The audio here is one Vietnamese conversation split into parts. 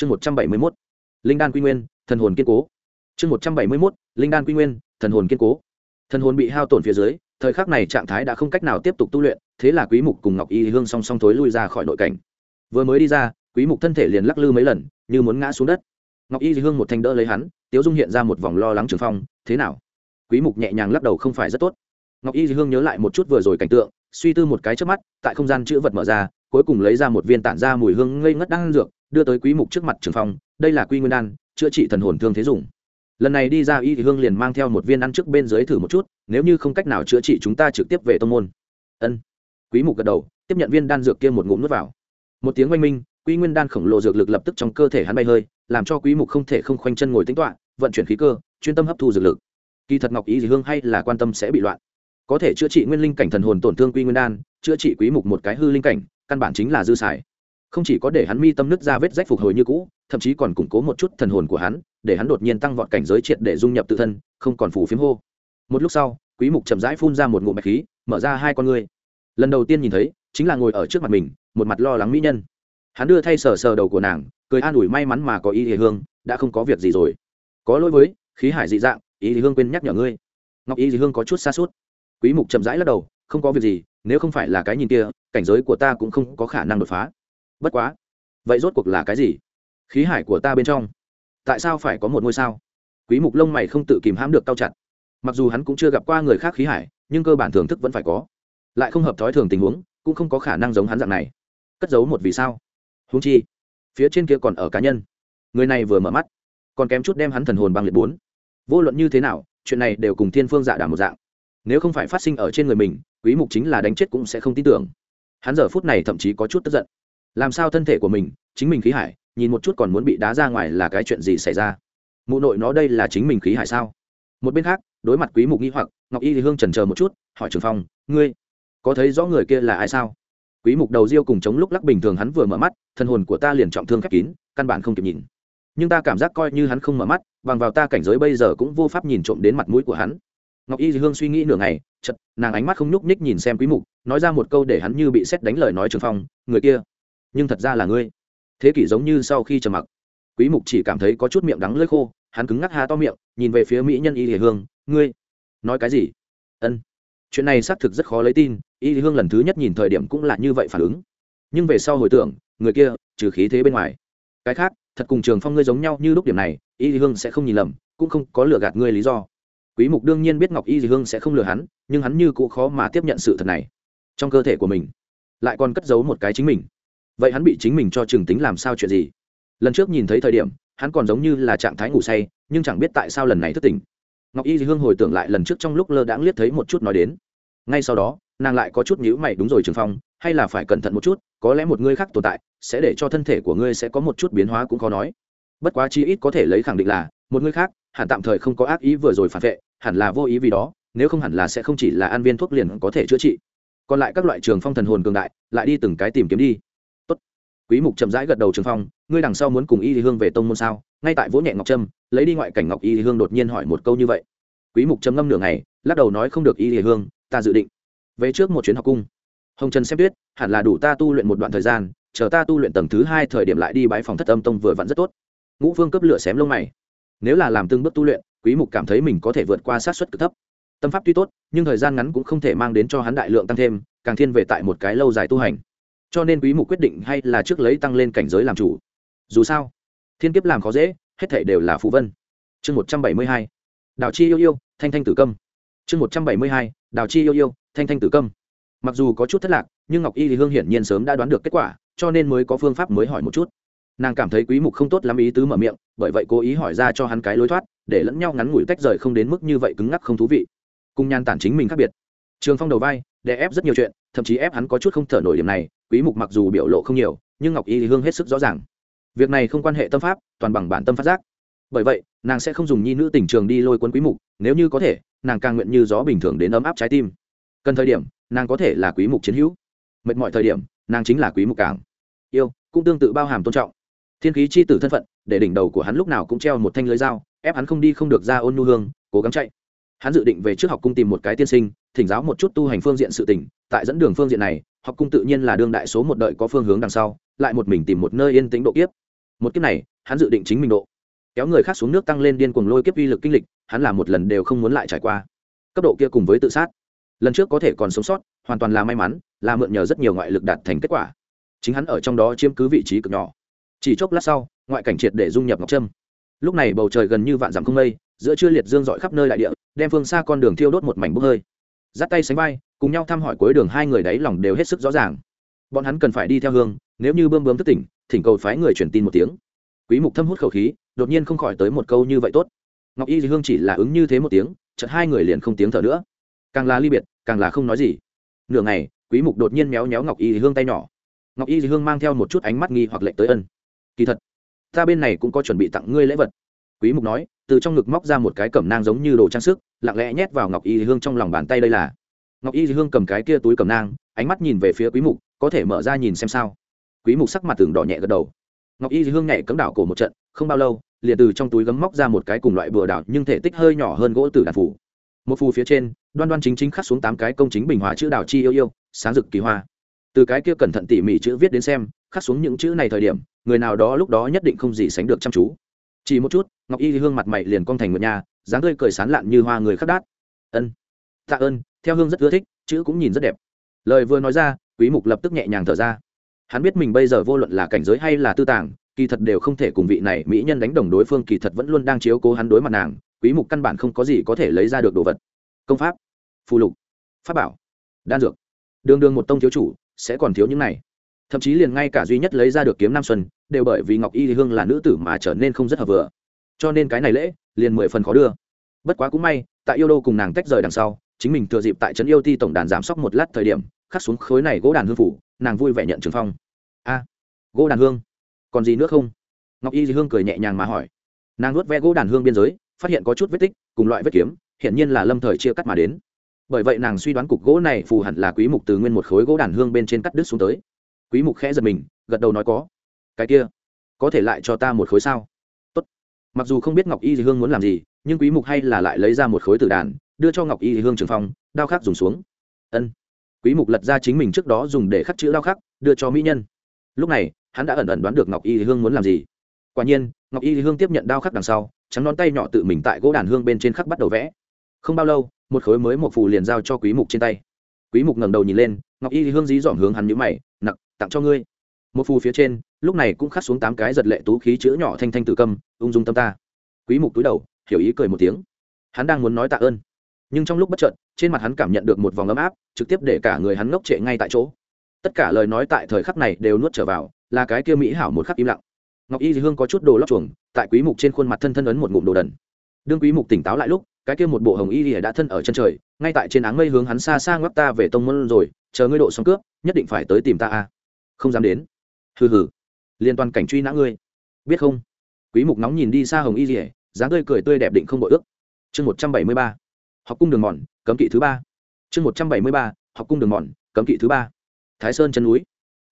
chương một trăm bảy mươi mốt, linh đan quy nguyên, thần hồn kiên cố. Chương một trăm bảy mươi mốt, linh đan quy nguyên, thần hồn kiên cố. Thần hồn bị hao tổn phía dưới, thời khắc này trạng thái đã không cách nào tiếp tục tu luyện, thế là quý mục cùng ngọc y hương song song thối lui ra khỏi nội cảnh. Vừa mới đi ra, quý mục thân thể liền lắc lư mấy lần, như muốn ngã xuống đất. Ngọc y hương một thanh đỡ lấy hắn, tiếu dung hiện ra một vòng lo lắng trường phong, thế nào? Quý mục nhẹ nhàng lắc đầu, không phải rất tốt ngọc y hương nhớ lại một chút vừa rồi cảnh tượng, suy tư một cái trước mắt, tại không gian chữ vật mở ra, cuối cùng lấy ra một viên tản ra mùi hương ngây ngất đang dược, đưa tới quý mục trước mặt trường phong, đây là quy nguyên đan, chữa trị thần hồn thương thế dùng. Lần này đi ra y thì hương liền mang theo một viên ăn trước bên dưới thử một chút, nếu như không cách nào chữa trị chúng ta trực tiếp về tông môn. Ân. Quý mục gật đầu, tiếp nhận viên đan dược kia một ngụm nuốt vào. Một tiếng oanh minh, quy nguyên đan khổng lồ dược lực lập tức trong cơ thể hắn bay hơi, làm cho quý mục không thể không khoanh chân ngồi tĩnh toán, vận chuyển khí cơ, chuyên tâm hấp thu dược lực. Kỳ thật ngọc ý Dị hương hay là quan tâm sẽ bị loạn có thể chữa trị nguyên linh cảnh thần hồn tổn thương quy nguyên đan, chữa trị quý mục một cái hư linh cảnh, căn bản chính là dư xài. Không chỉ có để hắn mi tâm nứt ra vết rách phục hồi như cũ, thậm chí còn củng cố một chút thần hồn của hắn, để hắn đột nhiên tăng vọt cảnh giới triệt để dung nhập tự thân, không còn phủ phiếm hô. Một lúc sau, quý mục chậm rãi phun ra một ngụm bạch khí, mở ra hai con ngươi. Lần đầu tiên nhìn thấy, chính là ngồi ở trước mặt mình, một mặt lo lắng mỹ nhân. Hắn đưa thay sờ sờ đầu của nàng, cười an ủi may mắn mà có ý hề hương, đã không có việc gì rồi. Có lỗi với, khí hải dị dạng, ý thì hương quên nhắc nhở ngươi. Ngọc ý thì hương có chút xa suốt quý mục chậm rãi lắc đầu, không có việc gì, nếu không phải là cái nhìn kia, cảnh giới của ta cũng không có khả năng đột phá. Bất quá, vậy rốt cuộc là cái gì? Khí hải của ta bên trong. Tại sao phải có một ngôi sao? Quý mục lông mày không tự kìm hãm được cao chặt. Mặc dù hắn cũng chưa gặp qua người khác khí hải, nhưng cơ bản thưởng thức vẫn phải có. Lại không hợp thói thường tình huống, cũng không có khả năng giống hắn dạng này. Cất giấu một vì sao. Húng chi, phía trên kia còn ở cá nhân. Người này vừa mở mắt, còn kém chút đem hắn thần hồn bằng liệt bốn. Vô luận như thế nào, chuyện này đều cùng thiên phương dạ đảo một dạng nếu không phải phát sinh ở trên người mình, quý mục chính là đánh chết cũng sẽ không tin tưởng. Hắn giờ phút này thậm chí có chút tức giận. Làm sao thân thể của mình, chính mình khí hải, nhìn một chút còn muốn bị đá ra ngoài là cái chuyện gì xảy ra? Mụ nội nó đây là chính mình khí hải sao? Một bên khác, đối mặt quý mục nghi hoặc, ngọc y thì hương trần chờ một chút, hỏi trường phong, ngươi, có thấy rõ người kia là ai sao? Quý mục đầu riêu cùng chống lúc lắc bình thường hắn vừa mở mắt, thân hồn của ta liền trọng thương khép kín, căn bản không kịp nhìn. Nhưng ta cảm giác coi như hắn không mở mắt, bằng vào ta cảnh giới bây giờ cũng vô pháp nhìn trộm đến mặt mũi của hắn ngọc y dì hương suy nghĩ nửa ngày chật nàng ánh mắt không nhúc nhích nhìn xem quý mục, nói ra một câu để hắn như bị xét đánh lời nói trường phong, người kia, nhưng thật ra là ngươi. Thế kỷ giống như sau khi trầm mặc, quý mục chỉ cảm thấy có chút miệng đắng lưỡi khô, hắn cứng ngắc há to miệng, nhìn về phía mỹ nhân y dì hương, ngươi, nói cái gì? Ân, chuyện này xác thực rất khó lấy tin, y hương lần thứ nhất nhìn thời điểm cũng là như vậy phản ứng. Nhưng về sau hồi tưởng, người kia, trừ khí thế bên ngoài. Cái khác, thật cùng trường phong ngươi giống nhau như lúc điểm này, y hương sẽ không nhìn lầm, cũng không có lừa gạt ngươi lý do quý mục đương nhiên biết ngọc y hương sẽ không lừa hắn, nhưng hắn như cũ khó mà tiếp nhận sự thật này. Trong cơ thể của mình, lại còn cất giấu một cái chính mình. Vậy hắn bị chính mình cho trường tính làm sao chuyện gì? Lần trước nhìn thấy thời điểm, hắn còn giống như là trạng thái ngủ say, nhưng chẳng biết tại sao lần này thức tỉnh. Ngọc y hương hồi tưởng lại lần trước trong lúc lơ đãng liếc thấy một chút nói đến. Ngay sau đó, nàng lại có chút nhíu mày, đúng rồi, trường phong, hay là phải cẩn thận một chút, có lẽ một ngươi khác tồn tại, sẽ để cho thân thể của ngươi sẽ có một chút biến hóa cũng khó nói. Bất quá chi ít có thể lấy khẳng định là, một ngươi khác, hẳn tạm thời không có ác ý vừa rồi phản vệ hẳn là vô ý vì đó, nếu không hẳn là sẽ không chỉ là ăn viên thuốc liền có thể chữa trị. Còn lại các loại trường phong thần hồn cường đại, lại đi từng cái tìm kiếm đi. Tốt. quý mục chậm rãi gật đầu trường phong, ngươi đằng sau muốn cùng y thì hương về tông môn sao? Ngay tại vỗ nhẹ ngọc trâm, lấy đi ngoại cảnh ngọc y thì hương đột nhiên hỏi một câu như vậy. Quý mục trầm ngâm nửa ngày, lắc đầu nói không được y hương, ta dự định về trước một chuyến học cung. Hồng trần xem tuyết, hẳn là đủ ta tu luyện một đoạn thời gian, chờ ta tu luyện tầng thứ hai thời điểm lại đi bãi phòng thất âm tông vừa vặn rất tốt. Ngũ phương cấp lửa xém lông mày. Nếu là làm từng bước tu luyện quý mục cảm thấy mình có thể vượt qua sát suất cực thấp. Tâm pháp tuy tốt, nhưng thời gian ngắn cũng không thể mang đến cho hắn đại lượng tăng thêm, càng thiên về tại một cái lâu dài tu hành. Cho nên quý mục quyết định hay là trước lấy tăng lên cảnh giới làm chủ. Dù sao, thiên kiếp làm khó dễ, hết thảy đều là phù vân. Chương 172 đào chi yêu yêu, thanh thanh tử câm. Chương 172 đào chi yêu yêu, thanh thanh tử câm. Mặc dù có chút thất lạc, nhưng ngọc y thì hương hiển nhiên sớm đã đoán được kết quả, cho nên mới có phương pháp mới hỏi một chút nàng cảm thấy quý mục không tốt lắm ý tứ mở miệng, bởi vậy cố ý hỏi ra cho hắn cái lối thoát, để lẫn nhau ngắn ngủi tách rời không đến mức như vậy cứng ngắc không thú vị. Cùng nhan tản chính mình khác biệt. Trường phong đầu vai, để ép rất nhiều chuyện, thậm chí ép hắn có chút không thở nổi điểm này, quý mục mặc dù biểu lộ không nhiều, nhưng ngọc y thì hương hết sức rõ ràng. Việc này không quan hệ tâm pháp, toàn bằng bản tâm phát giác. Bởi vậy, nàng sẽ không dùng nhi nữ tình trường đi lôi cuốn quý mục, nếu như có thể, nàng càng nguyện như gió bình thường đến ấm áp trái tim. Cần thời điểm, nàng có thể là quý mục chiến hữu. Mệt mọi thời điểm, nàng chính là quý mục cảng yêu, cũng tương tự bao hàm tôn trọng thiên khí chi tử thân phận, để đỉnh đầu của hắn lúc nào cũng treo một thanh lưới dao, ép hắn không đi không được ra ôn nhu hương, cố gắng chạy. Hắn dự định về trước học cung tìm một cái tiên sinh, thỉnh giáo một chút tu hành phương diện sự tỉnh tại dẫn đường phương diện này, học cung tự nhiên là đương đại số một đợi có phương hướng đằng sau, lại một mình tìm một nơi yên tĩnh độ kiếp. Một kiếp này, hắn dự định chính mình độ. Kéo người khác xuống nước tăng lên điên cuồng lôi kiếp uy lực kinh lịch, hắn làm một lần đều không muốn lại trải qua. Cấp độ kia cùng với tự sát. Lần trước có thể còn sống sót, hoàn toàn là may mắn, là mượn nhờ rất nhiều ngoại lực đạt thành kết quả. Chính hắn ở trong đó chiếm cứ vị trí cực nhỏ chỉ chốc lát sau, ngoại cảnh triệt để dung nhập ngọc trâm. Lúc này bầu trời gần như vạn dặm không mây, giữa trưa liệt dương dọi khắp nơi đại địa, đem phương xa con đường thiêu đốt một mảnh bốc hơi. Dắt tay sánh vai, cùng nhau thăm hỏi cuối đường hai người đáy lòng đều hết sức rõ ràng. Bọn hắn cần phải đi theo hương, nếu như bơm bướm thất tỉnh, thỉnh cầu phái người truyền tin một tiếng. Quý mục thâm hút khẩu khí, đột nhiên không khỏi tới một câu như vậy tốt. Ngọc y hương chỉ là ứng như thế một tiếng, chợt hai người liền không tiếng thở nữa. Càng là ly biệt, càng là không nói gì. Nửa ngày, quý mục đột nhiên méo méo ngọc y hương tay nhỏ. Ngọc y hương mang theo một chút ánh mắt nghi hoặc lệnh tới ân kỳ thật, ta bên này cũng có chuẩn bị tặng ngươi lễ vật. Quý mục nói, từ trong ngực móc ra một cái cẩm nang giống như đồ trang sức, lặng lẽ nhét vào ngọc y hương trong lòng bàn tay đây là. Ngọc y hương cầm cái kia túi cẩm nang, ánh mắt nhìn về phía quý mục, có thể mở ra nhìn xem sao. Quý mục sắc mặt tưởng đỏ nhẹ gật đầu. Ngọc y hương nhảy cấm đảo cổ một trận, không bao lâu, liền từ trong túi gấm móc ra một cái cùng loại bừa đảo nhưng thể tích hơi nhỏ hơn gỗ tử đàn phủ. Một phù phía trên, đoan đoan chính chính khắc xuống tám cái công chính bình hòa chữ đảo chi yêu yêu, sáng rực kỳ hoa. Từ cái kia cẩn thận tỉ mỉ chữ viết đến xem khắc xuống những chữ này thời điểm, người nào đó lúc đó nhất định không gì sánh được chăm chú. Chỉ một chút, ngọc y hương mặt mày liền cong thành một nhà, dáng tươi cười sán lạn như hoa người khắc đát. Ân, tạ ơn, theo hương rất ưa thích, chữ cũng nhìn rất đẹp. Lời vừa nói ra, quý mục lập tức nhẹ nhàng thở ra. Hắn biết mình bây giờ vô luận là cảnh giới hay là tư tàng, kỳ thật đều không thể cùng vị này mỹ nhân đánh đồng đối phương, kỳ thật vẫn luôn đang chiếu cố hắn đối mặt nàng, quý mục căn bản không có gì có thể lấy ra được đồ vật. Công pháp, phù lục, pháp bảo, đan dược. Đường đường một tông thiếu chủ, sẽ còn thiếu những này thậm chí liền ngay cả duy nhất lấy ra được kiếm nam xuân đều bởi vì ngọc y hương là nữ tử mà trở nên không rất hợp vừa. Cho nên cái này lễ, liền mười phần khó đưa. Bất quá cũng may, tại yêu đô cùng nàng tách rời đằng sau, chính mình thừa dịp tại trấn yêu ti tổng đàn giảm sóc một lát thời điểm, khắc xuống khối này gỗ đàn hương phủ, nàng vui vẻ nhận trường phong. A, gỗ đàn hương? Còn gì nữa không? Ngọc y hương cười nhẹ nhàng mà hỏi. Nàng nuốt ve gỗ đàn hương biên giới, phát hiện có chút vết tích, cùng loại vết kiếm hiện nhiên là lâm thời chia cắt mà đến. Bởi vậy nàng suy đoán cục gỗ này phù hẳn là quý mục từ nguyên một khối gỗ đàn hương bên trên cắt đứt xuống tới quý mục khẽ giật mình, gật đầu nói có. Cái kia, có thể lại cho ta một khối sao? Tốt. Mặc dù không biết ngọc y hương muốn làm gì, nhưng quý mục hay là lại lấy ra một khối tử đàn, đưa cho ngọc y hương trường phong, đao khắc dùng xuống. Ân. Quý mục lật ra chính mình trước đó dùng để khắc chữ đao khắc, đưa cho mỹ nhân. Lúc này, hắn đã ẩn ẩn đoán được ngọc y hương muốn làm gì. Quả nhiên, ngọc y hương tiếp nhận đao khắc đằng sau, trắng nón tay nhỏ tự mình tại gỗ đàn hương bên trên khắc bắt đầu vẽ. Không bao lâu, một khối mới một phù liền giao cho quý mục trên tay. Quý mục ngẩng đầu nhìn lên, ngọc y hương dí dỏm hướng hắn nhíu mày tặng cho ngươi. Một phù phía trên, lúc này cũng khắc xuống tám cái giật lệ tú khí chữ nhỏ thanh thanh tử cầm, ung dung tâm ta. Quý mục túi đầu, hiểu ý cười một tiếng. Hắn đang muốn nói tạ ơn, nhưng trong lúc bất chợt, trên mặt hắn cảm nhận được một vòng ấm áp, trực tiếp để cả người hắn ngốc trệ ngay tại chỗ. Tất cả lời nói tại thời khắc này đều nuốt trở vào, là cái kia mỹ hảo một khắc im lặng. Ngọc y hương có chút đồ lóc chuồng, tại quý mục trên khuôn mặt thân thân ấn một ngụm đồ đần. Đương quý mục tỉnh táo lại lúc, cái kia một bộ hồng y lìa đã thân ở chân trời, ngay tại trên áng mây hướng hắn xa xa ngoắc ta về tông môn rồi, chờ ngươi độ xong cướp, nhất định phải tới tìm ta a không dám đến. Hừ hừ. Liên toàn cảnh truy nã ngươi. Biết không? Quý mục nóng nhìn đi xa hồng y rỉa dáng tươi cười tươi đẹp định không bội ước. Chương 173 học cung đường mòn, cấm kỵ thứ ba. Chương 173 học cung đường mòn, cấm kỵ thứ ba. Thái sơn chân núi.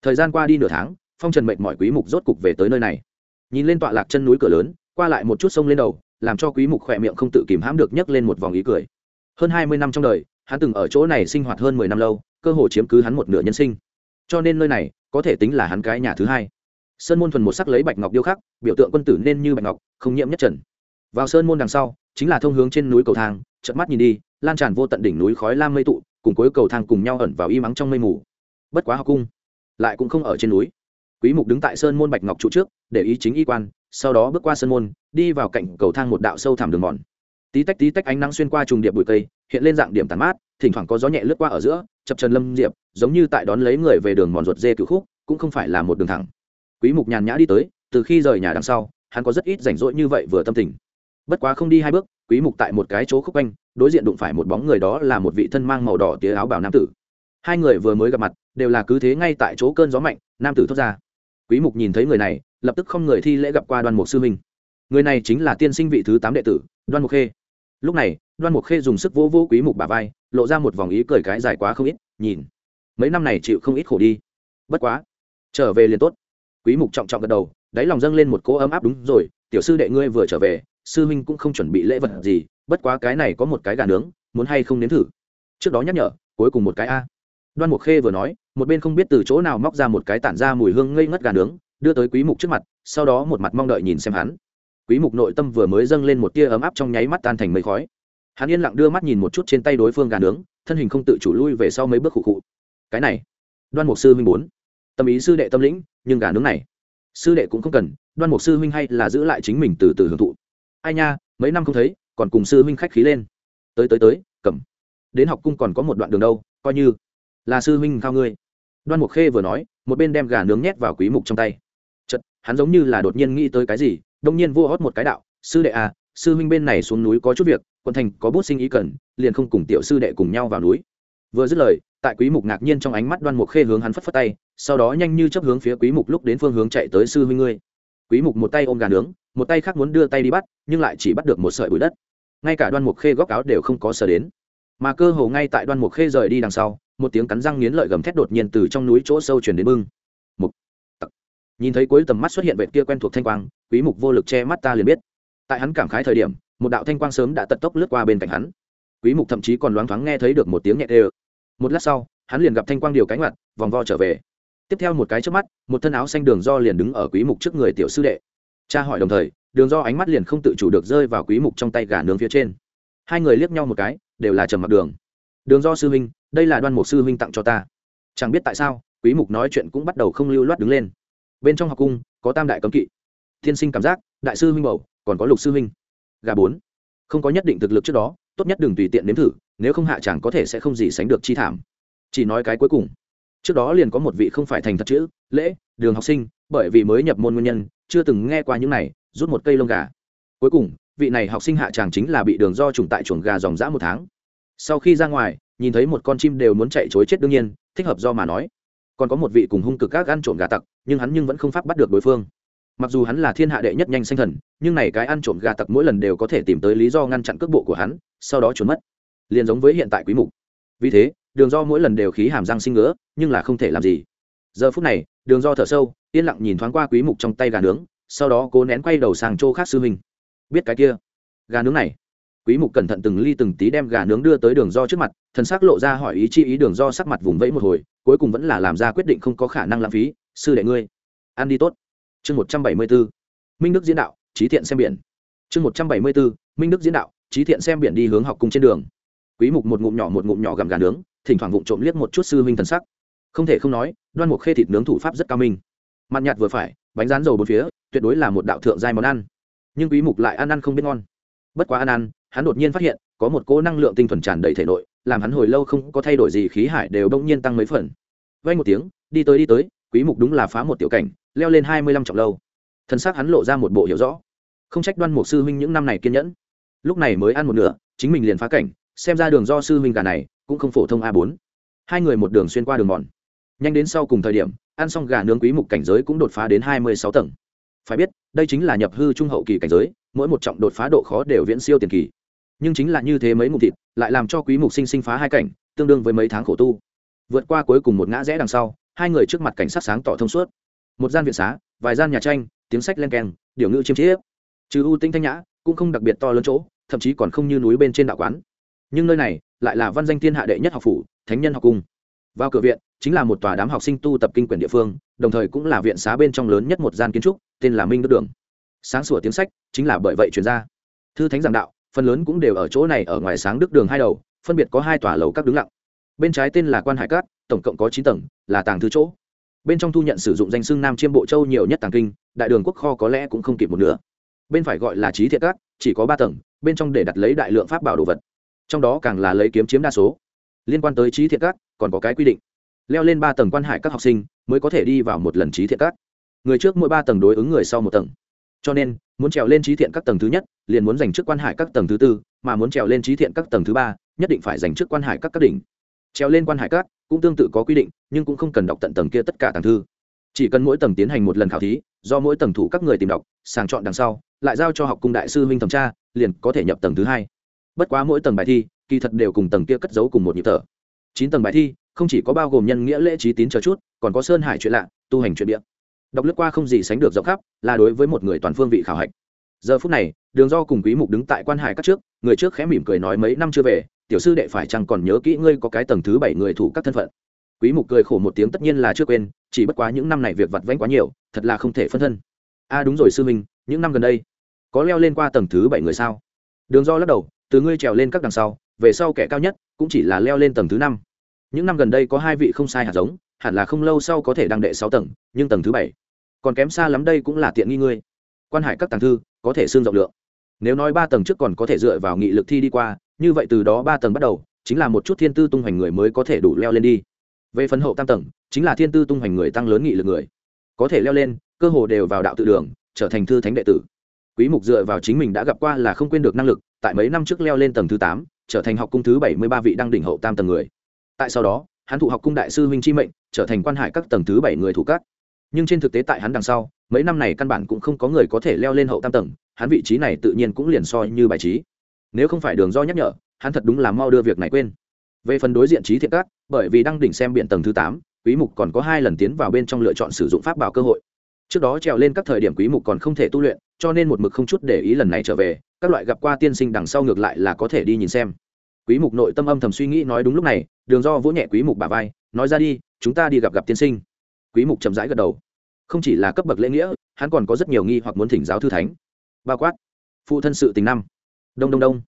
Thời gian qua đi nửa tháng, phong trần mệnh mọi quý mục rốt cục về tới nơi này. Nhìn lên tọa lạc chân núi cửa lớn, qua lại một chút sông lên đầu, làm cho quý mục khỏe miệng không tự kìm hãm được nhấc lên một vòng ý cười. Hơn 20 năm trong đời, hắn từng ở chỗ này sinh hoạt hơn 10 năm lâu, cơ hội chiếm cứ hắn một nửa nhân sinh cho nên nơi này có thể tính là hắn cái nhà thứ hai. Sơn môn thuần một sắc lấy bạch ngọc điêu khắc, biểu tượng quân tử nên như bạch ngọc, không nhiễm nhất trần. Vào sơn môn đằng sau, chính là thông hướng trên núi cầu thang, chợt mắt nhìn đi, lan tràn vô tận đỉnh núi khói lam mây tụ, cùng cuối cầu thang cùng nhau ẩn vào y mắng trong mây mù. Bất quá học cung lại cũng không ở trên núi. Quý mục đứng tại sơn môn bạch ngọc trụ trước, để ý chính y quan, sau đó bước qua sơn môn, đi vào cạnh cầu thang một đạo sâu thẳm đường mòn. Tí tách tí tách ánh nắng xuyên qua trùng điệp bụi cây hiện lên dạng điểm tàn mát, thỉnh thoảng có gió nhẹ lướt qua ở giữa, chập trần lâm diệp, giống như tại đón lấy người về đường mòn ruột dê cửu khúc, cũng không phải là một đường thẳng. Quý mục nhàn nhã đi tới, từ khi rời nhà đằng sau, hắn có rất ít rảnh rỗi như vậy vừa tâm tình. Bất quá không đi hai bước, quý mục tại một cái chỗ khúc quanh, đối diện đụng phải một bóng người đó là một vị thân mang màu đỏ tía áo bào nam tử. Hai người vừa mới gặp mặt, đều là cứ thế ngay tại chỗ cơn gió mạnh, nam tử thoát ra. Quý mục nhìn thấy người này, lập tức không người thi lễ gặp qua đoan mục sư minh. người này chính là tiên sinh vị thứ tám đệ tử, đoan mục khê. Lúc này đoan mục khê dùng sức vỗ vỗ quý mục bả vai, lộ ra một vòng ý cười cái dài quá không ít, nhìn. Mấy năm này chịu không ít khổ đi. Bất quá. Trở về liền tốt. Quý mục trọng trọng gật đầu, đáy lòng dâng lên một cỗ ấm áp đúng rồi, tiểu sư đệ ngươi vừa trở về, sư huynh cũng không chuẩn bị lễ vật gì, bất quá cái này có một cái gà nướng, muốn hay không nếm thử. Trước đó nhắc nhở, cuối cùng một cái a. Đoan mục khê vừa nói, một bên không biết từ chỗ nào móc ra một cái tản ra mùi hương ngây ngất gà nướng, đưa tới quý mục trước mặt, sau đó một mặt mong đợi nhìn xem hắn. Quý mục nội tâm vừa mới dâng lên một tia ấm áp trong nháy mắt tan thành mây khói hắn yên lặng đưa mắt nhìn một chút trên tay đối phương gà nướng, thân hình không tự chủ lui về sau mấy bước khụ khụ. Cái này, đoan mục sư huynh bốn tâm ý sư đệ tâm lĩnh, nhưng gà nướng này, sư đệ cũng không cần, đoan mục sư huynh hay là giữ lại chính mình từ từ hưởng thụ. Ai nha, mấy năm không thấy, còn cùng sư huynh khách khí lên. Tới tới tới, cầm. Đến học cung còn có một đoạn đường đâu, coi như. Là sư huynh khao ngươi. Đoan mục khê vừa nói, một bên đem gà nướng nhét vào quý mục trong tay. Chật hắn giống như là đột nhiên nghĩ tới cái gì, đông nhiên vua hót một cái đạo, sư đệ à sư huynh bên này xuống núi có chút việc quân thành có bút sinh ý cần, liền không cùng tiểu sư đệ cùng nhau vào núi. Vừa dứt lời, tại quý mục ngạc nhiên trong ánh mắt đoan mục khê hướng hắn phất phất tay, sau đó nhanh như chấp hướng phía quý mục lúc đến phương hướng chạy tới sư huynh ngươi. Quý mục một tay ôm gà nướng, một tay khác muốn đưa tay đi bắt, nhưng lại chỉ bắt được một sợi bụi đất. Ngay cả đoan mục khê góc áo đều không có sờ đến. Mà cơ hồ ngay tại đoan mục khê rời đi đằng sau, một tiếng cắn răng nghiến lợi gầm thét đột nhiên từ trong núi chỗ sâu truyền đến bưng. Mục. Tặc. Nhìn thấy cuối tầm mắt xuất hiện vệt kia quen thuộc thanh quang, quý mục vô lực che mắt ta liền biết tại hắn cảm khái thời điểm, một đạo thanh quang sớm đã tận tốc lướt qua bên cạnh hắn. Quý mục thậm chí còn loáng thoáng nghe thấy được một tiếng nhẹ đều. Một lát sau, hắn liền gặp thanh quang điều cánh mặt vòng vo trở về. Tiếp theo một cái trước mắt, một thân áo xanh đường do liền đứng ở quý mục trước người tiểu sư đệ. Cha hỏi đồng thời, đường do ánh mắt liền không tự chủ được rơi vào quý mục trong tay gà nướng phía trên. Hai người liếc nhau một cái, đều là trầm mặc đường. Đường do sư huynh, đây là đoan mục sư huynh tặng cho ta. Chẳng biết tại sao, quý mục nói chuyện cũng bắt đầu không lưu loát đứng lên. Bên trong học cung, có tam đại cấm kỵ. Thiên sinh cảm giác, đại sư huynh bầu còn có lục sư huynh. Gà bốn. Không có nhất định thực lực trước đó, tốt nhất đừng tùy tiện nếm thử, nếu không hạ chẳng có thể sẽ không gì sánh được chi thảm. Chỉ nói cái cuối cùng. Trước đó liền có một vị không phải thành thật chữ, lễ, đường học sinh, bởi vì mới nhập môn nguyên nhân, chưa từng nghe qua những này, rút một cây lông gà. Cuối cùng, vị này học sinh hạ tràng chính là bị đường do trùng tại chuồng gà dòng dã một tháng. Sau khi ra ngoài, nhìn thấy một con chim đều muốn chạy chối chết đương nhiên, thích hợp do mà nói. Còn có một vị cùng hung cực các ăn trộm gà tặc, nhưng hắn nhưng vẫn không pháp bắt được đối phương mặc dù hắn là thiên hạ đệ nhất nhanh sanh thần, nhưng này cái ăn trộm gà tặc mỗi lần đều có thể tìm tới lý do ngăn chặn cước bộ của hắn, sau đó trốn mất. Liền giống với hiện tại quý mục. Vì thế, đường do mỗi lần đều khí hàm răng sinh ngứa, nhưng là không thể làm gì. Giờ phút này, đường do thở sâu, yên lặng nhìn thoáng qua quý mục trong tay gà nướng, sau đó cố nén quay đầu sang chỗ khác sư huynh. Biết cái kia, gà nướng này. Quý mục cẩn thận từng ly từng tí đem gà nướng đưa tới đường do trước mặt, thần sắc lộ ra hỏi ý chi ý đường do sắc mặt vùng vẫy một hồi, cuối cùng vẫn là làm ra quyết định không có khả năng lãng phí, sư đệ ngươi, ăn đi tốt chương 174 minh đức diễn đạo trí thiện xem biển. Chương 174 minh đức diễn đạo trí thiện xem biển đi hướng học cùng trên đường. Quý mục một ngụm nhỏ một ngụm nhỏ gặm gà nướng, thỉnh thoảng vụng trộm liếc một chút sư huynh thần sắc. Không thể không nói, đoan mục khê thịt nướng thủ pháp rất cao minh. Mặn nhạt vừa phải, bánh rán dầu bốn phía, tuyệt đối là một đạo thượng giai món ăn. Nhưng quý mục lại ăn ăn không biết ngon. Bất quá ăn ăn, hắn đột nhiên phát hiện, có một cỗ năng lượng tinh thuần tràn đầy thể nội, làm hắn hồi lâu không có thay đổi gì, khí hải đều đông nhiên tăng mấy phần. Vay một tiếng, đi tới đi tới quý mục đúng là phá một tiểu cảnh, leo lên 25 trọng lâu. Thân xác hắn lộ ra một bộ hiểu rõ. Không trách đoan mục sư huynh những năm này kiên nhẫn. Lúc này mới ăn một nửa, chính mình liền phá cảnh, xem ra đường do sư huynh gà này, cũng không phổ thông a 4 hai người một đường xuyên qua đường mòn. Nhanh đến sau cùng thời điểm, ăn xong gà nướng quý mục cảnh giới cũng đột phá đến 26 tầng. Phải biết, đây chính là nhập hư trung hậu kỳ cảnh giới, mỗi một trọng đột phá độ khó đều viễn siêu tiền kỳ. Nhưng chính là như thế mấy ngụm thịt, lại làm cho quý mục sinh sinh phá hai cảnh, tương đương với mấy tháng khổ tu. Vượt qua cuối cùng một ngã rẽ đằng sau hai người trước mặt cảnh sát sáng tỏ thông suốt. Một gian viện xá, vài gian nhà tranh, tiếng sách len keng điều ngữ chiêm chiếp. Trừ ưu tinh thanh nhã, cũng không đặc biệt to lớn chỗ, thậm chí còn không như núi bên trên đạo quán. Nhưng nơi này lại là văn danh thiên hạ đệ nhất học phủ, thánh nhân học cung. Vào cửa viện, chính là một tòa đám học sinh tu tập kinh quyển địa phương, đồng thời cũng là viện xá bên trong lớn nhất một gian kiến trúc, tên là minh đức đường. Sáng sủa tiếng sách, chính là bởi vậy chuyển ra. Thư thánh giảng đạo, phần lớn cũng đều ở chỗ này ở ngoài sáng đức đường hai đầu, phân biệt có hai tòa lầu các đứng lặng. Bên trái tên là quan hải cát, tổng cộng có chín tầng là tàng thư chỗ. Bên trong thu nhận sử dụng danh xưng nam chiêm bộ châu nhiều nhất tàng kinh, đại đường quốc kho có lẽ cũng không kịp một nửa. Bên phải gọi là trí thiện cát chỉ có ba tầng, bên trong để đặt lấy đại lượng pháp bảo đồ vật. Trong đó càng là lấy kiếm chiếm đa số. Liên quan tới trí thiện cát còn có cái quy định. Leo lên ba tầng quan hải các học sinh mới có thể đi vào một lần trí thiện cát người trước mỗi ba tầng đối ứng người sau một tầng. Cho nên, muốn trèo lên trí thiện các tầng thứ nhất, liền muốn giành trước quan hải các tầng thứ tư, mà muốn trèo lên trí thiện các tầng thứ ba, nhất định phải giành trước quan hải các các đỉnh. Trèo lên quan hải các cũng tương tự có quy định, nhưng cũng không cần đọc tận tầng kia tất cả tầng thư. Chỉ cần mỗi tầng tiến hành một lần khảo thí, do mỗi tầng thủ các người tìm đọc, sàng chọn đằng sau, lại giao cho học cung đại sư huynh thẩm tra, liền có thể nhập tầng thứ hai. Bất quá mỗi tầng bài thi, kỳ thật đều cùng tầng kia cất giấu cùng một nhịp thở. Chín tầng bài thi, không chỉ có bao gồm nhân nghĩa lễ trí tín chờ chút, còn có sơn hải chuyện lạ, tu hành chuyện địa. Đọc lướt qua không gì sánh được rộng khắp, là đối với một người toàn phương vị khảo hạch. Giờ phút này, đường do cùng quý mục đứng tại quan hải các trước, người trước khẽ mỉm cười nói mấy năm chưa về tiểu sư đệ phải chăng còn nhớ kỹ ngươi có cái tầng thứ bảy người thủ các thân phận? Quý mục cười khổ một tiếng tất nhiên là chưa quên, chỉ bất quá những năm này việc vặt vãnh quá nhiều, thật là không thể phân thân. A đúng rồi sư minh những năm gần đây, có leo lên qua tầng thứ bảy người sao? Đường do lắc đầu, từ ngươi trèo lên các đằng sau, về sau kẻ cao nhất cũng chỉ là leo lên tầng thứ năm. Những năm gần đây có hai vị không sai hạt giống, hẳn là không lâu sau có thể đăng đệ sáu tầng, nhưng tầng thứ bảy còn kém xa lắm đây cũng là tiện nghi ngươi. Quan hải các tàng thư có thể xương rộng lượng. Nếu nói ba tầng trước còn có thể dựa vào nghị lực thi đi qua như vậy từ đó ba tầng bắt đầu chính là một chút thiên tư tung hoành người mới có thể đủ leo lên đi. Về phần hậu tam tầng chính là thiên tư tung hoành người tăng lớn nghị lực người. Có thể leo lên cơ hồ đều vào đạo tự đường trở thành thư thánh đệ tử. Quý mục dựa vào chính mình đã gặp qua là không quên được năng lực tại mấy năm trước leo lên tầng thứ 8, trở thành học cung thứ 73 vị đăng đỉnh hậu tam tầng người. Tại sau đó hắn thụ học cung đại sư huynh chi mệnh trở thành quan hải các tầng thứ 7 người thủ các. Nhưng trên thực tế tại hắn đằng sau mấy năm này căn bản cũng không có người có thể leo lên hậu tam tầng hắn vị trí này tự nhiên cũng liền soi như bài trí nếu không phải đường do nhắc nhở hắn thật đúng là mau đưa việc này quên. Về phần đối diện trí thiện các bởi vì đang đỉnh xem biện tầng thứ tám, quý mục còn có hai lần tiến vào bên trong lựa chọn sử dụng pháp bảo cơ hội. Trước đó trèo lên các thời điểm quý mục còn không thể tu luyện cho nên một mực không chút để ý lần này trở về các loại gặp qua tiên sinh đằng sau ngược lại là có thể đi nhìn xem. Quý mục nội tâm âm thầm suy nghĩ nói đúng lúc này đường do vỗ nhẹ quý mục bả vai nói ra đi chúng ta đi gặp gặp tiên sinh. Quý mục chậm rãi gật đầu. Không chỉ là cấp bậc lễ nghĩa hắn còn có rất nhiều nghi hoặc muốn thỉnh giáo thư thánh. Bao quát phụ thân sự tình năm đông đông đông.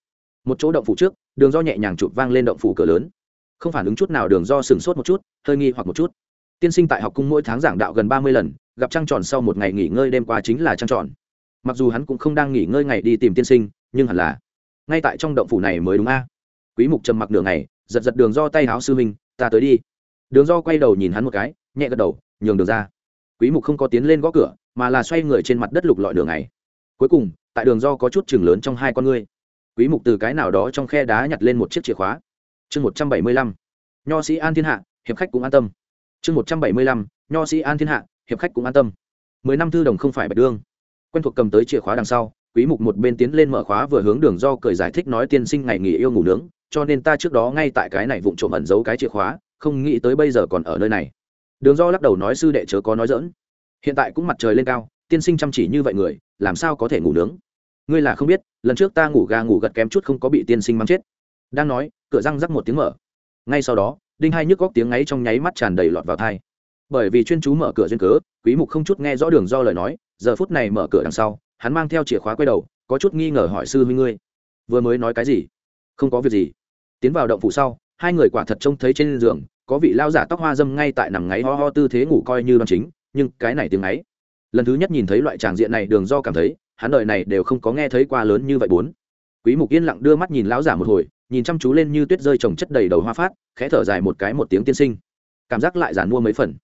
Một chỗ động phủ trước, đường do nhẹ nhàng chụp vang lên động phủ cửa lớn. Không phản ứng chút nào đường do sừng sốt một chút, hơi nghi hoặc một chút. Tiên sinh tại học cung mỗi tháng giảng đạo gần ba mươi lần, gặp trăng tròn sau một ngày nghỉ ngơi đêm qua chính là trăng tròn. Mặc dù hắn cũng không đang nghỉ ngơi ngày đi tìm tiên sinh, nhưng hẳn là ngay tại trong động phủ này mới đúng a. Quý mục trầm mặc đường này giật giật đường do tay áo sư minh ta tới đi. Đường do quay đầu nhìn hắn một cái, nhẹ gật đầu, nhường đường ra. Quý mục không có tiến lên gõ cửa, mà là xoay người trên mặt đất lục lọi đường này cuối cùng, tại đường do có chút chừng lớn trong hai con ngươi quý mục từ cái nào đó trong khe đá nhặt lên một chiếc chìa khóa. Chương 175 nho sĩ an thiên hạ, hiệp khách cũng an tâm. Chương 175 nho sĩ an thiên hạ, hiệp khách cũng an tâm. Mười năm thư đồng không phải bạch đương. Quen thuộc cầm tới chìa khóa đằng sau, quý mục một bên tiến lên mở khóa vừa hướng đường do cười giải thích nói tiên sinh ngày nghỉ yêu ngủ nướng, cho nên ta trước đó ngay tại cái này vụng trộm ẩn giấu cái chìa khóa, không nghĩ tới bây giờ còn ở nơi này. Đường do lắc đầu nói sư đệ chớ có nói dỡn hiện tại cũng mặt trời lên cao, tiên sinh chăm chỉ như vậy người, làm sao có thể ngủ nướng? Ngươi là không biết, lần trước ta ngủ gà ngủ gật kém chút không có bị tiên sinh mắng chết. Đang nói, cửa răng rắc một tiếng mở. Ngay sau đó, đinh hai nhức góc tiếng ấy trong nháy mắt tràn đầy lọt vào thai bởi vì chuyên chú mở cửa duyên cớ, quý mục không chút nghe rõ đường do lời nói, giờ phút này mở cửa đằng sau, hắn mang theo chìa khóa quay đầu, có chút nghi ngờ hỏi sư huynh ngươi, vừa mới nói cái gì? Không có việc gì. Tiến vào động phủ sau, hai người quả thật trông thấy trên giường, có vị lao giả tóc hoa dâm ngay tại nằm ngáy ho ho tư thế ngủ coi như đoan chính, nhưng cái này tiếng ấy lần thứ nhất nhìn thấy loại tràng diện này, đường do cảm thấy hắn đời này đều không có nghe thấy qua lớn như vậy bốn. Quý mục yên lặng đưa mắt nhìn lão giả một hồi, nhìn chăm chú lên như tuyết rơi trồng chất đầy đầu hoa phát, khẽ thở dài một cái một tiếng tiên sinh. Cảm giác lại giản mua mấy phần.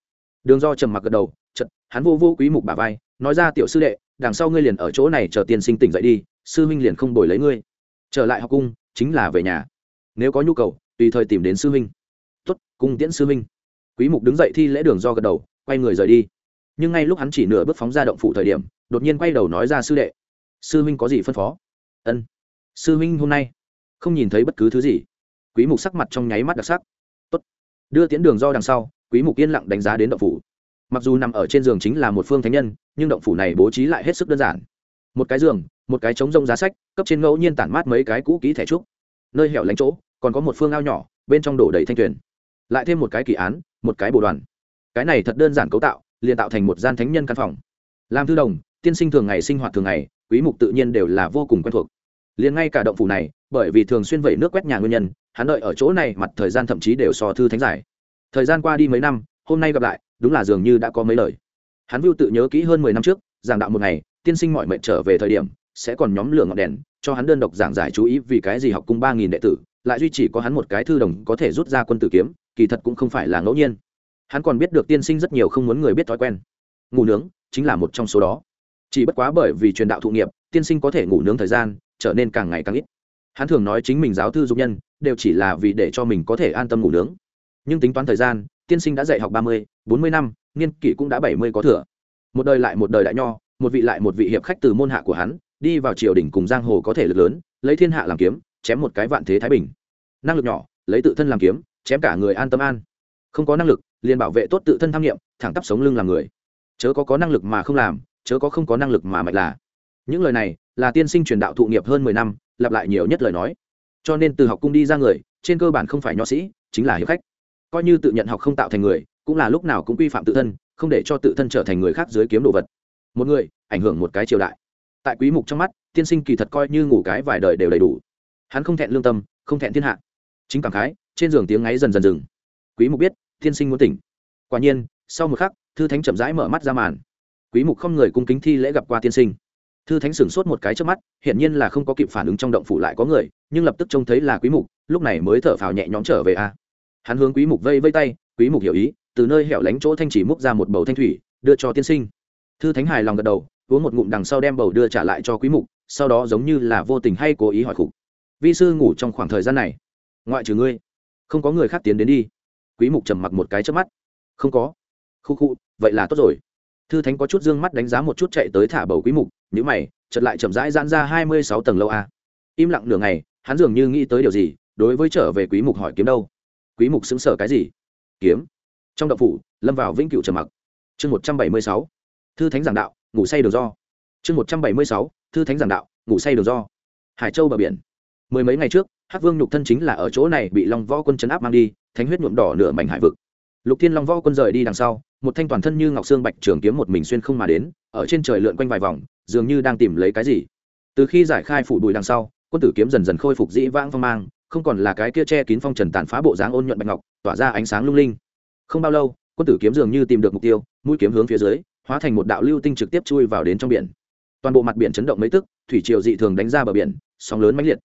Đường do trầm mặc gật đầu chật hắn vô vô quý mục bà vai, nói ra, tiểu sư đệ, đằng sau ngươi liền ở chỗ này chờ tiên sinh tỉnh dậy đi, sư huynh liền không bồi lấy ngươi. Trở lại học cung, chính là về nhà. Nếu có nhu cầu, tùy thời tìm đến sư huynh. Tuất cung tiễn sư huynh. Quý mục đứng dậy thi lễ đường do gật đầu, quay người rời đi. Nhưng ngay lúc hắn chỉ nửa bước phóng ra động phủ thời điểm đột nhiên quay đầu nói ra sư đệ. Sư huynh có gì phân phó? Ân. Sư huynh hôm nay không nhìn thấy bất cứ thứ gì. Quý mục sắc mặt trong nháy mắt đặc sắc. Tốt. đưa tiến đường do đằng sau, quý mục yên lặng đánh giá đến động phủ. Mặc dù nằm ở trên giường chính là một phương thánh nhân, nhưng động phủ này bố trí lại hết sức đơn giản. Một cái giường, một cái trống rông giá sách, cấp trên ngẫu nhiên tản mát mấy cái cũ kỹ thẻ trúc. Nơi hẻo lánh chỗ, còn có một phương ao nhỏ, bên trong đổ đầy thanh tuyền. Lại thêm một cái kỳ án, một cái bồ đoàn. Cái này thật đơn giản cấu tạo, liền tạo thành một gian thánh nhân căn phòng. Làm thư đồng tiên sinh thường ngày sinh hoạt thường ngày, quý mục tự nhiên đều là vô cùng quen thuộc. Liền ngay cả động phủ này, bởi vì thường xuyên vẩy nước quét nhà nguyên nhân, hắn đợi ở chỗ này mặt thời gian thậm chí đều so thư thánh giải thời gian qua đi mấy năm, hôm nay gặp lại, đúng là dường như đã có mấy lời. Hắn vưu tự nhớ kỹ hơn mười năm trước, giảng đạo một ngày, tiên sinh mọi mệnh trở về thời điểm, sẽ còn nhóm lửa ngọn đèn, cho hắn đơn độc giảng giải chú ý vì cái gì học cung ba nghìn đệ tử, lại duy chỉ có hắn một cái thư đồng có thể rút ra quân tử kiếm, kỳ thật cũng không phải là ngẫu nhiên. Hắn còn biết được tiên sinh rất nhiều không muốn người biết thói quen. Ngủ nướng chính là một trong số đó chỉ bất quá bởi vì truyền đạo thụ nghiệp, tiên sinh có thể ngủ nướng thời gian, trở nên càng ngày càng ít. Hắn thường nói chính mình giáo thư dục nhân, đều chỉ là vì để cho mình có thể an tâm ngủ nướng. Nhưng tính toán thời gian, tiên sinh đã dạy học ba mươi, bốn mươi năm, niên kỷ cũng đã bảy mươi có thừa. Một đời lại một đời đại nho, một vị lại một vị hiệp khách từ môn hạ của hắn, đi vào triều đình cùng giang hồ có thể lực lớn, lấy thiên hạ làm kiếm, chém một cái vạn thế thái bình. Năng lực nhỏ, lấy tự thân làm kiếm, chém cả người an tâm an. Không có năng lực, liền bảo vệ tốt tự thân tham nghiệm, thẳng tắp sống lưng làm người. Chớ có có năng lực mà không làm chớ có không có năng lực mà mạnh là. Những lời này là tiên sinh truyền đạo thụ nghiệp hơn mười năm, lặp lại nhiều nhất lời nói. Cho nên từ học cung đi ra người, trên cơ bản không phải nho sĩ, chính là hiệp khách. Coi như tự nhận học không tạo thành người, cũng là lúc nào cũng quy phạm tự thân, không để cho tự thân trở thành người khác dưới kiếm đồ vật. Một người, ảnh hưởng một cái triều đại. Tại quý mục trong mắt, tiên sinh kỳ thật coi như ngủ cái vài đời đều đầy đủ. Hắn không thẹn lương tâm, không thẹn thiên hạ. Chính cảm khái, trên giường tiếng ngáy dần dần dừng. Quý mục biết, tiên sinh muốn tỉnh. Quả nhiên, sau một khắc, thư thánh chậm rãi mở mắt ra màn quý mục không người cung kính thi lễ gặp qua tiên sinh. Thư thánh sửng sốt một cái trước mắt, hiển nhiên là không có kịp phản ứng trong động phủ lại có người, nhưng lập tức trông thấy là quý mục, lúc này mới thở phào nhẹ nhõm trở về a. Hắn hướng quý mục vây vây tay, quý mục hiểu ý, từ nơi hẻo lánh chỗ thanh chỉ múc ra một bầu thanh thủy, đưa cho tiên sinh. Thư thánh hài lòng gật đầu, uống một ngụm đằng sau đem bầu đưa trả lại cho quý mục, sau đó giống như là vô tình hay cố ý hỏi khục. Vi sư ngủ trong khoảng thời gian này? Ngoại trừ ngươi. Không có người khác tiến đến đi. Quý mục trầm mặc một cái trước mắt. Không có. Khu khu, vậy là tốt rồi thư thánh có chút dương mắt đánh giá một chút chạy tới thả bầu quý mục nếu mày, chợt lại chậm rãi giãn ra 26 tầng lâu a. Im lặng nửa ngày, hắn dường như nghĩ tới điều gì, đối với trở về quý mục hỏi kiếm đâu. Quý mục xứng sở cái gì? Kiếm. Trong đậu phủ, lâm vào vĩnh cựu trầm mặc. Chương 176 thư thánh giảng đạo, ngủ say đường do. Chương 176 thư thánh giảng đạo, ngủ say đường do. Hải châu bờ biển. Mười mấy ngày trước, hắc vương nhục thân chính là ở chỗ này bị long võ quân chấn áp mang đi, thánh huyết nhuộm đỏ nửa mảnh hải vực. Lục thiên long võ quân rời đi đằng sau một thanh toàn thân như ngọc xương bạch trường kiếm một mình xuyên không mà đến, ở trên trời lượn quanh vài vòng, dường như đang tìm lấy cái gì. Từ khi giải khai phủ bùi đằng sau, quân tử kiếm dần dần khôi phục dĩ vãng phong mang, không còn là cái kia che kín phong trần tàn phá bộ dáng ôn nhuận bạch ngọc, tỏa ra ánh sáng lung linh. Không bao lâu, quân tử kiếm dường như tìm được mục tiêu, mũi kiếm hướng phía dưới, hóa thành một đạo lưu tinh trực tiếp chui vào đến trong biển. Toàn bộ mặt biển chấn động mấy tức, thủy triều dị thường đánh ra bờ biển, sóng lớn mãnh liệt.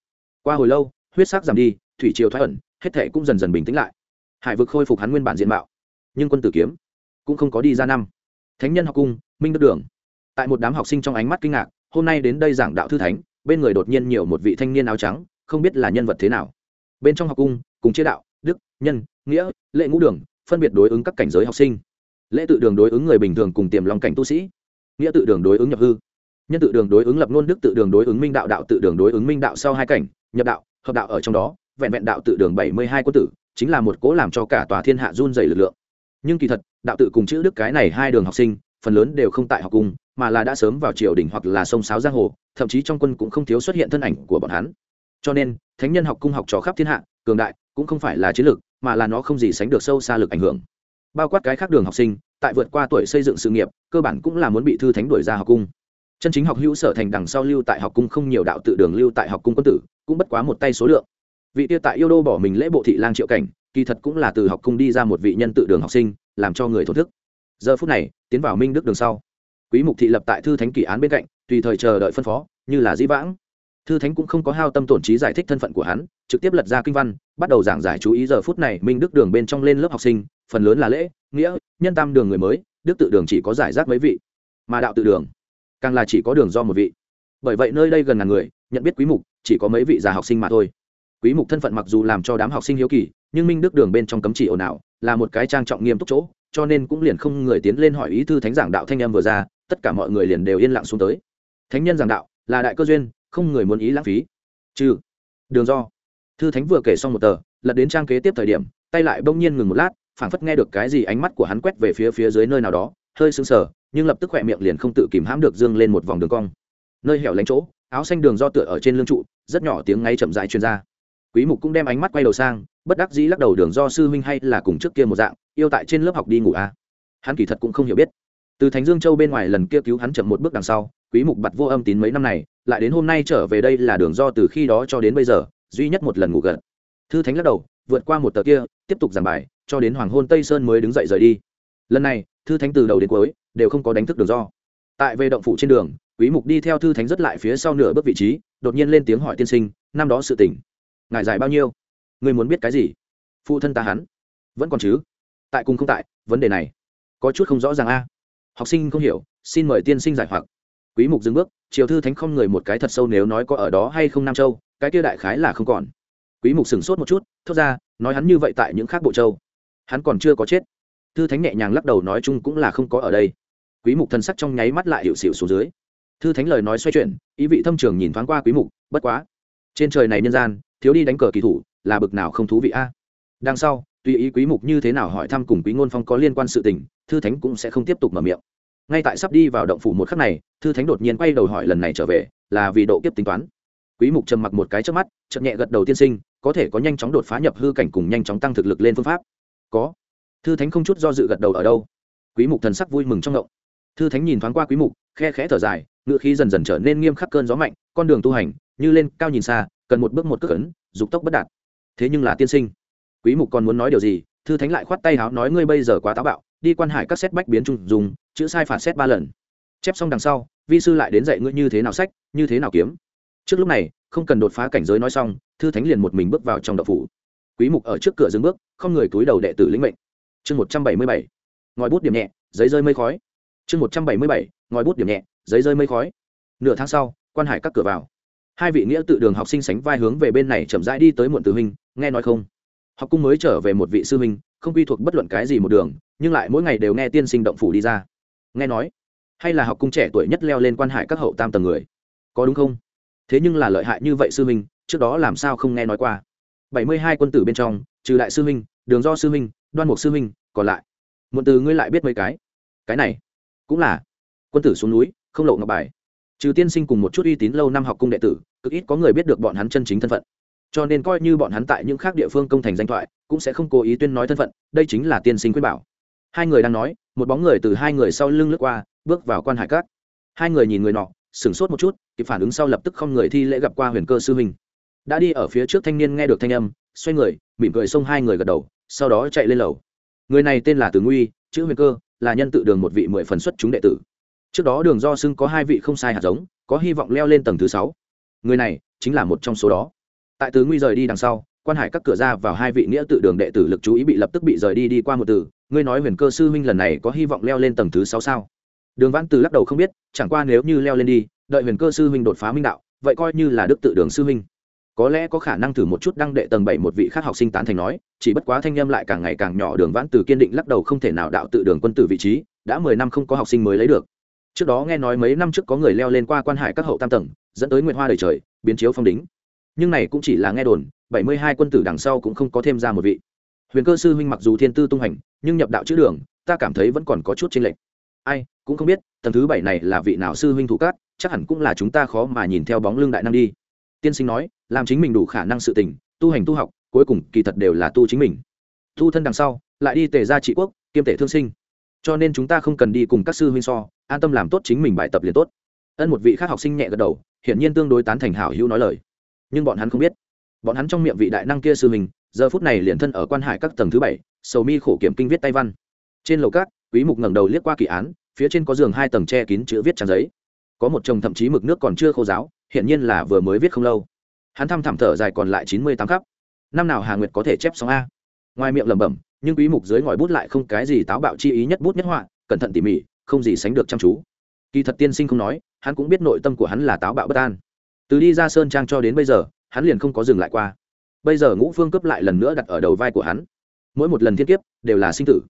Qua hồi lâu, huyết sắc giảm đi, thủy triều thoát ẩn, hết thảy cũng dần dần bình tĩnh lại. Hải vực khôi phục hắn nguyên bản diện mạo. Nhưng quân tử kiếm cũng không có đi ra năm. Thánh nhân học cung, minh đức đường. Tại một đám học sinh trong ánh mắt kinh ngạc, hôm nay đến đây giảng đạo thư thánh, bên người đột nhiên nhiều một vị thanh niên áo trắng, không biết là nhân vật thế nào. Bên trong học cung, cùng chế đạo, đức, nhân, nghĩa, lệ ngũ đường, phân biệt đối ứng các cảnh giới học sinh. Lễ tự đường đối ứng người bình thường cùng tiềm lòng cảnh tu sĩ. Nghĩa tự đường đối ứng nhập hư. Nhân tự đường đối ứng lập ngôn đức tự đường đối ứng minh đạo đạo tự đường đối ứng minh đạo sau hai cảnh, nhập đạo, hợp đạo ở trong đó, vẹn vẹn đạo tự đường bảy mươi hai quân tử, chính là một cố làm cho cả tòa thiên hạ run dày lực lượng nhưng kỳ thật, đạo tự cùng chữ đức cái này hai đường học sinh, phần lớn đều không tại học cung, mà là đã sớm vào triều đình hoặc là sông sáo giang hồ, thậm chí trong quân cũng không thiếu xuất hiện thân ảnh của bọn hắn. Cho nên, thánh nhân học cung học trò khắp thiên hạ, cường đại, cũng không phải là chiến lược, mà là nó không gì sánh được sâu xa lực ảnh hưởng. Bao quát cái khác đường học sinh, tại vượt qua tuổi xây dựng sự nghiệp, cơ bản cũng là muốn bị thư thánh đuổi ra học cung. Chân chính học hữu sở thành đằng sau lưu tại học cung không nhiều đạo tự đường lưu tại học cung quân tử, cũng bất quá một tay số lượng. Vị tiêu tại yêu đô bỏ mình lễ bộ thị lang triệu cảnh kỳ thật cũng là từ học cung đi ra một vị nhân tự đường học sinh, làm cho người thổn thức. Giờ phút này, tiến vào minh đức đường sau. Quý mục thị lập tại thư thánh kỳ án bên cạnh, tùy thời chờ đợi phân phó, như là dĩ vãng. Thư thánh cũng không có hao tâm tổn trí giải thích thân phận của hắn, trực tiếp lật ra kinh văn, bắt đầu giảng giải chú ý giờ phút này minh đức đường bên trong lên lớp học sinh, phần lớn là lễ, nghĩa, nhân tam đường người mới, đức tự đường chỉ có giải rác mấy vị, mà đạo tự đường, càng là chỉ có đường do một vị. Bởi vậy nơi đây gần ngàn người, nhận biết quý mục, chỉ có mấy vị già học sinh mà thôi quý mục thân phận mặc dù làm cho đám học sinh hiếu kỳ, nhưng minh đức đường bên trong cấm chỉ ồn ào, là một cái trang trọng nghiêm túc chỗ, cho nên cũng liền không người tiến lên hỏi ý thư thánh giảng đạo thanh em vừa ra, tất cả mọi người liền đều yên lặng xuống tới. Thánh nhân giảng đạo, là đại cơ duyên, không người muốn ý lãng phí. Trừ, đường do. Thư thánh vừa kể xong một tờ, lật đến trang kế tiếp thời điểm, tay lại bỗng nhiên ngừng một lát, phảng phất nghe được cái gì ánh mắt của hắn quét về phía phía dưới nơi nào đó, hơi sững sờ, nhưng lập tức khỏe miệng liền không tự kìm hãm được dương lên một vòng đường cong. Nơi hẻo lánh chỗ, áo xanh đường do tựa ở trên lưng trụ, rất nhỏ tiếng ngay chậm rãi truyền ra quý mục cũng đem ánh mắt quay đầu sang, bất đắc dĩ lắc đầu đường do sư huynh hay là cùng trước kia một dạng, yêu tại trên lớp học đi ngủ à. Hắn kỳ thật cũng không hiểu biết. Từ thánh dương châu bên ngoài lần kia cứu hắn chậm một bước đằng sau, quý mục bật vô âm tín mấy năm này, lại đến hôm nay trở về đây là đường do từ khi đó cho đến bây giờ, duy nhất một lần ngủ gật. Thư thánh lắc đầu, vượt qua một tờ kia, tiếp tục giảng bài, cho đến hoàng hôn tây sơn mới đứng dậy rời đi. Lần này, thư thánh từ đầu đến cuối, đều không có đánh thức đường do. Tại về động phủ trên đường, quý mục đi theo thư thánh rất lại phía sau nửa bước vị trí, đột nhiên lên tiếng hỏi tiên sinh, năm đó sự tình ngài dài bao nhiêu? Người muốn biết cái gì? Phụ thân ta hắn. Vẫn còn chứ? Tại cùng không tại, vấn đề này có chút không rõ ràng a. Học sinh không hiểu, xin mời tiên sinh giải hoặc. Quý mục dừng bước, triều thư thánh không người một cái thật sâu nếu nói có ở đó hay không nam châu, cái kia đại khái là không còn. Quý mục sửng sốt một chút, thốt ra, nói hắn như vậy tại những khác bộ châu. Hắn còn chưa có chết. Thư thánh nhẹ nhàng lắc đầu nói chung cũng là không có ở đây. Quý mục thân sắc trong nháy mắt lại hiệu xỉu xuống dưới. Thư thánh lời nói xoay chuyển, ý vị thâm trường nhìn thoáng qua quý mục, bất quá trên trời này nhân gian, thiếu đi đánh cờ kỳ thủ, là bực nào không thú vị a? Đằng sau, tùy ý quý mục như thế nào hỏi thăm cùng quý ngôn phong có liên quan sự tình, thư thánh cũng sẽ không tiếp tục mở miệng. Ngay tại sắp đi vào động phủ một khắc này, thư thánh đột nhiên quay đầu hỏi lần này trở về, là vì độ kiếp tính toán. Quý mục trầm mặc một cái trước mắt chậm nhẹ gật đầu tiên sinh, có thể có nhanh chóng đột phá nhập hư cảnh cùng nhanh chóng tăng thực lực lên phương pháp. Có. Thư thánh không chút do dự gật đầu ở đâu. Quý mục thần sắc vui mừng trong động thư thánh nhìn thoáng qua quý mục, khe khẽ thở dài ngựa khí dần dần trở nên nghiêm khắc cơn gió mạnh, con đường tu hành như lên cao nhìn xa, cần một bước một cước ấn, dục tốc bất đạt. Thế nhưng là tiên sinh, quý mục còn muốn nói điều gì? Thư thánh lại khoát tay háo nói ngươi bây giờ quá táo bạo, đi quan hải các xét bách biến trung dùng, chữ sai phản xét ba lần. Chép xong đằng sau, vi sư lại đến dạy ngươi như thế nào sách, như thế nào kiếm. Trước lúc này, không cần đột phá cảnh giới nói xong, thư thánh liền một mình bước vào trong đậu phủ. Quý mục ở trước cửa dừng bước, không người túi đầu đệ tử lĩnh mệnh. Chương 177 ngòi bút điểm nhẹ, giấy rơi mây khói. Chương 177 ngòi bút điểm nhẹ, giấy rơi mây khói. Nửa tháng sau, quan hải các cửa vào hai vị nghĩa tự đường học sinh sánh vai hướng về bên này chậm rãi đi tới muộn tử huynh, nghe nói không? Học cung mới trở về một vị sư huynh, không quy thuộc bất luận cái gì một đường, nhưng lại mỗi ngày đều nghe tiên sinh động phủ đi ra. Nghe nói, hay là học cung trẻ tuổi nhất leo lên quan hải các hậu tam tầng người? Có đúng không? Thế nhưng là lợi hại như vậy sư huynh, trước đó làm sao không nghe nói qua? Bảy mươi hai quân tử bên trong, trừ đại sư huynh, đường do sư huynh, đoan mục sư huynh, còn lại. Muộn từ ngươi lại biết mấy cái? Cái này, cũng là, quân tử xuống núi, không lộ ngọc bài trừ tiên sinh cùng một chút uy tín lâu năm học cung đệ tử, cực ít có người biết được bọn hắn chân chính thân phận. Cho nên coi như bọn hắn tại những khác địa phương công thành danh thoại, cũng sẽ không cố ý tuyên nói thân phận, đây chính là tiên sinh quyết bảo. Hai người đang nói, một bóng người từ hai người sau lưng lướt qua, bước vào quan hải cát. Hai người nhìn người nọ, sửng sốt một chút, kịp phản ứng sau lập tức không người thi lễ gặp qua huyền cơ sư huynh. Đã đi ở phía trước thanh niên nghe được thanh âm, xoay người, mỉm cười xông hai người gật đầu, sau đó chạy lên lầu. Người này tên là từ nguy, chữ huyền cơ, là nhân tự đường một vị mười phần xuất chúng đệ tử trước đó đường do xưng có hai vị không sai hạt giống, có hy vọng leo lên tầng thứ sáu. Người này chính là một trong số đó. Tại tứ nguy rời đi đằng sau, quan hải các cửa ra vào hai vị nghĩa tự đường đệ tử lực chú ý bị lập tức bị rời đi đi qua một từ. Ngươi nói huyền cơ sư huynh lần này có hy vọng leo lên tầng thứ sáu sao? Đường vãn từ lắc đầu không biết, chẳng qua nếu như leo lên đi, đợi huyền cơ sư huynh đột phá minh đạo, vậy coi như là đức tự đường sư huynh. Có lẽ có khả năng thử một chút đăng đệ tầng bảy một vị khác học sinh tán thành nói, chỉ bất quá thanh â lại càng ngày càng nhỏ, đường vãn từ kiên định lắc đầu không thể nào đạo tự đường quân tử vị trí, đã mười năm không có học sinh mới lấy được trước đó nghe nói mấy năm trước có người leo lên qua quan hải các hậu tam tầng, dẫn tới nguyện hoa đời trời, biến chiếu phong đính. Nhưng này cũng chỉ là nghe đồn, bảy mươi hai quân tử đằng sau cũng không có thêm ra một vị. Huyền cơ sư huynh mặc dù thiên tư tung hành, nhưng nhập đạo chữ đường, ta cảm thấy vẫn còn có chút chênh lệch. Ai, cũng không biết, tầng thứ bảy này là vị nào sư huynh thủ cát, chắc hẳn cũng là chúng ta khó mà nhìn theo bóng lưng đại năng đi. Tiên sinh nói, làm chính mình đủ khả năng sự tình, tu hành tu học, cuối cùng kỳ thật đều là tu chính mình. Tu thân đằng sau, lại đi tề ra trị quốc, kiêm tể thương sinh cho nên chúng ta không cần đi cùng các sư huynh so an tâm làm tốt chính mình bài tập liền tốt. Ân một vị khác học sinh nhẹ gật đầu hiển nhiên tương đối tán thành hảo hữu nói lời. Nhưng bọn hắn không biết. Bọn hắn trong miệng vị đại năng kia sư huynh, giờ phút này liền thân ở quan hải các tầng thứ bảy sầu mi khổ kiểm kinh viết tay văn. Trên lầu cát quý mục ngẩng đầu liếc qua kỳ án phía trên có giường hai tầng che kín chữ viết trang giấy. Có một chồng thậm chí mực nước còn chưa khô giáo hiện nhiên là vừa mới viết không lâu. Hắn thăm thảm thở dài còn lại chín mươi tám khắp. Năm nào hà nguyệt có thể chép xong a? Ngoài miệng lẩm bẩm nhưng quý mục dưới ngòi bút lại không cái gì táo bạo chi ý nhất bút nhất họa, cẩn thận tỉ mỉ, không gì sánh được chăm chú. Kỳ thật tiên sinh không nói, hắn cũng biết nội tâm của hắn là táo bạo bất an. Từ đi ra sơn trang cho đến bây giờ, hắn liền không có dừng lại qua. Bây giờ ngũ phương cấp lại lần nữa đặt ở đầu vai của hắn. Mỗi một lần thiên kiếp, đều là sinh tử.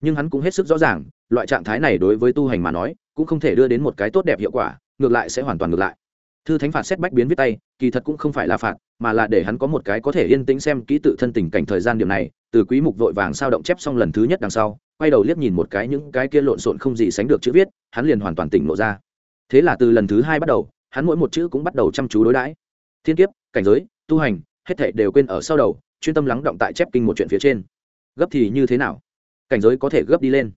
Nhưng hắn cũng hết sức rõ ràng, loại trạng thái này đối với tu hành mà nói, cũng không thể đưa đến một cái tốt đẹp hiệu quả, ngược lại sẽ hoàn toàn ngược lại. Thư thánh phạt xét bách biến viết tay, kỳ thật cũng không phải là phạt, mà là để hắn có một cái có thể yên tĩnh xem kỹ tự thân tình cảnh thời gian điểm này từ quý mục vội vàng sao động chép xong lần thứ nhất đằng sau, quay đầu liếc nhìn một cái những cái kia lộn xộn không gì sánh được chữ viết, hắn liền hoàn toàn tỉnh lộ ra. Thế là từ lần thứ hai bắt đầu, hắn mỗi một chữ cũng bắt đầu chăm chú đối đãi. Thiên kiếp, cảnh giới, tu hành, hết thảy đều quên ở sau đầu, chuyên tâm lắng động tại chép kinh một chuyện phía trên. Gấp thì như thế nào? Cảnh giới có thể gấp đi lên.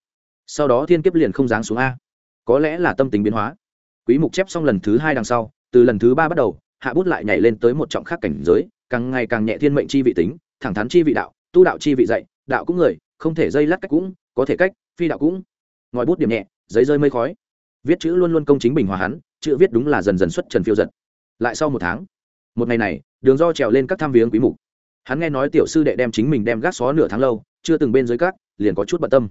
Sau đó thiên kiếp liền không giáng xuống a. Có lẽ là tâm tính biến hóa. Quý mục chép xong lần thứ hai đằng sau, từ lần thứ ba bắt đầu, hạ bút lại nhảy lên tới một trọng khác cảnh giới, càng ngày càng nhẹ thiên mệnh chi vị tính, thẳng thắn chi vị đạo tu đạo chi vị dạy, đạo cũng người, không thể dây lát cách cũng, có thể cách, phi đạo cũng. Ngòi bút điểm nhẹ, giấy rơi mây khói. Viết chữ luôn luôn công chính bình hòa hắn, chữ viết đúng là dần dần xuất trần phiêu giật. Lại sau một tháng, một ngày này, đường do trèo lên các tham viếng quý mục. Hắn nghe nói tiểu sư đệ đem chính mình đem gác xó nửa tháng lâu, chưa từng bên dưới cát liền có chút bận tâm.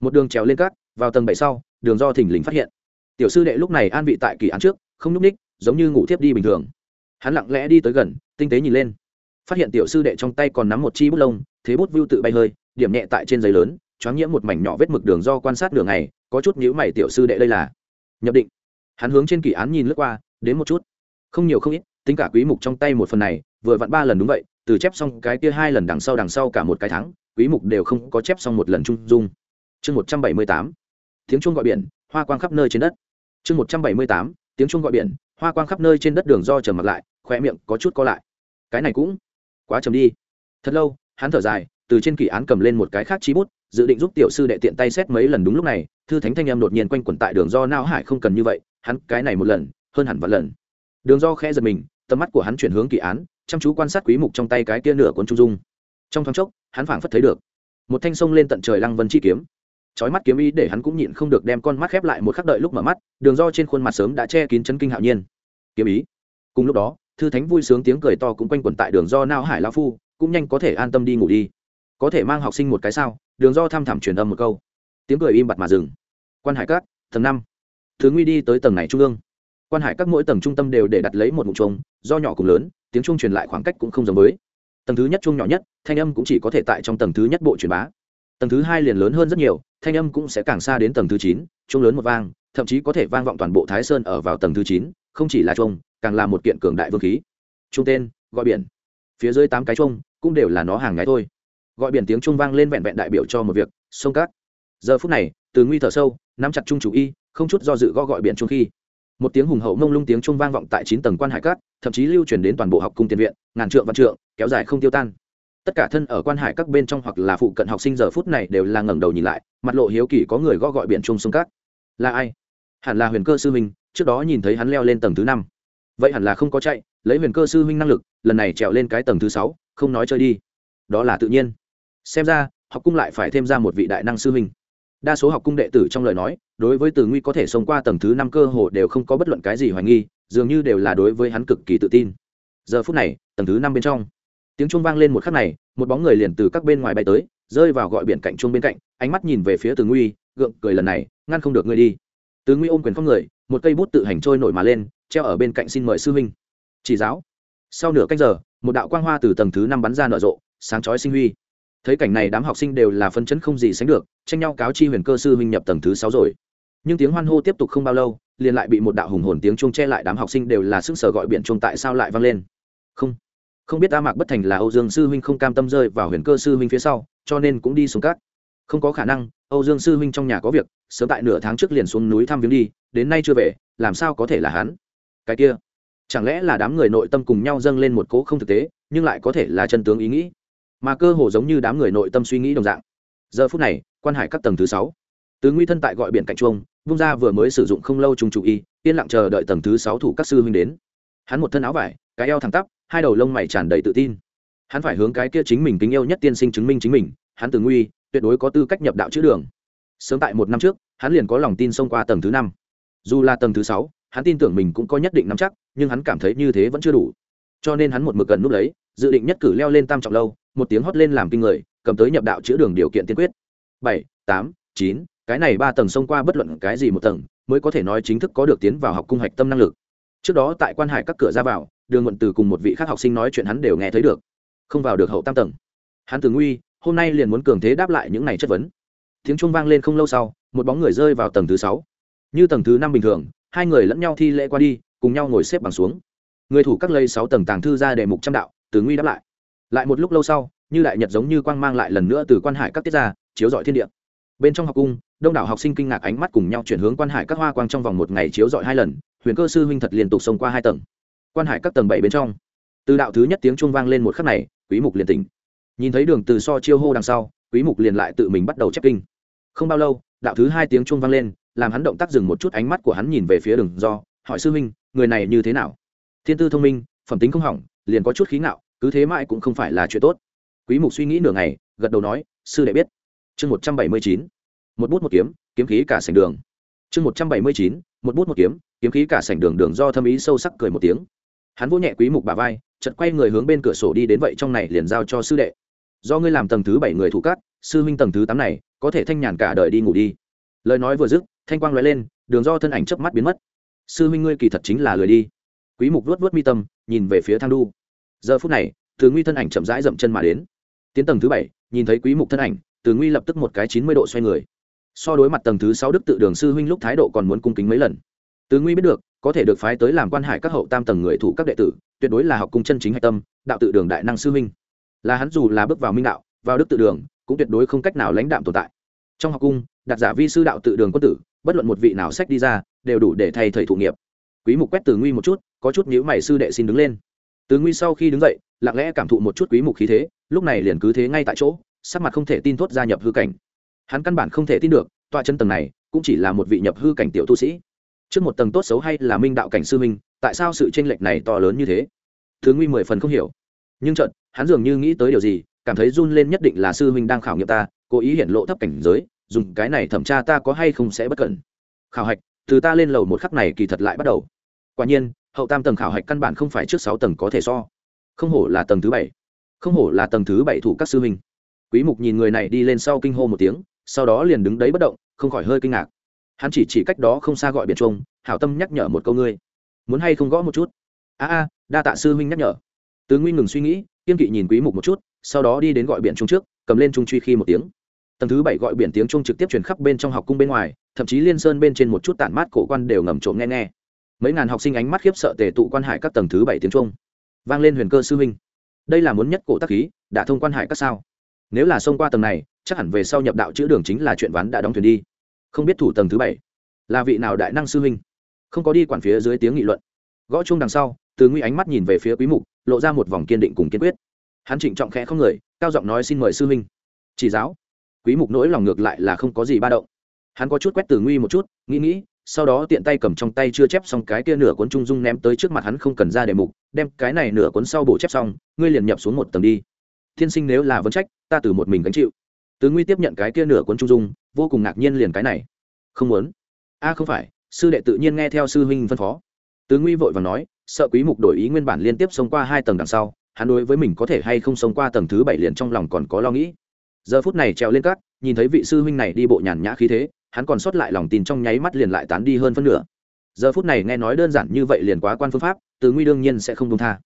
Một đường trèo lên cát vào tầng bảy sau, đường do thỉnh lình phát hiện. Tiểu sư đệ lúc này an vị tại kỳ án trước, không nhúc ních, giống như ngủ thiếp đi bình thường. Hắn lặng lẽ đi tới gần, tinh tế nhìn lên phát hiện tiểu sư đệ trong tay còn nắm một chi bút lông, thế bút vưu tự bay hơi, điểm nhẹ tại trên giấy lớn, choáng nhiễm một mảnh nhỏ vết mực đường do quan sát đường này có chút nhữ mày tiểu sư đệ đây là. Nhập định. Hắn hướng trên kỳ án nhìn lướt qua, đến một chút. Không nhiều không ít, tính cả quý mục trong tay một phần này, vừa vặn ba lần đúng vậy, từ chép xong cái kia hai lần đằng sau đằng sau cả một cái tháng, quý mục đều không có chép xong một lần chung dung. Chương 178 tiếng chuông gọi biển, hoa quang khắp nơi trên đất. Chương 178 tiếng chuông gọi biển, hoa quang khắp nơi trên đất đường do trầm mặt lại khoe miệng có chút co lại. Cái này cũng quá trầm đi. Thật lâu, hắn thở dài, từ trên kỳ án cầm lên một cái khác chí bút, dự định giúp tiểu sư đệ tiện tay xét mấy lần đúng lúc này, thư thánh thanh em đột nhiên quanh quẩn tại đường do não hải không cần như vậy, hắn cái này một lần, hơn hẳn vạn lần. Đường do khẽ giật mình, tầm mắt của hắn chuyển hướng kỳ án, chăm chú quan sát quý mục trong tay cái kia nửa cuốn trung dung. Trong thoáng chốc, hắn phảng phất thấy được, một thanh sông lên tận trời lăng vân chi kiếm. Chói mắt kiếm ý để hắn cũng nhịn không được đem con mắt khép lại một khắc đợi lúc mở mắt, đường do trên khuôn mặt sớm đã che kín chấn kinh hạo nhiên. Kiếm ý. Cùng lúc đó thư thánh vui sướng tiếng cười to cũng quanh quẩn tại đường do nao hải lão phu, cũng nhanh có thể an tâm đi ngủ đi. Có thể mang học sinh một cái sao? Đường do thăm thẳm truyền âm một câu. Tiếng cười im bặt mà dừng. Quan hải các, tầng năm. Thứ nguy đi tới tầng này trung ương. Quan hải các mỗi tầng trung tâm đều để đặt lấy một mục trống do nhỏ cùng lớn, tiếng chuông truyền lại khoảng cách cũng không giống với. Tầng thứ nhất chuông nhỏ nhất, thanh âm cũng chỉ có thể tại trong tầng thứ nhất bộ truyền bá. Tầng thứ hai liền lớn hơn rất nhiều, thanh âm cũng sẽ càng xa đến tầng thứ chín, chuông lớn một vang, thậm chí có thể vang vọng toàn bộ thái sơn ở vào tầng thứ chín, không chỉ là chuông càng là một kiện cường đại vương khí. Trung tên, gọi biển. Phía dưới tám cái trung cũng đều là nó hàng ngày thôi. Gọi biển tiếng trung vang lên vẹn vẹn đại biểu cho một việc, sông cát. Giờ phút này, từ nguy thở sâu, nắm chặt trung chủ y, không chút do dự gõ gọi biển trung khi. Một tiếng hùng hậu mông lung tiếng trung vang vọng tại chín tầng quan hải cát, thậm chí lưu truyền đến toàn bộ học cung tiền viện, ngàn trượng văn trượng, kéo dài không tiêu tan. Tất cả thân ở quan hải các bên trong hoặc là phụ cận học sinh giờ phút này đều là ngẩng đầu nhìn lại, mặt lộ hiếu kỳ có người gõ gọi biển trung sông cát. Là ai? Hẳn là huyền cơ sư minh, trước đó nhìn thấy hắn leo lên tầng thứ năm vậy hẳn là không có chạy, lấy huyền cơ sư huynh năng lực, lần này trèo lên cái tầng thứ sáu, không nói chơi đi. Đó là tự nhiên. Xem ra, học cung lại phải thêm ra một vị đại năng sư huynh. Đa số học cung đệ tử trong lời nói, đối với từ nguy có thể sống qua tầng thứ năm cơ hồ đều không có bất luận cái gì hoài nghi, dường như đều là đối với hắn cực kỳ tự tin. Giờ phút này, tầng thứ năm bên trong, tiếng chuông vang lên một khắc này, một bóng người liền từ các bên ngoài bay tới, rơi vào gọi biển cạnh chuông bên cạnh, ánh mắt nhìn về phía từ nguy, gượng cười lần này, ngăn không được ngươi đi. Từ nguy ôm quyền phong người một cây bút tự hành trôi nổi mà lên, treo ở bên cạnh xin mời sư huynh. Chỉ giáo. Sau nửa canh giờ, một đạo quang hoa từ tầng thứ năm bắn ra nở rộ, sáng chói sinh huy. Thấy cảnh này đám học sinh đều là phân chấn không gì sánh được, tranh nhau cáo chi huyền cơ sư huynh nhập tầng thứ sáu rồi. Nhưng tiếng hoan hô tiếp tục không bao lâu, liền lại bị một đạo hùng hồn tiếng chuông che lại đám học sinh đều là sức sở gọi biện chuông tại sao lại vang lên. Không. Không biết ta mạc bất thành là âu dương sư huynh không cam tâm rơi vào huyền cơ sư huynh phía sau, cho nên cũng đi xuống cát. Không có khả năng, âu dương sư huynh trong nhà có việc sớm tại nửa tháng trước liền xuống núi thăm viếng đi, đến nay chưa về, làm sao có thể là hắn? Cái kia, chẳng lẽ là đám người nội tâm cùng nhau dâng lên một cố không thực tế, nhưng lại có thể là chân tướng ý nghĩ? Mà cơ hồ giống như đám người nội tâm suy nghĩ đồng dạng. Giờ phút này, quan hải các tầng thứ sáu. Tứ nguy thân tại gọi biển cạnh chuông, vung ra vừa mới sử dụng không lâu trùng chủ y, yên lặng chờ đợi tầng thứ sáu thủ các sư huynh đến. Hắn một thân áo vải, cái eo thẳng tắp, hai đầu lông mày tràn đầy tự tin. Hắn phải hướng cái kia chính mình kính yêu nhất tiên sinh chứng minh chính mình, hắn từ nguy, tuyệt đối có tư cách nhập đạo chữ đường sớm tại một năm trước, hắn liền có lòng tin xông qua tầng thứ năm. Dù là tầng thứ sáu, hắn tin tưởng mình cũng có nhất định nắm chắc, nhưng hắn cảm thấy như thế vẫn chưa đủ. Cho nên hắn một mực cần núp lấy, dự định nhất cử leo lên tam trọng lâu, một tiếng hót lên làm kinh người, cầm tới nhập đạo chữa đường điều kiện tiên quyết. Bảy, tám, chín, cái này ba tầng xông qua bất luận cái gì một tầng, mới có thể nói chính thức có được tiến vào học cung hạch tâm năng lực. Trước đó tại quan hải các cửa ra vào, đường muộn từ cùng một vị khác học sinh nói chuyện hắn đều nghe thấy được. Không vào được hậu tam tầng. Hắn từ nguy, hôm nay liền muốn cường thế đáp lại những này chất vấn tiếng chuông vang lên không lâu sau, một bóng người rơi vào tầng thứ sáu. Như tầng thứ năm bình thường, hai người lẫn nhau thi lễ qua đi, cùng nhau ngồi xếp bằng xuống. Người thủ các lây sáu tầng tàng thư ra đề mục trăm đạo, từ nguy đáp lại. Lại một lúc lâu sau, như đại nhật giống như quang mang lại lần nữa từ quan hải các tiết ra, chiếu dọi thiên địa. Bên trong học cung, đông đảo học sinh kinh ngạc ánh mắt cùng nhau chuyển hướng quan hải các hoa quang trong vòng một ngày chiếu dọi hai lần, huyền cơ sư huynh thật liên tục xông qua hai tầng. Quan hải các tầng bảy bên trong. Từ đạo thứ nhất tiếng chuông vang lên một khắc này, quý mục liền tỉnh. Nhìn thấy đường từ so chiêu hô đằng sau, quý mục liền lại tự mình bắt đầu chép kinh không bao lâu đạo thứ hai tiếng chuông vang lên làm hắn động tác dừng một chút ánh mắt của hắn nhìn về phía đường do hỏi sư Minh, người này như thế nào? Thiên tư thông minh phẩm tính không hỏng liền có chút khí ngạo cứ thế mãi cũng không phải là chuyện tốt. Quý mục suy nghĩ nửa ngày gật đầu nói sư đệ biết. Chương 179 một bút một kiếm kiếm khí cả sảnh đường. Chương 179 một bút một kiếm kiếm khí cả sảnh đường đường do thâm ý sâu sắc cười một tiếng. Hắn vỗ nhẹ quý mục bà vai chợt quay người hướng bên cửa sổ đi đến vậy trong này liền giao cho sư đệ do ngươi làm tầng thứ bảy người thủ cát, sư huynh tầng thứ tám này, có thể thanh nhàn cả đời đi ngủ đi. Lời nói vừa dứt, thanh quang lóe lên, đường do thân ảnh chớp mắt biến mất. Sư huynh ngươi kỳ thật chính là lười đi. Quý mục vuốt vuốt mi tâm, nhìn về phía thang đu giờ phút này, từ nguy thân ảnh chậm rãi dậm chân mà đến. Tiến tầng thứ bảy, nhìn thấy quý mục thân ảnh, từ nguy lập tức một cái chín mươi độ xoay người. So đối mặt tầng thứ sáu đức tự đường sư huynh lúc thái độ còn muốn cung kính mấy lần. Từ nguy biết được, có thể được phái tới làm quan hải các hậu tam tầng người thủ các đệ tử, tuyệt đối là học cung chân chính hạch tâm, đạo tự đường đại năng sư huynh là hắn dù là bước vào minh đạo, vào đức tự đường, cũng tuyệt đối không cách nào lãnh đạm tồn tại. Trong học cung, đặt giả vi sư đạo tự đường quân tử, bất luận một vị nào sách đi ra, đều đủ để thay thầy thụ nghiệp. Quý mục quét từ nguy một chút, có chút nhíu mày sư đệ xin đứng lên. Từ nguy sau khi đứng dậy, lặng lẽ cảm thụ một chút quý mục khí thế, lúc này liền cứ thế ngay tại chỗ, sắc mặt không thể tin thốt gia nhập hư cảnh. Hắn căn bản không thể tin được, tọa chân tầng này, cũng chỉ là một vị nhập hư cảnh tiểu tu sĩ. Trước một tầng tốt xấu hay là minh đạo cảnh sư minh, tại sao sự tranh lệch này to lớn như thế? Thứ nguy mười phần không hiểu. Nhưng chợt hắn dường như nghĩ tới điều gì, cảm thấy run lên nhất định là sư huynh đang khảo nghiệm ta, cố ý hiện lộ thấp cảnh giới, dùng cái này thẩm tra ta có hay không sẽ bất cẩn. Khảo hạch, từ ta lên lầu một khắc này kỳ thật lại bắt đầu. Quả nhiên, hậu tam tầng khảo hạch căn bản không phải trước sáu tầng có thể so. Không hổ là tầng thứ bảy. Không hổ là tầng thứ bảy thủ các sư huynh. Quý mục nhìn người này đi lên sau kinh hô một tiếng, sau đó liền đứng đấy bất động, không khỏi hơi kinh ngạc. Hắn chỉ chỉ cách đó không xa gọi biển trung hảo tâm nhắc nhở một câu ngươi. Muốn hay không gõ một chút? A a, đa tạ sư huynh nhắc nhở. Tứ nguyên ngừng suy nghĩ kiên kỵ nhìn quý mục một chút, sau đó đi đến gọi biển trung trước, cầm lên trung truy khi một tiếng. Tầng thứ bảy gọi biển tiếng trung trực tiếp truyền khắp bên trong học cung bên ngoài, thậm chí liên sơn bên trên một chút tản mát cổ quan đều ngầm trộm nghe nghe. Mấy ngàn học sinh ánh mắt khiếp sợ tề tụ quan hải các tầng thứ bảy tiếng trung. Vang lên huyền cơ sư huynh. Đây là muốn nhất cổ tác khí, đã thông quan hải các sao? Nếu là xông qua tầng này, chắc hẳn về sau nhập đạo chữ đường chính là chuyện ván đã đóng thuyền đi. Không biết thủ tầng thứ bảy là vị nào đại năng sư huynh? Không có đi quản phía dưới tiếng nghị luận. Gõ chung đằng sau, từ nguy ánh mắt nhìn về phía quý mục lộ ra một vòng kiên định cùng kiên quyết. Hắn trịnh trọng khẽ không người, cao giọng nói xin mời sư huynh. Chỉ giáo. Quý mục nỗi lòng ngược lại là không có gì ba động. Hắn có chút quét từ nguy một chút, nghĩ nghĩ, sau đó tiện tay cầm trong tay chưa chép xong cái kia nửa cuốn trung dung ném tới trước mặt hắn không cần ra đề mục, đem cái này nửa cuốn sau bổ chép xong, ngươi liền nhập xuống một tầng đi. Thiên sinh nếu là vấn trách, ta từ một mình gánh chịu. Từ nguy tiếp nhận cái kia nửa cuốn trung dung, vô cùng ngạc nhiên liền cái này. Không muốn. A, không phải, sư đệ tự nhiên nghe theo sư huynh phân phó. Từ nguy vội và nói sợ quý mục đổi ý nguyên bản liên tiếp xông qua hai tầng đằng sau hắn đối với mình có thể hay không xông qua tầng thứ bảy liền trong lòng còn có lo nghĩ. Giờ phút này trèo lên cát, nhìn thấy vị sư huynh này đi bộ nhàn nhã khí thế hắn còn sót lại lòng tin trong nháy mắt liền lại tán đi hơn phân nửa. Giờ phút này nghe nói đơn giản như vậy liền quá quan phương pháp từ nguy đương nhiên sẽ không công tha.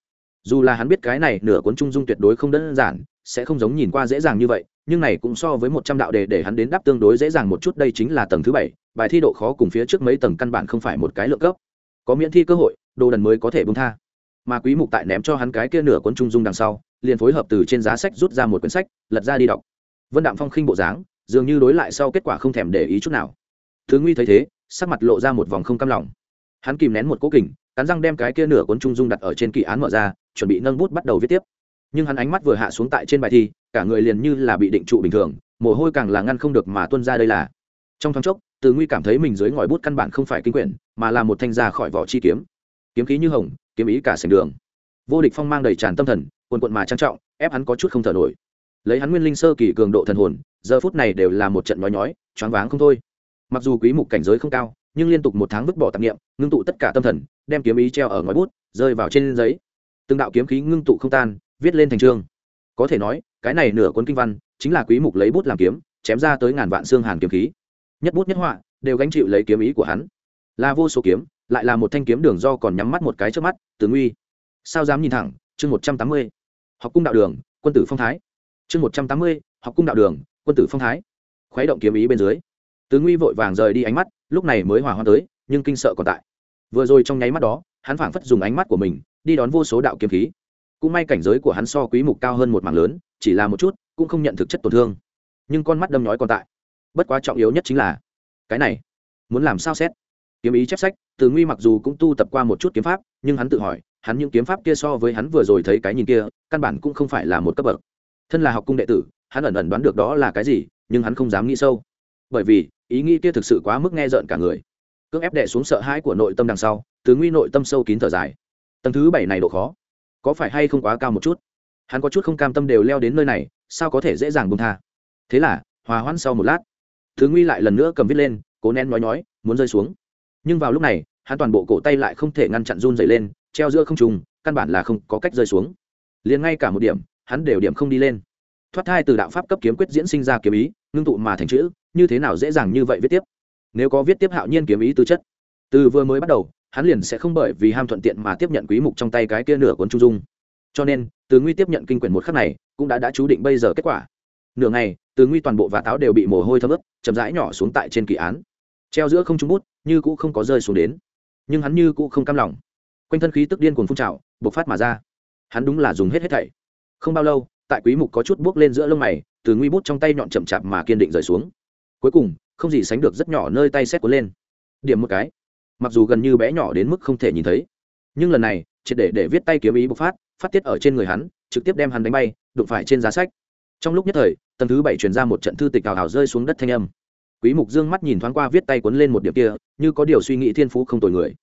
Dù là hắn biết cái này nửa cuốn trung dung tuyệt đối không đơn giản sẽ không giống nhìn qua dễ dàng như vậy nhưng này cũng so với một trăm đạo đề để hắn đến đáp tương đối dễ dàng một chút đây chính là tầng thứ bảy bài thi độ khó cùng phía trước mấy tầng căn bản không phải một cái lượng cấp. Có miễn thi cơ hội đồ đần mới có thể bông tha. Mà quý mục tại ném cho hắn cái kia nửa cuốn trung dung đằng sau, liền phối hợp từ trên giá sách rút ra một quyển sách, lật ra đi đọc. Vân đạm phong khinh bộ dáng, dường như đối lại sau kết quả không thèm để ý chút nào. Thứ nguy thấy thế, sắc mặt lộ ra một vòng không cam lòng. Hắn kìm nén một cố kình, cắn răng đem cái kia nửa cuốn trung dung đặt ở trên kỳ án mở ra, chuẩn bị nâng bút bắt đầu viết tiếp. Nhưng hắn ánh mắt vừa hạ xuống tại trên bài thi, cả người liền như là bị định trụ bình thường, mồ hôi càng là ngăn không được mà tuân ra đây là. Trong thoáng chốc, từ nguy cảm thấy mình dưới ngòi bút căn bản không phải kinh quyển, mà là một thanh ra khỏi vỏ chi kiếm kiếm khí như hồng, kiếm ý cả sành đường. Vô địch phong mang đầy tràn tâm thần quần quận mà trang trọng, ép hắn có chút không thở nổi. Lấy hắn nguyên linh sơ kỳ cường độ thần hồn, giờ phút này đều là một trận nói nhói, choáng váng không thôi. Mặc dù quý mục cảnh giới không cao, nhưng liên tục một tháng vứt bỏ tạp niệm, ngưng tụ tất cả tâm thần, đem kiếm ý treo ở ngòi bút, rơi vào trên giấy. Từng đạo kiếm khí ngưng tụ không tan, viết lên thành chương. Có thể nói, cái này nửa cuốn kinh văn, chính là quý mục lấy bút làm kiếm, chém ra tới ngàn vạn xương hàn kiếm khí. Nhất bút nhất họa, đều gánh chịu lấy kiếm ý của hắn. Là vô số kiếm lại là một thanh kiếm đường do còn nhắm mắt một cái trước mắt tướng uy, sao dám nhìn thẳng? Chương một trăm tám mươi. Học cung đạo đường quân tử phong thái. Chương một trăm tám mươi học cung đạo đường quân tử phong thái. Khuấy động kiếm ý bên dưới. Tướng uy vội vàng rời đi ánh mắt lúc này mới hòa hoa tới nhưng kinh sợ còn tại. Vừa rồi trong nháy mắt đó hắn phảng phất dùng ánh mắt của mình đi đón vô số đạo kiếm khí. Cũng may cảnh giới của hắn so quý mục cao hơn một mảng lớn chỉ là một chút cũng không nhận thực chất tổn thương. Nhưng con mắt đâm nhói còn tại. Bất quá trọng yếu nhất chính là cái này muốn làm sao xét? Kiếm ý chép sách, từ nguy mặc dù cũng tu tập qua một chút kiếm pháp, nhưng hắn tự hỏi, hắn những kiếm pháp kia so với hắn vừa rồi thấy cái nhìn kia, căn bản cũng không phải là một cấp bậc. Thân là học cung đệ tử, hắn ẩn ẩn đoán được đó là cái gì, nhưng hắn không dám nghĩ sâu. Bởi vì, ý nghĩ kia thực sự quá mức nghe rợn cả người. Cưỡng ép đệ xuống sợ hãi của nội tâm đằng sau, từ nguy nội tâm sâu kín thở dài. Tầng thứ bảy này độ khó, có phải hay không quá cao một chút? Hắn có chút không cam tâm đều leo đến nơi này, sao có thể dễ dàng bông tha? Thế là, hòa hoãn sau một lát thứ nguy lại lần nữa cầm viết lên, cố nén nói nói muốn rơi xuống nhưng vào lúc này, hắn toàn bộ cổ tay lại không thể ngăn chặn run dày lên, treo giữa không trùng căn bản là không có cách rơi xuống. Liền ngay cả một điểm, hắn đều điểm không đi lên. Thoát thai từ đạo pháp cấp kiếm quyết diễn sinh ra kiếm ý, ngưng tụ mà thành chữ, như thế nào dễ dàng như vậy viết tiếp? Nếu có viết tiếp hạo nhiên kiếm ý tư chất, từ vừa mới bắt đầu, hắn liền sẽ không bởi vì ham thuận tiện mà tiếp nhận quý mục trong tay cái kia nửa cuốn trung dung. Cho nên, từ nguy tiếp nhận kinh quyển một khắc này, cũng đã đã chú định bây giờ kết quả. Nửa ngày, từ nguy toàn bộ và táo đều bị mồ hôi thấm ướt, chậm rãi nhỏ xuống tại trên kỳ án. Treo giữa không trung bút như cũ không có rơi xuống đến. Nhưng hắn như cũ không cam lòng. Quanh thân khí tức điên cuồng phun trào, bộc phát mà ra. Hắn đúng là dùng hết hết thảy. Không bao lâu, tại quý mục có chút bước lên giữa lông mày, từ nguy bút trong tay nhọn chậm chạp mà kiên định rời xuống. Cuối cùng, không gì sánh được rất nhỏ nơi tay xét cuốn lên. Điểm một cái. Mặc dù gần như bé nhỏ đến mức không thể nhìn thấy, nhưng lần này chỉ để để viết tay kiếm ý bộc phát phát tiết ở trên người hắn, trực tiếp đem hắn đánh bay, đụng phải trên giá sách. Trong lúc nhất thời, tầng thứ bảy truyền ra một trận thư tịch hào hào rơi xuống đất thanh âm quý mục dương mắt nhìn thoáng qua viết tay cuốn lên một điểm kia, như có điều suy nghĩ thiên phú không tồi người.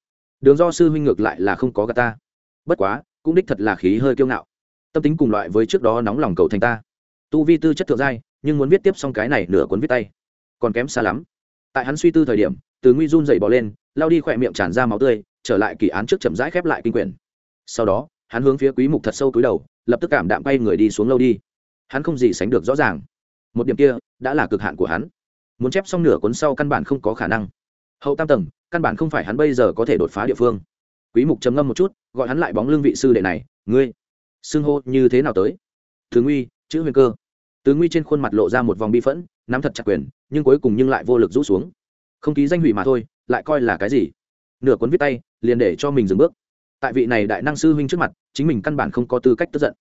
Đường do sư huynh ngược lại là không có gà ta. Bất quá, cũng đích thật là khí hơi kiêu ngạo. Tâm tính cùng loại với trước đó nóng lòng cầu thành ta. Tu vi tư chất thượng giai, nhưng muốn viết tiếp xong cái này nửa cuốn viết tay, còn kém xa lắm. Tại hắn suy tư thời điểm, từ nguy run dậy bỏ lên lao đi khỏe miệng tràn ra máu tươi, trở lại kỳ án trước chậm rãi khép lại kinh quyển. Sau đó, hắn hướng phía quý mục thật sâu túi đầu, lập tức cảm đạm bay người đi xuống lâu đi. Hắn không gì sánh được rõ ràng. Một điểm kia, đã là cực hạn của hắn muốn chép xong nửa cuốn sau căn bản không có khả năng. Hậu tam tầng, căn bản không phải hắn bây giờ có thể đột phá địa phương. Quý mục trầm ngâm một chút, gọi hắn lại bóng lưng vị sư đệ này, ngươi, xưng hô như thế nào tới? Thứ nguy, chữ huyền cơ. Tứ nguy trên khuôn mặt lộ ra một vòng bi phẫn, nắm thật chặt quyền, nhưng cuối cùng nhưng lại vô lực rũ xuống. Không ký danh hủy mà thôi, lại coi là cái gì? Nửa cuốn viết tay, liền để cho mình dừng bước. Tại vị này đại năng sư huynh trước mặt, chính mình căn bản không có tư cách tức giận.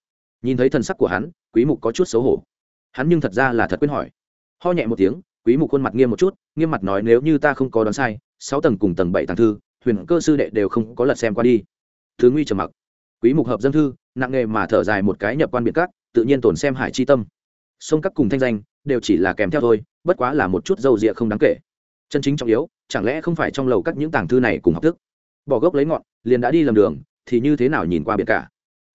Nhìn thấy thần sắc của hắn, quý mục có chút xấu hổ. Hắn nhưng thật ra là thật quên hỏi. Ho nhẹ một tiếng quý mục khuôn mặt nghiêm một chút, nghiêm mặt nói nếu như ta không có đoán sai, sáu tầng cùng tầng bảy tầng thư, huyền cơ sư đệ đều không có lật xem qua đi. Thứ nguy trầm mặc. Quý mục hợp dân thư, nặng nghề mà thở dài một cái nhập quan biệt các, tự nhiên tổn xem hải chi tâm. Sông các cùng thanh danh, đều chỉ là kèm theo thôi, bất quá là một chút dâu dịa không đáng kể. Chân chính trọng yếu, chẳng lẽ không phải trong lầu các những tàng thư này cùng học thức? Bỏ gốc lấy ngọn, liền đã đi lầm đường, thì như thế nào nhìn qua biệt cả?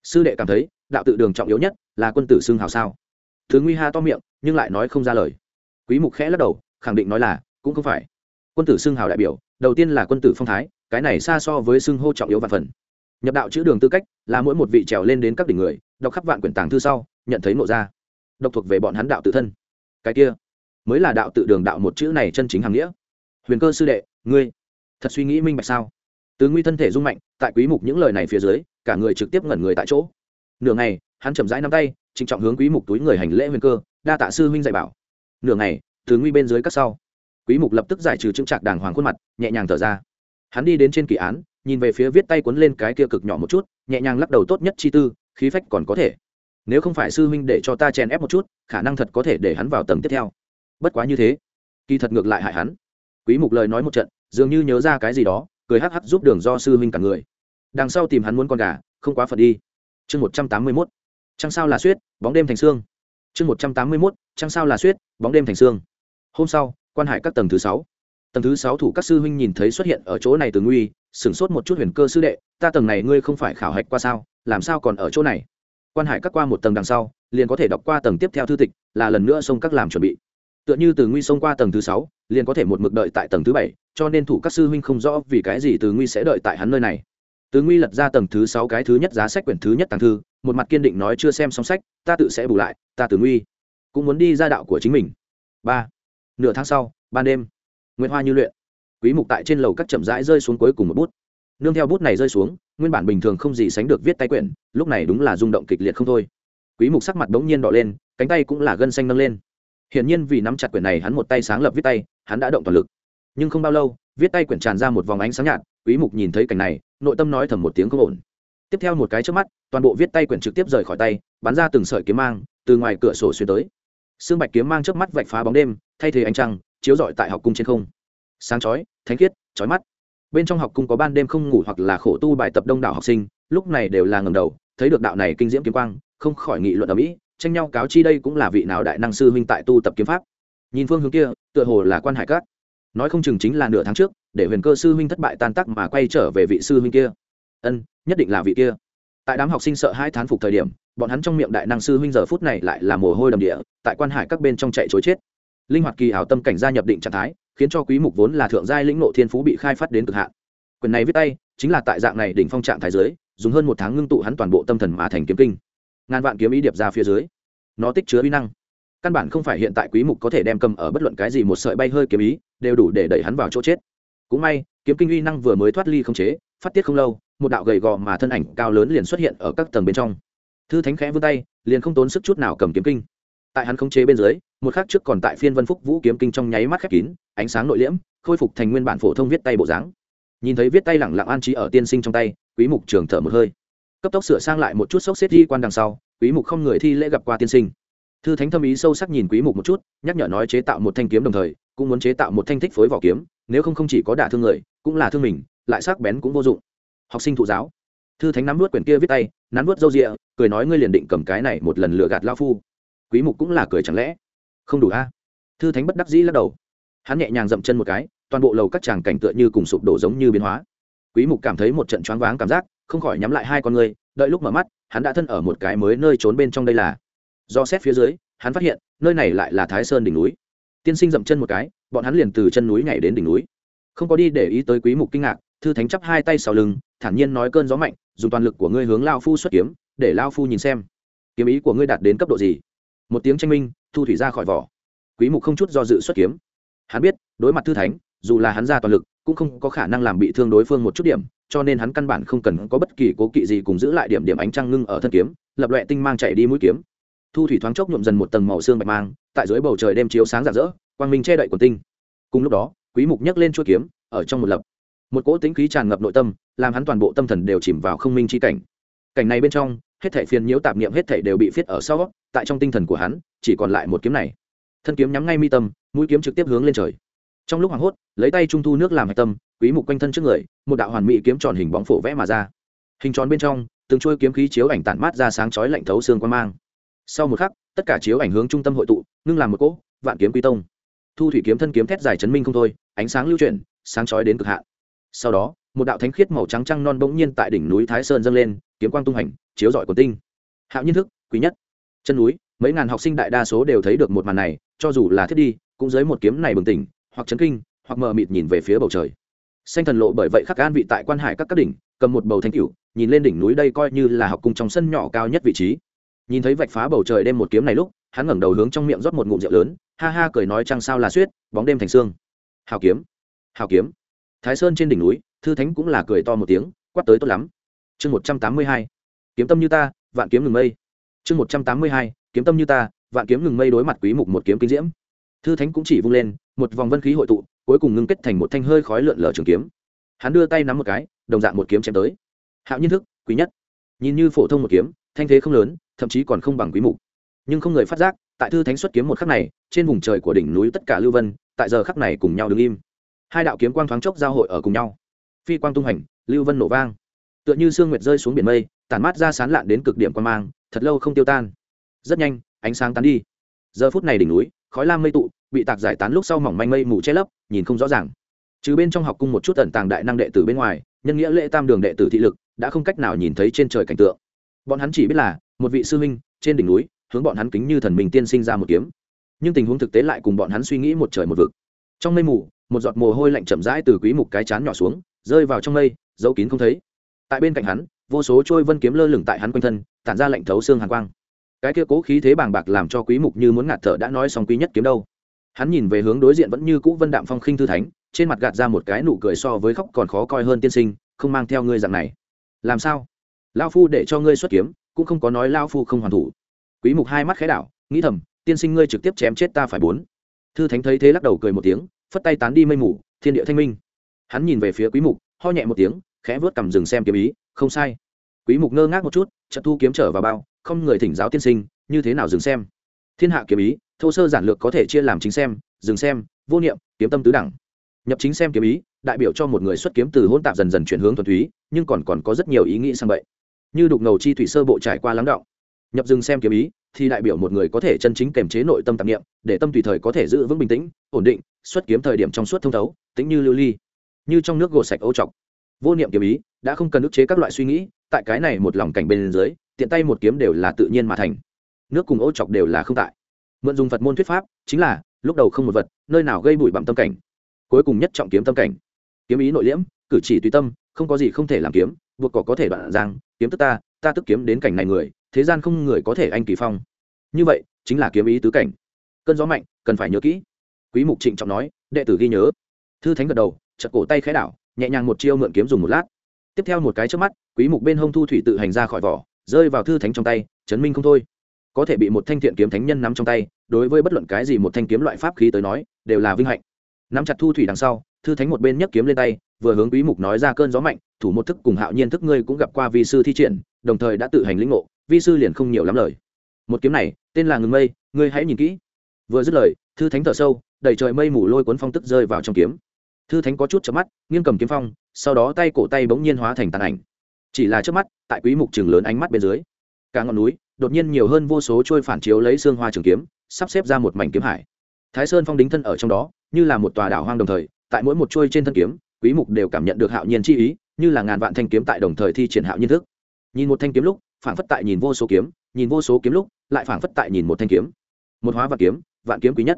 Sư đệ cảm thấy, đạo tự đường trọng yếu nhất là quân tử xưng hào sao? Thứ nguy ha to miệng, nhưng lại nói không ra lời quý mục khẽ lắc đầu, khẳng định nói là, cũng không phải. Quân tử xưng hào đại biểu, đầu tiên là quân tử phong thái, cái này xa so với xưng hô trọng yếu vạn phần. Nhập đạo chữ đường tư cách, là mỗi một vị trèo lên đến các đỉnh người, đọc khắp vạn quyển tàng thư sau, nhận thấy nộ ra. Độc thuộc về bọn hắn đạo tự thân. Cái kia, mới là đạo tự đường đạo một chữ này chân chính hàng nghĩa. Huyền cơ sư đệ, ngươi, thật suy nghĩ minh bạch sao? Tứ nguy thân thể rung mạnh, tại quý mục những lời này phía dưới, cả người trực tiếp ngẩn người tại chỗ. Nửa ngày, hắn chậm rãi nắm tay, trịnh trọng hướng quý mục túi người hành lễ huyền cơ, đa tạ sư huynh dạy bảo nửa ngày từ nguy bên dưới các sau. Quý mục lập tức giải trừ chứng trạc đàng hoàng khuôn mặt, nhẹ nhàng thở ra. Hắn đi đến trên kỳ án, nhìn về phía viết tay cuốn lên cái kia cực nhỏ một chút, nhẹ nhàng lắc đầu tốt nhất chi tư, khí phách còn có thể. Nếu không phải sư huynh để cho ta chèn ép một chút, khả năng thật có thể để hắn vào tầng tiếp theo. Bất quá như thế, kỳ thật ngược lại hại hắn. Quý mục lời nói một trận, dường như nhớ ra cái gì đó, cười hắc hắc giúp đường do sư huynh cả người. Đằng sau tìm hắn muốn con gà, không quá phật đi. Chương 181 trăng sao là suyết, bóng đêm thành xương chương 181 trăng sao là suyết, bóng đêm thành xương hôm sau, quan hải các tầng thứ sáu. Tầng thứ sáu thủ các sư huynh nhìn thấy xuất hiện ở chỗ này từ nguy, sửng sốt một chút huyền cơ sư đệ, ta tầng này ngươi không phải khảo hạch qua sao, làm sao còn ở chỗ này? Quan hải các qua một tầng đằng sau, liền có thể đọc qua tầng tiếp theo thư tịch, là lần nữa xông các làm chuẩn bị. Tựa như từ nguy xông qua tầng thứ sáu, liền có thể một mực đợi tại tầng thứ bảy, cho nên thủ các sư huynh không rõ vì cái gì từ nguy sẽ đợi tại hắn nơi này. Từ nguy lật ra tầng thứ sáu cái thứ nhất giá sách quyển thứ nhất tàng thư một mặt kiên định nói chưa xem xong sách, ta tự sẽ bù lại, ta tự nguy, cũng muốn đi ra đạo của chính mình. Ba, nửa tháng sau, ban đêm nguyễn hoa như luyện. Quý mục tại trên lầu các chậm rãi rơi xuống cuối cùng một bút. Nương theo bút này rơi xuống, nguyên bản bình thường không gì sánh được viết tay quyển, lúc này đúng là rung động kịch liệt không thôi. Quý mục sắc mặt bỗng nhiên đỏ lên, cánh tay cũng là gân xanh nâng lên. Hiển nhiên vì nắm chặt quyển này hắn một tay sáng lập viết tay, hắn đã động toàn lực. Nhưng không bao lâu, viết tay quyển tràn ra một vòng ánh sáng nhạt, quý mục nhìn thấy cảnh này, nội tâm nói thầm một tiếng không ổn tiếp theo một cái trước mắt, toàn bộ viết tay quyển trực tiếp rời khỏi tay, bắn ra từng sợi kiếm mang, từ ngoài cửa sổ xuyên tới. Sương bạch kiếm mang trước mắt vạch phá bóng đêm, thay thế ánh trăng, chiếu rọi tại học cung trên không. Sáng chói, thánh khiết, chói mắt. Bên trong học cung có ban đêm không ngủ hoặc là khổ tu bài tập đông đảo học sinh, lúc này đều là ngầm đầu, thấy được đạo này kinh diễm kiếm quang, không khỏi nghị luận ở mỹ, tranh nhau cáo chi đây cũng là vị nào đại năng sư huynh tại tu tập kiếm pháp. Nhìn phương hướng kia, tựa hồ là quan hải cát nói không chừng chính là nửa tháng trước, để huyền cơ sư huynh thất bại tan tắc mà quay trở về vị sư huynh kia. Ân nhất định là vị kia. Tại đám học sinh sợ hai thán phục thời điểm, bọn hắn trong miệng đại năng sư huynh giờ phút này lại là mồ hôi đầm địa, tại quan hải các bên trong chạy chối chết. Linh hoạt kỳ ảo tâm cảnh gia nhập định trạng thái, khiến cho quý mục vốn là thượng giai lĩnh nộ thiên phú bị khai phát đến cực hạn. Quyền này viết tay, chính là tại dạng này đỉnh phong trạng thái dưới, dùng hơn một tháng ngưng tụ hắn toàn bộ tâm thần mà thành kiếm kinh. Ngàn vạn kiếm ý điệp ra phía dưới, nó tích chứa uy năng. Căn bản không phải hiện tại quý mục có thể đem cầm ở bất luận cái gì một sợi bay hơi kiếm ý, đều đủ để đẩy hắn vào chỗ chết. Cũng may, kiếm kinh uy năng vừa mới thoát ly không chế phát tiết không lâu, một đạo gầy gò mà thân ảnh cao lớn liền xuất hiện ở các tầng bên trong. Thư thánh khẽ vươn tay, liền không tốn sức chút nào cầm kiếm kinh. Tại hắn khống chế bên dưới, một khắc trước còn tại phiên vân phúc vũ kiếm kinh trong nháy mắt khép kín, ánh sáng nội liễm, khôi phục thành nguyên bản phổ thông viết tay bộ dáng. Nhìn thấy viết tay lẳng lặng an trí ở tiên sinh trong tay, quý mục trường thở một hơi. Cấp tốc sửa sang lại một chút sốc xếp thi quan đằng sau, quý mục không người thi lễ gặp qua tiên sinh. Thư thánh thâm ý sâu sắc nhìn quý mục một chút, nhắc nhở nói chế tạo một thanh kiếm đồng thời, cũng muốn chế tạo một thanh thích phối vỏ kiếm, nếu không không chỉ có đả thương người, cũng là thương mình lại sắc bén cũng vô dụng. Học sinh thụ giáo. Thư thánh nắm nuốt quyển kia viết tay, nắn nuốt râu rịa, cười nói ngươi liền định cầm cái này một lần lừa gạt lao phu. Quý mục cũng là cười chẳng lẽ? Không đủ a. Thư thánh bất đắc dĩ lắc đầu. Hắn nhẹ nhàng dậm chân một cái, toàn bộ lầu các chàng cảnh tựa như cùng sụp đổ giống như biến hóa. Quý mục cảm thấy một trận choáng váng cảm giác, không khỏi nhắm lại hai con người, đợi lúc mở mắt, hắn đã thân ở một cái mới nơi trốn bên trong đây là. Do xét phía dưới, hắn phát hiện, nơi này lại là thái sơn đỉnh núi. Tiên sinh dậm chân một cái, bọn hắn liền từ chân núi nhảy đến đỉnh núi. Không có đi để ý tới quý mục kinh ngạc thư thánh chắp hai tay sau lưng, thản nhiên nói cơn gió mạnh, dùng toàn lực của ngươi hướng lao phu xuất kiếm, để lao phu nhìn xem. Kiếm ý của ngươi đạt đến cấp độ gì? Một tiếng tranh minh, thu thủy ra khỏi vỏ. Quý mục không chút do dự xuất kiếm. Hắn biết, đối mặt thư thánh, dù là hắn ra toàn lực, cũng không có khả năng làm bị thương đối phương một chút điểm, cho nên hắn căn bản không cần có bất kỳ cố kỵ gì cùng giữ lại điểm điểm ánh trăng ngưng ở thân kiếm, lập loẹ tinh mang chạy đi mũi kiếm. Thu thủy thoáng chốc nhuộm dần một tầng màu xương bạch mang, tại dưới bầu trời đêm chiếu sáng rạng rỡ, quang minh che đậy quần tinh. Cùng lúc đó, quý mục nhấc lên chuôi kiếm, ở trong một lập một cỗ tính khí tràn ngập nội tâm, làm hắn toàn bộ tâm thần đều chìm vào không minh chi cảnh. Cảnh này bên trong, hết thảy phiền nhiễu tạp niệm hết thảy đều bị viết ở sau tại trong tinh thần của hắn, chỉ còn lại một kiếm này. Thân kiếm nhắm ngay mi tâm, mũi kiếm trực tiếp hướng lên trời. Trong lúc hoảng hốt, lấy tay trung thu nước làm hạch tâm, quý mục quanh thân trước người, một đạo hoàn mỹ kiếm tròn hình bóng phổ vẽ mà ra. Hình tròn bên trong, từng trôi kiếm khí chiếu ảnh tản mát ra sáng chói lạnh thấu xương quan mang. Sau một khắc, tất cả chiếu ảnh hướng trung tâm hội tụ, ngưng làm một cỗ vạn kiếm quy tông. Thu thủy kiếm thân kiếm thét dài chấn minh không thôi, ánh sáng lưu chuyển, sáng chói đến cực hạn sau đó, một đạo thánh khiết màu trắng trăng non bỗng nhiên tại đỉnh núi thái sơn dâng lên, kiếm quang tung hành, chiếu rọi quần tinh. Hạo nhiên thức, quý nhất. Chân núi, mấy ngàn học sinh đại đa số đều thấy được một màn này, cho dù là thiết đi, cũng dưới một kiếm này bừng tỉnh, hoặc chấn kinh, hoặc mờ mịt nhìn về phía bầu trời. Xanh thần lộ bởi vậy khắc an vị tại quan hải các các đỉnh, cầm một bầu thanh cửu, nhìn lên đỉnh núi đây coi như là học cung trong sân nhỏ cao nhất vị trí. Nhìn thấy vạch phá bầu trời đêm một kiếm này lúc, hắn ngẩng đầu hướng trong miệng rót một ngụm rượu lớn, ha ha cười nói chăng sao là suyết, bóng đêm thành xương hào kiếm hào kiếm thái sơn trên đỉnh núi, thư thánh cũng là cười to một tiếng, quát tới tốt lắm. Chương một trăm tám mươi hai, kiếm tâm như ta, vạn kiếm ngừng mây. Chương một trăm tám mươi hai, kiếm tâm như ta, vạn kiếm ngừng mây đối mặt quý mục một kiếm kinh diễm. Thư thánh cũng chỉ vung lên, một vòng vân khí hội tụ, cuối cùng ngưng kết thành một thanh hơi khói lượn lờ trường kiếm. Hắn đưa tay nắm một cái, đồng dạng một kiếm chém tới. Hạo nhiên thức, quý nhất. Nhìn như phổ thông một kiếm, thanh thế không lớn, thậm chí còn không bằng quý mục. Nhưng không người phát giác, tại thư thánh xuất kiếm một khắc này, trên vùng trời của đỉnh núi tất cả lưu vân, tại giờ khắc này cùng nhau đứng im hai đạo kiếm quang thoáng chốc giao hội ở cùng nhau. Phi quang tung hành, lưu vân nổ vang. Tựa như sương nguyệt rơi xuống biển mây, tản mát ra sán lạn đến cực điểm quan mang, thật lâu không tiêu tan. Rất nhanh, ánh sáng tán đi. Giờ phút này đỉnh núi, khói lam mây tụ, bị tạc giải tán lúc sau mỏng manh mây mù che lấp, nhìn không rõ ràng. Trừ bên trong học cung một chút tận tàng đại năng đệ tử bên ngoài, nhân nghĩa lễ tam đường đệ tử thị lực đã không cách nào nhìn thấy trên trời cảnh tượng. Bọn hắn chỉ biết là, một vị sư huynh, trên đỉnh núi, hướng bọn hắn kính như thần mình tiên sinh ra một kiếm. Nhưng tình huống thực tế lại cùng bọn hắn suy nghĩ một trời một vực. Trong mây mù một giọt mồ hôi lạnh chậm rãi từ quý mục cái chán nhỏ xuống, rơi vào trong mây dấu kín không thấy. Tại bên cạnh hắn, vô số trôi vân kiếm lơ lửng tại hắn quanh thân, tản ra lạnh thấu xương hàn quang. Cái kia cố khí thế bàng bạc làm cho quý mục như muốn ngạt thở đã nói xong quý nhất kiếm đâu. Hắn nhìn về hướng đối diện vẫn như cũ vân đạm phong khinh thư thánh, trên mặt gạt ra một cái nụ cười so với khóc còn khó coi hơn tiên sinh, không mang theo ngươi dạng này. Làm sao? Lao phu để cho ngươi xuất kiếm, cũng không có nói lao phu không hoàn thủ. Quý mục hai mắt khẽ đảo, nghĩ thầm, tiên sinh ngươi trực tiếp chém chết ta phải bốn thư thánh thấy thế lắc đầu cười một tiếng, phất tay tán đi mây mù, thiên địa thanh minh. Hắn nhìn về phía quý mục, ho nhẹ một tiếng, khẽ vớt cầm dừng xem kiếm ý, không sai. Quý mục ngơ ngác một chút, chợt thu kiếm trở vào bao, không người thỉnh giáo tiên sinh, như thế nào dừng xem? Thiên hạ kiếm ý, thô sơ giản lược có thể chia làm chính xem dừng xem, vô niệm, kiếm tâm tứ đẳng. Nhập chính xem kiếm ý, đại biểu cho một người xuất kiếm từ hỗn tạp dần dần chuyển hướng thuần túy, nhưng còn còn có rất nhiều ý nghĩ sang vậy như đục ngầu chi thủy sơ bộ trải qua lắng động. Nhập dừng xem kiếm ý thì đại biểu một người có thể chân chính kềm chế nội tâm tạp niệm, để tâm tùy thời có thể giữ vững bình tĩnh, ổn định, xuất kiếm thời điểm trong suốt thông thấu tính như lưu ly, như trong nước gột sạch ô trọc. Vô niệm kiếm ý, đã không cần ức chế các loại suy nghĩ, tại cái này một lòng cảnh bên dưới, tiện tay một kiếm đều là tự nhiên mà thành. Nước cùng ô trọc đều là không tại. Mượn dùng phật môn thuyết pháp, chính là, lúc đầu không một vật, nơi nào gây bụi bặm tâm cảnh. Cuối cùng nhất trọng kiếm tâm cảnh. Kiếm ý nội liễm, cử chỉ tùy tâm, không có gì không thể làm kiếm, buộc cỏ có thể đoạn giang, kiếm tức ta ta tức kiếm đến cảnh này người thế gian không người có thể anh kỳ phong. Như vậy, chính là kiếm ý tứ cảnh. Cơn gió mạnh, cần phải nhớ kỹ. Quý mục trịnh trọng nói, đệ tử ghi nhớ. Thư thánh gật đầu chật cổ tay khẽ đảo, nhẹ nhàng một chiêu mượn kiếm dùng một lát. Tiếp theo một cái trước mắt, quý mục bên hông thu thủy tự hành ra khỏi vỏ, rơi vào thư thánh trong tay, chấn minh không thôi. Có thể bị một thanh thiện kiếm thánh nhân nắm trong tay, đối với bất luận cái gì một thanh kiếm loại pháp khí tới nói, đều là vinh hạnh. Nắm chặt thu thủy đằng sau, thư thánh một bên nhấc kiếm lên tay, vừa hướng quý mục nói ra cơn gió mạnh, thủ một thức cùng hạo nhiên thức ngươi cũng gặp qua vi sư thi triển, đồng thời đã tự hành lĩnh ngộ vi sư liền không nhiều lắm lời. Một kiếm này, tên là ngừng mây, ngươi hãy nhìn kỹ. Vừa dứt lời, thư thánh thở sâu, đẩy trời mây mù lôi cuốn phong tức rơi vào trong kiếm. Thư thánh có chút chớp mắt, nghiêng cầm kiếm phong, sau đó tay cổ tay bỗng nhiên hóa thành tàn ảnh. Chỉ là trước mắt, tại quý mục trường lớn ánh mắt bên dưới, cả ngọn núi, đột nhiên nhiều hơn vô số trôi phản chiếu lấy xương hoa trường kiếm, sắp xếp ra một mảnh kiếm hải. Thái sơn phong đính thân ở trong đó, như là một tòa đảo hoang đồng thời, tại mỗi một chuôi trên thân kiếm, quý mục đều cảm nhận được hạo nhiên chi ý, như là ngàn vạn thanh kiếm tại đồng thời thi triển hạo nhiên thức. Nhìn một thanh kiếm lúc phảng phất tại nhìn vô số kiếm, nhìn vô số kiếm lúc, lại phảng phất tại nhìn một thanh kiếm. Một hóa vạn kiếm vạn kiếm quý nhất.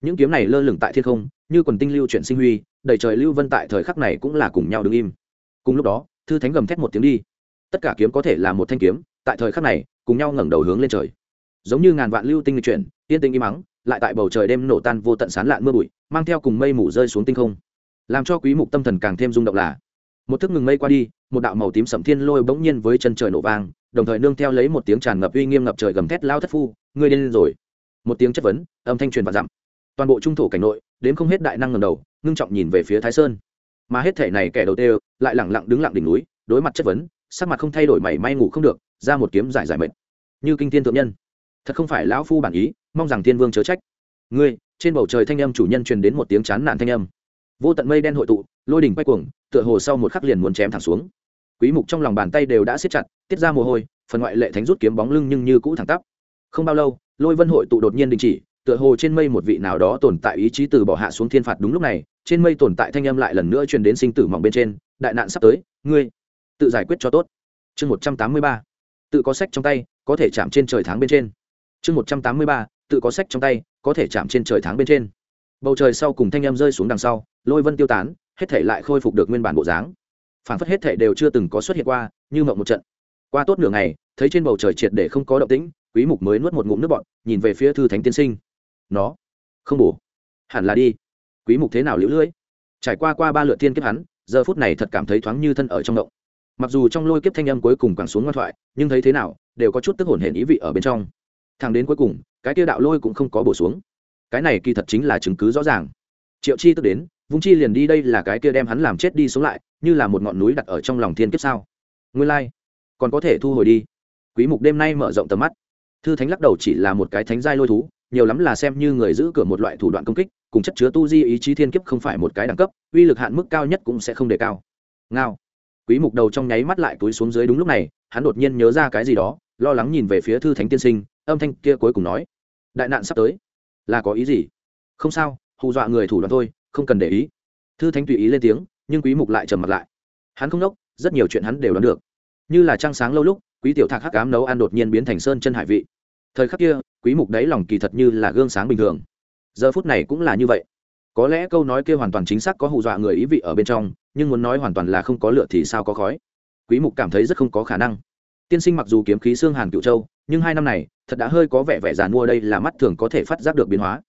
Những kiếm này lơ lửng tại thiên không, như quần tinh lưu chuyển sinh huy, đầy trời lưu vân tại thời khắc này cũng là cùng nhau đứng im. Cùng lúc đó, thư thánh gầm thét một tiếng đi. Tất cả kiếm có thể là một thanh kiếm, tại thời khắc này, cùng nhau ngẩng đầu hướng lên trời. Giống như ngàn vạn lưu tinh chuyển, yên tinh im mắng, lại tại bầu trời đêm nổ tan vô tận sán lạn mưa bụi, mang theo cùng mây mù rơi xuống tinh không. Làm cho quý mục tâm thần càng thêm rung động là, một thức ngừng mây qua đi, một đạo màu tím sẫm thiên lôi bỗng nhiên với chân trời nổ vang đồng thời nương theo lấy một tiếng tràn ngập uy nghiêm ngập trời gầm thét lao thất phu, ngươi lên rồi. Một tiếng chất vấn, âm thanh truyền và dặm. Toàn bộ trung thổ cảnh nội, đến không hết đại năng ngầm đầu, ngưng trọng nhìn về phía thái sơn. Mà hết thể này kẻ đầu tiên lại lẳng lặng đứng lặng đỉnh núi, đối mặt chất vấn, sắc mặt không thay đổi mảy may ngủ không được, ra một kiếm giải giải mệnh như kinh thiên thượng nhân. Thật không phải lão phu bản ý, mong rằng thiên vương chớ trách. Ngươi, trên bầu trời thanh âm chủ nhân truyền đến một tiếng chán nản thanh âm. Vô tận mây đen hội tụ, lôi đỉnh quay cuồng, tựa hồ sau một khắc liền muốn chém thẳng xuống quý mục trong lòng bàn tay đều đã siết chặt, tiết ra mồ hôi, phần ngoại lệ thánh rút kiếm bóng lưng nhưng như cũ thẳng tắp. Không bao lâu, lôi vân hội tụ đột nhiên đình chỉ, tựa hồ trên mây một vị nào đó tồn tại ý chí từ bỏ hạ xuống thiên phạt đúng lúc này, trên mây tồn tại thanh âm lại lần nữa truyền đến sinh tử mỏng bên trên, đại nạn sắp tới, ngươi tự giải quyết cho tốt. Chương một trăm tám mươi ba, tự có sách trong tay, có thể chạm trên trời tháng bên trên. Chương một trăm tám mươi ba, tự có sách trong tay, có thể chạm trên trời tháng bên trên. Bầu trời sau cùng thanh âm rơi xuống đằng sau, lôi vân tiêu tán, hết thể lại khôi phục được nguyên bản bộ dáng phản phất hết thể đều chưa từng có xuất hiện qua, như mộng một trận. Qua tốt nửa ngày, thấy trên bầu trời triệt để không có động tĩnh, quý mục mới nuốt một ngụm nước bọt, nhìn về phía thư thánh tiên sinh. Nó, không bổ. Hẳn là đi. Quý mục thế nào liễu lưỡi trải qua qua ba lượt tiên kiếp hắn, giờ phút này thật cảm thấy thoáng như thân ở trong động. Mặc dù trong lôi kiếp thanh âm cuối cùng quẳng xuống ngoan thoại, nhưng thấy thế nào, đều có chút tức hồn hển ý vị ở bên trong. Thằng đến cuối cùng, cái tiêu đạo lôi cũng không có bổ xuống. Cái này kỳ thật chính là chứng cứ rõ ràng. Triệu chi tức đến, vung chi liền đi, đây là cái kia đem hắn làm chết đi xuống lại như là một ngọn núi đặt ở trong lòng thiên kiếp sao? Nguyên lai、like. còn có thể thu hồi đi. Quý mục đêm nay mở rộng tầm mắt. Thư thánh lắc đầu chỉ là một cái thánh giai lôi thú, nhiều lắm là xem như người giữ cửa một loại thủ đoạn công kích, cùng chất chứa tu di ý chí thiên kiếp không phải một cái đẳng cấp, uy lực hạn mức cao nhất cũng sẽ không đề cao. Ngao. Quý mục đầu trong nháy mắt lại túi xuống dưới đúng lúc này, hắn đột nhiên nhớ ra cái gì đó, lo lắng nhìn về phía thư thánh tiên sinh, âm thanh kia cuối cùng nói, đại nạn sắp tới. Là có ý gì? Không sao, hù dọa người thủ đoạn thôi, không cần để ý. Thư thánh tùy ý lên tiếng nhưng quý mục lại trầm mặt lại. Hắn không đốc, rất nhiều chuyện hắn đều đoán được. Như là trăng sáng lâu lúc, quý tiểu thạc hắc ám nấu ăn đột nhiên biến thành sơn chân hải vị. Thời khắc kia, quý mục đấy lòng kỳ thật như là gương sáng bình thường. Giờ phút này cũng là như vậy. Có lẽ câu nói kia hoàn toàn chính xác có hù dọa người ý vị ở bên trong, nhưng muốn nói hoàn toàn là không có lửa thì sao có khói. Quý mục cảm thấy rất không có khả năng. Tiên sinh mặc dù kiếm khí xương hàn cựu châu, nhưng hai năm này, thật đã hơi có vẻ vẻ giàn mua đây là mắt thường có thể phát giác được biến hóa.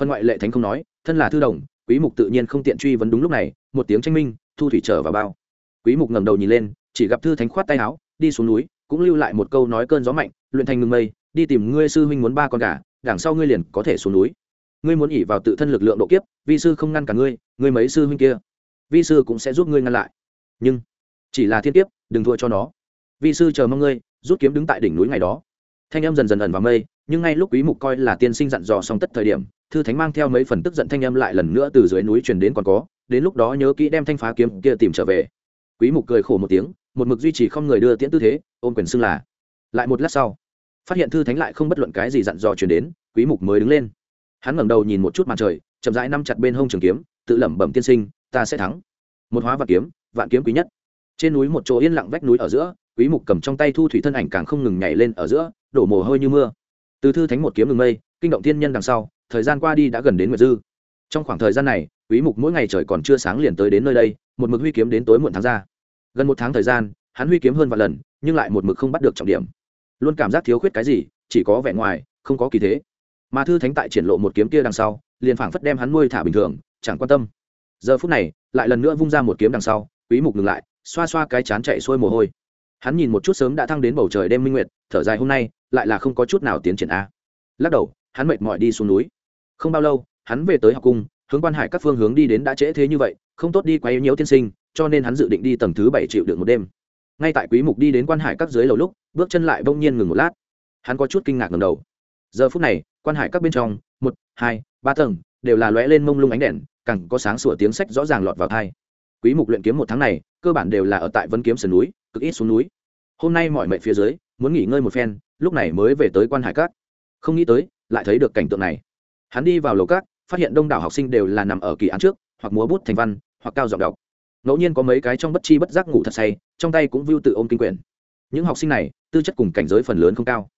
Phân ngoại lệ thánh không nói, thân là thư đồng quý mục tự nhiên không tiện truy vấn đúng lúc này, một tiếng tranh minh, thu thủy trở vào bao. Quý mục ngẩng đầu nhìn lên, chỉ gặp thư thánh khoát tay áo, đi xuống núi, cũng lưu lại một câu nói cơn gió mạnh, luyện thành ngừng mây, đi tìm ngươi sư huynh muốn ba con gà, đằng sau ngươi liền có thể xuống núi. Ngươi muốn ỉ vào tự thân lực lượng độ kiếp, vi sư không ngăn cả ngươi ngươi mấy sư huynh kia, vi sư cũng sẽ giúp ngươi ngăn lại. Nhưng, chỉ là thiên kiếp, đừng thua cho nó. Vi sư chờ mong ngươi, rút kiếm đứng tại đỉnh núi ngày đó. Thanh âm dần dần ẩn vào mây, nhưng ngay lúc quý mục coi là tiên sinh dặn dò xong tất thời điểm thư thánh mang theo mấy phần tức giận thanh âm lại lần nữa từ dưới núi truyền đến còn có, đến lúc đó nhớ kỹ đem thanh phá kiếm kia tìm trở về. Quý mục cười khổ một tiếng, một mực duy trì không người đưa tiễn tư thế, ôm quyền xưng là. Lại một lát sau, phát hiện thư thánh lại không bất luận cái gì dặn dò truyền đến, quý mục mới đứng lên. Hắn ngẩng đầu nhìn một chút màn trời, chậm rãi nắm chặt bên hông trường kiếm, tự lẩm bẩm tiên sinh, ta sẽ thắng. Một hóa vạn kiếm vạn kiếm quý nhất. Trên núi một chỗ yên lặng vách núi ở giữa, quý mục cầm trong tay thu thủy thân ảnh càng không ngừng nhảy lên ở giữa, đổ mồ hôi như mưa. Từ thư thánh một kiếm ngừng mây, kinh động thiên nhân đằng sau thời gian qua đi đã gần đến nguyệt dư. Trong khoảng thời gian này, quý mục mỗi ngày trời còn chưa sáng liền tới đến nơi đây, một mực huy kiếm đến tối muộn tháng ra. Gần một tháng thời gian, hắn huy kiếm hơn vài lần, nhưng lại một mực không bắt được trọng điểm. Luôn cảm giác thiếu khuyết cái gì, chỉ có vẻ ngoài, không có kỳ thế. Mà thư thánh tại triển lộ một kiếm kia đằng sau, liền phảng phất đem hắn nuôi thả bình thường, chẳng quan tâm. Giờ phút này, lại lần nữa vung ra một kiếm đằng sau, quý mục ngừng lại, xoa xoa cái chán chạy xuôi mồ hôi. Hắn nhìn một chút sớm đã thăng đến bầu trời đêm minh nguyệt, thở dài hôm nay, lại là không có chút nào tiến triển a. Lắc đầu, hắn mệt mỏi đi xuống núi không bao lâu, hắn về tới học cung, hướng quan hải các phương hướng đi đến đã trễ thế như vậy, không tốt đi quá yếu nhiễu tiên sinh, cho nên hắn dự định đi tầng thứ bảy triệu được một đêm. Ngay tại quý mục đi đến quan hải các dưới lầu lúc, bước chân lại bỗng nhiên ngừng một lát. Hắn có chút kinh ngạc ngầm đầu. Giờ phút này, quan hải các bên trong, một, hai, ba tầng, đều là lóe lên mông lung ánh đèn, càng có sáng sủa tiếng sách rõ ràng lọt vào tai. quý mục luyện kiếm một tháng này, cơ bản đều là ở tại vân kiếm sườn núi, cực ít xuống núi. Hôm nay mọi mệnh phía dưới, muốn nghỉ ngơi một phen, lúc này mới về tới quan hải các. Không nghĩ tới, lại thấy được cảnh tượng này hắn đi vào lầu các, phát hiện đông đảo học sinh đều là nằm ở kỳ án trước, hoặc múa bút thành văn, hoặc cao giọng đọc. Ngẫu nhiên có mấy cái trong bất chi bất giác ngủ thật say, trong tay cũng vưu tự ôm kinh quyển. Những học sinh này, tư chất cùng cảnh giới phần lớn không cao.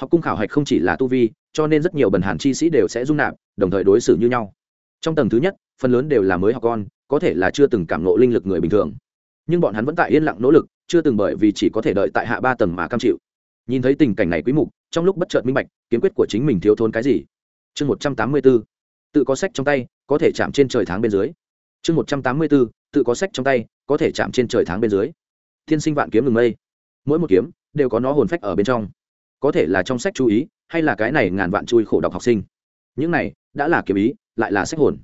Học cung khảo hạch không chỉ là tu vi, cho nên rất nhiều bần hàn chi sĩ đều sẽ dung nạp, đồng thời đối xử như nhau. Trong tầng thứ nhất, phần lớn đều là mới học con, có thể là chưa từng cảm nộ linh lực người bình thường. Nhưng bọn hắn vẫn tại yên lặng nỗ lực, chưa từng bởi vì chỉ có thể đợi tại hạ ba tầng mà cam chịu. Nhìn thấy tình cảnh này quý mục, trong lúc bất chợt minh bạch, kiếm quyết của chính mình thiếu thốn cái gì? Chương 184 tự có sách trong tay, có thể chạm trên trời tháng bên dưới. Chương 184 tự có sách trong tay, có thể chạm trên trời tháng bên dưới. Thiên sinh vạn kiếm ngừng mây. Mỗi một kiếm đều có nó hồn phách ở bên trong. Có thể là trong sách chú ý, hay là cái này ngàn vạn chui khổ đọc học sinh. Những này đã là kiếm ý, lại là sách hồn.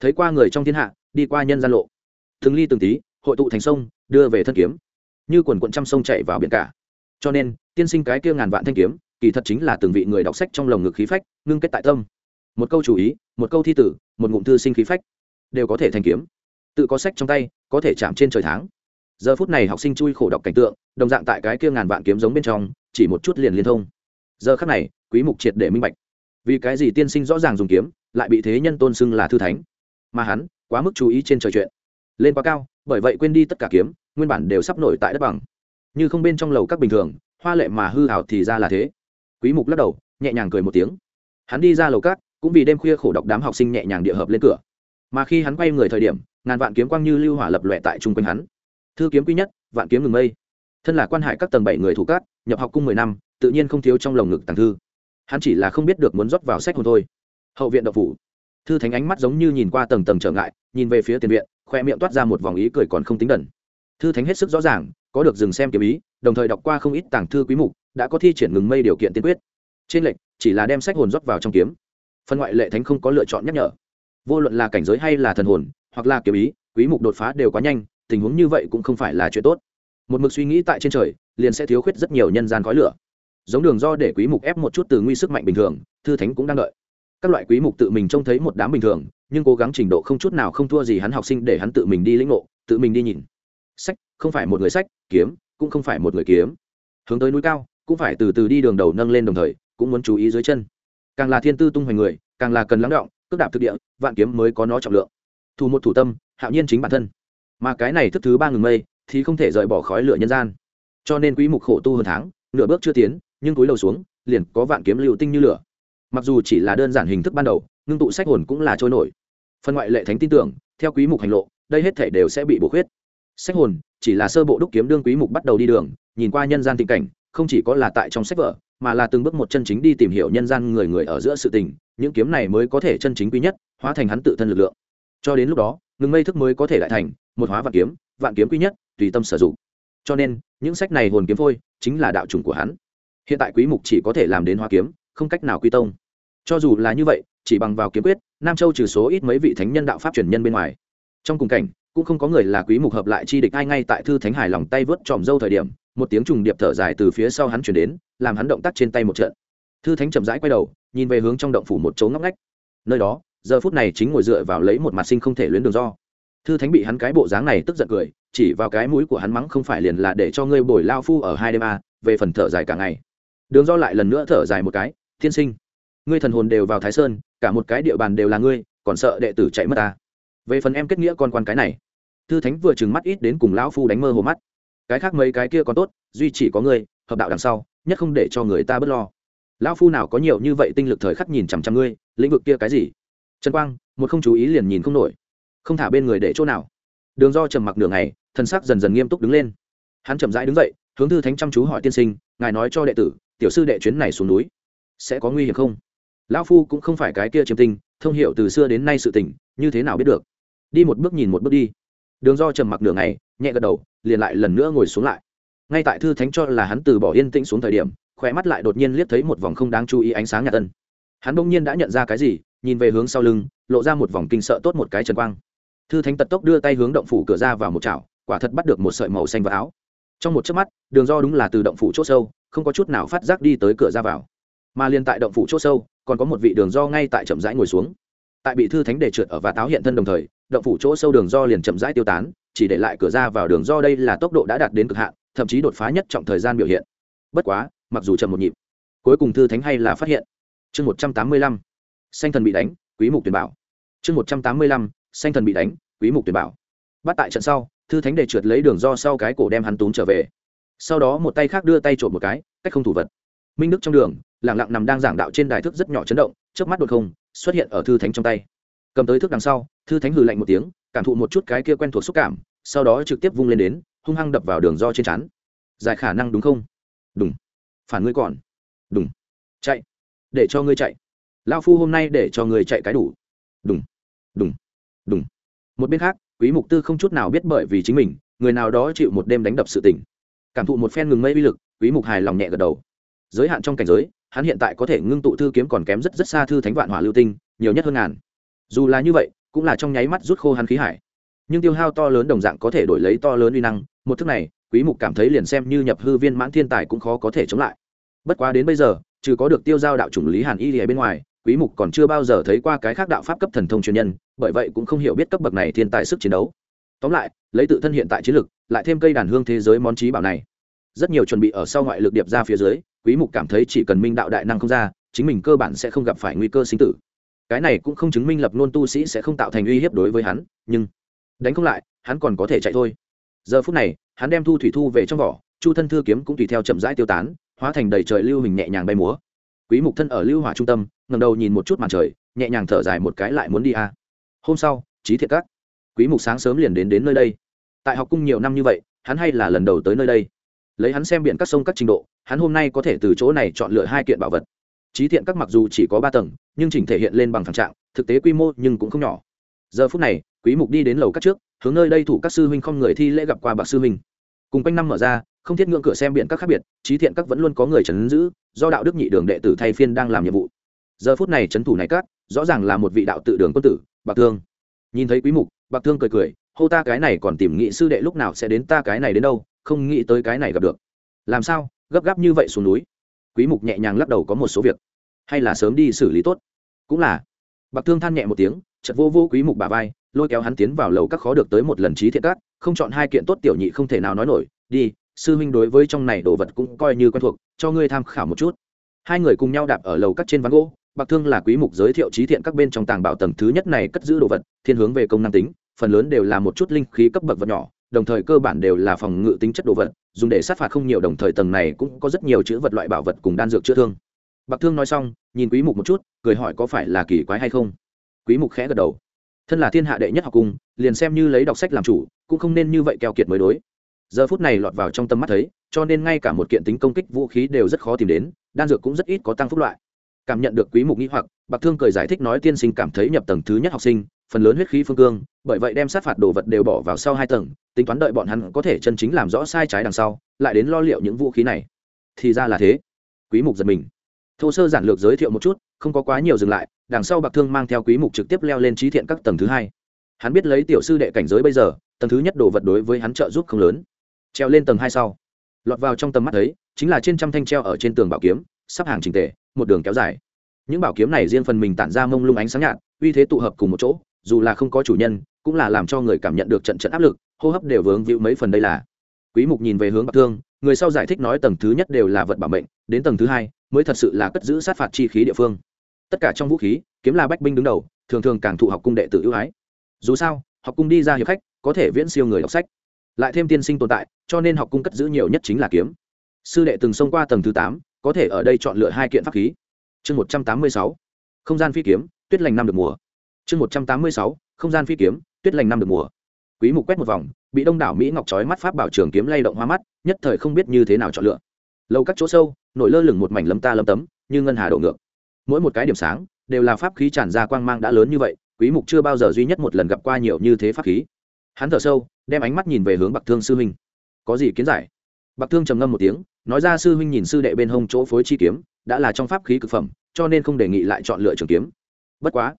Thấy qua người trong thiên hạ, đi qua nhân gian lộ. Từng ly từng tí, hội tụ thành sông, đưa về thân kiếm. Như quần quận trăm sông chạy vào biển cả. Cho nên, tiên sinh cái kia ngàn vạn thanh kiếm kỳ thật chính là từng vị người đọc sách trong lồng ngực khí phách, ngưng kết tại tâm. Một câu chủ ý, một câu thi tử, một ngụm thư sinh khí phách đều có thể thành kiếm. Tự có sách trong tay, có thể chạm trên trời tháng. Giờ phút này học sinh chui khổ đọc cảnh tượng, đồng dạng tại cái kia ngàn vạn kiếm giống bên trong, chỉ một chút liền liên thông. Giờ khắc này, quý mục triệt để minh bạch. Vì cái gì tiên sinh rõ ràng dùng kiếm, lại bị thế nhân tôn xưng là thư thánh? Mà hắn, quá mức chú ý trên trời chuyện. Lên quá cao, bởi vậy quên đi tất cả kiếm, nguyên bản đều sắp nổi tại đất bằng. Như không bên trong lầu các bình thường, hoa lệ mà hư hào thì ra là thế quý mục lắc đầu, nhẹ nhàng cười một tiếng. Hắn đi ra lầu cát cũng vì đêm khuya khổ đọc đám học sinh nhẹ nhàng địa hợp lên cửa. Mà khi hắn quay người thời điểm, ngàn vạn kiếm quang như lưu hỏa lập lòe tại trung quanh hắn. Thư kiếm quý nhất, vạn kiếm ngừng mây. Thân là quan hải các tầng bảy người thủ cát nhập học cung mười năm, tự nhiên không thiếu trong lồng ngực tàng thư. Hắn chỉ là không biết được muốn rót vào sách hồn thôi. Hậu viện độc phủ. Thư thánh ánh mắt giống như nhìn qua tầng tầng trở ngại, nhìn về phía tiền viện, khoe miệng toát ra một vòng ý cười còn không tính đần. Thư thánh hết sức rõ ràng, có được dừng xem kiếm ý, đồng thời đọc qua không ít tàng thư quý mục đã có thi triển ngừng mây điều kiện tiên quyết. Trên lệnh chỉ là đem sách hồn rót vào trong kiếm. Phân ngoại lệ thánh không có lựa chọn nhắc nhở. Vô luận là cảnh giới hay là thần hồn, hoặc là kiểu ý, quý mục đột phá đều quá nhanh, tình huống như vậy cũng không phải là chuyện tốt. Một mực suy nghĩ tại trên trời, liền sẽ thiếu khuyết rất nhiều nhân gian khói lửa. Giống đường do để quý mục ép một chút từ nguy sức mạnh bình thường, thư thánh cũng đang đợi. Các loại quý mục tự mình trông thấy một đám bình thường, nhưng cố gắng trình độ không chút nào không thua gì hắn học sinh để hắn tự mình đi lĩnh ngộ, tự mình đi nhìn. Sách, không phải một người sách, kiếm, cũng không phải một người kiếm. Hướng tới núi cao cũng phải từ từ đi đường đầu nâng lên đồng thời, cũng muốn chú ý dưới chân. Càng là thiên tư tung hoành người, càng là cần lắng động, cước đạp thực địa, vạn kiếm mới có nó trọng lượng. Thủ một thủ tâm, hạo nhiên chính bản thân. Mà cái này thức thứ ba ngừng mây, thì không thể rời bỏ khói lửa nhân gian. Cho nên quý mục khổ tu hơn tháng, nửa bước chưa tiến, nhưng túi đầu xuống, liền có vạn kiếm lưu tinh như lửa. Mặc dù chỉ là đơn giản hình thức ban đầu, ngưng tụ sách hồn cũng là trôi nổi. Phần ngoại lệ thánh tin tưởng, theo quý mục hành lộ, đây hết thể đều sẽ bị bổ khuyết. Sách hồn, chỉ là sơ bộ đúc kiếm đương quý mục bắt đầu đi đường, nhìn qua nhân gian tình cảnh không chỉ có là tại trong sách vở, mà là từng bước một chân chính đi tìm hiểu nhân gian người người ở giữa sự tình, những kiếm này mới có thể chân chính quý nhất, hóa thành hắn tự thân lực lượng. Cho đến lúc đó ngừng mây thức mới có thể lại thành một hóa vạn kiếm vạn kiếm quý nhất, tùy tâm sử dụng. Cho nên, những sách này hồn kiếm phôi chính là đạo chủng của hắn. Hiện tại quý mục chỉ có thể làm đến hóa kiếm, không cách nào quy tông. Cho dù là như vậy, chỉ bằng vào kiếm quyết, nam châu trừ số ít mấy vị thánh nhân đạo pháp truyền nhân bên ngoài. Trong cùng cảnh, cũng không có người là quý mục hợp lại chi địch ai ngay tại thư thánh hải lòng tay vớt tròm dâu thời điểm một tiếng trùng điệp thở dài từ phía sau hắn chuyển đến, làm hắn động tác trên tay một trận. Thư thánh chậm rãi quay đầu, nhìn về hướng trong động phủ một chỗ ngóc ngách. Nơi đó, giờ phút này chính ngồi dựa vào lấy một mặt sinh không thể luyến đường do. Thư thánh bị hắn cái bộ dáng này tức giận cười, chỉ vào cái mũi của hắn mắng không phải liền là để cho ngươi bồi lao phu ở hai đêm a, về phần thở dài cả ngày. Đường do lại lần nữa thở dài một cái thiên sinh, ngươi thần hồn đều vào thái sơn, cả một cái địa bàn đều là ngươi, còn sợ đệ tử chạy mất ta? Về phần em kết nghĩa con quan cái này, thư thánh vừa trừng mắt ít đến cùng lão phu đánh mơ hồ mắt cái khác mấy cái kia còn tốt, duy chỉ có ngươi, hợp đạo đằng sau, nhất không để cho người ta bớt lo. Lão phu nào có nhiều như vậy tinh lực thời khắc nhìn chằm chằm ngươi, lĩnh vực kia cái gì? Trần quang, một không chú ý liền nhìn không nổi. Không thả bên người để chỗ nào? Đường do trầm mặc nửa ngày thân sắc dần dần nghiêm túc đứng lên. Hắn chậm rãi đứng dậy, hướng thư thánh chăm chú hỏi tiên sinh, ngài nói cho đệ tử, tiểu sư đệ chuyến này xuống núi sẽ có nguy hiểm không? Lão phu cũng không phải cái kia chiêm tinh, thông hiểu từ xưa đến nay sự tình, như thế nào biết được. Đi một bước nhìn một bước đi. Đường do trầm mặc nửa ngày, nhẹ gật đầu liền lại lần nữa ngồi xuống lại. Ngay tại thư thánh cho là hắn từ bỏ yên tĩnh xuống thời điểm khỏe mắt lại đột nhiên liếc thấy một vòng không đáng chú ý ánh sáng nhà tân hắn bỗng nhiên đã nhận ra cái gì, nhìn về hướng sau lưng, lộ ra một vòng kinh sợ tốt một cái trần quang. Thư thánh tật tốc đưa tay hướng động phủ cửa ra vào một chảo, quả thật bắt được một sợi màu xanh vào áo. Trong một chớp mắt, đường do đúng là từ động phủ c h ỗ sâu, không có chút nào phát giác đi tới cửa ra vào. Mà liền tại động phủ c h ỗ sâu, còn có một vị đường do ngay tại chậm rãi ngồi xuống. Tại bị thư thánh để trượt ở và táo hiện thân đồng thời, động phủ chỗ sâu đường do liền chậm rãi tiêu tán chỉ để lại cửa ra vào đường do đây là tốc độ đã đạt đến cực hạn, thậm chí đột phá nhất trọng thời gian biểu hiện. Bất quá, mặc dù chậm một nhịp, cuối cùng thư thánh hay là phát hiện. Chương một trăm tám mươi lăm xanh thần bị đánh, quý mục tuyển bảo. Chương một trăm tám mươi lăm xanh thần bị đánh, quý mục tuyển bảo. Bắt tại trận sau, thư thánh để trượt lấy đường do sau cái cổ đem hắn tốn trở về. Sau đó một tay khác đưa tay trộm một cái, cách không thủ vật. Minh đức trong đường lẳng lặng nằm đang giảng đạo trên đài thức rất nhỏ chấn động trước mắt đột không, xuất hiện ở thư thánh trong tay. Cầm tới thức đằng sau, thư thánh hừ lạnh một tiếng cảm thụ một chút cái kia quen thuộc xúc cảm, sau đó trực tiếp vung lên đến, hung hăng đập vào đường do trên chắn dài khả năng đúng không? Đúng phản ngươi còn. Đúng chạy. Để cho ngươi chạy. Lao phu hôm nay để cho ngươi chạy cái đủ. Đúng đúng đúng một bên khác, quý mục tư không chút nào biết bởi vì chính mình, người nào đó chịu một đêm đánh đập sự tình. Cảm thụ một phen ngừng mây uy lực, quý mục hài lòng nhẹ gật đầu. Giới hạn trong cảnh giới, hắn hiện tại có thể ngưng tụ thư kiếm còn kém rất rất xa thư thánh vạn hỏa lưu tinh, nhiều nhất hơn ngàn. Dù là như vậy cũng là trong nháy mắt rút khô hắn khí hải. Nhưng tiêu hao to lớn đồng dạng có thể đổi lấy to lớn uy năng, một thức này, quý mục cảm thấy liền xem như nhập hư viên mãn thiên tài cũng khó có thể chống lại. Bất quá đến bây giờ, trừ có được tiêu giao đạo chủng lý hàn y ở bên ngoài, quý mục còn chưa bao giờ thấy qua cái khác đạo pháp cấp thần thông truyền nhân, bởi vậy cũng không hiểu biết cấp bậc này thiên tài sức chiến đấu. Tóm lại, lấy tự thân hiện tại chiến lực, lại thêm cây đàn hương thế giới món trí bảo này. Rất nhiều chuẩn bị ở sau ngoại lực điệp ra phía dưới, quý mục cảm thấy chỉ cần minh đạo đại năng không ra, chính mình cơ bản sẽ không gặp phải nguy cơ sinh tử cái này cũng không chứng minh lập nôn tu sĩ sẽ không tạo thành uy hiếp đối với hắn, nhưng đánh không lại, hắn còn có thể chạy thôi. Giờ phút này, hắn đem thu thủy thu về trong vỏ, chu thân thư kiếm cũng tùy theo chậm rãi tiêu tán, hóa thành đầy trời lưu hình nhẹ nhàng bay múa. Quý mục thân ở lưu hỏa trung tâm, ngẩng đầu nhìn một chút màn trời, nhẹ nhàng thở dài một cái lại muốn đi a à. hôm sau trí thiện các, quý mục sáng sớm liền đến đến nơi đây. Tại học cung nhiều năm như vậy, hắn hay là lần đầu tới nơi đây. Lấy hắn xem biển các sông các trình độ, hắn hôm nay có thể từ chỗ này chọn lựa hai kiện bảo vật trí thiện các mặc dù chỉ có ba tầng, nhưng chỉnh thể hiện lên bằng thẳng trạng, thực tế quy mô nhưng cũng không nhỏ. Giờ phút này, quý mục đi đến lầu các trước, hướng nơi đây thủ các sư huynh không người thi lễ gặp qua bạc sư huynh. Cùng quanh năm mở ra, không thiết ngưỡng cửa xem biện các khác biệt trí thiện các vẫn luôn có người chấn giữ, do đạo đức nhị đường đệ tử thay phiên đang làm nhiệm vụ. Giờ phút này chấn thủ này các, rõ ràng là một vị đạo tự đường quân tử, bạc thương. Nhìn thấy quý mục, bạc thương cười cười, hô ta cái này còn tìm nghị sư đệ lúc nào sẽ đến ta cái này đến đâu, không nghĩ tới cái này gặp được. Làm sao? Gấp gáp như vậy xuống núi quý mục nhẹ nhàng lắc đầu có một số việc. Hay là sớm đi xử lý tốt. Cũng là. Bạc thương than nhẹ một tiếng, chợt vô vô quý mục bà vai, lôi kéo hắn tiến vào lầu các khó được tới một lần trí thiện các, không chọn hai kiện tốt tiểu nhị không thể nào nói nổi. Đi, sư huynh đối với trong này đồ vật cũng coi như quen thuộc, cho ngươi tham khảo một chút. Hai người cùng nhau đạp ở lầu các trên ván gỗ, bạc thương là quý mục giới thiệu trí thiện các bên trong tàng bảo tầng thứ nhất này cất giữ đồ vật, thiên hướng về công năng tính, phần lớn đều là một chút linh khí cấp bậc vật nhỏ đồng thời cơ bản đều là phòng ngự tính chất đồ vật, dùng để sát phạt không nhiều đồng thời tầng này cũng có rất nhiều chữ vật loại bảo vật cùng đan dược chữa thương. Bạc thương nói xong, nhìn quý mục một chút, cười hỏi có phải là kỳ quái hay không. Quý mục khẽ gật đầu. Thân là thiên hạ đệ nhất học cung, liền xem như lấy đọc sách làm chủ, cũng không nên như vậy keo kiệt mới đối. Giờ phút này lọt vào trong tâm mắt thấy, cho nên ngay cả một kiện tính công kích vũ khí đều rất khó tìm đến, đan dược cũng rất ít có tăng phúc loại. Cảm nhận được quý mục nghĩ hoặc, bạc thương cười giải thích nói tiên sinh cảm thấy nhập tầng thứ nhất học sinh phần lớn huyết khí phương cương, bởi vậy đem sát phạt đồ vật đều bỏ vào sau hai tầng, tính toán đợi bọn hắn có thể chân chính làm rõ sai trái đằng sau, lại đến lo liệu những vũ khí này. Thì ra là thế. Quý mục giật mình. Thô sơ giản lược giới thiệu một chút, không có quá nhiều dừng lại, đằng sau bạc thương mang theo quý mục trực tiếp leo lên trí thiện các tầng thứ hai. Hắn biết lấy tiểu sư đệ cảnh giới bây giờ, tầng thứ nhất đồ vật đối với hắn trợ giúp không lớn. Treo lên tầng hai sau. Lọt vào trong tầm mắt thấy, chính là trên trăm thanh treo ở trên tường bảo kiếm, sắp hàng trình tề, một đường kéo dài. Những bảo kiếm này riêng phần mình tản ra mông lung ánh sáng nhạt, uy thế tụ hợp cùng một chỗ dù là không có chủ nhân, cũng là làm cho người cảm nhận được trận trận áp lực, hô hấp đều vướng víu mấy phần đây là. Quý mục nhìn về hướng bạc thương, người sau giải thích nói tầng thứ nhất đều là vật bảo mệnh, đến tầng thứ hai mới thật sự là cất giữ sát phạt chi khí địa phương. Tất cả trong vũ khí, kiếm là bách binh đứng đầu, thường thường càng thụ học cung đệ tử ưu ái. Dù sao, học cung đi ra hiệp khách, có thể viễn siêu người đọc sách. Lại thêm tiên sinh tồn tại, cho nên học cung cất giữ nhiều nhất chính là kiếm. Sư đệ từng xông qua tầng thứ tám, có thể ở đây chọn lựa hai kiện pháp khí. Chương một trăm tám mươi sáu. Không gian phi kiếm, tuyết lành năm được mùa chương một trăm tám mươi sáu, không gian phi kiếm, tuyết lành năm được mùa. Quý mục quét một vòng, bị đông đảo mỹ ngọc trói mắt pháp bảo trường kiếm lay động hoa mắt, nhất thời không biết như thế nào chọn lựa. Lâu các chỗ sâu, nổi lơ lửng một mảnh lâm ta lâm tấm, như ngân hà đổ ngược. Mỗi một cái điểm sáng, đều là pháp khí tràn ra quang mang đã lớn như vậy, quý mục chưa bao giờ duy nhất một lần gặp qua nhiều như thế pháp khí. Hắn thở sâu, đem ánh mắt nhìn về hướng bạc thương sư huynh. Có gì kiến giải? Bạc thương trầm ngâm một tiếng, nói ra sư huynh nhìn sư đệ bên hông chỗ phối chi kiếm, đã là trong pháp khí cực phẩm, cho nên không đề nghị lại chọn lựa trường kiếm. Bất quá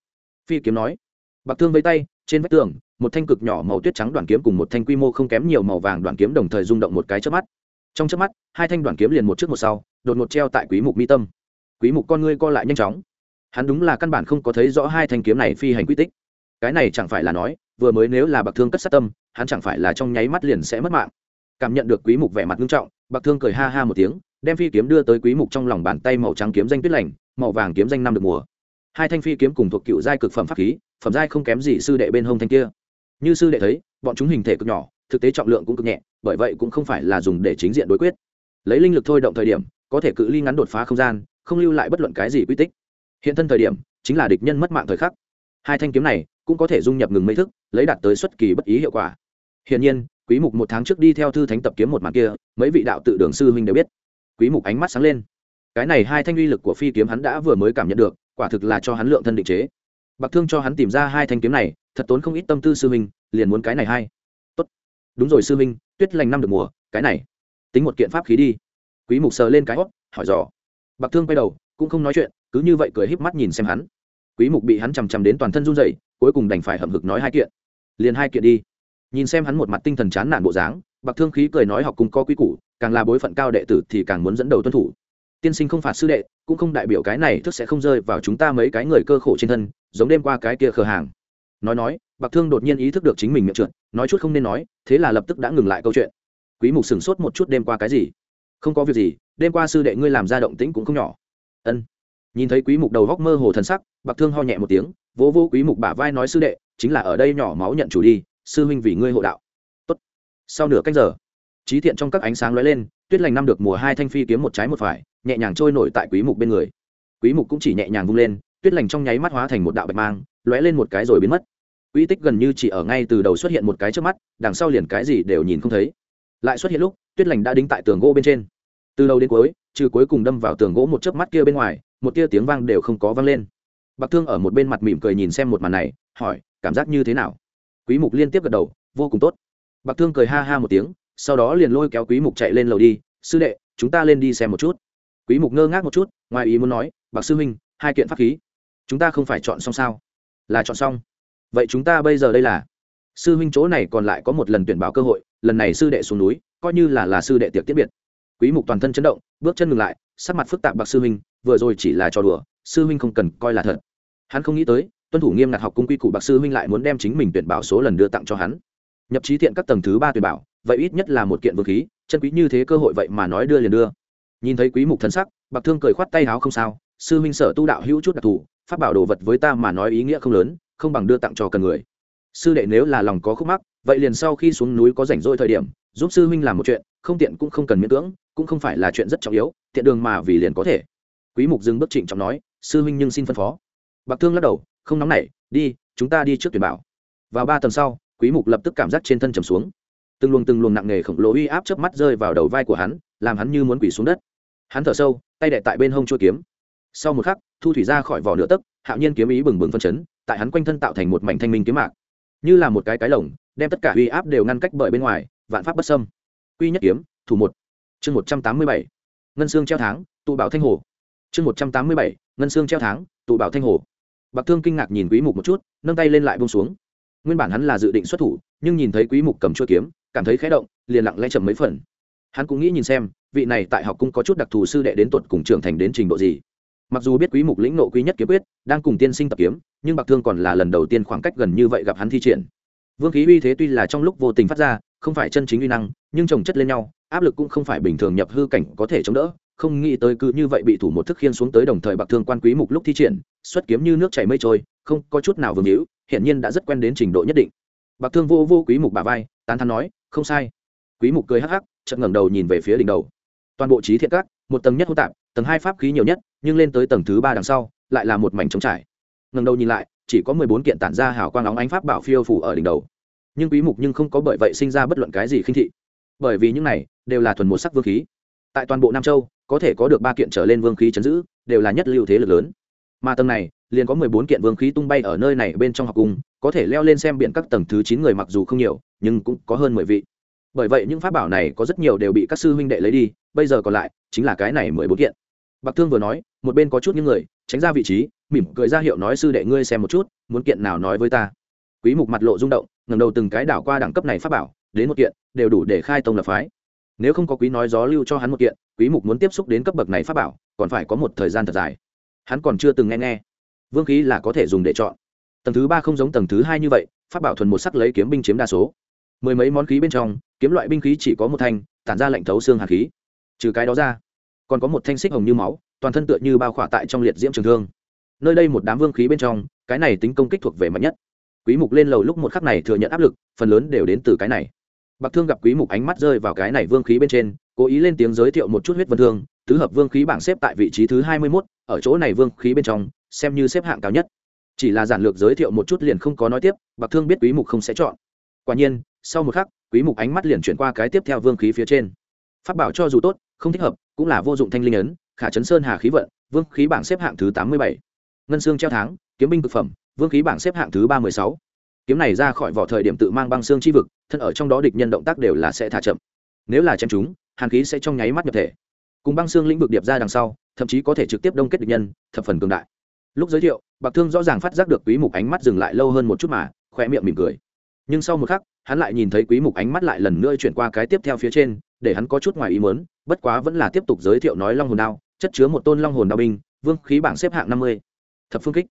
phi kiếm nói. Bạc thương với tay, trên vách tường, một thanh cực nhỏ màu tuyết trắng đoàn kiếm cùng một thanh quy mô không kém nhiều màu vàng đoàn kiếm đồng thời rung động một cái chớp mắt. Trong chớp mắt, hai thanh đoàn kiếm liền một trước một sau, đột ngột treo tại quý mục mi tâm. Quý mục con ngươi co lại nhanh chóng. Hắn đúng là căn bản không có thấy rõ hai thanh kiếm này phi hành quy tích. Cái này chẳng phải là nói, vừa mới nếu là bạc thương cất sát tâm, hắn chẳng phải là trong nháy mắt liền sẽ mất mạng. Cảm nhận được quý mục vẻ mặt nghiêm trọng, bạc thương cười ha ha một tiếng, đem phi kiếm đưa tới quý mục trong lòng bàn tay màu trắng kiếm danh tuyết lành, màu vàng kiếm danh năm được mùa hai thanh phi kiếm cùng thuộc cựu giai cực phẩm pháp khí, phẩm giai không kém gì sư đệ bên hông thanh kia. Như sư đệ thấy, bọn chúng hình thể cực nhỏ, thực tế trọng lượng cũng cực nhẹ, bởi vậy cũng không phải là dùng để chính diện đối quyết. Lấy linh lực thôi động thời điểm, có thể cự ly ngắn đột phá không gian, không lưu lại bất luận cái gì quy tích. Hiện thân thời điểm, chính là địch nhân mất mạng thời khắc. Hai thanh kiếm này cũng có thể dung nhập ngừng mấy thức, lấy đạt tới xuất kỳ bất ý hiệu quả. Hiển nhiên, quý mục một tháng trước đi theo thư thánh tập kiếm một màn kia, mấy vị đạo tự đường sư huynh đều biết. Quý mục ánh mắt sáng lên. Cái này hai thanh uy lực của phi kiếm hắn đã vừa mới cảm nhận được quả thực là cho hắn lượng thân định chế. Bạc thương cho hắn tìm ra hai thanh kiếm này, thật tốn không ít tâm tư sư huynh, liền muốn cái này hay. Tốt. Đúng rồi sư huynh, tuyết lành năm được mùa, cái này. Tính một kiện pháp khí đi. Quý mục sờ lên cái hót hỏi dò. Bạc thương quay đầu, cũng không nói chuyện, cứ như vậy cười híp mắt nhìn xem hắn. Quý mục bị hắn chằm chằm đến toàn thân run rẩy, cuối cùng đành phải hậm hực nói hai kiện. Liền hai kiện đi. Nhìn xem hắn một mặt tinh thần chán nản bộ dáng, bạc thương khí cười nói học cùng có quý củ, càng là bối phận cao đệ tử thì càng muốn dẫn đầu tuân thủ tiên sinh không phạt sư đệ, cũng không đại biểu cái này thức sẽ không rơi vào chúng ta mấy cái người cơ khổ trên thân, giống đêm qua cái kia khờ hàng. Nói nói, bạc thương đột nhiên ý thức được chính mình miệng trượt, nói chút không nên nói, thế là lập tức đã ngừng lại câu chuyện. Quý mục sửng sốt một chút đêm qua cái gì? Không có việc gì, đêm qua sư đệ ngươi làm ra động tĩnh cũng không nhỏ. Ân. Nhìn thấy quý mục đầu góc mơ hồ thần sắc, bạc thương ho nhẹ một tiếng, vỗ vỗ quý mục bả vai nói sư đệ, chính là ở đây nhỏ máu nhận chủ đi, sư huynh vì ngươi hộ đạo. Tốt. Sau nửa canh giờ trí thiện trong các ánh sáng lóe lên, tuyết lành năm được mùa hai thanh phi kiếm một trái một phải, nhẹ nhàng trôi nổi tại quý mục bên người. Quý mục cũng chỉ nhẹ nhàng vung lên, tuyết lành trong nháy mắt hóa thành một đạo bạch mang, lóe lên một cái rồi biến mất. Uy tích gần như chỉ ở ngay từ đầu xuất hiện một cái trước mắt, đằng sau liền cái gì đều nhìn không thấy. Lại xuất hiện lúc, tuyết lành đã đính tại tường gỗ bên trên. Từ đầu đến cuối, trừ cuối cùng đâm vào tường gỗ một chớp mắt kia bên ngoài, một tia tiếng vang đều không có vang lên. Bạc thương ở một bên mặt mỉm cười nhìn xem một màn này, hỏi, cảm giác như thế nào? Quý mục liên tiếp gật đầu, vô cùng tốt. Bạc thương cười ha ha một tiếng sau đó liền lôi kéo quý mục chạy lên lầu đi, sư đệ, chúng ta lên đi xem một chút. Quý mục ngơ ngác một chút, ngoài ý muốn nói, bạc sư huynh hai kiện pháp khí, chúng ta không phải chọn xong sao? Là chọn xong. Vậy chúng ta bây giờ đây là? Sư huynh chỗ này còn lại có một lần tuyển báo cơ hội, lần này sư đệ xuống núi, coi như là là sư đệ tiệc tiết biệt. Quý mục toàn thân chấn động, bước chân ngừng lại, sắc mặt phức tạp bạc sư huynh vừa rồi chỉ là trò đùa, sư huynh không cần coi là thật. Hắn không nghĩ tới, tuân thủ nghiêm ngặt học cung quy củ bạc sư huynh lại muốn đem chính mình tuyển bảo số lần đưa tặng cho hắn. Nhập trí thiện các tầng thứ ba tuyển bảo vậy ít nhất là một kiện vương khí, chân quý như thế cơ hội vậy mà nói đưa liền đưa. Nhìn thấy quý mục thần sắc, bạc thương cười khoát tay háo không sao, sư huynh sở tu đạo hữu chút đặc thù phát bảo đồ vật với ta mà nói ý nghĩa không lớn, không bằng đưa tặng cho cần người. Sư đệ nếu là lòng có khúc mắc, vậy liền sau khi xuống núi có rảnh rỗi thời điểm, giúp sư huynh làm một chuyện, không tiện cũng không cần miễn cưỡng, cũng không phải là chuyện rất trọng yếu, tiện đường mà vì liền có thể. Quý mục dừng bước trịnh trọng nói, sư huynh nhưng xin phân phó. Bạc thương lắc đầu, không nóng nảy, đi, chúng ta đi trước tuyển bảo. Vào ba tầng sau, quý mục lập tức cảm giác trên thân trầm xuống từng luồng từng luồng nặng nề khổng lồ uy áp chớp mắt rơi vào đầu vai của hắn, làm hắn như muốn quỳ xuống đất. Hắn thở sâu, tay đệ tại bên hông chuôi kiếm. Sau một khắc, thu thủy ra khỏi vỏ nửa tấc, hạo nhiên kiếm ý bừng bừng phân chấn, tại hắn quanh thân tạo thành một mảnh thanh minh kiếm mạc. Như là một cái cái lồng, đem tất cả uy áp đều ngăn cách bởi bên ngoài, vạn pháp bất sâm quy nhất kiếm, thủ một. Chương một trăm tám mươi bảy. Ngân xương treo tháng, tụ bảo thanh hồ. Chương một trăm tám mươi bảy. Ngân xương treo tháng, tụ bảo thanh hồ. Bạc thương kinh ngạc nhìn quý mục một chút, nâng tay lên lại buông xuống. Nguyên bản hắn là dự định xuất thủ, nhưng nhìn thấy quý mục cầm chuôi kiếm cảm thấy khẽ động, liền lặng lẽ chậm mấy phần. Hắn cũng nghĩ nhìn xem, vị này tại học cung có chút đặc thù sư đệ đến tuột cùng trưởng thành đến trình độ gì. Mặc dù biết quý mục lĩnh nộ quý nhất kiếm quyết, đang cùng tiên sinh tập kiếm, nhưng bạc thương còn là lần đầu tiên khoảng cách gần như vậy gặp hắn thi triển. Vương khí uy thế tuy là trong lúc vô tình phát ra, không phải chân chính uy năng, nhưng trồng chất lên nhau, áp lực cũng không phải bình thường nhập hư cảnh có thể chống đỡ. Không nghĩ tới cứ như vậy bị thủ một thức khiên xuống tới đồng thời bạc thương quan quý mục lúc thi triển, xuất kiếm như nước chảy mây trôi, không có chút nào vương hữu hiện nhiên đã rất quen đến trình độ nhất định. Bạc thương vô vô quý mục bà vai, tán thán nói không sai. Quý mục cười hắc hắc, chợt ngẩng đầu nhìn về phía đỉnh đầu. Toàn bộ trí thiện các, một tầng nhất hỗn tạp, tầng hai pháp khí nhiều nhất, nhưng lên tới tầng thứ ba đằng sau, lại là một mảnh trống trải. Ngẩng đầu nhìn lại, chỉ có mười bốn kiện tản ra hào quang óng ánh pháp bảo phiêu phủ ở đỉnh đầu. Nhưng quý mục nhưng không có bởi vậy sinh ra bất luận cái gì khinh thị. Bởi vì những này đều là thuần một sắc vương khí. Tại toàn bộ nam châu, có thể có được ba kiện trở lên vương khí chấn giữ, đều là nhất lưu thế lực lớn. Mà tầng này, liền có mười bốn kiện vương khí tung bay ở nơi này bên trong học cung có thể leo lên xem biển các tầng thứ chín người mặc dù không nhiều, nhưng cũng có hơn mười vị. Bởi vậy những pháp bảo này có rất nhiều đều bị các sư huynh đệ lấy đi, bây giờ còn lại chính là cái này mười bốn kiện. Bạc thương vừa nói, một bên có chút những người, tránh ra vị trí, mỉm cười ra hiệu nói sư đệ ngươi xem một chút, muốn kiện nào nói với ta. Quý mục mặt lộ rung động, ngẩng đầu từng cái đảo qua đẳng cấp này pháp bảo, đến một kiện, đều đủ để khai tông lập phái. Nếu không có quý nói gió lưu cho hắn một kiện, quý mục muốn tiếp xúc đến cấp bậc này pháp bảo, còn phải có một thời gian thật dài. Hắn còn chưa từng nghe nghe. Vương khí là có thể dùng để chọn tầng thứ ba không giống tầng thứ hai như vậy pháp bảo thuần một sắc lấy kiếm binh chiếm đa số. Mười mấy món khí bên trong kiếm loại binh khí chỉ có một thanh tản ra lệnh thấu xương hạt khí. Trừ cái đó ra còn có một thanh xích hồng như máu toàn thân tựa như bao khỏa tại trong liệt diễm trường thương. Nơi đây một đám vương khí bên trong cái này tính công kích thuộc về mạnh nhất. Quý mục lên lầu lúc một khắc này thừa nhận áp lực phần lớn đều đến từ cái này. Bạc thương gặp quý mục ánh mắt rơi vào cái này vương khí bên trên cố ý lên tiếng giới thiệu một chút huyết vân thương tứ hợp vương khí bảng xếp tại vị trí thứ 21, ở chỗ này vương khí bên trong xem như xếp hạng cao nhất chỉ là giản lược giới thiệu một chút liền không có nói tiếp, bạc thương biết quý mục không sẽ chọn. Quả nhiên, sau một khắc, quý mục ánh mắt liền chuyển qua cái tiếp theo vương khí phía trên. Phát bảo cho dù tốt, không thích hợp, cũng là vô dụng thanh linh ấn, khả chấn sơn hà khí vận, vương khí bảng xếp hạng thứ 87. ngân xương treo tháng, kiếm binh cực phẩm, vương khí bảng xếp hạng thứ 36. kiếm này ra khỏi vỏ thời điểm tự mang băng xương chi vực, thân ở trong đó địch nhân động tác đều là sẽ thả chậm. Nếu là chém chúng, hàn khí sẽ trong nháy mắt nhập thể. Cùng băng xương lĩnh vực điệp ra đằng sau, thậm chí có thể trực tiếp đông kết địch nhân, thập phần cường đại lúc giới thiệu, bạc thương rõ ràng phát giác được quý mục ánh mắt dừng lại lâu hơn một chút mà khoe miệng mỉm cười. Nhưng sau một khắc, hắn lại nhìn thấy quý mục ánh mắt lại lần nữa chuyển qua cái tiếp theo phía trên, để hắn có chút ngoài ý muốn, bất quá vẫn là tiếp tục giới thiệu nói long hồn đao, chất chứa một tôn long hồn đao binh, vương khí bảng xếp hạng 50. thập phương kích.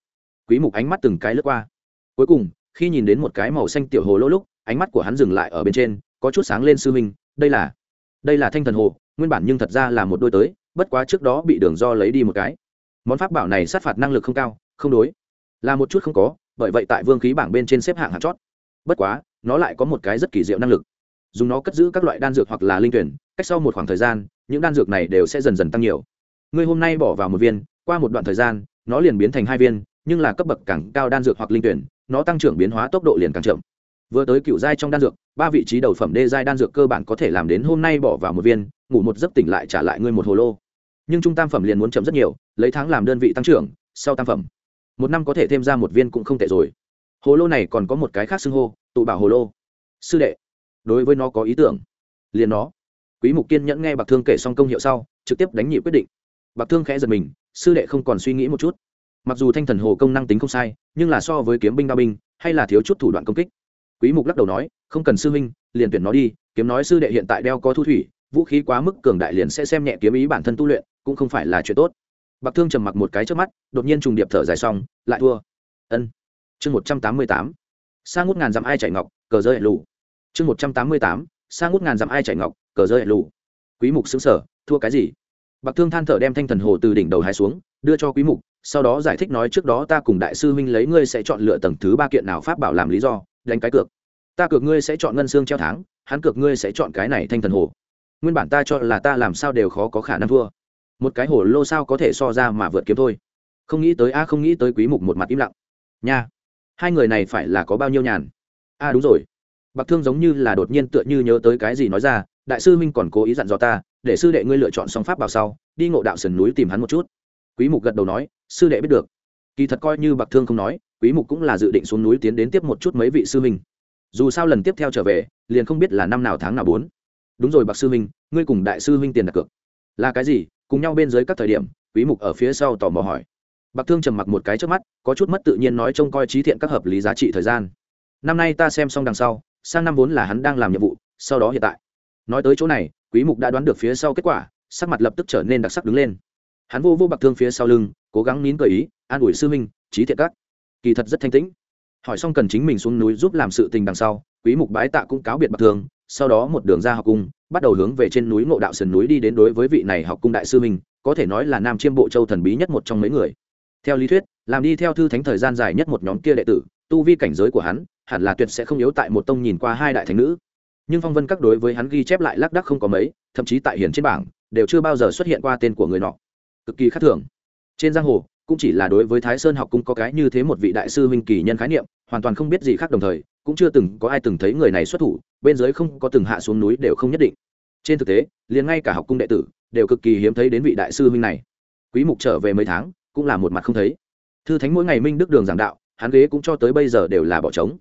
Quý mục ánh mắt từng cái lướt qua. Cuối cùng, khi nhìn đến một cái màu xanh tiểu hồ lỗ lúc, ánh mắt của hắn dừng lại ở bên trên, có chút sáng lên sư minh đây là đây là thanh thần hồ, nguyên bản nhưng thật ra là một đôi tới, bất quá trước đó bị đường do lấy đi một cái món pháp bảo này sát phạt năng lực không cao, không đối. Là một chút không có, bởi vậy tại vương khí bảng bên trên xếp hạng hạt chót. Bất quá, nó lại có một cái rất kỳ diệu năng lực. Dùng nó cất giữ các loại đan dược hoặc là linh tuyển, cách sau một khoảng thời gian, những đan dược này đều sẽ dần dần tăng nhiều. Ngươi hôm nay bỏ vào một viên, qua một đoạn thời gian, nó liền biến thành hai viên, nhưng là cấp bậc càng cao đan dược hoặc linh tuyển, nó tăng trưởng biến hóa tốc độ liền càng chậm. Vừa tới cựu giai trong đan dược, ba vị trí đầu phẩm đê giai đan dược cơ bản có thể làm đến hôm nay bỏ vào một viên, ngủ một giấc tỉnh lại trả lại ngươi một hồ lô nhưng trung tam phẩm liền muốn chậm rất nhiều, lấy tháng làm đơn vị tăng trưởng, sau tam phẩm, một năm có thể thêm ra một viên cũng không tệ rồi. Hồ lô này còn có một cái khác xưng hô, tụ bảo hồ lô. Sư đệ, đối với nó có ý tưởng. Liền nó. Quý mục kiên nhẫn nghe bạc thương kể xong công hiệu sau, trực tiếp đánh nhị quyết định. Bạc thương khẽ giật mình, sư đệ không còn suy nghĩ một chút. Mặc dù thanh thần hồ công năng tính không sai, nhưng là so với kiếm binh đao binh, hay là thiếu chút thủ đoạn công kích. Quý mục lắc đầu nói, không cần sư huynh, liền tuyển nó đi, kiếm nói sư đệ hiện tại đeo có thu thủy, vũ khí quá mức cường đại liền sẽ xem nhẹ kiếm ý bản thân tu luyện cũng không phải là chuyện tốt. Bạc thương trầm mặc một cái trước mắt, đột nhiên trùng điệp thở dài xong, lại thua. Ân. Chương một trăm tám mươi tám. Sa ngút ngàn dặm ai chảy ngọc, cờ rơi lù. Chương một trăm tám mươi tám. Sa ngút ngàn dặm ai chảy ngọc, cờ rơi lù. Quý mục xứng sở thua cái gì? Bạc thương than thở đem thanh thần hồ từ đỉnh đầu hai xuống, đưa cho quý mục, sau đó giải thích nói trước đó ta cùng đại sư huynh lấy ngươi sẽ chọn lựa tầng thứ ba kiện nào pháp bảo làm lý do, đánh cái cược. Ta cược ngươi sẽ chọn ngân xương treo tháng, hắn cược ngươi sẽ chọn cái này thanh thần hồ. Nguyên bản ta cho là ta làm sao đều khó có khả năng thua một cái hồ lô sao có thể so ra mà vượt kiếm thôi. Không nghĩ tới a không nghĩ tới quý mục một mặt im lặng. Nha hai người này phải là có bao nhiêu nhàn? A đúng rồi. Bạc thương giống như là đột nhiên tựa như nhớ tới cái gì nói ra đại sư minh còn cố ý dặn dò ta để sư đệ ngươi lựa chọn song pháp bảo sau đi ngộ đạo sườn núi tìm hắn một chút. Quý mục gật đầu nói sư đệ biết được. Kỳ thật coi như bạc thương không nói quý mục cũng là dự định xuống núi tiến đến tiếp một chút mấy vị sư minh. dù sao lần tiếp theo trở về liền không biết là năm nào tháng nào bốn. Đúng rồi bạc sư minh, ngươi cùng đại sư minh tiền đặt cược. Là cái gì? Cùng nhau bên dưới các thời điểm, quý mục ở phía sau tò mò hỏi. Bạc thương trầm mặc một cái trước mắt, có chút mất tự nhiên nói trông coi trí thiện các hợp lý giá trị thời gian. Năm nay ta xem xong đằng sau, sang năm vốn là hắn đang làm nhiệm vụ, sau đó hiện tại. Nói tới chỗ này, quý mục đã đoán được phía sau kết quả, sắc mặt lập tức trở nên đặc sắc đứng lên. Hắn vô vô bạc thương phía sau lưng, cố gắng nín cởi ý, an ủi sư minh trí thiện các. Kỳ thật rất thanh tĩnh. Hỏi xong cần chính mình xuống núi giúp làm sự tình đằng sau, quý mục bái tạ cũng cáo biệt bạc thương sau đó một đường ra học cung, bắt đầu hướng về trên núi ngộ đạo sườn núi đi đến đối với vị này học cung đại sư minh có thể nói là nam chiêm bộ châu thần bí nhất một trong mấy người. Theo lý thuyết, làm đi theo thư thánh thời gian dài nhất một nhóm kia đệ tử, tu vi cảnh giới của hắn, hẳn là tuyệt sẽ không yếu tại một tông nhìn qua hai đại thánh nữ. Nhưng phong vân các đối với hắn ghi chép lại lác đắc không có mấy, thậm chí tại hiển trên bảng, đều chưa bao giờ xuất hiện qua tên của người nọ. Cực kỳ khác thường. Trên giang hồ, cũng chỉ là đối với thái sơn học cung có cái như thế một vị đại sư huynh kỳ nhân khái niệm hoàn toàn không biết gì khác đồng thời, cũng chưa từng có ai từng thấy người này xuất thủ, bên dưới không có từng hạ xuống núi đều không nhất định. Trên thực tế, liền ngay cả học cung đệ tử đều cực kỳ hiếm thấy đến vị đại sư huynh này. Quý mục trở về mấy tháng, cũng là một mặt không thấy. Thư thánh mỗi ngày minh đức đường giảng đạo, hắn ghế cũng cho tới bây giờ đều là bỏ trống.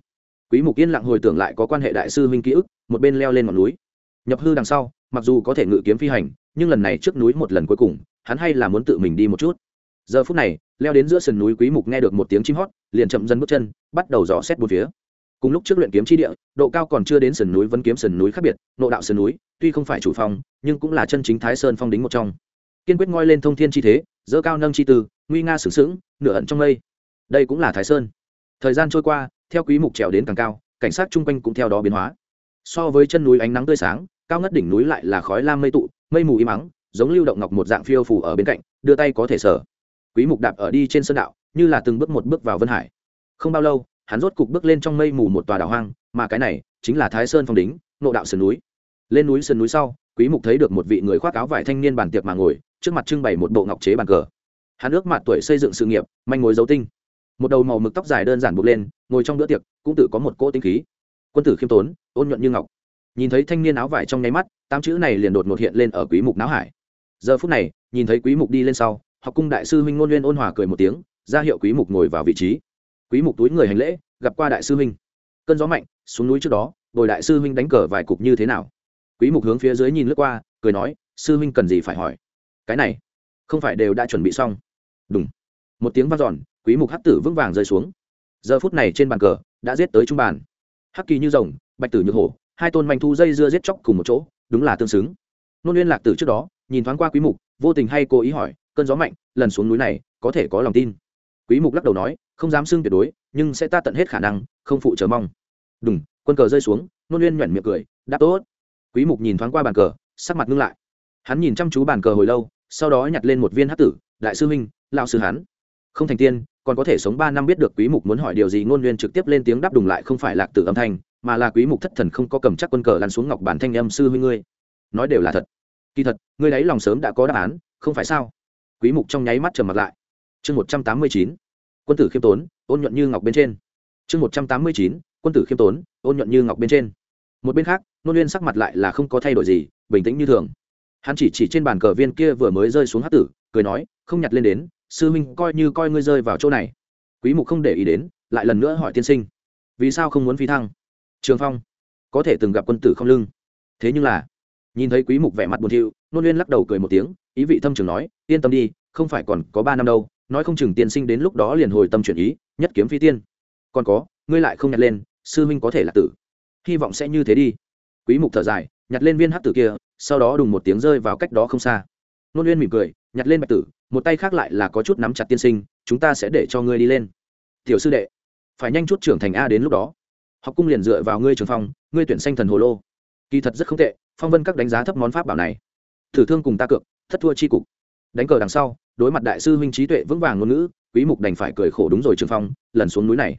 Quý mục yên lặng hồi tưởng lại có quan hệ đại sư huynh ký ức, một bên leo lên ngọn núi. Nhập hư đằng sau, mặc dù có thể ngự kiếm phi hành, nhưng lần này trước núi một lần cuối cùng, hắn hay là muốn tự mình đi một chút. Giờ phút này leo đến giữa sườn núi quý mục nghe được một tiếng chim hót, liền chậm dần bước chân, bắt đầu dò xét bốn phía. Cùng lúc trước luyện kiếm chi địa, độ cao còn chưa đến sườn núi vẫn kiếm sườn núi khác biệt, nội đạo sườn núi, tuy không phải chủ phong, nhưng cũng là chân chính thái sơn phong đính một trong. Kiên quyết ngoi lên thông thiên chi thế dỡ cao nâng chi tư, nguy nga sướng sướng nửa ẩn trong mây. Đây cũng là thái sơn. Thời gian trôi qua, theo quý mục trèo đến càng cao, cảnh sát chung quanh cũng theo đó biến hóa. So với chân núi ánh nắng tươi sáng, cao ngất đỉnh núi lại là khói lam mây tụ, mây mù im mắng giống lưu động ngọc một dạng phiêu phù ở bên cạnh, đưa tay có thể sở quý mục đạp ở đi trên sơn đạo, như là từng bước một bước vào vân hải. Không bao lâu, hắn rốt cục bước lên trong mây mù một tòa đảo hoang, mà cái này chính là thái sơn phong đính, nộ đạo sườn núi. Lên núi sườn núi sau, quý mục thấy được một vị người khoác áo vải thanh niên bàn tiệc mà ngồi, trước mặt trưng bày một bộ ngọc chế bàn cờ. Hắn ước mặt tuổi xây dựng sự nghiệp, manh ngồi dấu tinh. Một đầu màu mực tóc dài đơn giản buộc lên, ngồi trong bữa tiệc, cũng tự có một cỗ tinh khí. Quân tử khiêm tốn, ôn nhuận như ngọc. Nhìn thấy thanh niên áo vải trong nháy mắt, tám chữ này liền đột ngột hiện lên ở quý mục não hải. Giờ phút này, nhìn thấy quý mục đi lên sau học cung đại sư huynh ngôn nguyên ôn hòa cười một tiếng, ra hiệu quý mục ngồi vào vị trí. Quý mục túi người hành lễ, gặp qua đại sư huynh. Cơn gió mạnh, xuống núi trước đó, bồi đại sư huynh đánh cờ vài cục như thế nào? Quý mục hướng phía dưới nhìn lướt qua, cười nói, sư huynh cần gì phải hỏi? Cái này, không phải đều đã chuẩn bị xong. Đúng một tiếng vang giòn quý mục hắc tử vững vàng rơi xuống. Giờ phút này trên bàn cờ, đã giết tới trung bàn. Hắc kỳ như rồng, bạch tử như hổ, hai tôn manh thu dây dưa giết chóc cùng một chỗ, đúng là tương xứng. Nôn liên lạc tử trước đó, nhìn thoáng qua quý mục, vô tình hay cố ý hỏi cơn gió mạnh, lần xuống núi này, có thể có lòng tin. Quý mục lắc đầu nói, không dám xưng tuyệt đối, nhưng sẽ ta tận hết khả năng, không phụ chờ mong. Đúng quân cờ rơi xuống, nôn uyên nhuẩn miệng cười, đáp tốt. Quý mục nhìn thoáng qua bàn cờ, sắc mặt ngưng lại. Hắn nhìn chăm chú bàn cờ hồi lâu, sau đó nhặt lên một viên hắc tử, đại sư huynh, lão sư hắn. Không thành tiên, còn có thể sống ba năm biết được quý mục muốn hỏi điều gì. Ngôn nguyên trực tiếp lên tiếng đáp đùng lại không phải lạc tử âm thanh, mà là quý mục thất thần không có cầm chắc quân cờ lăn xuống ngọc bản thanh âm, sư huynh ngươi, nói đều là thật. Kỳ thật, ngươi đấy lòng sớm đã có đáp án, không phải sao? Quý mục trong nháy mắt trầm mặt lại. Chương 189 quân tử khiêm tốn, ôn nhuận như ngọc bên trên. Chương 189 quân tử khiêm tốn, ôn nhuận như ngọc bên trên. Một bên khác, nôn nguyên sắc mặt lại là không có thay đổi gì, bình tĩnh như thường. Hắn chỉ chỉ trên bàn cờ viên kia vừa mới rơi xuống hát tử, cười nói, không nhặt lên đến, sư minh coi như coi ngươi rơi vào chỗ này. Quý mục không để ý đến, lại lần nữa hỏi tiên sinh, vì sao không muốn phi thăng? Trường phong, có thể từng gặp quân tử không lưng. Thế nhưng là, nhìn thấy quý mục vẻ mặt buồn thiu, nôn nguyên lắc đầu cười một tiếng ý vị thâm trường nói, yên tâm đi, không phải còn có ba năm đâu, nói không chừng tiên sinh đến lúc đó liền hồi tâm chuyển ý, nhất kiếm phi tiên. Còn có, ngươi lại không nhặt lên, sư minh có thể là tử. Hy vọng sẽ như thế đi. Quý mục thở dài, nhặt lên viên hắc tử kia, sau đó đùng một tiếng rơi vào cách đó không xa. Nôn nguyên mỉm cười, nhặt lên bạch tử, một tay khác lại là có chút nắm chặt tiên sinh, chúng ta sẽ để cho ngươi đi lên. Tiểu sư đệ, phải nhanh chút trưởng thành a đến lúc đó. Học cung liền dựa vào ngươi trường phong, ngươi tuyển sanh thần hồ lô. Kỳ thật rất không tệ, phong vân các đánh giá thấp món pháp bảo này. Thử thương cùng ta cược thất thua chi cục. Đánh cờ đằng sau, đối mặt đại sư huynh trí tuệ vững vàng ngôn ngữ, quý mục đành phải cười khổ đúng rồi trường phong, lần xuống núi này.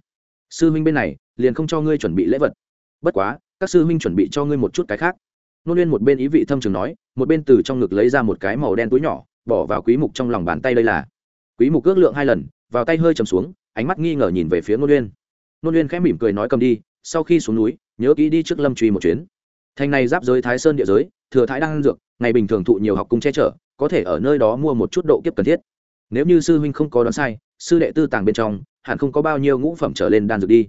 Sư huynh bên này, liền không cho ngươi chuẩn bị lễ vật. Bất quá, các sư huynh chuẩn bị cho ngươi một chút cái khác. Nôn liên một bên ý vị thâm trường nói, một bên từ trong ngực lấy ra một cái màu đen túi nhỏ, bỏ vào quý mục trong lòng bàn tay đây là. Quý mục ước lượng hai lần, vào tay hơi trầm xuống, ánh mắt nghi ngờ nhìn về phía nôn liên nôn liên khẽ mỉm cười nói cầm đi, sau khi xuống núi, nhớ kỹ đi trước lâm truy một chuyến. Thành này giáp giới thái sơn địa giới thừa thái đang ăn dược, ngày bình thường thụ nhiều học cung che chở, có thể ở nơi đó mua một chút độ kiếp cần thiết. Nếu như sư huynh không có đoán sai, sư đệ tư tàng bên trong, hẳn không có bao nhiêu ngũ phẩm trở lên đan dược đi.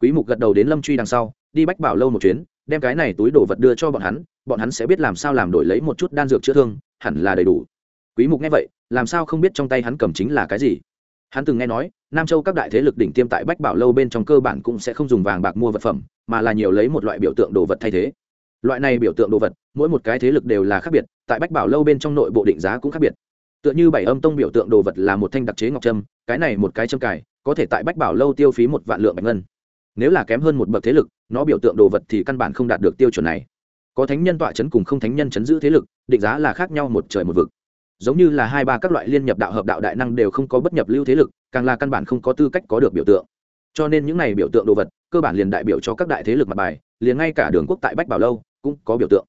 Quý mục gật đầu đến lâm truy đằng sau, đi bách bảo lâu một chuyến, đem cái này túi đồ vật đưa cho bọn hắn bọn hắn sẽ biết làm sao làm đổi lấy một chút đan dược chữa thương, hẳn là đầy đủ. Quý mục nghe vậy, làm sao không biết trong tay hắn cầm chính là cái gì? Hắn từng nghe nói, nam châu các đại thế lực đỉnh tiêm tại bách bảo lâu bên trong cơ bản cũng sẽ không dùng vàng bạc mua vật phẩm, mà là nhiều lấy một loại biểu tượng đồ vật thay thế. Loại này biểu tượng đồ vật mỗi một cái thế lực đều là khác biệt, tại bách bảo lâu bên trong nội bộ định giá cũng khác biệt. Tựa như bảy âm tông biểu tượng đồ vật là một thanh đặc chế ngọc trâm, cái này một cái châm cài, có thể tại bách bảo lâu tiêu phí một vạn lượng bạch ngân. Nếu là kém hơn một bậc thế lực, nó biểu tượng đồ vật thì căn bản không đạt được tiêu chuẩn này. Có thánh nhân tọa chấn cùng không thánh nhân chấn giữ thế lực, định giá là khác nhau một trời một vực. Giống như là hai ba các loại liên nhập đạo hợp đạo đại năng đều không có bất nhập lưu thế lực, càng là căn bản không có tư cách có được biểu tượng. Cho nên những này biểu tượng đồ vật, cơ bản liền đại biểu cho các đại thế lực mặt bài, liền ngay cả đường quốc tại bách bảo lâu cũng có biểu tượng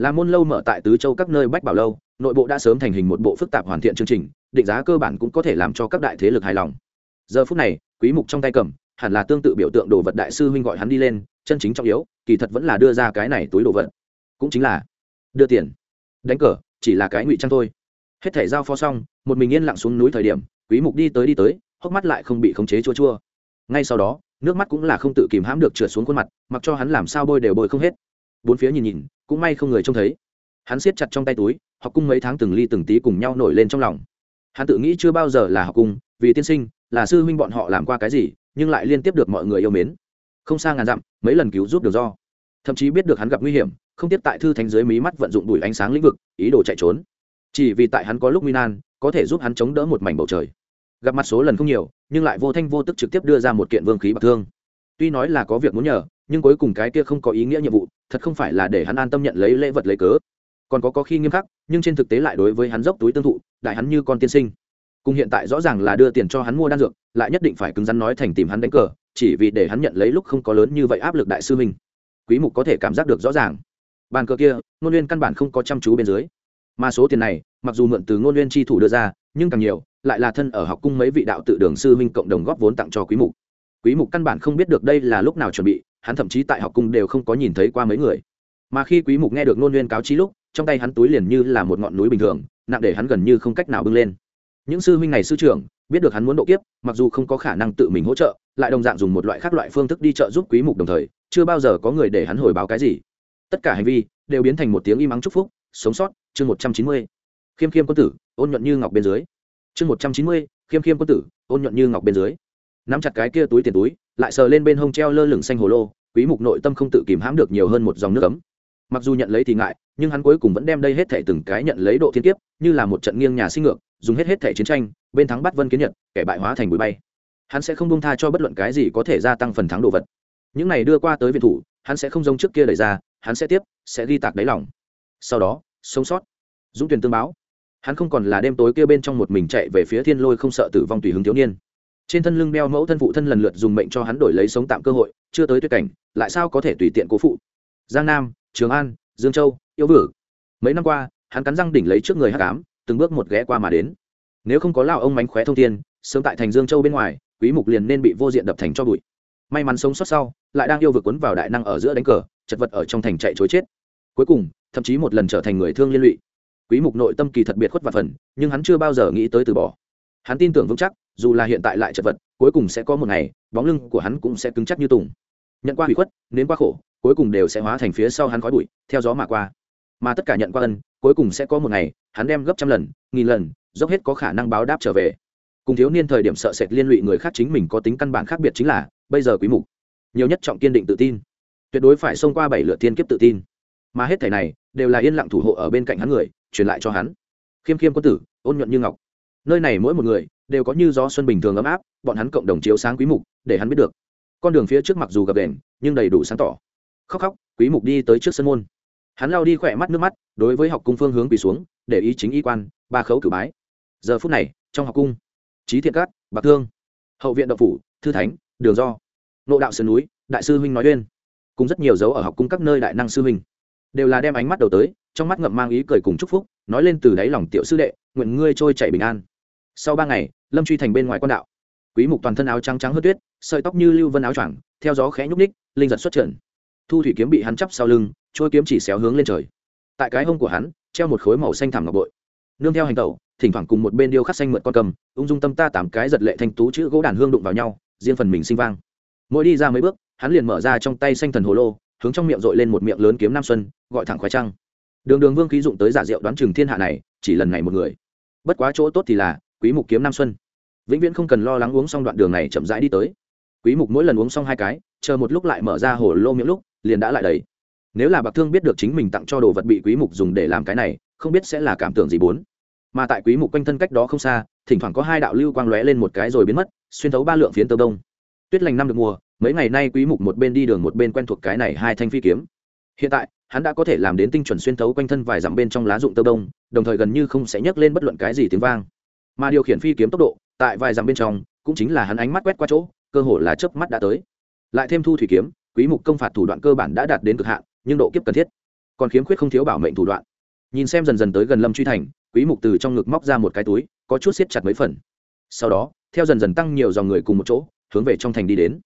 là môn lâu mở tại tứ châu các nơi bách bảo lâu, nội bộ đã sớm thành hình một bộ phức tạp hoàn thiện chương trình, định giá cơ bản cũng có thể làm cho các đại thế lực hài lòng. Giờ phút này, quý mục trong tay cầm, hẳn là tương tự biểu tượng đồ vật đại sư huynh gọi hắn đi lên, chân chính trọng yếu, kỳ thật vẫn là đưa ra cái này túi đồ vật. Cũng chính là, đưa tiền. Đánh cờ, chỉ là cái ngụy trang thôi. Hết thể giao phó xong, một mình yên lặng xuống núi thời điểm, quý mục đi tới đi tới, hốc mắt lại không bị khống chế chua chua. Ngay sau đó, nước mắt cũng là không tự kìm hãm được trượt xuống khuôn mặt, mặc cho hắn làm sao bôi đều bôi không hết. Bốn phía nhìn nhìn cũng may không người trông thấy. Hắn siết chặt trong tay túi, học cung mấy tháng từng ly từng tí cùng nhau nổi lên trong lòng. Hắn tự nghĩ chưa bao giờ là học cung, vì tiên sinh, là sư huynh bọn họ làm qua cái gì, nhưng lại liên tiếp được mọi người yêu mến. Không xa ngàn dặm, mấy lần cứu giúp được do. Thậm chí biết được hắn gặp nguy hiểm, không tiếp tại thư thánh dưới mí mắt vận dụng đùi ánh sáng lĩnh vực, ý đồ chạy trốn. Chỉ vì tại hắn có lúc nguy nan, có thể giúp hắn chống đỡ một mảnh bầu trời. Gặp mặt số lần không nhiều, nhưng lại vô thanh vô tức trực tiếp đưa ra một kiện vương khí bạc thương. Tuy nói là có việc muốn nhờ nhưng cuối cùng cái kia không có ý nghĩa nhiệm vụ thật không phải là để hắn an tâm nhận lấy lễ vật lấy cớ. Còn có có khi nghiêm khắc nhưng trên thực tế lại đối với hắn dốc túi tương thụ đại hắn như con tiên sinh. Cùng hiện tại rõ ràng là đưa tiền cho hắn mua đan dược lại nhất định phải cứng rắn nói thành tìm hắn đánh cờ chỉ vì để hắn nhận lấy lúc không có lớn như vậy áp lực đại sư mình, quý mục có thể cảm giác được rõ ràng. Bàn cờ kia ngôn nguyên căn bản không có chăm chú bên dưới. Mà số tiền này mặc dù mượn từ ngôn nguyên chi thủ đưa ra nhưng càng nhiều lại là thân ở học cung mấy vị đạo tự đường sư huynh cộng đồng góp vốn tặng cho quý mục. Quý mục căn bản không biết được đây là lúc nào chuẩn bị hắn thậm chí tại học cung đều không có nhìn thấy qua mấy người mà khi quý mục nghe được nôn nguyên cáo chí lúc, trong tay hắn túi liền như là một ngọn núi bình thường, nặng để hắn gần như không cách nào bưng lên những sư huynh này sư trưởng, biết được hắn muốn độ kiếp, mặc dù không có khả năng tự mình hỗ trợ, lại đồng dạng dùng một loại khác loại phương thức đi trợ giúp quý mục đồng thời, chưa bao giờ có người để hắn hồi báo cái gì tất cả hành vi đều biến thành một tiếng im ắng chúc phúc, sống sót, chương 190. khiêm khiêm quân tử, ôn nhuận như ngọc bên dưới chương 190. khiêm khiêm quân tử, ôn nhuận như ngọc bên dưới nắm chặt cái kia túi tiền túi, lại sờ lên bên hông treo lơ lửng xanh hồ lô, quý mục nội tâm không tự kìm hãm được nhiều hơn một dòng nước ấm. Mặc dù nhận lấy thì ngại, nhưng hắn cuối cùng vẫn đem đây hết thảy từng cái nhận lấy độ thiên kiếp, như là một trận nghiêng nhà sinh ngược, dùng hết hết thảy chiến tranh, bên thắng bắt vân kiến nhật, kẻ bại hóa thành bụi bay. Hắn sẽ không buông tha cho bất luận cái gì có thể gia tăng phần thắng đồ vật. Những này đưa qua tới viện thủ, hắn sẽ không giống trước kia đẩy ra, hắn sẽ tiếp, sẽ ghi tạc đáy lòng. Sau đó, sống sót. Dũng tuyển tương báo. Hắn không còn là đêm tối kia bên trong một mình chạy về phía thiên lôi không sợ tử vong tùy hứng thiếu niên trên thân lưng đeo mẫu thân phụ thân lần lượt dùng mệnh cho hắn đổi lấy sống tạm cơ hội, chưa tới tuyệt cảnh, lại sao có thể tùy tiện cố phụ? Giang nam, trường an, dương châu, yêu vử mấy năm qua, hắn cắn răng đỉnh lấy trước người hát cám từng bước một ghé qua mà đến. Nếu không có lao ông mánh khóe thông thiên, sớm tại thành dương châu bên ngoài, quý mục liền nên bị vô diện đập thành cho bụi. May mắn sống sót sau, lại đang yêu vực cuốn vào đại năng ở giữa đánh cờ, chật vật ở trong thành chạy chối chết. Cuối cùng, thậm chí một lần trở thành người thương liên lụy. Quý mục nội tâm kỳ thật biệt khuất và phần, nhưng hắn chưa bao giờ nghĩ tới từ bỏ. Hắn tin tưởng vững chắc dù là hiện tại lại chật vật, cuối cùng sẽ có một ngày, bóng lưng của hắn cũng sẽ cứng chắc như tùng. Nhận qua hủy khuất nến qua khổ, cuối cùng đều sẽ hóa thành phía sau hắn khói bụi, theo gió mà qua. Mà tất cả nhận qua ân, cuối cùng sẽ có một ngày, hắn đem gấp trăm lần, nghìn lần, dốc hết có khả năng báo đáp trở về. Cùng thiếu niên thời điểm sợ sệt liên lụy người khác chính mình có tính căn bản khác biệt chính là, bây giờ quý mục, nhiều nhất trọng kiên định tự tin. Tuyệt đối phải xông qua bảy lượt thiên kiếp tự tin. Mà hết thảy này, đều là yên lặng thủ hộ ở bên cạnh hắn người, truyền lại cho hắn. Khiêm khiêm quân tử, ôn nhuận như ngọc. Nơi này mỗi một người đều có như gió xuân bình thường ấm áp, bọn hắn cộng đồng chiếu sáng quý mục, để hắn biết được. Con đường phía trước mặc dù gặp đèn nhưng đầy đủ sáng tỏ. Khóc khóc, quý mục đi tới trước sân môn. Hắn lao đi khỏe mắt nước mắt, đối với học cung phương hướng quỳ xuống, để ý chính y quan, ba khấu cử bái. Giờ phút này, trong học cung trí thiện cát bạc thương, hậu viện đậu phủ, thư thánh, đường do nộ đạo sơn núi, đại sư huynh nói uyên cùng rất nhiều dấu ở học cung các nơi đại năng sư huynh. Đều là đem ánh mắt đầu tới, trong mắt ngậm mang ý cười cùng chúc phúc, nói lên từ đáy lòng tiểu sư đệ, nguyện ngươi trôi chảy bình an sau ba ngày, lâm truy thành bên ngoài quan đạo. Quý mục toàn thân áo trắng trắng hơn tuyết, sợi tóc như lưu vân áo choàng, theo gió khẽ nhúc ních linh giật xuất trận thu thủy kiếm bị hắn chắp sau lưng trôi kiếm chỉ xéo hướng lên trời. Tại cái hông của hắn, treo một khối màu xanh thảm ngọc bội. Nương theo hành tẩu, thỉnh thoảng cùng một bên điêu khắc xanh mượn con cầm, ung dung tâm ta tám cái giật lệ thanh tú chữ gỗ đàn hương đụng vào nhau, riêng phần mình sinh vang. Mỗi đi ra mấy bước, hắn liền mở ra trong tay xanh thần hồ lô, hướng trong miệng dội lên một miệng lớn kiếm nam xuân, gọi thẳng khoái trăng. Đường đường vương khí dụng tới giả diệu đoán chừng thiên hạ này, chỉ lần này một người. Bất quá chỗ tốt thì là quý mục kiếm nam xuân. Vĩnh viễn không cần lo lắng uống xong đoạn đường này chậm rãi đi tới. Quý mục mỗi lần uống xong hai cái, chờ một lúc lại mở ra hồ lô miệng lúc, liền đã lại đầy. Nếu là bạc thương biết được chính mình tặng cho đồ vật bị quý mục dùng để làm cái này, không biết sẽ là cảm tưởng gì bốn. Mà tại quý mục quanh thân cách đó không xa, thỉnh thoảng có hai đạo lưu quang lóe lên một cái rồi biến mất, xuyên thấu ba lượng phiến tơ đông. Tuyết lành năm được mùa, mấy ngày nay quý mục một bên đi đường một bên quen thuộc cái này hai thanh phi kiếm. Hiện tại, hắn đã có thể làm đến tinh chuẩn xuyên thấu quanh thân vài dặm bên trong lá dụng tơ đông, đồng thời gần như không sẽ nhấc lên bất luận cái gì tiếng vang mà điều khiển phi kiếm tốc độ, tại vài dặm bên trong, cũng chính là hắn ánh mắt quét qua chỗ, cơ hồ là chớp mắt đã tới. Lại thêm thu thủy kiếm, quý mục công phạt thủ đoạn cơ bản đã đạt đến cực hạn, nhưng độ kiếp cần thiết. Còn khiếm khuyết không thiếu bảo mệnh thủ đoạn. Nhìn xem dần dần tới gần lâm truy thành, quý mục từ trong ngực móc ra một cái túi, có chút siết chặt mấy phần. Sau đó, theo dần dần tăng nhiều dòng người cùng một chỗ, hướng về trong thành đi đến.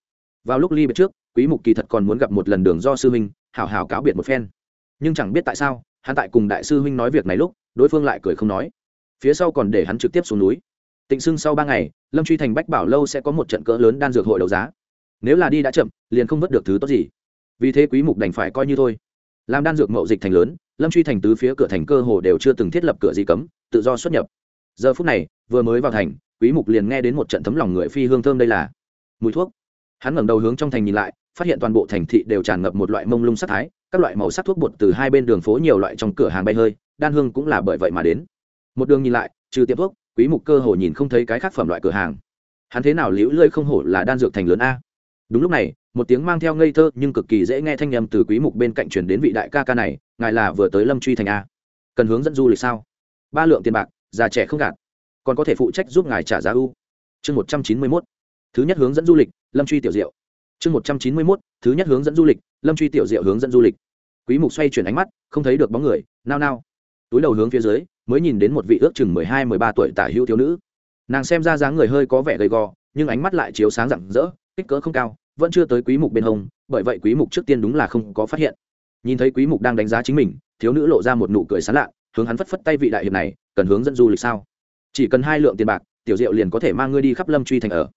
Vào lúc ly biệt trước, quý mục kỳ thật còn muốn gặp một lần đường do sư huynh, hảo hảo cáo biệt một phen. Nhưng chẳng biết tại sao, hắn tại cùng đại sư huynh nói việc này lúc, đối phương lại cười không nói phía sau còn để hắn trực tiếp xuống núi. Tịnh xưng sau ba ngày, lâm truy thành bách bảo lâu sẽ có một trận cỡ lớn đan dược hội đấu giá. Nếu là đi đã chậm, liền không vớt được thứ tốt gì. Vì thế quý mục đành phải coi như thôi. Làm đan dược mậu dịch thành lớn, lâm truy thành tứ phía cửa thành cơ hồ đều chưa từng thiết lập cửa gì cấm, tự do xuất nhập. Giờ phút này, vừa mới vào thành, quý mục liền nghe đến một trận thấm lòng người phi hương thơm đây là mùi thuốc. Hắn ngẩng đầu hướng trong thành nhìn lại, phát hiện toàn bộ thành thị đều tràn ngập một loại mông lung sắc thái, các loại màu sắc thuốc bột từ hai bên đường phố nhiều loại trong cửa hàng bay hơi, đan hương cũng là bởi vậy mà đến một đường nhìn lại, trừ tiệm thuốc, quý mục cơ hồ nhìn không thấy cái khác phẩm loại cửa hàng. Hắn thế nào liễu lơi không hổ là đan dược thành lớn a. Đúng lúc này, một tiếng mang theo ngây thơ nhưng cực kỳ dễ nghe thanh nhầm từ quý mục bên cạnh truyền đến vị đại ca ca này, ngài là vừa tới lâm truy thành a? Cần hướng dẫn du lịch sao? Ba lượng tiền bạc, già trẻ không gạt. Còn có thể phụ trách giúp ngài trả giá ưu. Chương 191 thứ nhất hướng dẫn du lịch, lâm truy tiểu diệu. Chương một trăm chín mươi mốt. Thứ nhất hướng dẫn du lịch, lâm truy tiểu diệu hướng dẫn du lịch. Quý mục xoay chuyển ánh mắt, không thấy được bóng người, nao nao. Túi đầu hướng phía dưới mới nhìn đến một vị ước chừng mười hai, mười ba tuổi tả hữu thiếu nữ. Nàng xem ra dáng người hơi có vẻ gầy gò, nhưng ánh mắt lại chiếu sáng rạng rỡ, kích cỡ không cao, vẫn chưa tới quý mục bên hông, bởi vậy quý mục trước tiên đúng là không có phát hiện. Nhìn thấy quý mục đang đánh giá chính mình, thiếu nữ lộ ra một nụ cười sán lạ, hướng hắn phất phất tay vị đại hiệp này, cần hướng dẫn du lịch sao? Chỉ cần hai lượng tiền bạc, tiểu diệu liền có thể mang ngươi đi khắp lâm truy thành ở.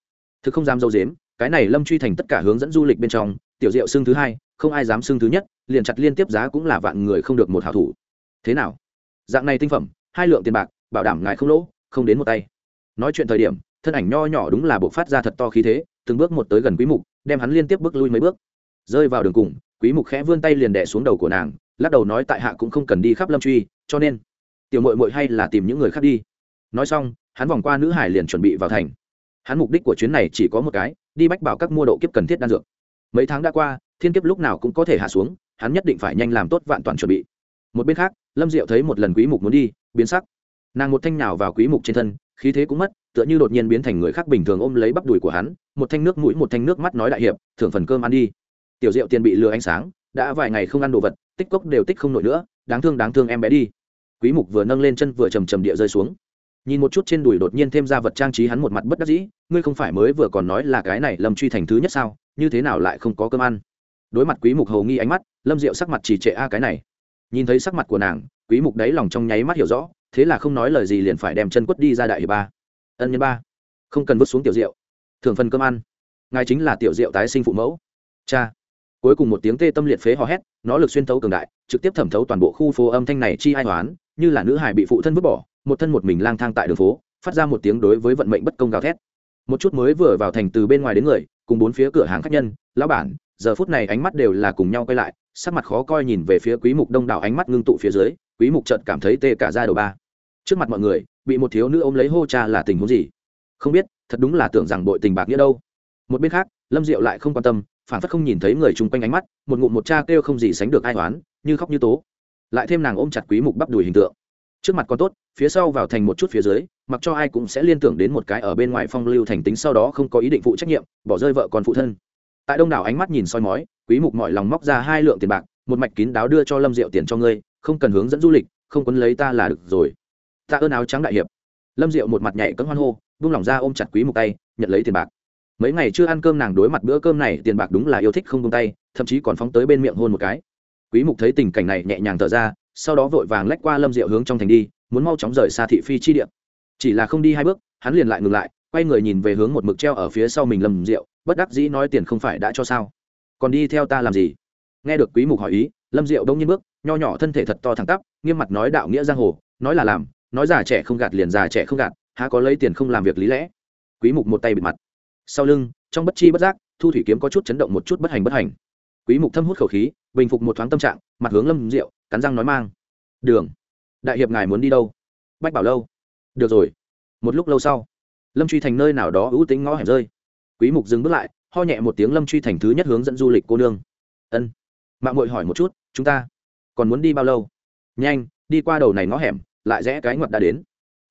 Thực không dám dâu dếm, cái này lâm truy thành tất cả hướng dẫn du lịch bên trong, tiểu diệu xưng thứ hai, không ai dám xưng thứ nhất, liền chặt liên tiếp giá cũng là vạn người không được một hảo thủ. Thế nào? Dạng này tinh phẩm hai lượng tiền bạc, bảo đảm ngài không lỗ, không đến một tay. Nói chuyện thời điểm, thân ảnh nho nhỏ đúng là bộ phát ra thật to khí thế, từng bước một tới gần quý mục, đem hắn liên tiếp bước lui mấy bước. Rơi vào đường cùng, quý mục khẽ vươn tay liền đè xuống đầu của nàng, lắc đầu nói tại hạ cũng không cần đi khắp lâm truy, cho nên, tiểu muội muội hay là tìm những người khác đi. Nói xong, hắn vòng qua nữ hải liền chuẩn bị vào thành. Hắn mục đích của chuyến này chỉ có một cái, đi bách bảo các mua độ kiếp cần thiết đan dược. Mấy tháng đã qua, thiên kiếp lúc nào cũng có thể hạ xuống, hắn nhất định phải nhanh làm tốt vạn toàn chuẩn bị. Một bên khác, lâm diệu thấy một lần quý mục muốn đi biến sắc. Nàng một thanh nào vào quý mục trên thân, khí thế cũng mất, tựa như đột nhiên biến thành người khác bình thường ôm lấy bắp đùi của hắn, một thanh nước mũi, một thanh nước mắt nói đại hiệp, thưởng phần cơm ăn đi. Tiểu diệu tiền bị lừa ánh sáng, đã vài ngày không ăn đồ vật, tích cốc đều tích không nổi nữa, đáng thương đáng thương em bé đi. Quý mục vừa nâng lên chân vừa trầm trầm địa rơi xuống. Nhìn một chút trên đùi đột nhiên thêm ra vật trang trí hắn một mặt bất đắc dĩ, ngươi không phải mới vừa còn nói là cái này lâm truy thành thứ nhất sao? Như thế nào lại không có cơm ăn? Đối mặt quý mục hầu nghi ánh mắt, lâm diệu sắc mặt chỉ trệ, a, cái này. Nhìn thấy sắc mặt của nàng quý mục đấy lòng trong nháy mắt hiểu rõ, thế là không nói lời gì liền phải đem chân quất đi ra đại hiệp ba. Ân nhân ba, không cần vứt xuống tiểu diệu thường phần cơm ăn. Ngài chính là tiểu diệu tái sinh phụ mẫu. Cha. Cuối cùng một tiếng tê tâm liệt phế hò hét, nó lực xuyên thấu cường đại, trực tiếp thẩm thấu toàn bộ khu phố âm thanh này chi ai hoán, như là nữ hài bị phụ thân vứt bỏ, một thân một mình lang thang tại đường phố, phát ra một tiếng đối với vận mệnh bất công gào thét. Một chút mới vừa vào thành từ bên ngoài đến người, cùng bốn phía cửa hàng khách nhân, lão bản, giờ phút này ánh mắt đều là cùng nhau quay lại, sắc mặt khó coi nhìn về phía quý mục đông đảo ánh mắt ngưng tụ phía dưới quý mục chợt cảm thấy tê cả da đầu ba. Trước mặt mọi người, bị một thiếu nữ ôm lấy hô cha là tình huống gì? Không biết, thật đúng là tưởng rằng bội tình bạc nghĩa đâu. Một bên khác, lâm diệu lại không quan tâm, phản phất không nhìn thấy người chung quanh ánh mắt, một ngụm một cha kêu không gì sánh được ai toán như khóc như tố. Lại thêm nàng ôm chặt quý mục bắp đùi hình tượng. Trước mặt còn tốt, phía sau vào thành một chút phía dưới, mặc cho ai cũng sẽ liên tưởng đến một cái ở bên ngoài phong lưu thành tính sau đó không có ý định phụ trách nhiệm, bỏ rơi vợ con phụ thân. Tại đông đảo ánh mắt nhìn soi mói, quý mục mọi lòng móc ra hai lượng tiền bạc, một mạch kín đáo đưa cho lâm diệu tiền cho ngươi không cần hướng dẫn du lịch, không quấn lấy ta là được rồi. Ta ơn áo trắng đại hiệp. Lâm diệu một mặt nhảy cấm hoan hô vung lòng ra ôm chặt quý mục tay, nhận lấy tiền bạc. Mấy ngày chưa ăn cơm nàng đối mặt bữa cơm này, tiền bạc đúng là yêu thích không tung tay, thậm chí còn phóng tới bên miệng hôn một cái. Quý mục thấy tình cảnh này nhẹ nhàng thở ra, sau đó vội vàng lách qua lâm diệu hướng trong thành đi, muốn mau chóng rời xa thị phi chi địa. Chỉ là không đi hai bước, hắn liền lại ngừng lại, quay người nhìn về hướng một mực treo ở phía sau mình lâm diệu, bất đắc dĩ nói tiền không phải đã cho sao? Còn đi theo ta làm gì? Nghe được quý mục hỏi ý, lâm diệu đông nhiên bước nho nhỏ thân thể thật to thẳng tắp, nghiêm mặt nói đạo nghĩa giang hồ, nói là làm, nói già trẻ không gạt liền già trẻ không gạt, há có lấy tiền không làm việc lý lẽ. Quý mục một tay bịt mặt. Sau lưng, trong bất chi bất giác, thu thủy kiếm có chút chấn động một chút bất hành bất hành. Quý mục thâm hút khẩu khí, bình phục một thoáng tâm trạng, mặt hướng lâm diệu cắn răng nói mang. Đường. Đại hiệp ngài muốn đi đâu? Bách bảo lâu. Được rồi. Một lúc lâu sau, lâm truy thành nơi nào đó ưu tính ngõ hẻm rơi. Quý mục dừng bước lại, ho nhẹ một tiếng lâm truy thành thứ nhất hướng dẫn du lịch cô nương. Ân. Mạng muội hỏi một chút, chúng ta còn muốn đi bao lâu? Nhanh, đi qua đầu này ngõ hẻm, lại rẽ cái ngoặt đã đến.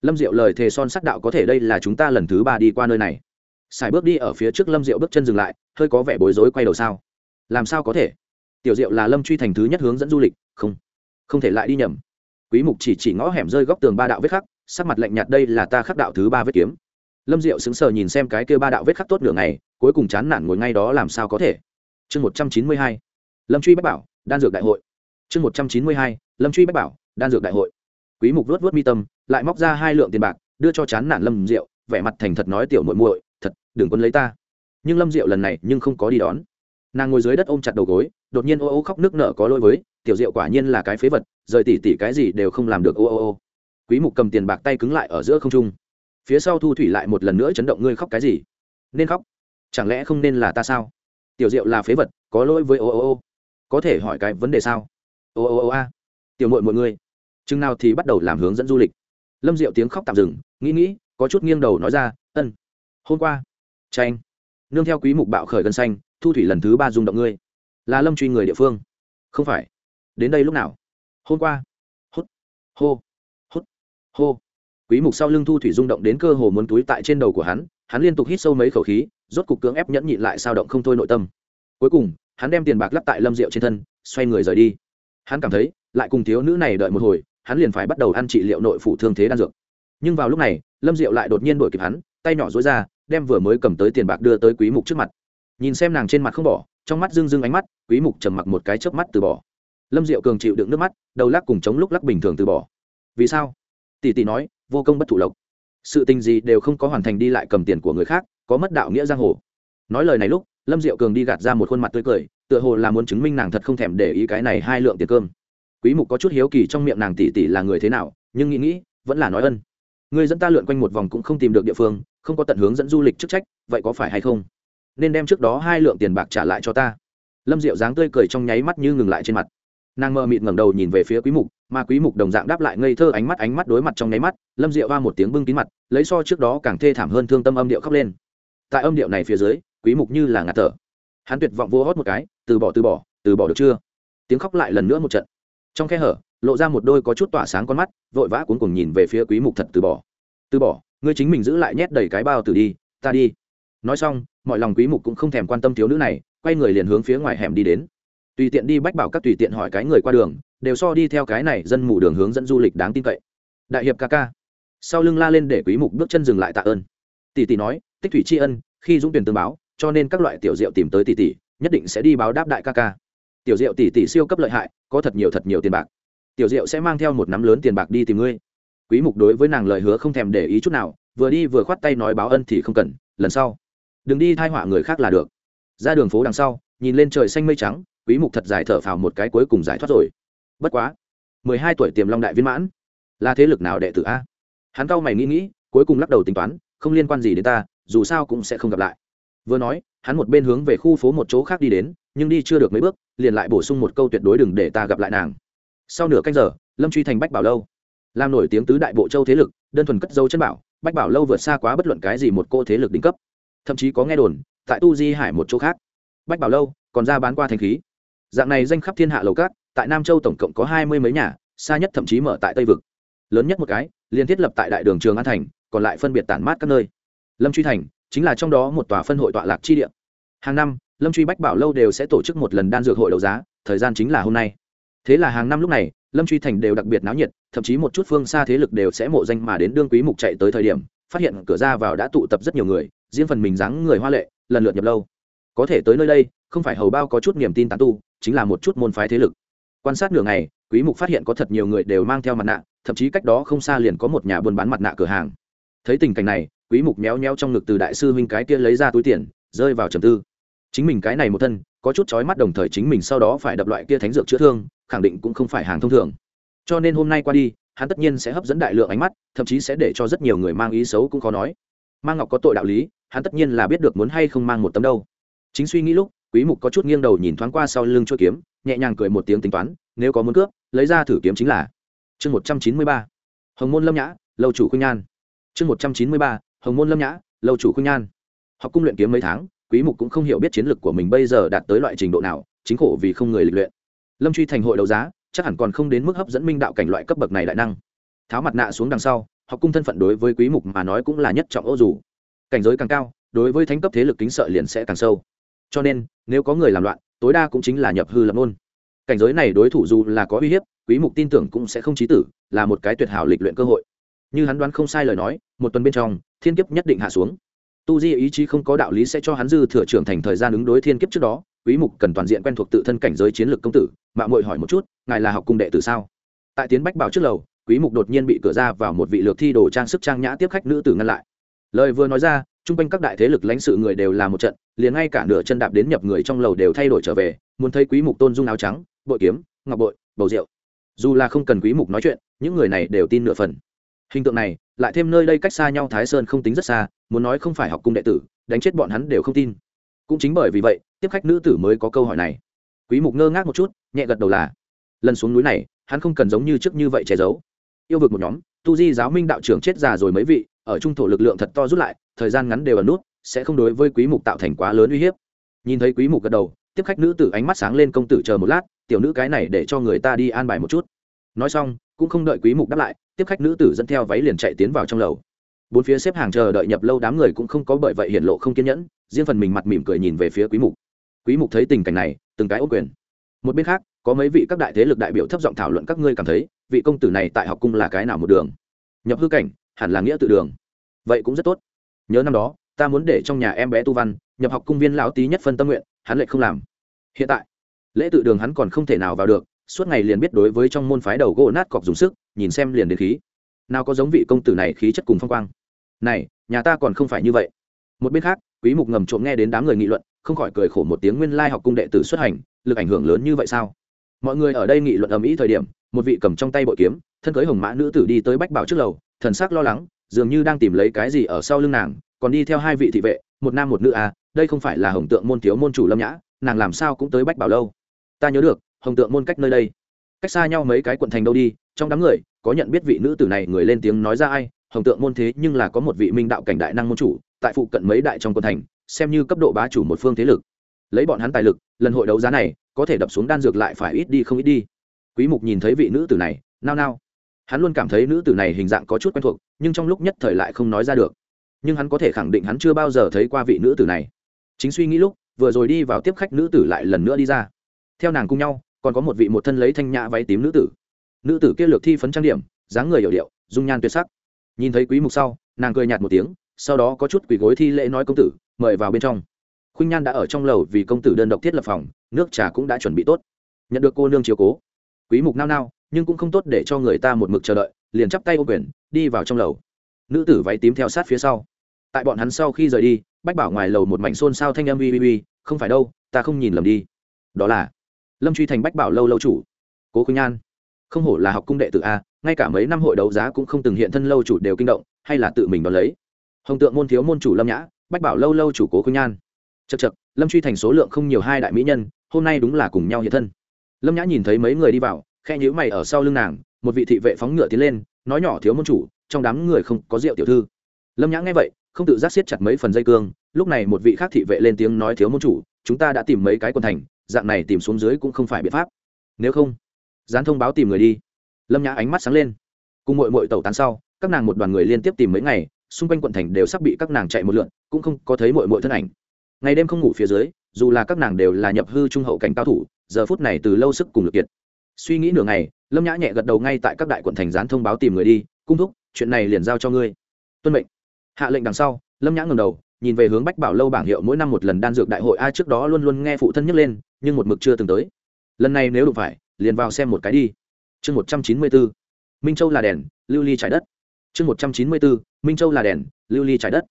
Lâm diệu lời thề son sắc đạo có thể đây là chúng ta lần thứ ba đi qua nơi này. Xài bước đi ở phía trước lâm diệu bước chân dừng lại, hơi có vẻ bối rối quay đầu sao? Làm sao có thể? Tiểu diệu là lâm truy thành thứ nhất hướng dẫn du lịch, không không thể lại đi nhầm. Quý mục chỉ chỉ ngõ hẻm rơi góc tường ba đạo vết khắc, sắc mặt lạnh nhạt đây là ta khắc đạo thứ ba vết kiếm. Lâm diệu sững sờ nhìn xem cái kia ba đạo vết khắc tốt nửa ngày, cuối cùng chán nản ngồi ngay đó làm sao có thể? Chương một trăm chín mươi hai, lâm truy bách bảo, đan dược đại hội chương một trăm chín mươi hai, lâm truy bách bảo, đan dược đại hội. Quý mục vuốt vuốt mi tâm, lại móc ra hai lượng tiền bạc, đưa cho chán nản lâm diệu, vẻ mặt thành thật nói tiểu muội muội, thật, đừng quân lấy ta. Nhưng lâm diệu lần này nhưng không có đi đón. Nàng ngồi dưới đất ôm chặt đầu gối, đột nhiên ô ô khóc nước nở có lỗi với, tiểu diệu quả nhiên là cái phế vật, rời tỉ tỉ cái gì đều không làm được, ô ô ô. Quý mục cầm tiền bạc tay cứng lại ở giữa không trung. Phía sau thu thủy lại một lần nữa chấn động, ngươi khóc cái gì? Nên khóc? Chẳng lẽ không nên là ta sao? Tiểu diệu là phế vật, có lỗi với ô ô ô. Có thể hỏi cái vấn đề sao? Ô ô ô, a. Tiểu mội mọi người chừng nào thì bắt đầu làm hướng dẫn du lịch. Lâm diệu tiếng khóc tạm dừng, nghĩ nghĩ, có chút nghiêng đầu nói ra, ân, hôm qua. Tranh nương theo quý mục bạo khởi gân xanh, thu thủy lần thứ ba rung động ngươi. Là lâm truy người địa phương. Không phải. Đến đây lúc nào? Hôm qua. Hút. Hô. Hút. Hô. Quý mục sau lưng thu thủy rung động đến cơ hồ muốn túi tại trên đầu của hắn hắn liên tục hít sâu mấy khẩu khí, rốt cục cưỡng ép nhẫn nhịn lại sao động không thôi nội tâm. Cuối cùng, hắn đem tiền bạc lắp tại lâm diệu trên thân, xoay người rời đi hắn cảm thấy, lại cùng thiếu nữ này đợi một hồi, hắn liền phải bắt đầu ăn trị liệu nội phủ thương thế đan dược. Nhưng vào lúc này, lâm diệu lại đột nhiên đuổi kịp hắn, tay nhỏ dối ra, đem vừa mới cầm tới tiền bạc đưa tới quý mục trước mặt. Nhìn xem nàng trên mặt không bỏ, trong mắt dưng dưng ánh mắt, quý mục trầm mặc một cái chớp mắt từ bỏ. Lâm diệu cường chịu đựng nước mắt, đầu lắc cùng chống lúc lắc bình thường từ bỏ. Vì sao? Tỷ tỷ nói, vô công bất thủ lộc. Sự tình gì đều không có hoàn thành đi lại cầm tiền của người khác, có mất đạo nghĩa giang hồ. Nói lời này lúc lâm diệu cường đi gạt ra một khuôn mặt tươi cười, tựa hồ là muốn chứng minh nàng thật không thèm để ý cái này hai lượng tiền cơm. Quý mục có chút hiếu kỳ trong miệng nàng tỷ tỷ là người thế nào, nhưng nghĩ nghĩ, vẫn là nói ân. Người dẫn ta lượn quanh một vòng cũng không tìm được địa phương, không có tận hướng dẫn du lịch chức trách, vậy có phải hay không? Nên đem trước đó hai lượng tiền bạc trả lại cho ta. Lâm diệu dáng tươi cười trong nháy mắt như ngừng lại trên mặt. Nàng mơ mịt ngẩng đầu nhìn về phía quý mục, mà quý mục đồng dạng đáp lại ngây thơ ánh mắt ánh mắt đối mặt trong nháy mắt, lâm diệu va một tiếng bưng kín mặt, lấy so trước đó càng thê thảm hơn thương tâm âm điệu khóc lên. Tại âm điệu này phía dưới quý mục như là ngạt thở. Hắn tuyệt vọng vô hót một cái, từ bỏ từ bỏ từ bỏ được chưa? Tiếng khóc lại lần nữa một trận. Trong khe hở, lộ ra một đôi có chút tỏa sáng con mắt, vội vã cuốn cùng nhìn về phía quý mục thật từ bỏ. Từ bỏ, ngươi chính mình giữ lại nhét đầy cái bao từ đi, ta đi. Nói xong, mọi lòng quý mục cũng không thèm quan tâm thiếu nữ này, quay người liền hướng phía ngoài hẻm đi đến. Tùy tiện đi bách bảo các tùy tiện hỏi cái người qua đường, đều so đi theo cái này dân mù đường hướng dẫn du lịch đáng tin cậy. Đại hiệp ca ca. Sau lưng la lên để quý mục bước chân dừng lại tạ ơn. Tỷ tỷ nói, tích thủy tri ân, khi dũng tuyển tương báo cho nên các loại tiểu diệu tìm tới tỷ tỷ, nhất định sẽ đi báo đáp đại ca ca. Tiểu diệu tỷ tỷ siêu cấp lợi hại, có thật nhiều thật nhiều tiền bạc. Tiểu diệu sẽ mang theo một nắm lớn tiền bạc đi tìm ngươi. Quý mục đối với nàng lời hứa không thèm để ý chút nào, vừa đi vừa khoát tay nói báo ân thì không cần, lần sau. Đừng đi thai họa người khác là được. Ra đường phố đằng sau, nhìn lên trời xanh mây trắng, quý mục thật dài thở phào một cái cuối cùng giải thoát rồi. Bất quá 12 tuổi tiềm long đại viên mãn, là thế lực nào đệ tử a? Hắn cao mày nghĩ nghĩ, cuối cùng lắc đầu tính toán, không liên quan gì đến ta, dù sao cũng sẽ không gặp lại vừa nói, hắn một bên hướng về khu phố một chỗ khác đi đến, nhưng đi chưa được mấy bước, liền lại bổ sung một câu tuyệt đối đừng để ta gặp lại nàng. Sau nửa canh giờ, lâm truy thành bách bảo lâu. Làm nổi tiếng tứ đại bộ châu thế lực, đơn thuần cất dấu chân bảo, bách bảo lâu vượt xa quá bất luận cái gì một cô thế lực đỉnh cấp. Thậm chí có nghe đồn, tại tu di hải một chỗ khác. Bách bảo lâu còn ra bán qua thanh khí. Dạng này danh khắp thiên hạ lầu cát tại nam châu tổng cộng có hai mươi mấy nhà, xa nhất thậm chí mở tại tây vực. Lớn nhất một cái liên thiết lập tại đại đường trường an thành, còn lại phân biệt tản mát các nơi. Lâm truy thành chính là trong đó một tòa phân hội tọa lạc chi địa. Hàng năm, lâm truy bách bảo lâu đều sẽ tổ chức một lần đan dược hội đấu giá, thời gian chính là hôm nay. Thế là hàng năm lúc này, lâm truy thành đều đặc biệt náo nhiệt, thậm chí một chút phương xa thế lực đều sẽ mộ danh mà đến đương quý mục chạy tới thời điểm, phát hiện cửa ra vào đã tụ tập rất nhiều người, riêng phần mình dáng người hoa lệ, lần lượt nhập lâu. Có thể tới nơi đây, không phải hầu bao có chút niềm tin tán tu, chính là một chút môn phái thế lực. Quan sát nửa ngày, quý mục phát hiện có thật nhiều người đều mang theo mặt nạ, thậm chí cách đó không xa liền có một nhà buôn bán mặt nạ cửa hàng. Thấy tình cảnh này quý mục méo méo trong ngực từ đại sư huynh cái kia lấy ra túi tiền, rơi vào trầm tư. Chính mình cái này một thân, có chút chói mắt đồng thời chính mình sau đó phải đập loại kia thánh dược chữa thương, khẳng định cũng không phải hàng thông thường. Cho nên hôm nay qua đi, hắn tất nhiên sẽ hấp dẫn đại lượng ánh mắt, thậm chí sẽ để cho rất nhiều người mang ý xấu cũng khó nói. Mang ngọc có tội đạo lý, hắn tất nhiên là biết được muốn hay không mang một tấm đâu. Chính suy nghĩ lúc, quý mục có chút nghiêng đầu nhìn thoáng qua sau lưng chuôi kiếm, nhẹ nhàng cười một tiếng tính toán, nếu có muốn cướp, lấy ra thử kiếm chính là. Chương 193 hồng môn lâm nhã, lâu chủ khuynh nhan. Chương 193 hồng môn lâm nhã, lâu chủ khuynh nhan. Học cung luyện kiếm mấy tháng, quý mục cũng không hiểu biết chiến lược của mình bây giờ đạt tới loại trình độ nào, chính khổ vì không người lịch luyện. Lâm truy thành hội đấu giá, chắc hẳn còn không đến mức hấp dẫn minh đạo cảnh loại cấp bậc này đại năng. Tháo mặt nạ xuống đằng sau, học cung thân phận đối với quý mục mà nói cũng là nhất trọng ô dù. Cảnh giới càng cao, đối với thánh cấp thế lực kính sợ liền sẽ càng sâu. Cho nên, nếu có người làm loạn, tối đa cũng chính là nhập hư lập luôn cảnh giới này đối thủ dù là có uy hiếp, quý mục tin tưởng cũng sẽ không chí tử, là một cái tuyệt hảo lịch luyện cơ hội. Như hắn đoán không sai lời nói, một tuần bên trong thiên kiếp nhất định hạ xuống. Tu di ý chí không có đạo lý sẽ cho hắn dư thừa trưởng thành thời gian ứng đối thiên kiếp trước đó, quý mục cần toàn diện quen thuộc tự thân cảnh giới chiến lược công tử mạng muội hỏi một chút, ngài là học cung đệ tử sao? Tại tiến bách bảo trước lầu, quý mục đột nhiên bị cửa ra vào một vị lược thi đồ trang sức trang nhã tiếp khách nữ tử ngăn lại. Lời vừa nói ra, trung quanh các đại thế lực lãnh sự người đều là một trận, liền ngay cả nửa chân đạp đến nhập người trong lầu đều thay đổi trở về, muốn thấy quý mục tôn dung áo trắng, bội kiếm, ngọc bội, bầu rượu. Dù là không cần quý mục nói chuyện, những người này đều tin nửa phần hình tượng này, lại thêm nơi đây cách xa nhau thái sơn không tính rất xa, muốn nói không phải học cung đệ tử, đánh chết bọn hắn đều không tin. Cũng chính bởi vì vậy, tiếp khách nữ tử mới có câu hỏi này. Quý mục ngơ ngác một chút, nhẹ gật đầu là, lần xuống núi này, hắn không cần giống như trước như vậy che giấu. Yêu vực một nhóm, tu di giáo minh đạo trưởng chết già rồi mấy vị, ở trung thổ lực lượng thật to rút lại, thời gian ngắn đều ở nút, sẽ không đối với quý mục tạo thành quá lớn uy hiếp. Nhìn thấy quý mục gật đầu, tiếp khách nữ tử ánh mắt sáng lên công tử chờ một lát, tiểu nữ cái này để cho người ta đi an bài một chút nói xong, cũng không đợi quý mục đáp lại, tiếp khách nữ tử dẫn theo váy liền chạy tiến vào trong lầu. Bốn phía xếp hàng chờ đợi nhập lâu đám người cũng không có bởi vậy hiện lộ không kiên nhẫn, riêng phần mình mặt mỉm cười nhìn về phía quý mục. Quý mục thấy tình cảnh này, từng cái ô quyền. Một bên khác, có mấy vị các đại thế lực đại biểu thấp giọng thảo luận các ngươi cảm thấy, vị công tử này tại học cung là cái nào một đường? Nhập hư cảnh, hẳn là nghĩa tự đường. Vậy cũng rất tốt. Nhớ năm đó, ta muốn để trong nhà em bé tu văn, nhập học cung viên lão tí nhất phân tâm nguyện, hắn lại không làm. Hiện tại, lễ tự đường hắn còn không thể nào vào được suốt ngày liền biết đối với trong môn phái đầu gỗ nát cọc dùng sức, nhìn xem liền đến khí. Nào có giống vị công tử này khí chất cùng phong quang. Này, nhà ta còn không phải như vậy. Một bên khác, quý mục ngầm trộm nghe đến đám người nghị luận, không khỏi cười khổ một tiếng nguyên lai học cung đệ tử xuất hành, lực ảnh hưởng lớn như vậy sao? Mọi người ở đây nghị luận ầm ĩ thời điểm, một vị cầm trong tay bội kiếm, thân cưới hồng mã nữ tử đi tới bách bảo trước lầu, thần sắc lo lắng, dường như đang tìm lấy cái gì ở sau lưng nàng, còn đi theo hai vị thị vệ, một nam một nữ à đây không phải là hồng tượng môn thiếu môn chủ lâm nhã, nàng làm sao cũng tới bách bảo lâu. Ta nhớ được hồng tượng môn cách nơi đây. Cách xa nhau mấy cái quận thành đâu đi, trong đám người, có nhận biết vị nữ tử này người lên tiếng nói ra ai, hồng tượng môn thế nhưng là có một vị minh đạo cảnh đại năng môn chủ, tại phụ cận mấy đại trong quận thành, xem như cấp độ bá chủ một phương thế lực. Lấy bọn hắn tài lực, lần hội đấu giá này, có thể đập xuống đan dược lại phải ít đi không ít đi. Quý mục nhìn thấy vị nữ tử này, nao nao. Hắn luôn cảm thấy nữ tử này hình dạng có chút quen thuộc, nhưng trong lúc nhất thời lại không nói ra được. Nhưng hắn có thể khẳng định hắn chưa bao giờ thấy qua vị nữ tử này. Chính suy nghĩ lúc, vừa rồi đi vào tiếp khách nữ tử lại lần nữa đi ra. Theo nàng cùng nhau còn có một vị một thân lấy thanh nhã váy tím nữ tử. Nữ tử kia lược thi phấn trang điểm, dáng người hiểu điệu, dung nhan tuyệt sắc. Nhìn thấy quý mục sau, nàng cười nhạt một tiếng, sau đó có chút quỳ gối thi lễ nói công tử, mời vào bên trong. Khuynh nhan đã ở trong lầu vì công tử đơn độc thiết lập phòng, nước trà cũng đã chuẩn bị tốt. Nhận được cô nương chiếu cố, quý mục nao nao, nhưng cũng không tốt để cho người ta một mực chờ đợi, liền chắp tay ô quyền, đi vào trong lầu. Nữ tử váy tím theo sát phía sau. Tại bọn hắn sau khi rời đi, bách bảo ngoài lầu một mảnh xôn xao thanh âm uy uy uy, không phải đâu, ta không nhìn lầm đi. Đó là lâm truy thành bách bảo lâu lâu chủ. Cố khuynh nhan không hổ là học cung đệ tử a, ngay cả mấy năm hội đấu giá cũng không từng hiện thân lâu chủ đều kinh động, hay là tự mình đón lấy. Hồng tượng môn thiếu môn chủ lâm nhã, bách bảo lâu lâu chủ cố khuynh nhan chật chật lâm truy thành số lượng không nhiều hai đại mỹ nhân, hôm nay đúng là cùng nhau hiện thân. Lâm nhã nhìn thấy mấy người đi vào khe nhữ mày ở sau lưng nàng, một vị thị vệ phóng ngựa tiến lên, nói nhỏ thiếu môn chủ, trong đám người không có rượu tiểu thư. Lâm nhã nghe vậy, không tự giác siết chặt mấy phần dây cương, lúc này một vị khác thị vệ lên tiếng nói thiếu môn chủ, chúng ta đã tìm mấy cái quần thành dạng này tìm xuống dưới cũng không phải biện pháp. Nếu không, dán thông báo tìm người đi. Lâm nhã ánh mắt sáng lên. Cùng mội mội tẩu tán sau, các nàng một đoàn người liên tiếp tìm mấy ngày, xung quanh quận thành đều sắp bị các nàng chạy một lượn, cũng không có thấy mội mội thân ảnh. Ngày đêm không ngủ phía dưới, dù là các nàng đều là nhập hư trung hậu cảnh cao thủ, giờ phút này từ lâu sức cùng lực kiệt. Suy nghĩ nửa ngày, lâm nhã nhẹ gật đầu ngay tại các đại quận thành gián thông báo tìm người đi, cung thúc, chuyện này liền giao cho ngươi. Tuân mệnh. Hạ lệnh đằng sau, lâm nhã ngầm đầu nhìn về hướng bách bảo lâu bảng hiệu mỗi năm một lần đan dược đại hội a trước đó luôn luôn nghe phụ thân nhắc lên, nhưng một mực chưa từng tới. Lần này nếu đụng phải, liền vào xem một cái đi. Chương một trăm chín mươi bốn, minh châu là đèn, lưu ly trái đất. Chương một trăm chín mươi bốn, minh châu là đèn, lưu ly trái đất.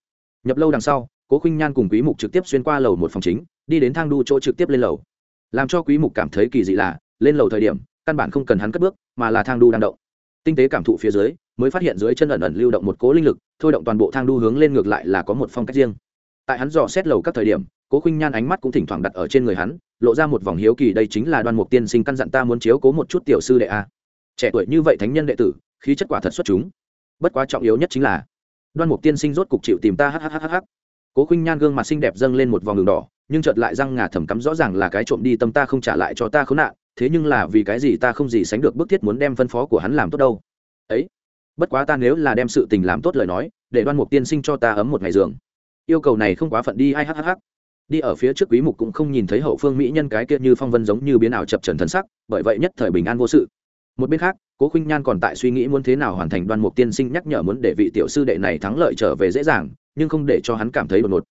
Nhập lâu đằng sau, cố khinh nhan cùng quý mục trực tiếp xuyên qua lầu một phòng chính, đi đến thang đu chỗ trực tiếp lên lầu. Làm cho quý mục cảm thấy kỳ dị là, lên lầu thời điểm, căn bản không cần hắn cất bước, mà là thang đu đang động. Tinh tế cảm thụ phía dưới mới phát hiện dưới chân ẩn ẩn lưu động một cố linh lực, thôi động toàn bộ thang đu hướng lên ngược lại là có một phong cách riêng. Tại hắn dò xét lầu các thời điểm, cố khinh nhan ánh mắt cũng thỉnh thoảng đặt ở trên người hắn, lộ ra một vòng hiếu kỳ, đây chính là đoan mục tiên sinh căn dặn ta muốn chiếu cố một chút tiểu sư đệ a. Trẻ tuổi như vậy thánh nhân đệ tử, khí chất quả thật xuất chúng. Bất quá trọng yếu nhất chính là, đoan mục tiên sinh rốt cục chịu tìm ta hhhh cố khinh nhan gương mặt xinh đẹp dâng lên một vòng đường đỏ, nhưng chợt lại răng ngà thầm cắm rõ ràng là cái trộm đi tâm ta không trả lại cho ta khốn nạn, thế nhưng là vì cái gì ta không gì sánh được bức thiết muốn đem phân phó của hắn làm tốt đâu. Ấy bất quá ta nếu là đem sự tình làm tốt lời nói, để đoan mục tiên sinh cho ta ấm một ngày giường. Yêu cầu này không quá phận đi, ai hhh đi ở phía trước quý mục cũng không nhìn thấy hậu phương mỹ nhân cái kia như phong vân giống như biến ảo chập trần thân sắc, bởi vậy nhất thời bình an vô sự. Một bên khác, cố khinh nhan còn tại suy nghĩ muốn thế nào hoàn thành đoan mục tiên sinh nhắc nhở muốn để vị tiểu sư đệ này thắng lợi trở về dễ dàng, nhưng không để cho hắn cảm thấy đột ngột.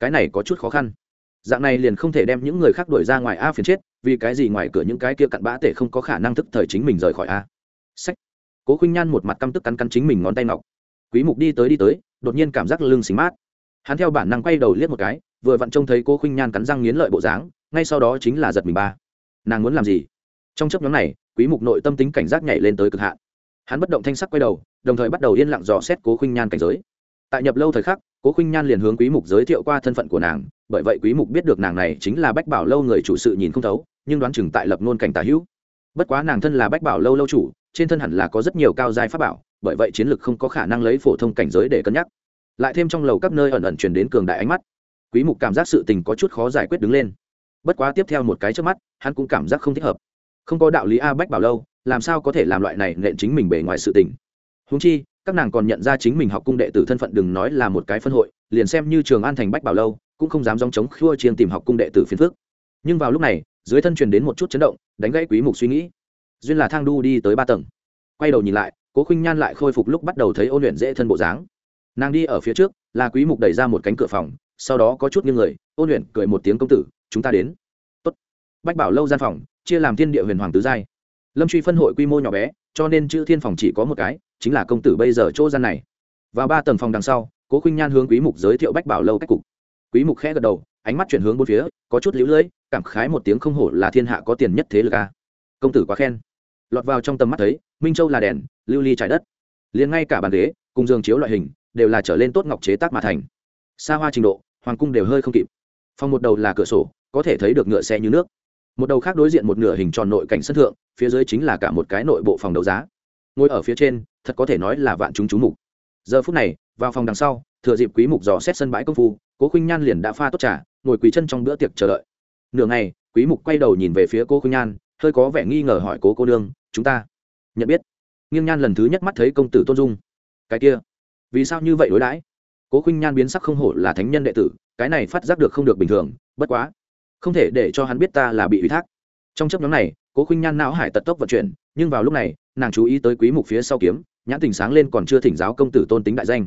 Cái này có chút khó khăn. Dạng này liền không thể đem những người khác đuổi ra ngoài a phiền chết, vì cái gì ngoài cửa những cái kia cặn bã tể không có khả năng thức thời chính mình rời khỏi a. Sách cố khinh nhan một mặt căm tức cắn cắn chính mình ngón tay ngọc. Quý mục đi tới đi tới, đột nhiên cảm giác lưng xính mát. Hắn theo bản năng quay đầu liếc một cái, vừa vặn trông thấy cố khinh nhan cắn răng nghiến lợi bộ dáng, ngay sau đó chính là giật mình ba. Nàng muốn làm gì? Trong chấp nhóm này, quý mục nội tâm tính cảnh giác nhảy lên tới cực hạn. Hắn bất động thanh sắc quay đầu, đồng thời bắt đầu yên lặng dò xét cố khinh nhan cảnh giới. Tại nhập lâu thời khắc, cố khinh nhan liền hướng quý mục giới thiệu qua thân phận của nàng, bởi vậy quý mục biết được nàng này chính là bách bảo lâu người chủ sự nhìn không thấu, nhưng đoán chừng tại lập nôn cảnh tà hữu bất quá nàng thân là bách bảo lâu lâu chủ, trên thân hẳn là có rất nhiều cao giai pháp bảo, bởi vậy chiến lực không có khả năng lấy phổ thông cảnh giới để cân nhắc. Lại thêm trong lầu các nơi ẩn ẩn truyền đến cường đại ánh mắt. Quý mục cảm giác sự tình có chút khó giải quyết đứng lên. Bất quá tiếp theo một cái trước mắt, hắn cũng cảm giác không thích hợp. Không có đạo lý a bách bảo lâu, làm sao có thể làm loại này nện chính mình bề ngoài sự tình? Huống chi, các nàng còn nhận ra chính mình học cung đệ tử thân phận đừng nói là một cái phân hội, liền xem như trường an thành bách bảo lâu, cũng không dám dòng chống khua chiên tìm học cung đệ tử phiền phước nhưng vào lúc này dưới thân truyền đến một chút chấn động, đánh gãy quý mục suy nghĩ. Duyên là thang đu đi tới ba tầng. Quay đầu nhìn lại, cố khinh nhan lại khôi phục lúc bắt đầu thấy ôn luyện dễ thân bộ dáng. Nàng đi ở phía trước, là quý mục đẩy ra một cánh cửa phòng, sau đó có chút nghiêng người, ôn luyện cười một tiếng công tử, chúng ta đến. Tốt. bách bảo lâu gian phòng, chia làm thiên địa huyền hoàng tứ giai. Lâm truy phân hội quy mô nhỏ bé, cho nên chữ thiên phòng chỉ có một cái, chính là công tử bây giờ chỗ gian này. Vào ba tầng phòng đằng sau, cố khinh nhan hướng quý mục giới thiệu bách bảo lâu cách cục. Quý mục khẽ gật đầu ánh mắt chuyển hướng bốn phía, có chút liễu lưỡi cảm khái một tiếng không hổ là thiên hạ có tiền nhất thế lực a. Công tử quá khen. Lọt vào trong tầm mắt thấy, minh châu là đèn, lưu ly trái đất. Liền ngay cả bàn ghế, cùng giường chiếu loại hình, đều là trở lên tốt ngọc chế tác mà thành. Xa hoa trình độ, hoàng cung đều hơi không kịp. Phòng một đầu là cửa sổ, có thể thấy được ngựa xe như nước. Một đầu khác đối diện một nửa hình tròn nội cảnh sân thượng, phía dưới chính là cả một cái nội bộ phòng đấu giá. Ngồi ở phía trên, thật có thể nói là vạn chúng chú mục. Giờ phút này, vào phòng đằng sau, thừa dịp quý mục dò xét sân bãi công phu cố khuynh nhan liền đã pha tốt trà, ngồi quỳ chân trong bữa tiệc chờ đợi. Nửa ngày, quý mục quay đầu nhìn về phía cô khuynh nhan, hơi có vẻ nghi ngờ hỏi cố cô nương, chúng ta nhận biết? Nghiêng nhan lần thứ nhất mắt thấy công tử tôn dung. Cái kia, vì sao như vậy đối đãi? Cố khuynh nhan biến sắc không hổ là thánh nhân đệ tử, cái này phát giác được không được bình thường, bất quá, không thể để cho hắn biết ta là bị ủy thác. Trong chấp nhóm này, cố khuynh nhan não hải tật tốc vận chuyển, nhưng vào lúc này, nàng chú ý tới quý mục phía sau kiếm, nhãn tình sáng lên còn chưa thỉnh giáo công tử tôn tính đại danh.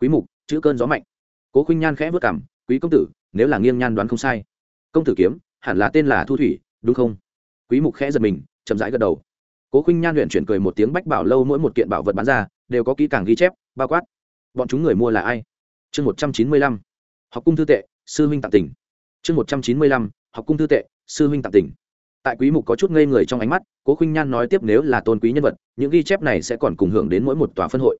Quý mục, chữ cơn gió mạnh cố khuynh nhan khẽ vất cảm quý công tử, nếu là nghiêng nhan đoán không sai. Công tử kiếm, hẳn là tên là thu thủy, đúng không? Quý mục khẽ giật mình, chậm rãi gật đầu. Cố khuynh nhan luyện chuyển cười một tiếng bách bảo lâu mỗi một kiện bảo vật bán ra, đều có kỹ càng ghi chép, bao quát. Bọn chúng người mua là ai? Chương một trăm chín mươi lăm. Học cung thư tệ, sư huynh tạm tỉnh chương một trăm chín mươi lăm. Học cung thư tệ, sư huynh tạm tỉnh tại quý mục có chút ngây người trong ánh mắt, cố khuynh nhan nói tiếp nếu là tôn quý nhân vật, những ghi chép này sẽ còn cùng hưởng đến mỗi một tòa phân hội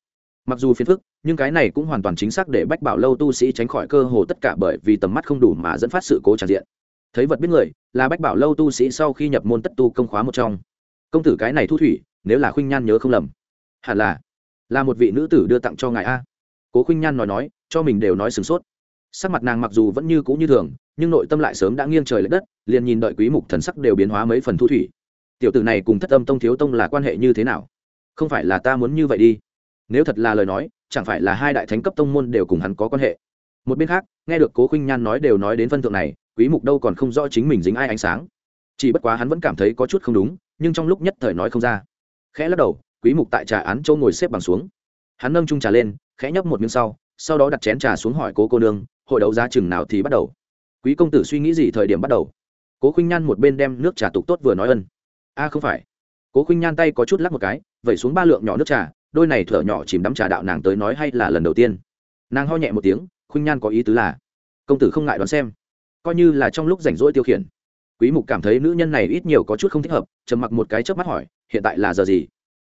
mặc dù phiền phức, nhưng cái này cũng hoàn toàn chính xác để bách bảo lâu tu sĩ tránh khỏi cơ hồ tất cả bởi vì tầm mắt không đủ mà dẫn phát sự cố tràn diện. Thấy vật biết người, là bách bảo lâu tu sĩ sau khi nhập môn tất tu công khóa một trong. Công tử cái này thu thủy, nếu là khuynh nhan nhớ không lầm. Hẳn là là một vị nữ tử đưa tặng cho ngài a. Cố khuynh nhan nói nói, cho mình đều nói sửng sốt. Sắc mặt nàng mặc dù vẫn như cũ như thường, nhưng nội tâm lại sớm đã nghiêng trời l ệ đất, liền nhìn đợi quý mục thần sắc đều biến hóa mấy phần thu thủy. Tiểu tử này cùng thất âm tông thiếu tông là quan hệ như thế nào? Không phải là ta muốn như vậy đi nếu thật là lời nói, chẳng phải là hai đại thánh cấp tông môn đều cùng hắn có quan hệ. Một bên khác, nghe được cố khuynh nhan nói đều nói đến phân thượng này, quý mục đâu còn không rõ chính mình dính ai ánh sáng. Chỉ bất quá hắn vẫn cảm thấy có chút không đúng, nhưng trong lúc nhất thời nói không ra. Khẽ lắc đầu, quý mục tại trà án châu ngồi xếp bằng xuống. Hắn nâng chung trà lên, khẽ nhấp một miếng sau sau đó đặt chén trà xuống hỏi cố cô nương, hội đấu giá chừng nào thì bắt đầu? Quý công tử suy nghĩ gì thời điểm bắt đầu? Cố khuynh nhan một bên đem nước trà tục tốt vừa nói ân. A, không phải. Cố khuynh nhan tay có chút lắc một cái, vẩy xuống ba lượng nhỏ nước trà đôi này thở nhỏ chìm đắm trà đạo nàng tới nói hay là lần đầu tiên. Nàng ho nhẹ một tiếng, khuynh nhan có ý tứ là, công tử không ngại đoán xem. Coi như là trong lúc rảnh rỗi tiêu khiển. Quý mục cảm thấy nữ nhân này ít nhiều có chút không thích hợp, trầm mặc một cái chớp mắt hỏi, hiện tại là giờ gì?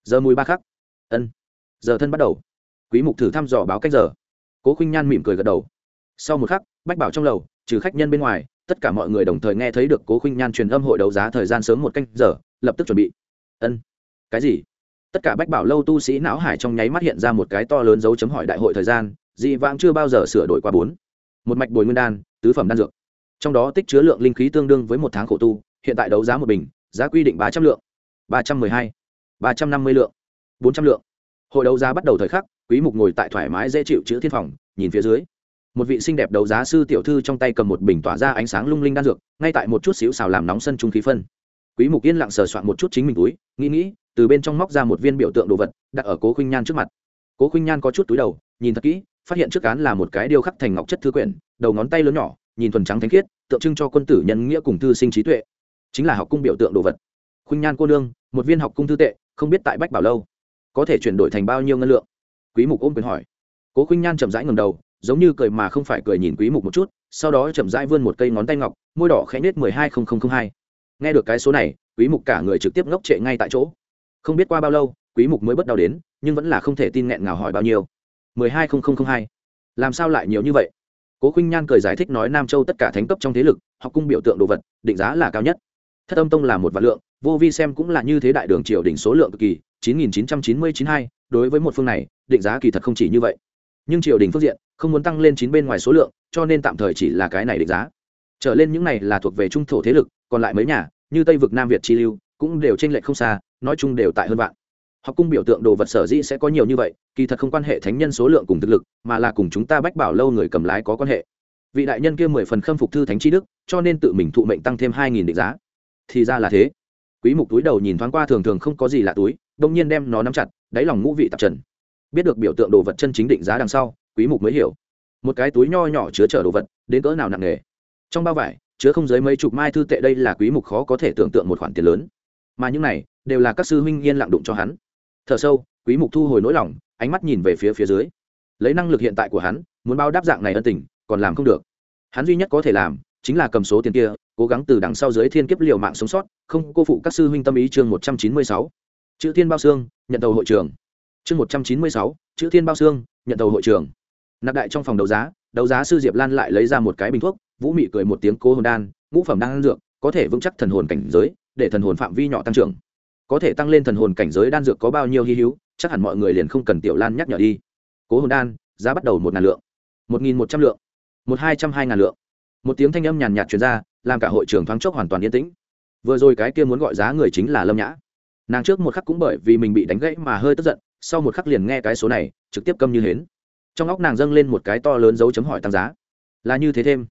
Giờ mùi ba khắc. Ân, giờ thân bắt đầu. Quý mục thử thăm dò báo cách giờ. Cố khuynh nhan mỉm cười gật đầu. Sau một khắc, bách bảo trong lầu, trừ khách nhân bên ngoài, tất cả mọi người đồng thời nghe thấy được cố khuynh nhan truyền âm hội đấu giá thời gian sớm một canh giờ, lập tức chuẩn bị. Ân, cái gì? Tất cả bách bảo lâu tu sĩ não hải trong nháy mắt hiện ra một cái to lớn dấu chấm hỏi đại hội thời gian, dị vãng chưa bao giờ sửa đổi qua bốn. Một mạch bồi nguyên đan, tứ phẩm đan dược. Trong đó tích chứa lượng linh khí tương đương với một tháng khổ tu, hiện tại đấu giá một bình, giá quy định ba trăm lượng. Ba trăm mười hai, ba trăm năm mươi lượng, bốn trăm lượng. Hội đấu giá bắt đầu thời khắc, quý mục ngồi tại thoải mái dễ chịu chữ thiên phòng, nhìn phía dưới. Một vị xinh đẹp đấu giá sư tiểu thư trong tay cầm một bình tỏa ra ánh sáng lung linh đan dược, ngay tại một chút xíu xào làm nóng sân trung khí phân quý mục yên lặng sờ soạn một chút chính mình túi, nghĩ nghĩ, từ bên trong móc ra một viên biểu tượng đồ vật, đặt ở cố khuynh nhan trước mặt. Cố khuynh nhan có chút túi đầu, nhìn thật kỹ, phát hiện trước cán là một cái điêu khắc thành ngọc chất thư quyển, đầu ngón tay lớn nhỏ, nhìn thuần trắng thánh khiết, tượng trưng cho quân tử nhân nghĩa cùng thư sinh trí tuệ. Chính là học cung biểu tượng đồ vật. Khuynh nhan cô nương, một viên học cung thư tệ, không biết tại bách bảo lâu, có thể chuyển đổi thành bao nhiêu ngân lượng? Quý mục ôm quyền hỏi. Cố khuynh nhan chậm rãi ngẩng đầu, giống như cười mà không phải cười nhìn quý mục một chút, sau đó chậm rãi vươn một cây ngón tay ngọc, môi đỏ khẽ nết mười hai hai nghe được cái số này, quý mục cả người trực tiếp ngốc trệ ngay tại chỗ. Không biết qua bao lâu, quý mục mới bất đau đến, nhưng vẫn là không thể tin nghẹn ngào hỏi bao nhiêu. Mười hai hai. Làm sao lại nhiều như vậy? Cố khinh nhan cười giải thích nói nam châu tất cả thánh cấp trong thế lực, học cung biểu tượng đồ vật, định giá là cao nhất. Thất âm tông là một vạn lượng, vô vi xem cũng là như thế đại đường triều đỉnh số lượng cực kỳ, chín nghìn chín trăm chín mươi chín hai, đối với một phương này, định giá kỳ thật không chỉ như vậy. Nhưng triều đình phương diện, không muốn tăng lên chín bên ngoài số lượng, cho nên tạm thời chỉ là cái này định giá. Trở lên những này là thuộc về trung thổ thế lực còn lại mấy nhà, như tây vực, nam việt, chi lưu, cũng đều trên lệch không xa, nói chung đều tại hơn vạn. Học cung biểu tượng đồ vật sở dĩ sẽ có nhiều như vậy, kỳ thật không quan hệ thánh nhân số lượng cùng thực lực, mà là cùng chúng ta bách bảo lâu người cầm lái có quan hệ. Vị đại nhân kia mười phần khâm phục thư thánh trí đức, cho nên tự mình thụ mệnh tăng thêm hai nghìn định giá. Thì ra là thế. Quý mục túi đầu nhìn thoáng qua thường thường không có gì lạ túi, đông nhiên đem nó nắm chặt, đáy lòng ngũ vị tạp trần. Biết được biểu tượng đồ vật chân chính định giá đằng sau, quý mục mới hiểu. Một cái túi nho nhỏ chứa chở đồ vật, đến cỡ nào nặng nề. Trong bao vải chứa không dưới mấy chục mai thư tệ đây là quý mục khó có thể tưởng tượng một khoản tiền lớn. Mà những này đều là các sư huynh yên lặng đụng cho hắn. Thở sâu quý mục thu hồi nỗi lòng ánh mắt nhìn về phía phía dưới. Lấy năng lực hiện tại của hắn muốn bao đáp dạng này ân tình còn làm không được. Hắn duy nhất có thể làm chính là cầm số tiền kia cố gắng từ đằng sau dưới thiên kiếp liều mạng sống sót không cô phụ các sư huynh tâm ý chương 196. chữ thiên bao xương nhận đầu hội trưởng chương 196, chữ thiên bao xương nhận đầu hội trưởng nạp đại trong phòng đấu giá đấu giá sư diệp lan lại lấy ra một cái bình thuốc vũ mị cười một tiếng cố hồn đan, ngũ phẩm đan dược, có thể vững chắc thần hồn cảnh giới, để thần hồn phạm vi nhỏ tăng trưởng. Có thể tăng lên thần hồn cảnh giới đan dược có bao nhiêu hy hữu, chắc hẳn mọi người liền không cần tiểu lan nhắc nhở đi. Cố hồn đan, giá bắt đầu một ngàn lượng. Một nghìn một trăm lượng. Một hai trăm hai ngàn lượng. Một tiếng thanh âm nhàn nhạt truyền ra, làm cả hội trưởng thoáng chốc hoàn toàn yên tĩnh. Vừa rồi cái kia muốn gọi giá người chính là lâm nhã. Nàng trước một khắc cũng bởi vì mình bị đánh gãy mà hơi tức giận, sau một khắc liền nghe cái số này, trực tiếp câm như hến. Trong óc nàng dâng lên một cái to lớn dấu chấm hỏi tăng giá. Là như thế thêm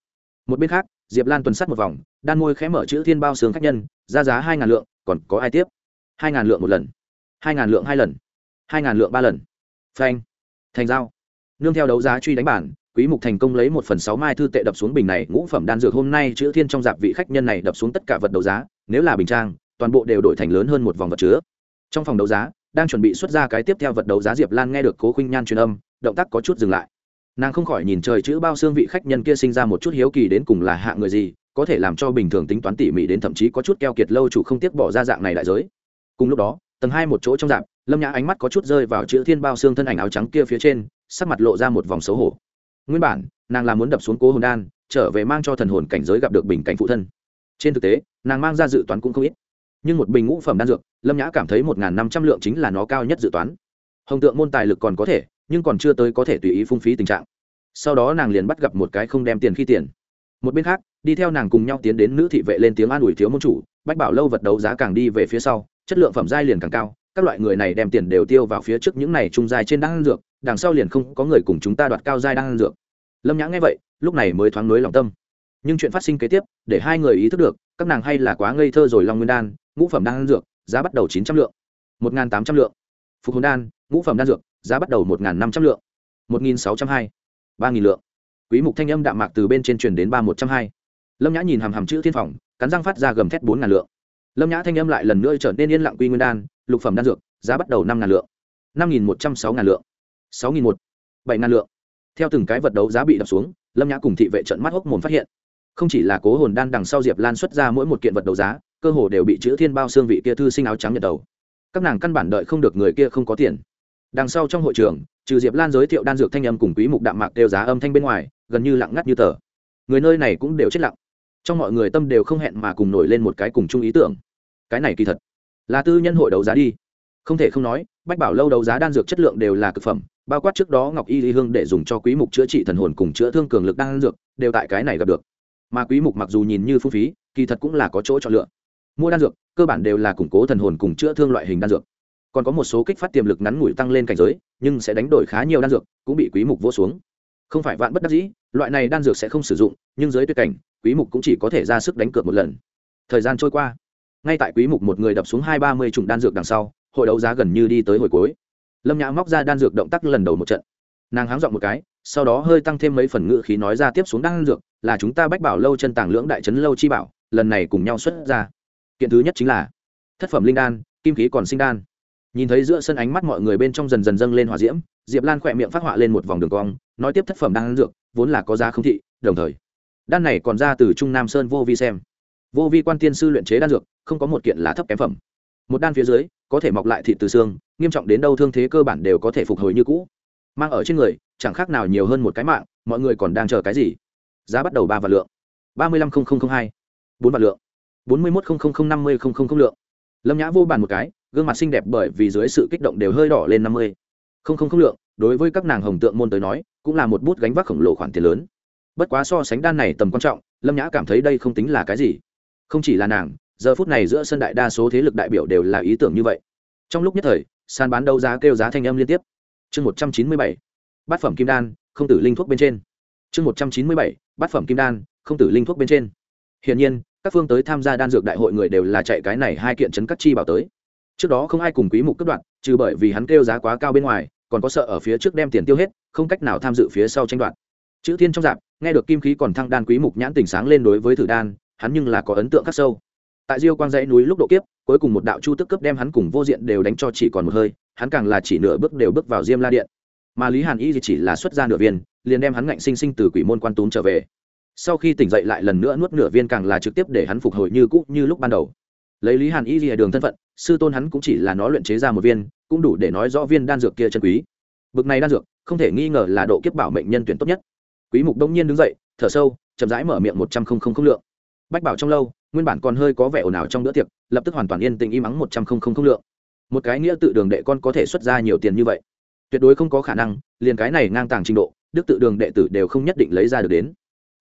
một bên khác, diệp lan tuần sắt một vòng, đan môi khẽ mở chữ thiên bao xương khách nhân, ra giá hai ngàn lượng, còn có ai tiếp? Hai ngàn lượng một lần. Hai ngàn lượng hai lần. Hai ngàn lượng ba lần. Phanh. Thành giao. Nương theo đấu giá truy đánh bản, quý mục thành công lấy một phần sáu mai thư tệ đập xuống bình này, ngũ phẩm đan dược hôm nay chữ thiên trong dạp vị khách nhân này đập xuống tất cả vật đấu giá, nếu là bình trang, toàn bộ đều đổi thành lớn hơn một vòng vật chứa. Trong phòng đấu giá, đang chuẩn bị xuất ra cái tiếp theo vật đấu giá, diệp lan nghe được cố khuynh nhan truyền âm, động tác có chút dừng lại nàng không khỏi nhìn trời chữ bao xương vị khách nhân kia sinh ra một chút hiếu kỳ đến cùng là hạ người gì, có thể làm cho bình thường tính toán tỉ mỉ đến thậm chí có chút keo kiệt lâu chủ không tiếc bỏ ra dạng này đại giới. Cùng lúc đó, tầng hai một chỗ trong dạp, lâm nhã ánh mắt có chút rơi vào chữ thiên bao xương thân ảnh áo trắng kia phía trên, sắc mặt lộ ra một vòng xấu hổ. Nguyên bản, nàng là muốn đập xuống cố hồn đan, trở về mang cho thần hồn cảnh giới gặp được bình cảnh phụ thân. Trên thực tế, nàng mang ra dự toán cũng không ít. Nhưng một bình ngũ phẩm đan dược, lâm nhã cảm thấy một năm trăm lượng chính là nó cao nhất dự toán. Hồng tượng môn tài lực còn có thể nhưng còn chưa tới có thể tùy ý phung phí tình trạng. Sau đó nàng liền bắt gặp một cái không đem tiền khi tiền. Một bên khác, đi theo nàng cùng nhau tiến đến nữ thị vệ lên tiếng an ủi thiếu môn chủ, bách bảo lâu vật đấu giá càng đi về phía sau, chất lượng phẩm giai liền càng cao, các loại người này đem tiền đều tiêu vào phía trước những này trung giai trên đan dược, đằng sau liền không có người cùng chúng ta đoạt cao giai đan dược. Lâm nhã nghe vậy, lúc này mới thoáng nối lòng tâm. Nhưng chuyện phát sinh kế tiếp, để hai người ý thức được, các nàng hay là quá ngây thơ rồi long nguyên đan, ngũ phẩm đan dược, giá bắt đầu chín trăm lượng. Một n g h n tám trăm lượng. Phục hồn đan ngũ phẩm đan dược, giá bắt đầu một n g h n năm trăm lượng. Một nghìn sáu trăm hai, ba nghìn lượng. Quý mục thanh âm đạm mạc từ bên trên truyền đến ba một trăm hai. Lâm nhã nhìn hàm hàm chữ thiên phòng, cắn răng phát ra gầm thét bốn ngàn lượng. Lâm nhã thanh âm lại lần nữa trở nên yên lặng quy nguyên đan, lục phẩm đan dược, giá bắt đầu năm ngàn lượng. Năm nghìn một trăm sáu ngàn lượng. Sáu nghìn một, bảy ngàn lượng. Theo từng cái vật đấu giá bị đập xuống, lâm nhã cùng thị vệ trận mắt hốc mồm phát hiện. Không chỉ là cố hồn đan đằng sau diệp lan xuất ra mỗi một kiện vật đấu giá, cơ hồ đều bị chữ thiên bao xương vị kia thư sinh áo trắng nhận đầu. Các nàng căn bản đợi không được người kia không có tiền đằng sau trong hội trường, trừ diệp lan giới thiệu đan dược thanh âm cùng quý mục đạm mạc đều giá âm thanh bên ngoài, gần như lặng ngắt như tờ. Người nơi này cũng đều chết lặng. Trong mọi người tâm đều không hẹn mà cùng nổi lên một cái cùng chung ý tưởng. Cái này kỳ thật là tư nhân hội đấu giá đi. Không thể không nói, bách bảo lâu đấu giá đan dược chất lượng đều là cực phẩm, bao quát trước đó ngọc y lý hương để dùng cho quý mục chữa trị thần hồn cùng chữa thương cường lực đan dược, đều tại cái này gặp được. Mà quý mục mặc dù nhìn như phung phí, kỳ thật cũng là có chỗ chọn lựa. Mua đan dược, cơ bản đều là củng cố thần hồn cùng chữa thương loại hình đan dược còn có một số kích phát tiềm lực ngắn ngủi tăng lên cảnh giới, nhưng sẽ đánh đổi khá nhiều đan dược, cũng bị quý mục vô xuống. Không phải vạn bất đắc dĩ, loại này đan dược sẽ không sử dụng, nhưng dưới tuyệt cảnh, quý mục cũng chỉ có thể ra sức đánh cược một lần. Thời gian trôi qua, ngay tại quý mục một người đập xuống hai ba mươi chủng đan dược đằng sau, hội đấu giá gần như đi tới hồi cuối. Lâm nhã móc ra đan dược động tác lần đầu một trận. Nàng háng dọn một cái, sau đó hơi tăng thêm mấy phần ngự khí nói ra tiếp xuống đan dược, là chúng ta bách bảo lâu chân tàng lưỡng đại trấn lâu chi bảo, lần này cùng nhau xuất ra. Kiện thứ nhất chính là thất phẩm linh đan, kim khí còn sinh đan nhìn thấy giữa sân ánh mắt mọi người bên trong dần dần dâng lên hỏa diễm, diệp lan khỏe miệng phát họa lên một vòng đường cong, nói tiếp thất phẩm đan dược, vốn là có giá không thị, đồng thời, đan này còn ra từ trung nam sơn vô vi xem. Vô vi quan tiên sư luyện chế đan dược, không có một kiện là thấp kém phẩm. Một đan phía dưới, có thể mọc lại thịt từ xương, nghiêm trọng đến đâu thương thế cơ bản đều có thể phục hồi như cũ. Mang ở trên người, chẳng khác nào nhiều hơn một cái mạng, mọi người còn đang chờ cái gì? Giá bắt đầu ba vạn lượng. ba mươi lăm hai. Bốn vạn lượng. Bốn mươi một năm mươi lượng. Lâm nhã vô bàn một cái gương mặt xinh đẹp bởi vì dưới sự kích động đều hơi đỏ lên năm mươi. Không không không lượng, đối với các nàng hồng tượng môn tới nói, cũng là một bút gánh vác khổng lồ khoản tiền lớn. Bất quá so sánh đan này tầm quan trọng, lâm nhã cảm thấy đây không tính là cái gì. Không chỉ là nàng, giờ phút này giữa sân đại đa số thế lực đại biểu đều là ý tưởng như vậy. Trong lúc nhất thời, sàn bán đấu giá kêu giá thanh âm liên tiếp. Chương một trăm chín mươi bảy, bát phẩm kim đan, không tử linh thuốc bên trên. Chương một trăm chín mươi bảy, bát phẩm kim đan, không tử linh thuốc bên trên. Hiển nhiên, các phương tới tham gia đan dược đại hội người đều là chạy cái này hai kiện chấn cắt chi bảo tới trước đó không ai cùng quý mục cướp đoạn trừ bởi vì hắn kêu giá quá cao bên ngoài, còn có sợ ở phía trước đem tiền tiêu hết, không cách nào tham dự phía sau tranh đoạt. Chữ thiên trong dạp, nghe được kim khí còn thăng đan quý mục nhãn tỉnh sáng lên đối với thử đan, hắn nhưng là có ấn tượng khắc sâu. Tại diêu quang dãy núi lúc độ kiếp, cuối cùng một đạo chu tức cấp đem hắn cùng vô diện đều đánh cho chỉ còn một hơi, hắn càng là chỉ nửa bước đều bước vào diêm la điện. Mà lý hàn y chỉ là xuất ra nửa viên, liền đem hắn ngạnh sinh sinh từ quỷ môn quan túm trở về. Sau khi tỉnh dậy lại lần nữa nuốt nửa viên càng là trực tiếp để hắn phục hồi như cũ như lúc ban đầu. Lấy lý hàn y rìa đường thân phận sư tôn hắn cũng chỉ là nó luyện chế ra một viên, cũng đủ để nói rõ viên đan dược kia chân quý. Bực này đan dược, không thể nghi ngờ là độ kiếp bảo mệnh nhân tuyển tốt nhất. Quý mục đông nhiên đứng dậy, thở sâu, chậm rãi mở miệng một trăm không không không lượng. Bách bảo trong lâu, nguyên bản còn hơi có vẻ ồn ào trong bữa tiệc, lập tức hoàn toàn yên tĩnh im ắng một trăm không không không lượng. Một cái nghĩa tự đường đệ con có thể xuất ra nhiều tiền như vậy. Tuyệt đối không có khả năng, liền cái này ngang tàng trình độ, đức tự đường đệ tử đều không nhất định lấy ra được đến.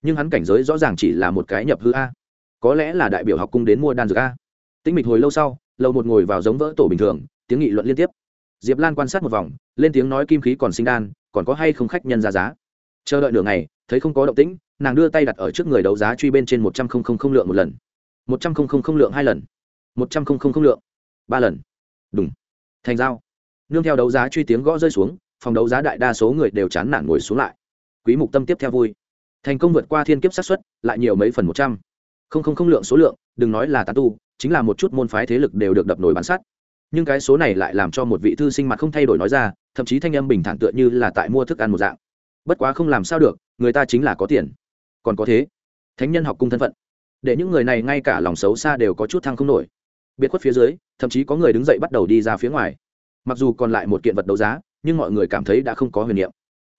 Nhưng hắn cảnh giới rõ ràng chỉ là một cái nhập hư a. Có lẽ là đại biểu học cung đến mua đan dược a. Tĩnh mịch hồi lâu sau lâu một ngồi vào giống vỡ tổ bình thường, tiếng nghị luận liên tiếp. Diệp lan quan sát một vòng, lên tiếng nói kim khí còn sinh đan, còn có hay không khách nhân ra giá. Chờ đợi nửa ngày, thấy không có động tĩnh, nàng đưa tay đặt ở trước người đấu giá truy bên trên một trăm linh lượng một lần. Một trăm linh lượng hai lần. Một trăm linh lượng. Ba lần. Đúng thành giao. Nương theo đấu giá truy tiếng gõ rơi xuống, phòng đấu giá đại đa số người đều chán nản ngồi xuống lại. Quý mục tâm tiếp theo vui. Thành công vượt qua thiên kiếp sát xuất lại nhiều mấy phần một trăm. Không không không lượng số lượng, đừng nói là tán tu chính là một chút môn phái thế lực đều được đập nổi bán sắt. Nhưng cái số này lại làm cho một vị thư sinh mặt không thay đổi nói ra, thậm chí thanh âm bình thản tựa như là tại mua thức ăn một dạng. Bất quá không làm sao được, người ta chính là có tiền. Còn có thế, thánh nhân học cung thân phận. Để những người này ngay cả lòng xấu xa đều có chút thăng không nổi. Biệt khuất phía dưới, thậm chí có người đứng dậy bắt đầu đi ra phía ngoài. Mặc dù còn lại một kiện vật đấu giá, nhưng mọi người cảm thấy đã không có huyền niệm.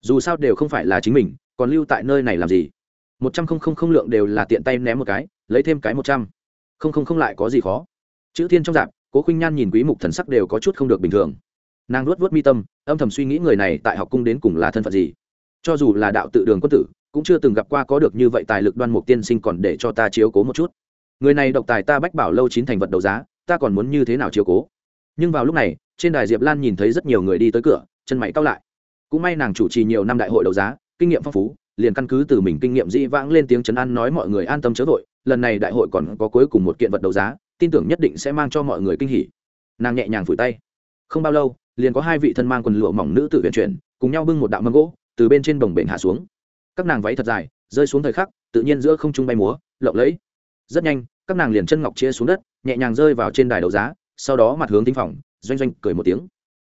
Dù sao đều không phải là chính mình, còn lưu tại nơi này làm gì? Một trăm không không không lượng đều là tiện tay ném một cái, lấy thêm cái một trăm không không không lại có gì khó. Chữ thiên trong dạp, cố khuynh nhan nhìn quý mục thần sắc đều có chút không được bình thường. Nàng luốt vuốt mi tâm, âm thầm suy nghĩ người này tại học cung đến cùng là thân phận gì. Cho dù là đạo tự đường quân tử, cũng chưa từng gặp qua có được như vậy tài lực đoan mục tiên sinh còn để cho ta chiếu cố một chút. Người này độc tài ta bách bảo lâu chín thành vật đấu giá, ta còn muốn như thế nào chiếu cố? Nhưng vào lúc này, trên đài diệp lan nhìn thấy rất nhiều người đi tới cửa, chân mày cao lại. Cũng may nàng chủ trì nhiều năm đại hội đấu giá, kinh nghiệm phong phú, liền căn cứ từ mình kinh nghiệm dĩ vãng lên tiếng chấn an nói mọi người an tâm chớ vội lần này đại hội còn có cuối cùng một kiện vật đấu giá, tin tưởng nhất định sẽ mang cho mọi người kinh hỉ. Nàng nhẹ nhàng phủi tay. Không bao lâu, liền có hai vị thân mang quần lụa mỏng nữ tự viện chuyển, cùng nhau bưng một đạo mâm gỗ, từ bên trên bồng bềnh hạ xuống. Các nàng váy thật dài, rơi xuống thời khắc, tự nhiên giữa không trung bay múa, lộng lẫy. Rất nhanh, các nàng liền chân ngọc chia xuống đất, nhẹ nhàng rơi vào trên đài đấu giá, sau đó mặt hướng tinh phòng, doanh doanh cười một tiếng.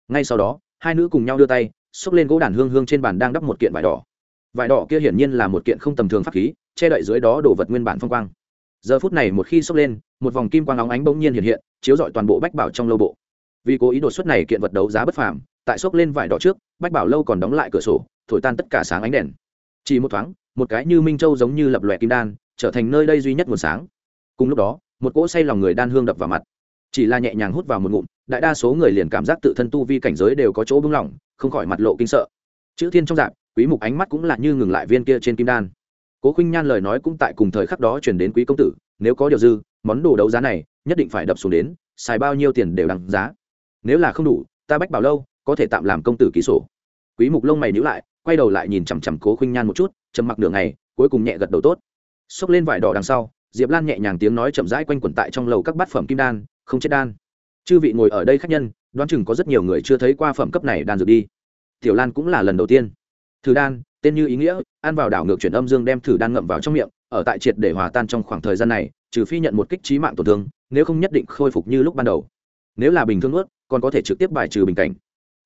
Ngay sau đó, hai nữ cùng nhau đưa tay, xốc lên gỗ đàn hương hương trên bàn đang đắp một kiện vải đỏ. Vải đỏ kia hiển nhiên là một kiện không tầm thường pháp khí, che đậy dưới đó đổ vật nguyên bản phong quang giờ phút này một khi sốc lên, một vòng kim quang óng ánh bỗng nhiên hiện hiện, chiếu rọi toàn bộ bách bảo trong lâu bộ. Vì cố ý đột xuất này kiện vật đấu giá bất phàm, tại sốc lên vải đỏ trước, bách bảo lâu còn đóng lại cửa sổ, thổi tan tất cả sáng ánh đèn. Chỉ một thoáng, một cái như minh châu giống như lập lòe kim đan, trở thành nơi đây duy nhất nguồn sáng. Cùng lúc đó, một cỗ say lòng người đan hương đập vào mặt. Chỉ là nhẹ nhàng hút vào một ngụm, đại đa số người liền cảm giác tự thân tu vi cảnh giới đều có chỗ bưng lỏng không khỏi mặt lộ kinh sợ. Chữ thiên trong dạp quý mục ánh mắt cũng là như ngừng lại viên kia trên kim đan cố khuynh nhan lời nói cũng tại cùng thời khắc đó truyền đến quý công tử, nếu có điều dư, món đồ đấu giá này nhất định phải đập xuống đến, xài bao nhiêu tiền đều đăng giá. Nếu là không đủ, ta bách bảo lâu, có thể tạm làm công tử ký sổ. Quý mục lông mày nhíu lại, quay đầu lại nhìn chằm chằm cố khuynh nhan một chút, trầm mặc nửa ngày, cuối cùng nhẹ gật đầu tốt. Xốc lên vải đỏ đằng sau, diệp lan nhẹ nhàng tiếng nói chậm rãi quanh quẩn tại trong lầu các bát phẩm kim đan, không chết đan. Chư vị ngồi ở đây khách nhân, đoán chừng có rất nhiều người chưa thấy qua phẩm cấp này đan dược đi. Tiểu lan cũng là lần đầu tiên. Thử đan tên như ý nghĩa, ăn vào đảo ngược chuyển âm dương đem thử đan ngậm vào trong miệng, ở tại triệt để hòa tan trong khoảng thời gian này, trừ phi nhận một kích trí mạng tổn thương, nếu không nhất định khôi phục như lúc ban đầu. Nếu là bình thường nuốt, còn có thể trực tiếp bài trừ bình cảnh.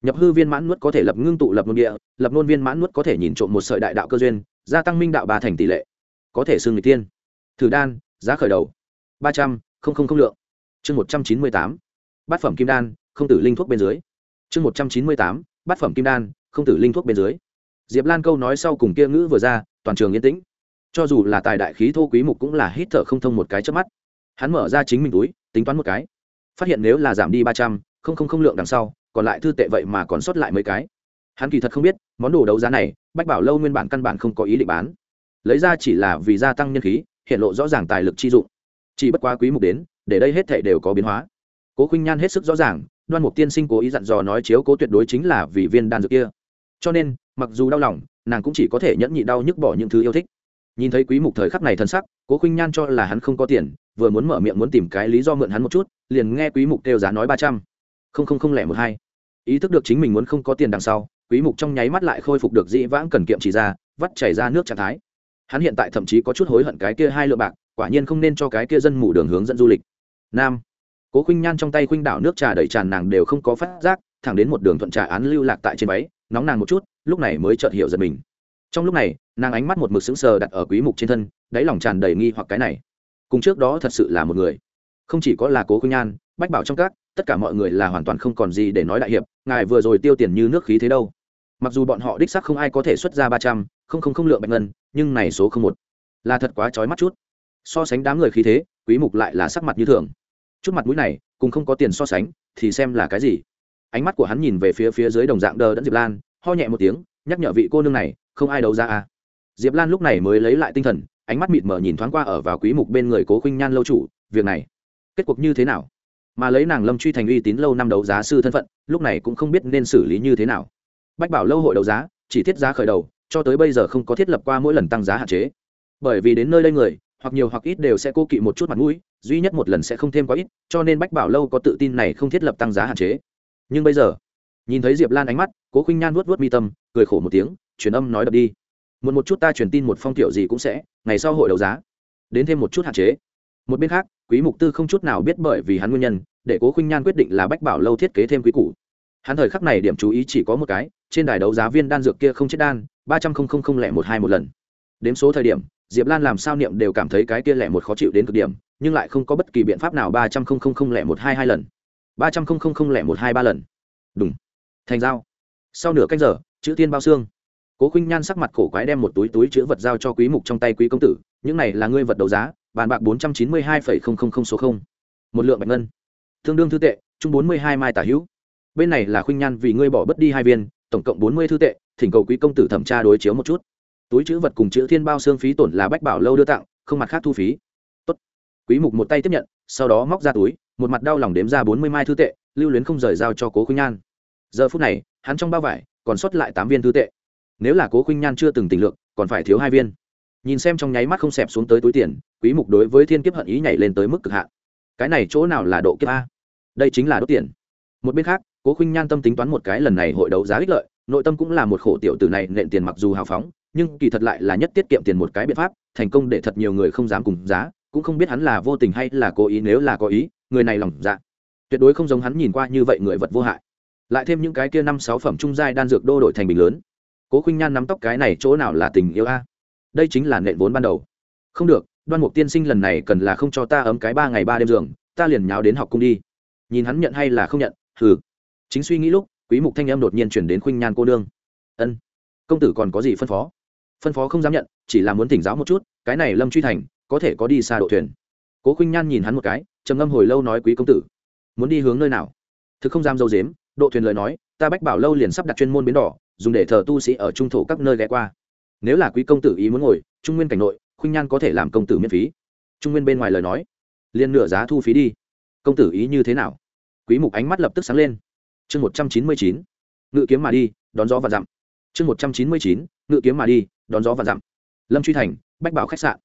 Nhập hư viên mãn nuốt có thể lập ngưng tụ lập nôn địa, lập nôn viên mãn nuốt có thể nhìn trộm một sợi đại đạo cơ duyên, gia tăng minh đạo ba thành tỷ lệ. Có thể xương người tiên thử đan, giá khởi đầu. Ba trăm linh không lượng. Chương một trăm chín mươi tám. Bát phẩm kim đan, không tử linh thuốc bên dưới. Chương một trăm chín mươi tám. Bát phẩm kim đan, không tử linh thuốc bên dưới diệp lan câu nói sau cùng kia ngữ vừa ra, toàn trường yên tĩnh. Cho dù là tài đại khí thô quý mục cũng là hít thở không thông một cái trước mắt. Hắn mở ra chính mình túi, tính toán một cái. Phát hiện nếu là giảm đi ba trăm, không không không lượng đằng sau, còn lại thư tệ vậy mà còn sót lại mấy cái. Hắn kỳ thật không biết, món đồ đấu giá này, bách bảo lâu nguyên bản căn bản không có ý định bán. Lấy ra chỉ là vì gia tăng nhân khí, hiện lộ rõ ràng tài lực chi dụng. Chỉ bất quá quý mục đến, để đây hết thảy đều có biến hóa. Cố khuynh nhan hết sức rõ ràng, đoan mục tiên sinh cố ý dặn dò nói chiếu cố tuyệt đối chính là vì viên đan dược kia. Cho nên mặc dù đau lòng, nàng cũng chỉ có thể nhẫn nhị đau nhức bỏ những thứ yêu thích. Nhìn thấy quý mục thời khắc này thân sắc, cố khuynh nhan cho là hắn không có tiền, vừa muốn mở miệng muốn tìm cái lý do mượn hắn một chút, liền nghe quý mục kêu giá nói ba trăm. Không không không lẻ một hai. Ý thức được chính mình muốn không có tiền đằng sau, quý mục trong nháy mắt lại khôi phục được dĩ vãng cần kiệm chỉ ra, vắt chảy ra nước trạng thái. Hắn hiện tại thậm chí có chút hối hận cái kia hai lượng bạc, quả nhiên không nên cho cái kia dân mù đường hướng dẫn du lịch. Nam. Cố khuynh nhan trong tay khuynh đảo nước trà đầy tràn nàng đều không có phát giác, thẳng đến một đường thuận trà án lưu lạc tại trên váy nóng nàng một chút, lúc này mới chợt hiểu giật mình. Trong lúc này, nàng ánh mắt một mực sững sờ đặt ở quý mục trên thân, đáy lòng tràn đầy nghi hoặc cái này. Cùng trước đó thật sự là một người. Không chỉ có là cố khuynh nhan bách bảo trong các, tất cả mọi người là hoàn toàn không còn gì để nói đại hiệp, ngài vừa rồi tiêu tiền như nước khí thế đâu. Mặc dù bọn họ đích xác không ai có thể xuất ra ba trăm, không không không lượng bạch ngân, nhưng này số không một. Là thật quá trói mắt chút. So sánh đám người khí thế, quý mục lại là sắc mặt như thường. Chút mặt mũi này, cùng không có tiền so sánh, thì xem là cái gì? Ánh mắt của hắn nhìn về phía phía dưới đồng dạng đờ đẫn diệp lan, ho nhẹ một tiếng, nhắc nhở vị cô nương này, không ai đấu ra à. Diệp lan lúc này mới lấy lại tinh thần, ánh mắt mịt mờ nhìn thoáng qua ở vào quý mục bên người cố khuynh nhan lâu chủ, việc này, kết cuộc như thế nào? Mà lấy nàng lâm truy thành uy tín lâu năm đấu giá sư thân phận, lúc này cũng không biết nên xử lý như thế nào. Bách bảo lâu hội đấu giá, chỉ thiết giá khởi đầu, cho tới bây giờ không có thiết lập qua mỗi lần tăng giá hạn chế. Bởi vì đến nơi đây người, hoặc nhiều hoặc ít đều sẽ cố kỵ một chút mặt mũi, duy nhất một lần sẽ không thêm quá ít, cho nên bách bảo lâu có tự tin này không thiết lập tăng giá hạn chế nhưng bây giờ, nhìn thấy diệp lan ánh mắt, cố khinh nhan vuốt vuốt mi tâm, cười khổ một tiếng, truyền âm nói đập đi. Một một chút ta truyền tin một phong tiểu gì cũng sẽ, ngày sau hội đấu giá. Đến thêm một chút hạn chế. Một bên khác, quý mục tư không chút nào biết bởi vì hắn nguyên nhân, để cố khinh nhan quyết định là bách bảo lâu thiết kế thêm quý cũ hắn thời khắc này điểm chú ý chỉ có một cái, trên đài đấu giá viên đan dược kia không chết đan, ba trăm linh lẻ một hai một lần. Đếm số thời điểm, diệp lan làm sao niệm đều cảm thấy cái kia lẻ một khó chịu đến cực điểm, nhưng lại không có bất kỳ biện pháp nào ba trăm linh lẻ một hai hai lần ba trăm linh lẻ một hai ba lần. Đúng thành dao. Sau nửa canh giờ, chữ tiên bao xương. Cố khuynh nhan sắc mặt cổ quái đem một túi túi chữ vật giao cho quý mục trong tay quý công tử, những này là ngươi vật đấu giá, bàn bạc bốn trăm chín mươi hai số không. Một lượng bạch ngân. Tương đương thư tệ, chung bốn mươi hai mai tả hữu. Bên này là khuynh nhan vì ngươi bỏ bất đi hai viên, tổng cộng bốn mươi thư tệ, thỉnh cầu quý công tử thẩm tra đối chiếu một chút. Túi chữ vật cùng chữ thiên bao xương phí tổn là bách bảo lâu đưa tặng, không mặt khác thu phí. Tốt. quý mục một tay tiếp nhận, sau đó móc ra túi một mặt đau lòng đếm ra bốn mươi mai thư tệ, lưu luyến không rời giao cho cố khuynh nhan. Giờ phút này, hắn trong bao vải còn sót lại tám viên thư tệ. Nếu là cố khuynh nhan chưa từng tỉnh lượng còn phải thiếu hai viên. Nhìn xem trong nháy mắt không xẹp xuống tới túi tiền, quý mục đối với thiên kiếp hận ý nhảy lên tới mức cực hạn. Cái này chỗ nào là độ kiếp a? Đây chính là đốt tiền. Một bên khác, cố khuynh nhan tâm tính toán một cái lần này hội đấu giá ích lợi, nội tâm cũng là một khổ tiểu tử này nện tiền mặc dù hào phóng, nhưng kỳ thật lại là nhất tiết kiệm tiền một cái biện pháp, thành công để thật nhiều người không dám cùng giá, cũng không biết hắn là vô tình hay là cố ý, nếu là có ý người này lòng dạ. Tuyệt đối không giống hắn nhìn qua như vậy người vật vô hại. Lại thêm những cái kia năm sáu phẩm trung giai đan dược đô đổi thành bình lớn. Cố khuynh nhan nắm tóc cái này chỗ nào là tình yêu a? Đây chính là nện vốn ban đầu. Không được, đoan mục tiên sinh lần này cần là không cho ta ấm cái ba ngày ba đêm giường, ta liền nháo đến học cung đi. Nhìn hắn nhận hay là không nhận, hừ. Chính suy nghĩ lúc, quý mục thanh em đột nhiên chuyển đến khuynh nhan cô nương. Ân, công tử còn có gì phân phó? Phân phó không dám nhận, chỉ là muốn thỉnh giáo một chút, cái này lâm truy thành, có thể có đi xa độ thuyền. Cố khuynh nhan nhìn hắn một cái trầm ngâm hồi lâu nói quý công tử, muốn đi hướng nơi nào? Thực không dám dâu dếm, độ thuyền lời nói, ta bách bảo lâu liền sắp đặt chuyên môn bến đỏ, dùng để thờ tu sĩ ở trung thổ các nơi ghé qua. Nếu là quý công tử ý muốn ngồi, trung nguyên cảnh nội, khuynh nhan có thể làm công tử miễn phí. Trung nguyên bên ngoài lời nói, liền nửa giá thu phí đi. Công tử ý như thế nào? Quý mục ánh mắt lập tức sáng lên. Chương một trăm chín mươi chín, ngự kiếm mà đi, đón gió và dặm. Chương một trăm chín mươi chín, ngự kiếm mà đi, đón gió và dặm. Lâm truy thành, bách bảo khách sạn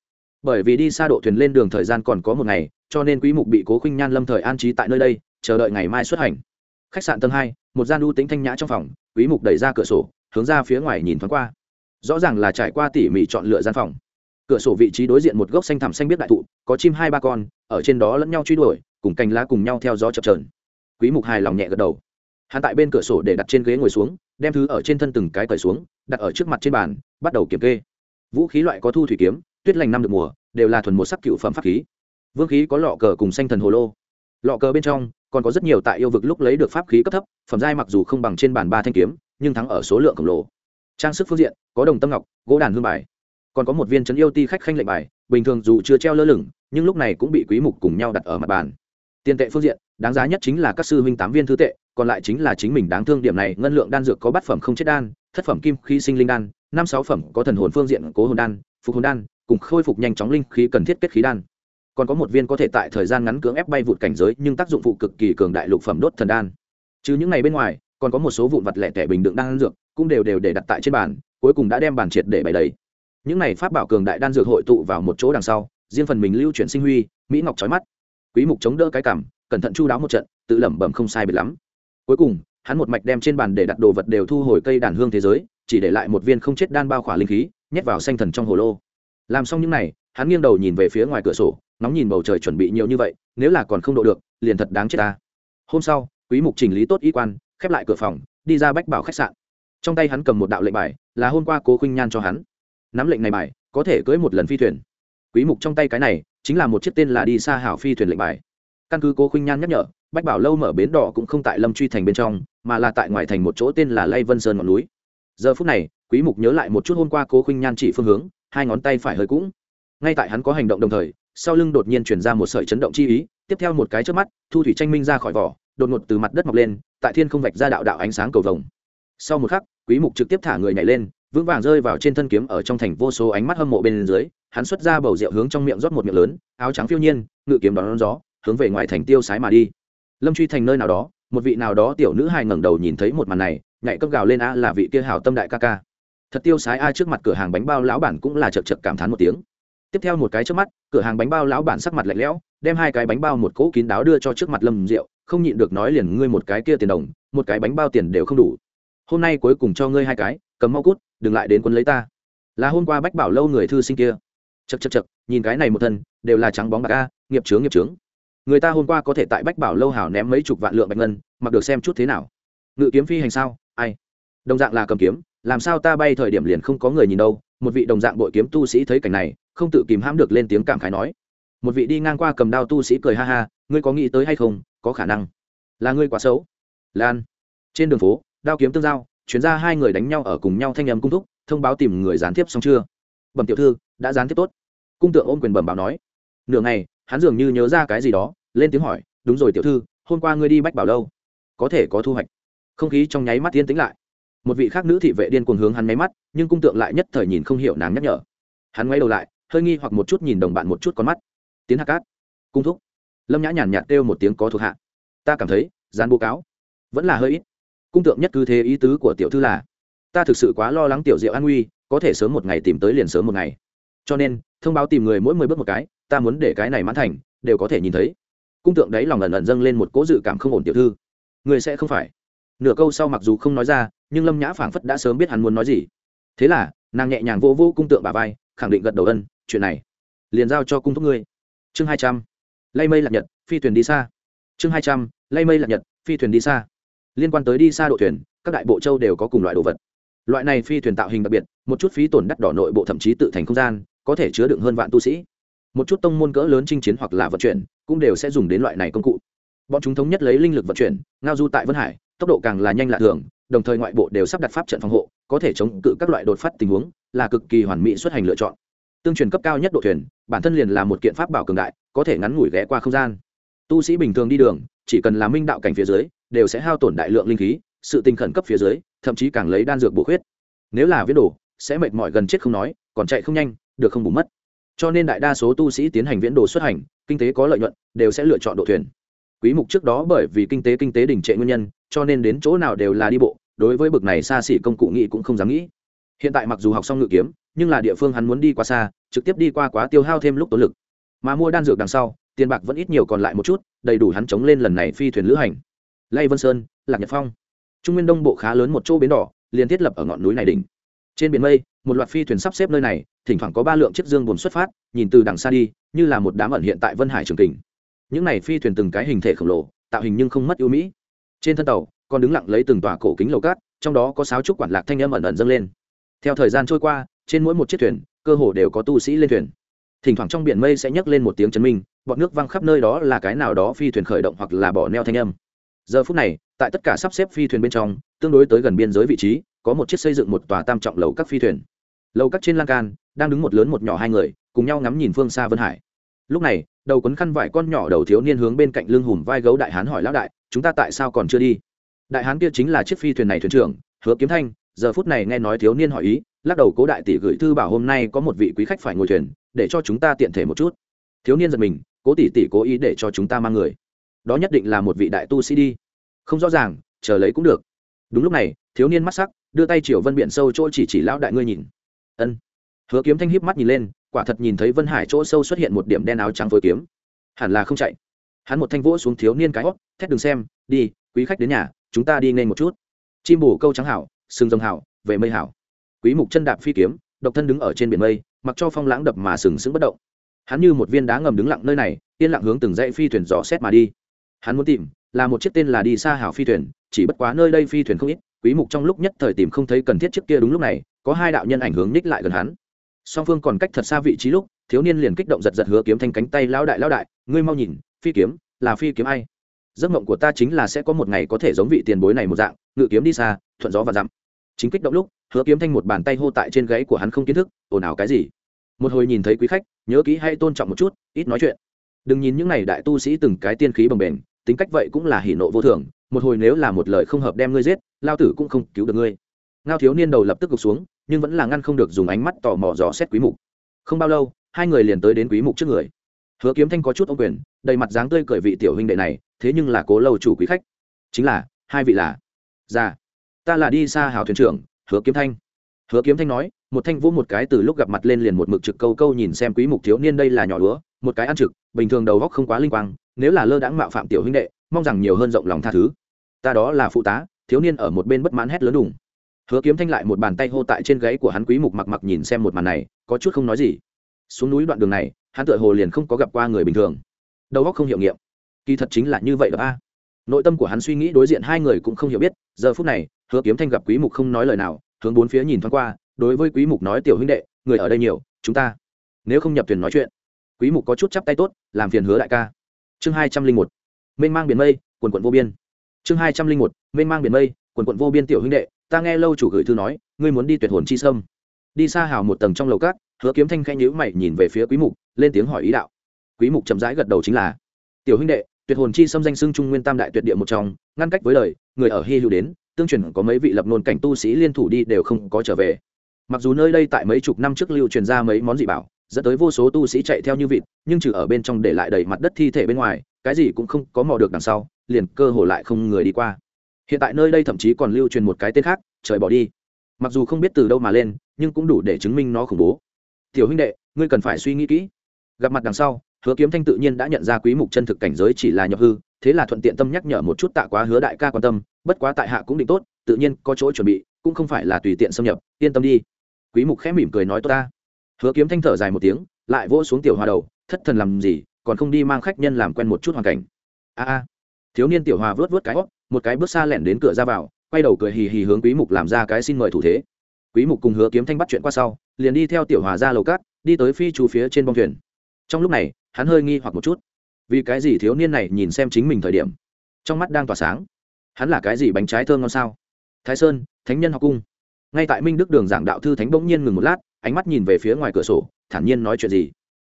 bởi vì đi xa độ thuyền lên đường thời gian còn có một ngày, cho nên quý mục bị cố khinh nhan lâm thời an trí tại nơi đây, chờ đợi ngày mai xuất hành. Khách sạn tầng hai, một gian u tính thanh nhã trong phòng, quý mục đẩy ra cửa sổ, hướng ra phía ngoài nhìn thoáng qua. Rõ ràng là trải qua tỉ mỉ chọn lựa gian phòng. Cửa sổ vị trí đối diện một gốc xanh thẳm xanh biết đại thụ, có chim hai ba con, ở trên đó lẫn nhau truy đuổi, cùng cành lá cùng nhau theo gió chập trờn quý mục hài lòng nhẹ gật đầu. Hắn tại bên cửa sổ để đặt trên ghế ngồi xuống, đem thứ ở trên thân từng cái cởi xuống, đặt ở trước mặt trên bàn, bắt đầu kiểm kê vũ khí loại có thu thủy kiếm, tuyết lành năm được mùa, đều là thuần một sắc cựu phẩm pháp khí. Vương khí có lọ cờ cùng xanh thần hồ lô. Lọ cờ bên trong còn có rất nhiều tại yêu vực lúc lấy được pháp khí cấp thấp, phẩm giai mặc dù không bằng trên bàn ba thanh kiếm, nhưng thắng ở số lượng khổng lồ. Trang sức phương diện, có đồng tâm ngọc, gỗ đàn hương bài. Còn có một viên trấn yêu ti khách khanh lệnh bài, bình thường dù chưa treo lơ lửng, nhưng lúc này cũng bị quý mục cùng nhau đặt ở mặt bàn. Tiền tệ phương diện, đáng giá nhất chính là các sư huynh tám viên thứ tệ, còn lại chính là chính mình đáng thương điểm này, ngân lượng đan dược có bát phẩm không chết đan, thất phẩm kim khí sinh linh đan năm sáu phẩm có thần hồn phương diện cố hồn đan, phục hồn đan, cùng khôi phục nhanh chóng linh khí cần thiết kết khí đan. Còn có một viên có thể tại thời gian ngắn cưỡng ép bay vụt cảnh giới, nhưng tác dụng phụ cực kỳ cường đại lục phẩm đốt thần đan. Chứ những ngày bên ngoài, còn có một số vụn vật lẻ tẻ bình đựng đan dược, cũng đều đều để đặt tại trên bàn, cuối cùng đã đem bàn triệt để bày đầy. Những này pháp bảo cường đại đan dược hội tụ vào một chỗ đằng sau, riêng phần mình lưu chuyển sinh huy, mỹ ngọc trói mắt. Quý mục chống đỡ cái cảm, cẩn thận chu đáo một trận, tự lẩm bẩm không sai biệt lắm. Cuối cùng, hắn một mạch đem trên bàn để đặt đồ vật đều thu hồi cây đàn hương thế giới chỉ để lại một viên không chết đan bao khỏa linh khí, nhét vào xanh thần trong hồ lô. Làm xong những này, hắn nghiêng đầu nhìn về phía ngoài cửa sổ, nóng nhìn bầu trời chuẩn bị nhiều như vậy, nếu là còn không độ được, liền thật đáng chết ta. Hôm sau, quý mục chỉnh lý tốt y quan, khép lại cửa phòng, đi ra bách bảo khách sạn. Trong tay hắn cầm một đạo lệnh bài, là hôm qua cố khuynh nhan cho hắn. Nắm lệnh này bài, có thể cưới một lần phi thuyền. Quý mục trong tay cái này, chính là một chiếc tên là đi xa hảo phi thuyền lệnh bài. Căn cứ cố khinh nhan nhắc nhở, bách bảo lâu mở bến đỏ cũng không tại lâm truy thành bên trong, mà là tại ngoài thành một chỗ tên là lây vân sơn ngọn núi giờ phút này, quý mục nhớ lại một chút hôm qua cố khinh nhan chỉ phương hướng, hai ngón tay phải hơi cũng. Ngay tại hắn có hành động đồng thời, sau lưng đột nhiên chuyển ra một sợi chấn động chi ý, tiếp theo một cái trước mắt, thu thủy tranh minh ra khỏi vỏ, đột ngột từ mặt đất mọc lên, tại thiên không vạch ra đạo đạo ánh sáng cầu vồng. Sau một khắc, quý mục trực tiếp thả người nhảy lên, vững vàng rơi vào trên thân kiếm ở trong thành vô số ánh mắt hâm mộ bên dưới, hắn xuất ra bầu rượu hướng trong miệng rót một miệng lớn, áo trắng phiêu nhiên, ngự kiếm đón gió, hướng về ngoài thành tiêu sái mà đi. Lâm truy thành nơi nào đó, một vị nào đó tiểu nữ hài ngẩng đầu nhìn thấy một màn này nhảy cấp gào lên a là vị kia hảo tâm đại ca ca. Thật tiêu sái a trước mặt cửa hàng bánh bao lão bản cũng là chật chật cảm thán một tiếng. Tiếp theo một cái trước mắt, cửa hàng bánh bao lão bản sắc mặt lạnh lẽo, đem hai cái bánh bao một cỗ kín đáo đưa cho trước mặt lâm rượu không nhịn được nói liền ngươi một cái kia tiền đồng, một cái bánh bao tiền đều không đủ. Hôm nay cuối cùng cho ngươi hai cái, cầm mau cút, đừng lại đến quân lấy ta. Là hôm qua bách bảo lâu người thư sinh kia. Chật chật chật nhìn cái này một thân, đều là trắng bóng bạc a nghiệp trướng nghiệp trướng người ta hôm qua có thể tại bách bảo lâu hảo ném mấy chục vạn lượng bạch ngân, mặc được xem chút thế nào. Ngự kiếm phi hành sao? Ai? Đồng dạng là cầm kiếm, làm sao ta bay thời điểm liền không có người nhìn đâu? Một vị đồng dạng bội kiếm tu sĩ thấy cảnh này, không tự kìm hãm được lên tiếng cảm khái nói. Một vị đi ngang qua cầm đao tu sĩ cười ha ha, ngươi có nghĩ tới hay không? Có khả năng. Là ngươi quá xấu. Lan. Trên đường phố, đao kiếm tương giao, chuyến ra hai người đánh nhau ở cùng nhau thanh âm cung thúc, thông báo tìm người gián tiếp xong chưa? Bẩm tiểu thư, đã gián tiếp tốt. Cung tượng ôm quyền bẩm báo nói. Nửa ngày, hắn dường như nhớ ra cái gì đó, lên tiếng hỏi, đúng rồi tiểu thư, hôm qua ngươi đi bách bảo lâu. Có thể có thu hoạch không khí trong nháy mắt tiên tĩnh lại. Một vị khác nữ thị vệ điên cuồng hướng hắn máy mắt, nhưng cung tượng lại nhất thời nhìn không hiểu nàng nhắc nhở. Hắn quay đầu lại, hơi nghi hoặc một chút nhìn đồng bạn một chút con mắt. Tiến hạ cát. Cung thúc. Lâm nhã nhàn nhạt kêu một tiếng có thuộc hạ. Ta cảm thấy gian bố cáo. Vẫn là hơi ít. Cung tượng nhất cứ thế ý tứ của tiểu thư là, ta thực sự quá lo lắng tiểu diệu an nguy, có thể sớm một ngày tìm tới liền sớm một ngày. Cho nên, thông báo tìm người mỗi mười bước một cái, ta muốn để cái này mãn thành, đều có thể nhìn thấy. Cung tượng đấy lòng ẩn ẩn dâng lên một cố dự cảm không ổn tiểu thư. Người sẽ không phải nửa câu sau mặc dù không nói ra, nhưng lâm nhã phảng phất đã sớm biết hắn muốn nói gì. Thế là, nàng nhẹ nhàng vô vô cung tượng bà vai, khẳng định gật đầu ân, chuyện này, liền giao cho cung thúc ngươi. Chương hai trăm lay mây lạc nhật, phi thuyền đi xa. Chương hai trăm lay mây lạc nhật, phi thuyền đi xa. Liên quan tới đi xa độ thuyền, các đại bộ châu đều có cùng loại đồ vật. Loại này phi thuyền tạo hình đặc biệt, một chút phí tổn đắt đỏ nội bộ thậm chí tự thành không gian, có thể chứa đựng hơn vạn tu sĩ. Một chút tông môn cỡ lớn chinh chiến hoặc là vận chuyển, cũng đều sẽ dùng đến loại này công cụ. Bọn chúng thống nhất lấy linh lực vận chuyển, ngao du tại vân hải tốc độ càng là nhanh lạ thường, đồng thời ngoại bộ đều sắp đặt pháp trận phòng hộ, có thể chống cự các loại đột phát tình huống, là cực kỳ hoàn mỹ xuất hành lựa chọn. Tương truyền cấp cao nhất độ thuyền, bản thân liền là một kiện pháp bảo cường đại, có thể ngắn ngủi ghé qua không gian. Tu sĩ bình thường đi đường, chỉ cần là minh đạo cảnh phía dưới, đều sẽ hao tổn đại lượng linh khí, sự tình khẩn cấp phía dưới, thậm chí càng lấy đan dược bổ khuyết. Nếu là viết đồ, sẽ mệt mỏi gần chết không nói, còn chạy không nhanh, được không bù mất. Cho nên đại đa số tu sĩ tiến hành viễn đồ xuất hành, kinh tế có lợi nhuận, đều sẽ lựa chọn độ thuyền. Quý mục trước đó bởi vì kinh tế kinh tế đình trệ nguyên nhân cho nên đến chỗ nào đều là đi bộ, đối với bực này xa xỉ công cụ nghị cũng không dám nghĩ. Hiện tại mặc dù học xong ngự kiếm, nhưng là địa phương hắn muốn đi quá xa, trực tiếp đi qua quá tiêu hao thêm lúc tốn lực. Mà mua đan dược đằng sau, tiền bạc vẫn ít nhiều còn lại một chút, đầy đủ hắn chống lên lần này phi thuyền lữ hành. Lay vân sơn, lạc nhật phong. Trung nguyên đông bộ khá lớn một chỗ bến đỏ, liền thiết lập ở ngọn núi này đỉnh. Trên biển mây, một loạt phi thuyền sắp xếp nơi này, thỉnh thoảng có ba lượng chiếc dương buồn xuất phát, nhìn từ đằng xa đi, như là một đám ẩn hiện tại vân hải trường kình. Những này phi thuyền từng cái hình thể khổng lồ, tạo hình nhưng không mất ưu mỹ trên thân tàu, còn đứng lặng lấy từng tòa cổ kính lầu cát, trong đó có sáu trúc quản lạc thanh âm ẩn ẩn dâng lên. Theo thời gian trôi qua, trên mỗi một chiếc thuyền, cơ hồ đều có tu sĩ lên thuyền. Thỉnh thoảng trong biển mây sẽ nhấc lên một tiếng chấn minh, bọn nước văng khắp nơi đó là cái nào đó phi thuyền khởi động hoặc là bỏ neo thanh âm. Giờ phút này, tại tất cả sắp xếp phi thuyền bên trong, tương đối tới gần biên giới vị trí, có một chiếc xây dựng một tòa tam trọng lầu các phi thuyền. Lầu các trên lan can, đang đứng một lớn một nhỏ hai người, cùng nhau ngắm nhìn phương xa vân hải. Lúc này, đầu quấn khăn vải con nhỏ đầu thiếu niên hướng bên cạnh lưng hùm vai gấu đại hán hỏi lão đại chúng ta tại sao còn chưa đi? Đại hán kia chính là chiếc phi thuyền này thuyền trưởng, hứa kiếm thanh, giờ phút này nghe nói thiếu niên hỏi ý, lắc đầu cố đại tỷ gửi thư bảo hôm nay có một vị quý khách phải ngồi thuyền, để cho chúng ta tiện thể một chút. Thiếu niên giật mình, cố tỷ tỷ cố ý để cho chúng ta mang người. Đó nhất định là một vị đại tu sĩ đi. Không rõ ràng, chờ lấy cũng được. Đúng lúc này, thiếu niên mắt sắc, đưa tay triều vân biển sâu chỗ chỉ chỉ lão đại ngươi nhìn. Ân. Hứa kiếm thanh híp mắt nhìn lên, quả thật nhìn thấy vân hải chỗ sâu xuất hiện một điểm đen áo trắng phối kiếm. Hẳn là không chạy hắn một thanh vỗ xuống thiếu niên cái hót, thét đừng xem, đi, quý khách đến nhà, chúng ta đi nên một chút. Chim bù câu trắng hảo, sừng rồng hảo, về mây hảo. Quý mục chân đạp phi kiếm, độc thân đứng ở trên biển mây, mặc cho phong lãng đập mà sừng sững bất động. Hắn như một viên đá ngầm đứng lặng nơi này, yên lặng hướng từng dãy phi thuyền dò xét mà đi. Hắn muốn tìm, là một chiếc tên là đi xa hảo phi thuyền, chỉ bất quá nơi đây phi thuyền không ít, quý mục trong lúc nhất thời tìm không thấy cần thiết chiếc kia đúng lúc này, có hai đạo nhân ảnh hướng ních lại gần hắn. Song phương còn cách thật xa vị trí lúc, thiếu niên liền kích động giật giật hứa kiếm thanh cánh tay lão đại lão đại, ngươi mau nhìn phi kiếm, là phi kiếm ai? Giấc mộng của ta chính là sẽ có một ngày có thể giống vị tiền bối này một dạng, ngự kiếm đi xa, thuận gió và dặm. Chính kích động lúc, hứa kiếm thanh một bàn tay hô tại trên gáy của hắn không kiến thức, ồn ào cái gì? Một hồi nhìn thấy quý khách, nhớ kỹ hay tôn trọng một chút, ít nói chuyện. Đừng nhìn những n à y đại tu sĩ từng cái tiên khí bồng bềnh, tính cách vậy cũng là hỉ nộ vô thường, một hồi nếu là một lời không hợp đem ngươi giết, lao tử cũng không cứu được ngươi. Ngao thiếu niên đầu lập tức gục xuống, nhưng vẫn là ngăn không được dùng ánh mắt tò mò dò xét quý mục. Không bao lâu, hai người liền tới đến quý mục trước người. Hứa kiếm thanh có chút ô quyền đầy mặt dáng tươi cười vị tiểu huynh đệ này, thế nhưng là cố lâu chủ quý khách. Chính là, hai vị là, già. Ta là đi xa hào thuyền trưởng, hứa kiếm thanh. Hứa kiếm thanh nói, một thanh vũ một cái từ lúc gặp mặt lên liền một mực trực câu câu nhìn xem quý mục thiếu niên đây là nhỏ lúa, một cái ăn trực, bình thường đầu góc không quá linh quang, nếu là lơ đãng mạo phạm tiểu huynh đệ, mong rằng nhiều hơn rộng lòng tha thứ. Ta đó là phụ tá, thiếu niên ở một bên bất mãn hét lớn đùng. Hứa kiếm thanh lại một bàn tay hô tại trên gáy của hắn quý mục mặc mặc nhìn xem một màn này, có chút không nói gì. Xuống núi đoạn đường này, hắn tựa hồ liền không có gặp qua người bình thường đầu óc không hiệu nghiệm. Kỳ thật chính là như vậy đó a. Nội tâm của hắn suy nghĩ đối diện hai người cũng không hiểu biết, giờ phút này, hứa kiếm thanh gặp quý mục không nói lời nào, hướng bốn phía nhìn thoáng qua, đối với quý mục nói, tiểu huynh đệ, người ở đây nhiều, chúng ta nếu không nhập thuyền nói chuyện. Quý mục có chút chắp tay tốt, làm phiền hứa đại ca. Chương hai trăm linh một, mênh mang biển mây, quần quận vô biên. Chương hai trăm linh một, mênh mang biển mây, quần quận vô biên tiểu huynh đệ, ta nghe lâu chủ gửi thư nói, ngươi muốn đi tuyệt hồn chi sâm. Đi xa hào một tầng trong lầu cát hứa kiếm thanh khẽ nhíu mày nhìn về phía quý mục, lên tiếng hỏi ý đạo quý mục chậm rãi gật đầu chính là, tiểu huynh đệ, tuyệt hồn chi sâm danh xưng trung nguyên tam đại tuyệt địa một trong, ngăn cách với lời người ở hy hữu đến, tương truyền có mấy vị lập nôn cảnh tu sĩ liên thủ đi đều không có trở về. Mặc dù nơi đây tại mấy chục năm trước lưu truyền ra mấy món dị bảo, dẫn tới vô số tu sĩ chạy theo như vịt, nhưng trừ ở bên trong để lại đầy mặt đất thi thể bên ngoài, cái gì cũng không có mò được đằng sau, liền cơ hồ lại không người đi qua. Hiện tại nơi đây thậm chí còn lưu truyền một cái tên khác, trời bỏ đi. Mặc dù không biết từ đâu mà lên, nhưng cũng đủ để chứng minh nó khủng bố. Tiểu huynh đệ, ngươi cần phải suy nghĩ kỹ. Gặp mặt đằng sau hứa kiếm thanh tự nhiên đã nhận ra quý mục chân thực cảnh giới chỉ là nhập hư, thế là thuận tiện tâm nhắc nhở một chút tạ quá hứa đại ca quan tâm, bất quá tại hạ cũng định tốt, tự nhiên có chỗ chuẩn bị, cũng không phải là tùy tiện xâm nhập, yên tâm đi. Quý mục khẽ mỉm cười nói tốt ta. Hứa kiếm thanh thở dài một tiếng, lại vỗ xuống tiểu hoa đầu, thất thần làm gì, còn không đi mang khách nhân làm quen một chút hoàn cảnh. A a. Thiếu niên tiểu hoa vớt vớt cái óc một cái bước xa lẻn đến cửa ra vào, quay đầu cười hì hì hướng quý mục làm ra cái xin mời thủ thế. Quý mục cùng hứa kiếm thanh bắt chuyện qua sau, liền đi theo tiểu hòa ra lầu cát, đi tới phi chú phía trên bong thuyền. Trong lúc này hắn hơi nghi hoặc một chút. Vì cái gì thiếu niên này nhìn xem chính mình thời điểm, trong mắt đang tỏa sáng? Hắn là cái gì bánh trái thơm ngon sao? Thái sơn, thánh nhân học cung. Ngay tại minh đức đường giảng đạo thư thánh bỗng nhiên ngừng một lát, ánh mắt nhìn về phía ngoài cửa sổ, thản nhiên nói chuyện gì?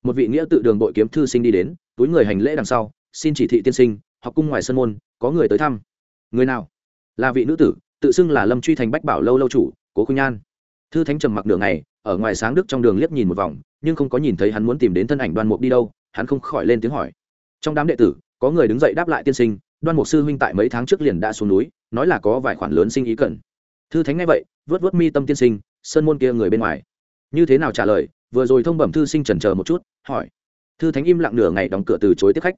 Một vị nghĩa tự đường bội kiếm thư sinh đi đến, túi người hành lễ đằng sau, xin chỉ thị tiên sinh, học cung ngoài sân môn, có người tới thăm. Người nào? Là vị nữ tử, tự xưng là lâm truy thành bách bảo lâu lâu chủ, cố khuynh nhan thư thánh trầm mặc đường này ở ngoài sáng đức trong đường liếc nhìn một vòng, nhưng không có nhìn thấy hắn muốn tìm đến thân ảnh đoan mục đi đâu hắn không khỏi lên tiếng hỏi. Trong đám đệ tử, có người đứng dậy đáp lại tiên sinh, đoan mục sư huynh tại mấy tháng trước liền đã xuống núi, nói là có vài khoản lớn sinh ý cần. Thư thánh nghe vậy, vớt vớt mi tâm tiên sinh, sơn môn kia người bên ngoài. Như thế nào trả lời, vừa rồi thông bẩm thư sinh trần chờ một chút, hỏi. Thư thánh im lặng nửa ngày đóng cửa từ chối tiếp khách.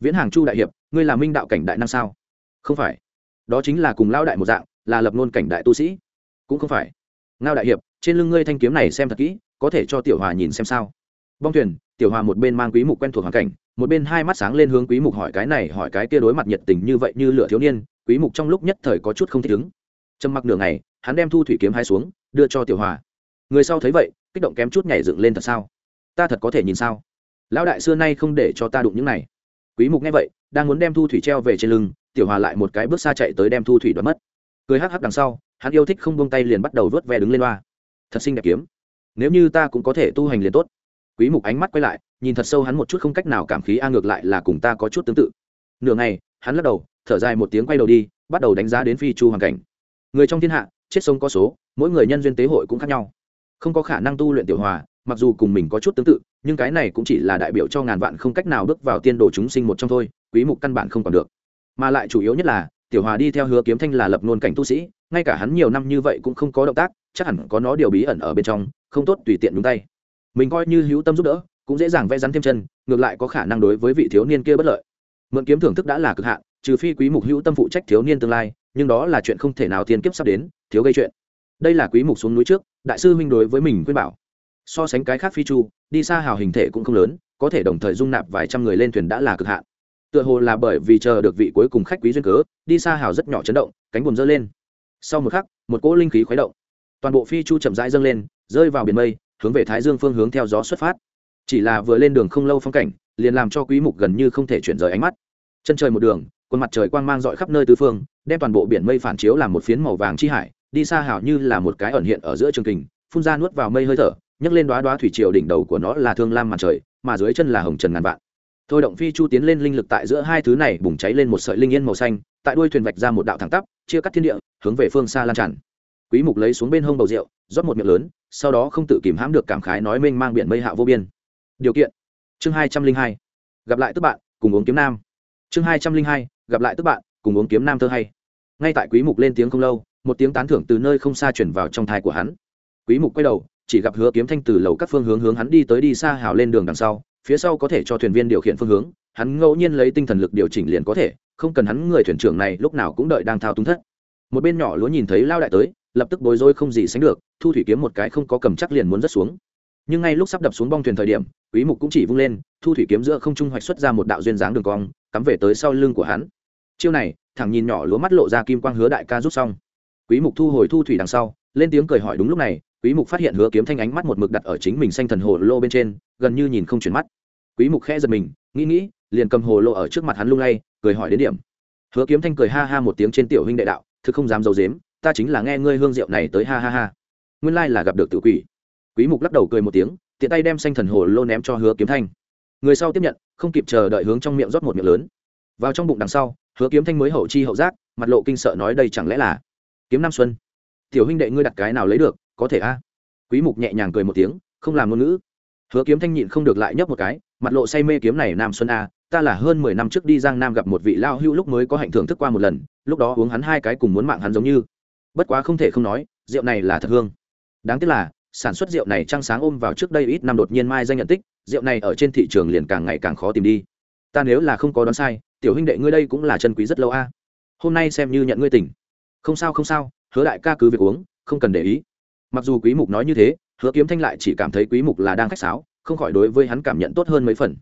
Viễn hàng chu đại hiệp, ngươi là minh đạo cảnh đại năng sao? Không phải. Đó chính là cùng lao đại một dạng, là lập ngôn cảnh đại tu sĩ. Cũng không phải. Ngao đại hiệp, trên lưng ngươi thanh kiếm này xem thật kỹ, có thể cho tiểu hòa nhìn xem sao? Bong thuyền tiểu hòa một bên mang quý mục quen thuộc hoàn cảnh, một bên hai mắt sáng lên hướng quý mục hỏi cái này, hỏi cái kia đối mặt nhiệt tình như vậy như lửa thiếu niên, quý mục trong lúc nhất thời có chút không thích ứng. Trầm mặc nửa ngày, hắn đem thu thủy kiếm hai xuống, đưa cho tiểu hòa. Người sau thấy vậy, kích động kém chút nhảy dựng lên thật sao? Ta thật có thể nhìn sao? Lão đại xưa nay không để cho ta đụng những này. Quý mục nghe vậy, đang muốn đem thu thủy treo về trên lưng, tiểu hòa lại một cái bước xa chạy tới đem thu thủy đoạt mất. Cười hắc hắc đằng sau, hắn yêu thích không buông tay liền bắt đầu vớt ve đứng lên loa. Thật xinh đẹp kiếm. Nếu như ta cũng có thể tu hành liền tốt quý mục ánh mắt quay lại, nhìn thật sâu hắn một chút không cách nào cảm khí, a ngược lại là cùng ta có chút tương tự. Nửa ngày, hắn lắc đầu, thở dài một tiếng quay đầu đi, bắt đầu đánh giá đến phi chu hoàn cảnh. Người trong thiên hạ, chết sống có số, mỗi người nhân duyên tế hội cũng khác nhau. Không có khả năng tu luyện tiểu hòa, mặc dù cùng mình có chút tương tự, nhưng cái này cũng chỉ là đại biểu cho ngàn vạn không cách nào bước vào tiên đồ chúng sinh một trong thôi, quý mục căn bản không còn được. Mà lại chủ yếu nhất là, tiểu hòa đi theo hứa kiếm thanh là lập nôn cảnh tu sĩ, ngay cả hắn nhiều năm như vậy cũng không có động tác, chắc hẳn có nó điều bí ẩn ở bên trong, không tốt tùy tiện đúng tay mình coi như hữu tâm giúp đỡ, cũng dễ dàng vẽ rắn thêm chân, ngược lại có khả năng đối với vị thiếu niên kia bất lợi. Mượn kiếm thưởng thức đã là cực hạn, trừ phi quý mục hữu tâm phụ trách thiếu niên tương lai, nhưng đó là chuyện không thể nào tiên kiếp sắp đến, thiếu gây chuyện. Đây là quý mục xuống núi trước, đại sư huynh đối với mình khuyên bảo. So sánh cái khác phi chu, đi xa hào hình thể cũng không lớn, có thể đồng thời dung nạp vài trăm người lên thuyền đã là cực hạn. Tựa hồ là bởi vì chờ được vị cuối cùng khách quý duyên cớ, đi xa hào rất nhỏ chấn động, cánh buồm dơ lên. Sau một khắc, một cỗ linh khí khuấy động. Toàn bộ phi chu chậm rãi dâng lên, rơi vào biển mây hướng về thái dương phương hướng theo gió xuất phát. Chỉ là vừa lên đường không lâu phong cảnh, liền làm cho quý mục gần như không thể chuyển rời ánh mắt. Chân trời một đường, quân mặt trời quang mang dọi khắp nơi tứ phương, đem toàn bộ biển mây phản chiếu làm một phiến màu vàng chi hải, đi xa hào như là một cái ẩn hiện ở giữa trường kình, phun ra nuốt vào mây hơi thở, nhấc lên đoá đoá thủy triều đỉnh đầu của nó là thương lam mặt trời, mà dưới chân là hồng trần ngàn vạn. Thôi động phi chu tiến lên linh lực tại giữa hai thứ này bùng cháy lên một sợi linh yên màu xanh, tại đuôi thuyền vạch ra một đạo thẳng tắp, chia cắt thiên địa, hướng về phương xa lan tràn quý mục lấy xuống bên hông bầu rượu, rót một miệng lớn, sau đó không tự kìm hãm được cảm khái nói mênh mang biển mây hạ vô biên. Điều kiện. Chương hai trăm linh hai. Gặp lại tức bạn, cùng uống kiếm nam. Chương hai trăm linh hai. Gặp lại tức bạn, cùng uống kiếm nam thơ hay. Ngay tại quý mục lên tiếng không lâu, một tiếng tán thưởng từ nơi không xa chuyển vào trong thai của hắn. Quý mục quay đầu, chỉ gặp hứa kiếm thanh từ lầu các phương hướng hướng hắn đi tới đi xa hào lên đường đằng sau, phía sau có thể cho thuyền viên điều khiển phương hướng, hắn ngẫu nhiên lấy tinh thần lực điều chỉnh liền có thể, không cần hắn người thuyền trưởng này lúc nào cũng đợi đang thao túng thất. Một bên nhỏ lúa nhìn thấy lao đại tới lập tức bối rối không gì sánh được, thu thủy kiếm một cái không có cầm chắc liền muốn rớt xuống. Nhưng ngay lúc sắp đập xuống bong thuyền thời điểm, quý mục cũng chỉ vung lên, thu thủy kiếm giữa không trung hoạch xuất ra một đạo duyên dáng đường cong, cắm về tới sau lưng của hắn. Chiêu này thằng nhìn nhỏ lúa mắt lộ ra kim quang hứa đại ca rút xong. Quý mục thu hồi thu thủy đằng sau, lên tiếng cười hỏi đúng lúc này, quý mục phát hiện hứa kiếm thanh ánh mắt một mực đặt ở chính mình xanh thần hồ lô bên trên, gần như nhìn không chuyển mắt. Quý mục khẽ giật mình, nghĩ nghĩ, liền cầm hồ lô ở trước mặt hắn lung lay, cười hỏi đến điểm. Hứa kiếm thanh cười ha ha một tiếng trên tiểu huynh đệ đạo, thực không dám giấu dếm ta chính là nghe ngươi hương rượu này tới, ha ha ha. Nguyên lai là gặp được tự quỷ. Quý mục lắc đầu cười một tiếng, tiện tay đem xanh thần hồ lô ném cho hứa kiếm thanh. Người sau tiếp nhận, không kịp chờ đợi hướng trong miệng rót một miệng lớn. Vào trong bụng đằng sau, hứa kiếm thanh mới hậu chi hậu giác, mặt lộ kinh sợ nói đây chẳng lẽ là kiếm nam xuân? Tiểu huynh đệ ngươi đặt cái nào lấy được, có thể a? À? Quý mục nhẹ nhàng cười một tiếng, không làm ngôn ngữ. Hứa kiếm thanh nhịn không được lại nhấp một cái, mặt lộ say mê kiếm này nam xuân a, ta là hơn mười năm trước đi giang nam gặp một vị lao hưu lúc mới có hạnh thưởng thức qua một lần, lúc đó uống hắn hai cái cùng muốn mạng hắn giống như bất quá không thể không nói, rượu này là thật hương. Đáng tiếc là, sản xuất rượu này trăng sáng ôm vào trước đây ít năm đột nhiên mai danh nhận tích, rượu này ở trên thị trường liền càng ngày càng khó tìm đi. Ta nếu là không có đoán sai, tiểu huynh đệ ngươi đây cũng là chân quý rất lâu a. Hôm nay xem như nhận ngươi tỉnh không sao không sao, hứa đại ca cứ việc uống, không cần để ý. Mặc dù quý mục nói như thế, hứa kiếm thanh lại chỉ cảm thấy quý mục là đang khách sáo, không khỏi đối với hắn cảm nhận tốt hơn mấy phần.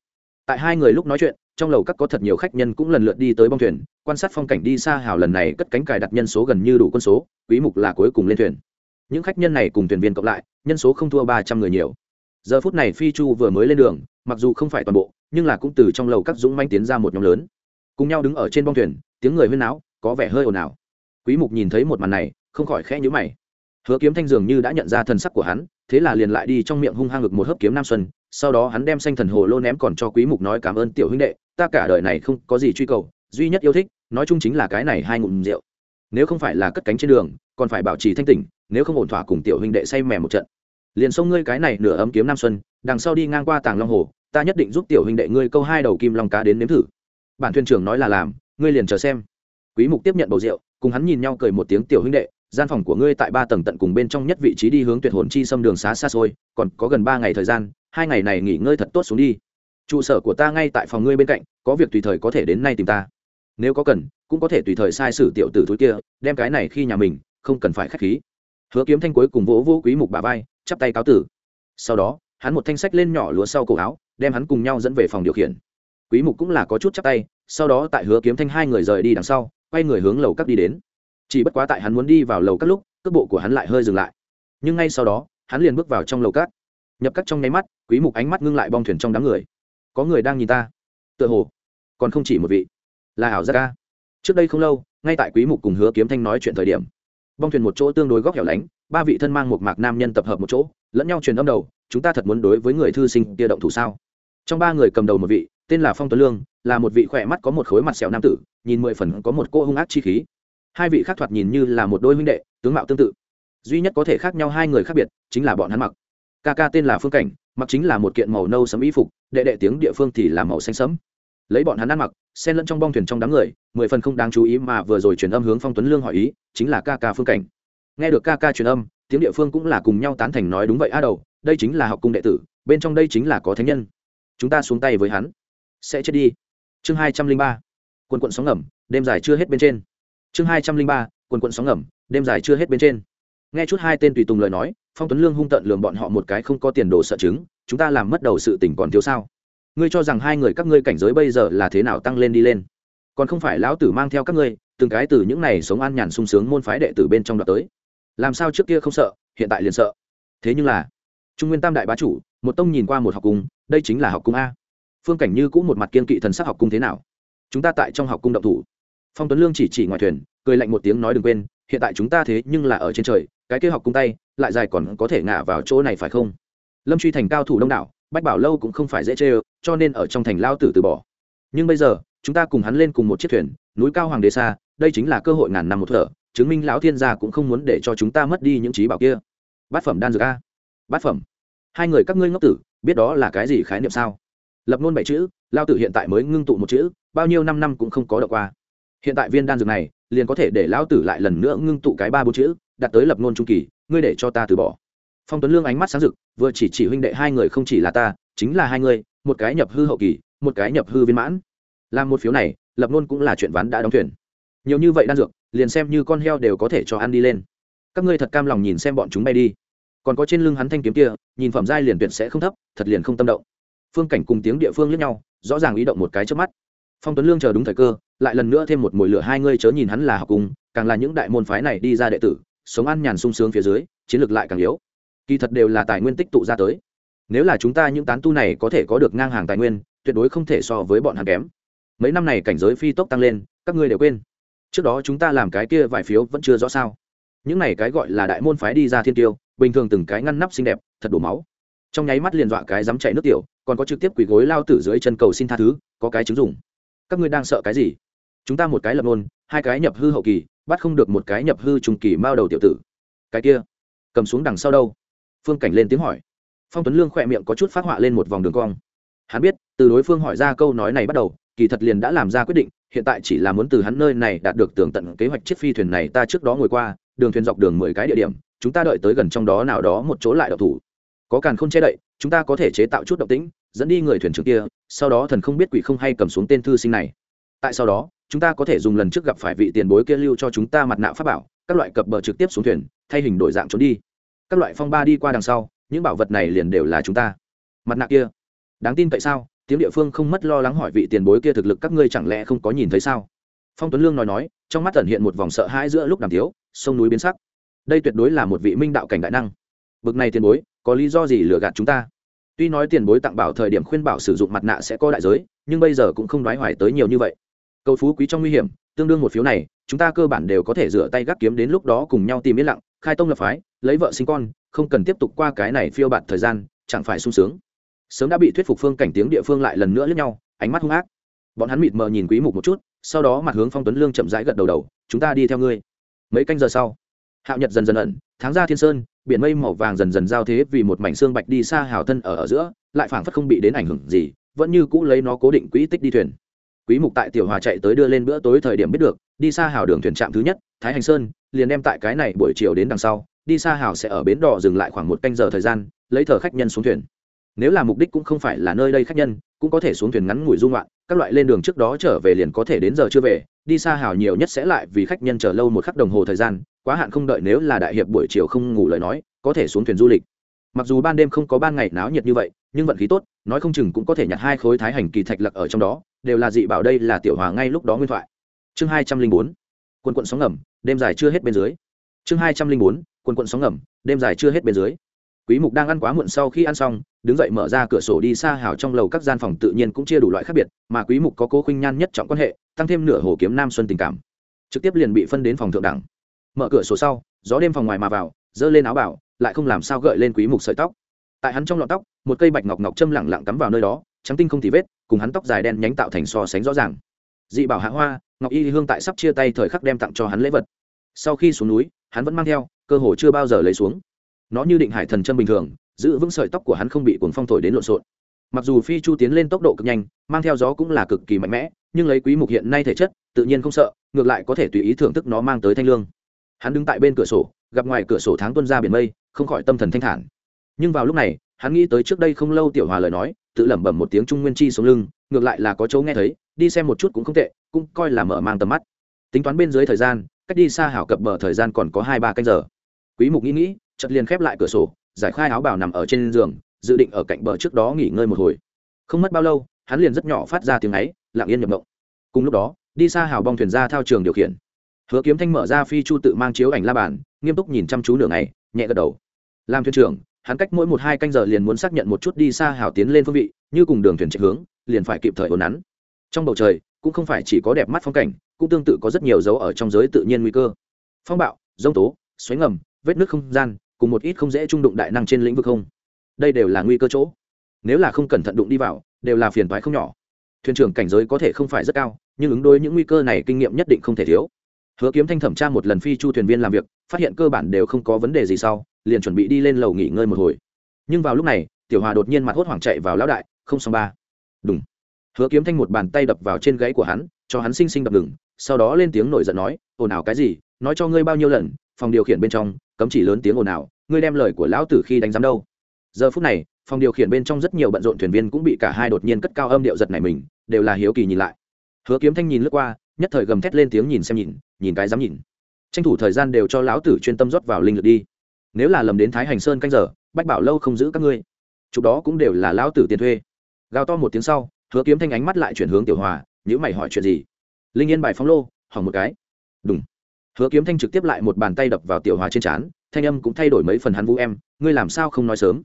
Tại hai người lúc nói chuyện trong lầu các có thật nhiều khách nhân cũng lần lượt đi tới bong thuyền, quan sát phong cảnh đi xa hào lần này cất cánh cài đặt nhân số gần như đủ quân số, quý mục là cuối cùng lên thuyền. Những khách nhân này cùng thuyền viên cộng lại, nhân số không thua ba trăm người nhiều. Giờ phút này phi chu vừa mới lên đường, mặc dù không phải toàn bộ, nhưng là cũng từ trong lầu các dũng manh tiến ra một nhóm lớn. Cùng nhau đứng ở trên bong thuyền, tiếng người huyên náo, có vẻ hơi ồn ào. Quý mục nhìn thấy một màn này, không khỏi khẽ nhíu mày. Hứa kiếm thanh dường như đã nhận ra thần sắc của hắn, thế là liền lại đi trong miệng hung hăng ngực một hớp kiếm nam xuân sau đó hắn đem xanh thần hồ lô ném còn cho quý mục nói cảm ơn tiểu huynh đệ, ta cả đời này không có gì truy cầu, duy nhất yêu thích, nói chung chính là cái này hai ngụm rượu. Nếu không phải là cất cánh trên đường, còn phải bảo trì thanh tỉnh, nếu không ổn thỏa cùng tiểu huynh đệ say mè một trận. Liền xông ngươi cái này nửa ấm kiếm nam xuân, đằng sau đi ngang qua tàng long hồ, ta nhất định giúp tiểu huynh đệ ngươi câu hai đầu kim long cá đến nếm thử. Bản thuyền trưởng nói là làm, ngươi liền chờ xem. Quý mục tiếp nhận bầu rượu, cùng hắn nhìn nhau cười một tiếng, tiểu huynh đệ, gian phòng của ngươi tại ba tầng tận cùng bên trong nhất vị trí đi hướng tuyệt hồn chi xâm đường xá xa xôi, còn có gần ba ngày thời gian hai ngày này nghỉ ngơi thật tốt xuống đi. Trụ sở của ta ngay tại phòng ngươi bên cạnh, có việc tùy thời có thể đến nay tìm ta. Nếu có cần, cũng có thể tùy thời sai sử tiểu tử thúi kia, đem cái này khi nhà mình, không cần phải khách khí. Hứa kiếm thanh cuối cùng vỗ vỗ quý mục bà vai, chắp tay cáo tử. Sau đó, hắn một thanh sách lên nhỏ lúa sau cổ áo, đem hắn cùng nhau dẫn về phòng điều khiển. Quý mục cũng là có chút chắp tay, sau đó tại hứa kiếm thanh hai người rời đi đằng sau, quay người hướng lầu các đi đến. Chỉ bất quá tại hắn muốn đi vào lầu các lúc, cước bộ của hắn lại hơi dừng lại. Nhưng ngay sau đó, hắn liền bước vào trong lầu các. Nhập các trong nháy mắt quý mục ánh mắt ngưng lại bong thuyền trong đám người. Có người đang nhìn ta. Tựa hồ, còn không chỉ một vị. Là ảo gia ca. Trước đây không lâu, ngay tại quý mục cùng hứa kiếm thanh nói chuyện thời điểm, bong thuyền một chỗ tương đối góc hẻo lánh, ba vị thân mang một mạc nam nhân tập hợp một chỗ, lẫn nhau truyền âm đầu, chúng ta thật muốn đối với người thư sinh kia động thủ sao? Trong ba người cầm đầu một vị, tên là phong tuấn lương, là một vị khỏe mắt có một khối mặt sẹo nam tử, nhìn mười phần có một cô hung ác chi khí. Hai vị khác thoạt nhìn như là một đôi huynh đệ, tướng mạo tương tự. Duy nhất có thể khác nhau hai người khác biệt, chính là bọn hắn mặc ca ca tên là phương cảnh, mặc chính là một kiện màu nâu sấm y phục, đệ đệ tiếng địa phương thì là màu xanh sẫm. Lấy bọn hắn ăn mặc, xen lẫn trong bong thuyền trong đám người, mười phần không đáng chú ý mà vừa rồi truyền âm hướng phong tuấn lương hỏi ý, chính là ca ca phương cảnh. Nghe được ca ca truyền âm, tiếng địa phương cũng là cùng nhau tán thành nói đúng vậy a đầu, đây chính là học cung đệ tử, bên trong đây chính là có thánh nhân. Chúng ta xuống tay với hắn. Sẽ chết đi. Chương hai trăm linh ba. Quần quận sóng ngầm, đêm dài chưa hết bên trên. Chương hai trăm linh ba, quần quận sóng ngầm, đêm dài chưa hết bên trên nghe chút hai tên tùy tùng lời nói, phong tuấn lương hung tận lường bọn họ một cái không có tiền đồ sợ chứng, chúng ta làm mất đầu sự tỉnh còn thiếu sao? Ngươi cho rằng hai người các ngươi cảnh giới bây giờ là thế nào tăng lên đi lên? Còn không phải lão tử mang theo các ngươi, từng cái từ những này sống an nhàn sung sướng môn phái đệ tử bên trong đoạn tới. Làm sao trước kia không sợ, hiện tại liền sợ? Thế nhưng là, trung nguyên tam đại bá chủ, một tông nhìn qua một học cung, đây chính là học cung a. Phương cảnh như cũng một mặt kiên kỵ thần sắc học cung thế nào? Chúng ta tại trong học cung động thủ. Phong tuấn lương chỉ chỉ ngoài thuyền, cười lạnh một tiếng nói đừng quên hiện tại chúng ta thế nhưng là ở trên trời, cái kia học cung tay, lại dài còn có thể ngả vào chỗ này phải không? Lâm truy thành cao thủ đông đảo, bách bảo lâu cũng không phải dễ chê cho nên ở trong thành lao tử từ bỏ. Nhưng bây giờ, chúng ta cùng hắn lên cùng một chiếc thuyền, núi cao hoàng đế xa, đây chính là cơ hội ngàn năm một thở, chứng minh lão thiên gia cũng không muốn để cho chúng ta mất đi những trí bảo kia. Bát phẩm đan dược a. Bát phẩm. Hai người các ngươi ngốc tử, biết đó là cái gì khái niệm sao? Lập ngôn bảy chữ, lao tử hiện tại mới ngưng tụ một chữ, bao nhiêu năm năm cũng không có đọc qua. Hiện tại viên đan dược này liền có thể để lão tử lại lần nữa ngưng tụ cái ba bốn chữ, đặt tới lập ngôn trung kỳ, ngươi để cho ta từ bỏ. Phong tuấn lương ánh mắt sáng rực, vừa chỉ chỉ huynh đệ hai người không chỉ là ta, chính là hai người, một cái nhập hư hậu kỳ, một cái nhập hư viên mãn. Làm một phiếu này, lập ngôn cũng là chuyện ván đã đóng thuyền. Nhiều như vậy đan dược, liền xem như con heo đều có thể cho ăn đi lên. Các ngươi thật cam lòng nhìn xem bọn chúng bay đi. Còn có trên lưng hắn thanh kiếm kia, nhìn phẩm giai liền tuyệt sẽ không thấp, thật liền không tâm động. Phương cảnh cùng tiếng địa phương lẫn nhau, rõ ràng ý động một cái trước mắt. Phong tuấn lương chờ đúng thời cơ lại lần nữa thêm một mùi lửa hai ngươi chớ nhìn hắn là học cùng càng là những đại môn phái này đi ra đệ tử, sống ăn nhàn sung sướng phía dưới, chiến lược lại càng yếu. Kỳ thật đều là tài nguyên tích tụ ra tới. Nếu là chúng ta những tán tu này có thể có được ngang hàng tài nguyên, tuyệt đối không thể so với bọn hắn kém. Mấy năm này cảnh giới phi tốc tăng lên, các ngươi đều quên. Trước đó chúng ta làm cái kia vài phiếu vẫn chưa rõ sao. Những này cái gọi là đại môn phái đi ra thiên tiêu, bình thường từng cái ngăn nắp xinh đẹp, thật đổ máu. Trong nháy mắt liền dọa cái dám chạy nước tiểu, còn có trực tiếp quỳ gối lao tử dưới chân cầu xin tha thứ, có cái chứng dùng các ngươi đang sợ cái gì? Chúng ta một cái lập nôn hai cái nhập hư hậu kỳ, bắt không được một cái nhập hư trung kỳ mao đầu tiểu tử. Cái kia, cầm xuống đằng sau đâu? Phương cảnh lên tiếng hỏi. Phong tuấn lương khỏe miệng có chút phát họa lên một vòng đường cong. Hắn biết, từ đối phương hỏi ra câu nói này bắt đầu, kỳ thật liền đã làm ra quyết định, hiện tại chỉ là muốn từ hắn nơi này đạt được tường tận kế hoạch chiếc phi thuyền này ta trước đó ngồi qua, đường thuyền dọc đường mười cái địa điểm, chúng ta đợi tới gần trong đó nào đó một chỗ lại độc thủ. Có càn không che đậy, chúng ta có thể chế tạo chút động tĩnh, dẫn đi người thuyền trưởng kia, sau đó thần không biết quỷ không hay cầm xuống tên thư sinh này. Tại sau đó chúng ta có thể dùng lần trước gặp phải vị tiền bối kia lưu cho chúng ta mặt nạ pháp bảo, các loại cập bờ trực tiếp xuống thuyền, thay hình đổi dạng trốn đi. Các loại phong ba đi qua đằng sau, những bảo vật này liền đều là chúng ta. Mặt nạ kia. Đáng tin tại sao? Tiếng địa phương không mất lo lắng hỏi vị tiền bối kia thực lực các ngươi chẳng lẽ không có nhìn thấy sao? Phong tuấn lương nói nói, trong mắt tẩn hiện một vòng sợ hãi giữa lúc đàm thiếu sông núi biến sắc. Đây tuyệt đối là một vị minh đạo cảnh đại năng. Bực này tiền bối, có lý do gì lừa gạt chúng ta? Tuy nói tiền bối tặng bảo thời điểm khuyên bảo sử dụng mặt nạ sẽ có đại giới, nhưng bây giờ cũng không đoái hoài tới nhiều như vậy cầu phú quý trong nguy hiểm, tương đương một phiếu này, chúng ta cơ bản đều có thể rửa tay gác kiếm đến lúc đó cùng nhau tìm yên lặng, khai tông lập phái, lấy vợ sinh con, không cần tiếp tục qua cái này phiêu bạt thời gian, chẳng phải sung sướng. Sớm đã bị thuyết phục phương cảnh tiếng địa phương lại lần nữa lướt nhau, ánh mắt hung ác. Bọn hắn mịt mờ nhìn quý mục một chút, sau đó mặt hướng phong tuấn lương chậm rãi gật đầu đầu, chúng ta đi theo ngươi. Mấy canh giờ sau, hạo nhật dần dần ẩn, tháng ra thiên sơn, biển mây màu vàng dần dần giao thế vì một mảnh xương bạch đi xa hào thân ở ở giữa, lại phảng phất không bị đến ảnh hưởng gì, vẫn như cũ lấy nó cố định quỹ tích đi thuyền quý mục tại tiểu hòa chạy tới đưa lên bữa tối thời điểm biết được, đi xa hào đường thuyền trạm thứ nhất, thái hành sơn, liền đem tại cái này buổi chiều đến đằng sau, đi xa hào sẽ ở bến đò dừng lại khoảng một canh giờ thời gian, lấy thờ khách nhân xuống thuyền. Nếu là mục đích cũng không phải là nơi đây khách nhân, cũng có thể xuống thuyền ngắn ngủi dung loạn các loại lên đường trước đó trở về liền có thể đến giờ chưa về, đi xa hào nhiều nhất sẽ lại vì khách nhân chờ lâu một khắc đồng hồ thời gian, quá hạn không đợi nếu là đại hiệp buổi chiều không ngủ lời nói, có thể xuống thuyền du lịch. Mặc dù ban đêm không có ban ngày náo nhiệt như vậy, nhưng vận khí tốt, nói không chừng cũng có thể nhặt hai khối thái hành kỳ thạch lặc ở trong đó đều là dị bảo đây là tiểu hòa ngay lúc đó nguyên thoại. Chương hai trăm linh bốn quân quận sóng ngầm, đêm dài chưa hết bên dưới. Chương hai trăm linh bốn quân quận sóng ngầm, đêm dài chưa hết bên dưới. Quý mục đang ăn quá muộn sau khi ăn xong, đứng dậy mở ra cửa sổ đi xa hào trong lầu các gian phòng tự nhiên cũng chia đủ loại khác biệt, mà quý mục có cố khuynh nhan nhất trọng quan hệ, tăng thêm nửa hồ kiếm nam xuân tình cảm. Trực tiếp liền bị phân đến phòng thượng đẳng. Mở cửa sổ sau, gió đêm phòng ngoài mà vào dơ lên áo bảo, lại không làm sao gợi lên quý mục sợi tóc. Tại hắn trong lọn tóc, một cây bạch ngọc ngọc châm lẳng lặng cắm vào nơi đó, trắng tinh không thì vết cùng hắn tóc dài đen nhánh tạo thành so sánh rõ ràng. Dị bảo hạ hoa, ngọc y hương tại sắp chia tay thời khắc đem tặng cho hắn lễ vật. Sau khi xuống núi, hắn vẫn mang theo, cơ hồ chưa bao giờ lấy xuống. Nó như định hải thần chân bình thường, giữ vững sợi tóc của hắn không bị cuồng phong thổi đến lộn xộn. Mặc dù phi chu tiến lên tốc độ cực nhanh, mang theo gió cũng là cực kỳ mạnh mẽ, nhưng lấy quý mục hiện nay thể chất, tự nhiên không sợ, ngược lại có thể tùy ý thưởng thức nó mang tới thanh lương. Hắn đứng tại bên cửa sổ, gặp ngoài cửa sổ tháng tuân ra biển mây, không khỏi tâm thần thanh thản. Nhưng vào lúc này hắn nghĩ tới trước đây không lâu tiểu hòa lời nói, tự lẩm bẩm một tiếng trung nguyên chi sống lưng, ngược lại là có chỗ nghe thấy, đi xem một chút cũng không tệ, cũng coi là mở mang tầm mắt. Tính toán bên dưới thời gian, cách đi xa hảo cập bờ thời gian còn có hai ba canh giờ. Quý mục nghĩ nghĩ, chợt liền khép lại cửa sổ, giải khai áo bào nằm ở trên giường, dự định ở cạnh bờ trước đó nghỉ ngơi một hồi. Không mất bao lâu, hắn liền rất nhỏ phát ra tiếng ấy, lặng yên nhập mộng. Cùng lúc đó, đi xa hào bong thuyền ra thao trường điều khiển. Hứa kiếm thanh mở ra phi chu tự mang chiếu ảnh la bàn, nghiêm túc nhìn chăm chú nửa ngày, nhẹ gật đầu. Làm thuyền trưởng hắn cách mỗi một hai canh giờ liền muốn xác nhận một chút đi xa hào tiến lên phương vị, như cùng đường thuyền chạy hướng, liền phải kịp thời ổn nắn. Trong bầu trời, cũng không phải chỉ có đẹp mắt phong cảnh, cũng tương tự có rất nhiều dấu ở trong giới tự nhiên nguy cơ. Phong bạo dông tố, xoáy ngầm, vết nước không gian, cùng một ít không dễ trung đụng đại năng trên lĩnh vực không. Đây đều là nguy cơ chỗ. Nếu là không cẩn thận đụng đi vào, đều là phiền toái không nhỏ. Thuyền trưởng cảnh giới có thể không phải rất cao, nhưng ứng đối những nguy cơ này kinh nghiệm nhất định không thể thiếu hứa kiếm thanh thẩm tra một lần phi chu thuyền viên làm việc, phát hiện cơ bản đều không có vấn đề gì sau, liền chuẩn bị đi lên lầu nghỉ ngơi một hồi. Nhưng vào lúc này, tiểu hòa đột nhiên mặt hốt hoảng chạy vào lão đại, không xong ba. Đúng hứa kiếm thanh một bàn tay đập vào trên gáy của hắn, cho hắn sinh sinh đập ngừng, sau đó lên tiếng nổi giận nói, ồn ào cái gì? Nói cho ngươi bao nhiêu lần, phòng điều khiển bên trong, cấm chỉ lớn tiếng ồn ào, ngươi đem lời của lão tử khi đánh giám đâu. Giờ phút này, phòng điều khiển bên trong rất nhiều bận rộn thuyền viên cũng bị cả hai đột nhiên cất cao âm điệu giật này mình, đều là hiếu kỳ nhìn lại. Hứa kiếm thanh nhìn lướt qua nhất thời gầm thét lên tiếng nhìn xem nhìn nhìn cái dám nhìn. Tranh thủ thời gian đều cho lão tử chuyên tâm rót vào linh lực đi. Nếu là lầm đến thái hành sơn canh giờ, bách bảo lâu không giữ các ngươi. Chụp đó cũng đều là lão tử tiền thuê. Gào to một tiếng sau, hứa kiếm thanh ánh mắt lại chuyển hướng tiểu hòa nhữ mày hỏi chuyện gì? Linh yên bài phóng lô hỏng một cái. Đúng hứa kiếm thanh trực tiếp lại một bàn tay đập vào tiểu hòa trên trán, thanh âm cũng thay đổi mấy phần hắn vũ em, ngươi làm sao không nói sớm?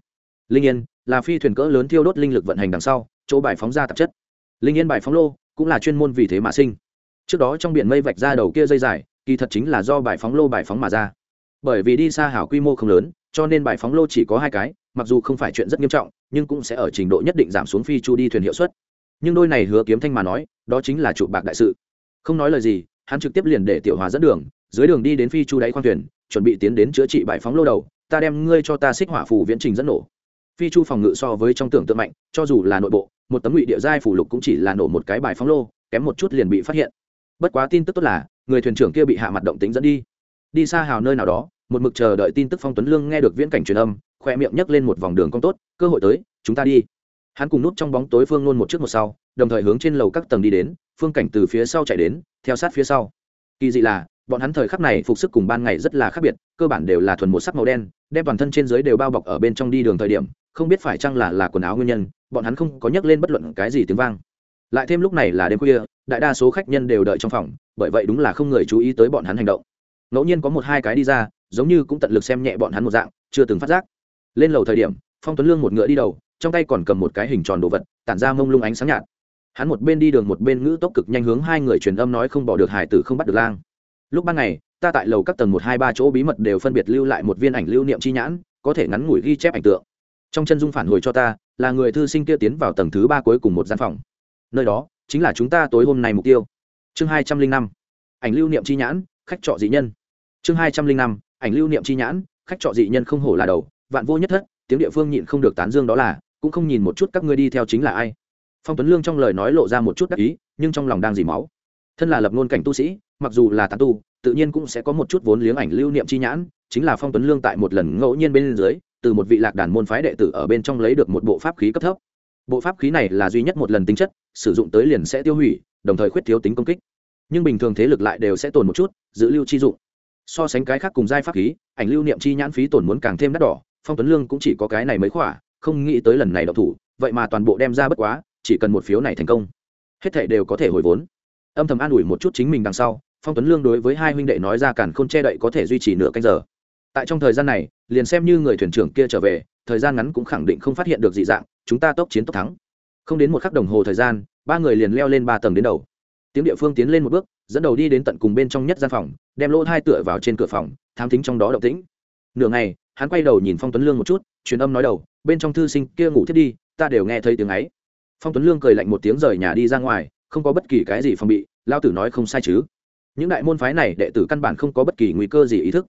Linh yên, là phi thuyền cỡ lớn thiêu đốt linh lực vận hành đằng sau, chỗ bài phóng ra tạp chất. Linh yên bài phóng lô cũng là chuyên môn vì thế mà sinh trước đó trong biển mây vạch ra đầu kia dây dài, kỳ thật chính là do bài phóng lô bài phóng mà ra. Bởi vì đi xa hảo quy mô không lớn, cho nên bài phóng lô chỉ có hai cái, mặc dù không phải chuyện rất nghiêm trọng, nhưng cũng sẽ ở trình độ nhất định giảm xuống phi chu đi thuyền hiệu suất. Nhưng đôi này hứa kiếm thanh mà nói, đó chính là trụ bạc đại sự. Không nói lời gì, hắn trực tiếp liền để tiểu hòa dẫn đường, dưới đường đi đến phi chu đáy khoang thuyền, chuẩn bị tiến đến chữa trị bài phóng lô đầu, ta đem ngươi cho ta xích hỏa phù viễn trình dẫn nổ. Phi chu phòng ngự so với trong tưởng tượng mạnh, cho dù là nội bộ, một tấm ngụy địa giai phủ lục cũng chỉ là nổ một cái bài phóng lô, kém một chút liền bị phát hiện bất quá tin tức tốt là, người thuyền trưởng kia bị hạ mặt động tính dẫn đi. Đi xa hào nơi nào đó, một mực chờ đợi tin tức phong tuấn lương nghe được viễn cảnh truyền âm khoe miệng nhấc lên một vòng đường cong tốt, cơ hội tới, chúng ta đi. Hắn cùng nút trong bóng tối phương nôn một trước một sau, đồng thời hướng trên lầu các tầng đi đến, phương cảnh từ phía sau chạy đến, theo sát phía sau. Kỳ dị là, bọn hắn thời khắc này phục sức cùng ban ngày rất là khác biệt, cơ bản đều là thuần một sắc màu đen, đem toàn thân trên dưới đều bao bọc ở bên trong đi đường thời điểm, không biết phải chăng là là quần áo nguyên nhân, bọn hắn không có nhắc lên bất luận cái gì tiếng vang. Lại thêm lúc này là đêm khuya đại đa số khách nhân đều đợi trong phòng, bởi vậy đúng là không người chú ý tới bọn hắn hành động. Ngẫu nhiên có một hai cái đi ra, giống như cũng tận lực xem nhẹ bọn hắn một dạng, chưa từng phát giác. Lên lầu thời điểm, phong tuấn lương một ngựa đi đầu, trong tay còn cầm một cái hình tròn đồ vật, tản ra mông lung ánh sáng nhạt. Hắn một bên đi đường một bên ngữ tốc cực nhanh hướng hai người truyền âm nói không bỏ được hải tử không bắt được lang. Lúc ban ngày, ta tại lầu các tầng một hai ba chỗ bí mật đều phân biệt lưu lại một viên ảnh lưu niệm chi nhãn, có thể ngắn ngủi ghi chép ảnh tượng. Trong chân dung phản hồi cho ta, là người thư sinh kia tiến vào tầng thứ ba cuối cùng một gian phòng. Nơi đó chính là chúng ta tối hôm nay mục tiêu. Chương hai trăm linh năm, ảnh lưu niệm chi nhãn, khách trọ dị nhân. Chương hai trăm linh năm, ảnh lưu niệm chi nhãn, khách trọ dị nhân không hổ là đầu, vạn vô nhất thất, tiếng địa phương nhịn không được tán dương đó là, cũng không nhìn một chút các ngươi đi theo chính là ai. Phong tuấn lương trong lời nói lộ ra một chút đắc ý, nhưng trong lòng đang dì máu. Thân là lập ngôn cảnh tu sĩ, mặc dù là tán tu, tự nhiên cũng sẽ có một chút vốn liếng ảnh lưu niệm chi nhãn, chính là phong tuấn lương tại một lần ngẫu nhiên bên dưới, từ một vị lạc đàn môn phái đệ tử ở bên trong lấy được một bộ pháp khí cấp thấp. Bộ pháp khí này là duy nhất một lần tính chất sử dụng tới liền sẽ tiêu hủy, đồng thời khuyết thiếu tính công kích. Nhưng bình thường thế lực lại đều sẽ tồn một chút, giữ lưu chi dụng. So sánh cái khác cùng giai pháp khí, ảnh lưu niệm chi nhãn phí tổn muốn càng thêm đắt đỏ, phong tuấn lương cũng chỉ có cái này mới khỏa, không nghĩ tới lần này độc thủ, vậy mà toàn bộ đem ra bất quá, chỉ cần một phiếu này thành công, hết thệ đều có thể hồi vốn. Âm thầm an ủi một chút chính mình đằng sau, phong tuấn lương đối với hai huynh đệ nói ra cản khôn che đậy có thể duy trì nửa canh giờ. Tại trong thời gian này, liền xem như người thuyền trưởng kia trở về, thời gian ngắn cũng khẳng định không phát hiện được dị dạng, chúng ta tốc chiến tốc thắng không đến một khắc đồng hồ thời gian, ba người liền leo lên ba tầng đến đầu. Tiếng địa phương tiến lên một bước, dẫn đầu đi đến tận cùng bên trong nhất gian phòng, đem lỗ hai tựa vào trên cửa phòng, thám tính trong đó động tĩnh. Nửa ngày, hắn quay đầu nhìn phong tuấn lương một chút, truyền âm nói đầu, bên trong thư sinh kia ngủ thiết đi, ta đều nghe thấy tiếng ấy. Phong tuấn lương cười lạnh một tiếng rời nhà đi ra ngoài, không có bất kỳ cái gì phòng bị, lao tử nói không sai chứ. Những đại môn phái này đệ tử căn bản không có bất kỳ nguy cơ gì ý thức.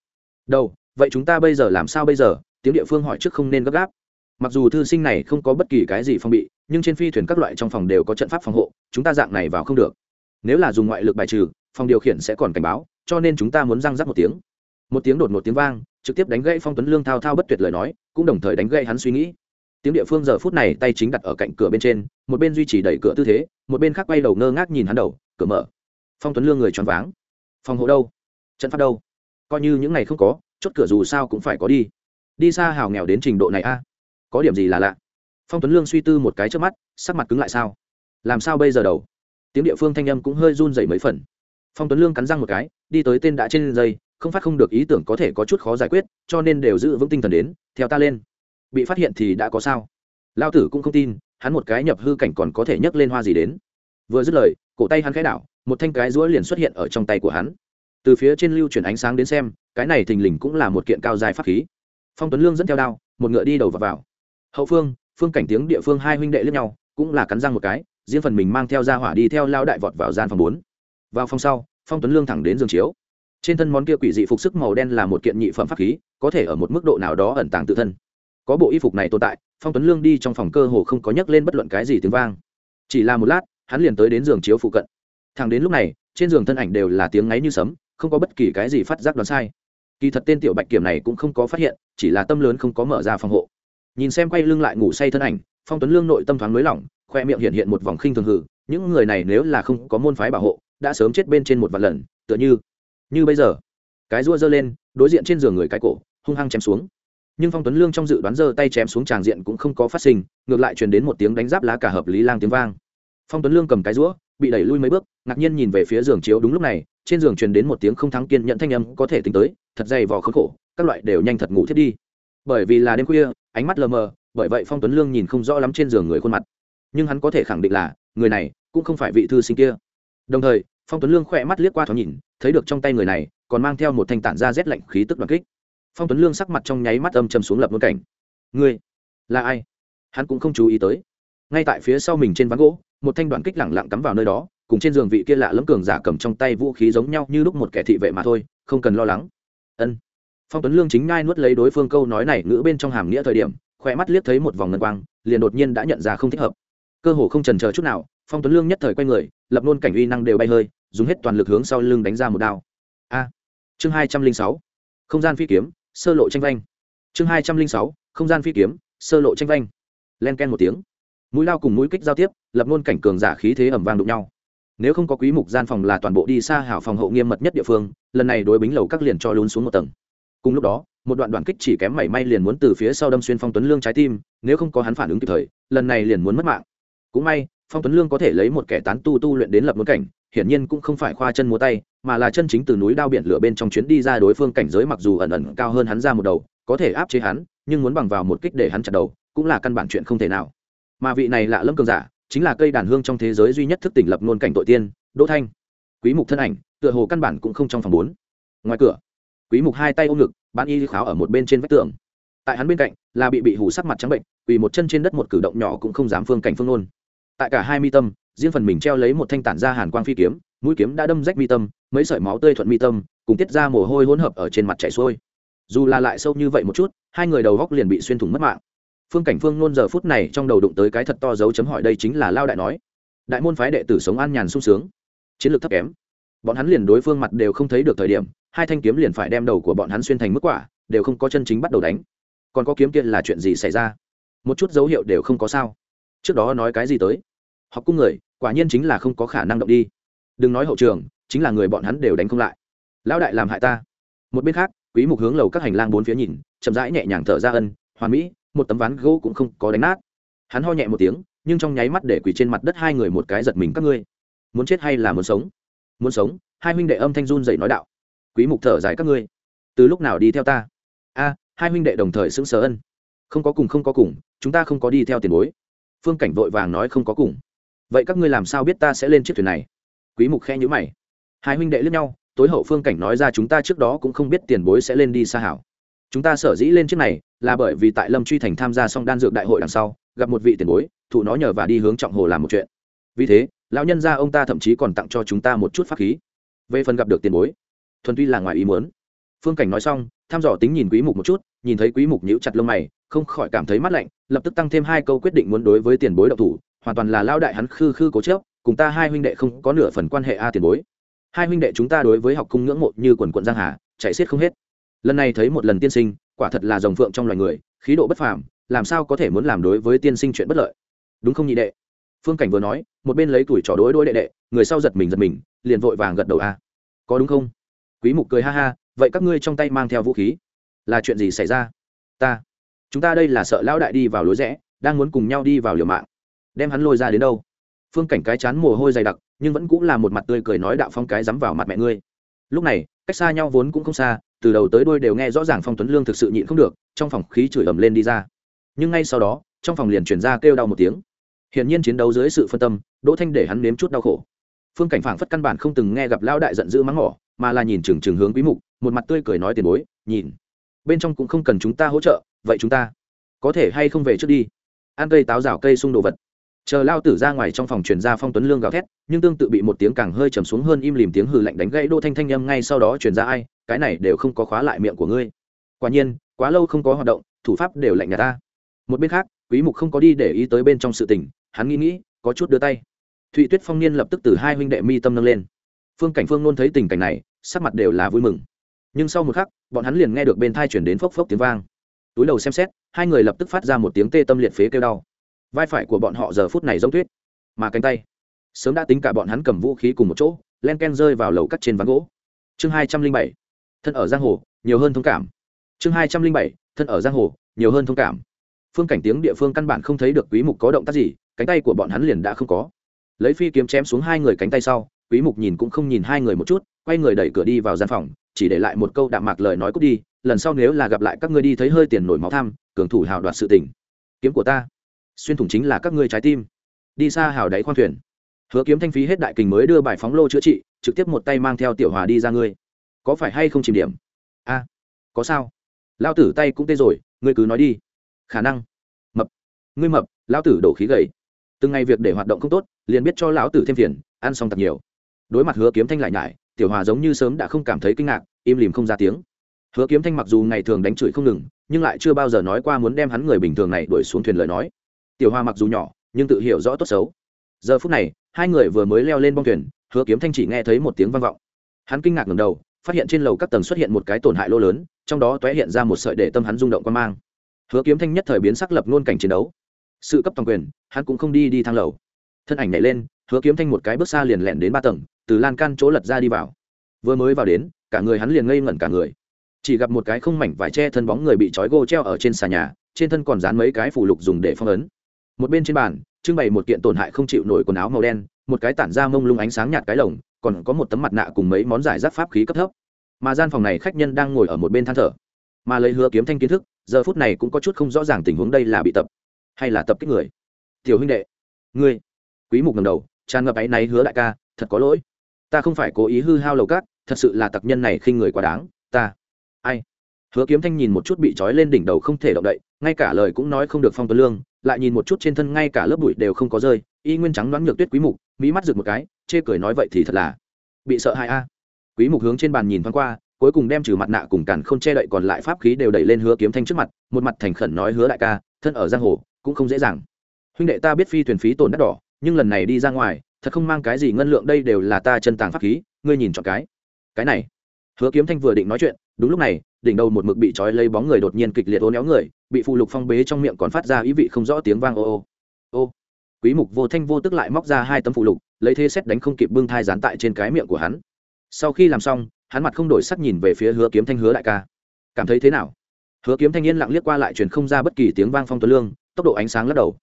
Đâu vậy chúng ta bây giờ làm sao bây giờ? Tiếng địa phương hỏi trước không nên gấp gáp mặc dù thư sinh này không có bất kỳ cái gì phong bị, nhưng trên phi thuyền các loại trong phòng đều có trận pháp phòng hộ, chúng ta dạng này vào không được. Nếu là dùng ngoại lực bài trừ, phòng điều khiển sẽ còn cảnh báo, cho nên chúng ta muốn răng rắc một tiếng. Một tiếng đột một tiếng vang, trực tiếp đánh gãy phong tuấn lương thao thao bất tuyệt lời nói, cũng đồng thời đánh gãy hắn suy nghĩ. Tiếng địa phương giờ phút này tay chính đặt ở cạnh cửa bên trên, một bên duy trì đẩy cửa tư thế, một bên khác quay đầu ngơ ngác nhìn hắn đầu, cửa mở. Phong tuấn lương người choáng váng. Phòng hộ đâu? Trận pháp đâu? Coi như những ngày không có, chốt cửa dù sao cũng phải có đi. Đi xa hào nghèo đến trình độ này a có điểm gì là lạ? Phong tuấn lương suy tư một cái trước mắt, sắc mặt cứng lại sao? Làm sao bây giờ đầu? Tiếng địa phương thanh âm cũng hơi run dậy mấy phần. Phong tuấn lương cắn răng một cái, đi tới tên đã trên dây, không phát không được ý tưởng có thể có chút khó giải quyết, cho nên đều giữ vững tinh thần đến, theo ta lên. Bị phát hiện thì đã có sao? Lao tử cũng không tin, hắn một cái nhập hư cảnh còn có thể nhấc lên hoa gì đến. Vừa dứt lời, cổ tay hắn khẽ đảo, một thanh cái rũa liền xuất hiện ở trong tay của hắn. Từ phía trên lưu chuyển ánh sáng đến xem, cái này thình lình cũng là một kiện cao dài pháp khí. Phong tuấn lương dẫn theo đao, một ngựa đi đầu và vào hậu phương phương cảnh tiếng địa phương hai huynh đệ lướt nhau, cũng là cắn răng một cái, riêng phần mình mang theo ra hỏa đi theo lao đại vọt vào gian phòng bốn. Vào phòng sau, phong tuấn lương thẳng đến giường chiếu. Trên thân món kia quỷ dị phục sức màu đen là một kiện nhị phẩm pháp khí, có thể ở một mức độ nào đó ẩn tàng tự thân. Có bộ y phục này tồn tại, phong tuấn lương đi trong phòng cơ hồ không có nhắc lên bất luận cái gì tiếng vang. Chỉ là một lát, hắn liền tới đến giường chiếu phụ cận. Thẳng đến lúc này, trên giường thân ảnh đều là tiếng ngáy như sấm, không có bất kỳ cái gì phát giác đoán sai. Kỳ thật tên tiểu bạch kiểm này cũng không có phát hiện, chỉ là tâm lớn không có mở ra phòng hộ nhìn xem quay lưng lại ngủ say thân ảnh, phong tuấn lương nội tâm thoáng nới lỏng, khoe miệng hiện hiện một vòng khinh thường hử, những người này nếu là không có môn phái bảo hộ, đã sớm chết bên trên một vạn lần, tựa như như bây giờ. Cái rua giơ lên, đối diện trên giường người cái cổ, hung hăng chém xuống. Nhưng phong tuấn lương trong dự đoán giơ tay chém xuống tràng diện cũng không có phát sinh, ngược lại truyền đến một tiếng đánh giáp lá cả hợp lý lang tiếng vang. Phong tuấn lương cầm cái rũa bị đẩy lui mấy bước, ngạc nhiên nhìn về phía giường chiếu đúng lúc này, trên giường truyền đến một tiếng không thắng kiên nhận thanh âm có thể tính tới, thật dày vò khốn khổ, các loại đều nhanh thật ngủ thiết đi bởi vì là đêm khuya, ánh mắt lờ mờ, bởi vậy phong tuấn lương nhìn không rõ lắm trên giường người khuôn mặt. Nhưng hắn có thể khẳng định là, người này cũng không phải vị thư sinh kia. Đồng thời, phong tuấn lương khỏe mắt liếc qua thoáng nhìn, thấy được trong tay người này, còn mang theo một thanh tản da rét lạnh khí tức đoàn kích. Phong tuấn lương sắc mặt trong nháy mắt âm chầm xuống lập luôn cảnh. Người là ai? Hắn cũng không chú ý tới. Ngay tại phía sau mình trên ván gỗ, một thanh đoạn kích lẳng lặng cắm vào nơi đó, cùng trên giường vị kia lạ lẫm cường giả cầm trong tay vũ khí giống nhau như lúc một kẻ thị vệ mà thôi, không cần lo lắng. Ân phong tuấn lương chính ngai nuốt lấy đối phương câu nói này ngữ bên trong hàm nghĩa thời điểm, khỏe mắt liếc thấy một vòng ngân quang, liền đột nhiên đã nhận ra không thích hợp. Cơ hồ không trần chờ chút nào, phong tuấn lương nhất thời quay người, lập nôn cảnh uy năng đều bay hơi, dùng hết toàn lực hướng sau lưng đánh ra một đao. A! Chương hai trăm linh sáu. Không gian phi kiếm, sơ lộ tranh vanh. Chương hai trăm linh sáu. Không gian phi kiếm, sơ lộ tranh vanh. Len ken một tiếng. Mũi lao cùng mũi kích giao tiếp, lập nôn cảnh cường giả khí thế ẩm vang đụng nhau. Nếu không có quý mục gian phòng là toàn bộ đi xa hảo phòng hậu nghiêm mật nhất địa phương, lần này đối bính lầu các liền cho lún xuống một tầng cùng lúc đó, một đoạn đoạn kích chỉ kém mảy may liền muốn từ phía sau đâm xuyên phong tuấn lương trái tim, nếu không có hắn phản ứng kịp thời, lần này liền muốn mất mạng. Cũng may, phong tuấn lương có thể lấy một kẻ tán tu tu luyện đến lập nôn cảnh, hiển nhiên cũng không phải khoa chân múa tay, mà là chân chính từ núi đao biển lửa bên trong chuyến đi ra đối phương cảnh giới mặc dù ẩn ẩn cao hơn hắn ra một đầu, có thể áp chế hắn, nhưng muốn bằng vào một kích để hắn chặt đầu, cũng là căn bản chuyện không thể nào. Mà vị này lạ lâm cường giả, chính là cây đàn hương trong thế giới duy nhất thức tỉnh lập ngôn cảnh tội tiên, đỗ thanh. Quý mục thân ảnh, tựa hồ căn bản cũng không trong phòng bốn. Ngoài cửa quý mục hai tay ôm ngực, bán y kháo ở một bên trên vách tường. Tại hắn bên cạnh, là bị bị hủ sắc mặt trắng bệnh, quỳ một chân trên đất một cử động nhỏ cũng không dám phương cảnh phương nôn tại cả hai mi tâm, riêng phần mình treo lấy một thanh tản ra hàn quang phi kiếm, mũi kiếm đã đâm rách mi tâm, mấy sợi máu tươi thuận mi tâm, cùng tiết ra mồ hôi hỗn hợp ở trên mặt chảy xuôi. Dù là lại sâu như vậy một chút, hai người đầu góc liền bị xuyên thủng mất mạng. Phương cảnh phương nôn giờ phút này trong đầu đụng tới cái thật to dấu chấm hỏi đây chính là lao đại nói. Đại môn phái đệ tử sống an nhàn sung sướng. Chiến lược thấp kém. Bọn hắn liền đối phương mặt đều không thấy được thời điểm hai thanh kiếm liền phải đem đầu của bọn hắn xuyên thành mức quả, đều không có chân chính bắt đầu đánh. Còn có kiếm kia là chuyện gì xảy ra? Một chút dấu hiệu đều không có sao. Trước đó nói cái gì tới? Học cung người, quả nhiên chính là không có khả năng động đi. Đừng nói hậu trường, chính là người bọn hắn đều đánh không lại. Lão đại làm hại ta. Một bên khác, quý mục hướng lầu các hành lang bốn phía nhìn, chậm rãi nhẹ nhàng thở ra ân, hoàn mỹ, một tấm ván gỗ cũng không có đánh nát. Hắn ho nhẹ một tiếng, nhưng trong nháy mắt để quỳ trên mặt đất hai người một cái giật mình, các ngươi muốn chết hay là muốn sống? Muốn sống, hai huynh đệ âm thanh run dậy nói đạo quý mục thở dài các ngươi. Từ lúc nào đi theo ta? A, hai huynh đệ đồng thời sững sờ ân. Không có cùng không có cùng, chúng ta không có đi theo tiền bối. Phương cảnh vội vàng nói không có cùng. Vậy các ngươi làm sao biết ta sẽ lên chiếc thuyền này? Quý mục khe nhíu mày. Hai huynh đệ lướt nhau, tối hậu phương cảnh nói ra chúng ta trước đó cũng không biết tiền bối sẽ lên đi xa hảo. Chúng ta sở dĩ lên chiếc này là bởi vì tại lâm truy thành tham gia xong đan dược đại hội đằng sau, gặp một vị tiền bối, thụ nó nhờ và đi hướng trọng hồ làm một chuyện. Vì thế, lão nhân gia ông ta thậm chí còn tặng cho chúng ta một chút pháp khí. Về phần gặp được tiền bối thuần tuy là ngoài ý muốn. Phương cảnh nói xong tham dò tính nhìn quý mục một chút nhìn thấy quý mục nhíu chặt lông mày không khỏi cảm thấy mát lạnh lập tức tăng thêm hai câu quyết định muốn đối với tiền bối độc thủ hoàn toàn là lao đại hắn khư khư cố chấp, cùng ta hai huynh đệ không có nửa phần quan hệ a à tiền bối. Hai huynh đệ chúng ta đối với học cung ngưỡng mộ như quần quận giang hà chạy xiết không hết. Lần này thấy một lần tiên sinh quả thật là rồng phượng trong loài người khí độ bất phàm làm sao có thể muốn làm đối với tiên sinh chuyện bất lợi? Đúng không nhị đệ? Phương cảnh vừa nói một bên lấy tuổi trò đối đối đệ đệ người sau giật mình giật mình liền vội vàng gật đầu a. Có đúng không? Quý mục cười ha ha, vậy các ngươi trong tay mang theo vũ khí, là chuyện gì xảy ra? Ta, chúng ta đây là sợ lão đại đi vào lối rẽ, đang muốn cùng nhau đi vào liều mạng. Đem hắn lôi ra đến đâu? Phương cảnh cái chán mồ hôi dày đặc, nhưng vẫn cũng là một mặt tươi cười nói đạo phong cái dám vào mặt mẹ ngươi. Lúc này, cách xa nhau vốn cũng không xa, từ đầu tới đuôi đều nghe rõ ràng phong tuấn lương thực sự nhịn không được, trong phòng khí chửi ầm lên đi ra. Nhưng ngay sau đó, trong phòng liền chuyển ra kêu đau một tiếng. Hiển nhiên chiến đấu dưới sự phân tâm, đỗ thanh để hắn nếm chút đau khổ phương cảnh phảng phất căn bản không từng nghe gặp lão đại giận dữ mắng mỏ, mà là nhìn chừng chừng hướng quý mục, một mặt tươi cười nói tiền bối, nhìn. Bên trong cũng không cần chúng ta hỗ trợ, vậy chúng ta có thể hay không về trước đi? Ăn cây táo rào cây sung đồ vật. Chờ lao tử ra ngoài trong phòng truyền ra phong tuấn lương gào thét, nhưng tương tự bị một tiếng càng hơi trầm xuống hơn im lìm tiếng hừ lạnh đánh gãy đô thanh thanh âm ngay sau đó truyền ra ai, cái này đều không có khóa lại miệng của ngươi. Quả nhiên, quá lâu không có hoạt động, thủ pháp đều lạnh nhà ta. Một bên khác, quý mục không có đi để ý tới bên trong sự tình, hắn nghĩ nghĩ, có chút đưa tay thụy tuyết phong niên lập tức từ hai huynh đệ mi tâm nâng lên. Phương cảnh phương luôn thấy tình cảnh này, sắc mặt đều là vui mừng. Nhưng sau một khắc, bọn hắn liền nghe được bên thai chuyển đến phốc phốc tiếng vang. Túi đầu xem xét, hai người lập tức phát ra một tiếng tê tâm liệt phế kêu đau. Vai phải của bọn họ giờ phút này giống tuyết, mà cánh tay. Sớm đã tính cả bọn hắn cầm vũ khí cùng một chỗ, len ken rơi vào lầu cắt trên ván gỗ. Chương hai trăm linh bảy, thân ở giang hồ, nhiều hơn thông cảm. Chương hai trăm linh bảy, thân ở giang hồ, nhiều hơn thông cảm. Phương cảnh tiếng địa phương căn bản không thấy được quý mục có động tác gì, cánh tay của bọn hắn liền đã không có lấy phi kiếm chém xuống hai người cánh tay sau, quý mục nhìn cũng không nhìn hai người một chút, quay người đẩy cửa đi vào gian phòng, chỉ để lại một câu đạm mạc lời nói cút đi, lần sau nếu là gặp lại các ngươi đi thấy hơi tiền nổi máu tham, cường thủ hào đoạt sự tình. Kiếm của ta? Xuyên thủng chính là các ngươi trái tim. Đi xa hào đáy khoan thuyền. Hứa kiếm thanh phí hết đại kình mới đưa bài phóng lô chữa trị, trực tiếp một tay mang theo tiểu hòa đi ra ngươi. Có phải hay không chìm điểm? A, có sao. Lao tử tay cũng tê rồi, ngươi cứ nói đi. Khả năng. Mập. Ngươi mập lao tử đổ khí gầy từng ngày việc để hoạt động không tốt, liền biết cho lão tử thêm phiền, ăn xong thật nhiều. Đối mặt hứa kiếm thanh lại nhải, tiểu hòa giống như sớm đã không cảm thấy kinh ngạc, im lìm không ra tiếng. Hứa kiếm thanh mặc dù ngày thường đánh chửi không ngừng, nhưng lại chưa bao giờ nói qua muốn đem hắn người bình thường này đuổi xuống thuyền lời nói. Tiểu hoa mặc dù nhỏ, nhưng tự hiểu rõ tốt xấu. Giờ phút này, hai người vừa mới leo lên bong thuyền, hứa kiếm thanh chỉ nghe thấy một tiếng vang vọng. Hắn kinh ngạc ngầm đầu, phát hiện trên lầu các tầng xuất hiện một cái tổn hại lô lớn, trong đó t hiện ra một sợi để tâm hắn rung động quan mang. Hứa kiếm thanh nhất thời biến sắc lập ngôn cảnh chiến đấu sự cấp toàn quyền, hắn cũng không đi đi thang lầu. Thân ảnh nhảy lên, hứa kiếm thanh một cái bước xa liền lẹn đến ba tầng, từ lan can chỗ lật ra đi vào. Vừa mới vào đến, cả người hắn liền ngây ngẩn cả người. Chỉ gặp một cái không mảnh vải che thân bóng người bị trói gô treo ở trên xà nhà, trên thân còn dán mấy cái phủ lục dùng để phong ấn. Một bên trên bàn, trưng bày một kiện tổn hại không chịu nổi quần áo màu đen, một cái tản ra mông lung ánh sáng nhạt cái lồng, còn có một tấm mặt nạ cùng mấy món giải rác pháp khí cấp thấp. Mà gian phòng này khách nhân đang ngồi ở một bên than thở. Mà lấy hứa kiếm thanh kiến thức, giờ phút này cũng có chút không rõ ràng tình huống đây là bị tập hay là tập kích người? Tiểu huynh đệ, ngươi, quý mục ngầm đầu, tràn ngập áy náy hứa đại ca, thật có lỗi. Ta không phải cố ý hư hao lầu cát, thật sự là tặc nhân này khinh người quá đáng, ta. Ai? Hứa kiếm thanh nhìn một chút bị trói lên đỉnh đầu không thể động đậy, ngay cả lời cũng nói không được phong tuấn lương, lại nhìn một chút trên thân ngay cả lớp bụi đều không có rơi, y nguyên trắng đoán nhược tuyết quý mục, mỹ mắt rực một cái, chê cười nói vậy thì thật là bị sợ hại a. Quý mục hướng trên bàn nhìn thoáng qua, cuối cùng đem trừ mặt nạ cùng cản không che đậy còn lại pháp khí đều đẩy lên hứa kiếm thanh trước mặt, một mặt thành khẩn nói, hứa đại ca, thân ở giang hồ cũng không dễ dàng. Huynh đệ ta biết phi thuyền phí tổn đắt đỏ, nhưng lần này đi ra ngoài, thật không mang cái gì ngân lượng, đây đều là ta chân tàng pháp khí, ngươi nhìn chọn cái. Cái này. Hứa kiếm thanh vừa định nói chuyện, đúng lúc này, đỉnh đầu một mực bị trói lấy bóng người đột nhiên kịch liệt ố néo người, bị phù lục phong bế trong miệng còn phát ra ý vị không rõ tiếng vang ô ô. Ô. Quý mục vô thanh vô tức lại móc ra hai tấm phù lục, lấy thế xét đánh không kịp bưng thai dán tại trên cái miệng của hắn. Sau khi làm xong, hắn mặt không đổi sắc nhìn về phía hứa kiếm thanh hứa đại ca. Cảm thấy thế nào? Hứa kiếm thanh yên lặng liếc qua lại truyền không ra bất kỳ tiếng vang phong tuấn lương tốc độ ánh sáng lắc đầu.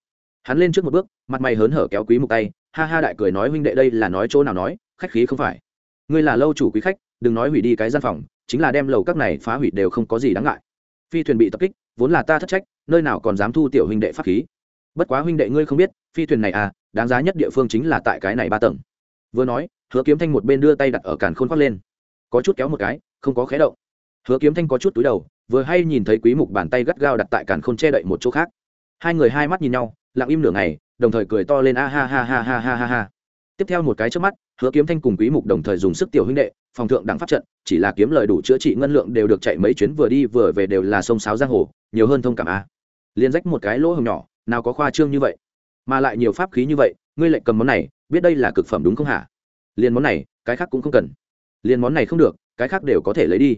Hắn lên trước một bước, mặt mày hớn hở kéo quý mục tay, ha ha đại cười nói huynh đệ đây là nói chỗ nào nói, khách khí không phải. Ngươi là lâu chủ quý khách, đừng nói hủy đi cái gian phòng, chính là đem lầu các này phá hủy đều không có gì đáng ngại. Phi thuyền bị tập kích, vốn là ta thất trách, nơi nào còn dám thu tiểu huynh đệ pháp khí. Bất quá huynh đệ ngươi không biết, phi thuyền này à đáng giá nhất địa phương chính là tại cái này ba tầng. Vừa nói, hứa kiếm thanh một bên đưa tay đặt ở càn khôn khoác lên. Có chút kéo một cái, không có khé động. Hứa kiếm thanh có chút túi đầu, vừa hay nhìn thấy quý mục bàn tay gắt gao đặt tại càn khôn che đậy một chỗ khác hai người hai mắt nhìn nhau, lặng im nửa ngày, đồng thời cười to lên, a, ha ha ha ha ha ha ha. Tiếp theo một cái trước mắt, hứa kiếm thanh cùng quý mục đồng thời dùng sức tiểu huynh đệ, phòng thượng đẳng pháp trận, chỉ là kiếm lời đủ chữa trị ngân lượng đều được chạy mấy chuyến vừa đi vừa về đều là sông sáo giang hồ, nhiều hơn thông cảm a. Liền rách một cái lỗ hồng nhỏ, nào có khoa trương như vậy? Mà lại nhiều pháp khí như vậy, ngươi lệnh cầm món này, biết đây là cực phẩm đúng không hả? Liền món này, cái khác cũng không cần. Liền món này không được, cái khác đều có thể lấy đi.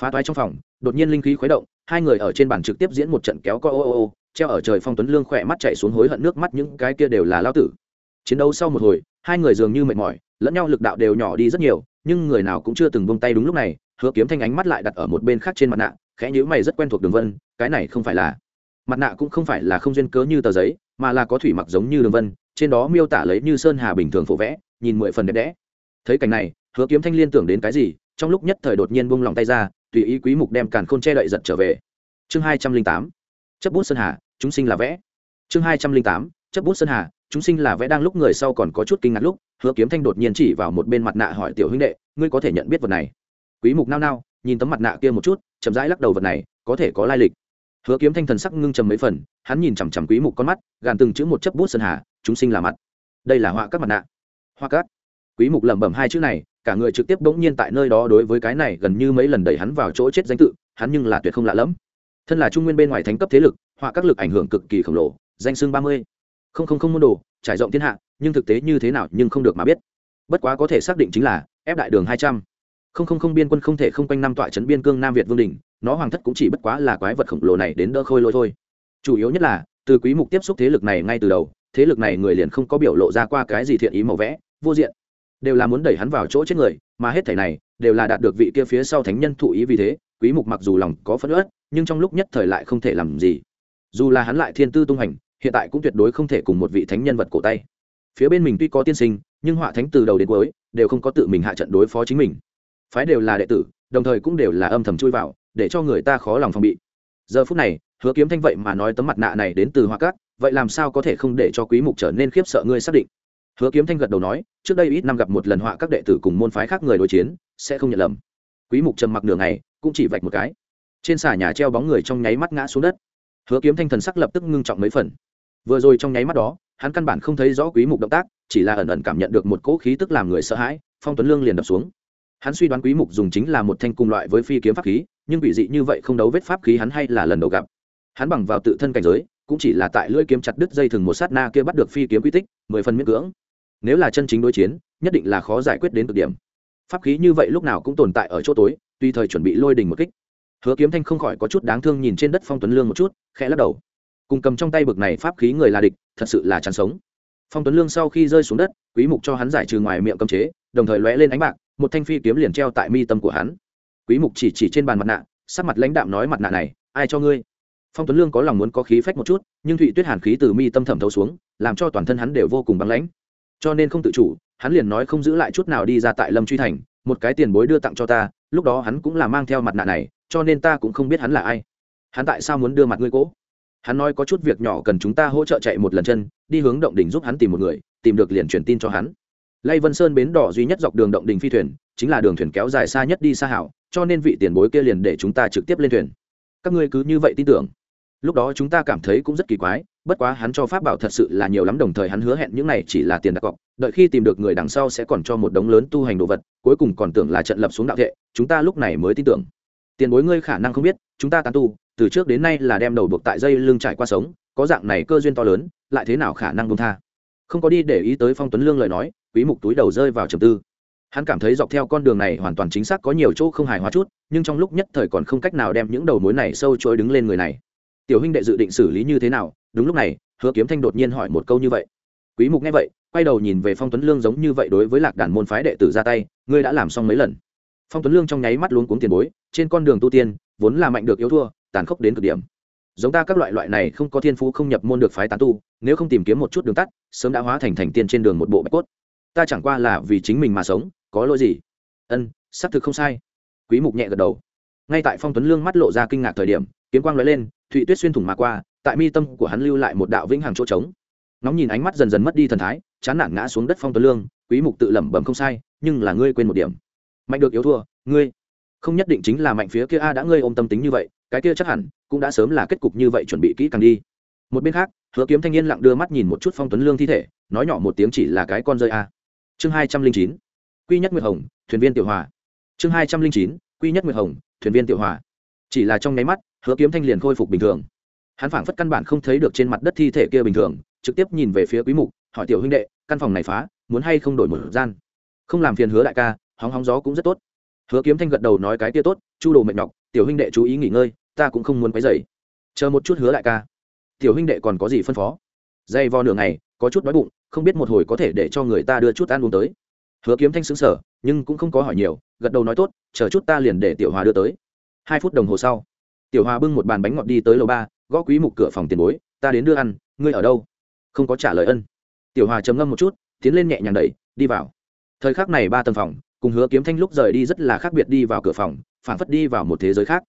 Phá toái trong phòng, đột nhiên linh khí khuấy động, hai người ở trên bàn trực tiếp diễn một trận kéo co ô ô ô treo ở trời phong tuấn lương khỏe mắt chạy xuống hối hận nước mắt những cái kia đều là lao tử. Chiến đấu sau một hồi, hai người dường như mệt mỏi, lẫn nhau lực đạo đều nhỏ đi rất nhiều, nhưng người nào cũng chưa từng bông tay đúng lúc này, hứa kiếm thanh ánh mắt lại đặt ở một bên khác trên mặt nạ, khẽ nhữ mày rất quen thuộc đường vân, cái này không phải là, mặt nạ cũng không phải là không duyên cớ như tờ giấy, mà là có thủy mặc giống như đường vân, trên đó miêu tả lấy như sơn hà bình thường phổ vẽ, nhìn mười phần đẹp đẽ. Thấy cảnh này, hứa kiếm thanh liên tưởng đến cái gì, trong lúc nhất thời đột nhiên buông lòng tay ra, tùy ý quý mục đem càn khôn che đậy giật trở về. Chương hai trăm linh tám, chấp bút sơn hà chúng sinh là vẽ. Chương hai trăm linh tám, chấp bút sơn hà, chúng sinh là vẽ đang lúc người sau còn có chút kinh ngạc lúc, hứa kiếm thanh đột nhiên chỉ vào một bên mặt nạ hỏi, tiểu huynh đệ, ngươi có thể nhận biết vật này? Quý mục nao nao, nhìn tấm mặt nạ kia một chút, chậm rãi lắc đầu, vật này, có thể có lai lịch. Hứa kiếm thanh thần sắc ngưng trầm mấy phần, hắn nhìn chằm chằm quý mục con mắt, gàn từng chữ một chấp bút sơn hà, chúng sinh là mặt. Đây là họa các mặt nạ. Hoa cát quý mục lẩm bẩm hai chữ này, cả người trực tiếp bỗng nhiên tại nơi đó đối với cái này gần như mấy lần đẩy hắn vào chỗ chết danh tự, hắn nhưng là tuyệt không lạ lẫm. Thân là trung nguyên bên ngoài thánh cấp thế lực họa các lực ảnh hưởng cực kỳ khổng lồ, danh xưng ba mươi. Không không không môn đồ, trải rộng thiên hạ, nhưng thực tế như thế nào nhưng không được mà biết. Bất quá có thể xác định chính là, ép đại đường hai trăm. Không không không biên quân không thể không quanh năm tọa trấn biên cương nam việt vương đình, nó hoàng thất cũng chỉ bất quá là quái vật khổng lồ này đến đỡ khôi lôi thôi. Chủ yếu nhất là, từ quý mục tiếp xúc thế lực này ngay từ đầu, thế lực này người liền không có biểu lộ ra qua cái gì thiện ý màu vẽ, vô diện. Đều là muốn đẩy hắn vào chỗ chết người, mà hết thảy này, đều là đạt được vị kia phía sau thánh nhân thụ ý vì thế, quý mục mặc dù lòng có phẫn uất, nhưng trong lúc nhất thời lại không thể làm gì dù là hắn lại thiên tư tung hành hiện tại cũng tuyệt đối không thể cùng một vị thánh nhân vật cổ tay. Phía bên mình tuy có tiên sinh, nhưng họa thánh từ đầu đến cuối đều không có tự mình hạ trận đối phó chính mình. Phái đều là đệ tử, đồng thời cũng đều là âm thầm chui vào, để cho người ta khó lòng phòng bị. Giờ phút này, hứa kiếm thanh vậy mà nói tấm mặt nạ này đến từ hoa cát, vậy làm sao có thể không để cho quý mục trở nên khiếp sợ ngươi xác định? Hứa kiếm thanh gật đầu nói, trước đây ít năm gặp một lần họa các đệ tử cùng môn phái khác người đối chiến, sẽ không nhận lầm. Quý mục trầm mặc nửa ngày, cũng chỉ vạch một cái. Trên xà nhà treo bóng người trong nháy mắt ngã xuống đất hứa kiếm thanh thần sắc lập tức ngưng trọng mấy phần. Vừa rồi trong nháy mắt đó, hắn căn bản không thấy rõ quý mục động tác, chỉ là ẩn ẩn cảm nhận được một cỗ khí tức làm người sợ hãi, phong tuấn lương liền đập xuống. Hắn suy đoán quý mục dùng chính là một thanh cùng loại với phi kiếm pháp khí, nhưng bị dị như vậy không đấu vết pháp khí hắn hay là lần đầu gặp. Hắn bằng vào tự thân cảnh giới, cũng chỉ là tại lưỡi kiếm chặt đứt dây thừng một sát na kia bắt được phi kiếm quy tích, mười phần miễn cưỡng. Nếu là chân chính đối chiến, nhất định là khó giải quyết đến cực điểm. Pháp khí như vậy lúc nào cũng tồn tại ở chỗ tối, tùy thời chuẩn bị lôi đình một kích hứa kiếm thanh không khỏi có chút đáng thương nhìn trên đất phong tuấn lương một chút, khẽ lắc đầu. Cùng cầm trong tay bực này pháp khí người là địch, thật sự là chán sống. Phong tuấn lương sau khi rơi xuống đất, quý mục cho hắn giải trừ ngoài miệng cấm chế, đồng thời lóe lên ánh bạc, một thanh phi kiếm liền treo tại mi tâm của hắn. Quý mục chỉ chỉ trên bàn mặt nạ, sắc mặt lãnh đạm nói mặt nạ này, ai cho ngươi? Phong tuấn lương có lòng muốn có khí phách một chút, nhưng thụy tuyết hàn khí từ mi tâm thẩm thấu xuống, làm cho toàn thân hắn đều vô cùng băng lãnh. Cho nên không tự chủ, hắn liền nói không giữ lại chút nào đi ra tại lâm truy thành, một cái tiền bối đưa tặng cho ta, lúc đó hắn cũng là mang theo mặt nạ này cho nên ta cũng không biết hắn là ai. Hắn tại sao muốn đưa mặt ngươi cỗ hắn nói có chút việc nhỏ cần chúng ta hỗ trợ chạy một lần chân, đi hướng động đỉnh giúp hắn tìm một người, tìm được liền truyền tin cho hắn. Lây vân sơn bến đỏ duy nhất dọc đường động đình phi thuyền, chính là đường thuyền kéo dài xa nhất đi xa hảo, cho nên vị tiền bối kia liền để chúng ta trực tiếp lên thuyền. Các ngươi cứ như vậy tin tưởng. Lúc đó chúng ta cảm thấy cũng rất kỳ quái, bất quá hắn cho pháp bảo thật sự là nhiều lắm đồng thời hắn hứa hẹn những này chỉ là tiền đặt cọc, đợi khi tìm được người đằng sau sẽ còn cho một đống lớn tu hành đồ vật, cuối cùng còn tưởng là trận lập xuống đạo thệ, chúng ta lúc này mới tin tưởng tiền bối ngươi khả năng không biết, chúng ta tán tu, từ trước đến nay là đem đầu buộc tại dây lưng trải qua sống, có dạng này cơ duyên to lớn, lại thế nào khả năng bông tha? Không có đi để ý tới phong tuấn lương lời nói, quý mục túi đầu rơi vào trầm tư. Hắn cảm thấy dọc theo con đường này hoàn toàn chính xác có nhiều chỗ không hài hòa chút, nhưng trong lúc nhất thời còn không cách nào đem những đầu mối này sâu chối đứng lên người này. Tiểu huynh đệ dự định xử lý như thế nào? Đúng lúc này, hứa kiếm thanh đột nhiên hỏi một câu như vậy. Quý mục nghe vậy, quay đầu nhìn về phong tuấn lương giống như vậy đối với lạc đàn môn phái đệ tử ra tay, ngươi đã làm xong mấy lần? Phong tuấn lương trong nháy mắt luống cuống tiền bối, trên con đường tu tiên, vốn là mạnh được yếu thua, tàn khốc đến cực điểm. Giống ta các loại loại này không có thiên phú không nhập môn được phái tán tu, nếu không tìm kiếm một chút đường tắt, sớm đã hóa thành thành tiên trên đường một bộ bạch cốt. Ta chẳng qua là vì chính mình mà sống, có lỗi gì? Ân, xác thực không sai. Quý mục nhẹ gật đầu. Ngay tại phong tuấn lương mắt lộ ra kinh ngạc thời điểm, kiếm quang lóe lên, thụy tuyết xuyên thủng mà qua, tại mi tâm của hắn lưu lại một đạo vĩnh hằng chỗ trống. Nóng nhìn ánh mắt dần dần mất đi thần thái, chán nản ngã xuống đất phong tuấn lương, quý mục tự lẩm bẩm không sai, nhưng là ngươi quên một điểm mạnh được yếu thua, ngươi không nhất định chính là mạnh phía kia a đã ngươi ôm tâm tính như vậy, cái kia chắc hẳn cũng đã sớm là kết cục như vậy chuẩn bị kỹ càng đi. Một bên khác, hứa kiếm thanh niên lặng đưa mắt nhìn một chút phong tuấn lương thi thể, nói nhỏ một tiếng chỉ là cái con rơi a. Chương hai trăm linh chín, quy nhất nguyệt hồng, thuyền viên tiểu hòa. Chương hai trăm linh chín, quy nhất nguyệt hồng, thuyền viên tiểu hòa. Chỉ là trong nháy mắt, hứa kiếm thanh liền khôi phục bình thường. Hắn phảng phất căn bản không thấy được trên mặt đất thi thể kia bình thường, trực tiếp nhìn về phía quý mục, hỏi tiểu huynh đệ, căn phòng này phá, muốn hay không đổi một gian? Không làm phiền hứa đại ca hóng hóng gió cũng rất tốt. Hứa kiếm thanh gật đầu nói cái kia tốt, chu đồ mệt nhọc, tiểu huynh đệ chú ý nghỉ ngơi, ta cũng không muốn quấy rầy. Chờ một chút hứa lại ca. Tiểu huynh đệ còn có gì phân phó? Dây vo nửa ngày, có chút đói bụng, không biết một hồi có thể để cho người ta đưa chút ăn uống tới. Hứa kiếm thanh xứng sở nhưng cũng không có hỏi nhiều, gật đầu nói tốt, chờ chút ta liền để tiểu hòa đưa tới. Hai phút đồng hồ sau, tiểu hòa bưng một bàn bánh ngọt đi tới lầu ba, gõ quý mục cửa phòng tiền bối, ta đến đưa ăn, ngươi ở đâu? Không có trả lời ân. Tiểu hòa trầm ngâm một chút, tiến lên nhẹ nhàng đẩy, đi vào. Thời khắc này ba tầng phòng cùng hứa kiếm thanh lúc rời đi rất là khác biệt đi vào cửa phòng phản phất đi vào một thế giới khác.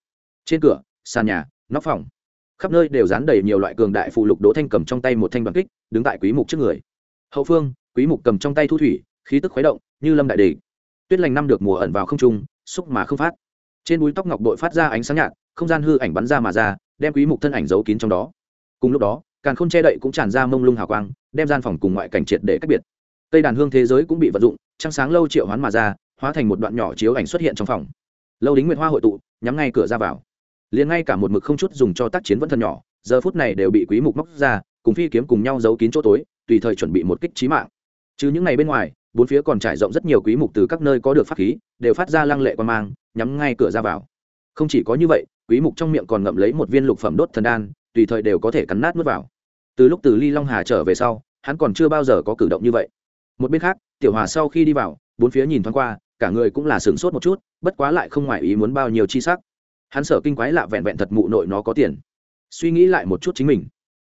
Trên cửa, sàn nhà, nóc phòng, khắp nơi đều dán đầy nhiều loại cường đại phụ lục đỗ thanh cầm trong tay một thanh đoàn kích, đứng tại quý mục trước người. Hậu phương, quý mục cầm trong tay thu thủy, khí tức khuấy động, như lâm đại đề tuyết lành năm được mùa ẩn vào không trung, xúc mà không phát. Trên búi tóc ngọc đội phát ra ánh sáng nhạt, không gian hư ảnh bắn ra mà ra, đem quý mục thân ảnh giấu kín trong đó. Cùng lúc đó càng khôn che đậy cũng tràn ra mông lung hào quang, đem gian phòng cùng ngoại cảnh triệt để cách biệt cây đàn hương thế giới cũng bị vận dụng, trăng sáng lâu triệu hoán mà ra, hóa thành một đoạn nhỏ chiếu ảnh xuất hiện trong phòng. Lâu đính nguyệt hoa hội tụ, nhắm ngay cửa ra vào. Liền ngay cả một mực không chút dùng cho tác chiến vẫn thân nhỏ, giờ phút này đều bị quý mục móc ra, cùng phi kiếm cùng nhau giấu kín chỗ tối, tùy thời chuẩn bị một kích trí mạng. Chứ những ngày bên ngoài, bốn phía còn trải rộng rất nhiều quý mục từ các nơi có được pháp khí, đều phát ra lăng lệ quan mang, nhắm ngay cửa ra vào. Không chỉ có như vậy, quý mục trong miệng còn ngậm lấy một viên lục phẩm đốt thần đan, tùy thời đều có thể cắn nát nuốt vào. Từ lúc từ ly long hà trở về sau, hắn còn chưa bao giờ có cử động như vậy một bên khác, tiểu hòa sau khi đi vào, bốn phía nhìn thoáng qua, cả người cũng là sửng sốt một chút, bất quá lại không ngoài ý muốn bao nhiêu chi sắc. Hắn sợ kinh quái lạ vẹn vẹn thật mụ nội nó có tiền. Suy nghĩ lại một chút chính mình.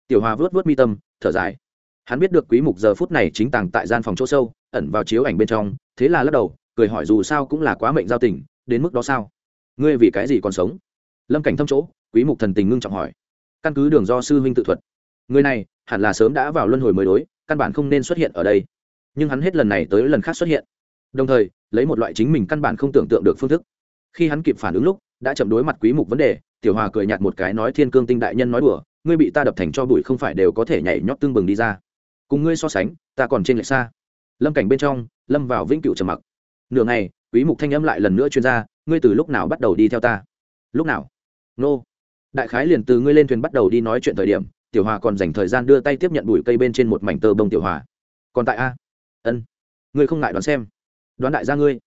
Tiểu hòa vớt vớt mi tâm, thở dài. Hắn biết được quý mục giờ phút này chính tàng tại gian phòng chỗ sâu, ẩn vào chiếu ảnh bên trong, thế là lắc đầu, cười hỏi dù sao cũng là quá mệnh giao tình, đến mức đó sao? Ngươi vì cái gì còn sống? Lâm cảnh thâm chỗ, quý mục thần tình ngưng trọng hỏi. Căn cứ đường do sư huynh tự thuật. Người này, hẳn là sớm đã vào luân hồi mới đối, căn bản không nên xuất hiện ở đây nhưng hắn hết lần này tới lần khác xuất hiện. Đồng thời, lấy một loại chính mình căn bản không tưởng tượng được phương thức. Khi hắn kịp phản ứng lúc, đã chậm đối mặt quý mục vấn đề, tiểu hòa cười nhạt một cái nói thiên cương tinh đại nhân nói đùa, ngươi bị ta đập thành cho bụi không phải đều có thể nhảy nhót tương bừng đi ra. Cùng ngươi so sánh, ta còn trên lệch xa. Lâm cảnh bên trong, lâm vào vĩnh cửu trầm mặc. Nửa ngày, quý mục thanh âm lại lần nữa chuyên gia ngươi từ lúc nào bắt đầu đi theo ta? Lúc nào? Nô. Đại khái liền từ ngươi lên thuyền bắt đầu đi nói chuyện thời điểm, tiểu hòa còn dành thời gian đưa tay tiếp nhận bụi cây bên trên một mảnh tơ bông tiểu hòa. Còn tại a? Ân. Ngươi không ngại đoán xem. Đoán đại gia ngươi.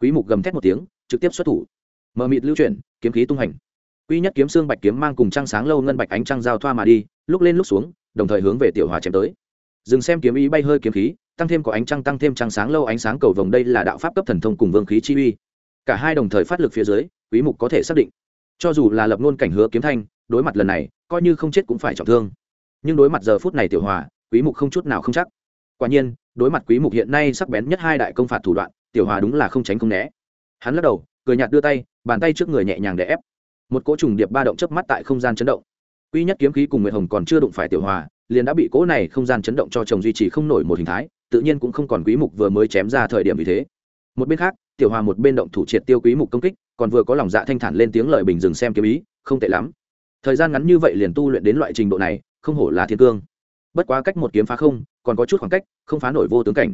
Quý mục gầm thét một tiếng, trực tiếp xuất thủ. Mờ mịt lưu chuyển, kiếm khí tung hành. Quy nhất kiếm xương bạch kiếm mang cùng trăng sáng lâu ngân bạch ánh trăng giao thoa mà đi, lúc lên lúc xuống, đồng thời hướng về tiểu hòa chém tới. Dừng xem kiếm ý bay hơi kiếm khí, tăng thêm có ánh trăng, tăng thêm trăng sáng lâu ánh sáng cầu vồng đây là đạo pháp cấp thần thông cùng vương khí chi uy. Cả hai đồng thời phát lực phía dưới, quý mục có thể xác định. Cho dù là lập ngôn cảnh hứa kiếm thanh, đối mặt lần này, coi như không chết cũng phải trọng thương. Nhưng đối mặt giờ phút này tiểu hòa, quý mục không chút nào không chắc quả nhiên, đối mặt quý mục hiện nay sắc bén nhất hai đại công phạt thủ đoạn, tiểu hòa đúng là không tránh không né. Hắn lắc đầu, cười nhạt đưa tay, bàn tay trước người nhẹ nhàng để ép. Một cỗ trùng điệp ba động chớp mắt tại không gian chấn động. Quy nhất kiếm khí cùng nguyệt hồng còn chưa đụng phải tiểu hòa, liền đã bị cỗ này không gian chấn động cho chồng duy trì không nổi một hình thái, tự nhiên cũng không còn quý mục vừa mới chém ra thời điểm vì thế. Một bên khác, tiểu hòa một bên động thủ triệt tiêu quý mục công kích, còn vừa có lòng dạ thanh thản lên tiếng lời bình dừng xem kiếm ý, không tệ lắm. Thời gian ngắn như vậy liền tu luyện đến loại trình độ này, không hổ là thiên cương. Bất quá cách một kiếm phá không còn có chút khoảng cách, không phá nổi vô tướng cảnh.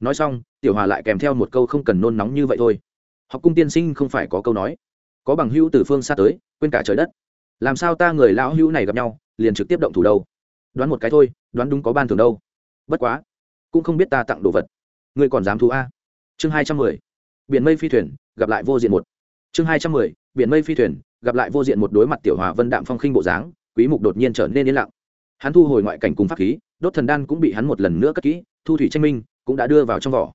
Nói xong, tiểu hòa lại kèm theo một câu không cần nôn nóng như vậy thôi. Học cung tiên sinh không phải có câu nói, có bằng hữu từ phương xa tới, quên cả trời đất. Làm sao ta người lão hữu này gặp nhau, liền trực tiếp động thủ đâu? Đoán một cái thôi, đoán đúng có ban thường đâu. Bất quá, cũng không biết ta tặng đồ vật. Ngươi còn dám thú a? Chương hai trăm mười, biển mây phi thuyền, gặp lại vô diện một. Chương hai trăm mười, biển mây phi thuyền, gặp lại vô diện một đối mặt tiểu hòa vân đạm phong khinh bộ dáng, quý mục đột nhiên trở nên yên lặng hắn thu hồi ngoại cảnh cùng pháp khí, đốt thần đan cũng bị hắn một lần nữa cất kỹ, thu thủy tranh minh cũng đã đưa vào trong vỏ.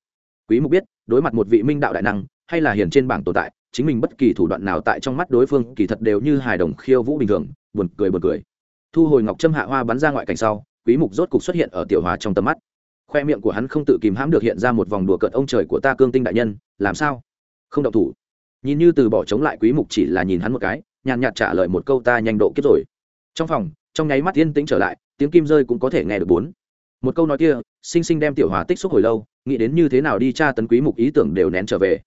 Quý mục biết, đối mặt một vị minh đạo đại năng, hay là hiển trên bảng tồn tại, chính mình bất kỳ thủ đoạn nào tại trong mắt đối phương, kỳ thật đều như hài đồng khiêu vũ bình thường, buồn cười buồn cười. Thu hồi ngọc trâm hạ hoa bắn ra ngoại cảnh sau, quý mục rốt cục xuất hiện ở tiểu hóa trong tầm mắt. Khoe miệng của hắn không tự kìm hãm được hiện ra một vòng đùa cợt, ông trời của ta cương tinh đại nhân, làm sao? Không động thủ. Nhìn như từ bỏ chống lại quý mục chỉ là nhìn hắn một cái, nhàn nhạt trả lời một câu, ta nhanh độ kết rồi. Trong phòng trong nháy mắt yên tĩnh trở lại, tiếng kim rơi cũng có thể nghe được bốn. Một câu nói kia, sinh sinh đem tiểu hòa tích xúc hồi lâu, nghĩ đến như thế nào đi tra tấn quý mục ý tưởng đều nén trở về.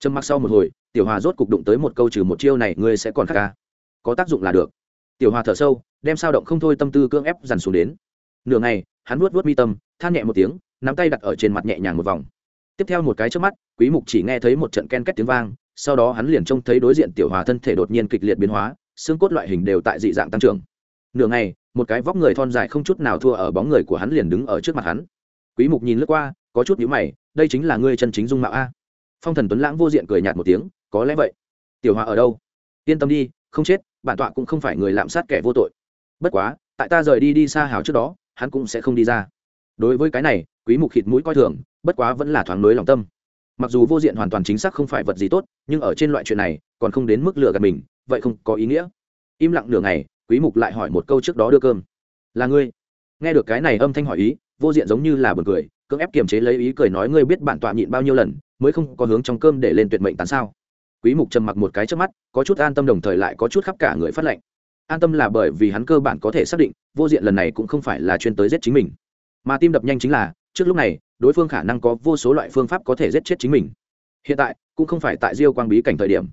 Trầm mặc sau một hồi, tiểu hòa rốt cục đụng tới một câu trừ một chiêu này ngươi sẽ còn khác ca có tác dụng là được. Tiểu hòa thở sâu, đem sao động không thôi tâm tư cưỡng ép dằn xuống đến. Nửa ngày, hắn vuốt vuốt mi tâm, than nhẹ một tiếng, nắm tay đặt ở trên mặt nhẹ nhàng một vòng. Tiếp theo một cái trước mắt, quý mục chỉ nghe thấy một trận ken két tiếng vang, sau đó hắn liền trông thấy đối diện tiểu hòa thân thể đột nhiên kịch liệt biến hóa, xương cốt loại hình đều tại dị dạng tăng trưởng nửa ngày, một cái vóc người thon dài không chút nào thua ở bóng người của hắn liền đứng ở trước mặt hắn. Quý mục nhìn lướt qua, có chút nhíu mày, đây chính là ngươi chân chính dung mạo a. Phong thần tuấn lãng vô diện cười nhạt một tiếng, có lẽ vậy. Tiểu hòa ở đâu? Yên tâm đi, không chết, bản tọa cũng không phải người lạm sát kẻ vô tội. Bất quá, tại ta rời đi đi xa hào trước đó, hắn cũng sẽ không đi ra. Đối với cái này, quý mục khịt mũi coi thường, bất quá vẫn là thoáng lưới lòng tâm. Mặc dù vô diện hoàn toàn chính xác không phải vật gì tốt, nhưng ở trên loại chuyện này, còn không đến mức lừa gạt mình, vậy không có ý nghĩa. Im lặng nửa ngày quý mục lại hỏi một câu trước đó đưa cơm. Là ngươi? Nghe được cái này âm thanh hỏi ý, vô diện giống như là buồn cười, cưỡng ép kiềm chế lấy ý cười nói, ngươi biết bản tọa nhịn bao nhiêu lần, mới không có hướng trong cơm để lên tuyệt mệnh tán sao? Quý mục trầm mặc một cái trước mắt, có chút an tâm đồng thời lại có chút khắp cả người phát lệnh. An tâm là bởi vì hắn cơ bản có thể xác định, vô diện lần này cũng không phải là chuyên tới giết chính mình. Mà tim đập nhanh chính là, trước lúc này, đối phương khả năng có vô số loại phương pháp có thể giết chết chính mình. Hiện tại, cũng không phải tại diêu quang bí cảnh thời điểm.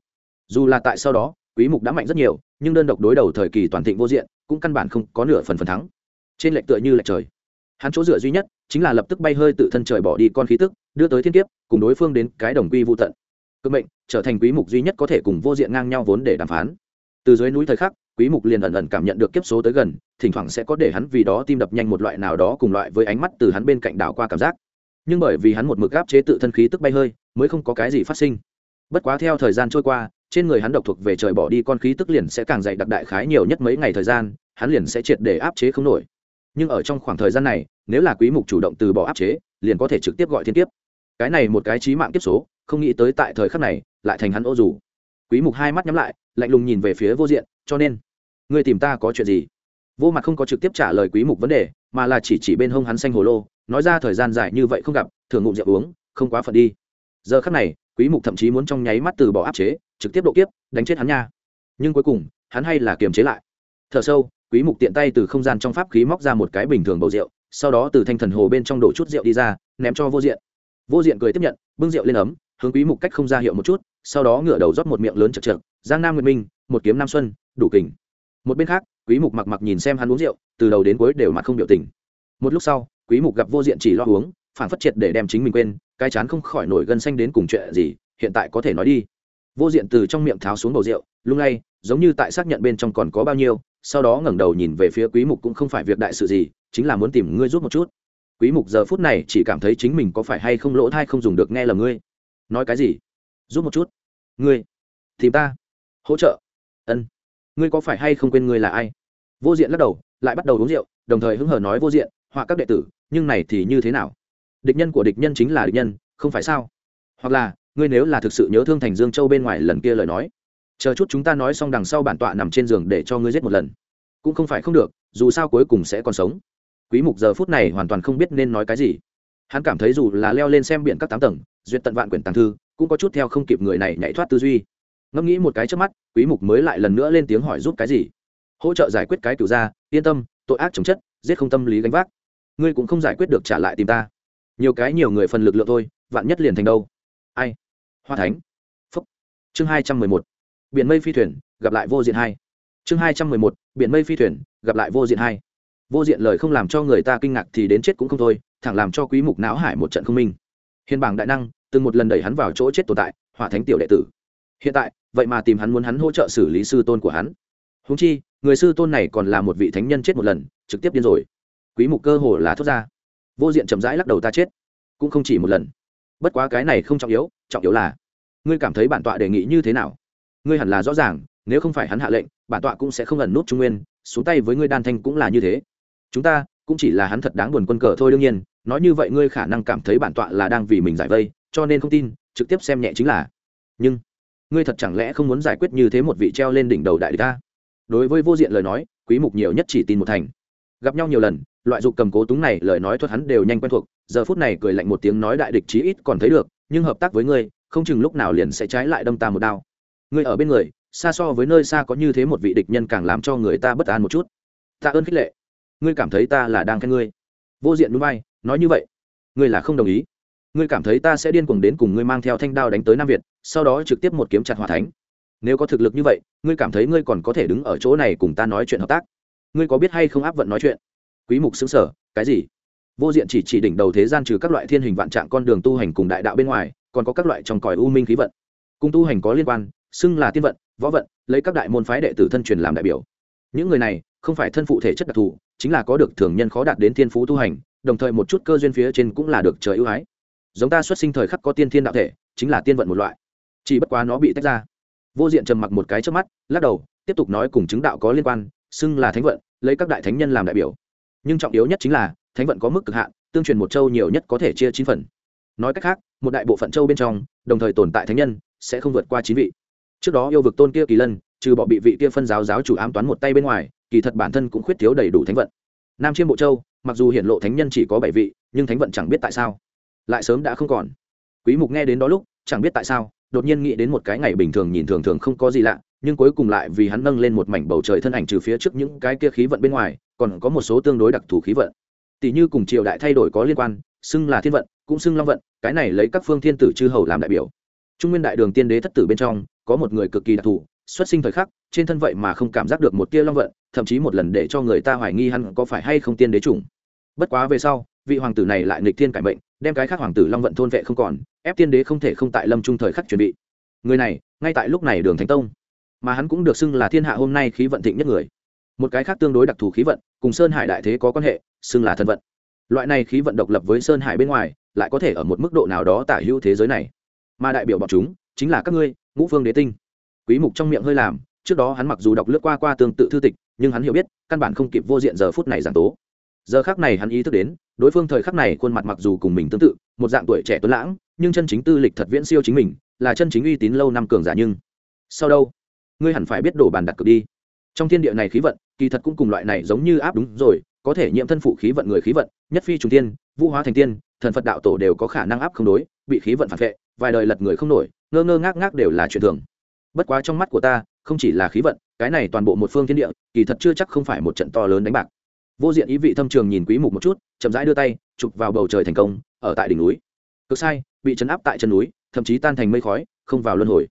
Dù là tại sau đó quý mục đã mạnh rất nhiều, nhưng đơn độc đối đầu thời kỳ toàn thịnh vô diện, cũng căn bản không có nửa phần phần thắng. Trên lệch tựa như lệch trời. Hắn chỗ dựa duy nhất, chính là lập tức bay hơi tự thân trời bỏ đi con khí tức, đưa tới thiên kiếp, cùng đối phương đến cái đồng quy vô tận. Cơ mệnh, trở thành quý mục duy nhất có thể cùng vô diện ngang nhau vốn để đàm phán. Từ dưới núi thời khắc, quý mục liền ẩn ẩn cảm nhận được kiếp số tới gần, thỉnh thoảng sẽ có để hắn vì đó tim đập nhanh một loại nào đó cùng loại với ánh mắt từ hắn bên cạnh đảo qua cảm giác. Nhưng bởi vì hắn một mực áp chế tự thân khí tức bay hơi, mới không có cái gì phát sinh. Bất quá theo thời gian trôi qua trên người hắn độc thuộc về trời bỏ đi con khí tức liền sẽ càng dày đặc đại khái nhiều nhất mấy ngày thời gian, hắn liền sẽ triệt để áp chế không nổi. Nhưng ở trong khoảng thời gian này, nếu là quý mục chủ động từ bỏ áp chế, liền có thể trực tiếp gọi thiên kiếp. Cái này một cái trí mạng kiếp số, không nghĩ tới tại thời khắc này, lại thành hắn ô dù. Quý mục hai mắt nhắm lại, lạnh lùng nhìn về phía vô diện, cho nên, ngươi tìm ta có chuyện gì? Vô mặt không có trực tiếp trả lời quý mục vấn đề, mà là chỉ chỉ bên hông hắn xanh hồ lô, nói ra thời gian dài như vậy không gặp thường ngụm rượu uống, không quá phận đi. Giờ khắc này quý mục thậm chí muốn trong nháy mắt từ bỏ áp chế, trực tiếp độ kiếp, đánh chết hắn nha. Nhưng cuối cùng, hắn hay là kiềm chế lại. Thở sâu, quý mục tiện tay từ không gian trong pháp khí móc ra một cái bình thường bầu rượu, sau đó từ thanh thần hồ bên trong đổ chút rượu đi ra, ném cho vô diện. Vô diện cười tiếp nhận, bưng rượu lên ấm, hướng quý mục cách không ra hiệu một chút, sau đó ngửa đầu rót một miệng lớn chật chật giang nam nguyệt minh, một kiếm nam xuân, đủ kình. Một bên khác, quý mục mặc mặc nhìn xem hắn uống rượu, từ đầu đến cuối đều mặt không biểu tình. Một lúc sau, quý mục gặp vô diện chỉ lo uống, phản phất triệt để đem chính mình quên cái chán không khỏi nổi gân xanh đến cùng chuyện gì, hiện tại có thể nói đi. Vô diện từ trong miệng tháo xuống bầu rượu, lung lay, giống như tại xác nhận bên trong còn có bao nhiêu, sau đó ngẩng đầu nhìn về phía quý mục cũng không phải việc đại sự gì, chính là muốn tìm ngươi giúp một chút. Quý mục giờ phút này chỉ cảm thấy chính mình có phải hay không lỗ thai không dùng được nghe là ngươi. Nói cái gì? Giúp một chút. Ngươi, tìm ta. Hỗ trợ. Ân. Ngươi có phải hay không quên ngươi là ai? Vô diện lắc đầu, lại bắt đầu uống rượu, đồng thời hứng hờ nói vô diện, họa các đệ tử, nhưng này thì như thế nào? Địch nhân của địch nhân chính là địch nhân, không phải sao? Hoặc là, ngươi nếu là thực sự nhớ thương thành dương châu bên ngoài lần kia lời nói, chờ chút chúng ta nói xong đằng sau bản tọa nằm trên giường để cho ngươi giết một lần. Cũng không phải không được, dù sao cuối cùng sẽ còn sống. Quý mục giờ phút này hoàn toàn không biết nên nói cái gì. Hắn cảm thấy dù là leo lên xem biển các tám tầng, duyệt tận vạn quyển tàng thư, cũng có chút theo không kịp người này nhảy thoát tư duy. Ngẫm nghĩ một cái trước mắt, quý mục mới lại lần nữa lên tiếng hỏi giúp cái gì. Hỗ trợ giải quyết cái cửu gia, yên tâm, tội ác chống chất, giết không tâm lý gánh vác. Ngươi cũng không giải quyết được trả lại tìm ta nhiều cái nhiều người phần lực lượng thôi, vạn nhất liền thành đâu? Ai? Hoa thánh. Phúc. Chương hai trăm mười một. Biển mây phi thuyền, gặp lại vô diện hai. Chương hai trăm mười một. Biển mây phi thuyền, gặp lại vô diện hai. Vô diện lời không làm cho người ta kinh ngạc thì đến chết cũng không thôi, thẳng làm cho quý mục não hải một trận không minh. Hiền bảng đại năng, từng một lần đẩy hắn vào chỗ chết tồn tại hỏa thánh tiểu đệ tử. Hiện tại, vậy mà tìm hắn muốn hắn hỗ trợ xử lý sư tôn của hắn. Húng chi, người sư tôn này còn là một vị thánh nhân chết một lần, trực tiếp điên rồi. Quý mục cơ hồ là thốt ra vô diện chậm rãi lắc đầu ta chết. Cũng không chỉ một lần. Bất quá cái này không trọng yếu trọng yếu là, ngươi cảm thấy bản tọa đề nghị như thế nào? Ngươi hẳn là rõ ràng, nếu không phải hắn hạ lệnh, bản tọa cũng sẽ không ẩn nút trung nguyên, xuống tay với ngươi đan thanh cũng là như thế. Chúng ta, cũng chỉ là hắn thật đáng buồn quân cờ thôi đương nhiên, nói như vậy ngươi khả năng cảm thấy bản tọa là đang vì mình giải vây, cho nên không tin, trực tiếp xem nhẹ chính là. Nhưng, ngươi thật chẳng lẽ không muốn giải quyết như thế một vị treo lên đỉnh đầu đại địch ta? Đối với vô diện lời nói, quý mục nhiều nhất chỉ tin một thành. Gặp nhau nhiều lần loại dục cầm cố túng này, lời nói thuật hắn đều nhanh quen thuộc, giờ phút này cười lạnh một tiếng nói đại địch chí ít còn thấy được, nhưng hợp tác với ngươi, không chừng lúc nào liền sẽ trái lại đâm ta một đao. Ngươi ở bên người, xa so với nơi xa có như thế một vị địch nhân càng làm cho người ta bất an một chút. Ta ơn khích lệ. Ngươi cảm thấy ta là đang khen ngươi. Vô diện núi bay, nói như vậy. Ngươi là không đồng ý. Ngươi cảm thấy ta sẽ điên cuồng đến cùng ngươi mang theo thanh đao đánh tới nam việt, sau đó trực tiếp một kiếm chặt hòa thánh. Nếu có thực lực như vậy, ngươi cảm thấy ngươi còn có thể đứng ở chỗ này cùng ta nói chuyện hợp tác. Ngươi có biết hay không áp vận nói chuyện? Quý mục xứng sở cái gì? Vô diện chỉ chỉ đỉnh đầu thế gian trừ các loại thiên hình vạn trạng con đường tu hành cùng đại đạo bên ngoài, còn có các loại trong cõi u minh khí vận. Cùng tu hành có liên quan, xưng là tiên vận, võ vận, lấy các đại môn phái đệ tử thân truyền làm đại biểu. Những người này không phải thân phụ thể chất đặc thù, chính là có được thường nhân khó đạt đến thiên phú tu hành, đồng thời một chút cơ duyên phía trên cũng là được trời ưu ái. Giống ta xuất sinh thời khắc có tiên thiên đạo thể, chính là tiên vận một loại. Chỉ bất quá nó bị tách ra. Vô diện trầm mặc một cái trước mắt, lắc đầu, tiếp tục nói cùng chứng đạo có liên quan, xưng là thánh vận, lấy các đại thánh nhân làm đại biểu nhưng trọng yếu nhất chính là, thánh vận có mức cực hạn, tương truyền một châu nhiều nhất có thể chia chín phần. Nói cách khác, một đại bộ phận châu bên trong, đồng thời tồn tại thánh nhân, sẽ không vượt qua chín vị. Trước đó yêu vực tôn kia kỳ lân, trừ bỏ bị vị kia phân giáo giáo chủ ám toán một tay bên ngoài, kỳ thật bản thân cũng khuyết thiếu đầy đủ thánh vận. Nam chiêm bộ châu, mặc dù hiện lộ thánh nhân chỉ có bảy vị, nhưng thánh vận chẳng biết tại sao. Lại sớm đã không còn. Quý mục nghe đến đó lúc, chẳng biết tại sao, đột nhiên nghĩ đến một cái ngày bình thường nhìn thường thường không có gì lạ, nhưng cuối cùng lại vì hắn nâng lên một mảnh bầu trời thân ảnh trừ phía trước những cái kia khí vận bên ngoài còn có một số tương đối đặc thù khí vận. Tỷ như cùng triều đại thay đổi có liên quan, xưng là thiên vận, cũng xưng long vận, cái này lấy các phương thiên tử chư hầu làm đại biểu. Trung nguyên đại đường tiên đế thất tử bên trong, có một người cực kỳ đặc thù, xuất sinh thời khắc, trên thân vậy mà không cảm giác được một tia long vận, thậm chí một lần để cho người ta hoài nghi hắn có phải hay không tiên đế chủng. Bất quá về sau, vị hoàng tử này lại nghịch thiên cải mệnh, đem cái khác hoàng tử long vận thôn vệ không còn, ép tiên đế không thể không tại lâm trung thời khắc chuẩn bị. Người này, ngay tại lúc này đường thánh tông. Mà hắn cũng được xưng là thiên hạ hôm nay khí vận thịnh nhất người một cái khác tương đối đặc thù khí vận, cùng sơn hải đại thế có quan hệ, xưng là thân vận. Loại này khí vận độc lập với sơn hải bên ngoài, lại có thể ở một mức độ nào đó tả hữu thế giới này. Mà đại biểu bọn chúng, chính là các ngươi, ngũ phương đế tinh. Quý mục trong miệng hơi làm, trước đó hắn mặc dù đọc lướt qua qua tương tự thư tịch, nhưng hắn hiểu biết, căn bản không kịp vô diện giờ phút này giảng tố. Giờ khắc này hắn ý thức đến, đối phương thời khắc này khuôn mặt mặc dù cùng mình tương tự, một dạng tuổi trẻ tuấn lãng, nhưng chân chính tư lịch thật viễn siêu chính mình, là chân chính uy tín lâu năm cường giả nhưng. Sau đâu? Ngươi hẳn phải biết đổ bàn đặt cực đi. Trong thiên địa này khí vận kỳ thật cũng cùng loại này giống như áp đúng rồi, có thể nhiễm thân phụ khí vận người khí vận, nhất phi trùng tiên, vũ hóa thành tiên, thần phật đạo tổ đều có khả năng áp không đối, bị khí vận phản vệ, vài đời lật người không nổi, ngơ ngơ ngác ngác đều là chuyện thường. Bất quá trong mắt của ta, không chỉ là khí vận, cái này toàn bộ một phương thiên địa, kỳ thật chưa chắc không phải một trận to lớn đánh bạc. Vô diện ý vị thâm trường nhìn quý mục một chút, chậm rãi đưa tay, chụp vào bầu trời thành công, ở tại đỉnh núi. Cực sai, bị chấn áp tại chân núi, thậm chí tan thành mây khói, không vào luân hồi.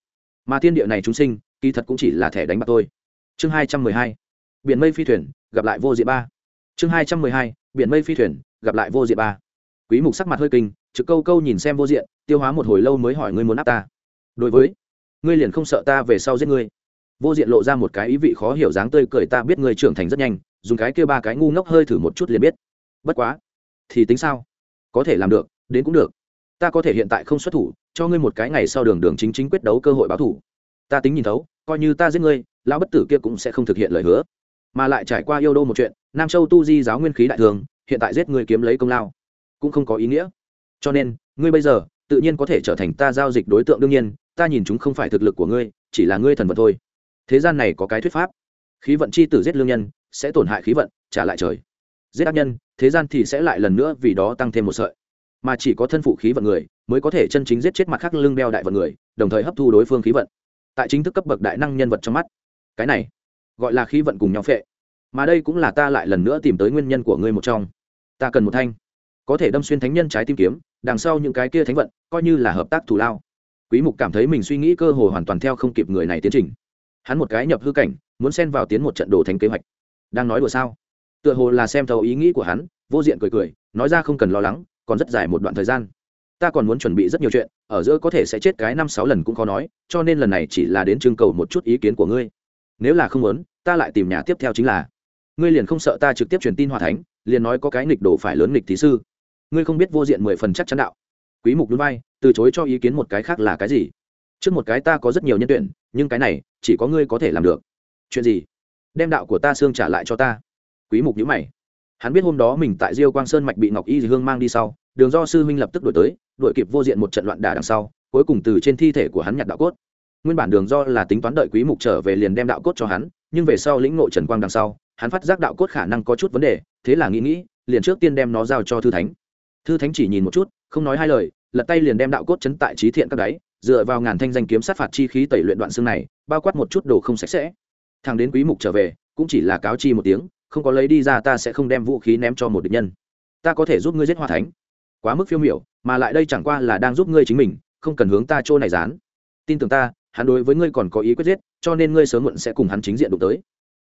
Mà thiên địa này chúng sinh, kỳ thật cũng chỉ là thẻ đánh bạc thôi. Chương 212 biển mây phi thuyền, gặp lại vô diện ba. Chương 212 biển mây phi thuyền, gặp lại vô diện ba. Quý mục sắc mặt hơi kinh, trực câu câu nhìn xem vô diện, tiêu hóa một hồi lâu mới hỏi ngươi muốn áp ta. Đối với, ngươi liền không sợ ta về sau giết ngươi. Vô diện lộ ra một cái ý vị khó hiểu dáng tươi cười ta biết ngươi trưởng thành rất nhanh, dùng cái kia ba cái ngu ngốc hơi thử một chút liền biết. Bất quá, thì tính sao? Có thể làm được, đến cũng được. Ta có thể hiện tại không xuất thủ, cho ngươi một cái ngày sau đường đường chính chính quyết đấu cơ hội báo thủ. Ta tính nhìn thấu, coi như ta giết ngươi, lão bất tử kia cũng sẽ không thực hiện lời hứa mà lại trải qua yêu đô một chuyện, nam châu tu di giáo nguyên khí đại thường, hiện tại giết người kiếm lấy công lao, cũng không có ý nghĩa. Cho nên, ngươi bây giờ, tự nhiên có thể trở thành ta giao dịch đối tượng đương nhiên, ta nhìn chúng không phải thực lực của ngươi, chỉ là ngươi thần vật thôi. Thế gian này có cái thuyết pháp, khí vận chi tử giết lương nhân, sẽ tổn hại khí vận, trả lại trời. Giết ác nhân, thế gian thì sẽ lại lần nữa vì đó tăng thêm một sợi. Mà chỉ có thân phụ khí vận người, mới có thể chân chính giết chết mặt khác lưng đeo đại vận người, đồng thời hấp thu đối phương khí vận. Tại chính thức cấp bậc đại năng nhân vật trong mắt. Cái này gọi là khí vận cùng nhau phệ. Mà đây cũng là ta lại lần nữa tìm tới nguyên nhân của ngươi một trong. Ta cần một thanh. Có thể đâm xuyên thánh nhân trái tim kiếm, đằng sau những cái kia thánh vận, coi như là hợp tác thù lao. Quý mục cảm thấy mình suy nghĩ cơ hồ hoàn toàn theo không kịp người này tiến trình. Hắn một cái nhập hư cảnh, muốn xen vào tiến một trận đồ thành kế hoạch. Đang nói đùa sao? Tựa hồ là xem thấu ý nghĩ của hắn, vô diện cười cười, nói ra không cần lo lắng, còn rất dài một đoạn thời gian. Ta còn muốn chuẩn bị rất nhiều chuyện, ở giữa có thể sẽ chết cái năm sáu lần cũng khó nói, cho nên lần này chỉ là đến trưng cầu một chút ý kiến của ngươi nếu là không muốn, ta lại tìm nhà tiếp theo chính là. Ngươi liền không sợ ta trực tiếp truyền tin hòa thánh, liền nói có cái nghịch đồ phải lớn nghịch thí sư. Ngươi không biết vô diện mười phần chắc chắn đạo. Quý mục núi bay từ chối cho ý kiến một cái khác là cái gì? Trước một cái ta có rất nhiều nhân tuyển, nhưng cái này, chỉ có ngươi có thể làm được. Chuyện gì? Đem đạo của ta xương trả lại cho ta. Quý mục nhíu mày. Hắn biết hôm đó mình tại diêu quang sơn mạch bị ngọc y hương mang đi sau, đường do sư huynh lập tức đuổi tới, đuổi kịp vô diện một trận loạn đả đằng sau, cuối cùng từ trên thi thể của hắn nhặt đạo cốt nguyên bản đường do là tính toán đợi quý mục trở về liền đem đạo cốt cho hắn, nhưng về sau lĩnh ngộ trần quang đằng sau, hắn phát giác đạo cốt khả năng có chút vấn đề, thế là nghĩ nghĩ, liền trước tiên đem nó giao cho thư thánh. Thư thánh chỉ nhìn một chút, không nói hai lời, lật tay liền đem đạo cốt chấn tại trí thiện các đáy, dựa vào ngàn thanh danh kiếm sát phạt chi khí tẩy luyện đoạn xương này, bao quát một chút đồ không sạch sẽ. Thằng đến quý mục trở về, cũng chỉ là cáo chi một tiếng, không có lấy đi ra ta sẽ không đem vũ khí ném cho một địch nhân. Ta có thể giúp ngươi giết hoa thánh. Quá mức phiêu miểu, mà lại đây chẳng qua là đang giúp ngươi chính mình, không cần hướng ta chỗ này dán. Tin tưởng ta hắn đối với ngươi còn có ý quyết giết, cho nên ngươi sớm muộn sẽ cùng hắn chính diện đụng tới.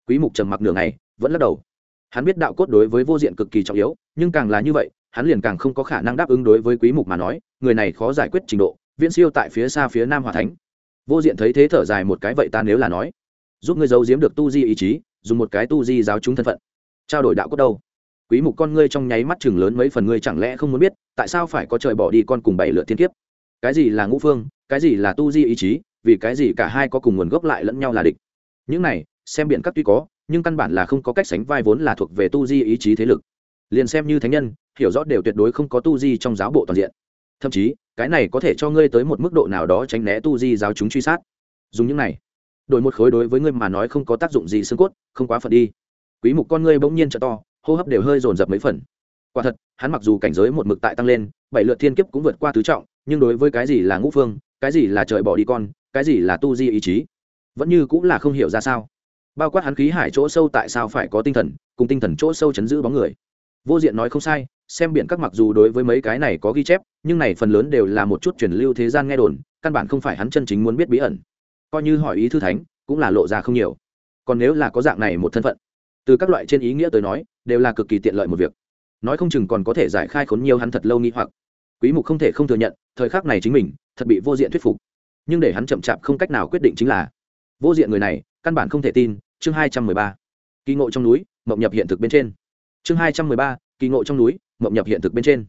Quý mục trầm mặc nửa ngày, vẫn lắc đầu. Hắn biết đạo cốt đối với vô diện cực kỳ trọng yếu, nhưng càng là như vậy, hắn liền càng không có khả năng đáp ứng đối với quý mục mà nói, người này khó giải quyết trình độ, viễn siêu tại phía xa phía nam hòa thánh. Vô diện thấy thế thở dài một cái vậy ta nếu là nói, giúp ngươi giấu giếm được tu di ý chí, dùng một cái tu di giáo chúng thân phận. Trao đổi đạo cốt đâu? Quý mục con ngươi trong nháy mắt chừng lớn mấy phần ngươi chẳng lẽ không muốn biết, tại sao phải có trời bỏ đi con cùng bảy lửa thiên kiếp? Cái gì là ngũ phương, cái gì là tu di ý chí vì cái gì cả hai có cùng nguồn gốc lại lẫn nhau là địch? Những này, xem biện các tuy có, nhưng căn bản là không có cách sánh vai vốn là thuộc về tu di ý chí thế lực. Liền xem như thánh nhân, hiểu rõ đều tuyệt đối không có tu di trong giáo bộ toàn diện. Thậm chí, cái này có thể cho ngươi tới một mức độ nào đó tránh né tu di giáo chúng truy sát. Dùng những này, đổi một khối đối với ngươi mà nói không có tác dụng gì xương cốt, không quá phận đi. Quý mục con ngươi bỗng nhiên trợ to, hô hấp đều hơi dồn dập mấy phần. Quả thật, hắn mặc dù cảnh giới một mực tại tăng lên, bảy lượt thiên kiếp cũng vượt qua tứ trọng, nhưng đối với cái gì là ngũ phương, cái gì là trời bỏ đi con cái gì là tu di ý chí? Vẫn như cũng là không hiểu ra sao. Bao quát hắn khí hải chỗ sâu tại sao phải có tinh thần, cùng tinh thần chỗ sâu chấn giữ bóng người. Vô diện nói không sai, xem biển các mặc dù đối với mấy cái này có ghi chép, nhưng này phần lớn đều là một chút truyền lưu thế gian nghe đồn, căn bản không phải hắn chân chính muốn biết bí ẩn. Coi như hỏi ý thư thánh, cũng là lộ ra không nhiều. Còn nếu là có dạng này một thân phận, từ các loại trên ý nghĩa tới nói, đều là cực kỳ tiện lợi một việc. Nói không chừng còn có thể giải khai khốn nhiều hắn thật lâu nghi hoặc. Quý mục không thể không thừa nhận, thời khắc này chính mình, thật bị vô diện thuyết phục nhưng để hắn chậm chạp không cách nào quyết định chính là, vô diện người này, căn bản không thể tin, chương 213 kỳ ngộ trong núi, mộng nhập hiện thực bên trên. Chương 213 kỳ ngộ trong núi, mộng nhập hiện thực bên trên.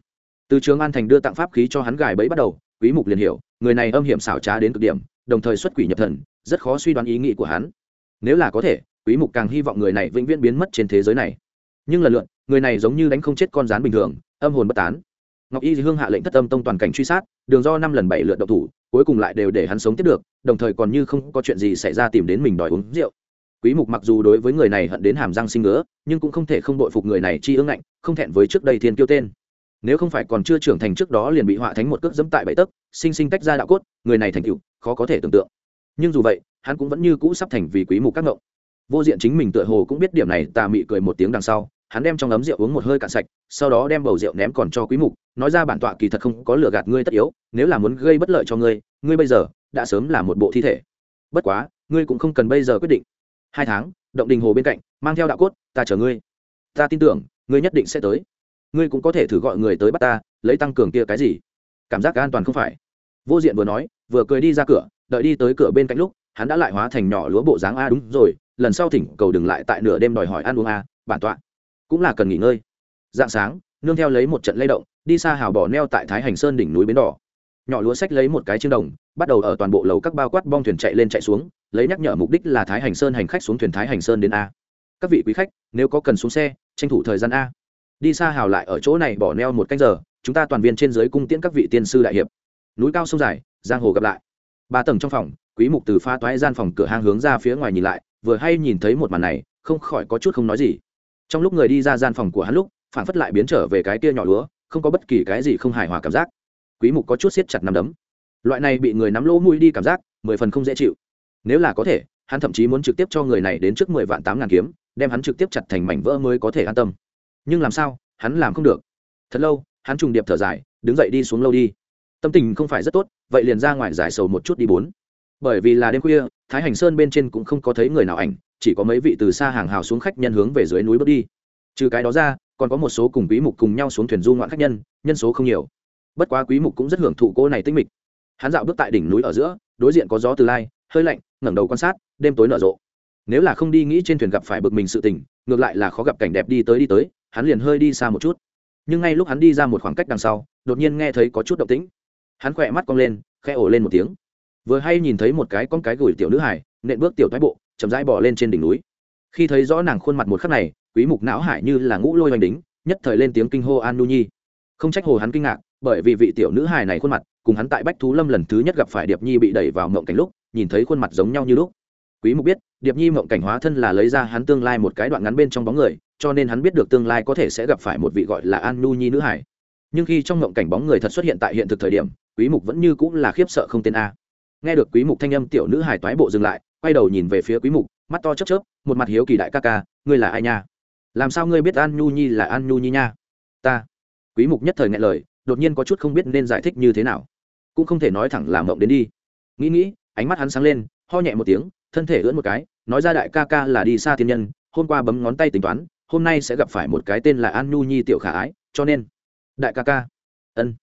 Từ trường an thành đưa tặng pháp khí cho hắn gài bẫy bắt đầu, quý mục liền hiểu, người này âm hiểm xảo trá đến cực điểm, đồng thời xuất quỷ nhập thần, rất khó suy đoán ý nghĩ của hắn. Nếu là có thể, quý mục càng hy vọng người này vĩnh viễn biến mất trên thế giới này. Nhưng lần lượt, người này giống như đánh không chết con rán bình thường, âm hồn bất tán. Ngọc y hương hạ lệnh thất âm tông toàn cảnh truy sát, đường do năm lần bảy lượt độc thủ cuối cùng lại đều để hắn sống tiếp được, đồng thời còn như không có chuyện gì xảy ra tìm đến mình đòi uống rượu. Quý mục mặc dù đối với người này hận đến hàm răng sinh ngứa, nhưng cũng không thể không đội phục người này chi ương ngạnh, không thẹn với trước đây thiên kiêu tên. Nếu không phải còn chưa trưởng thành trước đó liền bị họa thánh một cước dẫm tại bảy tấc, sinh sinh tách ra đạo cốt, người này thành cựu khó có thể tưởng tượng. Nhưng dù vậy, hắn cũng vẫn như cũ sắp thành vì quý mục các ngộng vô diện chính mình tựa hồ cũng biết điểm này, tà mị cười một tiếng đằng sau hắn đem trong ấm rượu uống một hơi cạn sạch, sau đó đem bầu rượu ném còn cho quý mục, nói ra bản tọa kỳ thật không có lừa gạt ngươi tất yếu, nếu là muốn gây bất lợi cho ngươi ngươi bây giờ đã sớm là một bộ thi thể. Bất quá, ngươi cũng không cần bây giờ quyết định. Hai tháng, động đình hồ bên cạnh, mang theo đạo cốt, ta chờ ngươi. Ta tin tưởng, ngươi nhất định sẽ tới. Ngươi cũng có thể thử gọi người tới bắt ta, lấy tăng cường kia cái gì? Cảm giác an toàn không phải. Vô diện vừa nói, vừa cười đi ra cửa, đợi đi tới cửa bên cạnh lúc, hắn đã lại hóa thành nhỏ lúa bộ dáng a, đúng rồi, lần sau thỉnh cầu đừng lại tại nửa đêm đòi hỏi ăn uống a, bản tọa cũng là cần nghỉ ngơi. Dạng sáng, nương theo lấy một trận lay động, đi xa hào bỏ neo tại thái hành sơn đỉnh núi bến đỏ. Nhỏ lúa sách lấy một cái chiếc đồng, bắt đầu ở toàn bộ lầu các bao quát bong thuyền chạy lên chạy xuống, lấy nhắc nhở mục đích là thái hành sơn hành khách xuống thuyền thái hành sơn đến a. Các vị quý khách, nếu có cần xuống xe, tranh thủ thời gian a. Đi xa hào lại ở chỗ này bỏ neo một canh giờ, chúng ta toàn viên trên dưới cung tiễn các vị tiên sư đại hiệp. Núi cao sông dài, giang hồ gặp lại. Ba tầng trong phòng, quý mục từ pha toái gian phòng cửa hang hướng ra phía ngoài nhìn lại, vừa hay nhìn thấy một màn này, không khỏi có chút không nói gì trong lúc người đi ra gian phòng của hắn lúc phản phất lại biến trở về cái kia nhỏ lúa, không có bất kỳ cái gì không hài hòa cảm giác. Quý mục có chút siết chặt nắm đấm. Loại này bị người nắm lỗ mũi đi cảm giác, mười phần không dễ chịu. Nếu là có thể, hắn thậm chí muốn trực tiếp cho người này đến trước mười vạn tám ngàn kiếm, đem hắn trực tiếp chặt thành mảnh vỡ mới có thể an tâm. Nhưng làm sao, hắn làm không được. Thật lâu, hắn trùng điệp thở dài, đứng dậy đi xuống lâu đi. Tâm tình không phải rất tốt, vậy liền ra ngoài giải sầu một chút đi bốn. Bởi vì là đêm khuya, thái hành sơn bên trên cũng không có thấy người nào ảnh chỉ có mấy vị từ xa hàng hào xuống khách nhân hướng về dưới núi bước đi. Trừ cái đó ra, còn có một số cùng quý mục cùng nhau xuống thuyền du ngoạn khách nhân nhân số không nhiều. Bất quá quý mục cũng rất hưởng thụ cô này tinh mịch. Hắn dạo bước tại đỉnh núi ở giữa, đối diện có gió từ lai, hơi lạnh, ngẩng đầu quan sát, đêm tối nở rộ. Nếu là không đi nghĩ trên thuyền gặp phải bực mình sự tình, ngược lại là khó gặp cảnh đẹp đi tới đi tới, hắn liền hơi đi xa một chút. Nhưng ngay lúc hắn đi ra một khoảng cách đằng sau, đột nhiên nghe thấy có chút động tĩnh. Hắn khỏe mắt cong lên, khẽ ổ lên một tiếng. Vừa hay nhìn thấy một cái con cái gửi tiểu nữ hải nện bước tiểu thái bộ chậm rãi bỏ lên trên đỉnh núi. Khi thấy rõ nàng khuôn mặt một khắc này, quý mục não hải như là ngũ lôi hoành đính, nhất thời lên tiếng kinh hô an nu nhi. Không trách hồ hắn kinh ngạc, bởi vì vị tiểu nữ hài này khuôn mặt, cùng hắn tại bách thú lâm lần thứ nhất gặp phải điệp nhi bị đẩy vào mộng cảnh lúc, nhìn thấy khuôn mặt giống nhau như lúc. Quý mục biết, điệp nhi mộng cảnh hóa thân là lấy ra hắn tương lai một cái đoạn ngắn bên trong bóng người, cho nên hắn biết được tương lai có thể sẽ gặp phải một vị gọi là an nu nhi nữ hải nhưng khi trong mộng cảnh bóng người thật xuất hiện tại hiện thực thời điểm, quý mục vẫn như cũng là khiếp sợ không tên a. Nghe được quý mục thanh âm tiểu nữ hải toái bộ dừng lại quay đầu nhìn về phía quý mục, mắt to chớp chớp, một mặt hiếu kỳ đại ca ca, ngươi là ai nha? Làm sao ngươi biết an nhu nhi là an nhu nhi nha? Ta. Quý mục nhất thời ngại lời, đột nhiên có chút không biết nên giải thích như thế nào. Cũng không thể nói thẳng làm mộng đến đi. Nghĩ nghĩ, ánh mắt hắn sáng lên, ho nhẹ một tiếng, thân thể ưỡn một cái, nói ra đại ca ca là đi xa thiên nhân, hôm qua bấm ngón tay tính toán, hôm nay sẽ gặp phải một cái tên là an nhu nhi tiểu khả ái, cho nên, đại ca ca. Ân.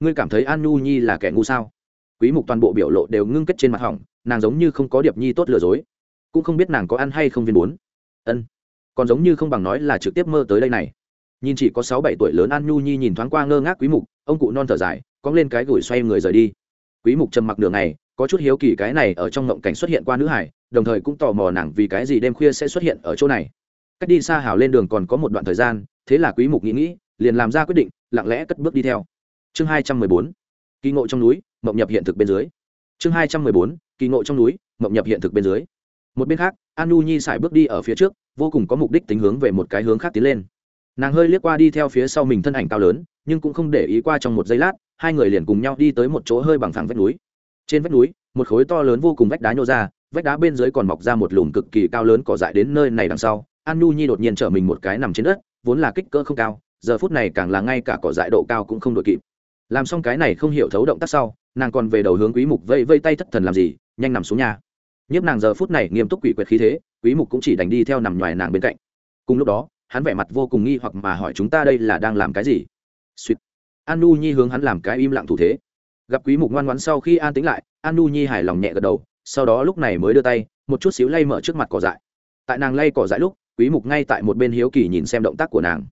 Ngươi cảm thấy an nhu nhi là kẻ ngu sao? Quý mục toàn bộ biểu lộ đều ngưng kết trên mặt hỏng nàng giống như không có điệp nhi tốt lừa dối, cũng không biết nàng có ăn hay không viên bốn ân, còn giống như không bằng nói là trực tiếp mơ tới đây này. Nhìn chỉ có sáu bảy tuổi lớn an nhu nhi nhìn thoáng qua ngơ ngác quý mục, ông cụ non thở dài, cong lên cái gửi xoay người rời đi. Quý mục trầm mặc đường này có chút hiếu kỳ cái này ở trong ngộng cảnh xuất hiện qua nữ hải đồng thời cũng tò mò nàng vì cái gì đêm khuya sẽ xuất hiện ở chỗ này. Cách đi xa hào lên đường còn có một đoạn thời gian, thế là quý mục nghĩ nghĩ, liền làm ra quyết định, lặng lẽ cất bước đi theo. Chương 214 kỳ ngộ trong núi, mộng nhập hiện thực bên dưới chương 214 kỳ ngộ trong núi, mộng nhập hiện thực bên dưới. Một bên khác, an nu nhi sải bước đi ở phía trước, vô cùng có mục đích tính hướng về một cái hướng khác tiến lên. Nàng hơi liếc qua đi theo phía sau mình thân ảnh cao lớn, nhưng cũng không để ý qua trong một giây lát, hai người liền cùng nhau đi tới một chỗ hơi bằng phẳng vách núi. Trên vách núi, một khối to lớn vô cùng vách đá nhô ra, vách đá bên dưới còn mọc ra một lùm cực kỳ cao lớn cỏ dại đến nơi này đằng sau. An nu nhi đột nhiên trở mình một cái nằm trên đất, vốn là kích cỡ không cao, giờ phút này càng là ngay cả cỏ dại độ cao cũng không đội kịp. Làm xong cái này không hiểu thấu động tác sau nàng còn về đầu hướng quý mục vây vây tay thất thần làm gì, nhanh nằm xuống nhà. Nhiếp nàng giờ phút này nghiêm túc quỷ quyệt khí thế, quý mục cũng chỉ đánh đi theo nằm ngoài nàng bên cạnh. Cùng lúc đó, hắn vẻ mặt vô cùng nghi hoặc mà hỏi chúng ta đây là đang làm cái gì? Suýt an nu nhi hướng hắn làm cái im lặng thủ thế. Gặp quý mục ngoan ngoãn sau khi an tĩnh lại, an nu nhi hài lòng nhẹ gật đầu, sau đó lúc này mới đưa tay, một chút xíu lay mở trước mặt cỏ dại. Tại nàng lay cỏ dại lúc, quý mục ngay tại một bên hiếu kỳ nhìn xem động tác của nàng.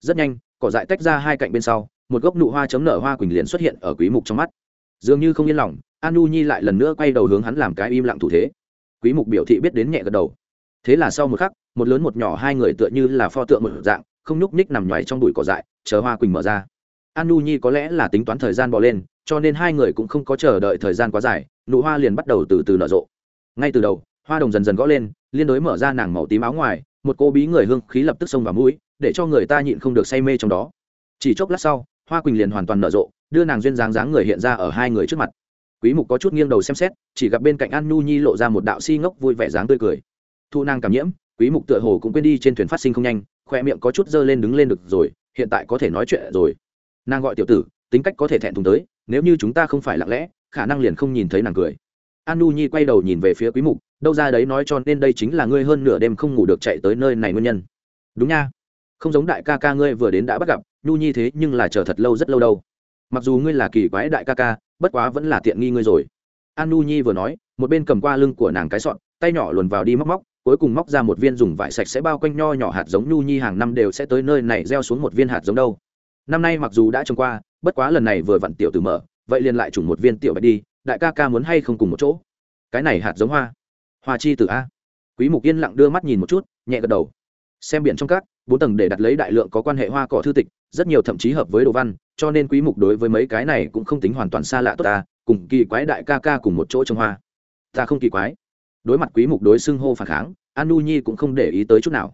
Rất nhanh, cỏ dại tách ra hai cạnh bên sau, một gốc nụ hoa chấm nở hoa quỳnh liền xuất hiện ở quý mục trong mắt dường như không yên lòng, an nu nhi lại lần nữa quay đầu hướng hắn làm cái im lặng thủ thế. Quý mục biểu thị biết đến nhẹ gật đầu. Thế là sau một khắc, một lớn một nhỏ hai người tựa như là pho tượng một dạng, không nhúc nhích nằm nhoài trong bụi cỏ dại, chờ hoa quỳnh mở ra. An nu nhi có lẽ là tính toán thời gian bỏ lên, cho nên hai người cũng không có chờ đợi thời gian quá dài, nụ hoa liền bắt đầu từ từ nở rộ. Ngay từ đầu, hoa đồng dần dần gõ lên, liên đối mở ra nàng màu tím áo ngoài, một cô bí người hương khí lập tức xông vào mũi, để cho người ta nhịn không được say mê trong đó. Chỉ chốc lát sau hoa quỳnh liền hoàn toàn nở rộ, đưa nàng duyên dáng dáng người hiện ra ở hai người trước mặt. Quý mục có chút nghiêng đầu xem xét, chỉ gặp bên cạnh an nu nhi lộ ra một đạo si ngốc vui vẻ dáng tươi cười. Thu nàng cảm nhiễm, quý mục tựa hồ cũng quên đi trên thuyền phát sinh không nhanh, khoe miệng có chút dơ lên đứng lên được rồi, hiện tại có thể nói chuyện rồi. Nàng gọi tiểu tử, tính cách có thể thẹn thùng tới, nếu như chúng ta không phải lặng lẽ, khả năng liền không nhìn thấy nàng cười. An nu nhi quay đầu nhìn về phía quý mục, đâu ra đấy nói cho nên đây chính là ngươi hơn nửa đêm không ngủ được chạy tới nơi này nguyên nhân. Đúng nha. Không giống đại ca ca ngươi vừa đến đã bắt gặp nhu nhi thế nhưng là chờ thật lâu rất lâu đâu. Mặc dù ngươi là kỳ quái đại ca ca, bất quá vẫn là tiện nghi ngươi rồi. An nu nhi vừa nói, một bên cầm qua lưng của nàng cái sọn tay nhỏ luồn vào đi móc móc, cuối cùng móc ra một viên dùng vải sạch sẽ bao quanh nho nhỏ hạt giống nhu nhi hàng năm đều sẽ tới nơi này gieo xuống một viên hạt giống đâu. Năm nay mặc dù đã trồng qua, bất quá lần này vừa vặn tiểu từ mở, vậy liền lại trùng một viên tiểu bạch đi, đại ca ca muốn hay không cùng một chỗ? Cái này hạt giống hoa. Hoa chi từ a. Quý mục yên lặng đưa mắt nhìn một chút, nhẹ gật đầu. Xem biển trong cát bốn tầng để đặt lấy đại lượng có quan hệ hoa cỏ thư tịch, rất nhiều thậm chí hợp với đồ văn, cho nên quý mục đối với mấy cái này cũng không tính hoàn toàn xa lạ tốt ta, cùng kỳ quái đại ca ca cùng một chỗ trồng hoa. Ta không kỳ quái. Đối mặt quý mục đối xưng hô phản kháng, an nhi cũng không để ý tới chút nào.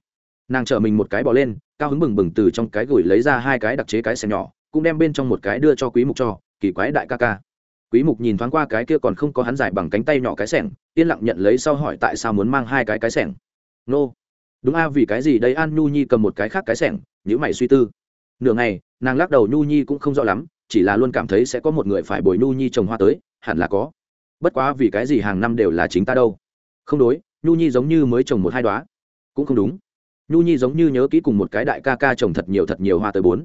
Nàng chở mình một cái bò lên, cao hứng bừng bừng từ trong cái gửi lấy ra hai cái đặc chế cái xẻng nhỏ, cũng đem bên trong một cái đưa cho quý mục cho, kỳ quái đại ca ca. Quý mục nhìn thoáng qua cái kia còn không có hắn giải bằng cánh tay nhỏ cái sẻng, yên lặng nhận lấy sau hỏi tại sao muốn mang hai cái cái sẻng. Nô đúng a, vì cái gì đây? An nhu nhi cầm một cái khác cái sẻng nhữ mày suy tư. Nửa ngày, nàng lắc đầu, nhu nhi cũng không rõ lắm, chỉ là luôn cảm thấy sẽ có một người phải bồi nhu nhi trồng hoa tới, hẳn là có. Bất quá vì cái gì hàng năm đều là chính ta đâu? Không đối, nhu nhi giống như mới trồng một hai đoá cũng không đúng. Nhu nhi giống như nhớ kỹ cùng một cái đại ca ca trồng thật nhiều thật nhiều hoa tới bốn.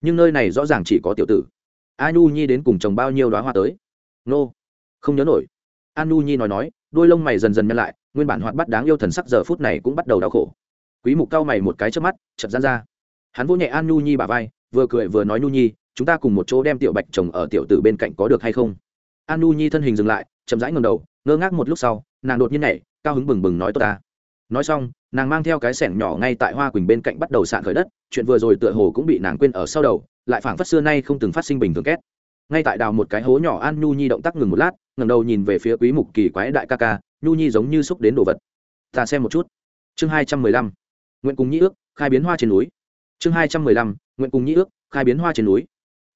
Nhưng nơi này rõ ràng chỉ có tiểu tử. A nhu nhi đến cùng trồng bao nhiêu đoá hoa tới? Nô. Không nhớ nổi. An nhu nhi nói nói, đôi lông mày dần dần nhăn lại, nguyên bản hoạt bắt đáng yêu thần sắc giờ phút này cũng bắt đầu đau khổ quý mục cao mày một cái trước mắt, chợt gian ra. Hắn vỗ nhẹ an nhu nhi bả vai, vừa cười vừa nói nhu nhi, chúng ta cùng một chỗ đem tiểu bạch chồng ở tiểu tử bên cạnh có được hay không? An nhu nhi thân hình dừng lại, chậm rãi ngẩng đầu, ngơ ngác một lúc sau, nàng đột nhiên nhảy, cao hứng bừng bừng nói tốt ta. Nói xong, nàng mang theo cái sẻng nhỏ ngay tại hoa quỳnh bên cạnh bắt đầu sạn khởi đất, chuyện vừa rồi tựa hồ cũng bị nàng quên ở sau đầu, lại phảng phất xưa nay không từng phát sinh bình thường két. Ngay tại đào một cái hố nhỏ, an nhu nhi động tác ngừng một lát, ngẩng đầu nhìn về phía quý mục kỳ quái đại ca ca, nhu nhi giống như xúc đến đồ vật. Ta xem một chút. Chương hai trăm mười lăm nguyện cùng nhĩ ước, khai biến hoa trên núi. Chương hai trăm mười lăm, nguyện cùng nhĩ ước, khai biến hoa trên núi.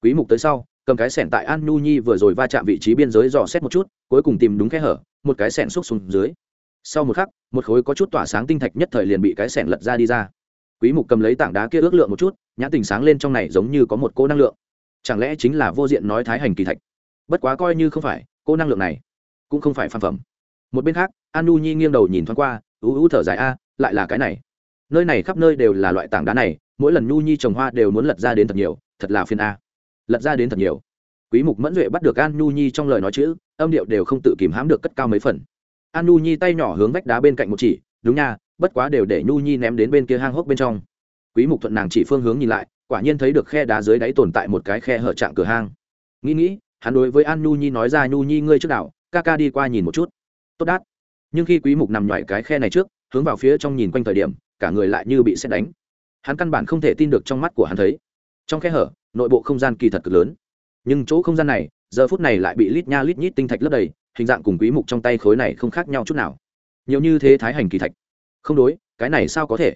Quý mục tới sau, cầm cái sẻn tại an nhu nhi vừa rồi va chạm vị trí biên giới dò xét một chút, cuối cùng tìm đúng kẽ hở, một cái sẻn xúc xuống dưới. Sau một khắc, một khối có chút tỏa sáng tinh thạch nhất thời liền bị cái sẻn lật ra đi ra. Quý mục cầm lấy tảng đá kia ước lượng một chút, nhãn tình sáng lên trong này giống như có một cô năng lượng. Chẳng lẽ chính là vô diện nói thái hành kỳ thạch? Bất quá coi như không phải cô năng lượng này cũng không phải phàm phẩm. Một bên khác, an nu nhi nghiêng đầu nhìn thoáng qua, ú ú thở dài, a, lại là cái này nơi này khắp nơi đều là loại tảng đá này, mỗi lần nu nhi trồng hoa đều muốn lật ra đến thật nhiều, thật là phiên a. Lật ra đến thật nhiều. Quý mục mẫn duệ bắt được an nu nhi trong lời nói chữ, âm điệu đều không tự kìm hãm được cất cao mấy phần. An nu nhi tay nhỏ hướng vách đá bên cạnh một chỉ, đúng nha, bất quá đều để nhu nhi ném đến bên kia hang hốc bên trong. Quý mục thuận nàng chỉ phương hướng nhìn lại, quả nhiên thấy được khe đá dưới đáy tồn tại một cái khe hở trạng cửa hang. Nghĩ nghĩ, hắn đối với an nhu nhi nói ra, nhu nhi ngươi trước đảo, ca ca đi qua nhìn một chút. Tốt đát. Nhưng khi quý mục nằm nhảy cái khe này trước, hướng vào phía trong nhìn quanh thời điểm cả người lại như bị xét đánh. Hắn căn bản không thể tin được trong mắt của hắn thấy. Trong khe hở, nội bộ không gian kỳ thật cực lớn. Nhưng chỗ không gian này, giờ phút này lại bị lít nha lít nhít tinh thạch lấp đầy, hình dạng cùng quý mục trong tay khối này không khác nhau chút nào. Nhiều như thế thái hành kỳ thạch. Không đối, cái này sao có thể?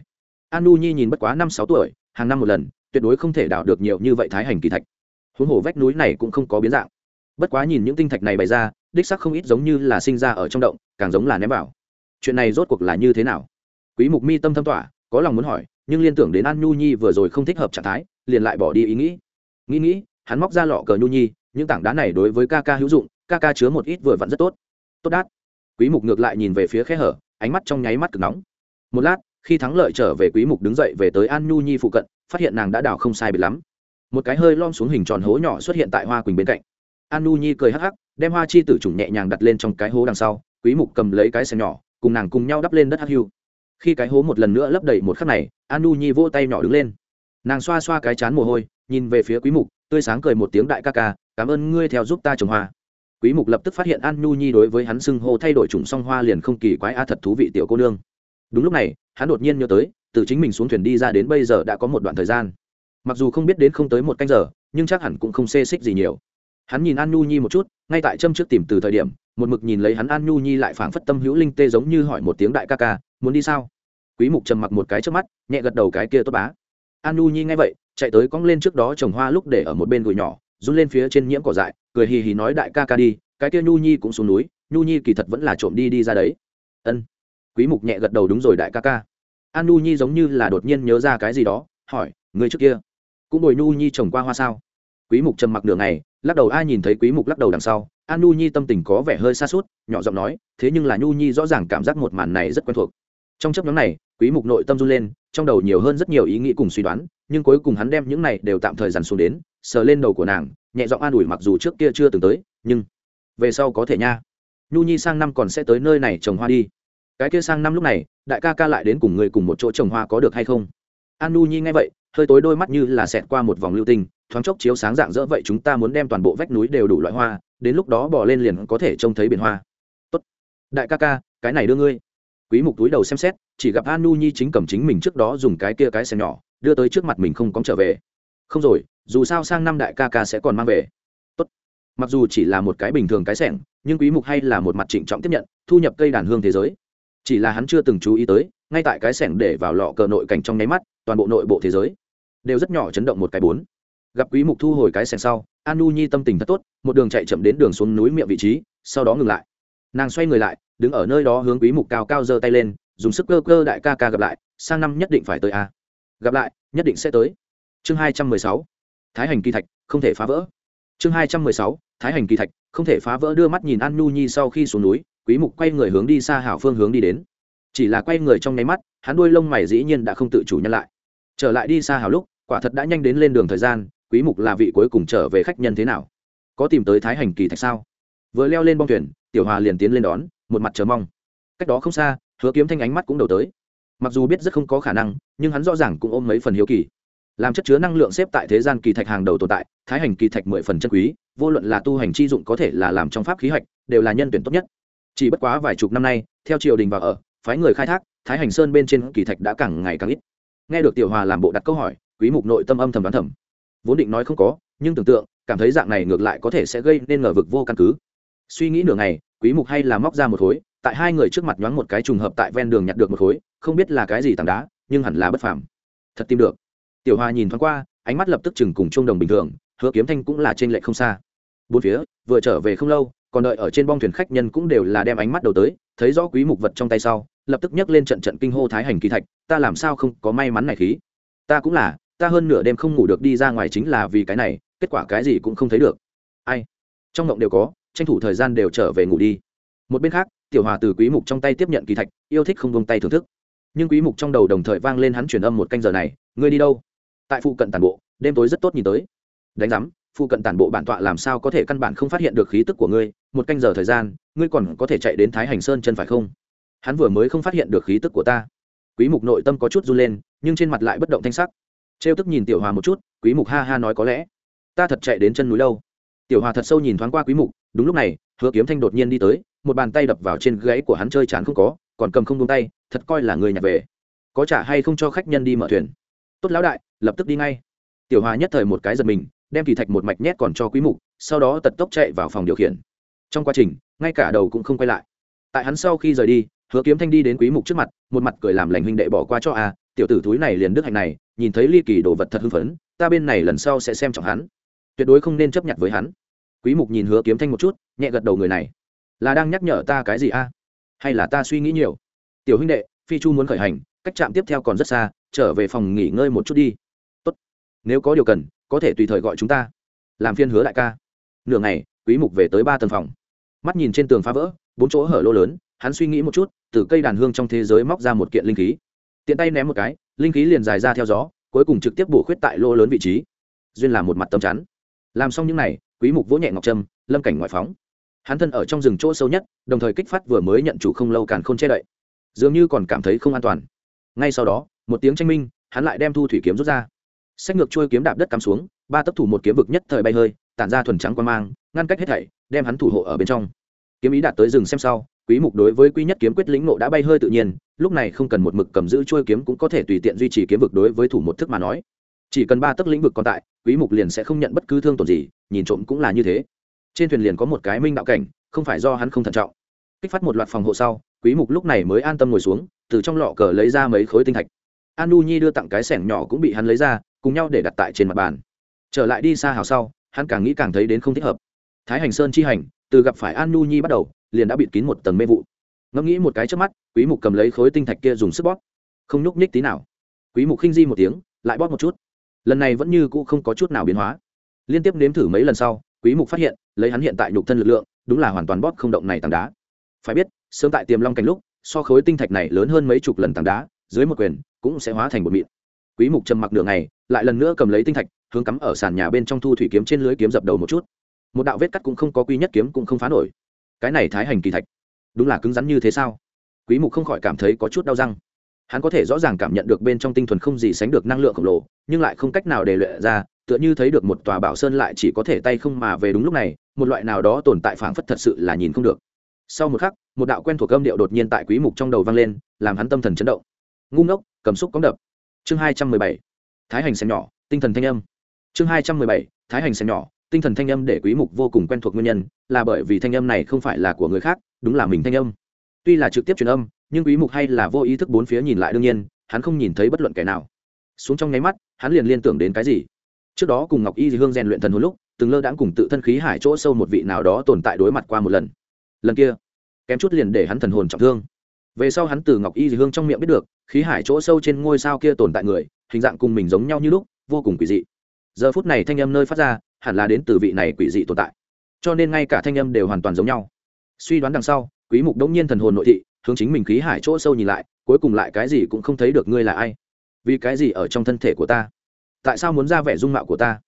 An nu nhi nhìn bất quá năm sáu tuổi, hàng năm một lần, tuyệt đối không thể đào được nhiều như vậy thái hành kỳ thạch. Huống hồ vách núi này cũng không có biến dạng. Bất quá nhìn những tinh thạch này bày ra, đích sắc không ít giống như là sinh ra ở trong động, càng giống là ném vào. Chuyện này rốt cuộc là như thế nào? Quý mục mi tâm thâm tỏa có lòng muốn hỏi, nhưng liên tưởng đến an nhu nhi vừa rồi không thích hợp trạng thái, liền lại bỏ đi ý nghĩ. Nghĩ nghĩ, hắn móc ra lọ cờ nhu nhi, những tảng đá này đối với ca ca hữu dụng, ca ca chứa một ít vừa vặn rất tốt. Tốt đát. Quý mục ngược lại nhìn về phía khe hở, ánh mắt trong nháy mắt cực nóng. Một lát, khi thắng lợi trở về quý mục đứng dậy về tới an nhu nhi phụ cận, phát hiện nàng đã đào không sai biệt lắm. Một cái hơi lom xuống hình tròn hố nhỏ xuất hiện tại hoa quỳnh bên cạnh. An nhu nhi cười hắc hắc, đem hoa chi tử trùng nhẹ nhàng đặt lên trong cái hố đằng sau. Quý mục cầm lấy cái xe nhỏ, cùng nàng cùng nhau đắp lên đất hắc hưu khi cái hố một lần nữa lấp đầy một khắc này an nhi vỗ tay nhỏ đứng lên. Nàng xoa xoa cái chán mồ hôi, nhìn về phía quý mục, tươi sáng cười một tiếng đại ca ca, cảm ơn ngươi theo giúp ta trồng hoa. Quý mục lập tức phát hiện an nhi đối với hắn xưng hô thay đổi chủng song hoa liền không kỳ quái, a, thật thú vị tiểu cô nương. Đúng lúc này, hắn đột nhiên nhớ tới, từ chính mình xuống thuyền đi ra đến bây giờ đã có một đoạn thời gian. Mặc dù không biết đến không tới một canh giờ, nhưng chắc hẳn cũng không xê xích gì nhiều. Hắn nhìn an nhi một chút, ngay tại châm trước tìm từ thời điểm một mực nhìn lấy hắn an nhu nhi lại phảng phất tâm hữu linh tê giống như hỏi một tiếng đại ca ca, muốn đi sao? Quý mục trầm mặc một cái trước mắt, nhẹ gật đầu cái kia tốt bá. An nhu nhi nghe vậy, chạy tới cong lên trước đó trồng hoa lúc để ở một bên gùi nhỏ, run lên phía trên nhiễm cỏ dại, cười hì hì nói, đại ca ca đi, cái kia nhu nhi cũng xuống núi, nhu nhi kỳ thật vẫn là trộm đi đi ra đấy. Ân. Quý mục nhẹ gật đầu, đúng rồi đại ca ca. An nhu nhi giống như là đột nhiên nhớ ra cái gì đó, hỏi người trước kia cũng bồi nhu nhi trồng qua hoa sao? Quý mục trầm mặc nửa ngày, lắc đầu, ai nhìn thấy quý mục lắc đầu đằng sau, an nu nhi tâm tình có vẻ hơi xa suốt nhỏ giọng nói, thế nhưng là nhu nhi rõ ràng cảm giác một màn này rất quen thuộc. Trong chấp nhóm này, quý mục nội tâm run lên, trong đầu nhiều hơn rất nhiều ý nghĩ cùng suy đoán, nhưng cuối cùng hắn đem những này đều tạm thời dằn xuống đến, sờ lên đầu của nàng, nhẹ giọng an ủi mặc dù trước kia chưa từng tới, nhưng về sau có thể nha. Nhu nhi sang năm còn sẽ tới nơi này trồng hoa đi. Cái kia sang năm lúc này, đại ca ca lại đến cùng người cùng một chỗ trồng hoa có được hay không? An nu nhi nghe vậy, hơi tối đôi mắt như là xẹt qua một vòng lưu tình thoáng chốc chiếu sáng dạng dỡ vậy chúng ta muốn đem toàn bộ vách núi đều đủ loại hoa, đến lúc đó bỏ lên liền có thể trông thấy biển hoa. Tốt. Đại ca ca, cái này đưa ngươi. Quý mục túi đầu xem xét, chỉ gặp an nu nhi chính cầm chính mình trước đó dùng cái kia cái xe nhỏ, đưa tới trước mặt mình không có trở về. Không rồi, dù sao sang năm đại ca ca sẽ còn mang về. Tốt. Mặc dù chỉ là một cái bình thường cái sẻng, nhưng quý mục hay là một mặt trịnh trọng tiếp nhận, thu nhập cây đàn hương thế giới. Chỉ là hắn chưa từng chú ý tới, ngay tại cái sẻng để vào lọ cờ nội cảnh trong nháy mắt, toàn bộ nội bộ thế giới đều rất nhỏ chấn động một cái bốn gặp quý mục thu hồi cái sẻng sau an nu nhi tâm tình thật tốt, một đường chạy chậm đến đường xuống núi miệng vị trí, sau đó ngừng lại. Nàng xoay người lại, đứng ở nơi đó hướng quý mục cao cao giơ tay lên, dùng sức cơ cơ đại ca ca gặp lại, sang năm nhất định phải tới a gặp lại, nhất định sẽ tới. Chương 216 thái hành kỳ thạch, không thể phá vỡ. Chương 216 thái hành kỳ thạch, không thể phá vỡ đưa mắt nhìn an nu nhi sau khi xuống núi, quý mục quay người hướng đi xa hảo phương hướng đi đến. Chỉ là quay người trong nháy mắt, hắn đuôi lông mày dĩ nhiên đã không tự chủ nhân lại. Trở lại đi xa hảo lúc, quả thật đã nhanh đến lên đường thời gian quý mục là vị cuối cùng trở về khách nhân thế nào? Có tìm tới thái hành kỳ thạch sao? Vừa leo lên bong thuyền, tiểu hòa liền tiến lên đón, một mặt chờ mong. Cách đó không xa, hứa kiếm thanh ánh mắt cũng đầu tới. Mặc dù biết rất không có khả năng, nhưng hắn rõ ràng cũng ôm mấy phần hiếu kỳ. Làm chất chứa năng lượng xếp tại thế gian kỳ thạch hàng đầu tồn tại, thái hành kỳ thạch mười phần chân quý, vô luận là tu hành chi dụng có thể là làm trong pháp khí hạch, đều là nhân tuyển tốt nhất. Chỉ bất quá vài chục năm nay, theo triều đình và ở, phái người khai thác, thái hành sơn bên trên kỳ thạch đã càng ngày càng ít. Nghe được tiểu hòa làm bộ đặt câu hỏi, quý mục nội tâm âm thầm đoán thầm vốn định nói không có, nhưng tưởng tượng, cảm thấy dạng này ngược lại có thể sẽ gây nên ngờ vực vô căn cứ. Suy nghĩ nửa ngày, quý mục hay là móc ra một khối tại hai người trước mặt nhoáng một cái trùng hợp tại ven đường nhặt được một khối không biết là cái gì tảng đá, nhưng hẳn là bất phàm. Thật tìm được. Tiểu hoa nhìn thoáng qua, ánh mắt lập tức chừng cùng trung đồng bình thường, hứa kiếm thanh cũng là trên lệ không xa. Bốn phía, vừa trở về không lâu, còn đợi ở trên bong thuyền khách nhân cũng đều là đem ánh mắt đầu tới, thấy rõ quý mục vật trong tay sau, lập tức nhấc lên trận trận kinh hô thái hành kỳ thạch, ta làm sao không có may mắn này khí? Ta cũng là ta hơn nửa đêm không ngủ được đi ra ngoài chính là vì cái này, kết quả cái gì cũng không thấy được. Ai? Trong ngộng đều có, tranh thủ thời gian đều trở về ngủ đi. Một bên khác, tiểu hòa từ quý mục trong tay tiếp nhận kỳ thạch, yêu thích không buông tay thưởng thức. Nhưng quý mục trong đầu đồng thời vang lên hắn truyền âm một canh giờ này, ngươi đi đâu? Tại phụ cận tản bộ, đêm tối rất tốt nhìn tới. Đánh giám, phụ cận tản bộ bản tọa làm sao có thể căn bản không phát hiện được khí tức của ngươi? Một canh giờ thời gian, ngươi còn có thể chạy đến thái hành sơn chân phải không? Hắn vừa mới không phát hiện được khí tức của ta. Quý mục nội tâm có chút run lên, nhưng trên mặt lại bất động thanh sắc trêu tức nhìn tiểu hòa một chút, quý mục ha ha nói có lẽ. Ta thật chạy đến chân núi lâu tiểu hòa thật sâu nhìn thoáng qua quý mục, đúng lúc này, hứa kiếm thanh đột nhiên đi tới, một bàn tay đập vào trên gáy của hắn chơi chán không có, còn cầm không buông tay, thật coi là người nhặt về. Có trả hay không cho khách nhân đi mở thuyền? Tốt lão đại, lập tức đi ngay. Tiểu hòa nhất thời một cái giật mình, đem kỳ thạch một mạch nhét còn cho quý mục, sau đó tật tốc chạy vào phòng điều khiển. Trong quá trình, ngay cả đầu cũng không quay lại. Tại hắn sau khi rời đi, hứa kiếm thanh đi đến quý mục trước mặt, một mặt cười làm lành huynh đệ bỏ qua cho a tiểu tử túi này liền đức hạnh này, nhìn thấy ly kỳ đồ vật thật hưng phấn, ta bên này lần sau sẽ xem trọng hắn. Tuyệt đối không nên chấp nhận với hắn. Quý mục nhìn hứa kiếm thanh một chút, nhẹ gật đầu người này. Là đang nhắc nhở ta cái gì a? Hay là ta suy nghĩ nhiều? Tiểu huynh đệ, phi chu muốn khởi hành, cách trạm tiếp theo còn rất xa, trở về phòng nghỉ ngơi một chút đi. Tốt. Nếu có điều cần, có thể tùy thời gọi chúng ta. Làm phiên hứa đại ca. Nửa ngày, quý mục về tới ba tầng phòng. Mắt nhìn trên tường phá vỡ, bốn chỗ hở lỗ lớn, hắn suy nghĩ một chút, từ cây đàn hương trong thế giới móc ra một kiện linh khí tiện tay ném một cái, linh khí liền dài ra theo gió, cuối cùng trực tiếp bổ khuyết tại lô lớn vị trí. Duyên là một mặt tâm chắn. Làm xong những này, quý mục vỗ nhẹ ngọc trâm, lâm cảnh ngoại phóng. Hắn thân ở trong rừng chỗ sâu nhất, đồng thời kích phát vừa mới nhận chủ không lâu càn khôn che đậy. Dường như còn cảm thấy không an toàn. Ngay sau đó, một tiếng tranh minh, hắn lại đem thu thủy kiếm rút ra. Sách ngược trôi kiếm đạp đất cắm xuống, ba tấp thủ một kiếm vực nhất thời bay hơi, tản ra thuần trắng quan mang, ngăn cách hết thảy, đem hắn thủ hộ ở bên trong. Kiếm ý đạt tới rừng xem sau quý mục đối với quý nhất kiếm quyết lĩnh nộ đã bay hơi tự nhiên, lúc này không cần một mực cầm giữ chuôi kiếm cũng có thể tùy tiện duy trì kiếm vực đối với thủ một thức mà nói. Chỉ cần ba tấc lĩnh vực còn tại, quý mục liền sẽ không nhận bất cứ thương tổn gì, nhìn trộm cũng là như thế. Trên thuyền liền có một cái minh đạo cảnh, không phải do hắn không thận trọng. Kích phát một loạt phòng hộ sau, quý mục lúc này mới an tâm ngồi xuống, từ trong lọ cờ lấy ra mấy khối tinh thạch. An nhi đưa tặng cái sẻng nhỏ cũng bị hắn lấy ra, cùng nhau để đặt tại trên mặt bàn. Trở lại đi xa hào sau, hắn càng nghĩ càng thấy đến không thích hợp. Thái hành sơn chi hành, từ gặp phải an nhi bắt đầu liền đã bịt kín một tầng mê vụ. Ngẫm nghĩ một cái trước mắt, quý mục cầm lấy khối tinh thạch kia dùng sức bóp. Không nhúc nhích tí nào. Quý mục khinh di một tiếng, lại bóp một chút. Lần này vẫn như cũ không có chút nào biến hóa. Liên tiếp nếm thử mấy lần sau, quý mục phát hiện, lấy hắn hiện tại nhục thân lực lượng, đúng là hoàn toàn bóp không động này tảng đá. Phải biết, sớm tại tiềm long cảnh lúc, so khối tinh thạch này lớn hơn mấy chục lần tảng đá, dưới một quyền, cũng sẽ hóa thành một mịn. Quý mục trầm mặc nửa ngày, lại lần nữa cầm lấy tinh thạch, hướng cắm ở sàn nhà bên trong thu thủy kiếm trên lưới kiếm dập đầu một chút. Một đạo vết cắt cũng không có quy nhất kiếm cũng không phá nổi cái này thái hành kỳ thạch, đúng là cứng rắn như thế sao? Quý mục không khỏi cảm thấy có chút đau răng. Hắn có thể rõ ràng cảm nhận được bên trong tinh thuần không gì sánh được năng lượng khổng lồ, nhưng lại không cách nào để luyện ra, tựa như thấy được một tòa bảo sơn lại chỉ có thể tay không mà về đúng lúc này, một loại nào đó tồn tại phảng phất thật sự là nhìn không được. Sau một khắc, một đạo quen thuộc âm điệu đột nhiên tại quý mục trong đầu vang lên, làm hắn tâm thần chấn động. Ngu ngốc, cầm xúc cóng đập. Chương 217 thái hành xem nhỏ, tinh thần thanh âm. Chương 217 thái hành xem nhỏ tinh thần thanh âm để quý mục vô cùng quen thuộc nguyên nhân là bởi vì thanh âm này không phải là của người khác, đúng là mình thanh âm. Tuy là trực tiếp truyền âm, nhưng quý mục hay là vô ý thức bốn phía nhìn lại đương nhiên, hắn không nhìn thấy bất luận kẻ nào. Xuống trong nháy mắt, hắn liền liên tưởng đến cái gì? Trước đó cùng ngọc y hương rèn luyện thần hồn lúc, từng lơ đãng cùng tự thân khí hải chỗ sâu một vị nào đó tồn tại đối mặt qua một lần. Lần kia, kém chút liền để hắn thần hồn trọng thương. Về sau hắn từ ngọc y hương trong miệng biết được, khí hải chỗ sâu trên ngôi sao kia tồn tại người, hình dạng cùng mình giống nhau như lúc, vô cùng quỷ dị. Giờ phút này thanh âm nơi phát ra hẳn là đến từ vị này quỷ dị tồn tại. Cho nên ngay cả thanh âm đều hoàn toàn giống nhau. Suy đoán đằng sau, quý mục đống nhiên thần hồn nội thị, hướng chính mình khí hải chỗ sâu nhìn lại, cuối cùng lại cái gì cũng không thấy được ngươi là ai. Vì cái gì ở trong thân thể của ta? Tại sao muốn ra vẻ dung mạo của ta?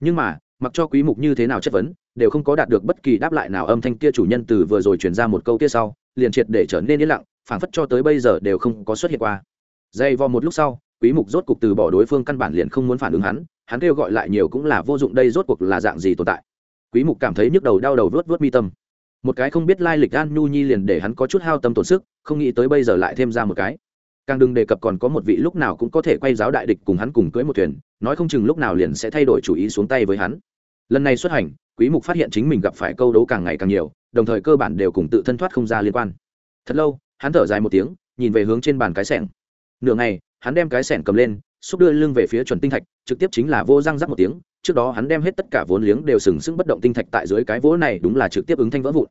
Nhưng mà, mặc cho quý mục như thế nào chất vấn, đều không có đạt được bất kỳ đáp lại nào âm thanh kia chủ nhân từ vừa rồi truyền ra một câu kia sau, liền triệt để trở nên yên lặng, phảng phất cho tới bây giờ đều không có xuất hiện qua. Dây vò một lúc sau, quý mục rốt cục từ bỏ đối phương căn bản liền không muốn phản ứng hắn hắn kêu gọi lại nhiều cũng là vô dụng, đây rốt cuộc là dạng gì tồn tại? Quý mục cảm thấy nhức đầu, đau đầu, vớt vớt mi tâm. Một cái không biết lai lịch an nhu nhi liền để hắn có chút hao tâm tổn sức, không nghĩ tới bây giờ lại thêm ra một cái. Càng đừng đề cập còn có một vị lúc nào cũng có thể quay giáo đại địch cùng hắn cùng cưới một thuyền, nói không chừng lúc nào liền sẽ thay đổi chủ ý xuống tay với hắn. Lần này xuất hành, quý mục phát hiện chính mình gặp phải câu đấu càng ngày càng nhiều, đồng thời cơ bản đều cùng tự thân thoát không ra liên quan. Thật lâu, hắn thở dài một tiếng, nhìn về hướng trên bàn cái sẻng. Nửa ngày, hắn đem cái sẻng cầm lên xúc đưa lưng về phía chuẩn tinh thạch, trực tiếp chính là vô răng rắc một tiếng, trước đó hắn đem hết tất cả vốn liếng đều sừng sững bất động tinh thạch tại dưới cái vỗ này đúng là trực tiếp ứng thanh vỡ vụn.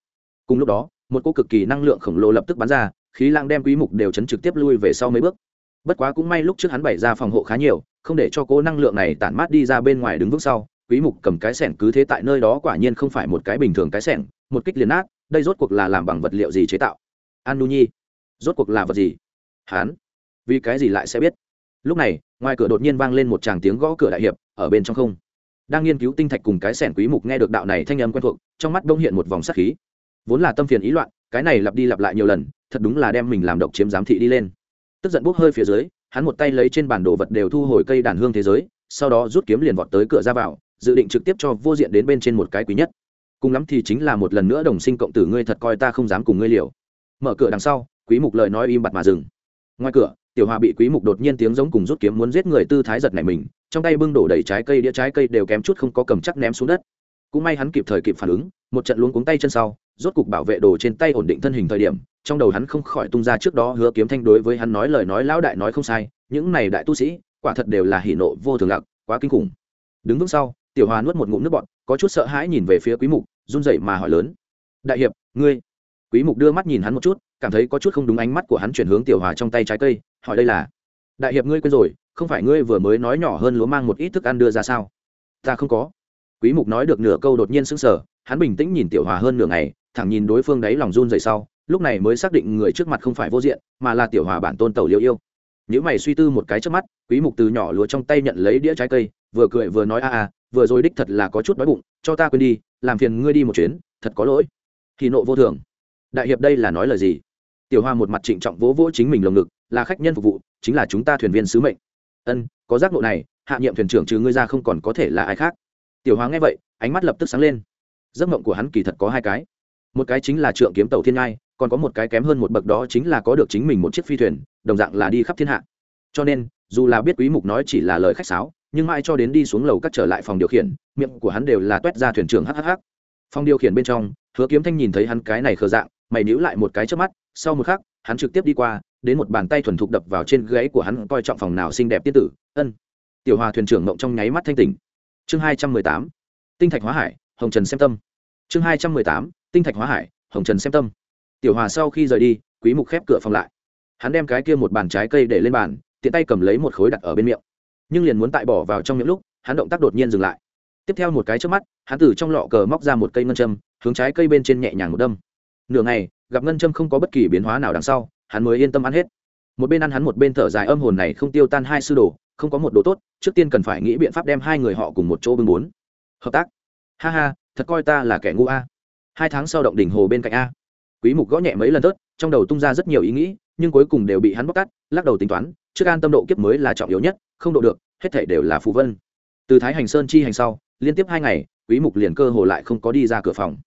Cùng lúc đó, một cô cực kỳ năng lượng khổng lồ lập tức bắn ra, khí lang đem quý mục đều chấn trực tiếp lui về sau mấy bước. Bất quá cũng may lúc trước hắn bày ra phòng hộ khá nhiều, không để cho cố năng lượng này tản mát đi ra bên ngoài đứng vững sau, quý mục cầm cái sẻng cứ thế tại nơi đó quả nhiên không phải một cái bình thường cái sẻng, một kích liền nát, đây rốt cuộc là làm bằng vật liệu gì chế tạo? An nu nhi, rốt cuộc là vật gì? Hắn, vì cái gì lại sẽ biết? Lúc này, ngoài cửa đột nhiên vang lên một tràng tiếng gõ cửa đại hiệp, ở bên trong không. Đang nghiên cứu tinh thạch cùng cái sẻn quý mục nghe được đạo này thanh âm quen thuộc, trong mắt đông hiện một vòng sát khí. Vốn là tâm phiền ý loạn, cái này lặp đi lặp lại nhiều lần, thật đúng là đem mình làm độc chiếm giám thị đi lên. Tức giận bốc hơi phía dưới, hắn một tay lấy trên bản đồ vật đều thu hồi cây đàn hương thế giới, sau đó rút kiếm liền vọt tới cửa ra vào, dự định trực tiếp cho vô diện đến bên trên một cái quý nhất. Cùng lắm thì chính là một lần nữa đồng sinh cộng tử ngươi thật coi ta không dám cùng ngươi liều. Mở cửa đằng sau, quý mục lời nói im bặt mà dừng. Ngoài cửa tiểu hòa bị quý mục đột nhiên tiếng giống cùng rút kiếm muốn giết người tư thái giật này mình, trong tay bưng đổ đầy trái cây, đĩa trái cây đều kém chút không có cầm chắc ném xuống đất. Cũng may hắn kịp thời kịp phản ứng, một trận luống cuống tay chân sau, rốt cục bảo vệ đồ trên tay ổn định thân hình thời điểm, trong đầu hắn không khỏi tung ra trước đó hứa kiếm thanh đối với hắn nói lời nói lão đại nói không sai, những này đại tu sĩ, quả thật đều là hỉ nộ vô thường lạc, quá kinh khủng. Đứng vững sau, tiểu hòa nuốt một ngụm nước bọt, có chút sợ hãi nhìn về phía quý mục, run rẩy mà hỏi lớn. Đại hiệp, ngươi? Quý mục đưa mắt nhìn hắn một chút, cảm thấy có chút không đúng ánh mắt của hắn chuyển hướng tiểu hòa trong tay trái cây hỏi đây là, đại hiệp ngươi quên rồi, không phải ngươi vừa mới nói nhỏ hơn lúa mang một ít thức ăn đưa ra sao? Ta không có. Quý mục nói được nửa câu đột nhiên sững sờ, hắn bình tĩnh nhìn tiểu hòa hơn nửa ngày, thẳng nhìn đối phương đấy lòng run rẩy sau, lúc này mới xác định người trước mặt không phải vô diện, mà là tiểu hòa bản tôn tẩu liêu yêu. Nếu mày suy tư một cái trước mắt, quý mục từ nhỏ lúa trong tay nhận lấy đĩa trái cây, vừa cười vừa nói, a a, vừa rồi đích thật là có chút đói bụng, cho ta quên đi, làm phiền ngươi đi một chuyến, thật có lỗi. Thì nộ vô thường. Đại hiệp đây là nói lời gì? Tiểu hoa một mặt trịnh trọng vỗ vỗ chính mình lồng ngực là khách nhân phục vụ, chính là chúng ta thuyền viên sứ mệnh. Ân, có giác ngộ này, hạ nhiệm thuyền trưởng trừ ngươi ra không còn có thể là ai khác. Tiểu hoa nghe vậy, ánh mắt lập tức sáng lên. Giấc mộng của hắn kỳ thật có hai cái. Một cái chính là trượng kiếm tàu thiên ngai, còn có một cái kém hơn một bậc đó chính là có được chính mình một chiếc phi thuyền, đồng dạng là đi khắp thiên hạ. Cho nên, dù là biết quý mục nói chỉ là lời khách sáo, nhưng mãi cho đến đi xuống lầu cắt trở lại phòng điều khiển, miệng của hắn đều là toét ra thuyền trưởng hhh phòng điều khiển bên trong, hứa kiếm thanh nhìn thấy hắn cái này khờ dạng, mày níu lại một cái trước mắt, sau một khắc hắn trực tiếp đi qua, đến một bàn tay thuần thục đập vào trên gáy của hắn, coi trọng phòng nào xinh đẹp tiết tử. Ân. Tiểu hòa thuyền trưởng mộng trong nháy mắt thanh tỉnh. Chương hai trăm mười tám. Tinh thạch hóa hải, hồng trần xem tâm. Chương hai trăm mười tám. Tinh thạch hóa hải, hồng trần xem tâm. Tiểu hòa sau khi rời đi, quý mục khép cửa phòng lại. Hắn đem cái kia một bàn trái cây để lên bàn, tiện tay cầm lấy một khối đặt ở bên miệng. Nhưng liền muốn tại bỏ vào trong miệng lúc, hắn động tác đột nhiên dừng lại. Tiếp theo một cái trước mắt, hắn từ trong lọ cờ móc ra một cây ngân châm, hướng trái cây bên trên nhẹ nhàng một đâm. Nửa ngày gặp ngân châm không có bất kỳ biến hóa nào đằng sau, hắn mới yên tâm ăn hết. Một bên ăn hắn một bên thở dài âm hồn này không tiêu tan hai sư đồ, không có một đồ tốt, trước tiên cần phải nghĩ biện pháp đem hai người họ cùng một chỗ bưng bốn. Hợp tác. Ha ha, thật coi ta là kẻ ngu a. Hai tháng sau động đỉnh hồ bên cạnh a. Quý mục gõ nhẹ mấy lần tớt trong đầu tung ra rất nhiều ý nghĩ, nhưng cuối cùng đều bị hắn bóc tát, lắc đầu tính toán, trước an tâm độ kiếp mới là trọng yếu nhất, không độ được, hết thảy đều là phù vân. Từ thái hành sơn chi hành sau, liên tiếp hai ngày, quý mục liền cơ hồ lại không có đi ra cửa phòng.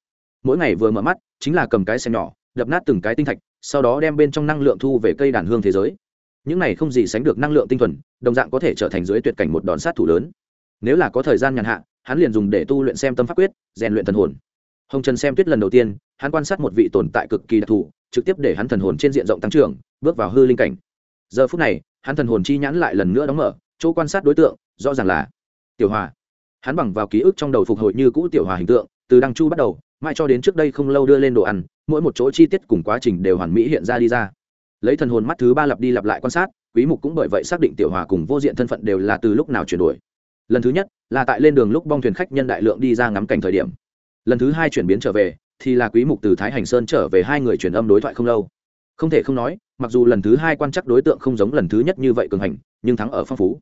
Mỗi ngày vừa mở mắt, chính là cầm cái xem nhỏ đập nát từng cái tinh thạch, sau đó đem bên trong năng lượng thu về cây đàn hương thế giới. Những này không gì sánh được năng lượng tinh thuần, đồng dạng có thể trở thành dưới tuyệt cảnh một đòn sát thủ lớn. Nếu là có thời gian nhàn hạ, hắn liền dùng để tu luyện xem tâm pháp quyết, rèn luyện thần hồn. Hồng trần xem tuyết lần đầu tiên, hắn quan sát một vị tồn tại cực kỳ đặc thù, trực tiếp để hắn thần hồn trên diện rộng tăng trưởng, bước vào hư linh cảnh. Giờ phút này, hắn thần hồn chi nhãn lại lần nữa đóng mở, chỗ quan sát đối tượng, rõ ràng là tiểu hòa. Hắn bằng vào ký ức trong đầu phục hồi như cũ tiểu hòa hình tượng, từ đăng chu bắt đầu, mãi cho đến trước đây không lâu đưa lên đồ ăn mỗi một chỗ chi tiết cùng quá trình đều hoàn mỹ hiện ra đi ra. Lấy thần hồn mắt thứ ba lặp đi lặp lại quan sát, quý mục cũng bởi vậy xác định tiểu hòa cùng vô diện thân phận đều là từ lúc nào chuyển đổi. Lần thứ nhất, là tại lên đường lúc bong thuyền khách nhân đại lượng đi ra ngắm cảnh thời điểm. Lần thứ hai chuyển biến trở về, thì là quý mục từ thái hành sơn trở về hai người truyền âm đối thoại không lâu. Không thể không nói, mặc dù lần thứ hai quan chắc đối tượng không giống lần thứ nhất như vậy cường hành, nhưng thắng ở phong phú.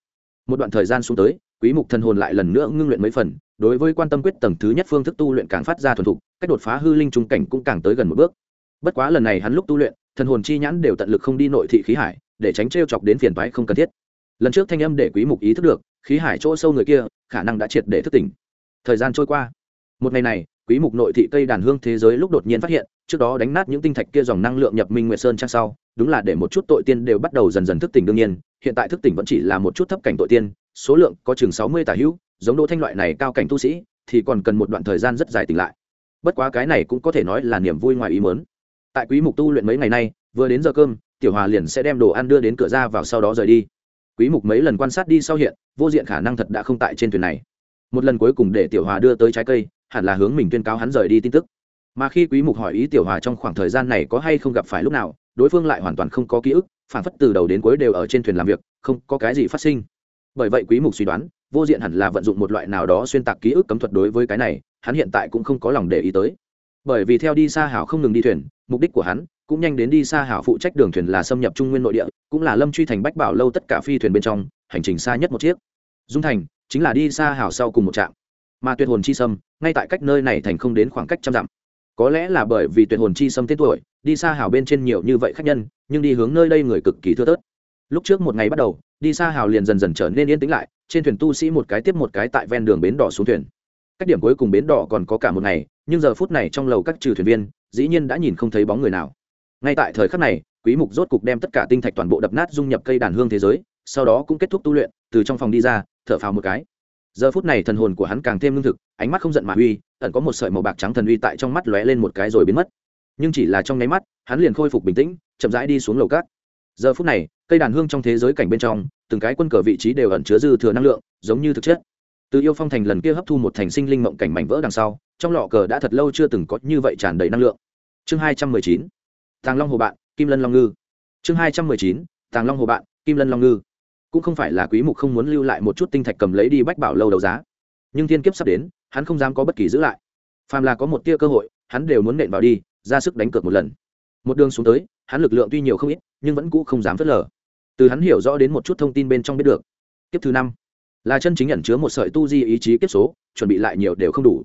Một đoạn thời gian xuống tới, quý mục thần hồn lại lần nữa ngưng luyện mấy phần, đối với quan tâm quyết tầng thứ nhất phương thức tu luyện càng phát ra thuần thục cách đột phá hư linh trung cảnh cũng càng tới gần một bước. Bất quá lần này hắn lúc tu luyện, thần hồn chi nhãn đều tận lực không đi nội thị khí hải, để tránh trêu chọc đến phiền toái không cần thiết. Lần trước thanh âm để quý mục ý thức được, khí hải chỗ sâu người kia, khả năng đã triệt để thức tỉnh. Thời gian trôi qua. Một ngày này, quý mục nội thị cây đàn hương thế giới lúc đột nhiên phát hiện, trước đó đánh nát những tinh thạch kia dòng năng lượng nhập minh nguyệt sơn trang sau, đúng là để một chút tội tiên đều bắt đầu dần dần thức tỉnh đương nhiên, hiện tại thức tỉnh vẫn chỉ là một chút thấp cảnh tội tiên, số lượng có chừng sáu mươi tả hữu, giống đỗ thanh loại này cao cảnh tu sĩ, thì còn cần một đoạn thời gian rất dài tỉnh lại bất quá cái này cũng có thể nói là niềm vui ngoài ý mớn tại quý mục tu luyện mấy ngày nay, vừa đến giờ cơm, tiểu hòa liền sẽ đem đồ ăn đưa đến cửa ra vào sau đó rời đi. Quý mục mấy lần quan sát đi sau hiện, vô diện khả năng thật đã không tại trên thuyền này. Một lần cuối cùng để tiểu hòa đưa tới trái cây, hẳn là hướng mình tuyên cáo hắn rời đi tin tức. Mà khi quý mục hỏi ý tiểu hòa trong khoảng thời gian này có hay không gặp phải lúc nào, đối phương lại hoàn toàn không có ký ức, phản phất từ đầu đến cuối đều ở trên thuyền làm việc, không có cái gì phát sinh. Bởi vậy quý mục suy đoán vô diện hẳn là vận dụng một loại nào đó xuyên tạc ký ức cấm thuật đối với cái này, hắn hiện tại cũng không có lòng để ý tới. Bởi vì theo đi xa hảo không ngừng đi thuyền, mục đích của hắn cũng nhanh đến đi xa hảo phụ trách đường thuyền là xâm nhập trung nguyên nội địa, cũng là lâm truy thành bách bảo lâu tất cả phi thuyền bên trong, hành trình xa nhất một chiếc. Dung thành chính là đi xa hảo sau cùng một trạm. Mà tuyệt hồn chi sâm, ngay tại cách nơi này thành không đến khoảng cách trăm dặm. Có lẽ là bởi vì tuyệt hồn chi sâm tên tuổi, đi xa hảo bên trên nhiều như vậy khách nhân, nhưng đi hướng nơi đây người cực kỳ thưa thớt. Lúc trước một ngày bắt đầu đi xa hào liền dần dần trở nên yên tĩnh lại, trên thuyền tu sĩ một cái tiếp một cái tại ven đường bến đỏ xuống thuyền. Cách điểm cuối cùng bến đỏ còn có cả một ngày, nhưng giờ phút này trong lầu các trừ thuyền viên, dĩ nhiên đã nhìn không thấy bóng người nào. Ngay tại thời khắc này, quý mục rốt cục đem tất cả tinh thạch toàn bộ đập nát dung nhập cây đàn hương thế giới, sau đó cũng kết thúc tu luyện, từ trong phòng đi ra, thở phào một cái. Giờ phút này thần hồn của hắn càng thêm lương thực, ánh mắt không giận mà uy, ẩn có một sợi màu bạc trắng thần uy tại trong mắt lóe lên một cái rồi biến mất. Nhưng chỉ là trong nháy mắt, hắn liền khôi phục bình tĩnh, chậm rãi đi xuống lầu cát giờ phút này, cây đàn hương trong thế giới cảnh bên trong, từng cái quân cờ vị trí đều ẩn chứa dư thừa năng lượng, giống như thực chất. Từ yêu phong thành lần kia hấp thu một thành sinh linh mộng cảnh mảnh vỡ đằng sau, trong lọ cờ đã thật lâu chưa từng có như vậy tràn đầy năng lượng. Chương hai trăm mười chín, tàng long hồ bạn, kim lân long ngư. Chương hai trăm mười chín, tàng long hồ bạn, kim lân long ngư. Cũng không phải là quý mục không muốn lưu lại một chút tinh thạch cầm lấy đi bách bảo lâu đấu giá. Nhưng thiên kiếp sắp đến, hắn không dám có bất kỳ giữ lại. Phàm là có một tia cơ hội, hắn đều muốn nện vào đi, ra sức đánh cược một lần. Một đường xuống tới hắn lực lượng tuy nhiều không ít, nhưng vẫn cũ không dám phớt lờ. Từ hắn hiểu rõ đến một chút thông tin bên trong biết được. Kiếp thứ năm, là chân chính ẩn chứa một sợi tu di ý chí kiếp số, chuẩn bị lại nhiều đều không đủ.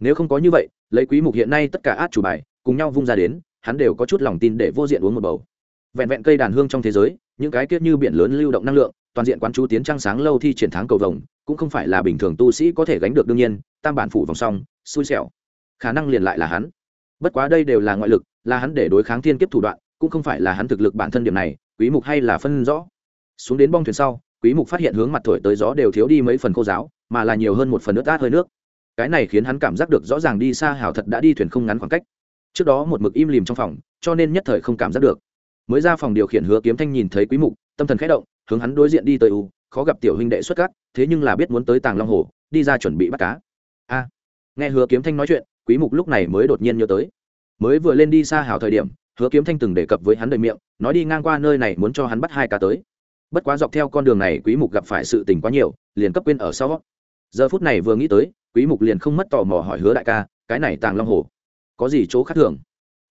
Nếu không có như vậy, lấy quý mục hiện nay tất cả át chủ bài, cùng nhau vung ra đến, hắn đều có chút lòng tin để vô diện uống một bầu. Vẹn vẹn cây đàn hương trong thế giới, những cái kiếp như biển lớn lưu động năng lượng, toàn diện quán chú tiến trăng sáng lâu thi triển thắng cầu vồng, cũng không phải là bình thường tu sĩ có thể gánh được đương nhiên, tam bản phủ vòng song xui xẻo. Khả năng liền lại là hắn. Bất quá đây đều là ngoại lực, là hắn để đối kháng thiên kiếp thủ đoạn cũng không phải là hắn thực lực bản thân điểm này, quý mục hay là phân rõ. Xuống đến bong thuyền sau, quý mục phát hiện hướng mặt thổi tới gió đều thiếu đi mấy phần khô giáo, mà là nhiều hơn một phần nước át hơi nước. Cái này khiến hắn cảm giác được rõ ràng đi xa hảo thật đã đi thuyền không ngắn khoảng cách. Trước đó một mực im lìm trong phòng, cho nên nhất thời không cảm giác được. Mới ra phòng điều khiển hứa kiếm thanh nhìn thấy quý mục, tâm thần khẽ động, hướng hắn đối diện đi tới u, khó gặp tiểu huynh đệ xuất cát thế nhưng là biết muốn tới tàng long hồ, đi ra chuẩn bị bắt cá. A. Nghe hứa kiếm thanh nói chuyện, quý mục lúc này mới đột nhiên nhớ tới. Mới vừa lên đi xa hảo thời điểm hứa kiếm thanh từng đề cập với hắn đời miệng, nói đi ngang qua nơi này muốn cho hắn bắt hai cá tới. Bất quá dọc theo con đường này, quý mục gặp phải sự tình quá nhiều, liền cấp quên ở sau giờ phút này vừa nghĩ tới, quý mục liền không mất tò mò hỏi hứa đại ca, cái này tàng long hồ, có gì chỗ khác thường?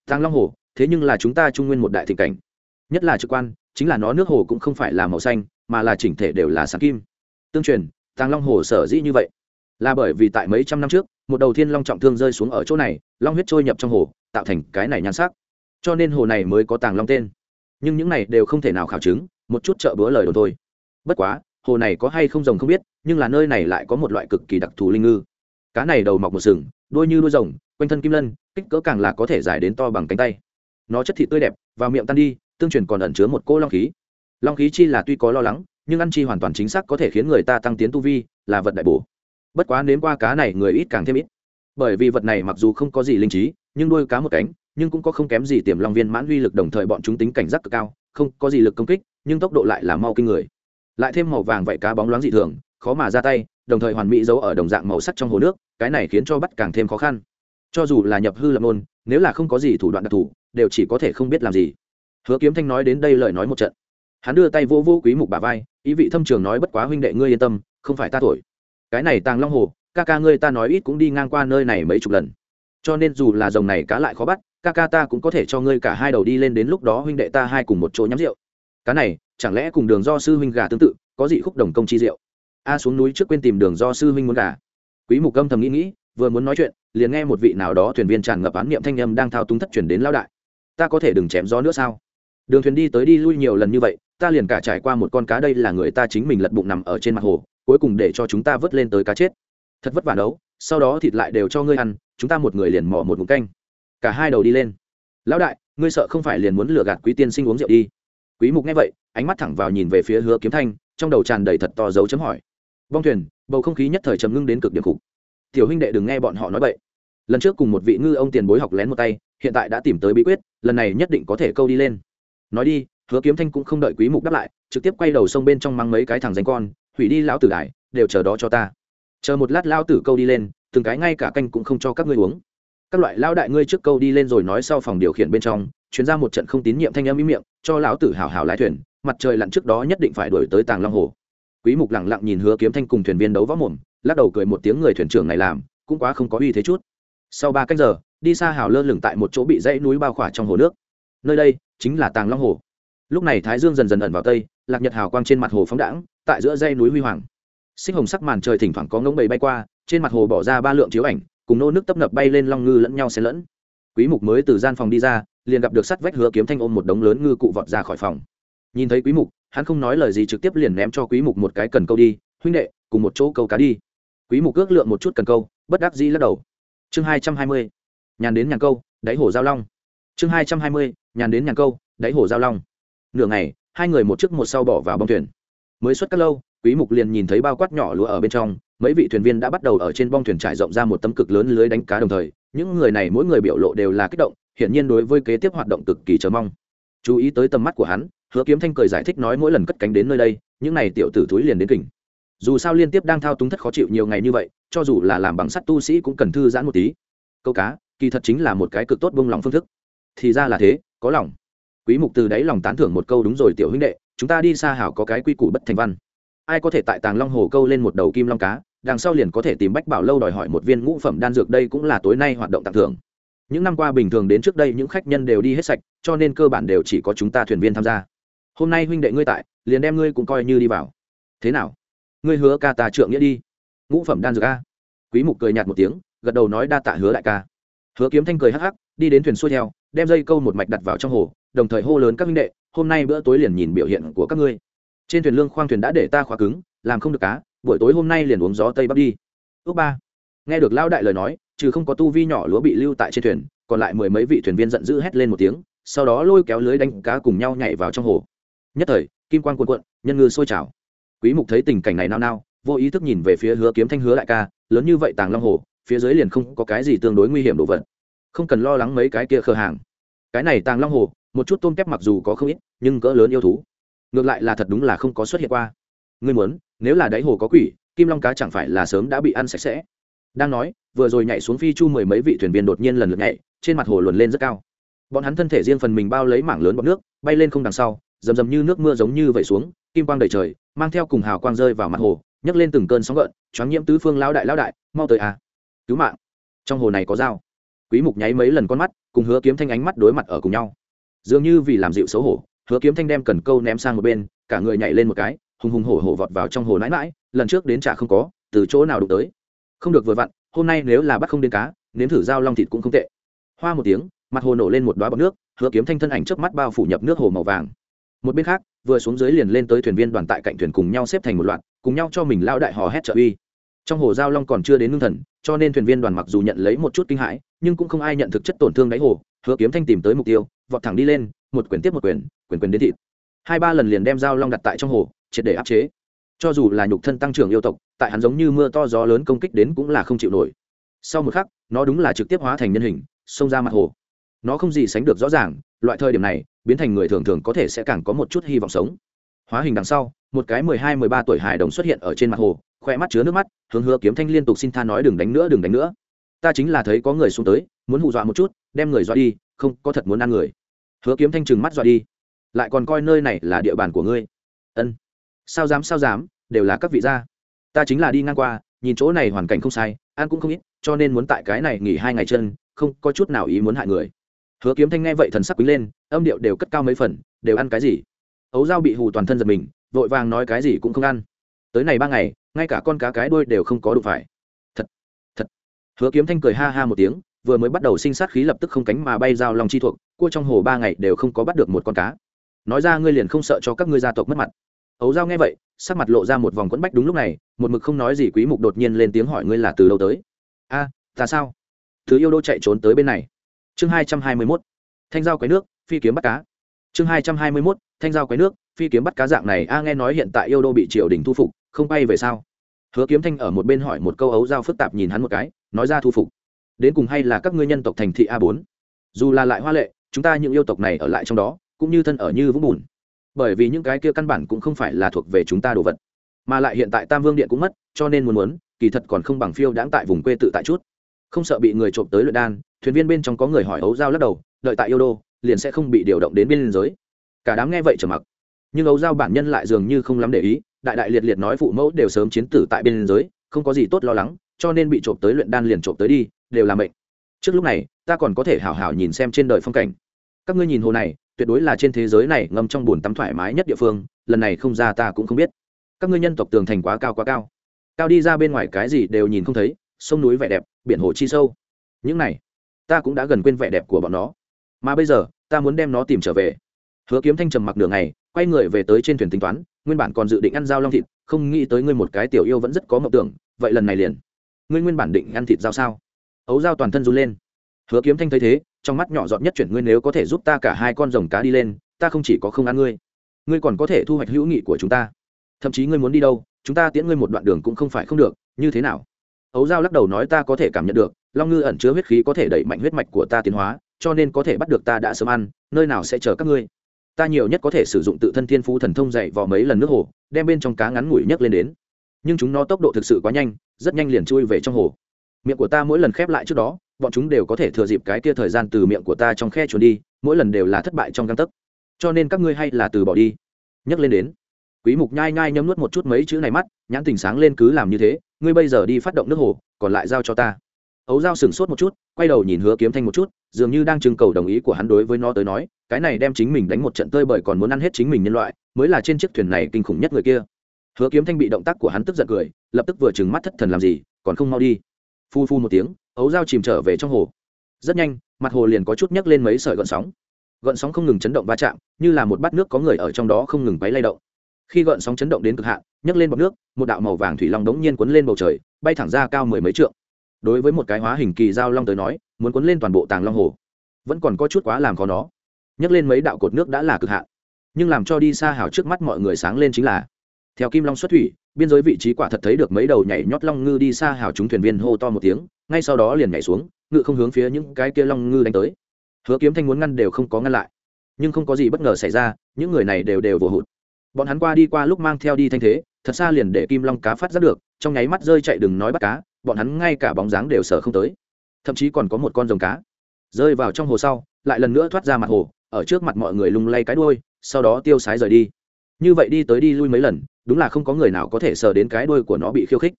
Tàng long hồ, thế nhưng là chúng ta trung nguyên một đại thịnh cảnh. Nhất là trực quan, chính là nó nước hồ cũng không phải là màu xanh, mà là chỉnh thể đều là sáng kim. Tương truyền, tàng long hồ sở dĩ như vậy, là bởi vì tại mấy trăm năm trước, một đầu thiên long trọng thương rơi xuống ở chỗ này, long huyết trôi nhập trong hồ, tạo thành cái này nhan sắc cho nên hồ này mới có tàng long tên. Nhưng những này đều không thể nào khảo chứng, một chút trợ bữa lời đồn thôi. Bất quá, hồ này có hay không rồng không biết, nhưng là nơi này lại có một loại cực kỳ đặc thù linh ngư. Cá này đầu mọc một sừng, đuôi như đuôi rồng, quanh thân kim lân, kích cỡ càng là có thể dài đến to bằng cánh tay. Nó chất thịt tươi đẹp, vào miệng tan đi, tương truyền còn ẩn chứa một cô long khí. Long khí chi là tuy có lo lắng, nhưng ăn chi hoàn toàn chính xác có thể khiến người ta tăng tiến tu vi, là vật đại bổ. Bất quá nếm qua cá này người ít càng thêm ít. Bởi vì vật này mặc dù không có gì linh trí, nhưng đuôi cá một cánh nhưng cũng có không kém gì tiềm long viên mãn uy lực đồng thời bọn chúng tính cảnh giác cực cao, không có gì lực công kích, nhưng tốc độ lại là mau kinh người. Lại thêm màu vàng vậy cá bóng loáng dị thường, khó mà ra tay, đồng thời hoàn mỹ giấu ở đồng dạng màu sắc trong hồ nước, cái này khiến cho bắt càng thêm khó khăn. Cho dù là nhập hư lập môn nếu là không có gì thủ đoạn đặc thù, đều chỉ có thể không biết làm gì. Hứa kiếm thanh nói đến đây lời nói một trận. Hắn đưa tay vô vô quý mục bà vai, ý vị thâm trường nói bất quá huynh đệ ngươi yên tâm, không phải ta thổi. Cái này tàng long hồ, ca ca ngươi ta nói ít cũng đi ngang qua nơi này mấy chục lần. Cho nên dù là dòng này cá lại khó bắt ca ca ta cũng có thể cho ngươi cả hai đầu đi lên đến lúc đó huynh đệ ta hai cùng một chỗ nhắm rượu. Cá này, chẳng lẽ cùng đường do sư huynh gà tương tự, có dị khúc đồng công chi rượu? A xuống núi trước quên tìm đường do sư huynh muốn gà. Quý mục âm thầm nghĩ nghĩ, vừa muốn nói chuyện, liền nghe một vị nào đó thuyền viên tràn ngập án niệm thanh âm đang thao túng thất chuyển đến lao đại. Ta có thể đừng chém gió nữa sao? Đường thuyền đi tới đi lui nhiều lần như vậy, ta liền cả trải qua một con cá đây là người ta chính mình lật bụng nằm ở trên mặt hồ, cuối cùng để cho chúng ta vớt lên tới cá chết. Thật vất vả đấu sau đó thịt lại đều cho ngươi ăn, chúng ta một người liền mỏ một ngụm canh cả hai đầu đi lên. Lão đại, ngươi sợ không phải liền muốn lừa gạt quý tiên sinh uống rượu đi? Quý mục nghe vậy, ánh mắt thẳng vào nhìn về phía hứa kiếm thanh, trong đầu tràn đầy thật to dấu chấm hỏi. Bong thuyền, bầu không khí nhất thời trầm ngưng đến cực điểm khủng. Tiểu huynh đệ đừng nghe bọn họ nói vậy lần trước cùng một vị ngư ông tiền bối học lén một tay, hiện tại đã tìm tới bí quyết, lần này nhất định có thể câu đi lên. Nói đi, hứa kiếm thanh cũng không đợi quý mục đáp lại, trực tiếp quay đầu sông bên trong mang mấy cái thằng danh con, hủy đi lão tử đại đều chờ đó cho ta. Chờ một lát lão tử câu đi lên, từng cái ngay cả canh cũng không cho các ngươi uống các loại lão đại ngươi trước câu đi lên rồi nói sau phòng điều khiển bên trong chuyến ra một trận không tín nhiệm thanh âm ý miệng, cho lão tử hào hào lái thuyền, mặt trời lặn trước đó nhất định phải đuổi tới tàng long hồ. Quý mục lặng lặng nhìn hứa kiếm thanh cùng thuyền viên đấu võ mồm, lắc đầu cười một tiếng người thuyền trưởng này làm, cũng quá không có uy thế chút. Sau ba canh giờ, đi xa hào lơ lửng tại một chỗ bị dãy núi bao khỏa trong hồ nước. Nơi đây chính là tàng long hồ. Lúc này thái dương dần dần ẩn vào tây, lạc nhật hào quang trên mặt hồ phóng đãng, tại giữa dây núi huy hoàng. Xích hồng sắc màn trời thỉnh thoảng có ngỗng bầy bay qua, trên mặt hồ bỏ ra ba lượng chiếu ảnh cùng nô nước tấp nập bay lên long ngư lẫn nhau xen lẫn. Quý mục mới từ gian phòng đi ra, liền gặp được sắt vách hứa kiếm thanh ôm một đống lớn ngư cụ vọt ra khỏi phòng. Nhìn thấy quý mục, hắn không nói lời gì trực tiếp liền ném cho quý mục một cái cần câu đi, huynh đệ, cùng một chỗ câu cá đi. Quý mục ước lượng một chút cần câu, bất đắc dĩ lắc đầu. Chương 220 nhàn đến nhàn câu, đáy hồ giao long. Chương 220 nhàn đến nhàn câu, đáy hồ giao long. Nửa ngày, hai người một trước một sau bỏ vào bong thuyền. Mới xuất các lâu quý mục liền nhìn thấy bao quát nhỏ lúa ở bên trong, mấy vị thuyền viên đã bắt đầu ở trên bong thuyền trải rộng ra một tấm cực lớn lưới đánh cá đồng thời, những người này mỗi người biểu lộ đều là kích động, hiển nhiên đối với kế tiếp hoạt động cực kỳ chờ mong. Chú ý tới tầm mắt của hắn, hứa kiếm thanh cười giải thích nói mỗi lần cất cánh đến nơi đây, những này tiểu tử thúi liền đến kình. Dù sao liên tiếp đang thao túng thất khó chịu nhiều ngày như vậy, cho dù là làm bằng sắt tu sĩ cũng cần thư giãn một tí. Câu cá, kỳ thật chính là một cái cực tốt bông lòng phương thức. Thì ra là thế, có lòng. Quý mục từ đáy lòng tán thưởng một câu đúng rồi tiểu huynh đệ, chúng ta đi xa hảo có cái quy củ bất thành văn ai có thể tại tàng long hồ câu lên một đầu kim long cá, đằng sau liền có thể tìm bách bảo lâu đòi hỏi một viên ngũ phẩm đan dược, đây cũng là tối nay hoạt động tặng thưởng. Những năm qua bình thường đến trước đây những khách nhân đều đi hết sạch, cho nên cơ bản đều chỉ có chúng ta thuyền viên tham gia. Hôm nay huynh đệ ngươi tại, liền đem ngươi cũng coi như đi vào. Thế nào? Ngươi hứa ca ta trượng nghĩa đi. Ngũ phẩm đan dược a? Quý mục cười nhạt một tiếng, gật đầu nói đa tạ hứa đại ca. Hứa kiếm thanh cười hắc hắc, đi đến thuyền xuôi theo, đem dây câu một mạch đặt vào trong hồ, đồng thời hô lớn các huynh đệ, hôm nay bữa tối liền nhìn biểu hiện của các ngươi trên thuyền lương khoang thuyền đã để ta khóa cứng, làm không được cá, buổi tối hôm nay liền uống gió tây bắc đi. Ước ba. Nghe được lao đại lời nói, trừ không có tu vi nhỏ lúa bị lưu tại trên thuyền, còn lại mười mấy vị thuyền viên giận dữ hét lên một tiếng, sau đó lôi kéo lưới đánh cá cùng nhau nhảy vào trong hồ. Nhất thời, kim quan cuộn cuộn, nhân ngư sôi trào. Quý mục thấy tình cảnh này nao nao, vô ý thức nhìn về phía hứa kiếm thanh hứa đại ca, lớn như vậy tàng long hồ, phía dưới liền không có cái gì tương đối nguy hiểm đồ vật. Không cần lo lắng mấy cái kia khờ hàng. Cái này tàng long hồ, một chút tôm kép mặc dù có không ít, nhưng cỡ lớn yêu thú ngược lại là thật đúng là không có xuất hiện qua. Ngươi muốn, nếu là đáy hồ có quỷ, kim long cá chẳng phải là sớm đã bị ăn sạch sẽ. Đang nói, vừa rồi nhảy xuống phi chu mười mấy vị thuyền viên đột nhiên lần lượt nhảy, trên mặt hồ luồn lên rất cao. Bọn hắn thân thể riêng phần mình bao lấy mảng lớn bọt nước, bay lên không đằng sau, rầm rầm như nước mưa giống như vẩy xuống, kim quang đầy trời, mang theo cùng hào quang rơi vào mặt hồ, nhấc lên từng cơn sóng gợn, choáng nhiễm tứ phương lao đại lao đại, mau tới à. Cứu mạng. Trong hồ này có dao. Quý mục nháy mấy lần con mắt, cùng hứa kiếm thanh ánh mắt đối mặt ở cùng nhau. Dường như vì làm dịu xấu hổ hứa kiếm thanh đem cần câu ném sang một bên, cả người nhảy lên một cái, hùng hùng hổ hổ vọt vào trong hồ nãi mãi lần trước đến trả không có, từ chỗ nào đụng tới. Không được vừa vặn, hôm nay nếu là bắt không đến cá, nếm thử dao long thịt cũng không tệ. Hoa một tiếng, mặt hồ nổ lên một đoá bọc nước, hứa kiếm thanh thân ảnh trước mắt bao phủ nhập nước hồ màu vàng. Một bên khác, vừa xuống dưới liền lên tới thuyền viên đoàn tại cạnh thuyền cùng nhau xếp thành một loạt, cùng nhau cho mình lao đại hò hét trợ uy. Trong hồ giao long còn chưa đến ngưng thần, cho nên thuyền viên đoàn mặc dù nhận lấy một chút kinh hãi, nhưng cũng không ai nhận thực chất tổn thương đáy hồ hứa kiếm thanh tìm tới mục tiêu, vọt thẳng đi lên, một quyển tiếp một quyển quyển quyển đến thịt. Hai ba lần liền đem dao long đặt tại trong hồ, triệt để áp chế. Cho dù là nhục thân tăng trưởng yêu tộc, tại hắn giống như mưa to gió lớn công kích đến cũng là không chịu nổi. Sau một khắc, nó đúng là trực tiếp hóa thành nhân hình, xông ra mặt hồ. Nó không gì sánh được rõ ràng, loại thời điểm này, biến thành người thường thường có thể sẽ càng có một chút hy vọng sống. Hóa hình đằng sau, một cái mười hai, mười ba tuổi hài đồng xuất hiện ở trên mặt hồ khoe mắt chứa nước mắt, hướng hứa kiếm thanh liên tục xin tha nói đừng đánh nữa, đừng đánh nữa. Ta chính là thấy có người xuống tới, muốn hù dọa một chút đem người dọa đi, không có thật muốn ăn người. Hứa kiếm thanh trừng mắt dọa đi. Lại còn coi nơi này là địa bàn của ngươi. Ân. Sao dám sao dám, đều là các vị gia. Ta chính là đi ngang qua, nhìn chỗ này hoàn cảnh không sai, ăn cũng không ít, cho nên muốn tại cái này nghỉ hai ngày chân, không có chút nào ý muốn hại người. Hứa kiếm thanh nghe vậy thần sắc quý lên, âm điệu đều cất cao mấy phần, đều ăn cái gì? Ấu dao bị hù toàn thân giật mình, vội vàng nói cái gì cũng không ăn. Tới này ba ngày, ngay cả con cá cái đuôi đều không có đụng phải. Thật thật. Hứa kiếm thanh cười ha ha một tiếng vừa mới bắt đầu sinh sát khí lập tức không cánh mà bay giao lòng chi thuộc cua trong hồ ba ngày đều không có bắt được một con cá. Nói ra ngươi liền không sợ cho các ngươi gia tộc mất mặt. Ấu giao nghe vậy sắc mặt lộ ra một vòng quẫn bách đúng lúc này một mực không nói gì quý mục đột nhiên lên tiếng hỏi ngươi là từ đâu tới. A à, ta sao? Thứ yêu đô chạy trốn tới bên này. Chương 221. thanh giao quái nước phi kiếm bắt cá. Chương 221. thanh giao quái nước phi kiếm bắt cá dạng này a nghe nói hiện tại yêu đô bị triều đình thu phục không bay về sao? Hứa kiếm thanh ở một bên hỏi một câu ấu giao phức tạp nhìn hắn một cái nói ra thu phục đến cùng hay là các ngươi nhân tộc thành thị a 4 dù là lại hoa lệ, chúng ta những yêu tộc này ở lại trong đó, cũng như thân ở như vũng bùn. Bởi vì những cái kia căn bản cũng không phải là thuộc về chúng ta đồ vật, mà lại hiện tại tam vương điện cũng mất, cho nên muốn muốn, kỳ thật còn không bằng phiêu đãng tại vùng quê tự tại chút. Không sợ bị người trộm tới luyện đan, thuyền viên bên trong có người hỏi ấu giao lắc đầu, đợi tại yêu đô, liền sẽ không bị điều động đến biên giới. Cả đám nghe vậy trở mặc. Nhưng ấu giao bản nhân lại dường như không lắm để ý, đại đại liệt liệt nói phụ mẫu đều sớm chiến tử tại biên giới, không có gì tốt lo lắng, cho nên bị trộm tới luyện đan liền trộm tới đi đều là mệnh. Trước lúc này, ta còn có thể hảo hảo nhìn xem trên đời phong cảnh. Các ngươi nhìn hồ này, tuyệt đối là trên thế giới này ngâm trong bùn tắm thoải mái nhất địa phương, lần này không ra ta cũng không biết. Các ngươi nhân tộc tường thành quá cao quá cao. Cao đi ra bên ngoài cái gì đều nhìn không thấy, sông núi vẻ đẹp, biển hồ chi sâu. Những này, ta cũng đã gần quên vẻ đẹp của bọn nó. Mà bây giờ, ta muốn đem nó tìm trở về. Hứa kiếm thanh trầm mặc đường này quay người về tới trên thuyền tính toán, nguyên bản còn dự định ăn dao long thịt, không nghĩ tới ngươi một cái tiểu yêu vẫn rất có mộng tưởng, vậy lần này liền. Ngươi nguyên bản định ăn thịt dao sao? Ấu dao toàn thân run lên. Hứa kiếm thanh thấy thế, trong mắt nhỏ giọt nhất chuyển ngươi nếu có thể giúp ta cả hai con rồng cá đi lên, ta không chỉ có không ăn ngươi ngươi còn có thể thu hoạch hữu nghị của chúng ta. Thậm chí ngươi muốn đi đâu, chúng ta tiễn ngươi một đoạn đường cũng không phải không được, như thế nào? Ấu giao lắc đầu nói ta có thể cảm nhận được, long ngư ẩn chứa huyết khí có thể đẩy mạnh huyết mạch của ta tiến hóa, cho nên có thể bắt được ta đã sớm ăn, nơi nào sẽ chờ các ngươi? Ta nhiều nhất có thể sử dụng tự thân thiên phú thần thông dạy vào mấy lần nước hồ, đem bên trong cá ngắn ngủi nhấc lên đến. Nhưng chúng nó tốc độ thực sự quá nhanh, rất nhanh liền chui về trong hồ miệng của ta mỗi lần khép lại trước đó, bọn chúng đều có thể thừa dịp cái kia thời gian từ miệng của ta trong khe trốn đi, mỗi lần đều là thất bại trong găng tấc. Cho nên các ngươi hay là từ bỏ đi. Nhấc lên đến, quý mục nhai nhai nhấm nuốt một chút mấy chữ này mắt, nhãn tình sáng lên cứ làm như thế, ngươi bây giờ đi phát động nước hồ, còn lại giao cho ta. Ấu giao sừng sốt một chút, quay đầu nhìn hứa kiếm thanh một chút, dường như đang trưng cầu đồng ý của hắn đối với nó tới nói, cái này đem chính mình đánh một trận tơi bởi còn muốn ăn hết chính mình nhân loại, mới là trên chiếc thuyền này kinh khủng nhất người kia. Hứa kiếm thanh bị động tác của hắn tức giận cười, lập tức vừa trừng mắt thất thần làm gì, còn không mau đi phu phu một tiếng, ấu dao chìm trở về trong hồ. Rất nhanh, mặt hồ liền có chút nhấc lên mấy sợi gợn sóng. Gợn sóng không ngừng chấn động va chạm, như là một bát nước có người ở trong đó không ngừng bay lay động. Khi gợn sóng chấn động đến cực hạn, nhấc lên bọc nước, một đạo màu vàng thủy long đống nhiên quấn lên bầu trời, bay thẳng ra cao mười mấy trượng. Đối với một cái hóa hình kỳ giao long tới nói, muốn quấn lên toàn bộ tàng long hồ, vẫn còn có chút quá làm khó nó. Nhấc lên mấy đạo cột nước đã là cực hạn, nhưng làm cho đi xa hào trước mắt mọi người sáng lên chính là, theo kim long xuất thủy biên giới vị trí quả thật thấy được mấy đầu nhảy nhót long ngư đi xa hào chúng thuyền viên hô to một tiếng, ngay sau đó liền nhảy xuống, ngự không hướng phía những cái kia long ngư đánh tới. Hứa kiếm thanh muốn ngăn đều không có ngăn lại. Nhưng không có gì bất ngờ xảy ra, những người này đều đều vồ hụt. Bọn hắn qua đi qua lúc mang theo đi thanh thế, thật xa liền để kim long cá phát ra được, trong nháy mắt rơi chạy đừng nói bắt cá, bọn hắn ngay cả bóng dáng đều sở không tới. Thậm chí còn có một con rồng cá. Rơi vào trong hồ sau, lại lần nữa thoát ra mặt hồ, ở trước mặt mọi người lung lay cái đuôi, sau đó tiêu sái rời đi như vậy đi tới đi lui mấy lần, đúng là không có người nào có thể sờ đến cái đuôi của nó bị khiêu khích.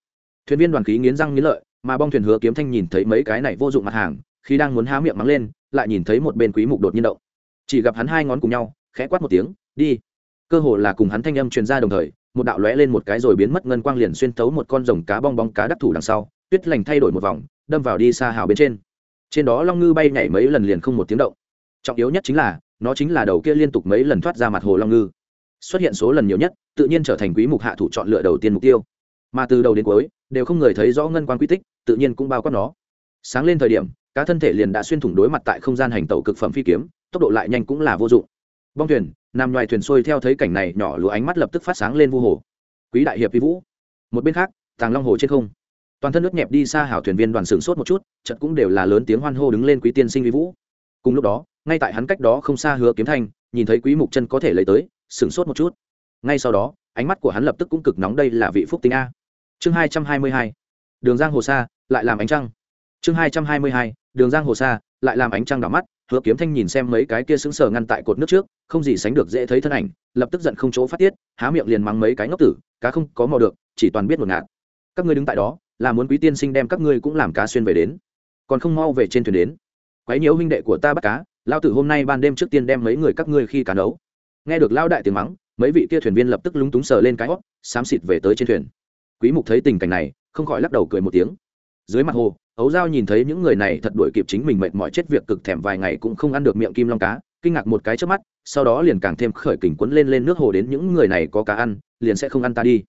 Thuyền viên đoàn khí nghiến răng nghiến lợi, mà bong thuyền hứa kiếm thanh nhìn thấy mấy cái này vô dụng mặt hàng, khi đang muốn há miệng mắng lên, lại nhìn thấy một bên quý mục đột nhiên động. Chỉ gặp hắn hai ngón cùng nhau, khẽ quát một tiếng, đi! Cơ hồ là cùng hắn thanh âm truyền ra đồng thời, một đạo lóe lên một cái rồi biến mất ngân quang liền xuyên tấu một con rồng cá bong bóng cá đắc thủ đằng sau, tuyết lành thay đổi một vòng, đâm vào đi xa hào bên trên. Trên đó long ngư bay nhảy mấy lần liền không một tiếng động. Trọng yếu nhất chính là, nó chính là đầu kia liên tục mấy lần thoát ra mặt hồ long ngư xuất hiện số lần nhiều nhất, tự nhiên trở thành quý mục hạ thủ chọn lựa đầu tiên mục tiêu. Mà từ đầu đến cuối, đều không người thấy rõ ngân quan quy tích, tự nhiên cũng bao quát nó. Sáng lên thời điểm, cá thân thể liền đã xuyên thủng đối mặt tại không gian hành tẩu cực phẩm phi kiếm, tốc độ lại nhanh cũng là vô dụng. Bong thuyền nằm ngoài thuyền xuôi theo thấy cảnh này nhỏ lúa ánh mắt lập tức phát sáng lên vu hồ. Quý đại hiệp vi vũ, một bên khác, tàng long hồ trên không. Toàn thân nước nhẹp đi xa hảo thuyền viên đoàn sửng sốt một chút, chợt cũng đều là lớn tiếng hoan hô đứng lên quý tiên sinh vi vũ. Cùng lúc đó, ngay tại hắn cách đó không xa hứa kiếm thanh, nhìn thấy quý mục chân có thể lấy tới sửng sốt một chút. Ngay sau đó, ánh mắt của hắn lập tức cũng cực nóng đây là vị phúc tinh a. Chương hai trăm hai mươi hai, đường giang hồ sa lại làm ánh trăng. Chương hai trăm hai mươi hai, đường giang hồ sa lại làm ánh trăng đỏ mắt, hứa kiếm thanh nhìn xem mấy cái kia sững sờ ngăn tại cột nước trước, không gì sánh được dễ thấy thân ảnh, lập tức giận không chỗ phát tiết, há miệng liền mắng mấy cái ngốc tử, cá không có mò được, chỉ toàn biết một ngạt. Các ngươi đứng tại đó, là muốn quý tiên sinh đem các ngươi cũng làm cá xuyên về đến. Còn không mau về trên thuyền đến. Quấy nhiễu huynh đệ của ta bắt cá lao tử hôm nay ban đêm trước tiên đem mấy người các ngươi khi cá nấu nghe được lao đại tiếng mắng, mấy vị kia thuyền viên lập tức lúng túng sờ lên cái hót xám xịt về tới trên thuyền. Quý mục thấy tình cảnh này, không khỏi lắc đầu cười một tiếng. Dưới mặt hồ, ấu giao nhìn thấy những người này thật đuổi kịp chính mình mệt mỏi chết việc cực thèm vài ngày cũng không ăn được miệng kim long cá, kinh ngạc một cái trước mắt, sau đó liền càng thêm khởi kình quấn lên lên nước hồ đến những người này có cá ăn, liền sẽ không ăn ta đi.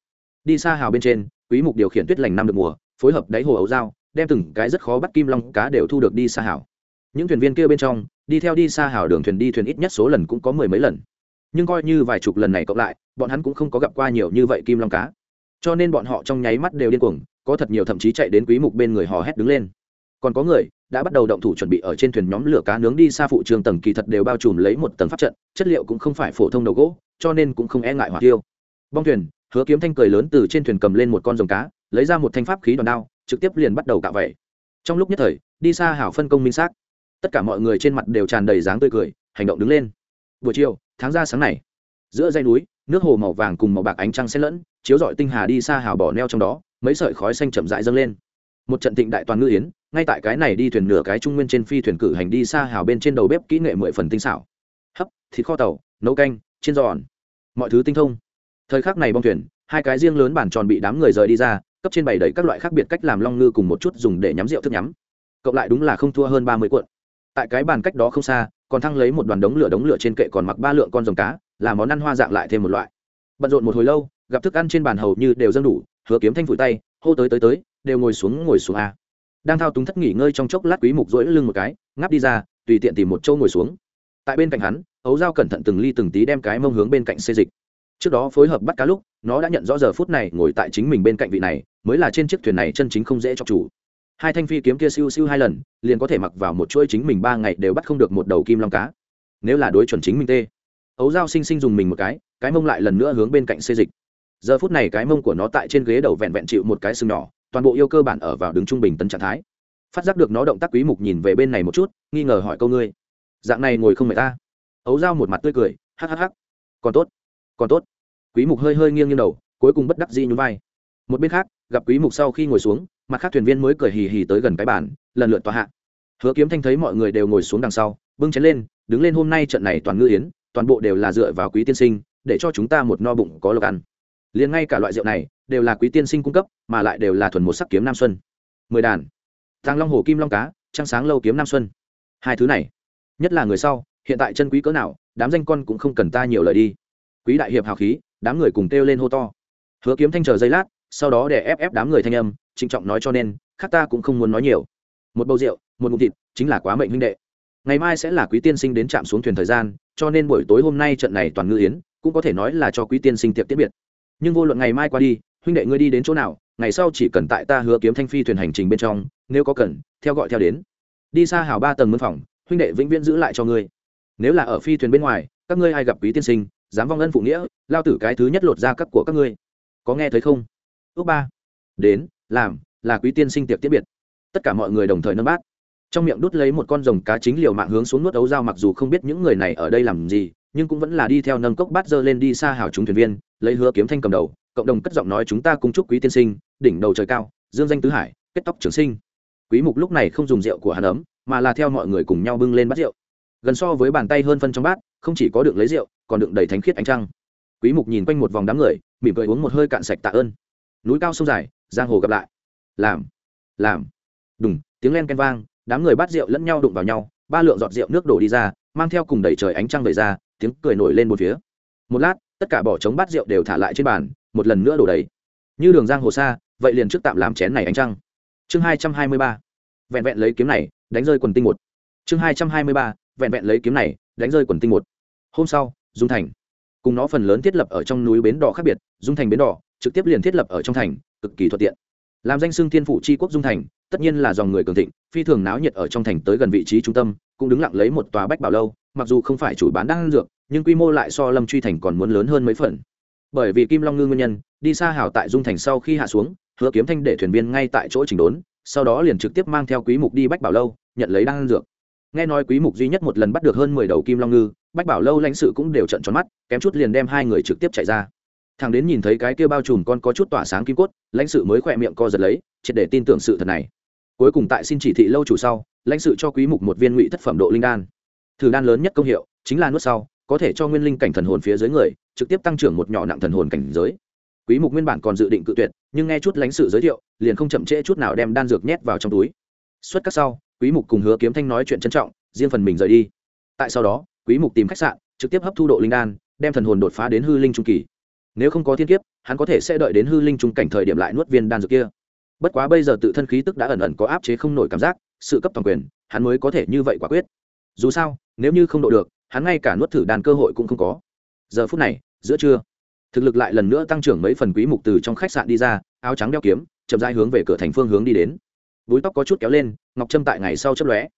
Đi xa hào bên trên, quý mục điều khiển tuyết lành năm được mùa, phối hợp đáy hồ ấu giao, đem từng cái rất khó bắt kim long cá đều thu được đi xa hào. Những thuyền viên kia bên trong, đi theo đi xa hào đường thuyền đi thuyền ít nhất số lần cũng có mười mấy lần nhưng coi như vài chục lần này cộng lại, bọn hắn cũng không có gặp qua nhiều như vậy kim long cá. Cho nên bọn họ trong nháy mắt đều điên cuồng, có thật nhiều thậm chí chạy đến quý mục bên người hò hét đứng lên. Còn có người đã bắt đầu động thủ chuẩn bị ở trên thuyền nhóm lửa cá nướng đi xa phụ trường tầng kỳ thật đều bao trùm lấy một tầng pháp trận, chất liệu cũng không phải phổ thông đầu gỗ, cho nên cũng không e ngại hỏa tiêu bong thuyền, hứa kiếm thanh cười lớn từ trên thuyền cầm lên một con rồng cá, lấy ra một thanh pháp khí đòn đao, trực tiếp liền bắt đầu cạo vậy. Trong lúc nhất thời, đi xa hảo phân công minh xác. Tất cả mọi người trên mặt đều tràn đầy dáng tươi cười, hành động đứng lên buổi chiều, tháng ra sáng này, giữa dãy núi, nước hồ màu vàng cùng màu bạc ánh trăng xen lẫn, chiếu rọi tinh hà đi xa hào bỏ neo trong đó, mấy sợi khói xanh chậm rãi dâng lên. Một trận thịnh đại toàn ngư yến, ngay tại cái này đi thuyền nửa cái trung nguyên trên phi thuyền cử hành đi xa hào bên trên đầu bếp kỹ nghệ mười phần tinh xảo. Hấp, thịt kho tàu, nấu canh, chiên giòn, mọi thứ tinh thông. Thời khắc này bong thuyền, hai cái riêng lớn bản tròn bị đám người rời đi ra, cấp trên bày đầy các loại khác biệt cách làm long ngư cùng một chút dùng để nhắm rượu thức nhắm. Cộng lại đúng là không thua hơn ba mươi cuộn. Tại cái bàn cách đó không xa còn thăng lấy một đoàn đống lửa đống lửa trên kệ còn mặc ba lượng con rồng cá, là món ăn hoa dạng lại thêm một loại. Bận rộn một hồi lâu, gặp thức ăn trên bàn hầu như đều dâng đủ, hứa kiếm thanh phủi tay, hô tới tới tới, đều ngồi xuống ngồi xuống a. Đang thao túng thất nghỉ ngơi trong chốc lát quý mục rỗi lưng một cái, ngáp đi ra, tùy tiện tìm một chỗ ngồi xuống. Tại bên cạnh hắn, ấu dao cẩn thận từng ly từng tí đem cái mông hướng bên cạnh xê dịch. Trước đó phối hợp bắt cá lúc, nó đã nhận rõ giờ phút này ngồi tại chính mình bên cạnh vị này, mới là trên chiếc thuyền này chân chính không dễ cho chủ hai thanh phi kiếm kia siêu siêu hai lần, liền có thể mặc vào một chuỗi chính mình ba ngày đều bắt không được một đầu kim long cá. Nếu là đối chuẩn chính mình tê. Ấu dao sinh sinh dùng mình một cái cái mông lại lần nữa hướng bên cạnh xê dịch. Giờ phút này cái mông của nó tại trên ghế đầu vẹn vẹn chịu một cái sừng nhỏ, toàn bộ yêu cơ bản ở vào đứng trung bình tấn trạng thái. Phát giác được nó động tác quý mục nhìn về bên này một chút, nghi ngờ hỏi câu ngươi, dạng này ngồi không mệt ta? Ấu dao một mặt tươi cười, hắc hắc hắc, còn tốt còn tốt. Quý mục hơi hơi nghiêng nghiêng đầu, cuối cùng bất đắc dĩ nhún vai. Một bên khác, gặp quý mục sau khi ngồi xuống mặt khác thuyền viên mới cười hì hì tới gần cái bàn, lần lượt tòa hạ. Hứa kiếm thanh thấy mọi người đều ngồi xuống đằng sau, bưng chén lên, đứng lên hôm nay trận này toàn ngư yến, toàn bộ đều là dựa vào quý tiên sinh, để cho chúng ta một no bụng có lộc ăn. Liền ngay cả loại rượu này, đều là quý tiên sinh cung cấp, mà lại đều là thuần một sắc kiếm nam xuân. Mười đàn thang long hồ kim long cá, trăng sáng lâu kiếm nam xuân. Hai thứ này, nhất là người sau, hiện tại chân quý cỡ nào, đám danh con cũng không cần ta nhiều lời đi. Quý đại hiệp hào khí, đám người cùng kêu lên hô to. Hứa kiếm thanh chờ giây lát sau đó để ép ép đám người thanh âm, trịnh trọng nói cho nên, khác ta cũng không muốn nói nhiều. Một bầu rượu, một ngụm thịt, chính là quá mệnh huynh đệ. Ngày mai sẽ là quý tiên sinh đến trạm xuống thuyền thời gian, cho nên buổi tối hôm nay trận này toàn ngư yến, cũng có thể nói là cho quý tiên sinh tiệc tiết biệt. Nhưng vô luận ngày mai qua đi, huynh đệ ngươi đi đến chỗ nào, ngày sau chỉ cần tại ta hứa kiếm thanh phi thuyền hành trình bên trong, nếu có cần, theo gọi theo đến. Đi xa hào ba tầng mân phòng, huynh đệ vĩnh viễn giữ lại cho ngươi. Nếu là ở phi thuyền bên ngoài, các ngươi ai gặp quý tiên sinh, dám vong ân phụ nghĩa, lao tử cái thứ nhất lột ra các của các ngươi. Có nghe thấy không? Ước ba. Đến, làm, là quý tiên sinh tiệc tiết biệt. Tất cả mọi người đồng thời nâng bát. Trong miệng đút lấy một con rồng cá chính liều mạng hướng xuống nuốt ấu dao mặc dù không biết những người này ở đây làm gì, nhưng cũng vẫn là đi theo nâng cốc bát dơ lên đi xa hào chúng thuyền viên, lấy hứa kiếm thanh cầm đầu, cộng đồng cất giọng nói chúng ta cùng chúc quý tiên sinh, đỉnh đầu trời cao, dương danh tứ hải, kết tóc trường sinh. Quý mục lúc này không dùng rượu của hắn ấm, mà là theo mọi người cùng nhau bưng lên bát rượu. Gần so với bàn tay hơn phân trong bát, không chỉ có đựng lấy rượu, còn đựng đầy thánh khiết ánh trăng. Quý mục nhìn quanh một vòng đám người, mỉm cười uống một hơi cạn sạch tạ ơn núi cao sông dài, giang hồ gặp lại. Làm làm. Đùng, tiếng len ken vang, đám người bắt rượu lẫn nhau đụng vào nhau, ba lượng giọt rượu nước đổ đi ra, mang theo cùng đẩy trời ánh trăng về ra, tiếng cười nổi lên một phía. Một lát, tất cả bỏ trống bát rượu đều thả lại trên bàn, một lần nữa đổ đầy. Như đường giang hồ xa, vậy liền trước tạm làm chén này ánh trăng. Chương hai trăm hai mươi ba. Vẹn vẹn lấy kiếm này, đánh rơi quần tinh một. Chương hai trăm hai mươi ba. Vẹn vẹn lấy kiếm này, đánh rơi quần tinh một. Hôm sau, dung thành. Cùng nó phần lớn thiết lập ở trong núi bến đỏ khác biệt, dung thành bến đỏ trực tiếp liền thiết lập ở trong thành, cực kỳ thuận tiện. Làm danh xưng thiên phủ c quốc dung thành, tất nhiên là dòng người cường thịnh, phi thường náo nhiệt ở trong thành tới gần vị trí trung tâm, cũng đứng lặng lấy một tòa bách bảo lâu, mặc dù không phải chủ bán đan dược, nhưng quy mô lại so lâm truy thành còn muốn lớn hơn mấy phần. Bởi vì kim long ngư nguyên nhân, đi xa hảo tại dung thành sau khi hạ xuống, hứa kiếm thanh để thuyền viên ngay tại chỗ chỉnh đốn, sau đó liền trực tiếp mang theo quý mục đi bách bảo lâu, nhận lấy đan dược. Nghe nói quý mục duy nhất một lần bắt được hơn 10 đầu kim long ngư, bách bảo lâu lãnh sự cũng đều trận tròn mắt, kém chút liền đem hai người trực tiếp chạy ra thằng đến nhìn thấy cái kia bao trùm con có chút tỏa sáng kim cốt, lãnh sự mới khỏe miệng co giật lấy, triệt để tin tưởng sự thật này. Cuối cùng tại xin chỉ thị lâu chủ sau, lãnh sự cho quý mục một viên ngụy thất phẩm độ linh đan. Thử đan lớn nhất công hiệu, chính là nuốt sau, có thể cho nguyên linh cảnh thần hồn phía dưới người, trực tiếp tăng trưởng một nhỏ nặng thần hồn cảnh giới. Quý mục nguyên bản còn dự định cự tuyệt, nhưng nghe chút lãnh sự giới thiệu, liền không chậm trễ chút nào đem đan dược nhét vào trong túi. Xuất các sau, quý mục cùng hứa kiếm thanh nói chuyện trân trọng, riêng phần mình rời đi. Tại sau đó, quý mục tìm khách sạn, trực tiếp hấp thu độ linh đan, đem thần hồn đột phá đến hư linh trung kỳ nếu không có thiên kiếp, hắn có thể sẽ đợi đến hư linh trung cảnh thời điểm lại nuốt viên đan dược kia. Bất quá bây giờ tự thân khí tức đã ẩn ẩn có áp chế không nổi cảm giác, sự cấp toàn quyền, hắn mới có thể như vậy quả quyết. Dù sao, nếu như không độ được, hắn ngay cả nuốt thử đàn cơ hội cũng không có. Giờ phút này, giữa trưa, thực lực lại lần nữa tăng trưởng mấy phần quý mục từ trong khách sạn đi ra, áo trắng đeo kiếm, chậm rãi hướng về cửa thành phương hướng đi đến. Búi tóc có chút kéo lên, ngọc trâm tại ngày sau chấp lóe.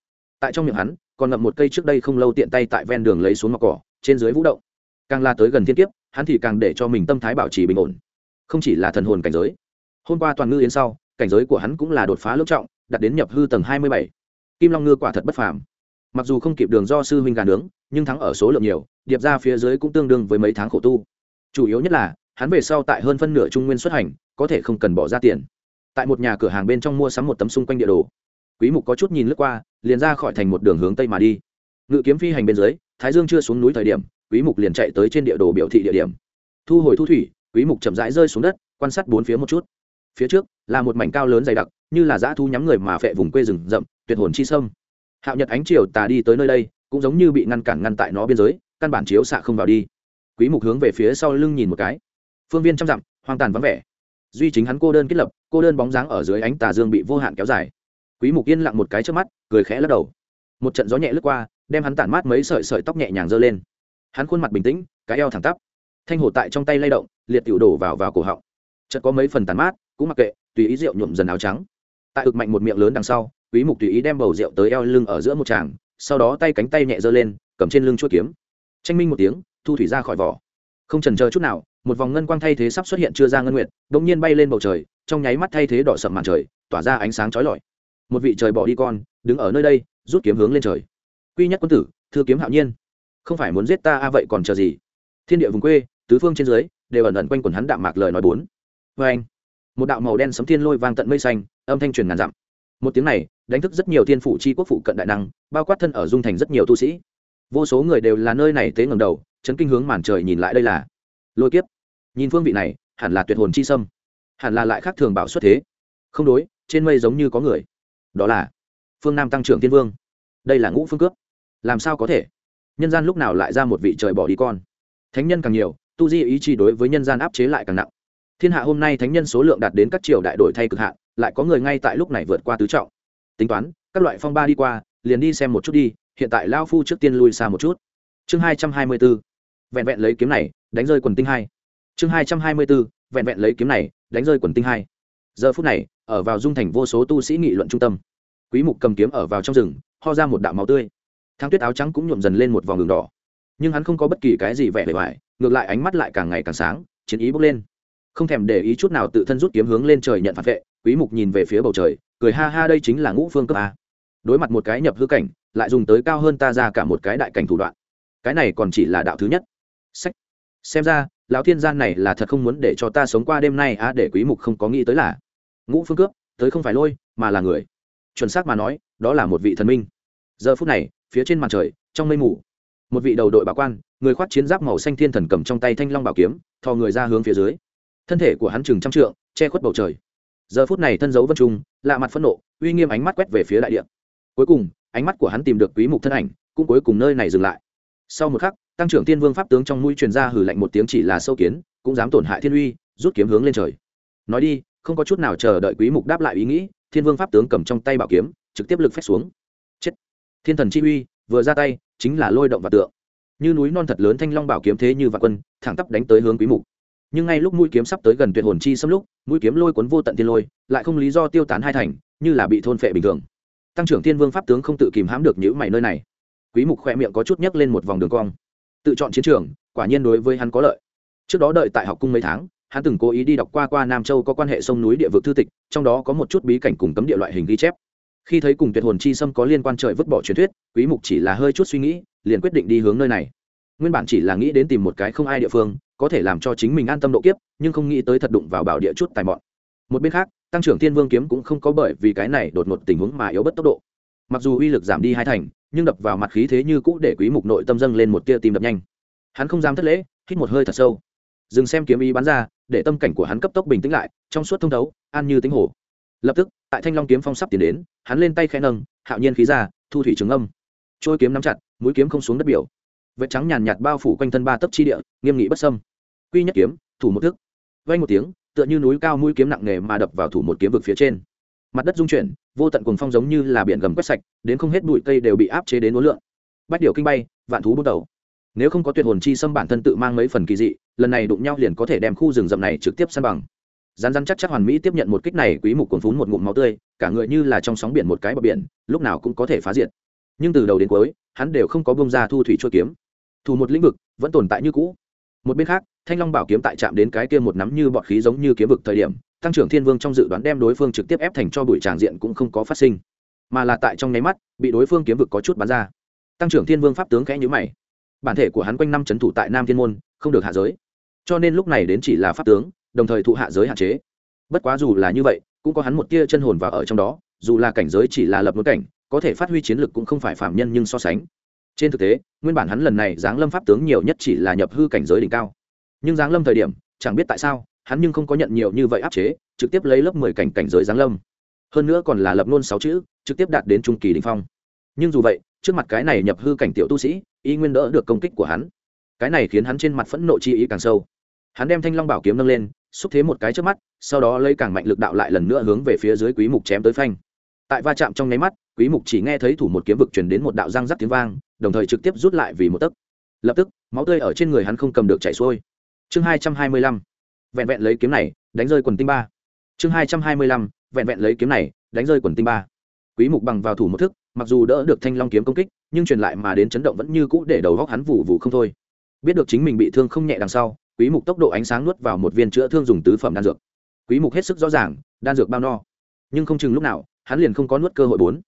Tại trong miệng hắn, còn ngậm một cây trước đây không lâu tiện tay tại ven đường lấy xuống ngọc cỏ, trên dưới vũ động. Càng la tới gần thiên kiếp hắn thì càng để cho mình tâm thái bảo trì bình ổn. Không chỉ là thần hồn cảnh giới. Hôm qua toàn ngư yến sau, cảnh giới của hắn cũng là đột phá lốc trọng, đạt đến nhập hư tầng hai mươi bảy. Kim long ngư quả thật bất phàm. Mặc dù không kịp đường do sư huynh gà nướng, nhưng thắng ở số lượng nhiều, điệp ra phía dưới cũng tương đương với mấy tháng khổ tu. Chủ yếu nhất là, hắn về sau tại hơn phân nửa trung nguyên xuất hành, có thể không cần bỏ ra tiền. Tại một nhà cửa hàng bên trong mua sắm một tấm xung quanh địa đồ. Quý mục có chút nhìn lướt qua, liền ra khỏi thành một đường hướng tây mà đi. Ngự kiếm phi hành bên dưới, thái dương chưa xuống núi thời điểm quý mục liền chạy tới trên địa đồ biểu thị địa điểm. Thu hồi thu thủy, quý mục chậm rãi rơi xuống đất, quan sát bốn phía một chút. Phía trước, là một mảnh cao lớn dày đặc, như là dã thu nhắm người mà phệ vùng quê rừng rậm, tuyệt hồn chi sâm. Hạo nhật ánh chiều tà đi tới nơi đây, cũng giống như bị ngăn cản ngăn tại nó biên giới, căn bản chiếu xạ không vào đi. Quý mục hướng về phía sau lưng nhìn một cái. Phương viên trăm dặm, hoang tàn vắng vẻ. Duy chính hắn cô đơn kết lập, cô đơn bóng dáng ở dưới ánh tà dương bị vô hạn kéo dài. Quý mục yên lặng một cái trước mắt, cười khẽ lắc đầu. Một trận gió nhẹ lướt qua, đem hắn tản mát mấy sợi sợi tóc nhẹ nhàng giơ lên hắn khuôn mặt bình tĩnh, cái eo thẳng tắp. Thanh hồ tại trong tay lay động, liệt tiểu đổ vào vào cổ họng. Chợt có mấy phần tàn mát, cũng mặc kệ, tùy ý rượu nhuộm dần áo trắng. Tại ực mạnh một miệng lớn đằng sau, quý mục tùy ý đem bầu rượu tới eo lưng ở giữa một tràng, sau đó tay cánh tay nhẹ giơ lên, cầm trên lưng chuôi kiếm. Tranh minh một tiếng, thu thủy ra khỏi vỏ. Không chần chờ chút nào, một vòng ngân quang thay thế sắp xuất hiện chưa ra ngân nguyện đột nhiên bay lên bầu trời, trong nháy mắt thay thế đỏ sậm màn trời, tỏa ra ánh sáng chói lọi. Một vị trời bỏ đi con, đứng ở nơi đây, rút kiếm hướng lên trời. Quy nhất quân tử, thư kiếm hạo nhiên không phải muốn giết ta a, vậy còn chờ gì? Thiên địa vùng quê, tứ phương trên dưới, đều ẩn ẩn quanh quần hắn đạm mạc lời nói bốn. Vê anh, một đạo màu đen sấm thiên lôi vang tận mây xanh, âm thanh truyền ngàn dặm. Một tiếng này, đánh thức rất nhiều thiên phủ chi quốc phụ cận đại năng, bao quát thân ở dung thành rất nhiều tu sĩ. Vô số người đều là nơi này tế ngầm đầu, chấn kinh hướng màn trời nhìn lại đây là lôi kiếp. Nhìn phương vị này, hẳn là tuyệt hồn chi sâm. Hẳn là lại khác thường bảo xuất thế. Không đối, trên mây giống như có người. Đó là phương nam tăng trưởng tiên vương. Đây là ngũ phương cướp. Làm sao có thể? Nhân gian lúc nào lại ra một vị trời bỏ đi con? Thánh nhân càng nhiều, tu di ý chí đối với nhân gian áp chế lại càng nặng. Thiên hạ hôm nay thánh nhân số lượng đạt đến các triều đại đổi thay cực hạn, lại có người ngay tại lúc này vượt qua tứ trọng. Tính toán, các loại phong ba đi qua, liền đi xem một chút đi, hiện tại lao phu trước tiên lui xa một chút. Chương hai trăm hai mươi b ố vẹn vẹn lấy kiếm này, đánh rơi quần tinh hai. Chương hai trăm hai mươi b ố vẹn vẹn lấy kiếm này, đánh rơi quần tinh hai. Giờ phút này, ở vào dung thành vô số tu sĩ nghị luận trung tâm. Quý mục cầm kiếm ở vào trong rừng, ho ra một đạo máu tươi thang tuyết áo trắng cũng nhuộm dần lên một vòng đường đỏ. Nhưng hắn không có bất kỳ cái gì vẻ bề ngoài, ngược lại ánh mắt lại càng ngày càng sáng, chiến ý bốc lên. Không thèm để ý chút nào tự thân rút kiếm hướng lên trời nhận phản vệ, quý mục nhìn về phía bầu trời, cười ha ha đây chính là ngũ phương cấp a. Đối mặt một cái nhập hư cảnh, lại dùng tới cao hơn ta ra cả một cái đại cảnh thủ đoạn. Cái này còn chỉ là đạo thứ nhất. Sách. Xem ra, lão thiên gian này là thật không muốn để cho ta sống qua đêm nay a để quý mục không có nghĩ tới là ngũ phương cướp tới không phải lôi, mà là người. Chuẩn xác mà nói, đó là một vị thần minh. Giờ phút này phía trên màn trời, trong mây mù. Một vị đầu đội bảo quan, người khoác chiến giáp màu xanh thiên thần cầm trong tay thanh long bảo kiếm, thò người ra hướng phía dưới. Thân thể của hắn chừng trăm trượng, che khuất bầu trời. Giờ phút này thân dấu vân trung, lạ mặt phẫn nộ, uy nghiêm ánh mắt quét về phía đại địa. Cuối cùng, ánh mắt của hắn tìm được quý mục thân ảnh, cũng cuối cùng nơi này dừng lại. Sau một khắc, tăng trưởng tiên vương pháp tướng trong mũi truyền ra hử lạnh một tiếng chỉ là sâu kiến, cũng dám tổn hại thiên uy, rút kiếm hướng lên trời. Nói đi, không có chút nào chờ đợi quý mục đáp lại ý nghĩ, thiên vương pháp tướng cầm trong tay bảo kiếm, trực tiếp lực phép xuống thiên thần chi uy, vừa ra tay, chính là lôi động và tượng. Như núi non thật lớn thanh long bảo kiếm thế như vạn quân, thẳng tắp đánh tới hướng quý mục. Nhưng ngay lúc mũi kiếm sắp tới gần tuyệt hồn chi xâm lúc, mũi kiếm lôi cuốn vô tận tiên lôi, lại không lý do tiêu tán hai thành, như là bị thôn phệ bình thường. Tăng trưởng thiên vương pháp tướng không tự kìm hãm được những mảy nơi này. Quý mục khoe miệng có chút nhấc lên một vòng đường cong. Tự chọn chiến trường, quả nhiên đối với hắn có lợi. Trước đó đợi tại học cung mấy tháng, hắn từng cố ý đi đọc qua qua nam châu có quan hệ sông núi địa vực thư tịch, trong đó có một chút bí cảnh cùng cấm địa loại hình ghi chép khi thấy cùng tuyệt hồn chi sâm có liên quan trời vứt bỏ truyền thuyết, quý mục chỉ là hơi chút suy nghĩ, liền quyết định đi hướng nơi này. Nguyên bản chỉ là nghĩ đến tìm một cái không ai địa phương, có thể làm cho chính mình an tâm độ kiếp, nhưng không nghĩ tới thật đụng vào bảo địa chút tài mọn. Một bên khác, tăng trưởng thiên vương kiếm cũng không có bởi vì cái này đột ngột tình huống mà yếu bất tốc độ. Mặc dù uy lực giảm đi hai thành, nhưng đập vào mặt khí thế như cũ để quý mục nội tâm dâng lên một tia tim đập nhanh. Hắn không dám thất lễ, hít một hơi thật sâu. Dừng xem kiếm ý bắn ra, để tâm cảnh của hắn cấp tốc bình tĩnh lại, trong suốt thông thấu, an như tính hồ. Lập tức tại thanh long kiếm phong sắp tiến đến, hắn lên tay khẽ nâng, hạo nhiên khí ra, thu thủy trường âm. Trôi kiếm nắm chặt, mũi kiếm không xuống đất biểu. Vết trắng nhàn nhạt bao phủ quanh thân ba tấc chi địa, nghiêm nghị bất sâm quy nhất kiếm, thủ một thức. Vay một tiếng, tựa như núi cao mũi kiếm nặng nề mà đập vào thủ một kiếm vực phía trên. Mặt đất dung chuyển, vô tận cùng phong giống như là biển gầm quét sạch, đến không hết bụi cây đều bị áp chế đến uốn lượn. Bách điều kinh bay, vạn thú bút đầu. Nếu không có tuyệt hồn chi xâm bản thân tự mang mấy phần kỳ dị, lần này đụng nhau liền có thể đem khu rừng rậm này trực tiếp san bằng rán rán chắc chắc hoàn mỹ tiếp nhận một kích này quý mục cuồn phún một ngụm máu tươi, cả người như là trong sóng biển một cái bờ biển, lúc nào cũng có thể phá diệt. Nhưng từ đầu đến cuối, hắn đều không có bông ra thu thủy chua kiếm. Thủ một lĩnh vực, vẫn tồn tại như cũ. Một bên khác, thanh long bảo kiếm tại chạm đến cái kia một nắm như bọt khí giống như kiếm vực thời điểm, tăng trưởng thiên vương trong dự đoán đem đối phương trực tiếp ép thành cho bụi tràng diện cũng không có phát sinh. Mà là tại trong nháy mắt, bị đối phương kiếm vực có chút bắn ra. Tăng trưởng thiên vương pháp tướng khẽ nhữ mày. Bản thể của hắn quanh năm c h ấ n thủ tại nam thiên môn, không được hạ giới. Cho nên lúc này đến chỉ là pháp tướng đồng thời thụ hạ giới hạn chế. Bất quá dù là như vậy, cũng có hắn một tia chân hồn vào ở trong đó, dù là cảnh giới chỉ là lập một cảnh, có thể phát huy chiến lực cũng không phải phạm nhân nhưng so sánh. Trên thực tế, nguyên bản hắn lần này giáng lâm pháp tướng nhiều nhất chỉ là nhập hư cảnh giới đỉnh cao. Nhưng giáng lâm thời điểm, chẳng biết tại sao, hắn nhưng không có nhận nhiều như vậy áp chế, trực tiếp lấy lớp mười cảnh cảnh giới giáng lâm. Hơn nữa còn là lập nôn sáu chữ, trực tiếp đạt đến trung kỳ đình phong. Nhưng dù vậy, trước mặt cái này nhập hư cảnh tiểu tu sĩ, y nguyên đỡ được công kích của hắn. Cái này khiến hắn trên mặt phẫn nộ chi ý càng sâu. Hắn đem thanh long bảo kiếm nâng lên xúc thế một cái trước mắt, sau đó lấy càng mạnh lực đạo lại lần nữa hướng về phía dưới quý mục chém tới phanh. Tại va chạm trong nháy mắt, quý mục chỉ nghe thấy thủ một kiếm vực truyền đến một đạo răng rắc tiếng vang, đồng thời trực tiếp rút lại vì một tấc. Lập tức, máu tươi ở trên người hắn không cầm được chảy xuôi. Chương 225 vẹn vẹn lấy kiếm này, đánh rơi quần tinh ba. Chương 225 vẹn vẹn lấy kiếm này, đánh rơi quần tinh ba. Quý mục bằng vào thủ một thức, mặc dù đỡ được thanh long kiếm công kích, nhưng truyền lại mà đến chấn động vẫn như cũ để đầu góc hắn vụ vụ không thôi. Biết được chính mình bị thương không nhẹ đằng sau quý mục tốc độ ánh sáng nuốt vào một viên chữa thương dùng tứ phẩm đan dược. Quý mục hết sức rõ ràng, đan dược bao no. Nhưng không chừng lúc nào, hắn liền không có nuốt cơ hội bốn.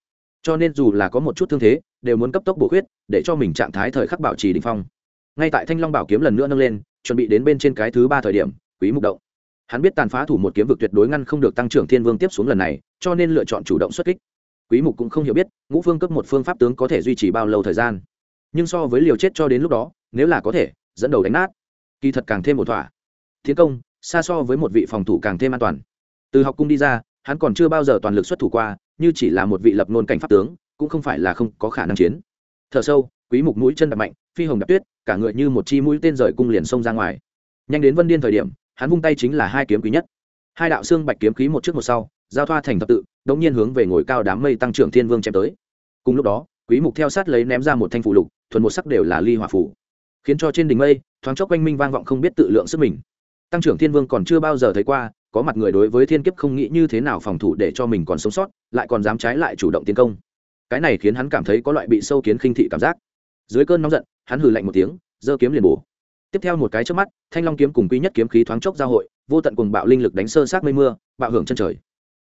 Cho nên dù là có một chút thương thế, đều muốn cấp tốc bổ khuyết, để cho mình trạng thái thời khắc bảo trì đỉnh phong. Ngay tại thanh long bảo kiếm lần nữa nâng lên, chuẩn bị đến bên trên cái thứ ba thời điểm, quý mục động. Hắn biết tàn phá thủ một kiếm vực tuyệt đối ngăn không được tăng trưởng thiên vương tiếp xuống lần này, cho nên lựa chọn chủ động xuất kích. Quý mục cũng không hiểu biết, ngũ phương cấp một phương pháp tướng có thể duy trì bao lâu thời gian. Nhưng so với liều chết cho đến lúc đó, nếu là có thể, dẫn đầu đánh nát kỳ thật càng thêm một thỏa. Tiến công, xa so với một vị phòng thủ càng thêm an toàn. Từ học cung đi ra, hắn còn chưa bao giờ toàn lực xuất thủ qua, như chỉ là một vị lập nôn cảnh pháp tướng, cũng không phải là không có khả năng chiến. Thở sâu, quý mục mũi chân đập mạnh, phi hồng đập tuyết, cả người như một chi mũi tên rời cung liền xông ra ngoài. Nhanh đến vân điên thời điểm, hắn vung tay chính là hai kiếm quý nhất. Hai đạo xương bạch kiếm khí một trước một sau, giao thoa thành thập tự đống nhiên hướng về ngồi cao đám mây tăng trưởng thiên vương chém tới. Cùng lúc đó, quý mục theo sát lấy ném ra một thanh phụ lục, thuần một sắc đều là ly hỏa phủ khiến cho trên đỉnh mây, thoáng chốc quanh minh vang vọng không biết tự lượng sức mình. Tăng trưởng thiên vương còn chưa bao giờ thấy qua, có mặt người đối với thiên kiếp không nghĩ như thế nào phòng thủ để cho mình còn sống sót, lại còn dám trái lại chủ động tiến công. Cái này khiến hắn cảm thấy có loại bị sâu kiến khinh thị cảm giác. Dưới cơn nóng giận, hắn hừ lạnh một tiếng, giơ kiếm liền bổ. Tiếp theo một cái trước mắt, thanh long kiếm cùng quý nhất kiếm khí thoáng chốc giao hội, vô tận cùng bạo linh lực đánh sơ sát mây mưa, bạo hưởng chân trời.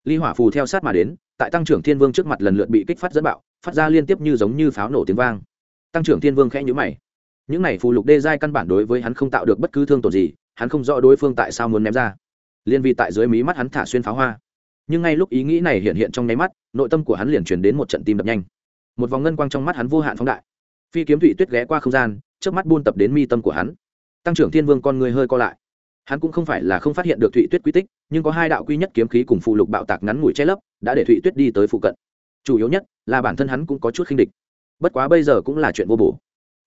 Ly hỏa phù theo sát mà đến, tại tăng trưởng thiên vương trước mặt lần lượt bị kích phát dẫn bạo, phát ra liên tiếp như giống như pháo nổ tiếng vang. Tăng trưởng thiên vương khẽ nhũ mày những này phù lục đê giai căn bản đối với hắn không tạo được bất cứ thương tổn gì, hắn không rõ đối phương tại sao muốn ném ra. Liên vi tại dưới mí mắt hắn thả xuyên pháo hoa. Nhưng ngay lúc ý nghĩ này hiện hiện trong nháy mắt, nội tâm của hắn liền chuyển đến một trận tim đập nhanh. Một vòng ngân quang trong mắt hắn vô hạn phóng đại. Phi kiếm thụy tuyết ghé qua không gian trước mắt buôn tập đến mi tâm của hắn. Tăng trưởng thiên vương con người hơi co lại. Hắn cũng không phải là không phát hiện được thụy tuyết quy tích, nhưng có hai đạo quy nhất kiếm khí cùng phụ lục bạo tạc ngắn ngủi che lấp, đã để thụy tuyết đi tới phụ cận. Chủ yếu nhất là bản thân hắn cũng có chút khinh địch. Bất quá bây giờ cũng là chuyện vô bổ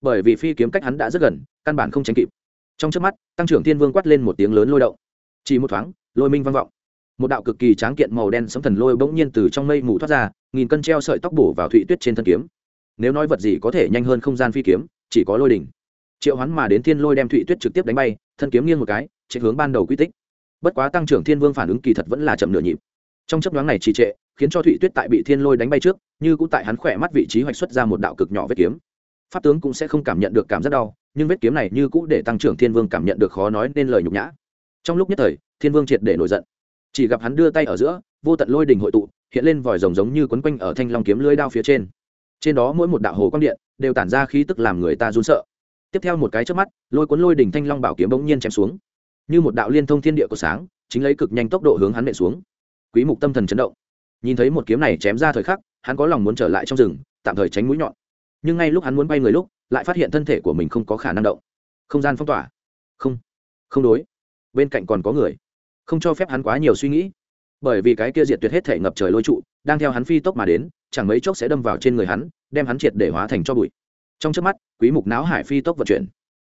bởi vì phi kiếm cách hắn đã rất gần, căn bản không tránh kịp. Trong trước mắt, tăng trưởng thiên vương quát lên một tiếng lớn lôi động. Chỉ một thoáng, lôi minh vang vọng. Một đạo cực kỳ tráng kiện màu đen sấm thần lôi bỗng nhiên từ trong mây mù thoát ra, nghìn cân treo sợi tóc bổ vào thụy tuyết trên thân kiếm. Nếu nói vật gì có thể nhanh hơn không gian phi kiếm, chỉ có lôi đỉnh. Triệu hoán mà đến thiên lôi đem thụy tuyết trực tiếp đánh bay, thân kiếm nghiêng một cái, chạy hướng ban đầu quy tích. Bất quá tăng trưởng thiên vương phản ứng kỳ thật vẫn là chậm nửa nhịp. Trong chấp đoán này trì trệ, khiến cho thụy tuyết tại bị thiên lôi đánh bay trước, như cũng tại hắn khỏe mắt vị trí hoạch xuất ra một đạo cực nhỏ vết kiếm pháp tướng cũng sẽ không cảm nhận được cảm giác đau, nhưng vết kiếm này như cũ để tăng trưởng thiên vương cảm nhận được khó nói nên lời nhục nhã. Trong lúc nhất thời, thiên vương triệt để nổi giận. Chỉ gặp hắn đưa tay ở giữa, vô tận lôi đình hội tụ, hiện lên vòi rồng giống như quấn quanh ở thanh long kiếm lưới đao phía trên. Trên đó mỗi một đạo hồ quang điện đều tản ra khí tức làm người ta run sợ. Tiếp theo một cái trước mắt, lôi cuốn lôi đỉnh thanh long bảo kiếm bỗng nhiên chém xuống. Như một đạo liên thông thiên địa của sáng, chính lấy cực nhanh tốc độ hướng hắn nện xuống. Quý mục tâm thần chấn động. Nhìn thấy một kiếm này chém ra thời khắc, hắn có lòng muốn trở lại trong rừng, tạm thời tránh mũi nhọn nhưng ngay lúc hắn muốn bay người lúc, lại phát hiện thân thể của mình không có khả năng động. Không gian phong tỏa. Không. Không đối. Bên cạnh còn có người. Không cho phép hắn quá nhiều suy nghĩ. Bởi vì cái kia diệt tuyệt hết thể ngập trời lôi trụ, đang theo hắn phi tốc mà đến, chẳng mấy chốc sẽ đâm vào trên người hắn, đem hắn triệt để hóa thành cho bụi. Trong trước mắt, quý mục náo hải phi tốc vận chuyển.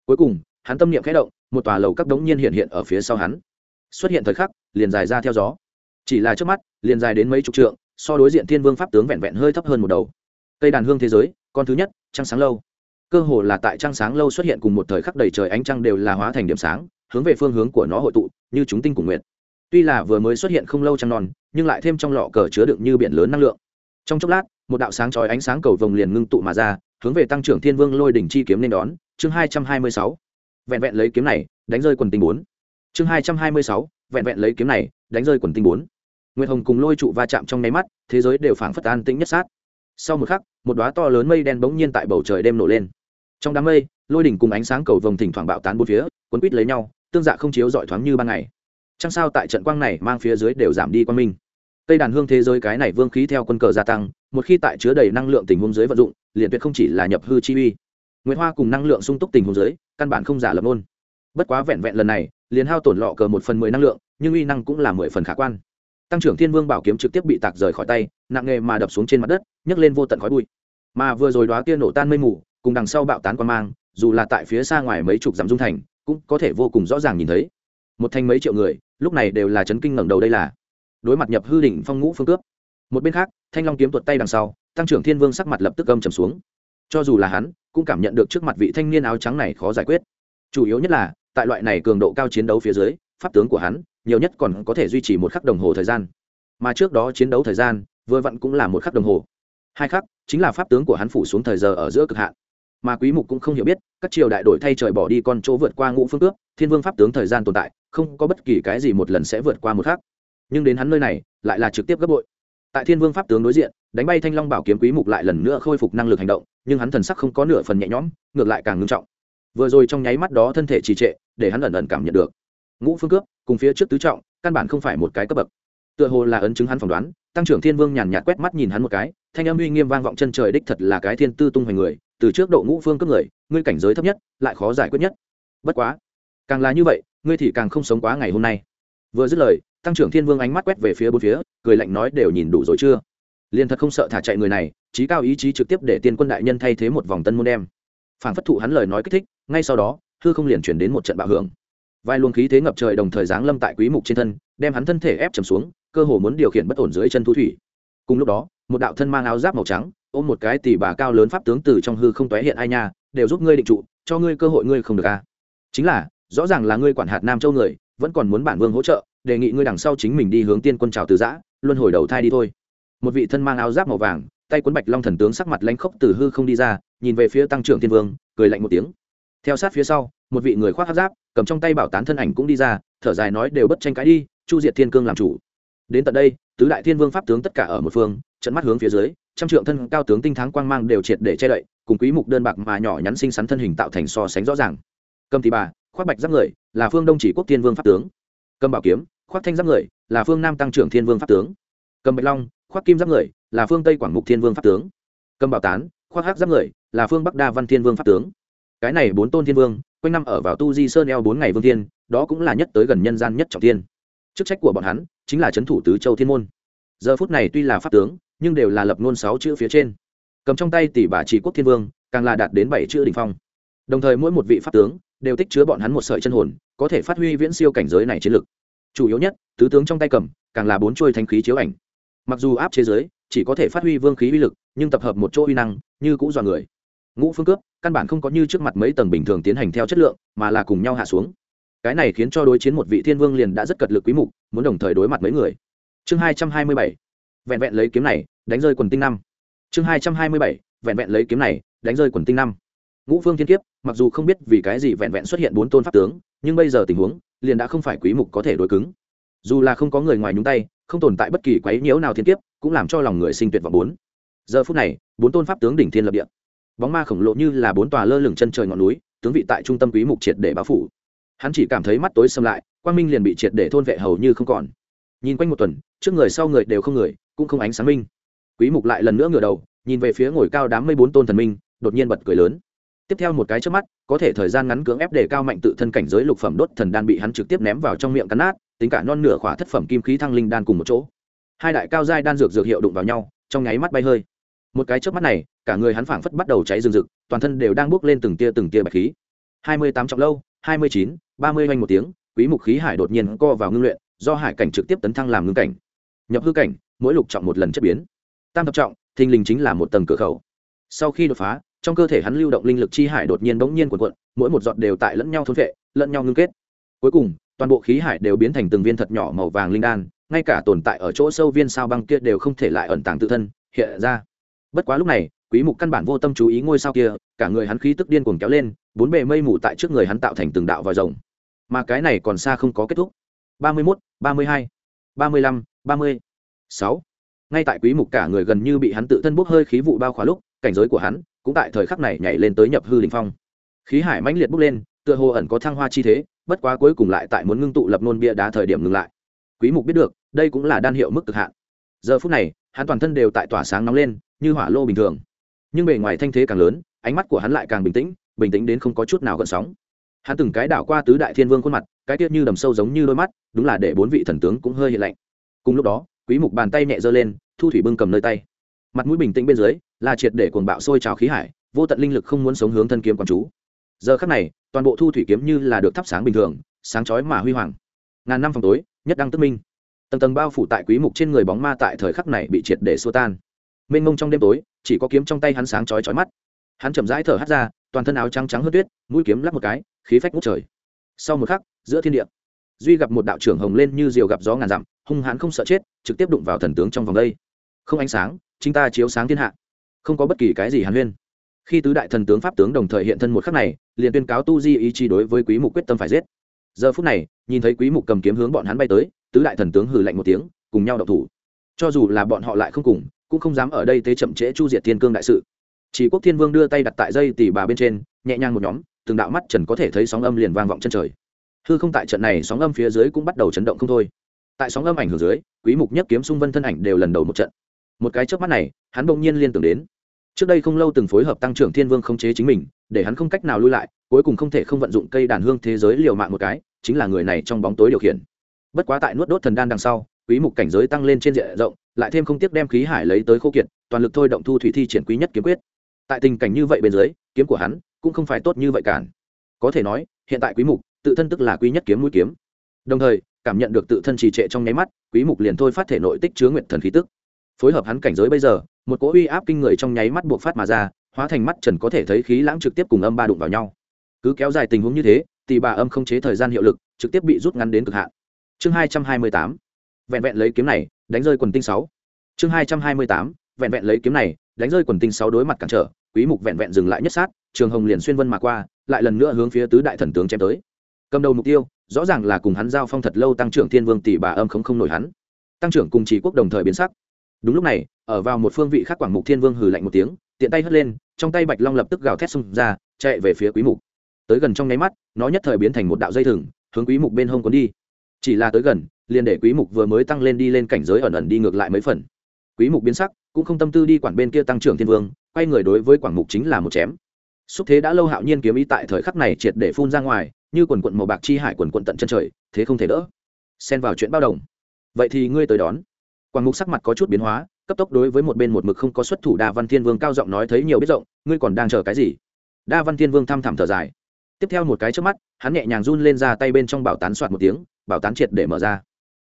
Cuối cùng, hắn tâm niệm khẽ động, một tòa lầu các đống nhiên hiện hiện ở phía sau hắn. Xuất hiện thời khắc, liền dài ra theo gió. Chỉ là trước mắt, liền dài đến mấy chục trượng, so đối diện thiên vương pháp tướng vẹn vẹn hơi thấp hơn một đầu. Cây đàn hương thế giới con thứ nhất, trăng sáng lâu. Cơ hồ là tại trăng sáng lâu xuất hiện cùng một thời khắc đầy trời ánh trăng đều là hóa thành điểm sáng, hướng về phương hướng của nó hội tụ, như chúng tinh cùng nguyện tuy là vừa mới xuất hiện không lâu trăng non, nhưng lại thêm trong lọ cờ chứa đựng như biển lớn năng lượng. Trong chốc lát, một đạo sáng chói ánh sáng cầu vồng liền ngưng tụ mà ra, hướng về tăng trưởng thiên vương lôi đỉnh chi kiếm nên đón. Chương hai trăm hai mươi sáu. Vẹn vẹn lấy kiếm này, đánh rơi quần tinh bốn. Chương hai trăm hai mươi sáu. Vẹn vẹn lấy kiếm này, đánh rơi quần tinh bốn. Nguyệt hồng cùng lôi trụ va chạm trong nháy mắt, thế giới đều phảng phất an tĩnh nhất sát. Sau một khắc một đóa to lớn mây đen bỗng nhiên tại bầu trời đêm nổ lên. Trong đám mây, lôi đỉnh cùng ánh sáng cầu vồng thỉnh thoảng bạo tán bốn phía, cuốn quít lấy nhau, tương dạ không chiếu rọi thoáng như ban ngày. Trăng sao tại trận quang này mang phía dưới đều giảm đi quan minh. Tây đàn hương thế giới cái này vương khí theo quân cờ gia tăng, một khi tại chứa đầy năng lượng tình huống dưới vận dụng, liền tuyệt không chỉ là nhập hư chi uy. Nguyễn hoa cùng năng lượng sung túc tình huống dưới, căn bản không giả lập luôn bất quá vẹn vẹn lần này, liền hao tổn lọ cờ một phần mười năng lượng, nhưng uy năng cũng là mười phần khả quan tăng trưởng thiên vương bảo kiếm trực tiếp bị tạc rời khỏi tay, nặng nghề mà đập xuống trên mặt đất, nhấc lên vô tận khói bụi. Mà vừa rồi đóa kia nổ tan mây mù, cùng đằng sau bạo tán quan mang, dù là tại phía xa ngoài mấy chục dặm dung thành, cũng có thể vô cùng rõ ràng nhìn thấy. Một thành mấy triệu người, lúc này đều là chấn kinh ngẩng đầu đây là. Đối mặt nhập hư đỉnh phong ngũ phương cướp. Một bên khác, thanh long kiếm tuột tay đằng sau, tăng trưởng thiên vương sắc mặt lập tức âm trầm xuống. Cho dù là hắn, cũng cảm nhận được trước mặt vị thanh niên áo trắng này khó giải quyết. Chủ yếu nhất là, tại loại này cường độ cao chiến đấu phía dưới, pháp tướng của hắn nhiều nhất còn có thể duy trì một khắc đồng hồ thời gian. Mà trước đó chiến đấu thời gian, vừa vặn cũng là một khắc đồng hồ. Hai khắc, chính là pháp tướng của hắn phủ xuống thời giờ ở giữa cực hạn. Mà quý mục cũng không hiểu biết, các triều đại đổi thay trời bỏ đi con chỗ vượt qua ngũ phương cướp, thiên vương pháp tướng thời gian tồn tại, không có bất kỳ cái gì một lần sẽ vượt qua một khắc. Nhưng đến hắn nơi này, lại là trực tiếp gấp bội. Tại thiên vương pháp tướng đối diện, đánh bay thanh long bảo kiếm quý mục lại lần nữa khôi phục năng lực hành động, nhưng hắn thần sắc không có nửa phần nhẹ nhõm, ngược lại càng ngưng trọng. Vừa rồi trong nháy mắt đó thân thể trì trệ, để hắn ẩn ẩn cảm nhận được ngũ phương cướp, cùng phía trước tứ trọng, căn bản không phải một cái cấp bậc. Tựa hồ là ấn chứng hắn phỏng đoán, tăng trưởng thiên vương nhàn nhạt quét mắt nhìn hắn một cái, thanh âm uy nghiêm vang vọng chân trời đích thật là cái thiên tư tung hoành người, từ trước độ ngũ phương cấp người, ngươi cảnh giới thấp nhất, lại khó giải quyết nhất. Bất quá, càng là như vậy, ngươi thì càng không sống quá ngày hôm nay. Vừa dứt lời, tăng trưởng thiên vương ánh mắt quét về phía bốn phía, cười lạnh nói đều nhìn đủ rồi chưa? Liền thật không sợ thả chạy người này trí cao ý chí trực tiếp để tiên quân đại nhân thay thế một vòng tân môn đem. Phản phất thụ hắn lời nói kích thích, ngay sau đó, hư không liền chuyển đến một trận bạo hưởng vài luồng khí thế ngập trời đồng thời giáng lâm tại quý mục trên thân, đem hắn thân thể ép trầm xuống, cơ hồ muốn điều khiển bất ổn dưới chân thu thủy. Cùng lúc đó, một đạo thân mang áo giáp màu trắng, ôm một cái tỷ bà cao lớn pháp tướng từ trong hư không tóe hiện ai nha, đều giúp ngươi định trụ, cho ngươi cơ hội ngươi không được a à. chính là, rõ ràng là ngươi quản hạt nam châu người, vẫn còn muốn bản vương hỗ trợ, đề nghị ngươi đằng sau chính mình đi hướng tiên quân trào từ giã, luân hồi đầu thai đi thôi. Một vị thân mang áo giáp màu vàng, tay quấn bạch long thần tướng sắc mặt lãnh khốc từ hư không đi ra, nhìn về phía tăng trưởng thiên vương, cười lạnh một tiếng. Theo sát phía sau, một vị người khoác áo giáp cầm trong tay bảo tán thân ảnh cũng đi ra, thở dài nói đều bất tranh cãi đi, chu diệt thiên cương làm chủ. Đến tận đây, tứ đại thiên vương pháp tướng tất cả ở một phương, trận mắt hướng phía dưới, trăm trượng thân cao tướng tinh thắng quang mang đều triệt để che đậy, cùng quý mục đơn bạc mà nhỏ nhắn xinh xắn thân hình tạo thành so sánh rõ ràng. Cầm thì bà, khoác bạch giáp người, là phương đông chỉ quốc thiên vương pháp tướng. Cầm bảo kiếm, khoác thanh giáp người, là phương nam tăng trưởng thiên vương pháp tướng. Cầm bạch long, khoác kim giáp người, là phương tây quảng mục thiên vương pháp tướng. Cầm bảo tán, khoác hắc giáp người, là phương bắc đa văn thiên vương pháp tướng. Cái này bốn tôn thiên vương quanh năm ở vào tu di sơn eo bốn ngày vương thiên đó cũng là nhất tới gần nhân gian nhất trọng thiên. Chức trách của bọn hắn chính là c h ấ n thủ tứ châu thiên môn. Giờ phút này tuy là pháp tướng, nhưng đều là lập ngôn sáu chữ phía trên. Cầm trong tay tỷ bà chỉ quốc thiên vương, càng là đạt đến bảy chữ đình phong. Đồng thời mỗi một vị pháp tướng đều tích chứa bọn hắn một sợi chân hồn, có thể phát huy viễn siêu cảnh giới này chiến lực. Chủ yếu nhất, tứ tướng trong tay cầm, càng là bốn trôi thanh khí chiếu ảnh. Mặc dù áp chế giới, chỉ có thể phát huy vương khí uy lực, nhưng tập hợp một chỗ uy năng, như cũ dọa người ngũ phương cướp, căn bản không có như trước mặt mấy tầng bình thường tiến hành theo chất lượng, mà là cùng nhau hạ xuống. Cái này khiến cho đối chiến một vị thiên vương liền đã rất cật lực quý mục, muốn đồng thời đối mặt mấy người. Chương hai trăm hai mươi bảy, vẹn vẹn lấy kiếm này, đánh rơi quần tinh năm. Chương hai trăm hai mươi bảy, vẹn vẹn lấy kiếm này, đánh rơi quần tinh năm. Ngũ phương thiên kiếp, mặc dù không biết vì cái gì vẹn vẹn xuất hiện bốn tôn pháp tướng, nhưng bây giờ tình huống, liền đã không phải quý mục có thể đối cứng. Dù là không có người ngoài nhúng tay, không tồn tại bất kỳ quấy nhiễu nào thiên kiếp, cũng làm cho lòng người sinh tuyệt vọng bốn. Giờ phút này, bốn tôn pháp tướng đỉnh thiên lập địa bóng ma khổng lồ như là bốn tòa lơ lửng chân trời ngọn núi, tướng vị tại trung tâm quý mục triệt để báo phủ. Hắn chỉ cảm thấy mắt tối xâm lại, quang minh liền bị triệt để thôn vệ hầu như không còn. Nhìn quanh một tuần, trước người sau người đều không người, cũng không ánh sáng minh. Quý mục lại lần nữa ngửa đầu, nhìn về phía ngồi cao đám mây bốn tôn thần minh, đột nhiên bật cười lớn. Tiếp theo một cái trước mắt, có thể thời gian ngắn cưỡng ép để cao mạnh tự thân cảnh giới lục phẩm đốt thần đan bị hắn trực tiếp ném vào trong miệng cắn nát, tính cả non nửa khỏa thất phẩm kim khí thăng linh đan cùng một chỗ. Hai đại cao giai đan dược dược hiệu đụng vào nhau, trong nháy mắt bay hơi một cái trước mắt này, cả người hắn phảng phất bắt đầu cháy rừng rực, toàn thân đều đang bước lên từng tia từng tia bạch khí. Hai mươi tám trọng lâu, hai mươi chín, ba mươi oanh một tiếng, quý mục khí hải đột nhiên co vào ngưng luyện, do hải cảnh trực tiếp tấn thăng làm ngưng cảnh. Nhập hư cảnh, mỗi lục trọng một lần chất biến. Tam thập trọng, thình lình chính là một tầng cửa khẩu. Sau khi đột phá, trong cơ thể hắn lưu động linh lực chi hải đột nhiên bỗng nhiên cuộn cuộn, mỗi một giọt đều tại lẫn nhau thôn vệ lẫn nhau ngưng kết. Cuối cùng, toàn bộ khí hải đều biến thành từng viên thật nhỏ màu vàng linh đan, ngay cả tồn tại ở chỗ sâu viên sao băng kia đều không thể lại ẩn tàng tự thân, hiện ra bất quá lúc này quý mục căn bản vô tâm chú ý ngôi sao kia cả người hắn khí tức điên cuồng kéo lên bốn bề mây mù tại trước người hắn tạo thành từng đạo vòi rồng. Mà cái này còn xa không có kết thúc. 31, 32, 35, 30, 6. ngay tại quý mục cả người gần như bị hắn tự thân bốc hơi khí vụ bao khóa lúc cảnh giới của hắn cũng tại thời khắc này nhảy lên tới nhập hư đỉnh phong. Khí hải mãnh liệt bốc lên tựa hồ ẩn có thăng hoa chi thế bất quá cuối cùng lại tại muốn ngưng tụ lập nôn bia đá thời điểm ngừng lại. Quý mục biết được đây cũng là đan hiệu mức cực hạn. Giờ phút này hắn toàn thân đều tại tỏa sáng nóng lên như hỏa lô bình thường. Nhưng bề ngoài thanh thế càng lớn, ánh mắt của hắn lại càng bình tĩnh bình tĩnh đến không có chút nào gợn sóng. Hắn từng cái đảo qua tứ đại thiên vương khuôn mặt, cái tiết như đầm sâu giống như đôi mắt, đúng là để bốn vị thần tướng cũng hơi hiện lạnh. Cùng lúc đó, quý mục bàn tay nhẹ giơ lên, thu thủy bưng cầm nơi tay. Mặt mũi bình tĩnh bên dưới, là triệt để cuồng bạo sôi trào khí hải, vô tận linh lực không muốn sống hướng thân kiếm quán chú. Giờ khắc này, toàn bộ thu thủy kiếm như là được thắp sáng bình thường, sáng chói mà huy hoàng. Ngàn năm phòng tối, nhất đăng tức minh. Tầng tầng bao phủ tại quý mục trên người bóng ma tại thời khắc này bị triệt để xua tan mênh mông trong đêm tối, chỉ có kiếm trong tay hắn sáng chói chói mắt. Hắn chậm rãi thở hắt ra, toàn thân áo trắng trắng hơn tuyết, mũi kiếm lắc một cái, khí phách ngút trời. Sau một khắc, giữa thiên địa, duy gặp một đạo trưởng hồng lên như diều gặp gió ngàn dặm, hung hãn không sợ chết, trực tiếp đụng vào thần tướng trong vòng đây. Không ánh sáng, chính ta chiếu sáng thiên hạ. Không có bất kỳ cái gì hàn huyên. Khi tứ đại thần tướng pháp tướng đồng thời hiện thân một khắc này, liền tuyên cáo tu di ý chí đối với quý mục quyết tâm phải giết. Giờ phút này, nhìn thấy quý mục cầm kiếm hướng bọn hắn bay tới, tứ đại thần tướng hừ lạnh một tiếng, cùng nhau động thủ. Cho dù là bọn họ lại không cùng cũng không dám ở đây tế chậm trễ chu diệt thiên cương đại sự. Chỉ quốc thiên vương đưa tay đặt tại dây tỉ bà bên trên, nhẹ nhàng một nhóm, từng đạo mắt trần có thể thấy sóng âm liền vang vọng chân trời. Hư không tại trận này sóng âm phía dưới cũng bắt đầu chấn động không thôi. Tại sóng âm ảnh hưởng dưới, quý mục nhất kiếm xung vân thân ảnh đều lần đầu một trận. Một cái chớp mắt này, hắn bỗng nhiên liên tưởng đến. Trước đây không lâu từng phối hợp tăng trưởng thiên vương khống chế chính mình, để hắn không cách nào lui lại, cuối cùng không thể không vận dụng cây đàn hương thế giới liều mạng một cái, chính là người này trong bóng tối điều khiển. Bất quá tại nuốt đốt thần đan đằng sau, quý mục cảnh giới tăng lên trên diện rộng lại thêm không tiếc đem khí hải lấy tới khô kiệt, toàn lực thôi động thu thủy thi triển quý nhất kiếm quyết. Tại tình cảnh như vậy bên dưới, kiếm của hắn cũng không phải tốt như vậy cản. Có thể nói, hiện tại quý mục, tự thân tức là quý nhất kiếm mũi kiếm. Đồng thời, cảm nhận được tự thân trì trệ trong nháy mắt, quý mục liền thôi phát thể nội tích chứa nguyện thần khí tức. Phối hợp hắn cảnh giới bây giờ, một cỗ uy áp kinh người trong nháy mắt buộc phát mà ra, hóa thành mắt trần có thể thấy khí lãng trực tiếp cùng âm ba đụng vào nhau. Cứ kéo dài tình huống như thế thì bà âm không chế thời gian hiệu lực, trực tiếp bị rút ngắn đến cực hạn. Chương 228 vẹn vẹn lấy kiếm này, đánh rơi quần tinh sáu. Chương 228 vẹn vẹn lấy kiếm này, đánh rơi quần tinh sáu đối mặt cản trở, quý mục vẹn vẹn dừng lại nhất sát, trường hồng liền xuyên vân mà qua, lại lần nữa hướng phía tứ đại thần tướng chém tới. Cầm đầu mục tiêu, rõ ràng là cùng hắn giao phong thật lâu tăng trưởng thiên vương tỷ bà âm không không nổi hắn. Tăng trưởng cùng chỉ quốc đồng thời biến sắc. Đúng lúc này, ở vào một phương vị khác quảng mục thiên vương hừ lạnh một tiếng, tiện tay hất lên, trong tay bạch long lập tức gào thét xông ra, chạy về phía quý mục. Tới gần trong nháy mắt, nó nhất thời biến thành một đạo dây thừng, hướng quý mục bên hông cuốn đi chỉ là tới gần, liền để quý mục vừa mới tăng lên đi lên cảnh giới ẩn ẩn đi ngược lại mấy phần. Quý mục biến sắc, cũng không tâm tư đi quản bên kia tăng trưởng thiên vương, quay người đối với quảng mục chính là một chém. Xúc thế đã lâu hạo nhiên kiếm ý tại thời khắc này triệt để phun ra ngoài, như quần quận màu bạc chi hải quần quận tận chân trời, thế không thể đỡ. Xen vào chuyện bao đồng. Vậy thì ngươi tới đón. Quảng mục sắc mặt có chút biến hóa, cấp tốc đối với một bên một mực không có xuất thủ đa văn thiên vương cao giọng nói thấy nhiều biết rộng, ngươi còn đang chờ cái gì? Đa văn thiên vương thăm thẳm thở dài. Tiếp theo một cái trước mắt, hắn nhẹ nhàng run lên ra tay bên trong bảo tán soạt một tiếng bảo tán triệt để mở ra.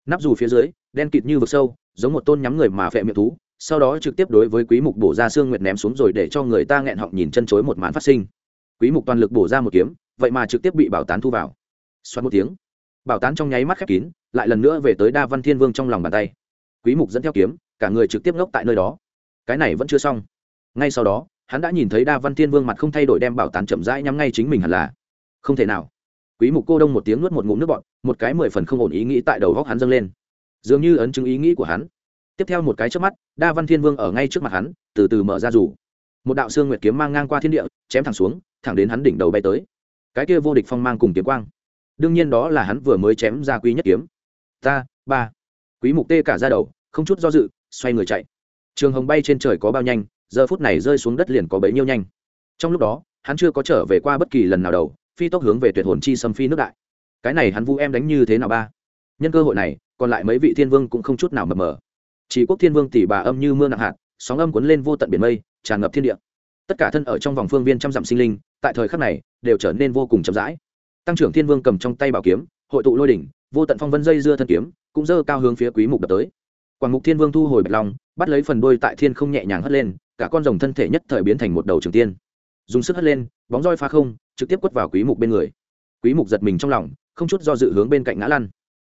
Nắp dù phía dưới, đen kịt như vực sâu, giống một tôn nhắm người mà phệ miệng thú, sau đó trực tiếp đối với quý mục bổ ra xương nguyệt ném xuống rồi để cho người ta nghẹn họng nhìn chân chối một màn phát sinh. Quý mục toàn lực bổ ra một kiếm, vậy mà trực tiếp bị bảo tán thu vào. Xoát một tiếng, bảo tán trong nháy mắt khép kín, lại lần nữa về tới đa văn thiên vương trong lòng bàn tay. Quý mục dẫn theo kiếm, cả người trực tiếp ngốc tại nơi đó. Cái này vẫn chưa xong. Ngay sau đó, hắn đã nhìn thấy đa văn thiên vương mặt không thay đổi đem bảo tán chậm rãi nhắm ngay chính mình hẳn là. Không thể nào quý mục cô đông một tiếng nuốt một ngụm nước bọt, một cái mười phần không ổn ý nghĩ tại đầu góc hắn dâng lên. Dường như ấn chứng ý nghĩ của hắn. Tiếp theo một cái trước mắt, đa văn thiên vương ở ngay trước mặt hắn, từ từ mở ra rủ một đạo xương nguyệt kiếm mang ngang qua thiên địa, chém thẳng xuống, thẳng đến hắn đỉnh đầu bay tới. Cái kia vô địch phong mang cùng kiếm quang. Đương nhiên đó là hắn vừa mới chém ra quý nhất kiếm. Ta, ba. Quý mục tê cả ra đầu, không chút do dự, xoay người chạy. Trường hồng bay trên trời có bao nhanh, giờ phút này rơi xuống đất liền có bấy nhiêu nhanh. Trong lúc đó, hắn chưa có trở về qua bất kỳ lần nào đầu phi tốc hướng về tuyệt hồn chi xâm phi nước đại. Cái này hắn vu em đánh như thế nào ba? Nhân cơ hội này, còn lại mấy vị thiên vương cũng không chút nào mập mờ. Chỉ quốc thiên vương tỷ bà âm như mưa nặng hạt, sóng âm cuốn lên vô tận biển mây, tràn ngập thiên địa. Tất cả thân ở trong vòng phương viên trăm dặm sinh linh, tại thời khắc này, đều trở nên vô cùng chậm rãi. Tăng trưởng thiên vương cầm trong tay bảo kiếm, hội tụ lôi đỉnh, vô tận phong vân dây dưa thân kiếm, cũng dơ cao hướng phía quý mục đập tới. Quảng mục thiên vương thu hồi bạch long, bắt lấy phần đuôi tại thiên không nhẹ nhàng hất lên, cả con rồng thân thể nhất thời biến thành một đầu trường tiên. Dùng sức hất lên, bóng roi phá không trực tiếp quất vào quý mục bên người. Quý mục giật mình trong lòng, không chút do dự hướng bên cạnh ngã lăn.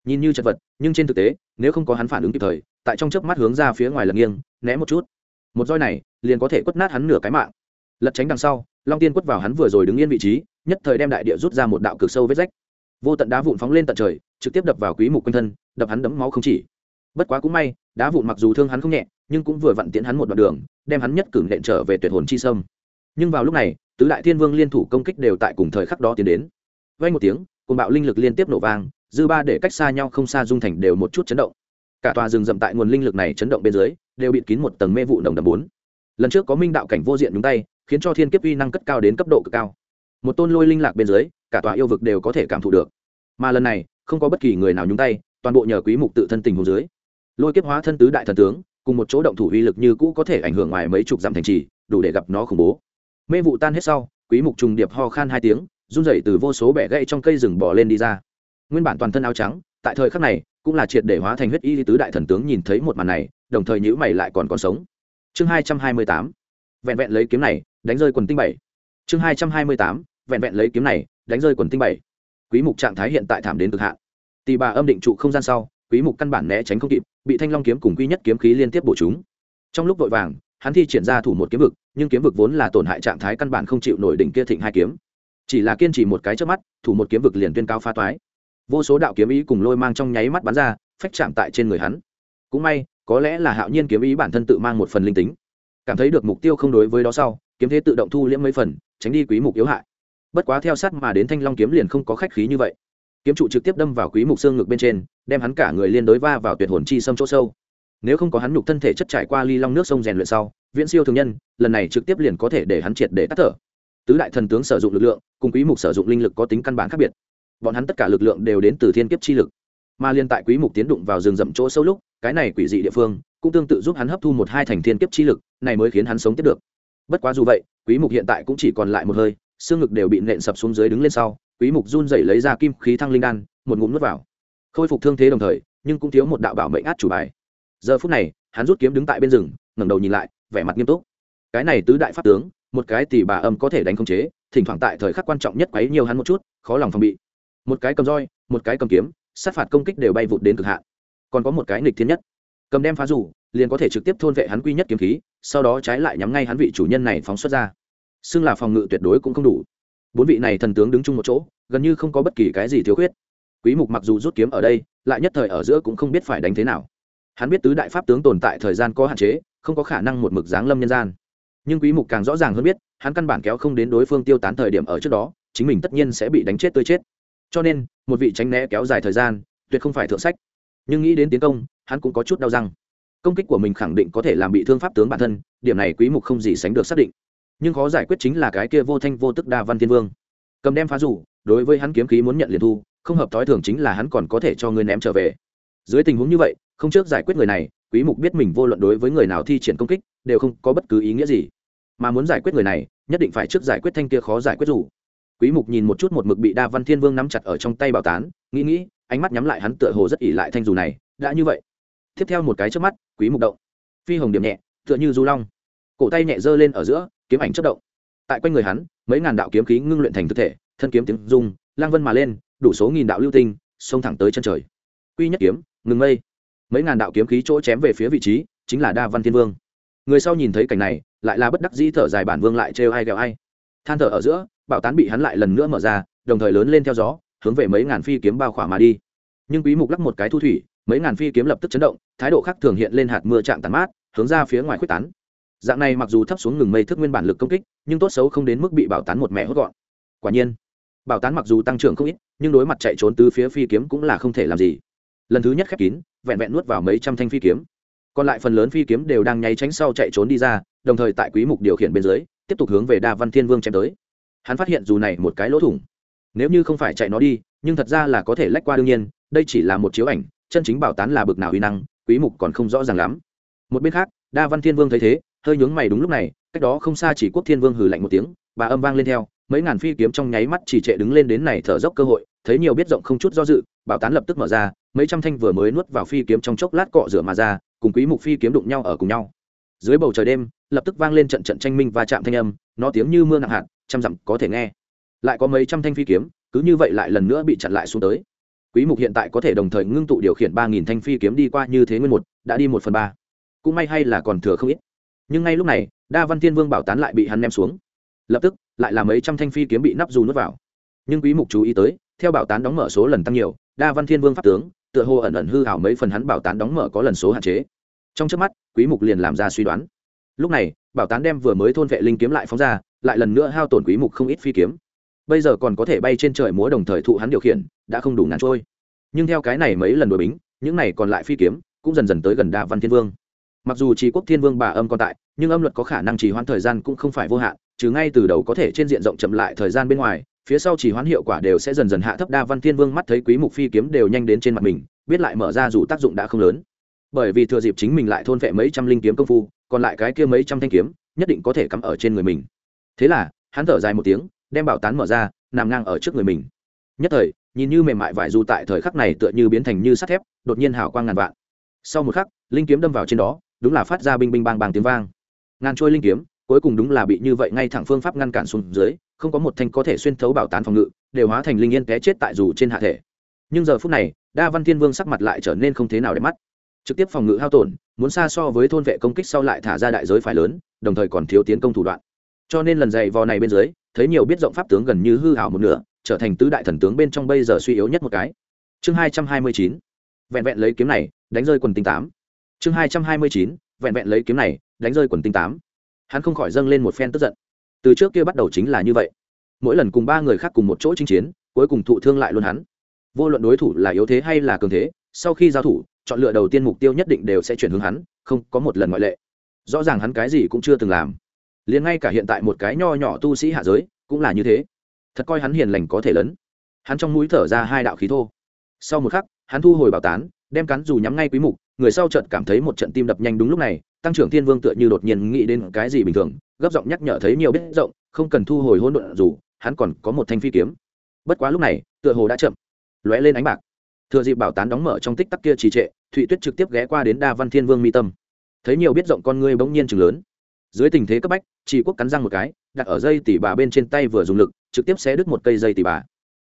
Nhìn như chật vật, nhưng trên thực tế, nếu không có hắn phản ứng kịp thời, tại trong chớp mắt hướng ra phía ngoài lật nghiêng, né một chút. Một roi này, liền có thể quất nát hắn nửa cái mạng. Lật tránh đằng sau, long tiên quất vào hắn vừa rồi đứng yên vị trí, nhất thời đem đại địa rút ra một đạo cực sâu vết rách. Vô tận đá vụn phóng lên tận trời, trực tiếp đập vào quý mục quanh thân, đập hắn đấm máu không chỉ. Bất quá cũng may, đá vụn mặc dù thương hắn không nhẹ, nhưng cũng vừa vặn tiễn hắn một đoạn đường, đem hắn nhất cử nện trở về tuyệt hồn chi sâm nhưng vào lúc này, tứ đại thiên vương liên thủ công kích đều tại cùng thời khắc đó tiến đến. Vay một tiếng cùng bạo linh lực liên tiếp nổ vang, dư ba để cách xa nhau không xa dung thành đều một chút chấn động. Cả tòa rừng rậm tại nguồn linh lực này chấn động bên dưới, đều bịt kín một tầng mê vụ nồng đầm bốn. Lần trước có minh đạo cảnh vô diện nhúng tay, khiến cho thiên kiếp uy năng cất cao đến cấp độ cực cao. Một tôn lôi linh lạc bên dưới, cả tòa yêu vực đều có thể cảm thụ được. Mà lần này, không có bất kỳ người nào nhúng tay, toàn bộ nhờ quý mục tự thân tình hồ dưới. Lôi kiếp hóa thân tứ đại thần tướng, cùng một chỗ động thủ uy lực như cũ có thể ảnh hưởng ngoài mấy chục dặm thành trì, đủ để gặp nó khủng bố mê vụ tan hết sau, quý mục trùng điệp ho khan hai tiếng, run rẩy từ vô số bẻ gãy trong cây rừng bò lên đi ra. Nguyên bản toàn thân áo trắng, tại thời khắc này, cũng là triệt để hóa thành huyết y tứ đại thần tướng nhìn thấy một màn này, đồng thời nhữ mày lại còn còn sống. Chương hai trăm hai mươi tám, vẹn vẹn lấy kiếm này, đánh rơi quần tinh bảy. Chương hai trăm hai mươi tám, vẹn vẹn lấy kiếm này, đánh rơi quần tinh bảy. Quý mục trạng thái hiện tại thảm đến cực hạn. Tì bà âm định trụ không gian sau, quý mục căn bản né tránh không kịp, bị thanh long kiếm cùng quy nhất kiếm khí liên tiếp bổ chúng. Trong lúc vội vàng, hắn thi triển ra thủ một kiếm vực nhưng kiếm vực vốn là tổn hại trạng thái căn bản không chịu nổi đỉnh kia thịnh hai kiếm. Chỉ là kiên trì một cái trước mắt, thủ một kiếm vực liền tuyên cao pha toái. Vô số đạo kiếm ý cùng lôi mang trong nháy mắt bắn ra, phách chạm tại trên người hắn. Cũng may, có lẽ là hạo nhiên kiếm ý bản thân tự mang một phần linh tính. Cảm thấy được mục tiêu không đối với đó sau, kiếm thế tự động thu liễm mấy phần, tránh đi quý mục yếu hại. Bất quá theo sát mà đến thanh long kiếm liền không có khách khí như vậy. Kiếm trụ trực tiếp đâm vào quý mục xương ngực bên trên, đem hắn cả người liên đối va vào tuyệt hồn chi sâm chỗ sâu. Nếu không có hắn nhục thân thể chất trải qua ly long nước sông rèn luyện sau viễn siêu thường nhân, lần này trực tiếp liền có thể để hắn triệt để tắt thở. Tứ đại thần tướng sử dụng lực lượng, cùng quý mục sử dụng linh lực có tính căn bản khác biệt. Bọn hắn tất cả lực lượng đều đến từ thiên kiếp chi lực. Mà liên tại quý mục tiến đụng vào rừng rậm chỗ sâu lúc, cái này quỷ dị địa phương cũng tương tự giúp hắn hấp thu một hai thành thiên kiếp chi lực, này mới khiến hắn sống tiếp được. Bất quá dù vậy, quý mục hiện tại cũng chỉ còn lại một hơi, xương ngực đều bị nện sập xuống dưới đứng lên sau, quý mục run rẩy lấy ra kim khí thăng linh đan, một ngụm nuốt vào. Khôi phục thương thế đồng thời, nhưng cũng thiếu một đạo bảo mệnh át chủ bài. Giờ phút này, hắn rút kiếm đứng tại bên rừng, ngẩng đầu nhìn lại vẻ mặt nghiêm túc. Cái này tứ đại pháp tướng, một cái tỷ bà âm có thể đánh không chế, thỉnh thoảng tại thời khắc quan trọng nhất quấy nhiều hắn một chút, khó lòng phòng bị. Một cái cầm roi, một cái cầm kiếm, sát phạt công kích đều bay vụt đến cực hạn. Còn có một cái nghịch thiên nhất. Cầm đem phá rủ liền có thể trực tiếp thôn vệ hắn quy nhất kiếm khí, sau đó trái lại nhắm ngay hắn vị chủ nhân này phóng xuất ra. Xưng là phòng ngự tuyệt đối cũng không đủ. Bốn vị này thần tướng đứng chung một chỗ, gần như không có bất kỳ cái gì thiếu khuyết. Quý mục mặc dù rút kiếm ở đây, lại nhất thời ở giữa cũng không biết phải đánh thế nào. Hắn biết tứ đại pháp tướng tồn tại thời gian có hạn chế không có khả năng một mực giáng lâm nhân gian. Nhưng quý mục càng rõ ràng hơn biết, hắn căn bản kéo không đến đối phương tiêu tán thời điểm ở trước đó, chính mình tất nhiên sẽ bị đánh chết tươi chết. Cho nên, một vị tránh né kéo dài thời gian, tuyệt không phải thượng sách. Nhưng nghĩ đến tiến công, hắn cũng có chút đau răng. Công kích của mình khẳng định có thể làm bị thương pháp tướng bản thân, điểm này quý mục không gì sánh được xác định. Nhưng khó giải quyết chính là cái kia vô thanh vô tức đa văn thiên vương. Cầm đem phá rủ, đối với hắn kiếm khí muốn nhận liền thu, không hợp thói thường chính là hắn còn có thể cho người ném trở về. Dưới tình huống như vậy, không trước giải quyết người này quý mục biết mình vô luận đối với người nào thi triển công kích, đều không có bất cứ ý nghĩa gì. Mà muốn giải quyết người này, nhất định phải trước giải quyết thanh kia khó giải quyết rủ. Quý mục nhìn một chút một mực bị đa văn thiên vương nắm chặt ở trong tay bảo tán, nghĩ nghĩ, ánh mắt nhắm lại hắn tựa hồ rất ỉ lại thanh dù này, đã như vậy. Tiếp theo một cái trước mắt, quý mục động. Phi hồng điểm nhẹ, tựa như du long. Cổ tay nhẹ giơ lên ở giữa, kiếm ảnh chất động. Tại quanh người hắn, mấy ngàn đạo kiếm khí ngưng luyện thành thực thể, thân kiếm tiếng rung, lang vân mà lên, đủ số nghìn đạo lưu tinh, xông thẳng tới chân trời. Quy nhất kiếm, ngừng mây mấy ngàn đạo kiếm khí chỗ chém về phía vị trí, chính là đa văn thiên vương. Người sau nhìn thấy cảnh này, lại là bất đắc dĩ thở dài bản vương lại trêu ai ghẹo ai. Than thở ở giữa, bảo tán bị hắn lại lần nữa mở ra, đồng thời lớn lên theo gió, hướng về mấy ngàn phi kiếm bao khỏa mà đi. Nhưng quý mục lắc một cái thu thủy, mấy ngàn phi kiếm lập tức chấn động, thái độ khác thường hiện lên hạt mưa chạm tàn mát, hướng ra phía ngoài quyết tán. Dạng này mặc dù thấp xuống ngừng mây thức nguyên bản lực công kích, nhưng tốt xấu không đến mức bị bảo tán một mẹ hốt gọn. Quả nhiên, bảo tán mặc dù tăng trưởng không ít, nhưng đối mặt chạy trốn từ phía phi kiếm cũng là không thể làm gì lần thứ nhất khép kín, vẹn vẹn nuốt vào mấy trăm thanh phi kiếm. Còn lại phần lớn phi kiếm đều đang nháy tránh sau chạy trốn đi ra, đồng thời tại quý mục điều khiển bên dưới, tiếp tục hướng về đa văn thiên vương chém tới. Hắn phát hiện dù này một cái lỗ thủng, nếu như không phải chạy nó đi, nhưng thật ra là có thể lách qua đương nhiên, đây chỉ là một chiếu ảnh, chân chính bảo tán là bực nào uy năng, quý mục còn không rõ ràng lắm. Một bên khác, đa văn thiên vương thấy thế, hơi nhướng mày đúng lúc này, cách đó không xa chỉ quốc thiên vương hừ lạnh một tiếng và âm vang lên theo mấy ngàn phi kiếm trong nháy mắt chỉ trệ đứng lên đến này thở dốc cơ hội, thấy nhiều biết rộng không chút do dự, bảo tán lập tức mở ra, mấy trăm thanh vừa mới nuốt vào phi kiếm trong chốc lát cọ rửa mà ra, cùng quý mục phi kiếm đụng nhau ở cùng nhau. Dưới bầu trời đêm, lập tức vang lên trận trận tranh minh và chạm thanh âm, nó tiếng như mưa nặng hạt, trăm dặm có thể nghe. Lại có mấy trăm thanh phi kiếm, cứ như vậy lại lần nữa bị chặn lại xuống tới. Quý mục hiện tại có thể đồng thời ngưng tụ điều khiển ba nghìn thanh phi kiếm đi qua như thế nguyên một, đã đi một phần ba. Cũng may hay là còn thừa không ít. Nhưng ngay lúc này, đa văn thiên vương bảo tán lại bị hắn ném xuống. Lập tức lại là mấy trăm thanh phi kiếm bị nắp dù nuốt vào. Nhưng quý mục chú ý tới, theo bảo tán đóng mở số lần tăng nhiều, đa văn thiên vương pháp tướng, tựa hồ ẩn ẩn hư hảo mấy phần hắn bảo tán đóng mở có lần số hạn chế. Trong trước mắt, quý mục liền làm ra suy đoán. Lúc này, bảo tán đem vừa mới thôn vệ linh kiếm lại phóng ra, lại lần nữa hao tổn quý mục không ít phi kiếm. Bây giờ còn có thể bay trên trời múa đồng thời thụ hắn điều khiển, đã không đủ ngàn trôi. Nhưng theo cái này mấy lần đổi bính, những này còn lại phi kiếm cũng dần dần tới gần đa văn thiên vương. Mặc dù trí quốc thiên vương bà âm còn tại, nhưng âm luật có khả năng trì hoãn thời gian cũng không phải vô hạn trừ ngay từ đầu có thể trên diện rộng chậm lại thời gian bên ngoài, phía sau chỉ hoán hiệu quả đều sẽ dần dần hạ thấp. Đa văn thiên vương mắt thấy quý mục phi kiếm đều nhanh đến trên mặt mình, biết lại mở ra dù tác dụng đã không lớn. Bởi vì thừa dịp chính mình lại thôn vệ mấy trăm linh kiếm công phu, còn lại cái kia mấy trăm thanh kiếm, nhất định có thể cắm ở trên người mình. Thế là, hắn thở dài một tiếng, đem bảo tán mở ra, nằm ngang ở trước người mình. Nhất thời, nhìn như mềm mại vải dù tại thời khắc này tựa như biến thành như sắt thép, đột nhiên hào quang ngàn vạn. Sau một khắc, linh kiếm đâm vào trên đó, đúng là phát ra binh binh bang bang tiếng vang. Ngàn trôi linh kiếm cuối cùng đúng là bị như vậy ngay thẳng phương pháp ngăn cản xuống dưới, không có một thanh có thể xuyên thấu bảo tán phòng ngự, đều hóa thành linh yên té chết tại dù trên hạ thể. Nhưng giờ phút này, đa văn thiên vương sắc mặt lại trở nên không thế nào để mắt. Trực tiếp phòng ngự hao tổn, muốn xa so với thôn vệ công kích sau lại thả ra đại giới phải lớn, đồng thời còn thiếu tiến công thủ đoạn. Cho nên lần dày vò này bên dưới, thấy nhiều biết rộng pháp tướng gần như hư hào một nửa, trở thành tứ đại thần tướng bên trong bây giờ suy yếu nhất một cái. Chương hai trăm hai mươi chín. Vẹn vẹn lấy kiếm này, đánh rơi quần tinh tám. Chương hai trăm hai mươi chín. Vẹn vẹn lấy kiếm này, đánh rơi quần tinh tám hắn không khỏi dâng lên một phen tức giận. Từ trước kia bắt đầu chính là như vậy. Mỗi lần cùng ba người khác cùng một chỗ chinh chiến, cuối cùng thụ thương lại luôn hắn. Vô luận đối thủ là yếu thế hay là cường thế, sau khi giao thủ, chọn lựa đầu tiên mục tiêu nhất định đều sẽ chuyển hướng hắn, không có một lần ngoại lệ. Rõ ràng hắn cái gì cũng chưa từng làm. Liền ngay cả hiện tại một cái nho nhỏ tu sĩ hạ giới, cũng là như thế. Thật coi hắn hiền lành có thể lớn. Hắn trong mũi thở ra hai đạo khí thô. Sau một khắc, hắn thu hồi bảo tán, đem cắn dù nhắm ngay quý mục, người sau trận cảm thấy một trận tim đập nhanh đúng lúc này tăng trưởng thiên vương tựa như đột nhiên nghĩ đến cái gì bình thường, gấp giọng nhắc nhở thấy nhiều biết rộng, không cần thu hồi hỗn độn dù, hắn còn có một thanh phi kiếm. Bất quá lúc này, tựa hồ đã chậm. Lóe lên ánh bạc. Thừa dịp bảo tán đóng mở trong tích tắc kia trì trệ, thụy tuyết trực tiếp ghé qua đến đa văn thiên vương mi tâm. Thấy nhiều biết rộng con ngươi bỗng nhiên chừng lớn. Dưới tình thế cấp bách, chỉ quốc cắn răng một cái, đặt ở dây tỉ bà bên trên tay vừa dùng lực, trực tiếp xé đứt một cây dây tỉ bà.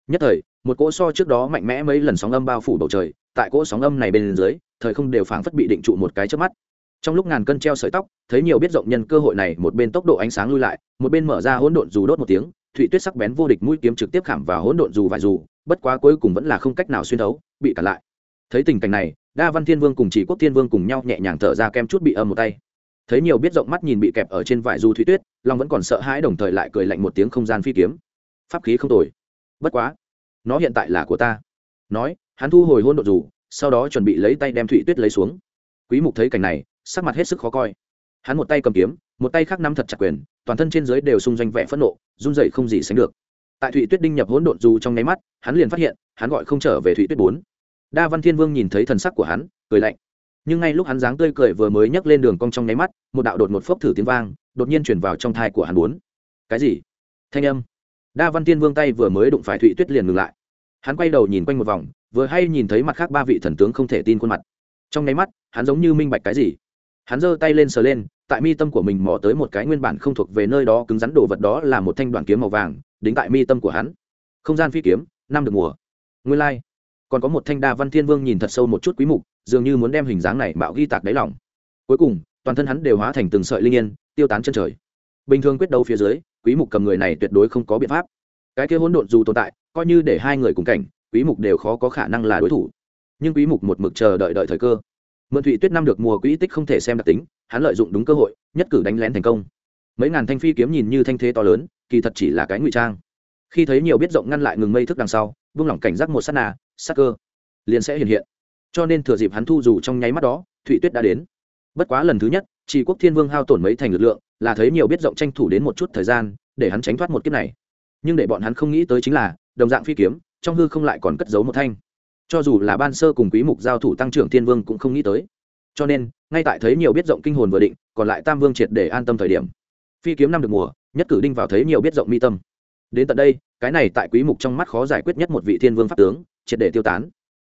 Nhất thời, một cỗ so trước đó mạnh mẽ mấy lần sóng âm bao phủ bầu trời, tại cỗ sóng âm này bên dưới, thời không đều phảng phất bị định trụ một cái trước mắt trong lúc ngàn cân treo sợi tóc, thấy nhiều biết rộng nhân cơ hội này, một bên tốc độ ánh sáng lui lại, một bên mở ra hỗn độn dù đốt một tiếng, thụy tuyết sắc bén vô địch mũi kiếm trực tiếp khảm vào hỗn độn dù vài dù, bất quá cuối cùng vẫn là không cách nào xuyên thấu, bị cản lại. Thấy tình cảnh này, đa văn thiên vương cùng chỉ quốc thiên vương cùng nhau nhẹ nhàng thở ra kem chút bị âm một tay. Thấy nhiều biết rộng mắt nhìn bị kẹp ở trên vải du thủy tuyết long vẫn còn sợ hãi đồng thời lại cười lạnh một tiếng không gian phi kiếm. Pháp khí không tồi. Bất quá, nó hiện tại là của ta. Nói, hắn thu hồi hôn đ ộ dù, sau đó chuẩn bị lấy tay đem thụy tuyết lấy xuống. Quý mục thấy cảnh này sắc mặt hết sức khó coi. Hắn một tay cầm kiếm, một tay khác nắm thật chặt quyền, toàn thân trên dưới đều xung doanh vẻ phẫn nộ, run dậy không gì sánh được. Tại thụy tuyết đinh nhập hỗn độn dù trong nháy mắt, hắn liền phát hiện, hắn gọi không trở về thụy tuyết bốn. Đa văn thiên vương nhìn thấy thần sắc của hắn, cười lạnh. Nhưng ngay lúc hắn dáng tươi cười vừa mới nhấc lên đường cong trong nháy mắt, một đạo đột một phốc thử tiếng vang, đột nhiên chuyển vào trong thai của hắn bốn. Cái gì? Thanh âm. Đa văn thiên vương tay vừa mới đụng phải thụy tuyết liền ngừng lại. Hắn quay đầu nhìn quanh một vòng, vừa hay nhìn thấy mặt khác ba vị thần tướng không thể tin khuôn mặt. Trong nháy mắt, hắn giống như minh bạch cái gì hắn giơ tay lên sờ lên, tại mi tâm của mình mò tới một cái nguyên bản không thuộc về nơi đó cứng rắn đồ vật đó là một thanh đoàn kiếm màu vàng, đính tại mi tâm của hắn. Không gian phi kiếm, năm được mùa. Nguyên lai、like. còn có một thanh đa văn thiên vương nhìn thật sâu một chút quý mục, dường như muốn đem hình dáng này bạo ghi tạc đáy lòng. Cuối cùng, toàn thân hắn đều hóa thành từng sợi linh yên, tiêu tán chân trời. Bình thường quyết đấu phía dưới, quý mục cầm người này tuyệt đối không có biện pháp. Cái kia hỗn độn dù tồn tại, coi như để hai người cùng cảnh, quý mục đều khó có khả năng là đối thủ. Nhưng quý mục một mực chờ đợi đợi thời cơ mượn thụy tuyết năm được mùa quỹ tích không thể xem đặc tính hắn lợi dụng đúng cơ hội nhất cử đánh lén thành công mấy ngàn thanh phi kiếm nhìn như thanh thế to lớn kỳ thật chỉ là cái ngụy trang khi thấy nhiều biết rộng ngăn lại ngừng mây thức đằng sau vung lỏng cảnh giác một sát nà sát cơ liền sẽ hiện hiện cho nên thừa dịp hắn thu dù trong nháy mắt đó thụy tuyết đã đến bất quá lần thứ nhất chỉ quốc thiên vương hao tổn mấy thành lực lượng là thấy nhiều biết rộng tranh thủ đến một chút thời gian để hắn tránh thoát một kiếp này nhưng để bọn hắn không nghĩ tới chính là đồng dạng phi kiếm trong hư không lại còn cất giấu một thanh cho dù là ban sơ cùng quý mục giao thủ tăng trưởng thiên vương cũng không nghĩ tới. Cho nên, ngay tại thấy nhiều biết rộng kinh hồn vừa định, còn lại tam vương triệt để an tâm thời điểm. Phi kiếm năm được mùa, nhất cử đinh vào thấy nhiều biết rộng mi tâm. Đến tận đây, cái này tại quý mục trong mắt khó giải quyết nhất một vị thiên vương pháp tướng, triệt để tiêu tán.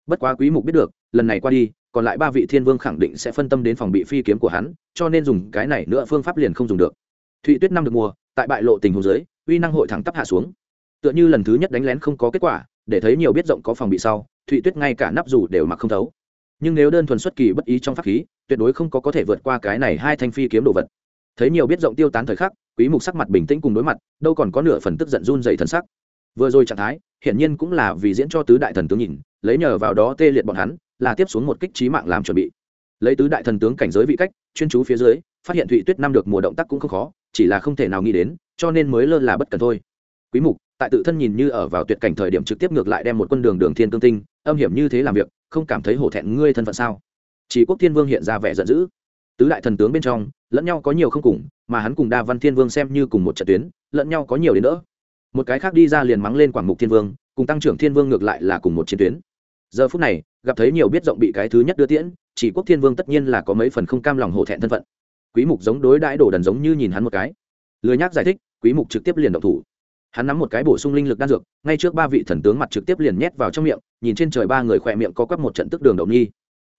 Bất quá quý mục biết được, lần này qua đi, còn lại ba vị thiên vương khẳng định sẽ phân tâm đến phòng bị phi kiếm của hắn, cho nên dùng cái này nữa phương pháp liền không dùng được. Thụy tuyết năm được mùa, tại bại lộ tình huống dưới, uy năng hội thẳng tắp hạ xuống. Tựa như lần thứ nhất đánh lén không có kết quả, để thấy nhiều biết rộng có phòng bị sau thụy tuyết ngay cả nắp dù đều mặc không thấu. Nhưng nếu đơn thuần xuất kỳ bất ý trong pháp khí, tuyệt đối không có có thể vượt qua cái này hai thanh phi kiếm đồ vật. Thấy nhiều biết rộng tiêu tán thời khắc, quý mục sắc mặt bình tĩnh cùng đối mặt, đâu còn có nửa phần tức giận run dày thần sắc. Vừa rồi trạng thái, hiển nhiên cũng là vì diễn cho tứ đại thần tướng nhìn, lấy nhờ vào đó tê liệt bọn hắn, là tiếp xuống một kích trí mạng làm chuẩn bị. Lấy tứ đại thần tướng cảnh giới vị cách, chuyên chú phía dưới, phát hiện thụy tuyết năm được mùa động tác cũng không khó, chỉ là không thể nào nghĩ đến, cho nên mới lơ là bất cần thôi. Quý mục, tại tự thân nhìn như ở vào tuyệt cảnh thời điểm trực tiếp ngược lại đem một quân đường đường thiên tương tinh âm hiểm như thế làm việc, không cảm thấy hổ thẹn ngươi thân phận sao? Chỉ quốc thiên vương hiện ra vẻ giận dữ. Tứ đại thần tướng bên trong, lẫn nhau có nhiều không cùng, mà hắn cùng đa văn thiên vương xem như cùng một trận tuyến, lẫn nhau có nhiều đến đỡ. một cái khác đi ra liền mắng lên quảng mục thiên vương, cùng tăng trưởng thiên vương ngược lại là cùng một chiến tuyến. Giờ phút này, gặp thấy nhiều biết rộng bị cái thứ nhất đưa tiễn, chỉ quốc thiên vương tất nhiên là có mấy phần không cam lòng hổ thẹn thân phận. Quý mục giống đối đãi đổ đần giống như nhìn hắn một cái. Lười nhác giải thích, quý mục trực tiếp liền động thủ hắn nắm một cái bổ sung linh lực đan dược, ngay trước ba vị thần tướng mặt trực tiếp liền nhét vào trong miệng, nhìn trên trời ba người khỏe miệng có quắp một trận tức đường đồng nhi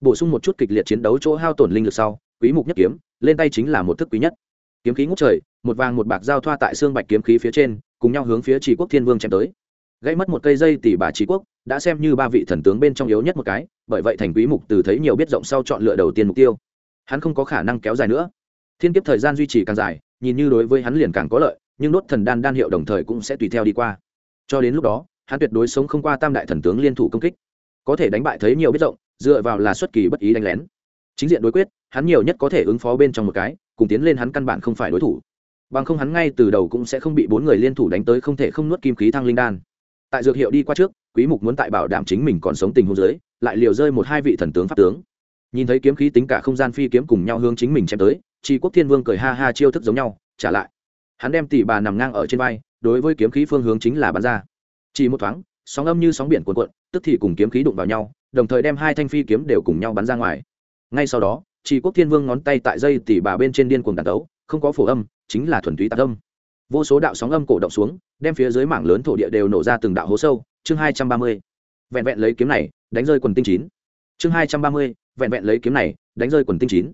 bổ sung một chút kịch liệt chiến đấu chỗ hao tổn linh lực sau, quý mục nhất kiếm, lên tay chính là một thức quý nhất. Kiếm khí ngút trời, một vàng một bạc giao thoa tại xương bạch kiếm khí phía trên, cùng nhau hướng phía chỉ quốc thiên vương chém tới. Gãy mất một cây dây tỷ bà chỉ quốc, đã xem như ba vị thần tướng bên trong yếu nhất một cái, bởi vậy thành quý mục từ thấy nhiều biết rộng sau chọn lựa đầu tiên mục tiêu. Hắn không có khả năng kéo dài nữa. Thiên kiếp thời gian duy trì càng dài, nhìn như đối với hắn liền càng có lợi nhưng đốt thần đan đan hiệu đồng thời cũng sẽ tùy theo đi qua. Cho đến lúc đó, hắn tuyệt đối sống không qua tam đại thần tướng liên thủ công kích. Có thể đánh bại thấy nhiều biết rộng, dựa vào là xuất kỳ bất ý đánh lén. Chính diện đối quyết, hắn nhiều nhất có thể ứng phó bên trong một cái, cùng tiến lên hắn căn bản không phải đối thủ. Bằng không hắn ngay từ đầu cũng sẽ không bị bốn người liên thủ đánh tới không thể không nuốt kim khí thăng linh đan. Tại dược hiệu đi qua trước, quý mục muốn tại bảo đảm chính mình còn sống tình huống dưới, lại liều rơi một hai vị thần tướng pháp tướng. Nhìn thấy kiếm khí tính cả không gian phi kiếm cùng nhau hướng chính mình chém tới, tri quốc thiên vương cười ha ha chiêu thức giống nhau, trả lại hắn đem tỷ bà nằm ngang ở trên vai, đối với kiếm khí phương hướng chính là bắn ra. Chỉ một thoáng, sóng âm như sóng biển cuộn cuộn, tức thì cùng kiếm khí đụng vào nhau, đồng thời đem hai thanh phi kiếm đều cùng nhau bắn ra ngoài. Ngay sau đó, chỉ quốc thiên vương ngón tay tại dây tỷ bà bên trên điên cuồng đàn đấu không có phổ âm, chính là thuần túy tạc âm. Vô số đạo sóng âm cổ động xuống, đem phía dưới mảng lớn thổ địa đều nổ ra từng đạo hố sâu. Chương hai trăm ba mươi, vẹn vẹn lấy kiếm này, đánh rơi quần tinh chín. Chương hai trăm ba mươi, vẹn vẹn lấy kiếm này, đánh rơi quần tinh chín.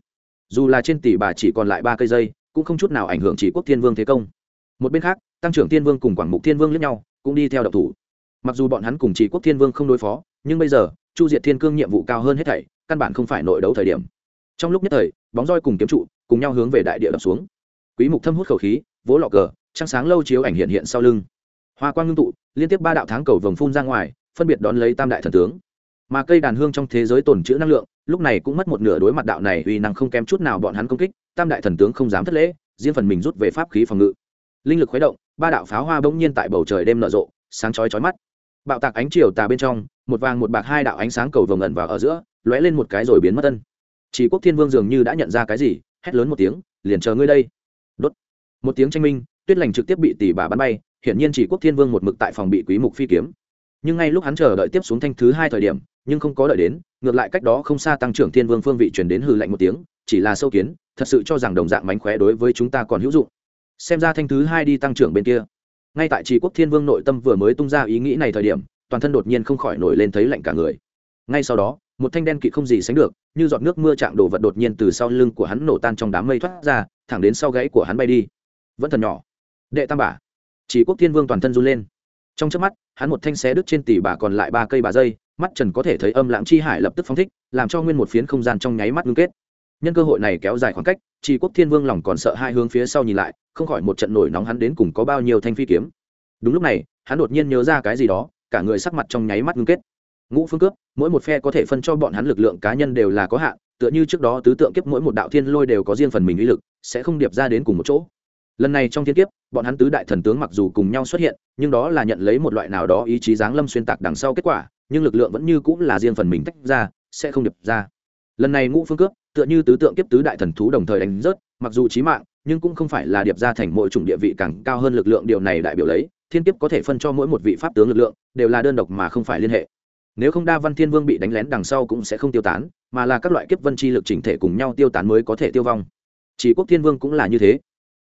Dù là trên tỷ bà chỉ còn lại ba cây dây cũng không chút nào ảnh hưởng chỉ quốc thiên vương thế công. Một bên khác, tăng trưởng thiên vương cùng quảng mục thiên vương lẫn nhau, cũng đi theo độc thủ. Mặc dù bọn hắn cùng chỉ quốc thiên vương không đối phó, nhưng bây giờ, chu diệt thiên cương nhiệm vụ cao hơn hết thảy, căn bản không phải nội đấu thời điểm. Trong lúc nhất thời, bóng roi cùng kiếm trụ, cùng nhau hướng về đại địa đập xuống. Quý mục thâm hút khẩu khí, vỗ lọ cờ, trăng sáng lâu chiếu ảnh hiện hiện sau lưng. Hoa quang ngưng tụ, liên tiếp ba đạo tháng cầu vồng phun ra ngoài, phân biệt đón lấy tam đại thần tướng. Mà cây đàn hương trong thế giới tồn trữ năng lượng, lúc này cũng mất một nửa đối mặt đạo này, uy năng không kém chút nào bọn hắn công kích tam đại thần tướng không dám thất lễ, riêng phần mình rút về pháp khí phòng ngự. Linh lực khuấy động, ba đạo pháo hoa bỗng nhiên tại bầu trời đêm nở rộ, sáng chói chói mắt. Bạo tạc ánh chiều tà bên trong, một vàng một bạc hai đạo ánh sáng cầu vồng ẩn vào ở giữa, lóe lên một cái rồi biến mất tân chỉ quốc thiên vương dường như đã nhận ra cái gì, hét lớn một tiếng, liền chờ ngươi đây. Đốt. Một tiếng tranh minh, tuyết lành trực tiếp bị tỷ bà bắn bay, hiển nhiên chỉ quốc thiên vương một mực tại phòng bị quý mục phi kiếm. Nhưng ngay lúc hắn chờ đợi tiếp xuống thanh thứ hai thời điểm, nhưng không có đợi đến, ngược lại cách đó không xa tăng trưởng thiên vương phương vị chuyển đến hư lạnh một tiếng chỉ là sâu kiến, thật sự cho rằng đồng dạng mánh khóe đối với chúng ta còn hữu dụng. Xem ra thanh thứ hai đi tăng trưởng bên kia. Ngay tại trí quốc thiên vương nội tâm vừa mới tung ra ý nghĩ này thời điểm, toàn thân đột nhiên không khỏi nổi lên thấy lạnh cả người. Ngay sau đó, một thanh đen kỵ không gì sánh được, như giọt nước mưa chạm đổ vật đột nhiên từ sau lưng của hắn nổ tan trong đám mây thoát ra, thẳng đến sau gáy của hắn bay đi. Vẫn thần nhỏ. Đệ tam bả chỉ quốc thiên vương toàn thân run lên. Trong trước mắt, hắn một thanh xé đứt trên tỷ bà còn lại ba cây bà dây, mắt trần có thể thấy âm lãng chi hải lập tức phóng thích, làm cho nguyên một phiến không gian trong nháy mắt ngưng kết nhân cơ hội này kéo dài khoảng cách Tri quốc thiên vương lòng còn sợ hai hướng phía sau nhìn lại, không khỏi một trận nổi nóng hắn đến cùng có bao nhiêu thanh phi kiếm. Đúng lúc này, hắn đột nhiên nhớ ra cái gì đó, cả người sắc mặt trong nháy mắt ngưng kết. Ngũ phương cướp, mỗi một phe có thể phân cho bọn hắn lực lượng cá nhân đều là có hạn, tựa như trước đó tứ tượng kiếp mỗi một đạo thiên lôi đều có riêng phần mình uy lực, sẽ không điệp ra đến cùng một chỗ. Lần này trong thiên kiếp, bọn hắn tứ đại thần tướng mặc dù cùng nhau xuất hiện, nhưng đó là nhận lấy một loại nào đó ý chí giáng lâm xuyên tạc đằng sau kết quả, nhưng lực lượng vẫn như cũng là riêng phần mình tách ra, sẽ không điệp ra. Lần này ngũ phương cướp tựa như tứ tượng kiếp tứ đại thần thú đồng thời đánh rớt, mặc dù trí mạng, nhưng cũng không phải là điệp ra thành mỗi chủng địa vị càng cao hơn lực lượng điều này đại biểu lấy, thiên kiếp có thể phân cho mỗi một vị pháp tướng lực lượng, đều là đơn độc mà không phải liên hệ. Nếu không đa văn thiên vương bị đánh lén đằng sau cũng sẽ không tiêu tán, mà là các loại kiếp vân chi lực chỉnh thể cùng nhau tiêu tán mới có thể tiêu vong. Chỉ quốc thiên vương cũng là như thế.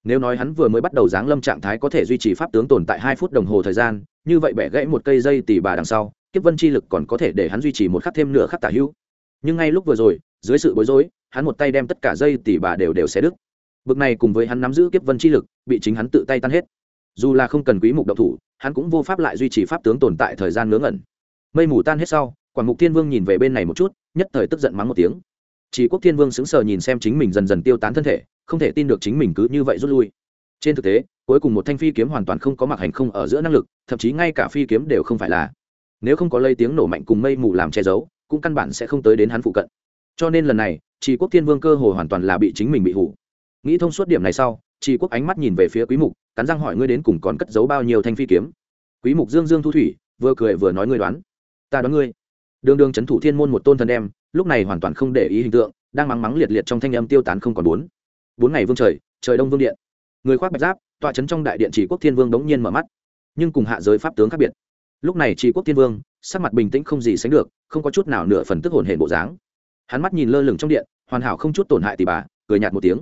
Nếu nói hắn vừa mới bắt đầu giáng lâm trạng thái có thể duy trì pháp tướng tồn tại hai phút đồng hồ thời gian, như vậy bẻ gãy một cây dây tỉ bà đằng sau, kiếp vân chi lực còn có thể để hắn duy trì một khắc thêm nửa khắc tả hữu. Nhưng ngay lúc vừa rồi dưới sự bối rối, hắn một tay đem tất cả dây tỉ bà đều đều xé đứt. Bực này cùng với hắn nắm giữ kiếp vân chi lực, bị chính hắn tự tay tan hết. Dù là không cần quý mục động thủ, hắn cũng vô pháp lại duy trì pháp tướng tồn tại thời gian ngớ ngẩn. Mây mù tan hết sau quản mục thiên vương nhìn về bên này một chút, nhất thời tức giận mắng một tiếng. Chỉ quốc thiên vương sững sờ nhìn xem chính mình dần dần tiêu tán thân thể, không thể tin được chính mình cứ như vậy rút lui. Trên thực tế, cuối cùng một thanh phi kiếm hoàn toàn không có mặc hành không ở giữa năng lực, thậm chí ngay cả phi kiếm đều không phải là. Nếu không có lây tiếng nổ mạnh cùng mây mù làm che giấu, cũng căn bản sẽ không tới đến hắn phụ cận cho nên lần này chỉ quốc thiên vương cơ hồ hoàn toàn là bị chính mình bị hủ. Nghĩ thông suốt điểm này sau chỉ quốc ánh mắt nhìn về phía quý mục, cắn răng hỏi ngươi đến cùng còn cất giấu bao nhiêu thanh phi kiếm. Quý mục dương dương thu thủy, vừa cười vừa nói ngươi đoán. Ta đoán ngươi. Đường đường chấn thủ thiên môn một tôn thần đem, lúc này hoàn toàn không để ý hình tượng, đang mắng mắng liệt liệt trong thanh âm tiêu tán không còn bốn. Bốn ngày vương trời trời đông vương điện. Người khoác bạch giáp, tọa chấn trong đại điện chỉ quốc thiên vương đống nhiên mở mắt. Nhưng cùng hạ giới pháp tướng khác biệt. Lúc này chỉ quốc thiên vương, sắc mặt bình tĩnh không gì sánh được, không có chút nào nửa phần tức hồn hển bộ dáng hắn mắt nhìn lơ lửng trong điện, hoàn hảo không chút tổn hại tỷ bà, cười nhạt một tiếng.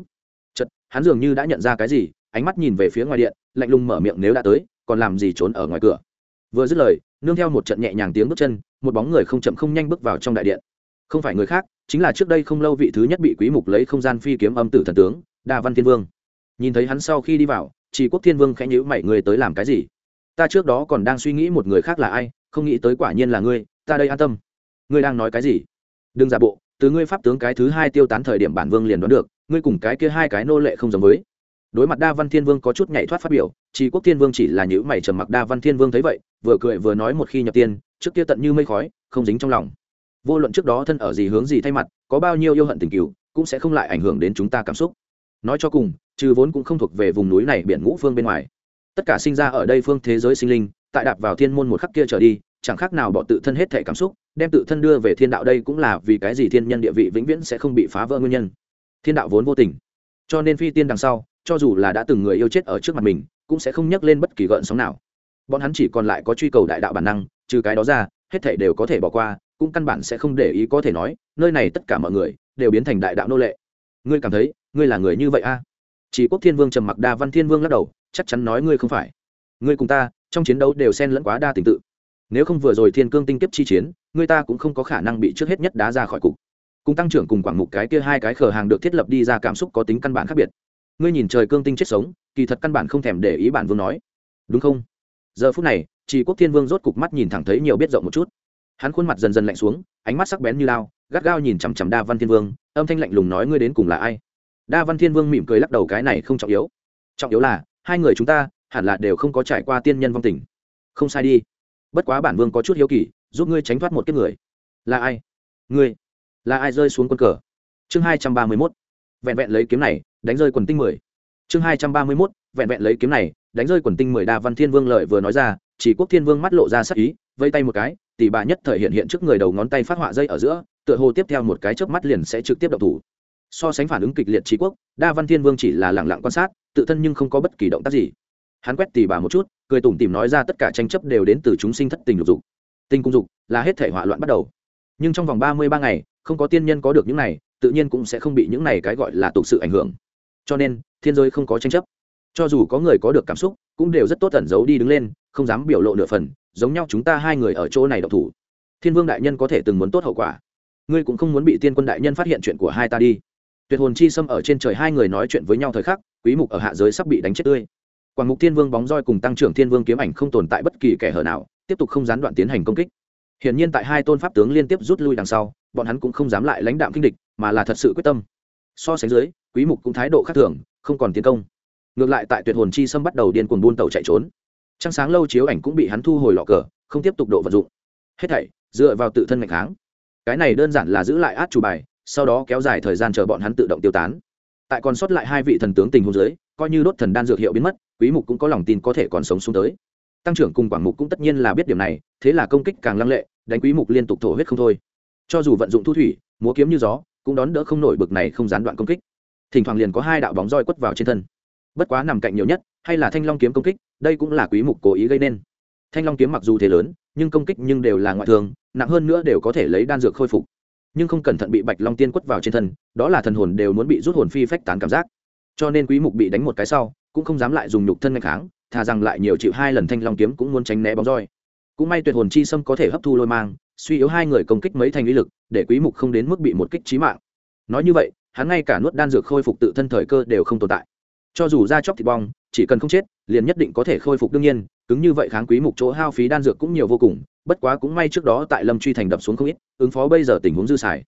Chật hắn dường như đã nhận ra cái gì, ánh mắt nhìn về phía ngoài điện, lạnh lùng mở miệng nếu đã tới, còn làm gì trốn ở ngoài cửa. Vừa dứt lời, nương theo một trận nhẹ nhàng tiếng bước chân, một bóng người không chậm không nhanh bước vào trong đại điện. Không phải người khác, chính là trước đây không lâu vị thứ nhất bị quý mục lấy không gian phi kiếm âm tử thần tướng, đa văn thiên vương. Nhìn thấy hắn sau khi đi vào chỉ quốc thiên vương khẽ nhíu mày người tới làm cái gì? Ta trước đó còn đang suy nghĩ một người khác là ai, không nghĩ tới quả nhiên là ngươi, ta đây an tâm. Ngươi đang nói cái gì? Đừng giả bộ từ ngươi pháp tướng cái thứ hai tiêu tán thời điểm bản vương liền đoán được, ngươi cùng cái kia hai cái nô lệ không giống với. Đối mặt đa văn thiên vương có chút nhảy thoát phát biểu chỉ quốc thiên vương chỉ là những mày trầm mặc đa văn thiên vương thấy vậy, vừa cười vừa nói một khi nhập tiên, trước kia tận như mây khói, không dính trong lòng. Vô luận trước đó thân ở gì hướng gì thay mặt, có bao nhiêu yêu hận tình cựu cũng sẽ không lại ảnh hưởng đến chúng ta cảm xúc. Nói cho cùng, trừ vốn cũng không thuộc về vùng núi này biển ngũ phương bên ngoài. Tất cả sinh ra ở đây phương thế giới sinh linh, tại đạp vào thiên môn một khắc kia trở đi chẳng khác nào bỏ tự thân hết thể cảm xúc, đem tự thân đưa về thiên đạo đây cũng là vì cái gì thiên nhân địa vị vĩnh viễn sẽ không bị phá vỡ nguyên nhân. Thiên đạo vốn vô tình. Cho nên phi tiên đằng sau, cho dù là đã từng người yêu chết ở trước mặt mình, cũng sẽ không nhắc lên bất kỳ gợn sóng nào. Bọn hắn chỉ còn lại có truy cầu đại đạo bản năng, trừ cái đó ra, hết thể đều có thể bỏ qua, cũng căn bản sẽ không để ý có thể nói, nơi này tất cả mọi người đều biến thành đại đạo nô lệ. Ngươi cảm thấy, ngươi là người như vậy a? À? chỉ quốc thiên vương trầm mặc đa văn thiên vương lắc đầu, chắc chắn nói ngươi không phải. Ngươi cùng ta, trong chiến đấu đều xen lẫn quá đa tình tự nếu không vừa rồi thiên cương tinh kiếp chi chiến, người ta cũng không có khả năng bị trước hết nhất đá ra khỏi cục. Cùng tăng trưởng cùng quảng mục cái kia hai cái khờ hàng được thiết lập đi ra cảm xúc có tính căn bản khác biệt. Ngươi nhìn trời cương tinh chết sống, kỳ thật căn bản không thèm để ý bản vương nói. Đúng không? Giờ phút này chỉ quốc thiên vương rốt cục mắt nhìn thẳng thấy nhiều biết rộng một chút. Hắn khuôn mặt dần dần lạnh xuống, ánh mắt sắc bén như lao, gắt gao nhìn chằm chằm đa văn thiên vương, âm thanh lạnh lùng nói ngươi đến cùng là ai? Đa văn thiên vương mỉm cười lắc đầu cái này không trọng yếu. Trọng yếu là, hai người chúng ta hẳn là đều không có trải qua tiên nhân vong tình. Không sai đi bất quá bản vương có chút hiếu kỳ, giúp ngươi tránh thoát một kiếp người. Là ai? Ngươi. Là ai rơi xuống quân cờ? Chương hai trăm ba mươi mốt. Vẹn vẹn lấy kiếm này, đánh rơi quần tinh mười. Chương hai trăm ba mươi mốt, vẹn vẹn lấy kiếm này, đánh rơi quần tinh mười đa văn thiên vương lợi vừa nói ra, chỉ quốc thiên vương mắt lộ ra sắc ý, vây tay một cái, tỷ bà nhất thời hiện hiện trước người đầu ngón tay phát họa dây ở giữa, tựa hồ tiếp theo một cái chớp mắt liền sẽ trực tiếp động thủ. So sánh phản ứng kịch liệt trí quốc, đa văn thiên vương chỉ là lẳng lặng quan sát, tự thân nhưng không có bất kỳ động tác gì. Hắn quét tỷ bà một chút cười tủm tìm nói ra tất cả tranh chấp đều đến từ chúng sinh thất tình lục dục. Tình cung dục là hết thể hỏa loạn bắt đầu. Nhưng trong vòng ba mươi ba ngày, không có tiên nhân có được những này, tự nhiên cũng sẽ không bị những này cái gọi là tục sự ảnh hưởng. Cho nên, thiên giới không có tranh chấp. Cho dù có người có được cảm xúc, cũng đều rất tốt tẩn giấu đi đứng lên, không dám biểu lộ nửa phần, giống nhau chúng ta hai người ở chỗ này độc thủ. Thiên vương đại nhân có thể từng muốn tốt hậu quả. Ngươi cũng không muốn bị tiên quân đại nhân phát hiện chuyện của hai ta đi. Tuyệt hồn chi xâm ở trên trời hai người nói chuyện với nhau thời khắc, quý mục ở hạ giới sắp bị đánh chết tươi quảng mục thiên vương bóng roi cùng tăng trưởng thiên vương kiếm ảnh không tồn tại bất kỳ kẻ hở nào, tiếp tục không gián đoạn tiến hành công kích. Hiển nhiên tại hai tôn pháp tướng liên tiếp rút lui đằng sau, bọn hắn cũng không dám lại lãnh đạm kinh địch, mà là thật sự quyết tâm. So sánh dưới, quý mục cũng thái độ khác thường, không còn tiến công. Ngược lại tại tuyệt hồn chi sâm bắt đầu điên cuồng buôn tàu chạy trốn. Trăng sáng lâu chiếu ảnh cũng bị hắn thu hồi lọ cờ, không tiếp tục độ vận dụng. Hết thảy, dựa vào tự thân ngạch kháng. Cái này đơn giản là giữ lại át chủ bài, sau đó kéo dài thời gian chờ bọn hắn tự động tiêu tán. Tại còn sót lại hai vị thần tướng tình hôn giới coi như đốt thần đan dược hiệu biến mất, quý mục cũng có lòng tin có thể còn sống xuống tới. Tăng trưởng cùng quảng mục cũng tất nhiên là biết điểm này, thế là công kích càng lăng lệ, đánh quý mục liên tục thổ huyết không thôi. Cho dù vận dụng thu thủy, múa kiếm như gió, cũng đón đỡ không nổi bực này không gián đoạn công kích. Thỉnh thoảng liền có hai đạo bóng roi quất vào trên thân. Bất quá nằm cạnh nhiều nhất, hay là thanh long kiếm công kích, đây cũng là quý mục cố ý gây nên. Thanh long kiếm mặc dù thế lớn, nhưng công kích nhưng đều là ngoại thường, nặng hơn nữa đều có thể lấy đan dược khôi phục. Nhưng không cẩn thận bị bạch long tiên quất vào trên thân, đó là thần hồn đều muốn bị rút hồn phi phách tán cảm giác cho nên quý mục bị đánh một cái sau, cũng không dám lại dùng nhục thân ngày kháng, thà rằng lại nhiều chịu hai lần thanh long kiếm cũng muốn tránh né bóng roi. Cũng may tuyệt hồn chi sâm có thể hấp thu lôi mang, suy yếu hai người công kích mấy thành lý lực, để quý mục không đến mức bị một kích chí mạng. Nói như vậy, hắn ngay cả nuốt đan dược khôi phục tự thân thời cơ đều không tồn tại. Cho dù ra chóc thịt bong, chỉ cần không chết, liền nhất định có thể khôi phục đương nhiên, cứng như vậy kháng quý mục chỗ hao phí đan dược cũng nhiều vô cùng, bất quá cũng may trước đó tại lâm truy thành đập xuống không ít, ứng phó bây giờ tình huống dư xài.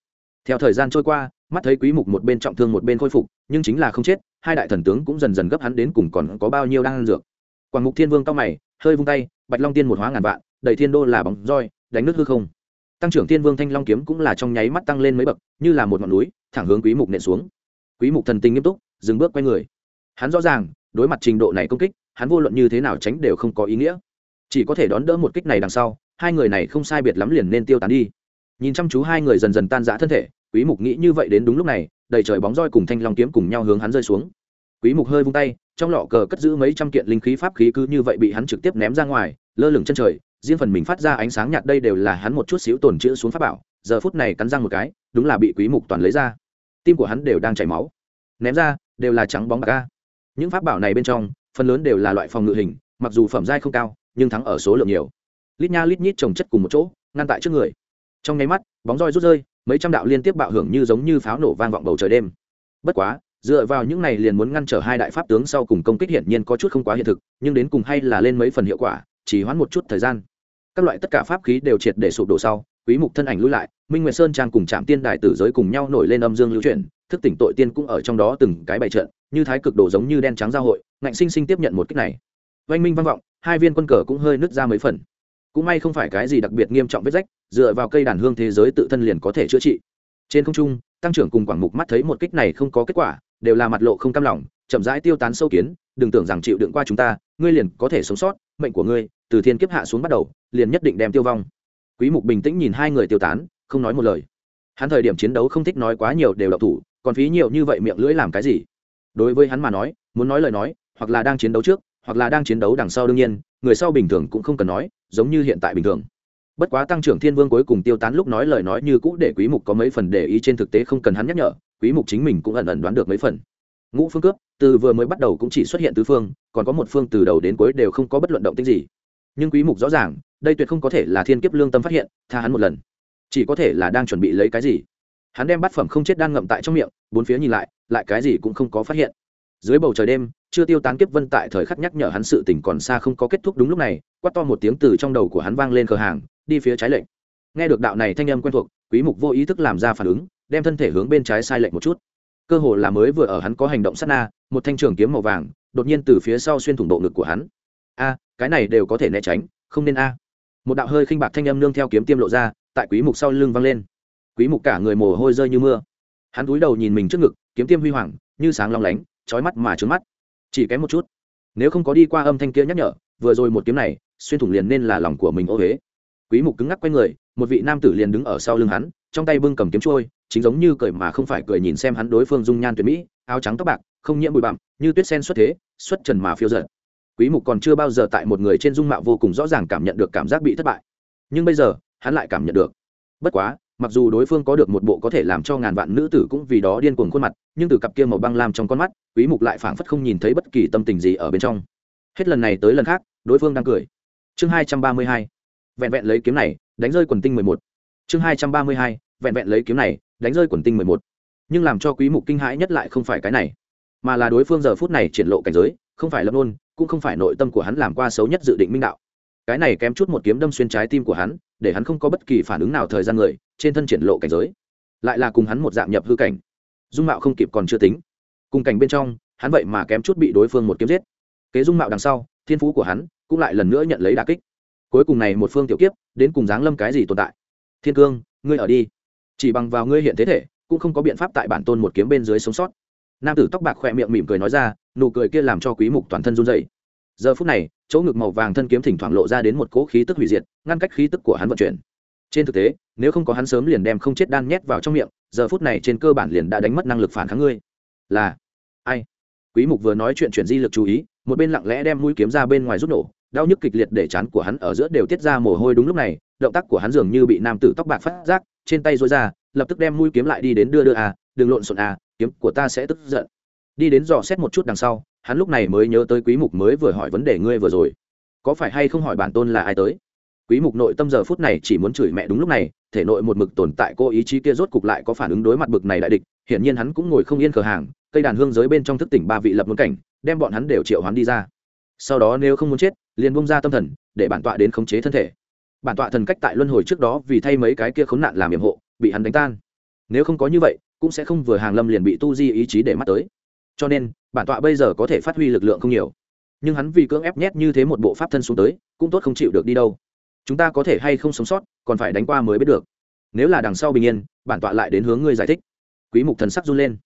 Theo thời gian trôi qua, mắt thấy quý mục một bên trọng thương một bên khôi phục, nhưng chính là không chết hai đại thần tướng cũng dần dần gấp hắn đến cùng còn có bao nhiêu đan dược. Quảng mục thiên vương cao mày, hơi vung tay, bạch long tiên một hóa ngàn vạn, đầy thiên đô là bóng roi, đánh nước hư không. Tăng trưởng thiên vương thanh long kiếm cũng là trong nháy mắt tăng lên mấy bậc, như là một ngọn núi, thẳng hướng quý mục nện xuống. Quý mục thần tình nghiêm túc, dừng bước quay người. Hắn rõ ràng, đối mặt trình độ này công kích, hắn vô luận như thế nào tránh đều không có ý nghĩa. Chỉ có thể đón đỡ một kích này đằng sau, hai người này không sai biệt lắm liền nên tiêu tán đi. Nhìn chăm chú hai người dần dần tan rã thân thể quý mục nghĩ như vậy đến đúng lúc này, đầy trời bóng roi cùng thanh long kiếm cùng nhau hướng hắn rơi xuống. Quý mục hơi vung tay, trong lọ cờ cất giữ mấy trăm kiện linh khí pháp khí cứ như vậy bị hắn trực tiếp ném ra ngoài, lơ lửng chân trời, riêng phần mình phát ra ánh sáng nhạt đây đều là hắn một chút xíu tổn chữa xuống pháp bảo, giờ phút này cắn răng một cái, đúng là bị quý mục toàn lấy ra. Tim của hắn đều đang chảy máu. Ném ra, đều là trắng bóng bạc ga những pháp bảo này bên trong, phần lớn đều là loại phòng ngự hình, mặc dù phẩm giai không cao, nhưng thắng ở số lượng nhiều. Lít nha lít nhít trồng chất cùng một chỗ, ngăn tại trước người. Trong nháy mắt, bóng roi rút rơi mấy trăm đạo liên tiếp bạo hưởng như giống như pháo nổ vang vọng bầu trời đêm. Bất quá, dựa vào những này liền muốn ngăn trở hai đại pháp tướng sau cùng công kích hiển nhiên có chút không quá hiện thực, nhưng đến cùng hay là lên mấy phần hiệu quả, chỉ hoãn một chút thời gian. Các loại tất cả pháp khí đều triệt để sụp đổ sau, quý mục thân ảnh lui lại, minh nguyệt sơn trang cùng trạm tiên đại tử giới cùng nhau nổi lên âm dương lưu chuyển, thức tỉnh tội tiên cũng ở trong đó từng cái bày trận, như thái cực đồ giống như đen trắng giao hội, ngạnh sinh sinh tiếp nhận một kích này. Oanh minh vang vọng, hai viên quân cờ cũng hơi nứt ra mấy phần. Cũng may không phải cái gì đặc biệt nghiêm trọng vết rách dựa vào cây đàn hương thế giới tự thân liền có thể chữa trị. Trên không trung, tăng trưởng cùng quảng mục mắt thấy một kích này không có kết quả, đều là mặt lộ không cam lòng, chậm rãi tiêu tán sâu kiến, đừng tưởng rằng chịu đựng qua chúng ta, ngươi liền có thể sống sót, mệnh của ngươi từ thiên kiếp hạ xuống bắt đầu, liền nhất định đem tiêu vong. Quý mục bình tĩnh nhìn hai người tiêu tán, không nói một lời. Hắn thời điểm chiến đấu không thích nói quá nhiều đều độc thủ, còn phí nhiều như vậy miệng lưỡi làm cái gì? Đối với hắn mà nói, muốn nói lời nói, hoặc là đang chiến đấu trước, hoặc là đang chiến đấu đằng sau đương nhiên, người sau bình thường cũng không cần nói, giống như hiện tại bình thường bất quá tăng trưởng thiên vương cuối cùng tiêu tán lúc nói lời nói như cũ để quý mục có mấy phần để ý trên thực tế không cần hắn nhắc nhở, quý mục chính mình cũng ẩn ẩn đoán được mấy phần. Ngũ phương cướp, từ vừa mới bắt đầu cũng chỉ xuất hiện tứ phương, còn có một phương từ đầu đến cuối đều không có bất luận động tĩnh gì. Nhưng quý mục rõ ràng, đây tuyệt không có thể là thiên kiếp lương tâm phát hiện, tha hắn một lần. Chỉ có thể là đang chuẩn bị lấy cái gì. Hắn đem bát phẩm không chết đang ngậm tại trong miệng, bốn phía nhìn lại lại cái gì cũng không có phát hiện. Dưới bầu trời đêm, chưa tiêu tán kiếp vân tại thời khắc nhắc nhở hắn sự tình còn xa không có kết thúc đúng lúc này, quát to một tiếng từ trong đầu của hắn vang lên cửa hàng đi phía trái lệnh. Nghe được đạo này thanh âm quen thuộc, quý mục vô ý thức làm ra phản ứng, đem thân thể hướng bên trái sai lệnh một chút. Cơ hồ là mới vừa ở hắn có hành động sát na, một thanh trường kiếm màu vàng, đột nhiên từ phía sau xuyên thủng bộ ngực của hắn. A, cái này đều có thể né tránh, không nên a. Một đạo hơi khinh bạc thanh âm nương theo kiếm tiêm lộ ra, tại quý mục sau lưng vang lên. Quý mục cả người mồ hôi rơi như mưa. Hắn cúi đầu nhìn mình trước ngực, kiếm tiêm huy hoàng, như sáng long lánh, chói mắt mà trướng mắt. Chỉ kém một chút. Nếu không có đi qua âm thanh kia nhắc nhở, vừa rồi một kiếm này, xuyên thủng liền nên là lòng của mình ô huế quý mục cứng ngắc quay người, một vị nam tử liền đứng ở sau lưng hắn, trong tay bưng cầm kiếm trôi chính giống như cười mà không phải cười nhìn xem hắn đối phương dung nhan tuyệt mỹ, áo trắng tóc bạc, không nhiễm bụi bặm, như tuyết sen xuất thế, xuất trần mà phiêu dật. Quý mục còn chưa bao giờ tại một người trên dung mạo vô cùng rõ ràng cảm nhận được cảm giác bị thất bại. Nhưng bây giờ, hắn lại cảm nhận được. Bất quá, mặc dù đối phương có được một bộ có thể làm cho ngàn vạn nữ tử cũng vì đó điên cuồng khuôn mặt, nhưng từ cặp kia màu băng lam trong con mắt, quý mục lại phảng phất không nhìn thấy bất kỳ tâm tình gì ở bên trong. Hết lần này tới lần khác, đối phương đang cười. Chương 232 vẹn vẹn lấy kiếm này, đánh rơi quần tinh 11 chương 232 vẹn vẹn lấy kiếm này, đánh rơi quần tinh 11 nhưng làm cho quý mục kinh hãi nhất lại không phải cái này, mà là đối phương giờ phút này triển lộ cảnh giới, không phải lâm nôn, cũng không phải nội tâm của hắn làm qua xấu nhất dự định minh đạo. Cái này kém chút một kiếm đâm xuyên trái tim của hắn, để hắn không có bất kỳ phản ứng nào thời gian người, trên thân triển lộ cảnh giới. Lại là cùng hắn một dạng nhập hư cảnh. Dung mạo không kịp còn chưa tính. Cùng cảnh bên trong, hắn vậy mà kém chút bị đối phương một kiếm giết. Kế dung mạo đằng sau, thiên phú của hắn cũng lại lần nữa nhận lấy đà kích cuối cùng này một phương tiểu kiếp, đến cùng giáng lâm cái gì tồn tại? Thiên cương, ngươi ở đi. Chỉ bằng vào ngươi hiện thế thể, cũng không có biện pháp tại bản tôn một kiếm bên dưới sống sót. Nam tử tóc bạc khỏe miệng mỉm cười nói ra, nụ cười kia làm cho quý mục toàn thân run rẩy. Giờ phút này, chỗ ngực màu vàng thân kiếm thỉnh thoảng lộ ra đến một cỗ khí tức hủy diệt, ngăn cách khí tức của hắn vận chuyển. Trên thực tế, nếu không có hắn sớm liền đem không chết đan nhét vào trong miệng, giờ phút này trên cơ bản liền đã đánh mất năng lực phản kháng ngươi. Là, ai? Quý mục vừa nói chuyện chuyển di lực chú ý, một bên lặng lẽ đem mũi kiếm ra bên ngoài rút nổ đau nhức kịch liệt để chán của hắn ở giữa đều tiết ra mồ hôi đúng lúc này, động tác của hắn dường như bị nam tử tóc bạc phát giác, trên tay rối ra, lập tức đem mũi kiếm lại đi đến đưa đưa à đừng lộn xộn à kiếm của ta sẽ tức giận. Đi đến dò xét một chút đằng sau, hắn lúc này mới nhớ tới quý mục mới vừa hỏi vấn đề ngươi vừa rồi. Có phải hay không hỏi bản tôn là ai tới? Quý mục nội tâm giờ phút này chỉ muốn chửi mẹ đúng lúc này, thể nội một mực tồn tại cô ý chí kia rốt cục lại có phản ứng đối mặt bực này đại địch, hiển nhiên hắn cũng ngồi không yên cửa hàng, cây đàn hương giới bên trong thức tỉnh ba vị lập muốn cảnh, đem bọn hắn đều triệu hoán đi ra. Sau đó nếu không muốn chết liền bung ra tâm thần, để bản tọa đến khống chế thân thể. Bản tọa thần cách tại luân hồi trước đó vì thay mấy cái kia khốn nạn làm nhiệm hộ, bị hắn đánh tan. Nếu không có như vậy, cũng sẽ không vừa hàng lâm liền bị tu di ý chí để mắt tới. Cho nên, bản tọa bây giờ có thể phát huy lực lượng không nhiều. Nhưng hắn vì cưỡng ép nhét như thế một bộ pháp thân xuống tới, cũng tốt không chịu được đi đâu. Chúng ta có thể hay không sống sót, còn phải đánh qua mới biết được. Nếu là đằng sau bình yên, bản tọa lại đến hướng ngươi giải thích. Quý mục thần sắc run lên.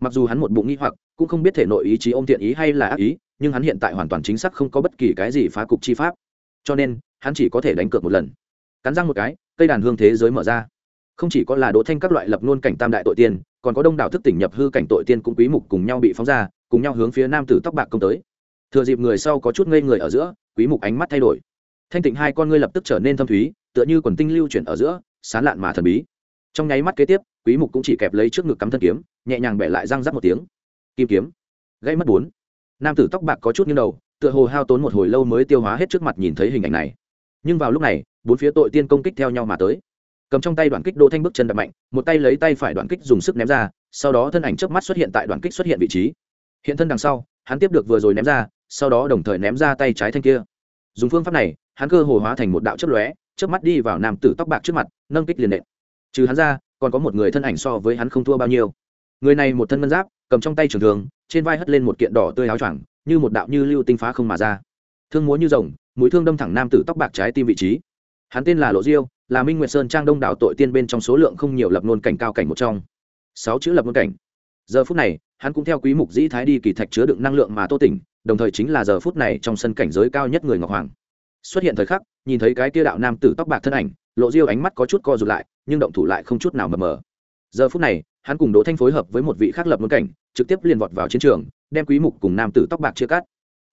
Mặc dù hắn một bụng nghi hoặc, cũng không biết thể nội ý chí ôm thiện ý hay là ác ý nhưng hắn hiện tại hoàn toàn chính xác không có bất kỳ cái gì phá cục chi pháp. Cho nên, hắn chỉ có thể đánh cược một lần. Cắn răng một cái, cây đàn hương thế giới mở ra. Không chỉ có là đỗ thanh các loại lập nôn cảnh tam đại tội tiên, còn có đông đảo thức tỉnh nhập hư cảnh tội tiên cũng quý mục cùng nhau bị phóng ra, cùng nhau hướng phía nam tử tóc bạc công tới. Thừa dịp người sau có chút ngây người ở giữa, quý mục ánh mắt thay đổi. Thanh tịnh hai con ngươi lập tức trở nên thâm thúy, tựa như quần tinh lưu chuyển ở giữa, sán lạn mà thần bí. Trong nháy mắt kế tiếp, quý mục cũng chỉ kẹp lấy trước ngực cắm thân kiếm, nhẹ nhàng bẻ lại răng rắc một tiếng. Kim kiếm. Gây mất bốn nam tử tóc bạc có chút như đầu, tựa hồ hao tốn một hồi lâu mới tiêu hóa hết trước mặt nhìn thấy hình ảnh này. Nhưng vào lúc này, bốn phía tội tiên công kích theo nhau mà tới. Cầm trong tay đoạn kích đỗ thanh bước chân đập mạnh, một tay lấy tay phải đoạn kích dùng sức ném ra, sau đó thân ảnh trước mắt xuất hiện tại đoạn kích xuất hiện vị trí. Hiện thân đằng sau, hắn tiếp được vừa rồi ném ra, sau đó đồng thời ném ra tay trái thanh kia. Dùng phương pháp này, hắn cơ hồ hóa thành một đạo chất lóe trước mắt đi vào nam tử tóc bạc trước mặt, nâng kích liền nện. Trừ hắn ra, còn có một người thân ảnh so với hắn không thua bao nhiêu. Người này một thân ngân giáp cầm trong tay trường thường trên vai hất lên một kiện đỏ tươi áo choàng, như một đạo như lưu tinh phá không mà ra. Thương múa như rồng, mũi thương đâm thẳng nam tử tóc bạc trái tim vị trí. Hắn tên là lộ diêu, là minh nguyệt sơn trang đông đảo tội tiên bên trong số lượng không nhiều lập nôn cảnh cao cảnh một trong. Sáu chữ lập nôn cảnh. Giờ phút này, hắn cũng theo quý mục dĩ thái đi kỳ thạch chứa đựng năng lượng mà tô tỉnh, đồng thời chính là giờ phút này trong sân cảnh giới cao nhất người ngọc hoàng. Xuất hiện thời khắc, nhìn thấy cái kia đạo nam tử tóc bạc thân ảnh, lộ diêu ánh mắt có chút co rụt lại, nhưng động thủ lại không chút nào mờ mờ. Giờ phút này hắn cùng đỗ thanh phối hợp với một vị khác lập nôn cảnh, trực tiếp liền vọt vào chiến trường, đem quý mục cùng nam tử tóc bạc chia cắt.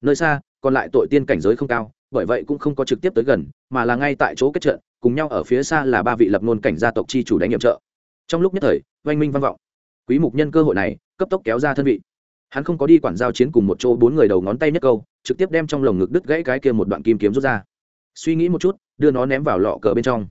Nơi xa, còn lại tội tiên cảnh giới không cao, bởi vậy cũng không có trực tiếp tới gần, mà là ngay tại chỗ kết trận, cùng nhau ở phía xa là ba vị lập nôn cảnh gia tộc chi chủ đánh nhiệm trợ. Trong lúc nhất thời, oanh minh vang vọng. Quý mục nhân cơ hội này, cấp tốc kéo ra thân vị. Hắn không có đi quản giao chiến cùng một chỗ bốn người đầu ngón tay nhất câu, trực tiếp đem trong lồng ngực đứt gãy cái kia một đoạn kim kiếm rút ra. Suy nghĩ một chút, đưa nó ném vào lọ cờ bên trong.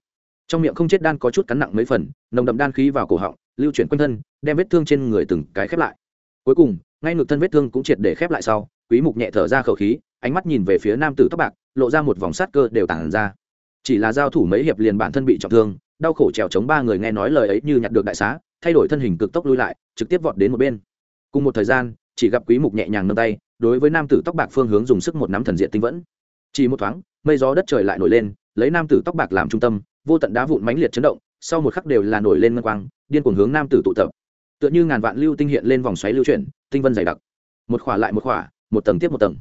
Trong miệng không chết đan có chút cắn nặng mấy phần, nồng đậm đan khí vào cổ họng lưu chuyển quanh thân, đem vết thương trên người từng cái khép lại. Cuối cùng, ngay ngực thân vết thương cũng triệt để khép lại sau, quý mục nhẹ thở ra khẩu khí, ánh mắt nhìn về phía nam tử tóc bạc, lộ ra một vòng sát cơ đều tản ra. Chỉ là giao thủ mấy hiệp liền bản thân bị trọng thương, đau khổ trèo chống ba người nghe nói lời ấy như nhặt được đại xá, thay đổi thân hình cực tốc lui lại, trực tiếp vọt đến một bên. Cùng một thời gian, chỉ gặp quý mục nhẹ nhàng nâng tay, đối với nam tử tóc bạc phương hướng dùng sức một nắm thần diện tinh vẫn. Chỉ một thoáng, mây gió đất trời lại nổi lên, lấy nam tử tóc bạc làm trung tâm, vô tận đá vụn mãnh liệt chấn động sau một khắc đều là nổi lên ngân quang, điên cuồng hướng nam tử tụ tập. Tựa như ngàn vạn lưu tinh hiện lên vòng xoáy lưu chuyển, tinh vân dày đặc. Một khỏa lại một khỏa, một tầng tiếp một tầng.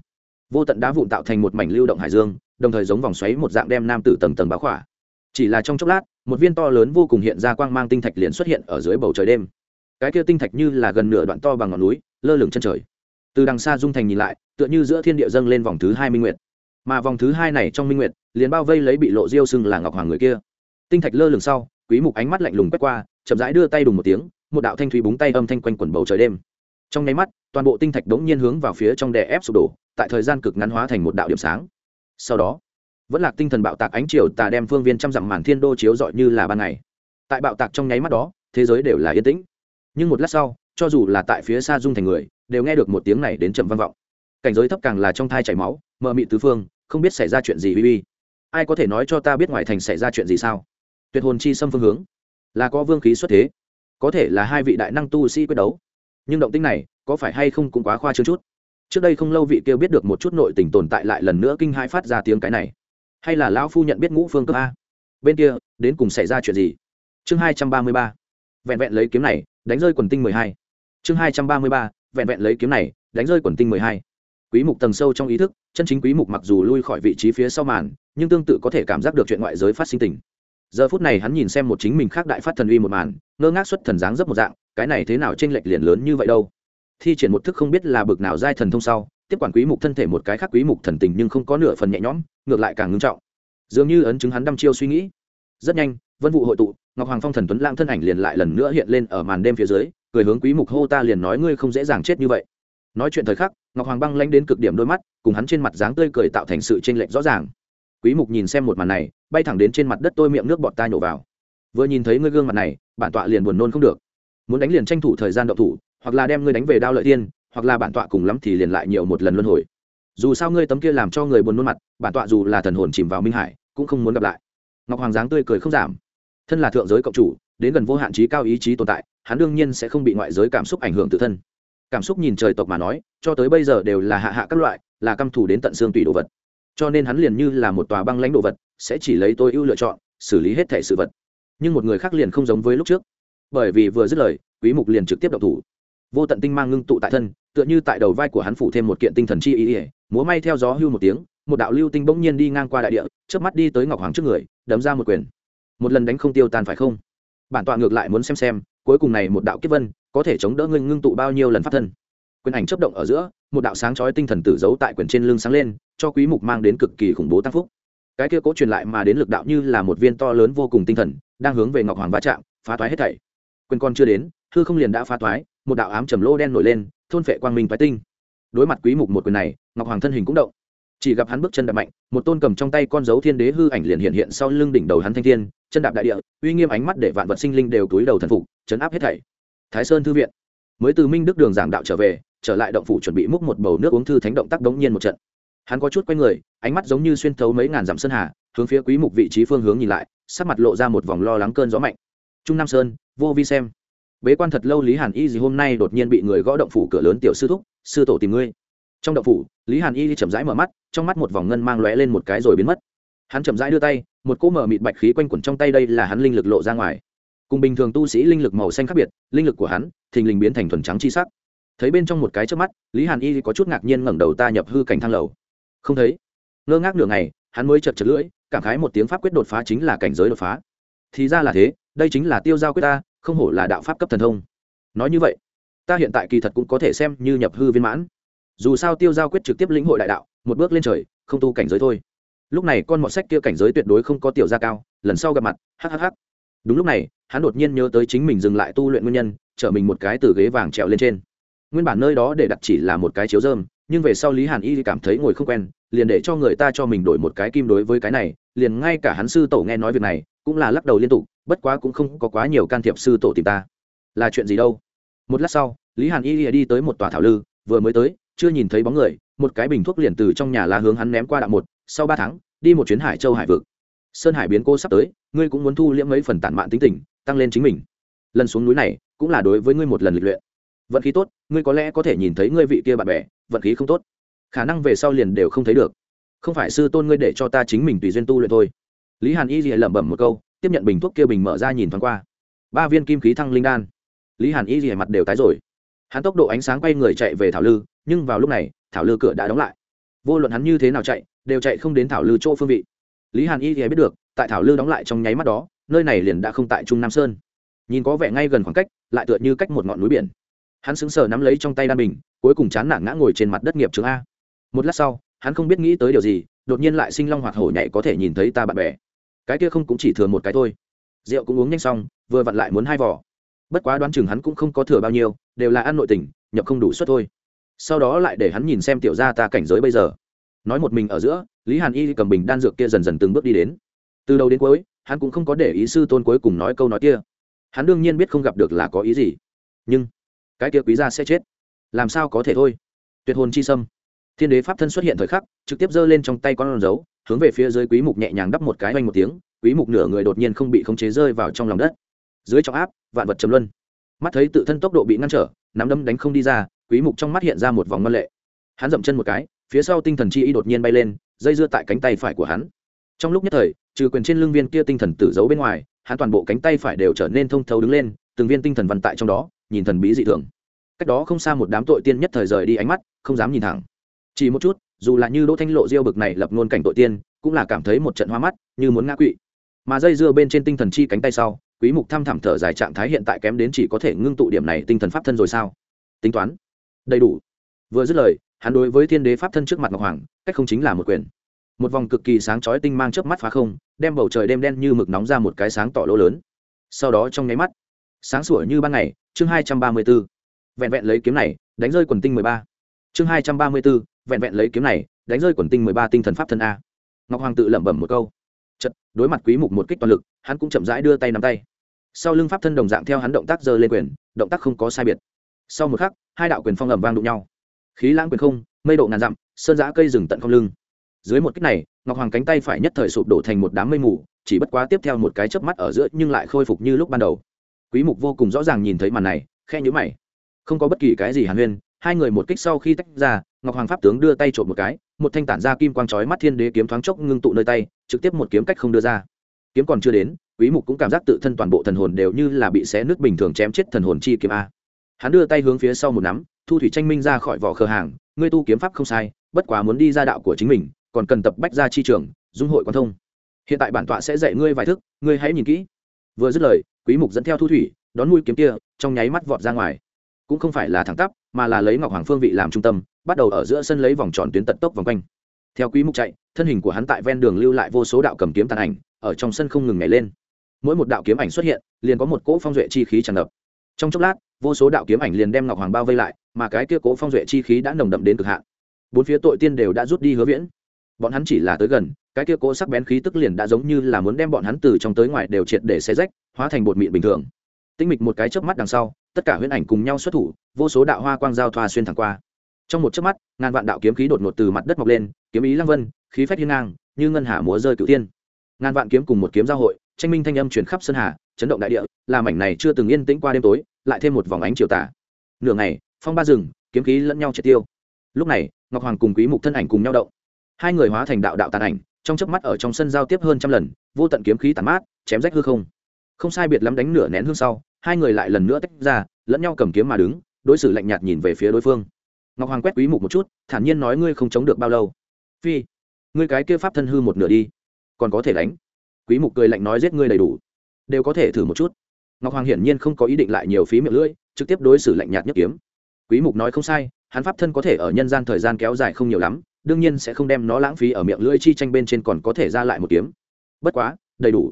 Vô tận đá vụn tạo thành một mảnh lưu động hải dương, đồng thời giống vòng xoáy một dạng đem nam tử tầng tầng báo khỏa. Chỉ là trong chốc lát, một viên to lớn vô cùng hiện ra quang mang tinh thạch liền xuất hiện ở dưới bầu trời đêm. Cái kia tinh thạch như là gần nửa đoạn to bằng ngọn núi, lơ lửng chân trời. Từ đằng xa dung thành nhìn lại, tựa như giữa thiên địa dâng lên vòng thứ hai minh nguyệt. Mà vòng thứ hai này trong minh nguyệt, liền bao vây lấy bị lộ diêu sưng là ngọc hoàng người kia. Tinh thạch lơ lửng sau quý mục ánh mắt lạnh lùng quét qua, chậm rãi đưa tay đùng một tiếng, một đạo thanh thủy búng tay âm thanh quanh quẩn bầu trời đêm. Trong nháy mắt, toàn bộ tinh thạch đống nhiên hướng vào phía trong đè ép sụp đổ, tại thời gian cực ngắn hóa thành một đạo điểm sáng. Sau đó, vẫn là tinh thần bạo tạc ánh chiều tà đem phương viên trăm dặm màn thiên đô chiếu rọi như là ban ngày. Tại bạo tạc trong nháy mắt đó, thế giới đều là yên tĩnh. Nhưng một lát sau, cho dù là tại phía xa dung thành người, đều nghe được một tiếng này đến chậm vang vọng. Cảnh giới thấp càng là trong thai chảy máu, mờ mị tứ phương, không biết xảy ra chuyện gì uy uy ai có thể nói cho ta biết ngoài thành xảy ra chuyện gì sao? Tuyệt hồn chi xâm phương hướng. Là có vương khí xuất thế, có thể là hai vị đại năng tu sĩ quyết đấu. Nhưng động tinh này, có phải hay không cũng quá khoa trương chút? Trước đây không lâu vị kêu biết được một chút nội tình tồn tại lại lần nữa kinh hai phát ra tiếng cái này. Hay là lão phu nhận biết ngũ phương cơ a? Bên kia, đến cùng xảy ra chuyện gì? Chương hai trăm ba mươi ba. Vẹn vẹn lấy kiếm này, đánh rơi quần tinh mười hai. Chương hai trăm ba mươi ba. Vẹn vẹn lấy kiếm này, đánh rơi quần tinh mười hai. Quý mục tầng sâu trong ý thức, chân chính quý mục mặc dù lui khỏi vị trí phía sau màn, nhưng tương tự có thể cảm giác được chuyện ngoại giới phát sinh tình giờ phút này hắn nhìn xem một chính mình khác đại phát thần uy một màn, ngơ ngác xuất thần dáng dấp một dạng, cái này thế nào tranh lệch liền lớn như vậy đâu. Thi triển một thức không biết là bực nào giai thần thông sau, tiếp quản quý mục thân thể một cái khác quý mục thần tình nhưng không có nửa phần nhẹ nhõm, ngược lại càng ngưng trọng. Dường như ấn chứng hắn đăm chiêu suy nghĩ. Rất nhanh, vân vụ hội tụ, ngọc hoàng phong thần tuấn lãng thân ảnh liền lại lần nữa hiện lên ở màn đêm phía dưới, cười hướng quý mục hô ta liền nói ngươi không dễ dàng chết như vậy. Nói chuyện thời khắc, ngọc hoàng băng lanh đến cực điểm đôi mắt, cùng hắn trên mặt dáng tươi cười tạo thành sự chênh lệch rõ ràng quý mục nhìn xem một màn này, bay thẳng đến trên mặt đất tôi miệng nước bọt tai nhổ vào. Vừa nhìn thấy ngươi gương mặt này, bản tọa liền buồn nôn không được. Muốn đánh liền tranh thủ thời gian động thủ, hoặc là đem ngươi đánh về đao lợi tiên, hoặc là bản tọa cùng lắm thì liền lại nhiều một lần luân hồi. Dù sao ngươi tấm kia làm cho người buồn nôn mặt, bản tọa dù là thần hồn chìm vào minh hải, cũng không muốn gặp lại. Ngọc hoàng dáng tươi cười không giảm. Thân là thượng giới cộng chủ, đến gần vô hạn trí cao ý chí tồn tại, hắn đương nhiên sẽ không bị ngoại giới cảm xúc ảnh hưởng tự thân. Cảm xúc nhìn trời tộc mà nói, cho tới bây giờ đều là hạ hạ các loại, là căm thù đến tận xương tùy đồ vật cho nên hắn liền như là một tòa băng lãnh đồ vật, sẽ chỉ lấy tôi ưu lựa chọn, xử lý hết thẻ sự vật. Nhưng một người khác liền không giống với lúc trước. Bởi vì vừa dứt lời, quý mục liền trực tiếp động thủ. Vô tận tinh mang ngưng tụ tại thân, tựa như tại đầu vai của hắn phủ thêm một kiện tinh thần chi ý ỉa múa may theo gió hưu một tiếng, một đạo lưu tinh bỗng nhiên đi ngang qua đại địa trước mắt đi tới ngọc hoàng trước người, đấm ra một quyền. Một lần đánh không tiêu tan phải không? Bản tọa ngược lại muốn xem xem, cuối cùng này một đạo kiếp vân, có thể chống đỡ ngươi ngưng tụ bao nhiêu lần phát thân quyền ảnh chấp động ở giữa, một đạo sáng chói tinh thần tử giấu tại quyền trên lưng sáng lên, cho quý mục mang đến cực kỳ khủng bố tăng phúc. Cái kia cố truyền lại mà đến lực đạo như là một viên to lớn vô cùng tinh thần, đang hướng về ngọc hoàng va chạm, phá toái hết thảy. Quyền con chưa đến, hư không liền đã phá toái, một đạo ám trầm lô đen nổi lên, thôn phệ quang minh toái tinh. Đối mặt quý mục một quyền này, ngọc hoàng thân hình cũng động. Chỉ gặp hắn bước chân đạp mạnh, một tôn cầm trong tay con dấu thiên đế hư ảnh liền hiện hiện sau lưng đỉnh đầu hắn thanh thiên, chân đạp đại địa, uy nghiêm ánh mắt để vạn vật sinh linh đều túi đầu thần phục, chấn áp hết thảy. Thái sơn thư viện. Mới từ minh đức đường giảng đạo trở về trở lại động phủ chuẩn bị múc một bầu nước uống thư thánh động tác đống nhiên một trận. Hắn có chút quay người, ánh mắt giống như xuyên thấu mấy ngàn dặm sơn hà, hướng phía quý mục vị trí phương hướng nhìn lại, sắc mặt lộ ra một vòng lo lắng cơn gió mạnh. Trung nam sơn, vô vi xem. Bế quan thật lâu lý hàn y gì hôm nay đột nhiên bị người gõ động phủ cửa lớn tiểu sư thúc, sư tổ tìm ngươi. Trong động phủ, lý hàn y chậm rãi mở mắt, trong mắt một vòng ngân mang lóe lên một cái rồi biến mất. Hắn chậm rãi đưa tay, một cỗ mở mịt bạch khí quanh quẩn trong tay đây là hắn linh lực lộ ra ngoài. Cùng bình thường tu sĩ linh lực màu xanh khác biệt, linh lực của hắn, thình lình biến thành thuần trắng chi sắc thấy bên trong một cái trước mắt, lý hàn y có chút ngạc nhiên ngẩng đầu ta nhập hư cảnh thang lầu. Không thấy. Ngơ ngác nửa ngày, hắn mới chật chật lưỡi, cảm khái một tiếng pháp quyết đột phá chính là cảnh giới đột phá. Thì ra là thế, đây chính là tiêu giao quyết ta, không hổ là đạo pháp cấp thần thông. Nói như vậy, ta hiện tại kỳ thật cũng có thể xem như nhập hư viên mãn. Dù sao tiêu giao quyết trực tiếp lĩnh hội đại đạo, một bước lên trời, không tu cảnh giới thôi. Lúc này con mọt sách kia cảnh giới tuyệt đối không có tiểu gia cao, lần sau gặp mặt hhh đúng lúc này, hắn đột nhiên nhớ tới chính mình dừng lại tu luyện nguyên nhân chở mình một cái từ ghế vàng trèo lên trên nguyên bản nơi đó để đặt chỉ là một cái chiếu dơm, nhưng về sau lý hàn y cảm thấy ngồi không quen, liền để cho người ta cho mình đổi một cái kim đối với cái này, liền ngay cả hắn sư tổ nghe nói việc này, cũng là lắc đầu liên tục, bất quá cũng không có quá nhiều can thiệp sư tổ tìm ta. Là chuyện gì đâu? Một lát sau, lý hàn y đi tới một tòa thảo lư, vừa mới tới, chưa nhìn thấy bóng người, một cái bình thuốc liền từ trong nhà lá hướng hắn ném qua đạo một, sau ba tháng, đi một chuyến hải châu hải vực. Sơn hải biến cô sắp tới, ngươi cũng muốn thu liễm mấy phần tản mạn tính tình, tăng lên chính mình. Lần xuống núi này, cũng là đối với ngươi một lần lịch luyện vận khí tốt, ngươi có lẽ có thể nhìn thấy ngươi vị kia bạn bè, vận khí không tốt. Khả năng về sau liền đều không thấy được. Không phải sư tôn ngươi để cho ta chính mình tùy duyên tu luyện thôi. Lý hàn y lìa lẩm bẩm một câu, tiếp nhận bình thuốc kia bình mở ra nhìn thoáng qua. Ba viên kim khí thăng linh đan. Lý hàn y lìa mặt đều tái rồi. Hắn tốc độ ánh sáng quay người chạy về thảo lư, nhưng vào lúc này, thảo lư cửa đã đóng lại. Vô luận hắn như thế nào chạy, đều chạy không đến thảo lư chỗ phương vị. Lý hàn y thì biết được, tại thảo lư đóng lại trong nháy mắt đó, nơi này liền đã không tại trung nam sơn. Nhìn có vẻ ngay gần khoảng cách, lại tựa như cách một ngọn núi biển hắn sững sờ nắm lấy trong tay đan bình, cuối cùng chán nản ngã ngồi trên mặt đất nghiệp trường a. Một lát sau, hắn không biết nghĩ tới điều gì, đột nhiên lại sinh long hoạt hổ nhảy có thể nhìn thấy ta bạn bè. Cái kia không cũng chỉ thừa một cái thôi. Rượu cũng uống nhanh xong, vừa vặn lại muốn hai vỏ bất quá đoán chừng hắn cũng không có thừa bao nhiêu, đều là ăn nội tình, nhập không đủ suất thôi. Sau đó lại để hắn nhìn xem tiểu gia ta cảnh giới bây giờ. Nói một mình ở giữa, lý hàn y cầm bình đan dược kia dần dần từng bước đi đến. Từ đầu đến cuối, hắn cũng không có để ý sư tôn cuối cùng nói câu nói kia. Hắn đương nhiên biết không gặp được là có ý gì. Nhưng cái kia quý gia sẽ chết. Làm sao có thể thôi? Tuyệt hồn chi sâm. Thiên đế pháp thân xuất hiện thời khắc, trực tiếp giơ lên trong tay con dấu hướng về phía dưới quý mục nhẹ nhàng đắp một cái oanh một tiếng, quý mục nửa người đột nhiên không bị khống chế rơi vào trong lòng đất. Dưới trọng áp, vạn vật trầm luân. Mắt thấy tự thân tốc độ bị ngăn trở, nắm đấm đánh không đi ra, quý mục trong mắt hiện ra một vòng ngân lệ. Hắn dậm chân một cái, phía sau tinh thần chi y đột nhiên bay lên, dây dưa tại cánh tay phải của hắn. Trong lúc nhất thời, trừ quyền trên lưng viên kia tinh thần tử giấu bên ngoài, hắn toàn bộ cánh tay phải đều trở nên thông thấu đứng lên, từng viên tinh thần văn tại trong đó nhìn thần bí dị thường. Cách đó không xa một đám tội tiên nhất thời rời đi ánh mắt, không dám nhìn thẳng. Chỉ một chút, dù là như đỗ thanh lộ diêu bực này lập ngôn cảnh tội tiên, cũng là cảm thấy một trận hoa mắt, như muốn ngã quỵ. Mà dây dưa bên trên tinh thần chi cánh tay sau, quý mục thăm thẳm thở dài trạng thái hiện tại kém đến chỉ có thể ngưng tụ điểm này tinh thần pháp thân rồi sao? Tính toán. Đầy đủ. Vừa dứt lời, hắn đối với thiên đế pháp thân trước mặt ngọc hoàng, cách không chính là một quyền. Một vòng cực kỳ sáng chói tinh mang chớp mắt phá không, đem bầu trời đêm đen như mực nóng ra một cái sáng tỏ lỗ lớn. Sau đó trong nháy mắt, sáng sủa như ban ngày chương hai trăm ba mươi 234. vẹn vẹn lấy kiếm này đánh rơi quần tinh mười ba. Chương hai trăm ba mươi 234, vẹn vẹn lấy kiếm này đánh rơi quần tinh mười ba tinh thần pháp thân a. Ngọc hoàng tự lẩm bẩm một câu. Chật đối mặt quý mục một kích toàn lực hắn cũng chậm rãi đưa tay nắm tay. Sau lưng pháp thân đồng dạng theo hắn động tác giơ lên quyền động tác không có sai biệt. Sau một khắc hai đạo quyền phong ầm vang đụng nhau. Khí lãng quyền không mây độ ngàn dặm sơn giã cây rừng tận không lưng. Dưới một kích này ngọc hoàng cánh tay phải nhất thời sụp đổ thành một đám mây mù chỉ bất quá tiếp theo một cái chớp mắt ở giữa nhưng lại khôi phục như lúc ban đầu quý mục vô cùng rõ ràng nhìn thấy màn này khe nhíu mày. Không có bất kỳ cái gì hàn huyên, hai người một kích sau khi tách ra, ngọc hoàng pháp tướng đưa tay trộm một cái, một thanh tản ra kim quang chói mắt thiên đế kiếm thoáng chốc ngưng tụ nơi tay, trực tiếp một kiếm cách không đưa ra. Kiếm còn chưa đến, quý mục cũng cảm giác tự thân toàn bộ thần hồn đều như là bị xé nước bình thường chém chết thần hồn chi kiếm a. Hắn đưa tay hướng phía sau một nắm, thu thủy tranh minh ra khỏi vỏ khờ hàng, ngươi tu kiếm pháp không sai, bất quá muốn đi ra đạo của chính mình, còn cần tập bách ra chi trường, dung hội quan thông. Hiện tại bản tọa sẽ dạy ngươi vài thức, ngươi hãy nhìn kỹ vừa dứt lời, quý mục dẫn theo thu thủy, đón nuôi kiếm kia, trong nháy mắt vọt ra ngoài. Cũng không phải là thẳng tắp, mà là lấy ngọc hoàng phương vị làm trung tâm, bắt đầu ở giữa sân lấy vòng tròn tuyến tận tốc vòng quanh. Theo quý mục chạy, thân hình của hắn tại ven đường lưu lại vô số đạo cầm kiếm tàn ảnh, ở trong sân không ngừng nhảy lên. Mỗi một đạo kiếm ảnh xuất hiện, liền có một cỗ phong duệ chi khí tràn ngập. Trong chốc lát, vô số đạo kiếm ảnh liền đem ngọc hoàng bao vây lại, mà cái kia cỗ phong duệ chi khí đã nồng đậm đến cực hạn. Bốn phía tội tiên đều đã rút đi hứa viễn. Bọn hắn chỉ là tới gần cái kia cỗ sắc bén khí tức liền đã giống như là muốn đem bọn hắn từ trong tới ngoài đều triệt để xé rách, hóa thành bột mịn bình thường. Tinh mịch một cái chớp mắt đằng sau, tất cả huyễn ảnh cùng nhau xuất thủ, vô số đạo hoa quang giao thoa xuyên thẳng qua. Trong một chớp mắt, ngàn vạn đạo kiếm khí đột ngột từ mặt đất mọc lên, kiếm ý lăng vân, khí phách hiên ngang, như ngân hà múa rơi cửu tiên ngàn vạn kiếm cùng một kiếm giao hội, tranh minh thanh âm truyền khắp sơn hà, chấn động đại địa, làm mảnh này chưa từng yên tĩnh qua đêm tối, lại thêm một vòng ánh chiều tà. Nửa ngày, phong ba rừng, kiếm khí lẫn nhau triệt tiêu. Lúc này, ngọc hoàng cùng quý mục thân ảnh cùng nhau động. Hai người hóa thành đạo đạo tàn ảnh trong chớp mắt ở trong sân giao tiếp hơn trăm lần, vô tận kiếm khí tàn mát, chém rách hư không. Không sai biệt lắm đánh nửa nén hương sau, hai người lại lần nữa tách ra, lẫn nhau cầm kiếm mà đứng, đối xử lạnh nhạt nhìn về phía đối phương. Ngọc hoàng quét quý mục một chút, thản nhiên nói ngươi không chống được bao lâu. Phi, ngươi cái kia pháp thân hư một nửa đi, còn có thể đánh. Quý mục cười lạnh nói giết ngươi đầy đủ, đều có thể thử một chút. Ngọc hoàng hiển nhiên không có ý định lại nhiều phí miệng lưỡi, trực tiếp đối xử lạnh nhạt nhất kiếm. Quý mục nói không sai, hắn pháp thân có thể ở nhân gian thời gian kéo dài không nhiều lắm đương nhiên sẽ không đem nó lãng phí ở miệng lưỡi chi tranh bên trên còn có thể ra lại một kiếm. Bất quá, đầy đủ.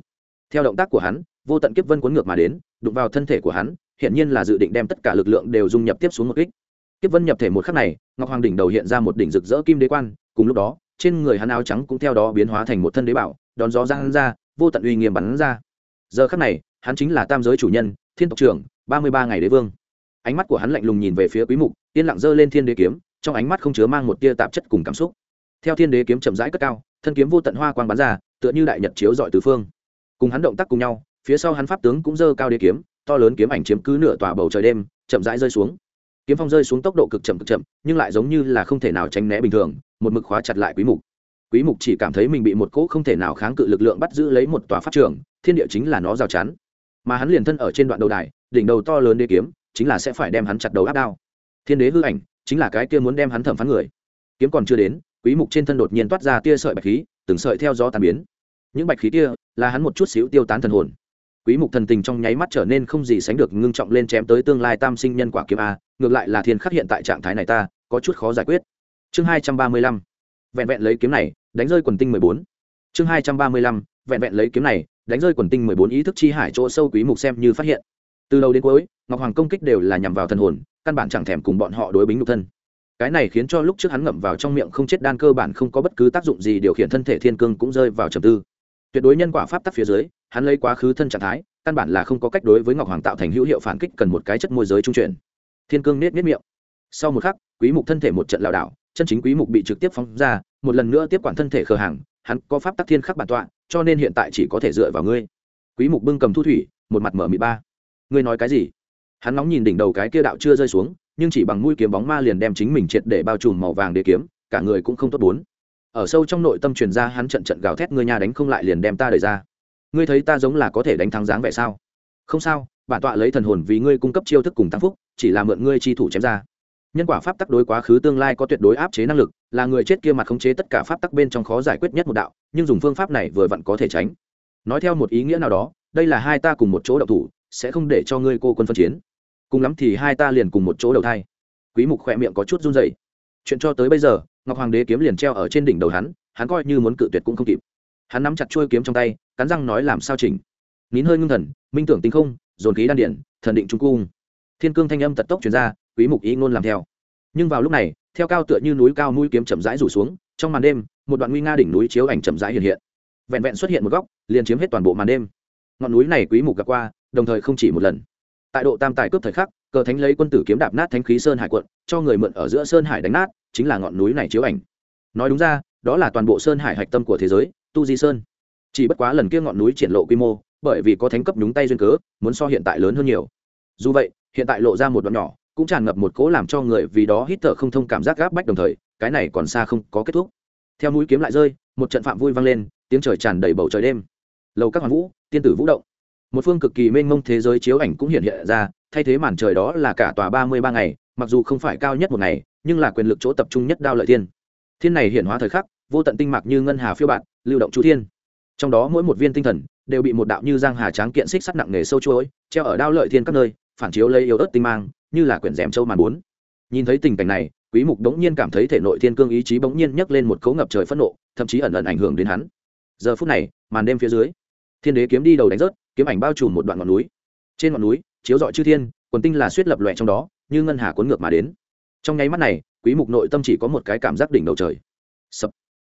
Theo động tác của hắn, vô tận kiếp vân cuốn ngược mà đến, đụng vào thân thể của hắn hiện nhiên là dự định đem tất cả lực lượng đều dung nhập tiếp xuống một kích. Kiếp vân nhập thể một khắc này, ngọc hoàng đỉnh đầu hiện ra một đỉnh rực rỡ kim đế quan, cùng lúc đó, trên người hắn áo trắng cũng theo đó biến hóa thành một thân đế bảo, đón gió giang ra, vô tận uy nghiêm bắn ra. Giờ khắc này, hắn chính là tam giới chủ nhân, thiên tộc trưởng, ba mươi ba ngày đế vương. Ánh mắt của hắn lạnh lùng nhìn về phía quý mục, yên lặng giơ lên thiên đế kiếm trong ánh mắt không chứa mang một tia tạp chất cùng cảm xúc. Theo thiên đế kiếm chậm rãi cất cao, thân kiếm vô tận hoa quang bắn ra, tựa như đại nhật chiếu dọi tứ phương. Cùng hắn động tác cùng nhau, phía sau hắn pháp tướng cũng giơ cao đế kiếm, to lớn kiếm ảnh chiếm cứ nửa tòa bầu trời đêm, chậm rãi rơi xuống. Kiếm phong rơi xuống tốc độ cực chậm cực chậm, nhưng lại giống như là không thể nào tránh né bình thường, một mực khóa chặt lại quý mục. Quý mục chỉ cảm thấy mình bị một cỗ không thể nào kháng cự lực lượng bắt giữ lấy một tòa pháp trường, thiên địa chính là nó rào chắn. Mà hắn liền thân ở trên đoạn đầu đài, đỉnh đầu to lớn đế kiếm, chính là sẽ phải đem hắn chặt đầu áp đao. Thiên đế hư ảnh chính là cái kia muốn đem hắn thẩm phán người. Kiếm còn chưa đến, quý mục trên thân đột nhiên toát ra tia sợi bạch khí, từng sợi theo gió tan biến. Những bạch khí kia, là hắn một chút xíu tiêu tán thần hồn. Quý mục thần tình trong nháy mắt trở nên không gì sánh được ngưng trọng lên chém tới tương lai tam sinh nhân quả kiếm a, ngược lại là thiên khắc hiện tại trạng thái này ta, có chút khó giải quyết. Chương 235 vẹn vẹn lấy kiếm này, đánh rơi quần tinh 14 chương 235 vẹn vẹn lấy kiếm này, đánh rơi quần tinh 14 ý thức chi hải chỗ sâu quý mục xem như phát hiện từ đầu đến cuối, ngọc hoàng công kích đều là nhằm vào thần hồn, căn bản chẳng thèm cùng bọn họ đối bính nhục thân. Cái này khiến cho lúc trước hắn ngậm vào trong miệng không chết đan cơ bản không có bất cứ tác dụng gì điều khiển thân thể thiên cương cũng rơi vào trầm tư. Tuyệt đối nhân quả pháp tắc phía dưới, hắn lấy quá khứ thân trạng thái, căn bản là không có cách đối với ngọc hoàng tạo thành hữu hiệu phản kích cần một cái chất môi giới trung chuyển. Thiên cương nết nết miệng. Sau một khắc, quý mục thân thể một trận lảo đảo, chân chính quý mục bị trực tiếp phóng ra, một lần nữa tiếp quản thân thể khờ hàng hắn có pháp tắc thiên khắc bản tọa, cho nên hiện tại chỉ có thể dựa vào ngươi. Quý mục bưng cầm thu thủy, một mặt mở mị ba ngươi nói cái gì? Hắn nóng nhìn đỉnh đầu cái kia đạo chưa rơi xuống, nhưng chỉ bằng mũi kiếm bóng ma liền đem chính mình triệt để bao trùm màu vàng để kiếm, cả người cũng không tốt bốn. Ở sâu trong nội tâm truyền ra hắn trận trận gào thét, ngươi nhà đánh không lại liền đem ta đẩy ra. Ngươi thấy ta giống là có thể đánh thắng dáng vẻ sao? Không sao, bản tọa lấy thần hồn vì ngươi cung cấp chiêu thức cùng tăng phúc, chỉ là mượn ngươi chi thủ chém ra. Nhân quả pháp tắc đối quá khứ tương lai có tuyệt đối áp chế năng lực, là người chết kia mặt khống chế tất cả pháp tắc bên trong khó giải quyết nhất một đạo, nhưng dùng phương pháp này vừa vặn có thể tránh. Nói theo một ý nghĩa nào đó, đây là hai ta cùng một chỗ đậu thủ sẽ không để cho ngươi cô quân phân chiến. Cùng lắm thì hai ta liền cùng một chỗ đầu thai. Quý mục khỏe miệng có chút run rẩy. Chuyện cho tới bây giờ, ngọc hoàng đế kiếm liền treo ở trên đỉnh đầu hắn hắn coi như muốn cự tuyệt cũng không kịp. Hắn nắm chặt chuôi kiếm trong tay, cắn răng nói làm sao chỉnh. Nín hơi ngưng thần, minh tưởng tinh không, dồn khí đan điện thần định trung cung. Thiên cương thanh âm tật tốc truyền ra, quý mục ý ngôn làm theo. Nhưng vào lúc này, theo cao tựa như núi cao mũi kiếm chậm rãi rủ xuống, trong màn đêm, một đoạn nguy nga đỉnh núi chiếu ảnh chậm rãi hiện hiện. Vẹn vẹn xuất hiện một góc, liền chiếm hết toàn bộ màn đêm. Ngọn núi này quý mục gặp qua đồng thời không chỉ một lần. Tại độ tam tài cướp thời khắc, cờ thánh lấy quân tử kiếm đạp nát thánh khí sơn hải quận, cho người mượn ở giữa sơn hải đánh nát, chính là ngọn núi này chiếu ảnh. Nói đúng ra, đó là toàn bộ sơn hải hạch tâm của thế giới, tu di sơn. Chỉ bất quá lần kia ngọn núi triển lộ quy mô, bởi vì có thánh cấp nhúng tay duyên cớ, muốn so hiện tại lớn hơn nhiều. Dù vậy, hiện tại lộ ra một đoạn nhỏ, cũng tràn ngập một cỗ làm cho người vì đó hít thở không thông cảm giác gáp bách đồng thời, cái này còn xa không có kết thúc. Theo mũi kiếm lại rơi, một trận phạm vui vang lên, tiếng trời tràn đầy bầu trời đêm. Lầu các hoàn vũ, tiên tử vũ động một phương cực kỳ mênh mông thế giới chiếu ảnh cũng hiện hiện ra, thay thế màn trời đó là cả tòa ba mươi ba ngày, mặc dù không phải cao nhất một ngày, nhưng là quyền lực chỗ tập trung nhất đao lợi thiên. Thiên này hiện hóa thời khắc, vô tận tinh mạc như ngân hà phiêu bạn lưu động chú thiên. Trong đó mỗi một viên tinh thần đều bị một đạo như giang hà tráng kiện xích sắt nặng nề sâu chuỗi treo ở đao lợi thiên các nơi, phản chiếu lấy yếu ớt tinh mang, như là quyển rèm châu màn bốn. Nhìn thấy tình cảnh này, quý mục đống nhiên cảm thấy thể nội thiên cương ý chí bỗng nhiên nhấc lên một cấu ngập trời phẫn nộ, thậm chí ẩn ẩn ảnh hưởng đến hắn. Giờ phút này, màn đêm phía dưới, thiên đế kiếm đi đầu đánh rớt kiếm ảnh bao trùm một đoạn ngọn núi. Trên ngọn núi, chiếu dọi chư thiên, quần tinh là suýt lập lòe trong đó, như ngân hà cuốn ngược mà đến. Trong nháy mắt này, quý mục nội tâm chỉ có một cái cảm giác đỉnh đầu trời. Sập.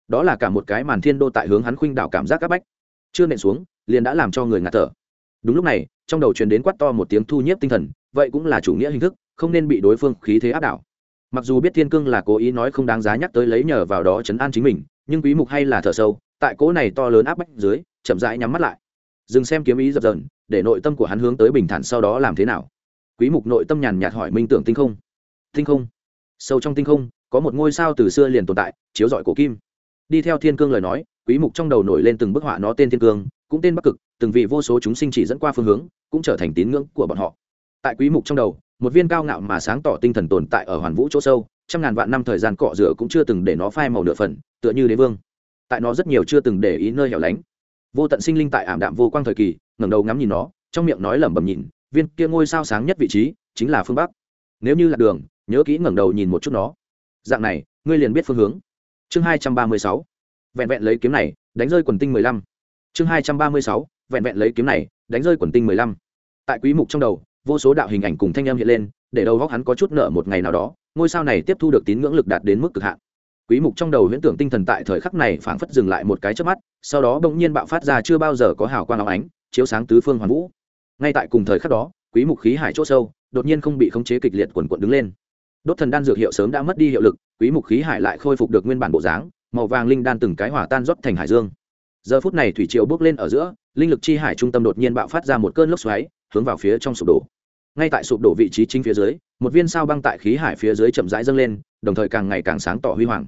Đó là cả một cái màn thiên đô tại hướng hắn khuynh đảo cảm giác áp bách. Chưa nện xuống, liền đã làm cho người ngạt thở. Đúng lúc này, trong đầu truyền đến quát to một tiếng thu nhiếp tinh thần, vậy cũng là chủ nghĩa hình thức, không nên bị đối phương khí thế áp đảo. Mặc dù biết thiên cương là cố ý nói không đáng giá nhắc tới lấy nhờ vào đó chấn an chính mình, nhưng quý mục hay là thở sâu, tại cố này to lớn áp bách dưới, chậm rãi nhắm mắt lại dừng xem kiếm ý dập dần để nội tâm của hắn hướng tới bình thản sau đó làm thế nào. Quý mục nội tâm nhàn nhạt hỏi minh tưởng tinh không. Tinh không? Sâu trong tinh không, có một ngôi sao từ xưa liền tồn tại, chiếu rọi cổ kim. Đi theo thiên cương lời nói, quý mục trong đầu nổi lên từng bức họa nó tên thiên cương, cũng tên bắc cực, từng vị vô số chúng sinh chỉ dẫn qua phương hướng, cũng trở thành tín ngưỡng của bọn họ. Tại quý mục trong đầu, một viên cao ngạo mà sáng tỏ tinh thần tồn tại ở hoàn vũ chỗ sâu, trăm ngàn vạn năm thời gian cọ rửa cũng chưa từng để nó phai màu nửa phần, tựa như đế vương. Tại nó rất nhiều chưa từng để ý nơi hẻo lánh vô tận sinh linh tại ảm đạm vô quang thời kỳ, ngẩng đầu ngắm nhìn nó, trong miệng nói lẩm bẩm nhìn, viên kia ngôi sao sáng nhất vị trí, chính là phương bắc. Nếu như là đường, nhớ kỹ ngẩng đầu nhìn một chút nó. Dạng này, ngươi liền biết phương hướng. Chương hai trăm ba mươi sáu. Vẹn vẹn lấy kiếm này, đánh rơi quần tinh mười lăm. Chương hai trăm ba mươi sáu. Vẹn vẹn lấy kiếm này, đánh rơi quần tinh mười lăm. Tại quý mục trong đầu, vô số đạo hình ảnh cùng thanh âm hiện lên, để đầu góc hắn có chút nợ một ngày nào đó, ngôi sao này tiếp thu được tín ngưỡng lực đạt đến mức cực hạn quý mục trong đầu huyễn tưởng tinh thần tại thời khắc này phảng phất dừng lại một cái chớp mắt, sau đó bỗng nhiên bạo phát ra chưa bao giờ có hào quang óng ánh, chiếu sáng tứ phương hoàn vũ. Ngay tại cùng thời khắc đó, quý mục khí hải chỗ sâu, đột nhiên không bị khống chế kịch liệt quần quần đứng lên. Đốt thần đan dược hiệu sớm đã mất đi hiệu lực, quý mục khí hải lại khôi phục được nguyên bản bộ dáng, màu vàng linh đan từng cái hỏa tan rót thành hải dương. Giờ phút này thủy triều bước lên ở giữa, linh lực chi hải trung tâm đột nhiên bạo phát ra một cơn lốc xoáy, hướng vào phía trong sụp đổ. Ngay tại sụp đổ vị trí chính phía dưới, một viên sao băng tại khí hải phía dưới chậm rãi dâng lên, đồng thời càng ngày càng sáng tỏ huy hoàng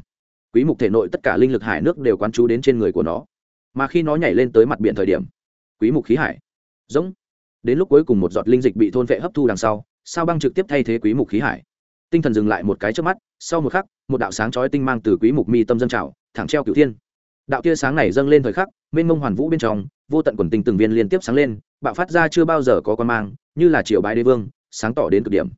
quý mục thể nội tất cả linh lực hải nước đều quán chú đến trên người của nó. Mà khi nó nhảy lên tới mặt biển thời điểm, quý mục khí hải, giống, đến lúc cuối cùng một giọt linh dịch bị thôn vệ hấp thu đằng sau, sao băng trực tiếp thay thế quý mục khí hải? Tinh thần dừng lại một cái trước mắt, sau một khắc, một đạo sáng chói tinh mang từ quý mục mi tâm dâng trào, thẳng treo cửu thiên. Đạo tia sáng này dâng lên thời khắc, mênh mông hoàn vũ bên trong, vô tận quần tinh từng viên liên tiếp sáng lên, bạo phát ra chưa bao giờ có quan mang, như là triều bái đế vương, sáng tỏ đến cực điểm.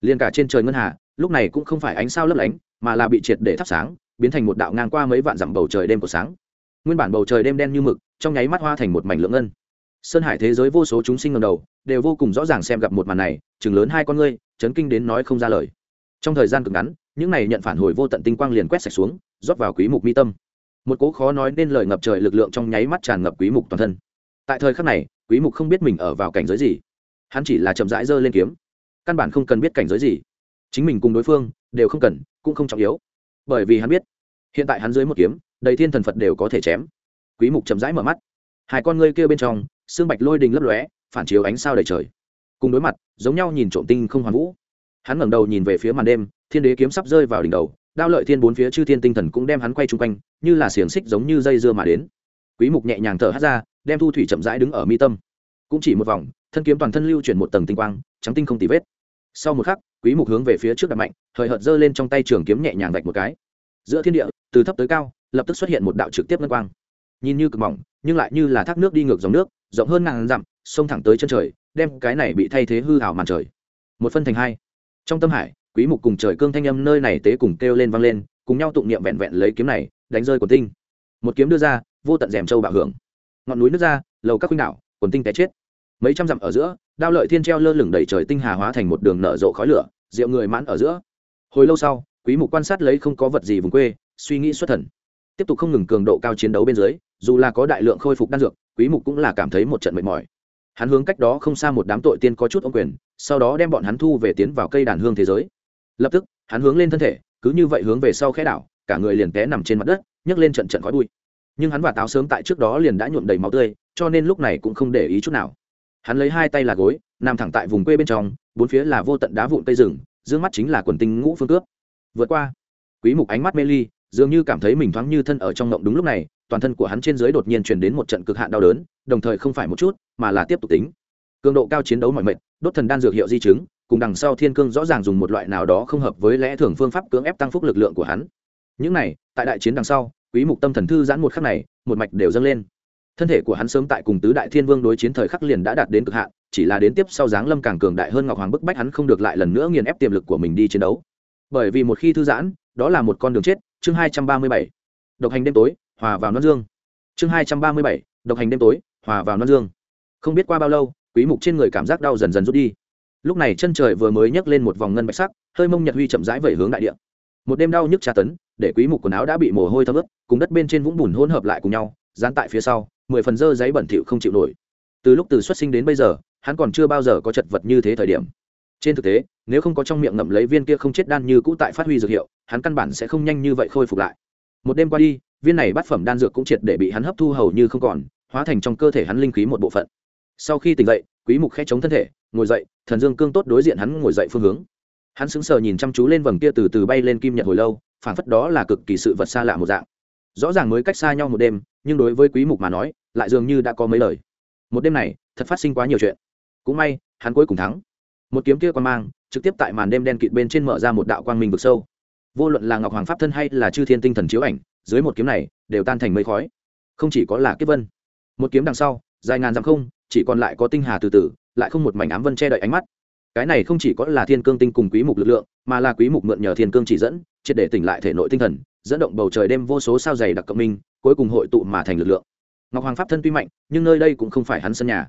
Liền cả trên trời ngân hà, lúc này cũng không phải ánh sao lấp lánh, mà là bị triệt để thắp sáng biến thành một đạo ngang qua mấy vạn dặm bầu trời đêm của sáng. Nguyên bản bầu trời đêm đen như mực, trong nháy mắt hoa thành một mảnh lượng ngân. Sơn hải thế giới vô số chúng sinh ngầm đầu, đều vô cùng rõ ràng xem gặp một màn này, chừng lớn hai con ngươi, chấn kinh đến nói không ra lời. Trong thời gian cực ngắn, những này nhận phản hồi vô tận tinh quang liền quét sạch xuống, rót vào quý mục mi tâm. Một cố khó nói nên lời ngập trời lực lượng trong nháy mắt tràn ngập quý mục toàn thân. Tại thời khắc này, quý mục không biết mình ở vào cảnh giới gì. Hắn chỉ là chậm rãi giơ lên kiếm. Căn bản không cần biết cảnh giới gì. Chính mình cùng đối phương đều không cần, cũng không trọng yếu bởi vì hắn biết, hiện tại hắn dưới một kiếm, đầy thiên thần phật đều có thể chém. Quý mục chậm rãi mở mắt. Hai con ngươi kia bên trong, xương bạch lôi đình lấp lóe, phản chiếu ánh sao đầy trời. Cùng đối mặt, giống nhau nhìn trộm tinh không hoàn vũ. Hắn ngẩng đầu nhìn về phía màn đêm, thiên đế kiếm sắp rơi vào đỉnh đầu, đao lợi thiên bốn phía chư thiên tinh thần cũng đem hắn quay chung quanh, như là xiềng xích giống như dây dưa mà đến. Quý mục nhẹ nhàng thở hắt ra, đem thu thủy chậm rãi đứng ở mi tâm. Cũng chỉ một vòng, thân kiếm toàn thân lưu chuyển một tầng tinh quang, trắng tinh không tì vết sau một khắc, quý mục hướng về phía trước đặt mạnh thời hợt giơ lên trong tay trường kiếm nhẹ nhàng vạch một cái. Giữa thiên địa, từ thấp tới cao, lập tức xuất hiện một đạo trực tiếp ngân quang. Nhìn như cực mỏng, nhưng lại như là thác nước đi ngược dòng nước, rộng hơn ngàn dặm, xông thẳng tới chân trời, đem cái này bị thay thế hư hảo màn trời. Một phân thành hai. Trong tâm hải, quý mục cùng trời cương thanh âm nơi này tế cùng kêu lên vang lên, cùng nhau tụng niệm vẹn vẹn lấy kiếm này, đánh rơi quần tinh. Một kiếm đưa ra, vô tận rèm châu bạo hưởng. Ngọn núi nước ra, lầu các khuynh đảo quần tinh té chết mấy trăm dặm ở giữa, đao lợi thiên treo lơ lửng đầy trời tinh hà hóa thành một đường nở rộ khói lửa, rượu người mãn ở giữa. Hồi lâu sau, quý mục quan sát lấy không có vật gì vùng quê, suy nghĩ xuất thần. Tiếp tục không ngừng cường độ cao chiến đấu bên dưới, dù là có đại lượng khôi phục đan dược, quý mục cũng là cảm thấy một trận mệt mỏi. Hắn hướng cách đó không xa một đám tội tiên có chút ông quyền, sau đó đem bọn hắn thu về tiến vào cây đàn hương thế giới. Lập tức, hắn hướng lên thân thể, cứ như vậy hướng về sau khẽ đảo, cả người liền té nằm trên mặt đất, nhấc lên trận trận khói bụi. Nhưng hắn và táo sớm tại trước đó liền đã nhuộm đầy máu tươi, cho nên lúc này cũng không để ý chút nào hắn lấy hai tay là gối, nằm thẳng tại vùng quê bên trong, bốn phía là vô tận đá vụn cây rừng d mắt chính là quần tinh ngũ phương cướp. Vượt qua, quý mục ánh mắt mê ly, dường như cảm thấy mình thoáng như thân ở trong ngộng đúng lúc này, toàn thân của hắn trên dưới đột nhiên truyền đến một trận cực hạn đau đớn, đồng thời không phải một chút, mà là tiếp tục tính. Cường độ cao chiến đấu mọi mệnh, đốt thần đan dược hiệu di chứng, cùng đằng sau thiên cương rõ ràng dùng một loại nào đó không hợp với lẽ thường phương pháp cưỡng ép tăng phúc lực lượng của hắn. Những này, tại đại chiến đằng sau, quý mục tâm thần thư giãn một khắc này, một mạch đều dâng lên thân thể của hắn sớm tại cùng tứ đại thiên vương đối chiến thời khắc liền đã đạt đến cực hạn, chỉ là đến tiếp sau dáng lâm càng cường đại hơn ngọc hoàng bức bách hắn không được lại lần nữa nghiền ép tiềm lực của mình đi chiến đấu. Bởi vì một khi thư giãn, đó là một con đường chết. Chương 237. độc hành đêm tối, hòa vào non dương. Chương 237. độc hành đêm tối, hòa vào non dương. Không biết qua bao lâu, quý mục trên người cảm giác đau dần dần rút đi. Lúc này chân trời vừa mới nhấc lên một vòng ngân bạch sắc, hơi mông nhật huy chậm rãi về hướng đại địa. Một đêm đau nhức tra tấn, để quý mục quần áo đã bị mồ hôi thấm ướt, cùng đất bên trên vũng bùn hỗn hợp lại cùng nhau, dán tại phía sau mười phần dơ giấy bẩn thỉu không chịu nổi. Từ lúc từ xuất sinh đến bây giờ, hắn còn chưa bao giờ có chật vật như thế thời điểm. Trên thực tế, nếu không có trong miệng ngậm lấy viên kia không chết đan như cũ tại phát huy dược hiệu, hắn căn bản sẽ không nhanh như vậy khôi phục lại. Một đêm qua đi, viên này bát phẩm đan dược cũng triệt để bị hắn hấp thu hầu như không còn, hóa thành trong cơ thể hắn linh khí một bộ phận. Sau khi tỉnh dậy, quý mục khẽ chống thân thể, ngồi dậy, thần dương cương tốt đối diện hắn ngồi dậy phương hướng. Hắn sững sờ nhìn chăm chú lên vầng kia từ từ bay lên kim nhật hồi lâu phản phất đó là cực kỳ sự vật xa lạ một dạng. Rõ ràng mới cách xa nhau một đêm nhưng đối với quý mục mà nói, lại dường như đã có mấy lời. Một đêm này, thật phát sinh quá nhiều chuyện. Cũng may, hắn cuối cùng thắng. Một kiếm kia quan mang, trực tiếp tại màn đêm đen kịt bên trên mở ra một đạo quang minh vực sâu. Vô luận là ngọc hoàng pháp thân hay là chư thiên tinh thần chiếu ảnh, dưới một kiếm này, đều tan thành mây khói. Không chỉ có là kiếp vân. Một kiếm đằng sau, dài ngàn dặm không, chỉ còn lại có tinh hà từ từ, lại không một mảnh ám vân che đậy ánh mắt. Cái này không chỉ có là thiên cương tinh cùng quý mục lực lượng, mà là quý mục mượn nhờ thiên cương chỉ dẫn, triệt để tỉnh lại thể nội tinh thần, dẫn động bầu trời đêm vô số sao dày đặc cộng minh cuối cùng hội tụ mà thành lực lượng. Ngọc hoàng pháp thân tuy mạnh, nhưng nơi đây cũng không phải hắn sân nhà.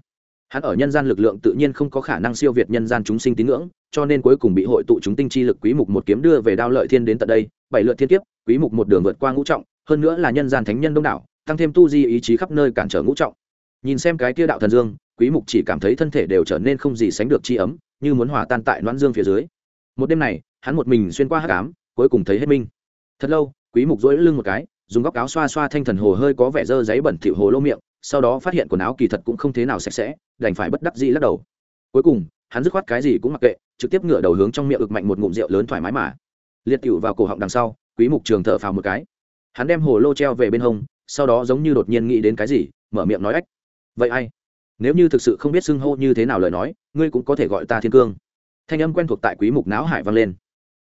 Hắn ở nhân gian lực lượng tự nhiên không có khả năng siêu việt nhân gian chúng sinh tín ngưỡng, cho nên cuối cùng bị hội tụ chúng tinh chi lực quý mục một kiếm đưa về đao lợi thiên đến tận đây, bảy lượt thiên kiếp, quý mục một đường vượt qua ngũ trọng, hơn nữa là nhân gian thánh nhân đông đảo, tăng thêm tu di ý chí khắp nơi cản trở ngũ trọng. Nhìn xem cái kia đạo thần dương, quý mục chỉ cảm thấy thân thể đều trở nên không gì sánh được chi ấm, như muốn hòa tan tại loãn dương phía dưới. Một đêm này, hắn một mình xuyên qua hắc ám, cuối cùng thấy hết minh. Thật lâu, quý mục dỗi lưng một cái dùng góc áo xoa xoa thanh thần hồ hơi có vẻ dơ giấy bẩn thỉu hồ lô miệng, sau đó phát hiện quần áo kỳ thật cũng không thế nào sạch sẽ, đành phải bất đắc dĩ lắc đầu. Cuối cùng, hắn dứt khoát cái gì cũng mặc kệ, trực tiếp ngửa đầu hướng trong miệng ực mạnh một ngụm rượu lớn thoải mái mà. Liệt cựu vào cổ họng đằng sau, quý mục trường thở phào một cái. Hắn đem hồ lô treo về bên hông, sau đó giống như đột nhiên nghĩ đến cái gì, mở miệng nói ách. Vậy ai? Nếu như thực sự không biết xưng hô như thế nào lời nói, ngươi cũng có thể gọi ta thiên cương. Thanh âm quen thuộc tại quý mục não hải vang lên.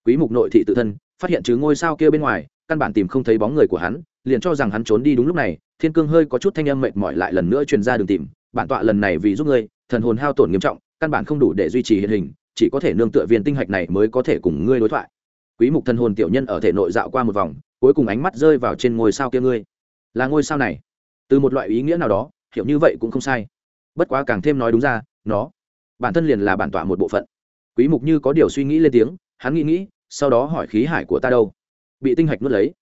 Quý mục nội thị tự thân, phát hiện chứ ngôi sao kia bên ngoài căn bản tìm không thấy bóng người của hắn, liền cho rằng hắn trốn đi đúng lúc này, thiên cương hơi có chút thanh âm mệt mỏi lại lần nữa truyền ra đường tìm, bản tọa lần này vì giúp ngươi, thần hồn hao tổn nghiêm trọng, căn bản không đủ để duy trì hiện hình, chỉ có thể nương tựa viên tinh hạch này mới có thể cùng ngươi đối thoại. Quý mục thần hồn tiểu nhân ở thể nội dạo qua một vòng, cuối cùng ánh mắt rơi vào trên ngôi sao kia ngươi. Là ngôi sao này. Từ một loại ý nghĩa nào đó, hiểu như vậy cũng không sai. Bất quá càng thêm nói đúng ra, nó, bản thân liền là bản tọa một bộ phận. Quý mục như có điều suy nghĩ lên tiếng, hắn nghĩ nghĩ, sau đó hỏi khí hải của ta đâu? Bị tinh hạch nuốt lấy.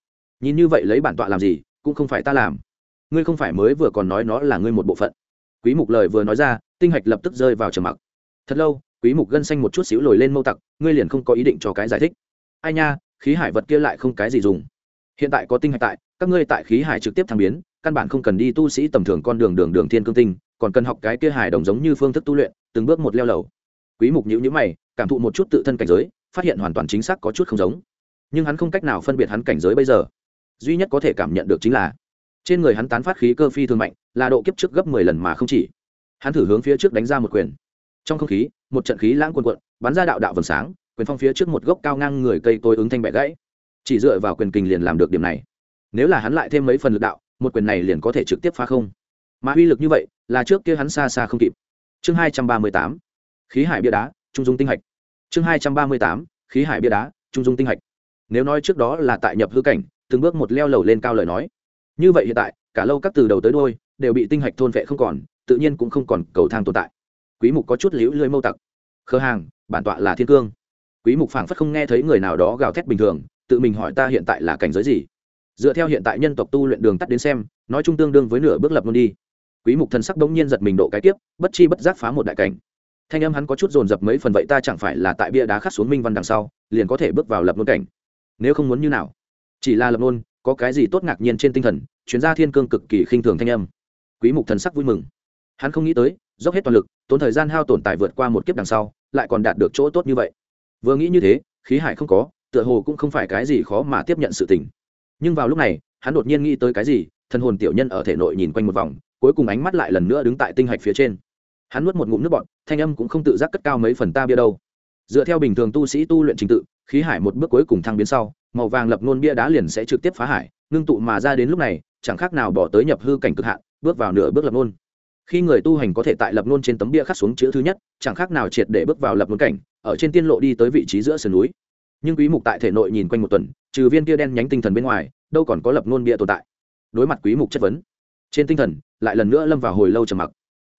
Nhìn như vậy lấy bản tọa làm gì, cũng không phải ta làm. Ngươi không phải mới vừa còn nói nó là ngươi một bộ phận. Quý mục lời vừa nói ra, tinh hạch lập tức rơi vào trầm mặc. Thật lâu, quý mục gân xanh một chút xíu lồi lên mâu tặc, ngươi liền không có ý định cho cái giải thích. Ai nha, khí hải vật kia lại không cái gì dùng. Hiện tại có tinh hạch tại, các ngươi tại khí hải trực tiếp thăng biến, căn bản không cần đi tu sĩ tầm thường con đường đường đường thiên cương tinh, còn cần học cái kia hải đồng giống như phương thức tu luyện, từng bước một leo lầu. Quý mục nhíu nhíu mày, cảm thụ một chút tự thân cảnh giới, phát hiện hoàn toàn chính xác có chút không giống nhưng hắn không cách nào phân biệt hắn cảnh giới bây giờ. Duy nhất có thể cảm nhận được chính là, trên người hắn tán phát khí cơ phi thường mạnh, là độ kiếp trước gấp mười lần mà không chỉ. Hắn thử hướng phía trước đánh ra một quyền. Trong không khí, một trận khí lãng quần quận bắn ra đạo đạo vầng sáng, quyền phong phía trước một gốc cao ngang người cây tôi ứng thanh bẹ gãy. Chỉ dựa vào quyền kình liền làm được điểm này. Nếu là hắn lại thêm mấy phần lực đạo, một quyền này liền có thể trực tiếp phá không. Mà uy lực như vậy, là trước kia hắn xa xa không kịp. Chương hai trăm ba mươi tám, khí hải bia đá, trung dung tinh hạch. Chương hai trăm ba mươi tám, khí hải bia đá, trung dung tinh hạch nếu nói trước đó là tại nhập hư cảnh, từng bước một leo lầu lên cao lời nói. Như vậy hiện tại, cả lâu các từ đầu tới đôi đều bị tinh hạch thôn vệ không còn, tự nhiên cũng không còn cầu thang tồn tại. Quý mục có chút liễu lưỡi mâu tặc. Khơ hàng, bản tọa là thiên cương. Quý mục phảng phất không nghe thấy người nào đó gào thét bình thường, tự mình hỏi ta hiện tại là cảnh giới gì. Dựa theo hiện tại nhân tộc tu luyện đường tắt đến xem, nói chung tương đương với nửa bước lập luôn đi. Quý mục thần sắc đống nhiên giật mình độ cái tiếp bất chi bất giác phá một đại cảnh. Thanh âm hắn có chút dồn dập mấy phần vậy ta chẳng phải là tại bia đá khắc xuống minh văn đằng sau, liền có thể bước vào lập luôn cảnh nếu không muốn như nào. Chỉ là lập luôn, có cái gì tốt ngạc nhiên trên tinh thần, chuyến gia thiên cương cực kỳ khinh thường thanh âm. Quý mục thần sắc vui mừng. Hắn không nghĩ tới, dốc hết toàn lực, tốn thời gian hao tổn tài vượt qua một kiếp đằng sau, lại còn đạt được chỗ tốt như vậy. Vừa nghĩ như thế, khí hải không có, tựa hồ cũng không phải cái gì khó mà tiếp nhận sự tình. Nhưng vào lúc này, hắn đột nhiên nghĩ tới cái gì, thần hồn tiểu nhân ở thể nội nhìn quanh một vòng, cuối cùng ánh mắt lại lần nữa đứng tại tinh hạch phía trên. Hắn nuốt một ngụm nước bọt, thanh âm cũng không tự giác cất cao mấy phần ta bia đâu. Dựa theo bình thường tu sĩ tu luyện trình tự khí hải một bước cuối cùng thăng biến sau, màu vàng lập nôn bia đá liền sẽ trực tiếp phá hải, ngưng tụ mà ra đến lúc này, chẳng khác nào bỏ tới nhập hư cảnh cực hạn, bước vào nửa bước lập nôn khi người tu hành có thể tại lập nôn trên tấm bia khắc xuống chữ thứ nhất, chẳng khác nào triệt để bước vào lập nôn cảnh, ở trên tiên lộ đi tới vị trí giữa sườn núi. Nhưng quý mục tại thể nội nhìn quanh một tuần, trừ viên kia đen nhánh tinh thần bên ngoài, đâu còn có lập nôn bia tồn tại. Đối mặt quý mục chất vấn, trên tinh thần lại lần nữa lâm vào hồi lâu trầm mặc.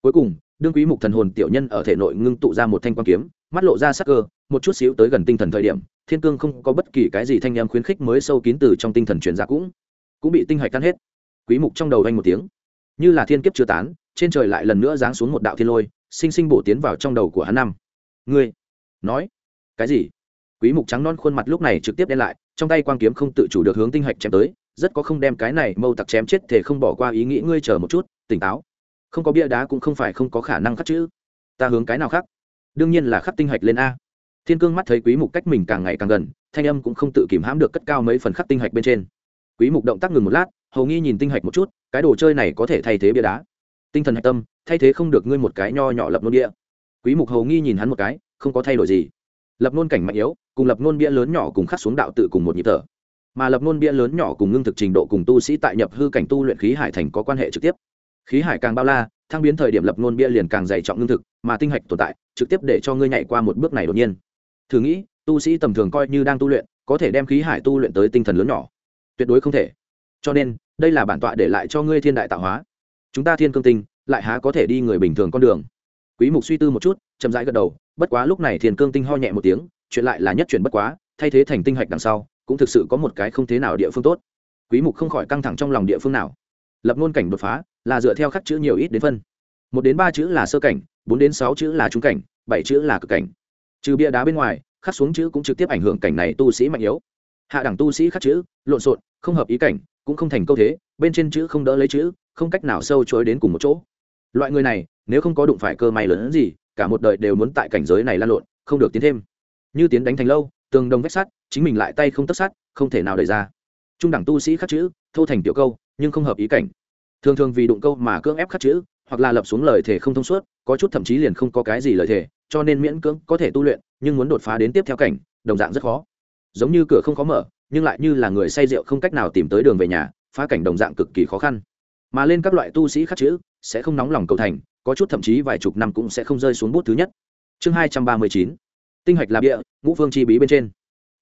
Cuối cùng, đương quý mục thần hồn tiểu nhân ở thể nội ngưng tụ ra một thanh quan kiếm, mắt lộ ra sắc cơ, một chút xíu tới gần tinh thần thời điểm thiên cương không có bất kỳ cái gì thanh em khuyến khích mới sâu kín từ trong tinh thần truyền ra cũng cũng bị tinh hạch cắn hết. Quý mục trong đầu anh một tiếng. Như là thiên kiếp chưa tán, trên trời lại lần nữa giáng xuống một đạo thiên lôi, sinh sinh bổ tiến vào trong đầu của hắn năm. Ngươi, nói, cái gì? Quý mục trắng non khuôn mặt lúc này trực tiếp đen lại, trong tay quang kiếm không tự chủ được hướng tinh hạch chém tới, rất có không đem cái này mâu tặc chém chết thể không bỏ qua ý nghĩ ngươi chờ một chút, tỉnh táo. Không có bia đá cũng không phải không có khả năng khắc chữ ta hướng cái nào khác? Đương nhiên là khắc tinh hạch lên a thiên cương mắt thấy quý mục cách mình càng ngày càng gần, thanh âm cũng không tự kìm hãm được cất cao mấy phần khắc tinh hạch bên trên. Quý mục động tác ngừng một lát, hầu nghi nhìn tinh hạch một chút, cái đồ chơi này có thể thay thế bia đá. Tinh thần hạch tâm, thay thế không được ngươi một cái nho nhỏ lập nôn bia. Quý mục hầu nghi nhìn hắn một cái, không có thay đổi gì. Lập nôn cảnh mạnh yếu, cùng lập nôn bia lớn nhỏ cùng khắc xuống đạo tự cùng một nhịp thở. Mà lập nôn bia lớn nhỏ cùng ngưng thực trình độ cùng tu sĩ tại nhập hư cảnh tu luyện khí hải thành có quan hệ trực tiếp. Khí hải càng bao la, thăng biến thời điểm lập nôn bia liền càng dày trọng ngưng thực, mà tinh hạch tồn tại, trực tiếp để cho ngươi nhảy qua một bước này đột nhiên thử nghĩ, tu sĩ tầm thường coi như đang tu luyện, có thể đem khí hải tu luyện tới tinh thần lớn nhỏ. Tuyệt đối không thể. Cho nên, đây là bản tọa để lại cho ngươi thiên đại tạo hóa. Chúng ta thiên cương tinh, lại há có thể đi người bình thường con đường. Quý mục suy tư một chút, chậm rãi gật đầu, bất quá lúc này thiên cương tinh ho nhẹ một tiếng, chuyện lại là nhất chuyện bất quá, thay thế thành tinh hạch đằng sau, cũng thực sự có một cái không thế nào địa phương tốt. Quý mục không khỏi căng thẳng trong lòng địa phương nào. Lập ngôn cảnh đột phá, là dựa theo khắc chữ nhiều ít đến phân. Một đến ba chữ là sơ cảnh, bốn đến sáu chữ là trung cảnh, bảy chữ là cực cảnh trừ bia đá bên ngoài, khắc xuống chữ cũng trực tiếp ảnh hưởng cảnh này tu sĩ mạnh yếu. Hạ đẳng tu sĩ khắc chữ, lộn xộn, không hợp ý cảnh, cũng không thành câu thế, bên trên chữ không đỡ lấy chữ, không cách nào sâu chối đến cùng một chỗ. Loại người này, nếu không có đụng phải cơ may lớn hơn gì, cả một đời đều muốn tại cảnh giới này lan lộn, không được tiến thêm. Như tiến đánh thành lâu, tường đồng vách sắt, chính mình lại tay không tất sắt không thể nào đẩy ra. Trung đẳng tu sĩ khắc chữ, thô thành tiểu câu, nhưng không hợp ý cảnh. Thường thường vì đụng câu mà cưỡng ép khắc chữ, hoặc là lập xuống lời thể không thông suốt, có chút thậm chí liền không có cái gì lời thể cho nên miễn cưỡng có thể tu luyện, nhưng muốn đột phá đến tiếp theo cảnh, đồng dạng rất khó. Giống như cửa không khó mở, nhưng lại như là người say rượu không cách nào tìm tới đường về nhà, phá cảnh đồng dạng cực kỳ khó khăn. Mà lên các loại tu sĩ khắc chữ, sẽ không nóng lòng cầu thành, có chút thậm chí vài chục năm cũng sẽ không rơi xuống bút thứ nhất. Chương hai trăm ba mươi chín, tinh hạch là địa, ngũ phương chi bí bên trên.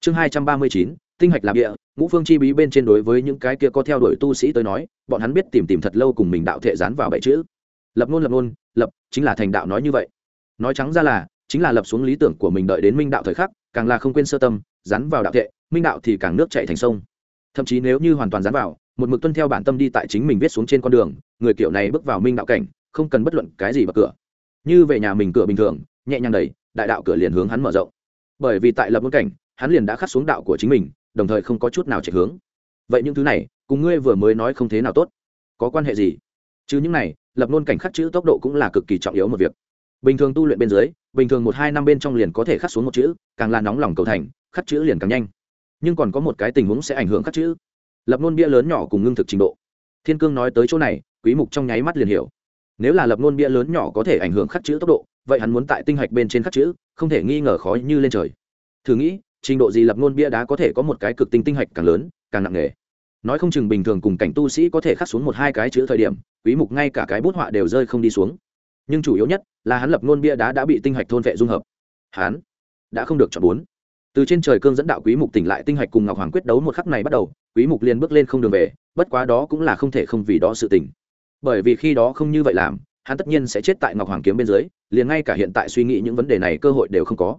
Chương hai trăm ba mươi chín, tinh hạch là địa, ngũ phương chi bí bên trên đối với những cái kia có theo đuổi tu sĩ tới nói, bọn hắn biết tìm tìm thật lâu cùng mình đạo thể dán vào bảy chữ. Lập ngôn lập ngôn, lập, chính là thành đạo nói như vậy nói trắng ra là chính là lập xuống lý tưởng của mình đợi đến minh đạo thời khắc càng là không quên sơ tâm dán vào đạo tệ, minh đạo thì càng nước chạy thành sông. Thậm chí nếu như hoàn toàn dán vào một mực tuân theo bản tâm đi tại chính mình viết xuống trên con đường người kiểu này bước vào minh đạo cảnh không cần bất luận cái gì bậc cửa. Như về nhà mình cửa bình thường nhẹ nhàng đẩy đại đạo cửa liền hướng hắn mở rộng. Bởi vì tại lập ngôn cảnh hắn liền đã khắc xuống đạo của chính mình đồng thời không có chút nào chạy hướng. Vậy những thứ này cùng ngươi vừa mới nói không thế nào tốt. Có quan hệ gì? Chứ những này lập luôn cảnh khắc chữ tốc độ cũng là cực kỳ trọng yếu một việc bình thường tu luyện bên dưới, bình thường một hai năm bên trong liền có thể khắc xuống một chữ, càng là nóng lòng cầu thành, khắc chữ liền càng nhanh. Nhưng còn có một cái tình huống sẽ ảnh hưởng khắc chữ. Lập ngôn bia lớn nhỏ cùng ngưng thực trình độ. Thiên cương nói tới chỗ này, quý mục trong nháy mắt liền hiểu. Nếu là lập ngôn bia lớn nhỏ có thể ảnh hưởng khắc chữ tốc độ, vậy hắn muốn tại tinh hạch bên trên khắc chữ, không thể nghi ngờ khó như lên trời. Thử nghĩ, trình độ gì lập ngôn bia đá có thể có một cái cực tinh tinh hạch càng lớn, càng nặng nề. Nói không chừng bình thường cùng cảnh tu sĩ có thể khắc xuống một hai cái chữ thời điểm, quý mục ngay cả cái bút họa đều rơi không đi xuống nhưng chủ yếu nhất là hắn lập ngôn bia đá đã bị tinh hạch thôn vệ dung hợp. Hắn đã không được chọn bốn. Từ trên trời cương dẫn đạo quý mục tỉnh lại, tinh hạch cùng ngọc hoàng quyết đấu một khắc này bắt đầu, quý mục liền bước lên không đường về, bất quá đó cũng là không thể không vì đó sự tỉnh bởi vì khi đó không như vậy làm, hắn tất nhiên sẽ chết tại ngọc hoàng kiếm bên dưới, liền ngay cả hiện tại suy nghĩ những vấn đề này cơ hội đều không có.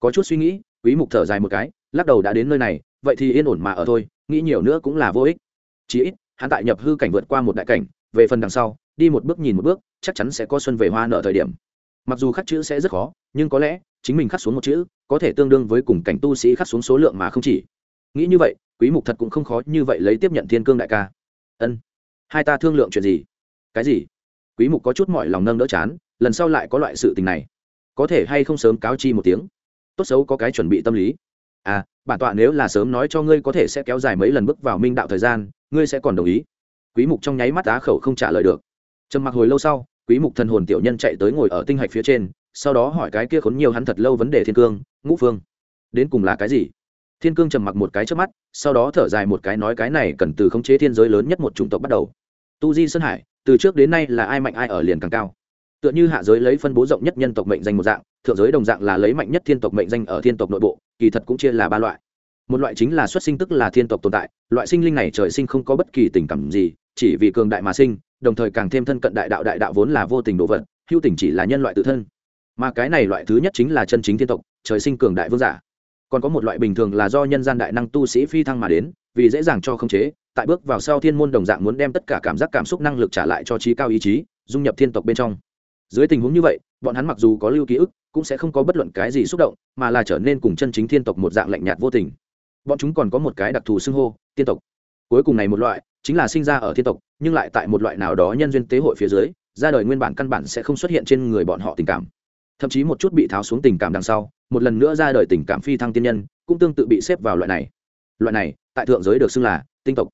Có chút suy nghĩ, quý mục thở dài một cái, lắc đầu đã đến nơi này, vậy thì yên ổn mà ở thôi, nghĩ nhiều nữa cũng là vô ích. Chỉ ít, hắn tại nhập hư cảnh vượt qua một đại cảnh, về phần đằng sau đi một bước nhìn một bước, chắc chắn sẽ có xuân về hoa nợ thời điểm. Mặc dù khắc chữ sẽ rất khó, nhưng có lẽ, chính mình khắc xuống một chữ, có thể tương đương với cùng cảnh tu sĩ khắc xuống số lượng mà không chỉ. Nghĩ như vậy, quý mục thật cũng không khó như vậy lấy tiếp nhận thiên cương đại ca. Ân. Hai ta thương lượng chuyện gì? Cái gì? Quý mục có chút mọi lòng nâng đỡ chán, lần sau lại có loại sự tình này. Có thể hay không sớm cáo chi một tiếng? Tốt xấu có cái chuẩn bị tâm lý. À bản tọa nếu là sớm nói cho ngươi có thể sẽ kéo dài mấy lần bước vào minh đạo thời gian, ngươi sẽ còn đồng ý. Quý mục trong nháy mắt á khẩu không trả lời được trầm mặc hồi lâu sau, quý mục thần hồn tiểu nhân chạy tới ngồi ở tinh hạch phía trên, sau đó hỏi cái kia khốn nhiều hắn thật lâu vấn đề thiên cương, ngũ phương. Đến cùng là cái gì? Thiên cương trầm mặc một cái trước mắt, sau đó thở dài một cái nói cái này cần từ khống chế thiên giới lớn nhất một chủng tộc bắt đầu. Tu di sơn hải, từ trước đến nay là ai mạnh ai ở liền càng cao. Tựa như hạ giới lấy phân bố rộng nhất nhân tộc mệnh danh một dạng, thượng giới đồng dạng là lấy mạnh nhất thiên tộc mệnh danh ở thiên tộc nội bộ, kỳ thật cũng chia là ba loại. Một loại chính là xuất sinh tức là thiên tộc tồn tại, loại sinh linh này trời sinh không có bất kỳ tình cảm gì, chỉ vì cường đại mà sinh đồng thời càng thêm thân cận đại đạo đại đạo vốn là vô tình đồ vật, hữu tình chỉ là nhân loại tự thân. Mà cái này loại thứ nhất chính là chân chính thiên tộc, trời sinh cường đại vương giả. Còn có một loại bình thường là do nhân gian đại năng tu sĩ phi thăng mà đến, vì dễ dàng cho khống chế, tại bước vào sau thiên môn đồng dạng muốn đem tất cả cảm giác cảm xúc năng lực trả lại cho trí cao ý chí, dung nhập thiên tộc bên trong. Dưới tình huống như vậy, bọn hắn mặc dù có lưu ký ức, cũng sẽ không có bất luận cái gì xúc động, mà là trở nên cùng chân chính thiên tộc một dạng lạnh nhạt vô tình. Bọn chúng còn có một cái đặc thù xưng hô tiên tộc. Cuối cùng này một loại chính là sinh ra ở thiên tộc, nhưng lại tại một loại nào đó nhân duyên tế hội phía dưới, ra đời nguyên bản căn bản sẽ không xuất hiện trên người bọn họ tình cảm. Thậm chí một chút bị tháo xuống tình cảm đằng sau, một lần nữa ra đời tình cảm phi thăng tiên nhân, cũng tương tự bị xếp vào loại này. Loại này, tại thượng giới được xưng là tinh tộc.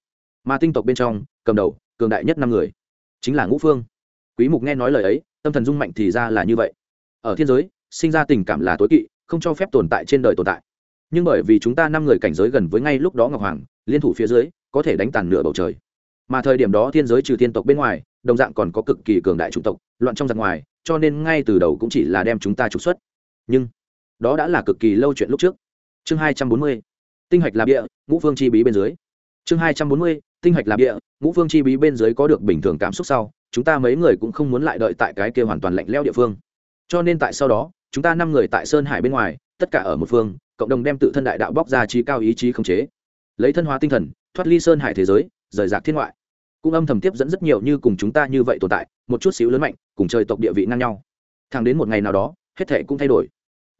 Mà tinh tộc bên trong, cầm đầu, cường đại nhất năm người, chính là ngũ phương. Quý mục nghe nói lời ấy, tâm thần dung mạnh thì ra là như vậy. Ở thiên giới, sinh ra tình cảm là tối kỵ, không cho phép tồn tại trên đời tồn tại. Nhưng bởi vì chúng ta năm người cảnh giới gần với ngay lúc đó ngọc hoàng, liên thủ phía dưới có thể đánh tàn nửa bầu trời. Mà thời điểm đó thiên giới trừ thiên tộc bên ngoài, đồng dạng còn có cực kỳ cường đại chủng tộc, loạn trong giặc ngoài, cho nên ngay từ đầu cũng chỉ là đem chúng ta trục xuất. Nhưng, đó đã là cực kỳ lâu chuyện lúc trước. Chương hai trăm bốn mươi, tinh hạch là địa ngũ phương chi bí bên dưới. Chương hai trăm bốn mươi, tinh hạch là địa ngũ phương chi bí bên dưới có được bình thường cảm xúc sau, chúng ta mấy người cũng không muốn lại đợi tại cái kia hoàn toàn lạnh leo địa phương. Cho nên tại sau đó, chúng ta năm người tại sơn hải bên ngoài, tất cả ở một phương, cộng đồng đem tự thân đại đạo bóc ra trí cao ý chí khống chế. Lấy thân hóa tinh thần thoát ly sơn hải thế giới, rời rạc thiên ngoại. Cũng âm thầm tiếp dẫn rất nhiều như cùng chúng ta như vậy tồn tại, một chút xíu lớn mạnh, cùng trời tộc địa vị ngang nhau. Thẳng đến một ngày nào đó, hết thể cũng thay đổi.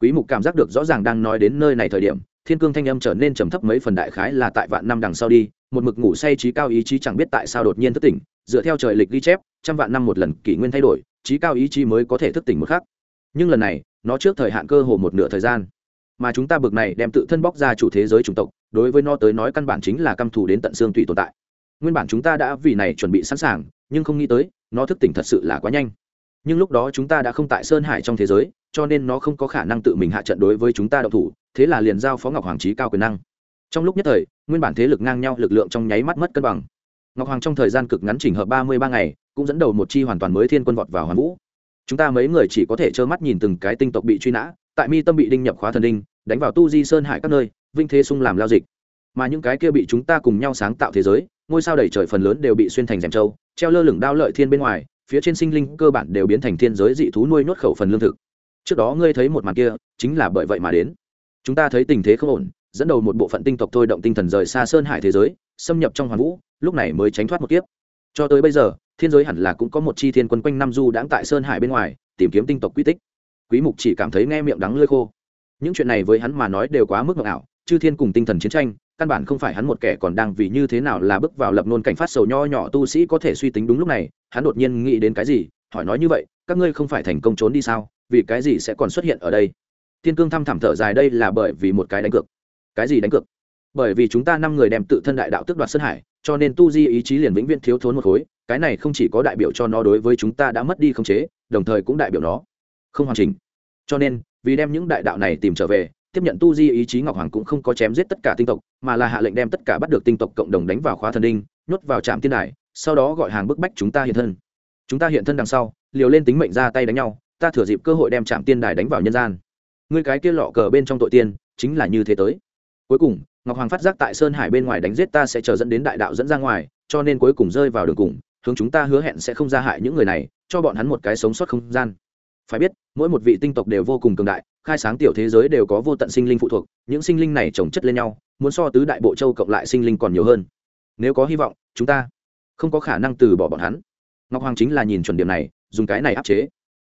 Quý mục cảm giác được rõ ràng đang nói đến nơi này thời điểm, thiên cương thanh âm trở nên trầm thấp mấy phần đại khái là tại vạn năm đằng sau đi, một mực ngủ say trí cao ý chí chẳng biết tại sao đột nhiên thức tỉnh, dựa theo trời lịch ghi chép, trăm vạn năm một lần kỷ nguyên thay đổi, trí cao ý chí mới có thể thức tỉnh một khắc. Nhưng lần này, nó trước thời hạn cơ hồ một nửa thời gian mà chúng ta bực này đem tự thân bóc ra chủ thế giới chủng tộc, đối với nó tới nói căn bản chính là căm thù đến tận xương tùy tồn tại. Nguyên bản chúng ta đã vì này chuẩn bị sẵn sàng, nhưng không nghĩ tới, nó thức tỉnh thật sự là quá nhanh. Nhưng lúc đó chúng ta đã không tại sơn hải trong thế giới, cho nên nó không có khả năng tự mình hạ trận đối với chúng ta độc thủ, thế là liền giao phó ngọc hoàng trí cao quyền năng. Trong lúc nhất thời, nguyên bản thế lực ngang nhau, lực lượng trong nháy mắt mất cân bằng. Ngọc hoàng trong thời gian cực ngắn chỉnh hợp ba mươi ba ngày, cũng dẫn đầu một chi hoàn toàn mới thiên quân vọt vào hoàn vũ. Chúng ta mấy người chỉ có thể trơ mắt nhìn từng cái tinh tộc bị truy nã, tại mi tâm bị đinh nhập khóa thần đinh đánh vào tu di sơn hải các nơi, vinh thế sung làm lao dịch. Mà những cái kia bị chúng ta cùng nhau sáng tạo thế giới, ngôi sao đầy trời phần lớn đều bị xuyên thành rèm trâu, treo lơ lửng đao lợi thiên bên ngoài, phía trên sinh linh cơ bản đều biến thành thiên giới dị thú nuôi nuốt khẩu phần lương thực. Trước đó ngươi thấy một màn kia, chính là bởi vậy mà đến. Chúng ta thấy tình thế không ổn, dẫn đầu một bộ phận tinh tộc thôi động tinh thần rời xa sơn hải thế giới, xâm nhập trong hoàn vũ, lúc này mới tránh thoát một kiếp. Cho tới bây giờ, thiên giới hẳn là cũng có một chi thiên quân quanh năm du đãng tại sơn hải bên ngoài, tìm kiếm tinh tộc quy tích. Quý mục chỉ cảm thấy nghe miệng đắng lơi khô những chuyện này với hắn mà nói đều quá mức ngọc ảo, chư thiên cùng tinh thần chiến tranh, căn bản không phải hắn một kẻ còn đang vì như thế nào là bước vào lập nôn cảnh phát sầu nho nhỏ tu sĩ có thể suy tính đúng lúc này, hắn đột nhiên nghĩ đến cái gì, hỏi nói như vậy, các ngươi không phải thành công trốn đi sao, vì cái gì sẽ còn xuất hiện ở đây? Thiên cương thăm thẳm thở dài đây là bởi vì một cái đánh cược. Cái gì đánh cược? Bởi vì chúng ta năm người đem tự thân đại đạo tước đoạt sơn hải, cho nên tu di ý chí liền vĩnh viễn thiếu thốn một khối, cái này không chỉ có đại biểu cho nó đối với chúng ta đã mất đi khống chế, đồng thời cũng đại biểu nó không hoàn chỉnh. Cho nên vì đem những đại đạo này tìm trở về, tiếp nhận tu di ý chí ngọc hoàng cũng không có chém giết tất cả tinh tộc, mà là hạ lệnh đem tất cả bắt được tinh tộc cộng đồng đánh vào khóa thần đinh, nhốt vào trạm tiên đài, sau đó gọi hàng bức bách chúng ta hiện thân. Chúng ta hiện thân đằng sau, liều lên tính mệnh ra tay đánh nhau, ta thừa dịp cơ hội đem trạm tiên đài đánh vào nhân gian. Người cái kia lọ cờ bên trong tội tiên, chính là như thế tới. Cuối cùng, ngọc hoàng phát giác tại sơn hải bên ngoài đánh giết ta sẽ chờ dẫn đến đại đạo dẫn ra ngoài, cho nên cuối cùng rơi vào đường cùng, hướng chúng ta hứa hẹn sẽ không ra hại những người này, cho bọn hắn một cái sống sót không gian phải biết, mỗi một vị tinh tộc đều vô cùng cường đại, khai sáng tiểu thế giới đều có vô tận sinh linh phụ thuộc, những sinh linh này trồng chất lên nhau, muốn so tứ đại bộ châu cộng lại sinh linh còn nhiều hơn. Nếu có hy vọng, chúng ta không có khả năng từ bỏ bọn hắn. Ngọc hoàng chính là nhìn chuẩn điểm này, dùng cái này áp chế.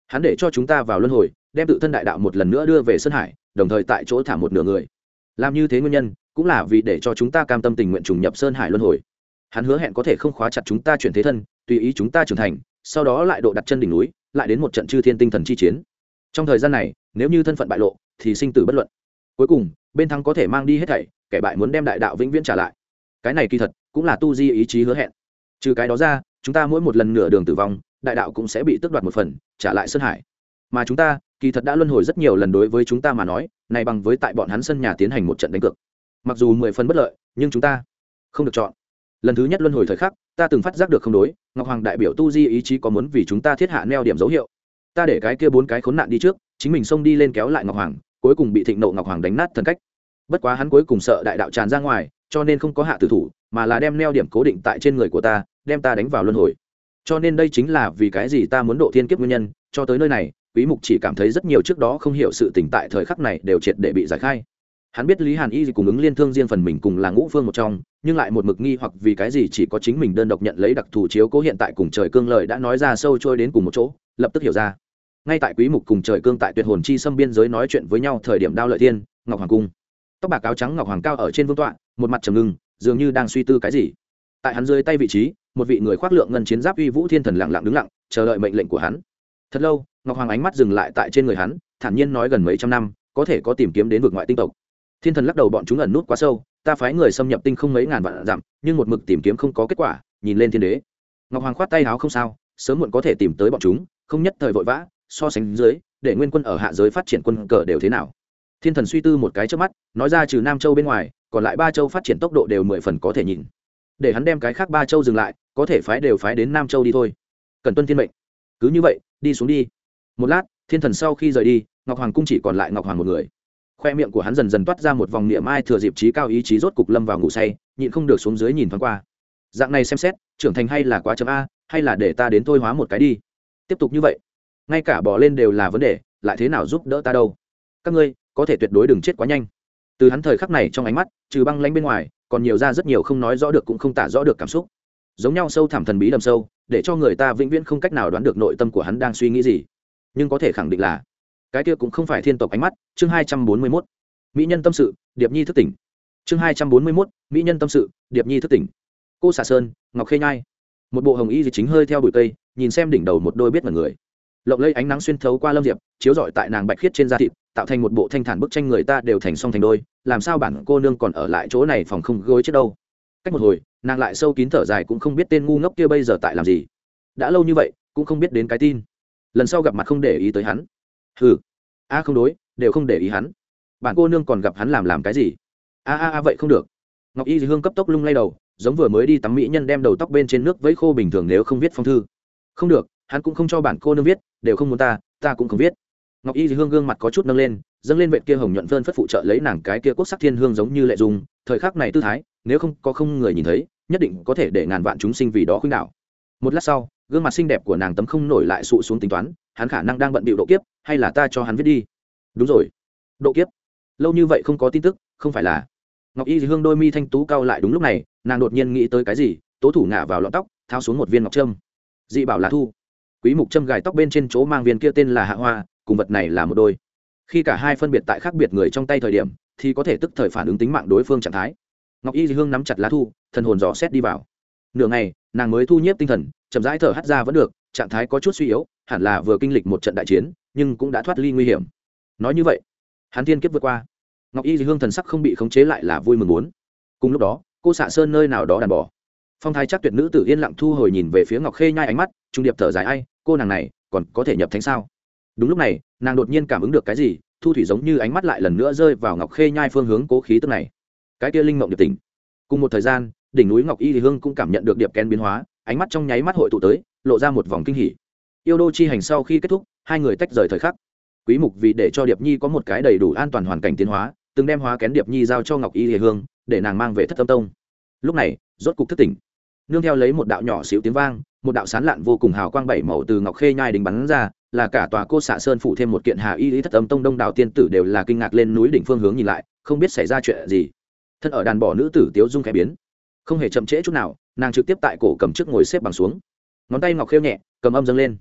Hắn để cho chúng ta vào luân hồi, đem tự thân đại đạo một lần nữa đưa về sơn hải, đồng thời tại chỗ thả một nửa người. Làm như thế nguyên nhân, cũng là vì để cho chúng ta cam tâm tình nguyện trùng nhập sơn hải luân hồi. Hắn hứa hẹn có thể không khóa chặt chúng ta chuyển thế thân, tùy ý chúng ta trưởng thành, sau đó lại độ đặt chân đỉnh núi lại đến một trận chư thiên tinh thần chi chiến. Trong thời gian này, nếu như thân phận bại lộ, thì sinh tử bất luận. Cuối cùng, bên thắng có thể mang đi hết thảy, kẻ bại muốn đem đại đạo vĩnh viễn trả lại. Cái này kỳ thật cũng là tu di ý chí hứa hẹn. Trừ cái đó ra, chúng ta mỗi một lần nửa đường tử vong, đại đạo cũng sẽ bị tước đoạt một phần, trả lại sơn hải. Mà chúng ta, kỳ thật đã luân hồi rất nhiều lần đối với chúng ta mà nói, này bằng với tại bọn hắn sân nhà tiến hành một trận đánh cược. Mặc dù mười phần bất lợi, nhưng chúng ta không được chọn lần thứ nhất luân hồi thời khắc, ta từng phát giác được không đối, ngọc hoàng đại biểu tu di ý chí có muốn vì chúng ta thiết hạ neo điểm dấu hiệu. Ta để cái kia bốn cái khốn nạn đi trước, chính mình xông đi lên kéo lại ngọc hoàng, cuối cùng bị thịnh nộ ngọc hoàng đánh nát thần cách. Bất quá hắn cuối cùng sợ đại đạo tràn ra ngoài, cho nên không có hạ tử thủ, mà là đem neo điểm cố định tại trên người của ta, đem ta đánh vào luân hồi. Cho nên đây chính là vì cái gì ta muốn độ thiên kiếp nguyên nhân, cho tới nơi này, quý mục chỉ cảm thấy rất nhiều trước đó không hiểu sự tỉnh tại thời khắc này đều triệt để bị giải khai hắn biết lý hàn y cùng ứng liên thương riêng phần mình cùng là ngũ phương một trong, nhưng lại một mực nghi hoặc vì cái gì chỉ có chính mình đơn độc nhận lấy đặc thù chiếu cố hiện tại cùng trời cương lợi đã nói ra sâu trôi đến cùng một chỗ, lập tức hiểu ra. Ngay tại quý mục cùng trời cương tại tuyệt hồn chi xâm biên giới nói chuyện với nhau thời điểm đao lợi thiên, ngọc hoàng cung. Tóc bạc áo trắng ngọc hoàng cao ở trên vương tọa, một mặt trầm ngưng, dường như đang suy tư cái gì. Tại hắn dưới tay vị trí, một vị người khoác lượng ngân chiến giáp uy vũ thiên thần lặng lặng đứng lặng, chờ đợi mệnh lệnh của hắn. Thật lâu, ngọc hoàng ánh mắt dừng lại tại trên người hắn, thản nhiên nói gần mấy trăm năm, có thể có tìm kiếm đến vực ngoại tinh tộc thiên thần lắc đầu bọn chúng ẩn nút quá sâu, ta phái người xâm nhập tinh không mấy ngàn vạn dặm, nhưng một mực tìm kiếm không có kết quả, nhìn lên thiên đế. Ngọc hoàng khoát tay áo không sao, sớm muộn có thể tìm tới bọn chúng, không nhất thời vội vã, so sánh dưới, để nguyên quân ở hạ giới phát triển quân cờ đều thế nào. Thiên thần suy tư một cái trước mắt, nói ra trừ nam châu bên ngoài, còn lại ba châu phát triển tốc độ đều mười phần có thể nhìn. Để hắn đem cái khác ba châu dừng lại, có thể phái đều phái đến nam châu đi thôi. Cần tuân thiên mệnh. Cứ như vậy, đi xuống đi. Một lát, thiên thần sau khi rời đi, ngọc hoàng cung chỉ còn lại ngọc hoàng một người khoe miệng của hắn dần dần toát ra một vòng niệm ai thừa dịp trí cao ý chí rốt cục lâm vào ngủ say, nhịn không được xuống dưới nhìn thoáng qua. Dạng này xem xét, trưởng thành hay là quá chấm a, hay là để ta đến thôi hóa một cái đi. Tiếp tục như vậy, ngay cả bỏ lên đều là vấn đề, lại thế nào giúp đỡ ta đâu? Các ngươi, có thể tuyệt đối đừng chết quá nhanh. Từ hắn thời khắc này trong ánh mắt, trừ băng lanh bên ngoài, còn nhiều ra rất nhiều không nói rõ được cũng không tả rõ được cảm xúc. Giống nhau sâu thẳm thần bí đầm sâu, để cho người ta vĩnh viễn không cách nào đoán được nội tâm của hắn đang suy nghĩ gì. Nhưng có thể khẳng định là cái kia cũng không phải thiên tộc ánh mắt, chương hai trăm bốn mươi mốt, mỹ nhân tâm sự, điệp nhi thức tỉnh. Chương hai trăm bốn mươi mốt, mỹ nhân tâm sự, điệp nhi thức tỉnh. Cô xà sơn, ngọc khê nhai. Một bộ hồng y gì chính hơi theo bụi cây, nhìn xem đỉnh đầu một đôi biết mật người. Lộng lây ánh nắng xuyên thấu qua lâm diệp, chiếu rọi tại nàng bạch khiết trên da thịt, tạo thành một bộ thanh thản bức tranh người ta đều thành song thành đôi, làm sao bản cô nương còn ở lại chỗ này phòng không gối chết đâu. Cách một hồi, nàng lại sâu kín thở dài cũng không biết tên ngu ngốc kia bây giờ tại làm gì. Đã lâu như vậy, cũng không biết đến cái tin. Lần sau gặp mặt không để ý tới hắn hừ, a không đối đều không để ý hắn. Bản cô nương còn gặp hắn làm làm cái gì? A a a vậy không được. Ngọc y hương cấp tốc lung lay đầu giống vừa mới đi tắm mỹ nhân đem đầu tóc bên trên nước vẫy khô bình thường nếu không viết phong thư. Không được hắn cũng không cho bản cô nương viết đều không muốn ta ta cũng không viết. Ngọc y hương gương mặt có chút nâng lên dâng lên vệ kia hồng nhuận vơn phất phụ trợ lấy nàng cái kia quốc sắc thiên hương giống như lệ dùng thời khắc này tư thái nếu không có không người nhìn thấy nhất định có thể để ngàn vạn chúng sinh vì đó khuynh đạo một lát sau gương mặt xinh đẹp của nàng tấm không nổi lại sụ xuống tính toán hắn khả năng đang bận bịu độ kiếp, hay là ta cho hắn viết đi? Đúng rồi. Độ kiếp? Lâu như vậy không có tin tức, không phải là. Ngọc y hương đôi mi thanh tú cao lại đúng lúc này, nàng đột nhiên nghĩ tới cái gì, tố thủ ngả vào lọn tóc, tháo xuống một viên ngọc trâm dị bảo là thu. Quý mục châm gài tóc bên trên chỗ mang viên kia tên là hạ hoa, cùng vật này là một đôi. Khi cả hai phân biệt tại khác biệt người trong tay thời điểm, thì có thể tức thời phản ứng tính mạng đối phương trạng thái. Ngọc y hương nắm chặt lá thu, thần hồn dò xét đi vào. Nửa ngày, nàng mới thu nhiếp tinh thần, chậm rãi thở hắt ra vẫn được trạng thái có chút suy yếu, hẳn là vừa kinh lịch một trận đại chiến, nhưng cũng đã thoát ly nguy hiểm. Nói như vậy, hắn thiên kiếp vượt qua. Ngọc y hương thần sắc không bị khống chế lại là vui mừng muốn. Cùng lúc đó, cô xạ sơn nơi nào đó đàn bỏ phong thái chắc tuyệt nữ tử yên lặng thu hồi nhìn về phía ngọc khê nhai ánh mắt, trung điệp thở dài, ai, cô nàng này còn có thể nhập thánh sao? Đúng lúc này, nàng đột nhiên cảm ứng được cái gì, thu thủy giống như ánh mắt lại lần nữa rơi vào ngọc khê nhai phương hướng cố khí tức này. Cái kia linh mộng điệp tỉnh. Cùng một thời gian, đỉnh núi ngọc y thì hương cũng cảm nhận được điệp kén biến hóa, ánh mắt trong nháy mắt hội tụ tới lộ ra một vòng kinh hỉ. Yêu đô chi hành sau khi kết thúc, hai người tách rời thời khắc. Quý mục vì để cho điệp nhi có một cái đầy đủ an toàn hoàn cảnh tiến hóa, từng đem hóa kén điệp nhi giao cho ngọc y Hề hương, để nàng mang về thất tâm tông. Lúc này, rốt cục thức tỉnh. Nương theo lấy một đạo nhỏ xíu tiếng vang, một đạo sán lạn vô cùng hào quang bảy màu từ ngọc khê nhai đình bắn ra, là cả tòa cô xạ sơn phủ thêm một kiện hà y lý thất âm tông đông đảo tiên tử đều là kinh ngạc lên núi đỉnh phương hướng nhìn lại, không biết xảy ra chuyện gì. Thân ở đàn bỏ nữ tử tiếu dung khẽ biến. Không hề chậm trễ chút nào, nàng trực tiếp tại cổ cầm trước ngồi xếp bằng xuống ngón tay ngọc khêu nhẹ, cầm âm dâng lên.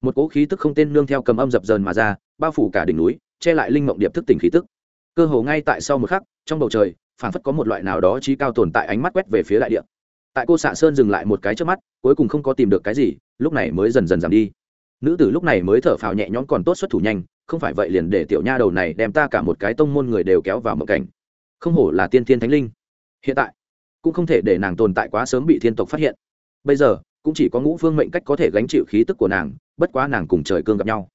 Một cỗ khí tức không tên nương theo cầm âm dập dờn mà ra, bao phủ cả đỉnh núi, che lại linh mộng điệp thức tỉnh khí tức. Cơ hồ ngay tại sau một khắc, trong bầu trời, phảng phất có một loại nào đó trí cao tồn tại ánh mắt quét về phía đại địa. Tại cô xạ sơn dừng lại một cái trước mắt, cuối cùng không có tìm được cái gì, lúc này mới dần dần giảm đi. Nữ tử lúc này mới thở phào nhẹ nhõm còn tốt xuất thủ nhanh, không phải vậy liền để tiểu nha đầu này đem ta cả một cái tông môn người đều kéo vào mộng cảnh. Không hổ là tiên thiên thánh linh. Hiện tại, cũng không thể để nàng tồn tại quá sớm bị thiên tộc phát hiện. Bây giờ cũng chỉ có ngũ phương mệnh cách có thể gánh chịu khí tức của nàng, bất quá nàng cùng trời cương gặp nhau.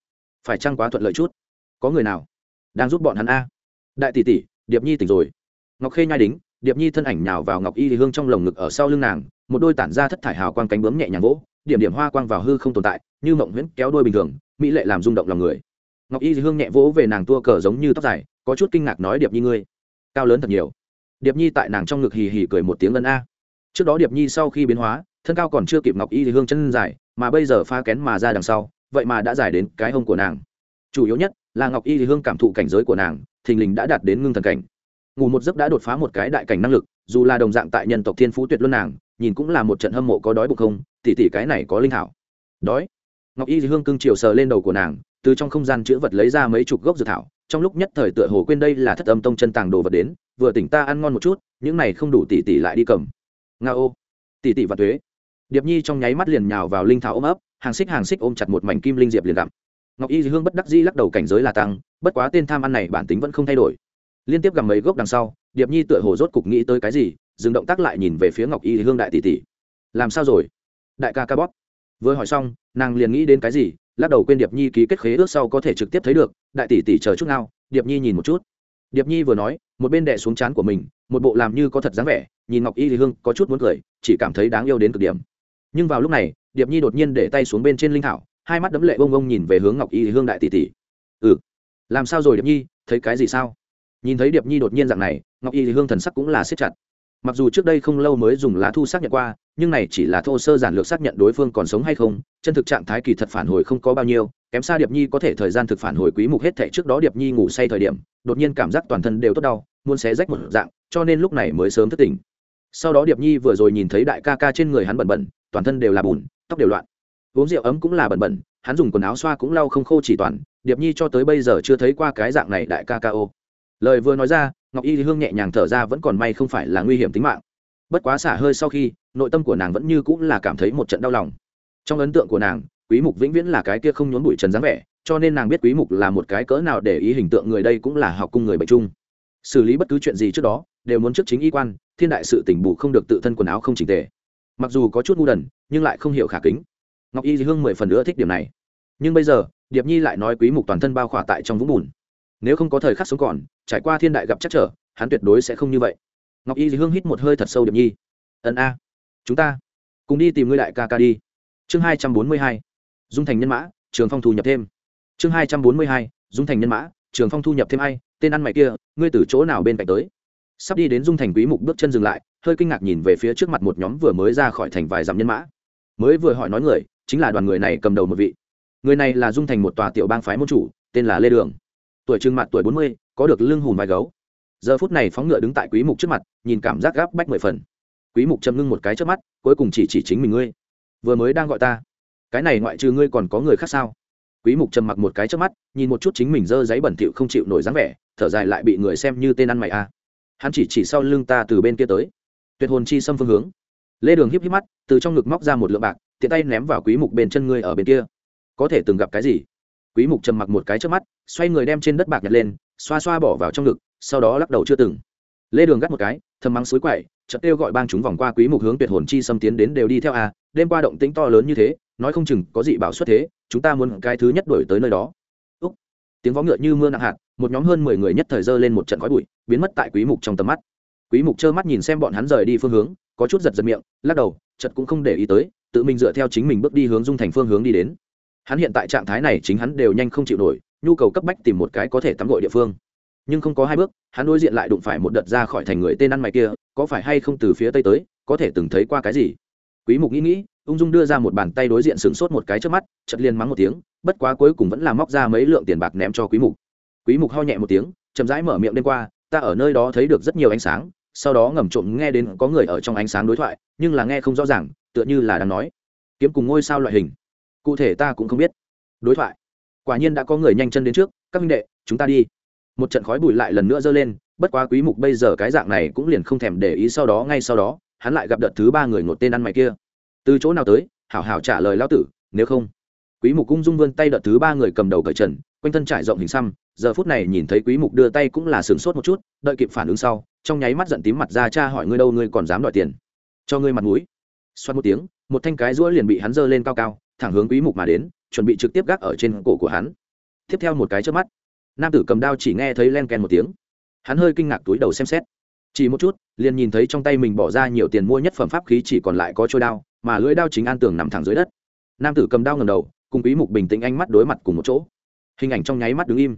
Phải chăng quá thuận lợi chút? Có người nào đang giúp bọn hắn a? Đại tỷ tỷ, điệp nhi tỉnh rồi. Ngọc khê nhai đính, điệp nhi thân ảnh nhào vào ngọc y hương trong lồng ngực ở sau lưng nàng, một đôi tản ra thất thải hào quang cánh bướm nhẹ nhàng vỗ, điểm điểm hoa quang vào hư không tồn tại, như mộng huyễn kéo đôi bình thường, mỹ lệ làm rung động lòng người. Ngọc y hương nhẹ vỗ về nàng tua cờ giống như tóc dài, có chút kinh ngạc nói, điệp nhi ngươi, cao lớn thật nhiều. Điệp nhi tại nàng trong ngực hì hì cười một tiếng ân a. Trước đó điệp nhi sau khi biến hóa thân cao còn chưa kịp ngọc y hương chân dài, mà bây giờ pha kén mà ra đằng sau, vậy mà đã dài đến cái hông của nàng. Chủ yếu nhất là ngọc y hương cảm thụ cảnh giới của nàng, thình lình đã đạt đến ngưng thần cảnh. Ngủ một giấc đã đột phá một cái đại cảnh năng lực, dù là đồng dạng tại nhân tộc thiên phú tuyệt luân nàng, nhìn cũng là một trận hâm mộ có đói bụng không, tỉ tỉ cái này có linh thảo đói. Ngọc y hương cưng chiều sờ lên đầu của nàng, từ trong không gian chữ vật lấy ra mấy chục gốc dược thảo, trong lúc nhất thời tựa hồ quên đây là thất âm tông chân tàng đồ vật đến, vừa tỉnh ta ăn ngon một chút, những này không đủ tỉ tỉ lại đi cầm. Nga ô. Tỉ tỉ và thuế điệp nhi trong nháy mắt liền nhào vào linh thảo ôm ấp, hàng xích hàng xích ôm chặt một mảnh kim linh diệp liền gặm. Ngọc y hương bất đắc dĩ lắc đầu cảnh giới là tăng, bất quá tên tham ăn này bản tính vẫn không thay đổi. Liên tiếp gặm mấy gốc đằng sau, điệp nhi tựa hồ rốt cục nghĩ tới cái gì, dừng động tác lại nhìn về phía ngọc y hương đại tỷ tỷ. Làm sao rồi? Đại ca ca bóp. Vừa hỏi xong, nàng liền nghĩ đến cái gì, lắc đầu quên điệp nhi ký kết khế ước sau có thể trực tiếp thấy được, đại tỷ tỷ chờ chút nào, điệp nhi nhìn một chút. Điệp nhi vừa nói, một bên đè xuống chán của mình, một bộ làm như có thật dáng vẻ, nhìn ngọc y thì hương có chút muốn cười, chỉ cảm thấy đáng yêu đến cực điểm nhưng vào lúc này, điệp nhi đột nhiên để tay xuống bên trên linh thảo, hai mắt đấm lệ bông bông nhìn về hướng ngọc y hương đại tỷ tỷ. Ừ làm sao rồi điệp nhi? Thấy cái gì sao? Nhìn thấy điệp nhi đột nhiên dạng này, ngọc y hương thần sắc cũng là siết chặt. Mặc dù trước đây không lâu mới dùng lá thu xác nhận qua, nhưng này chỉ là thô sơ giản lược xác nhận đối phương còn sống hay không, chân thực trạng thái kỳ thật phản hồi không có bao nhiêu, kém xa điệp nhi có thể thời gian thực phản hồi quý mục hết thệ trước đó điệp nhi ngủ say thời điểm, đột nhiên cảm giác toàn thân đều tốt đau, muốn xé rách một dạng, cho nên lúc này mới sớm thức tỉnh sau đó điệp nhi vừa rồi nhìn thấy đại ca ca trên người hắn bẩn bẩn, toàn thân đều là bùn, tóc đều loạn. Uống rượu ấm cũng là bẩn bẩn, hắn dùng quần áo xoa cũng lau không khô chỉ toàn, điệp nhi cho tới bây giờ chưa thấy qua cái dạng này đại ca ca ô. Lời vừa nói ra, ngọc y hương nhẹ nhàng thở ra vẫn còn may không phải là nguy hiểm tính mạng. Bất quá xả hơi sau khi, nội tâm của nàng vẫn như cũng là cảm thấy một trận đau lòng. Trong ấn tượng của nàng, quý mục vĩnh viễn là cái kia không nhốn bụi trần dáng vẻ, cho nên nàng biết quý mục là một cái cỡ nào để ý hình tượng người đây cũng là học cung người bệnh chung. Xử lý bất cứ chuyện gì trước đó, đều muốn trước chính y quan thiên đại sự tỉnh bù không được tự thân quần áo không chỉnh tề. Mặc dù có chút ngu đần, nhưng lại không hiểu khả kính. Ngọc y hương mười phần nữa thích điểm này. Nhưng bây giờ, điệp nhi lại nói quý mục toàn thân bao khỏa tại trong vũng bùn. Nếu không có thời khắc sống còn, trải qua thiên đại gặp chắc trở, hắn tuyệt đối sẽ không như vậy. Ngọc y hương hít một hơi thật sâu điệp nhi. Ân a, chúng ta cùng đi tìm ngươi đại ca ca đi. Chương hai trăm bốn mươi hai, dung thành nhân mã, trường phong thu nhập thêm. Chương hai trăm bốn mươi hai, dung thành nhân mã, trường phong thu nhập thêm ai, tên ăn mày kia, ngươi từ chỗ nào bên cạnh tới? Sắp đi đến dung thành quý mục bước chân dừng lại, hơi kinh ngạc nhìn về phía trước mặt một nhóm vừa mới ra khỏi thành vài dặm nhân mã. Mới vừa hỏi nói người, chính là đoàn người này cầm đầu một vị. Người này là dung thành một tòa tiểu bang phái môn chủ, tên là lê đường. Tuổi trưng mặt tuổi bốn mươi, có được lưng hùm vai gấu. Giờ phút này phóng ngựa đứng tại quý mục trước mặt, nhìn cảm giác gáp bách mười phần. Quý mục châm ngưng một cái trước mắt, cuối cùng chỉ chỉ chính mình ngươi. Vừa mới đang gọi ta. Cái này ngoại trừ ngươi còn có người khác sao? Quý mục trầm mặc một cái trước mắt, nhìn một chút chính mình dơ giấy bẩn thỉu không chịu nổi dáng vẻ, thở dài lại bị người xem như tên ăn mày a. à hắn chỉ chỉ sau lưng ta từ bên kia tới. Tuyệt hồn chi xâm phương hướng. Lê đường híp híp mắt, từ trong ngực móc ra một lượng bạc, tiện tay ném vào quý mục bên chân ngươi ở bên kia. Có thể từng gặp cái gì? Quý mục trầm mặc một cái trước mắt, xoay người đem trên đất bạc nhặt lên, xoa xoa bỏ vào trong ngực, sau đó lắc đầu chưa từng. Lê đường gắt một cái, thầm mắng suối quậy, chợt kêu gọi bang chúng vòng qua quý mục hướng tuyệt hồn chi xâm tiến đến đều đi theo a, đêm qua động tĩnh to lớn như thế, nói không chừng có gì bảo xuất thế, chúng ta muốn cái thứ nhất đổi tới nơi đó. Úc. tiếng vó ngựa như mưa nặng hạt một nhóm hơn mười người nhất thời dơ lên một trận khói bụi, biến mất tại quý mục trong tầm mắt. Quý mục trơ mắt nhìn xem bọn hắn rời đi phương hướng, có chút giật giật miệng, lắc đầu, chợt cũng không để ý tới, tự mình dựa theo chính mình bước đi hướng dung thành phương hướng đi đến. Hắn hiện tại trạng thái này chính hắn đều nhanh không chịu nổi, nhu cầu cấp bách tìm một cái có thể tắm gội địa phương. Nhưng không có hai bước, hắn đối diện lại đụng phải một đợt ra khỏi thành người tên ăn mày kia, có phải hay không từ phía tây tới, có thể từng thấy qua cái gì? Quý mục nghĩ nghĩ, ung dung đưa ra một bàn tay đối diện sửng sốt một cái trước mắt chật liền mắng một tiếng, bất quá cuối cùng vẫn là móc ra mấy lượng tiền bạc ném cho quý mục quý mục ho nhẹ một tiếng, chậm rãi mở miệng đêm qua, ta ở nơi đó thấy được rất nhiều ánh sáng. Sau đó ngầm trộm nghe đến có người ở trong ánh sáng đối thoại, nhưng là nghe không rõ ràng, tựa như là đang nói, kiếm cùng ngôi sao loại hình. Cụ thể ta cũng không biết. Đối thoại. Quả nhiên đã có người nhanh chân đến trước, các minh đệ, chúng ta đi. Một trận khói bụi lại lần nữa dơ lên, bất quá quý mục bây giờ cái dạng này cũng liền không thèm để ý sau đó, ngay sau đó, hắn lại gặp đợt thứ ba người ngột tên ăn mày kia. Từ chỗ nào tới? Hảo hảo trả lời lão tử, nếu không. Quý mục cung dung vươn tay đợt thứ ba người cầm đầu cởi trần quanh thân trải rộng hình xăm, giờ phút này nhìn thấy quý mục đưa tay cũng là sửng sốt một chút, đợi kịp phản ứng sau, trong nháy mắt giận tím mặt ra cha hỏi ngươi đâu, ngươi còn dám đòi tiền? Cho ngươi mặt mũi. Xoát một tiếng, một thanh cái rũa liền bị hắn giơ lên cao cao, thẳng hướng quý mục mà đến, chuẩn bị trực tiếp gác ở trên cổ của hắn. Tiếp theo một cái chớp mắt, nam tử cầm đao chỉ nghe thấy len ken một tiếng. Hắn hơi kinh ngạc túi đầu xem xét. Chỉ một chút, liền nhìn thấy trong tay mình bỏ ra nhiều tiền mua nhất phẩm pháp khí chỉ còn lại có trôi đao, mà lưỡi đao chính an tường nằm thẳng dưới đất. Nam tử cầm đao ngầm đầu, cùng quý mục bình tĩnh ánh mắt đối mặt cùng một chỗ hình ảnh trong nháy mắt đứng im.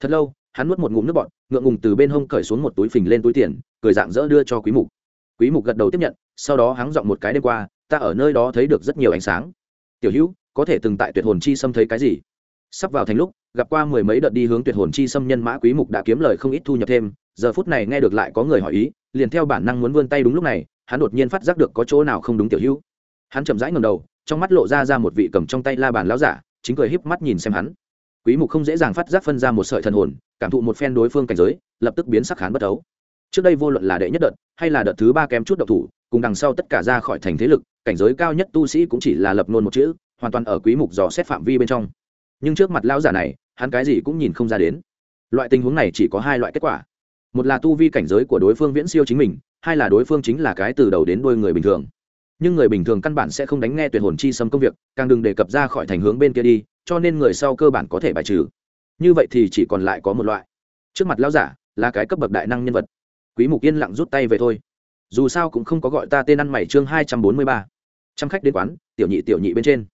Thật lâu, hắn nuốt một ngụm nước bọt, ngượng ngùng từ bên hông cởi xuống một túi phình lên túi tiền, cười dạng dỡ đưa cho quý mục. Quý mục gật đầu tiếp nhận, sau đó hắn dọn một cái đêm qua, ta ở nơi đó thấy được rất nhiều ánh sáng. Tiểu hữu, có thể từng tại tuyệt hồn chi xâm thấy cái gì? Sắp vào thành lúc, gặp qua mười mấy đợt đi hướng tuyệt hồn chi xâm nhân mã quý mục đã kiếm lời không ít thu nhập thêm, giờ phút này nghe được lại có người hỏi ý, liền theo bản năng muốn vươn tay đúng lúc này, hắn đột nhiên phát giác được có chỗ nào không đúng tiểu hữu. Hắn chậm rãi ngầm đầu, trong mắt lộ ra ra một vị cầm trong tay la bàn lão giả, chính cười híp mắt nhìn xem hắn quý mục không dễ dàng phát giác phân ra một sợi thần hồn, cảm thụ một phen đối phương cảnh giới, lập tức biến sắc khán bất ấu trước đây vô luận là đệ nhất đợt, hay là đợt thứ ba kém chút độc thủ, cùng đằng sau tất cả ra khỏi thành thế lực, cảnh giới cao nhất tu sĩ cũng chỉ là lập nôn một chữ, hoàn toàn ở quý mục dò xét phạm vi bên trong. Nhưng trước mặt lão giả này, hắn cái gì cũng nhìn không ra đến. Loại tình huống này chỉ có hai loại kết quả. Một là tu vi cảnh giới của đối phương viễn siêu chính mình, hai là đối phương chính là cái từ đầu đến đuôi người bình thường. Nhưng người bình thường căn bản sẽ không đánh nghe tuyệt hồn chi xâm công việc, càng đừng đề cập ra khỏi thành hướng bên kia đi cho nên người sau cơ bản có thể bài trừ. Như vậy thì chỉ còn lại có một loại. Trước mặt lão giả, là cái cấp bậc đại năng nhân vật. Quý mục yên lặng rút tay về thôi. Dù sao cũng không có gọi ta tên ăn mày chương hai trăm bốn mươi ba. Trăm khách đến quán, tiểu nhị tiểu nhị bên trên.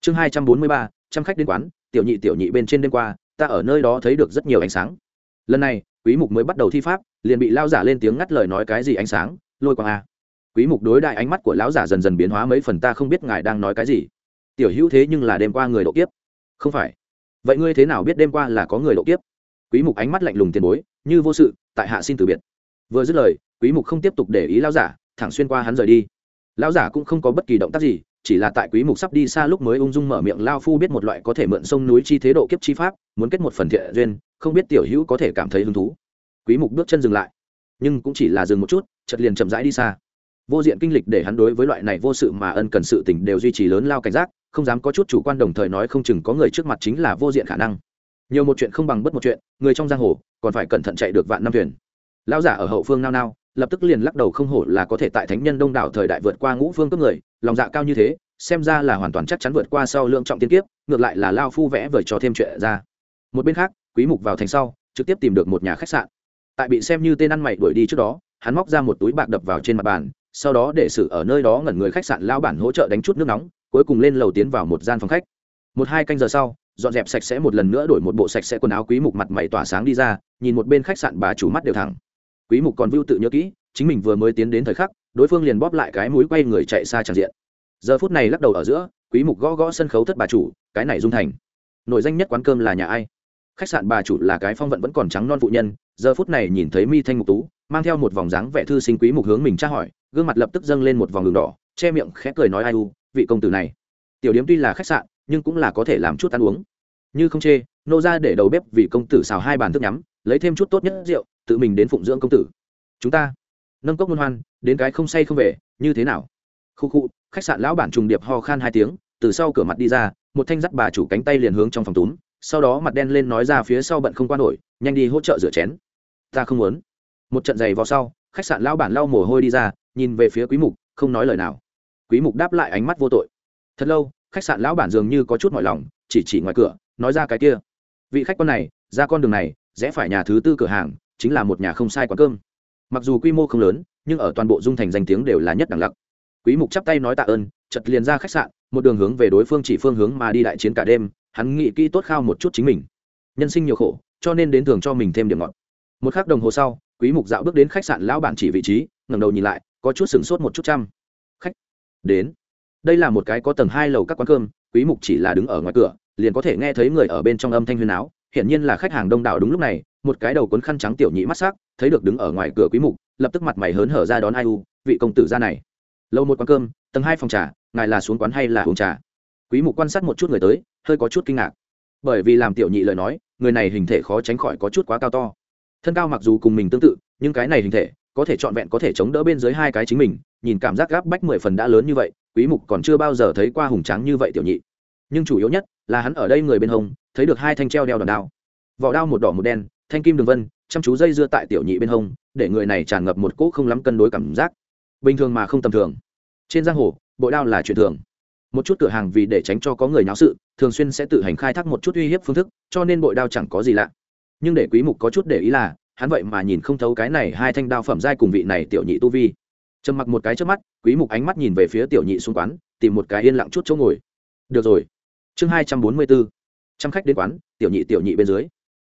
Chương hai trăm bốn mươi ba trăm khách đến quán, tiểu nhị tiểu nhị bên trên đêm qua, ta ở nơi đó thấy được rất nhiều ánh sáng. Lần này, quý mục mới bắt đầu thi pháp, liền bị lao giả lên tiếng ngắt lời nói cái gì ánh sáng, lôi quang a. Quý mục đối đại ánh mắt của lão giả dần dần biến hóa mấy phần, ta không biết ngài đang nói cái gì. Tiểu hữu thế nhưng là đêm qua người độ kiếp không phải. Vậy ngươi thế nào biết đêm qua là có người độ kiếp? Quý mục ánh mắt lạnh lùng tiền bối, như vô sự, tại hạ xin từ biệt. Vừa dứt lời, quý mục không tiếp tục để ý lão giả, thẳng xuyên qua hắn rời đi. Lão giả cũng không có bất kỳ động tác gì, chỉ là tại quý mục sắp đi xa lúc mới ung dung mở miệng lao phu biết một loại có thể mượn sông núi chi thế độ kiếp chi pháp, muốn kết một phần thiện duyên, không biết tiểu hữu có thể cảm thấy hứng thú. Quý mục bước chân dừng lại. Nhưng cũng chỉ là dừng một chút, chợt liền chậm rãi đi xa. Vô diện kinh lịch để hắn đối với loại này vô sự mà ân cần sự tình đều duy trì lớn lao cảnh giác không dám có chút chủ quan đồng thời nói không chừng có người trước mặt chính là vô diện khả năng. Nhiều một chuyện không bằng bất một chuyện, người trong giang hồ còn phải cẩn thận chạy được vạn năm thuyền. Lão giả ở hậu phương nao nao, lập tức liền lắc đầu không hổ là có thể tại thánh nhân đông đảo thời đại vượt qua ngũ phương cấp người, lòng dạ cao như thế, xem ra là hoàn toàn chắc chắn vượt qua sau lượng trọng tiên kiếp, ngược lại là lao phu vẽ vời cho thêm chuyện ra. Một bên khác, quý mục vào thành sau, trực tiếp tìm được một nhà khách sạn. Tại bị xem như tên ăn mày đuổi đi trước đó, hắn móc ra một túi bạc đập vào trên mặt bàn, sau đó để xử ở nơi đó ngẩn người khách sạn lao bản hỗ trợ đánh chút nước nóng cuối cùng lên lầu tiến vào một gian phòng khách. Một hai canh giờ sau, dọn dẹp sạch sẽ một lần nữa đổi một bộ sạch sẽ quần áo quý mục mặt mày tỏa sáng đi ra, nhìn một bên khách sạn bà chủ mắt đều thẳng. Quý mục còn vưu tự nhớ kỹ, chính mình vừa mới tiến đến thời khắc, đối phương liền bóp lại cái mũi quay người chạy xa tràn diện. Giờ phút này lắc đầu ở giữa, quý mục gõ gõ sân khấu thất bà chủ, cái này dung thành. Nội danh nhất quán cơm là nhà ai? Khách sạn bà chủ là cái phong vận vẫn còn trắng non phụ nhân, giờ phút này nhìn thấy mi thanh mục tú, mang theo một vòng dáng vẻ thư sinh quý mục hướng mình tra hỏi, gương mặt lập tức dâng lên một vòng đường đỏ che miệng khẽ cười nói ai u, vị công tử này. Tiểu điếm tuy là khách sạn, nhưng cũng là có thể làm chút ăn uống. Như không chê, nô ra để đầu bếp vị công tử xào hai bàn thức nhắm, lấy thêm chút tốt nhất rượu, tự mình đến phụng dưỡng công tử. Chúng ta nâng cốc luân hoan, đến cái không say không về, như thế nào? Khu khu, khách sạn lão bản trùng điệp ho khan hai tiếng, từ sau cửa mặt đi ra, một thanh dắt bà chủ cánh tay liền hướng trong phòng túm, sau đó mặt đen lên nói ra phía sau bận không qua nổi, nhanh đi hỗ trợ rửa chén. Ta không muốn. Một trận giày vào sau, khách sạn lão bản lau mồ hôi đi ra, nhìn về phía quý mục, không nói lời nào quý mục đáp lại ánh mắt vô tội. Thật lâu, khách sạn lão bản dường như có chút mỏi lòng, chỉ chỉ ngoài cửa, nói ra cái kia. Vị khách con này, ra con đường này, rẽ phải nhà thứ tư cửa hàng, chính là một nhà không sai quán cơm. Mặc dù quy mô không lớn, nhưng ở toàn bộ dung thành danh tiếng đều là nhất đẳng lặc. Quý mục chắp tay nói tạ ơn chật liền ra khách sạn, một đường hướng về đối phương chỉ phương hướng mà đi đại chiến cả đêm, hắn nghĩ kỹ tốt khao một chút chính mình. Nhân sinh nhiều khổ, cho nên đến thường cho mình thêm điểm ngọt. Một khắc đồng hồ sau, quý mục dạo bước đến khách sạn lão bản chỉ vị trí, ngẩng đầu nhìn lại, có chút sửng sốt một chút trăm đến. Đây là một cái có tầng hai lầu các quán cơm, quý mục chỉ là đứng ở ngoài cửa, liền có thể nghe thấy người ở bên trong âm thanh huyên áo hiển nhiên là khách hàng đông đảo đúng lúc này, một cái đầu cuốn khăn trắng tiểu nhị mắt sắc, thấy được đứng ở ngoài cửa quý mục, lập tức mặt mày hớn hở ra đón ai u, vị công tử gia này. Lâu một quán cơm, tầng hai phòng trà, ngài là xuống quán hay là uống trà? Quý mục quan sát một chút người tới, hơi có chút kinh ngạc. Bởi vì làm tiểu nhị lời nói, người này hình thể khó tránh khỏi có chút quá cao to. Thân cao mặc dù cùng mình tương tự, nhưng cái này hình thể, có thể trọn vẹn có thể chống đỡ bên dưới hai cái chính mình nhìn cảm giác gáp bách mười phần đã lớn như vậy, quý mục còn chưa bao giờ thấy qua hùng tráng như vậy tiểu nhị. Nhưng chủ yếu nhất là hắn ở đây người bên hông, thấy được hai thanh treo đeo đòn đao. Vỏ đao một đỏ một đen, thanh kim đường vân, chăm chú dây dưa tại tiểu nhị bên hông, để người này tràn ngập một cỗ không lắm cân đối cảm giác. Bình thường mà không tầm thường. Trên giang hồ bội đao là chuyện thường. Một chút cửa hàng vì để tránh cho có người náo sự, thường xuyên sẽ tự hành khai thác một chút uy hiếp phương thức, cho nên bội đao chẳng có gì lạ. Nhưng để quý mục có chút để ý là, hắn vậy mà nhìn không thấu cái này hai thanh đao phẩm giai cùng vị này tiểu nhị tu vi trầm mặc một cái trước mắt, quý mục ánh mắt nhìn về phía tiểu nhị xung quán, tìm một cái yên lặng chút chỗ ngồi. Được rồi. Chương 244 trăm khách đến quán, tiểu nhị tiểu nhị bên dưới.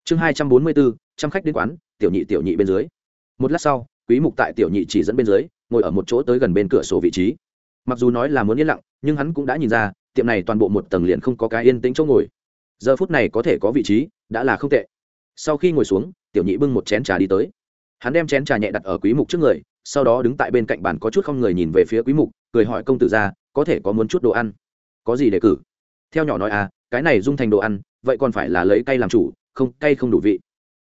Chương 244 trăm khách đến quán, tiểu nhị tiểu nhị bên dưới. Một lát sau, quý mục tại tiểu nhị chỉ dẫn bên dưới, ngồi ở một chỗ tới gần bên cửa sổ vị trí. Mặc dù nói là muốn yên lặng, nhưng hắn cũng đã nhìn ra, tiệm này toàn bộ một tầng liền không có cái yên tĩnh chỗ ngồi. Giờ phút này có thể có vị trí, đã là không tệ. Sau khi ngồi xuống, tiểu nhị bưng một chén trà đi tới. Hắn đem chén trà nhẹ đặt ở quý mục trước người sau đó đứng tại bên cạnh bàn có chút không người nhìn về phía quý mục, cười hỏi công tử ra, có thể có muốn chút đồ ăn? Có gì để cử? Theo nhỏ nói à cái này dung thành đồ ăn, vậy còn phải là lấy cay làm chủ, không, cay không đủ vị.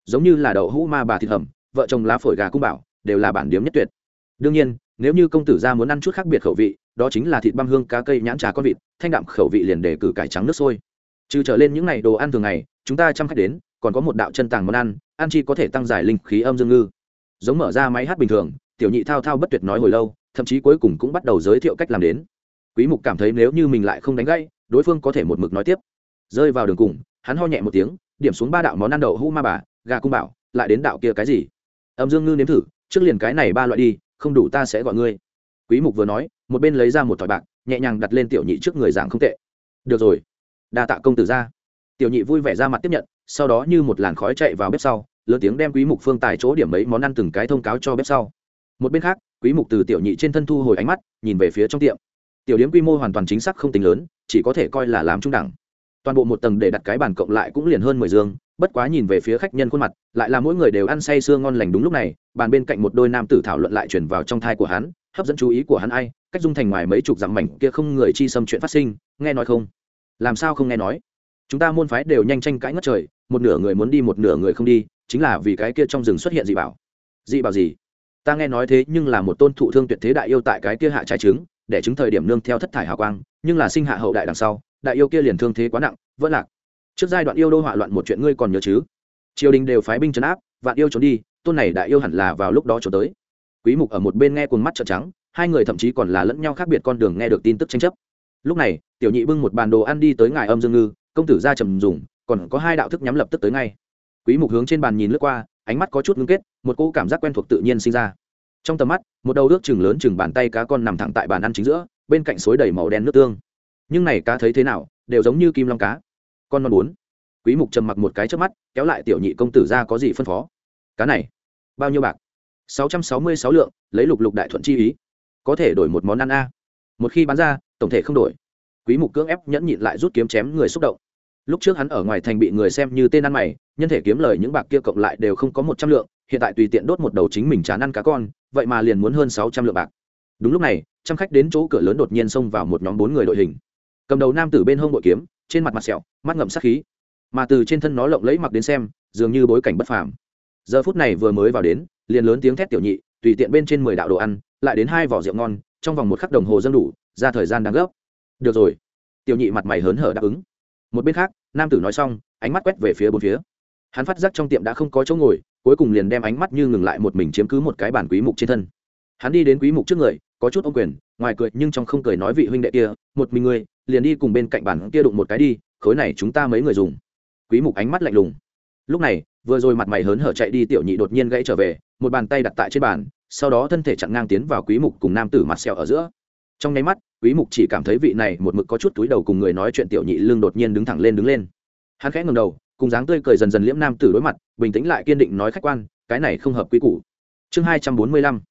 Giống như là đậu hũ ma bà thịt hầm, vợ chồng lá phổi gà cung bảo, đều là bản điếm nhất tuyệt. Đương nhiên, nếu như công tử ra muốn ăn chút khác biệt khẩu vị, đó chính là thịt băm hương cá cây nhãn trà con vịt, thanh đạm khẩu vị liền để cử cải trắng nước sôi. Trừ trở lên những ngày đồ ăn thường ngày, chúng ta chăm khách đến, còn có một đạo chân tàng món ăn ăn chi có thể tăng giải linh khí âm dương ngư. Giống mở ra máy hát bình thường tiểu nhị thao thao bất tuyệt nói hồi lâu, thậm chí cuối cùng cũng bắt đầu giới thiệu cách làm đến. Quý mục cảm thấy nếu như mình lại không đánh gãy, đối phương có thể một mực nói tiếp. Rơi vào đường cùng, hắn ho nhẹ một tiếng, điểm xuống ba đạo món ăn đậu hũ ma bà, gà cung bảo lại đến đạo kia cái gì? Âm dương ngư nếm thử, trước liền cái này ba loại đi, không đủ ta sẽ gọi ngươi. Quý mục vừa nói, một bên lấy ra một thỏi bạc, nhẹ nhàng đặt lên tiểu nhị trước người giảng không tệ. Được rồi. Đa tạ công tử ra tiểu nhị vui vẻ ra mặt tiếp nhận, sau đó như một làn khói chạy vào bếp sau, lớn tiếng đem quý mục phương tài chỗ điểm mấy món ăn từng cái thông cáo cho bếp sau một bên khác, quý mục từ tiểu nhị trên thân thu hồi ánh mắt, nhìn về phía trong tiệm. Tiểu điểm quy mô hoàn toàn chính xác không tính lớn, chỉ có thể coi là làm trung đẳng. Toàn bộ một tầng để đặt cái bàn cộng lại cũng liền hơn mười dương bất quá nhìn về phía khách nhân khuôn mặt, lại là mỗi người đều ăn say sưa ngon lành đúng lúc này, bàn bên cạnh một đôi nam tử thảo luận lại chuyển vào trong thai của hắn, hấp dẫn chú ý của hắn ai, cách dung thành ngoài mấy chục dặm mảnh kia không người chi xâm chuyện phát sinh, nghe nói không? Làm sao không nghe nói? Chúng ta môn phái đều nhanh tranh cãi ngất trời, một nửa người muốn đi, một nửa người không đi, chính là vì cái kia trong rừng xuất hiện dị bảo. Dị bảo gì? Ta nghe nói thế nhưng là một tôn thụ thương tuyệt thế đại yêu tại cái kia hạ trái trứng, để chứng thời điểm nương theo thất thải hào quang, nhưng là sinh hạ hậu đại đằng sau, đại yêu kia liền thương thế quá nặng, vẫn lạc. Trước giai đoạn yêu đô hỏa loạn một chuyện ngươi còn nhớ chứ? Triều đình đều phái binh trấn áp, vạn yêu trốn đi, tôn này đại yêu hẳn là vào lúc đó trốn tới. Quý mục ở một bên nghe cuồng mắt trợn trắng, hai người thậm chí còn là lẫn nhau khác biệt con đường nghe được tin tức tranh chấp. Lúc này, tiểu nhị bưng một bàn đồ ăn đi tới ngài âm dương ngư, công tử ra trầm dùng, còn có hai đạo thức nhắm lập tức tới ngay. Quý mục hướng trên bàn nhìn lướt qua, ánh mắt có chút ngưng kết một cỗ cảm giác quen thuộc tự nhiên sinh ra. Trong tầm mắt, một đầu ước chừng lớn chừng bàn tay cá con nằm thẳng tại bàn ăn chính giữa, bên cạnh suối đầy màu đen nước tương. Nhưng này cá thấy thế nào, đều giống như kim long cá. Con non bốn. Quý mục trầm mặc một cái trước mắt, kéo lại tiểu nhị công tử ra có gì phân phó? Cá này, bao nhiêu bạc? 666 lượng, lấy lục lục đại thuận chi ý. Có thể đổi một món ăn a. Một khi bán ra, tổng thể không đổi. Quý mục cưỡng ép nhẫn nhịn lại rút kiếm chém người xúc động. Lúc trước hắn ở ngoài thành bị người xem như tên ăn mày, nhân thể kiếm lời những bạc kia cộng lại đều không có một trăm lượng hiện tại tùy tiện đốt một đầu chính mình chán ăn cá con, vậy mà liền muốn hơn sáu trăm lượng bạc. Đúng lúc này, trăm khách đến chỗ cửa lớn đột nhiên xông vào một nhóm bốn người đội hình. Cầm đầu nam tử bên hông bội kiếm, trên mặt mặt sẹo, mắt ngậm sát khí. Mà từ trên thân nó lộng lấy mặc đến xem, dường như bối cảnh bất phàm. Giờ phút này vừa mới vào đến, liền lớn tiếng thét tiểu nhị, tùy tiện bên trên mười đạo đồ ăn, lại đến hai vỏ rượu ngon, trong vòng một khắc đồng hồ dân đủ, ra thời gian đáng gấp. Được rồi. Tiểu nhị mặt mày hớn hở đáp ứng. Một bên khác, nam tử nói xong, ánh mắt quét về phía bốn phía. Hắn phát giác trong tiệm đã không có chỗ ngồi cuối cùng liền đem ánh mắt như ngừng lại một mình chiếm cứ một cái bản quý mục trên thân. Hắn đi đến quý mục trước người, có chút ô quyền, ngoài cười nhưng trong không cười nói vị huynh đệ kia, một mình người liền đi cùng bên cạnh bản kia đụng một cái đi, khối này chúng ta mấy người dùng. Quý mục ánh mắt lạnh lùng. Lúc này, vừa rồi mặt mày hớn hở chạy đi tiểu nhị đột nhiên gãy trở về, một bàn tay đặt tại trên bàn, sau đó thân thể chặn ngang tiến vào quý mục cùng nam tử mặt sẹo ở giữa. Trong nháy mắt, quý mục chỉ cảm thấy vị này một mực có chút túi đầu cùng người nói chuyện tiểu nhị lưng đột nhiên đứng thẳng lên đứng lên. Hắn khẽ ngẩng đầu cùng dáng tươi cười dần dần liễm nam tử đối mặt, bình tĩnh lại kiên định nói khách quan, cái này không hợp quy củ. Chương 245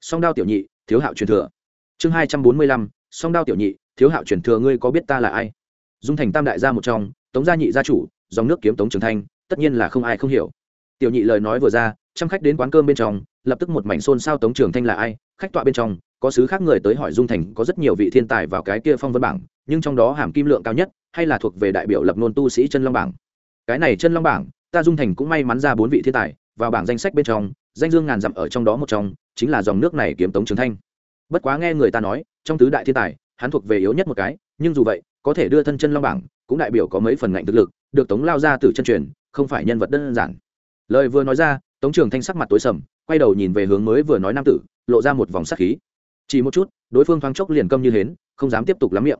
song đao tiểu nhị, thiếu hạo truyền thừa. Chương 245 song đao tiểu nhị, thiếu hạo truyền thừa, ngươi có biết ta là ai? Dung thành tam đại gia một trong, tống gia nhị gia chủ, dòng nước kiếm tống trường thanh, tất nhiên là không ai không hiểu. Tiểu nhị lời nói vừa ra, trăm khách đến quán cơm bên trong, lập tức một mảnh xôn xao tống trường thanh là ai, khách tọa bên trong, có sứ khác người tới hỏi dung thành có rất nhiều vị thiên tài vào cái kia phong vân bảng, nhưng trong đó hàm kim lượng cao nhất, hay là thuộc về đại biểu lập nôn tu sĩ chân long bảng cái này chân long bảng, ta dung thành cũng may mắn ra bốn vị thiên tài, vào bảng danh sách bên trong, danh dương ngàn dặm ở trong đó một trong, chính là dòng nước này kiếm tống trường thanh. Bất quá nghe người ta nói, trong tứ đại thiên tài, hắn thuộc về yếu nhất một cái, nhưng dù vậy, có thể đưa thân chân long bảng, cũng đại biểu có mấy phần ngạnh thực lực, được tống lao ra từ chân truyền, không phải nhân vật đơn giản. Lời vừa nói ra, tống trường thanh sắc mặt tối sầm, quay đầu nhìn về hướng mới vừa nói nam tử, lộ ra một vòng sắc khí. Chỉ một chút, đối phương thoáng chốc liền câm như hến, không dám tiếp tục lắm miệng.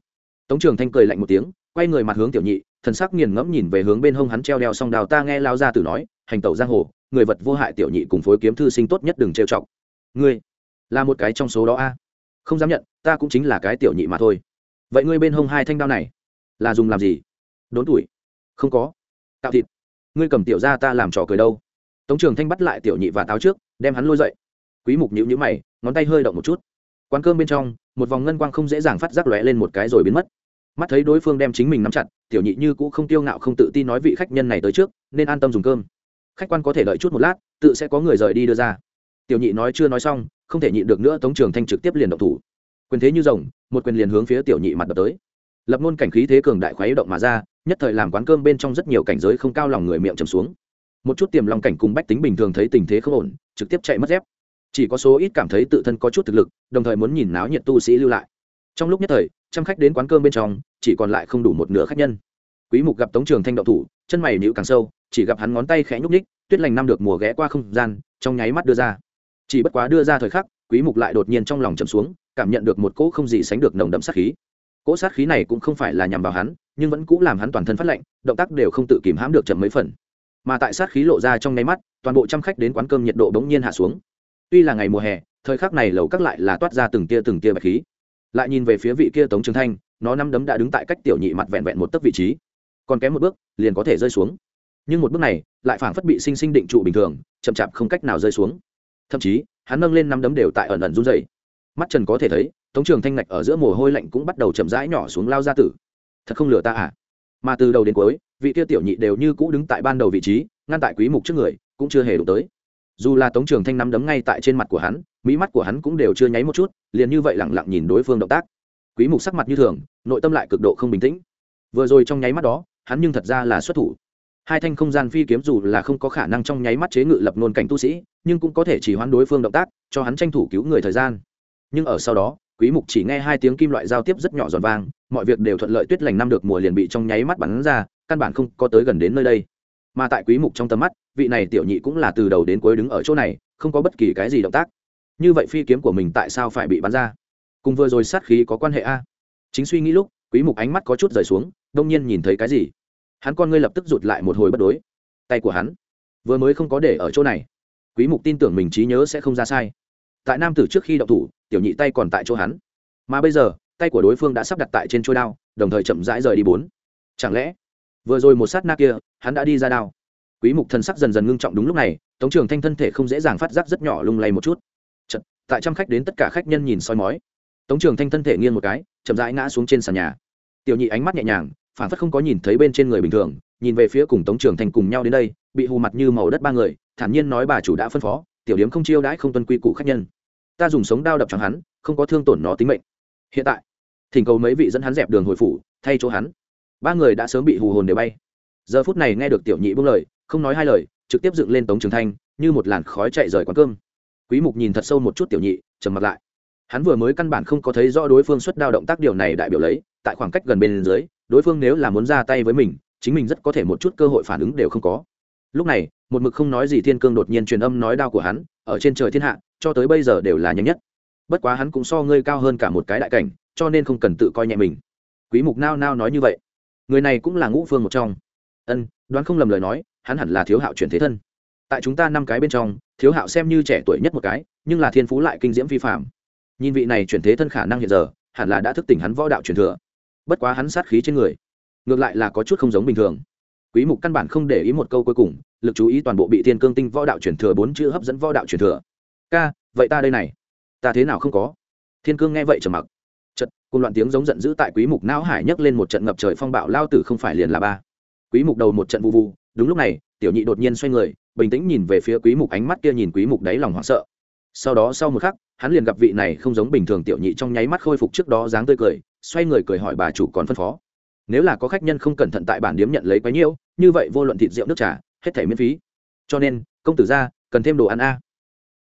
Tống trường thanh cười lạnh một tiếng, quay người mặt hướng tiểu nhị thần sắc nghiền ngẫm nhìn về hướng bên hông hắn treo đeo song đào ta nghe lao ra từ nói, hành tẩu giang hồ, người vật vô hại tiểu nhị cùng phối kiếm thư sinh tốt nhất đừng trêu chọc. Ngươi là một cái trong số đó a? Không dám nhận, ta cũng chính là cái tiểu nhị mà thôi. Vậy ngươi bên hông hai thanh đao này là dùng làm gì? Đốn tuổi? Không có. Tạo thịt? Ngươi cầm tiểu ra ta làm trò cười đâu? Tống trường thanh bắt lại tiểu nhị và táo trước, đem hắn lôi dậy. Quý mục nhữ nhữ mày, ngón tay hơi động một chút. Quán cơm bên trong, một vòng ngân quang không dễ dàng phát giác lóe lên một cái rồi biến mất mắt thấy đối phương đem chính mình nắm chặt, tiểu nhị như cũng không tiêu ngạo không tự tin nói vị khách nhân này tới trước, nên an tâm dùng cơm. Khách quan có thể đợi chút một lát, tự sẽ có người rời đi đưa ra. Tiểu nhị nói chưa nói xong, không thể nhịn được nữa tống trường thanh trực tiếp liền động thủ. Quyền thế như rồng, một quyền liền hướng phía tiểu nhị mặt đập tới. Lập ngôn cảnh khí thế cường đại khoái động mà ra, nhất thời làm quán cơm bên trong rất nhiều cảnh giới không cao lòng người miệng trầm xuống. Một chút tiềm lòng cảnh cùng bách tính bình thường thấy tình thế không ổn, trực tiếp chạy mất dép. Chỉ có số ít cảm thấy tự thân có chút thực lực, đồng thời muốn nhìn náo nhiệt tu sĩ lưu lại trong lúc nhất thời, trăm khách đến quán cơm bên trong, chỉ còn lại không đủ một nửa khách nhân. Quý mục gặp tống trường thanh đậu thủ, chân mày nhíu càng sâu, chỉ gặp hắn ngón tay khẽ nhúc ních tuyết lành năm được mùa ghé qua không gian, trong nháy mắt đưa ra. Chỉ bất quá đưa ra thời khắc, quý mục lại đột nhiên trong lòng chầm xuống, cảm nhận được một cỗ không gì sánh được nồng đậm sát khí. Cỗ sát khí này cũng không phải là nhằm vào hắn, nhưng vẫn cũ làm hắn toàn thân phát lạnh, động tác đều không tự kìm hãm được chậm mấy phần. Mà tại sát khí lộ ra trong nháy mắt, toàn bộ trăm khách đến quán cơm nhiệt độ bỗng nhiên hạ xuống. Tuy là ngày mùa hè, thời khắc này lầu các lại là toát ra từng tia từng tia bạch khí lại nhìn về phía vị kia tống trường thanh, nó năm đấm đã đứng tại cách tiểu nhị mặt vẹn vẹn một tấc vị trí. Còn kém một bước, liền có thể rơi xuống. Nhưng một bước này, lại phảng phất bị sinh sinh định trụ bình thường, chậm chạp không cách nào rơi xuống. Thậm chí, hắn nâng lên năm đấm đều tại ẩn ẩn run dày mắt trần có thể thấy, tống trường thanh ngạch ở giữa mồ hôi lạnh cũng bắt đầu chậm rãi nhỏ xuống lao ra tử. Thật không lừa ta à? Mà từ đầu đến cuối, vị kia tiểu nhị đều như cũ đứng tại ban đầu vị trí, ngăn tại quý mục trước người, cũng chưa hề đụng tới. Dù là tống trường thanh nắm đấm ngay tại trên mặt của hắn mỹ mắt của hắn cũng đều chưa nháy một chút, liền như vậy lẳng lặng nhìn đối phương động tác. Quý mục sắc mặt như thường, nội tâm lại cực độ không bình tĩnh. Vừa rồi trong nháy mắt đó, hắn nhưng thật ra là xuất thủ. Hai thanh không gian phi kiếm dù là không có khả năng trong nháy mắt chế ngự lập nôn cảnh tu sĩ, nhưng cũng có thể chỉ hoán đối phương động tác, cho hắn tranh thủ cứu người thời gian. Nhưng ở sau đó, quý mục chỉ nghe hai tiếng kim loại giao tiếp rất nhỏ giòn vang, mọi việc đều thuận lợi tuyết lành năm được mùa liền bị trong nháy mắt bắn ra, căn bản không có tới gần đến nơi đây. Mà tại quý mục trong tầm mắt, vị này tiểu nhị cũng là từ đầu đến cuối đứng ở chỗ này, không có bất kỳ cái gì động tác như vậy phi kiếm của mình tại sao phải bị bắn ra? Cùng vừa rồi sát khí có quan hệ a? Chính suy nghĩ lúc, quý mục ánh mắt có chút rời xuống, đông nhiên nhìn thấy cái gì? Hắn con ngươi lập tức rụt lại một hồi bất đối. Tay của hắn, vừa mới không có để ở chỗ này. Quý mục tin tưởng mình trí nhớ sẽ không ra sai. Tại nam tử trước khi động thủ, tiểu nhị tay còn tại chỗ hắn. Mà bây giờ, tay của đối phương đã sắp đặt tại trên trôi đao, đồng thời chậm rãi rời đi bốn. Chẳng lẽ, vừa rồi một sát na kia, hắn đã đi ra đao? Quý mục thần sắc dần dần ngưng trọng đúng lúc này, tống trường thanh thân thể không dễ dàng phát giác rất nhỏ lung lay một chút tại trăm khách đến tất cả khách nhân nhìn soi mói. Tống trường thanh thân thể nghiêng một cái, chậm rãi ngã xuống trên sàn nhà. Tiểu nhị ánh mắt nhẹ nhàng, phản phất không có nhìn thấy bên trên người bình thường, nhìn về phía cùng tống trường thanh cùng nhau đến đây, bị hù mặt như màu đất ba người, thản nhiên nói bà chủ đã phân phó, tiểu điếm không chiêu đãi không tuân quy củ khách nhân. Ta dùng sống đao đập chẳng hắn, không có thương tổn nó tính mệnh. Hiện tại, thỉnh cầu mấy vị dẫn hắn dẹp đường hồi phủ, thay chỗ hắn. Ba người đã sớm bị hù hồn đều bay. Giờ phút này nghe được tiểu nhị buông lời, không nói hai lời, trực tiếp dựng lên tống trường thanh, như một làn khói chạy rời quán cơm quý mục nhìn thật sâu một chút tiểu nhị, trầm mặt lại. Hắn vừa mới căn bản không có thấy rõ đối phương xuất đao động tác điều này đại biểu lấy, tại khoảng cách gần bên dưới, đối phương nếu là muốn ra tay với mình, chính mình rất có thể một chút cơ hội phản ứng đều không có. Lúc này, một mực không nói gì thiên cương đột nhiên truyền âm nói đao của hắn, ở trên trời thiên hạ, cho tới bây giờ đều là nhanh nhất. Bất quá hắn cũng so ngươi cao hơn cả một cái đại cảnh, cho nên không cần tự coi nhẹ mình. Quý mục nao nao nói như vậy. Người này cũng là ngũ phương một trong. Ân, đoán không lầm lời nói, hắn hẳn là thiếu hạo chuyển thế thân tại chúng ta năm cái bên trong, thiếu hạo xem như trẻ tuổi nhất một cái, nhưng là thiên phú lại kinh diễm vi phạm nhìn vị này chuyển thế thân khả năng hiện giờ, hẳn là đã thức tỉnh hắn võ đạo truyền thừa. Bất quá hắn sát khí trên người, ngược lại là có chút không giống bình thường. Quý mục căn bản không để ý một câu cuối cùng, lực chú ý toàn bộ bị thiên cương tinh võ đạo truyền thừa bốn chữ hấp dẫn võ đạo truyền thừa. Ca, vậy ta đây này, ta thế nào không có? Thiên cương nghe vậy trầm mặc. Trận cùng loạn tiếng giống giận dữ tại quý mục não hải nhấc lên một trận ngập trời phong bạo, lao tử không phải liền là ba. Quý mục đầu một trận vu vu, đúng lúc này, tiểu nhị đột nhiên xoay người bình tĩnh nhìn về phía quý mục, ánh mắt kia nhìn quý mục đáy lòng hoảng sợ. Sau đó sau một khắc, hắn liền gặp vị này không giống bình thường tiểu nhị trong nháy mắt khôi phục trước đó dáng tươi cười, xoay người cười hỏi bà chủ còn phân phó. Nếu là có khách nhân không cẩn thận tại bản điếm nhận lấy quấy nhiêu như vậy vô luận thịt rượu nước trà, hết thảy miễn phí. Cho nên, công tử gia cần thêm đồ ăn a.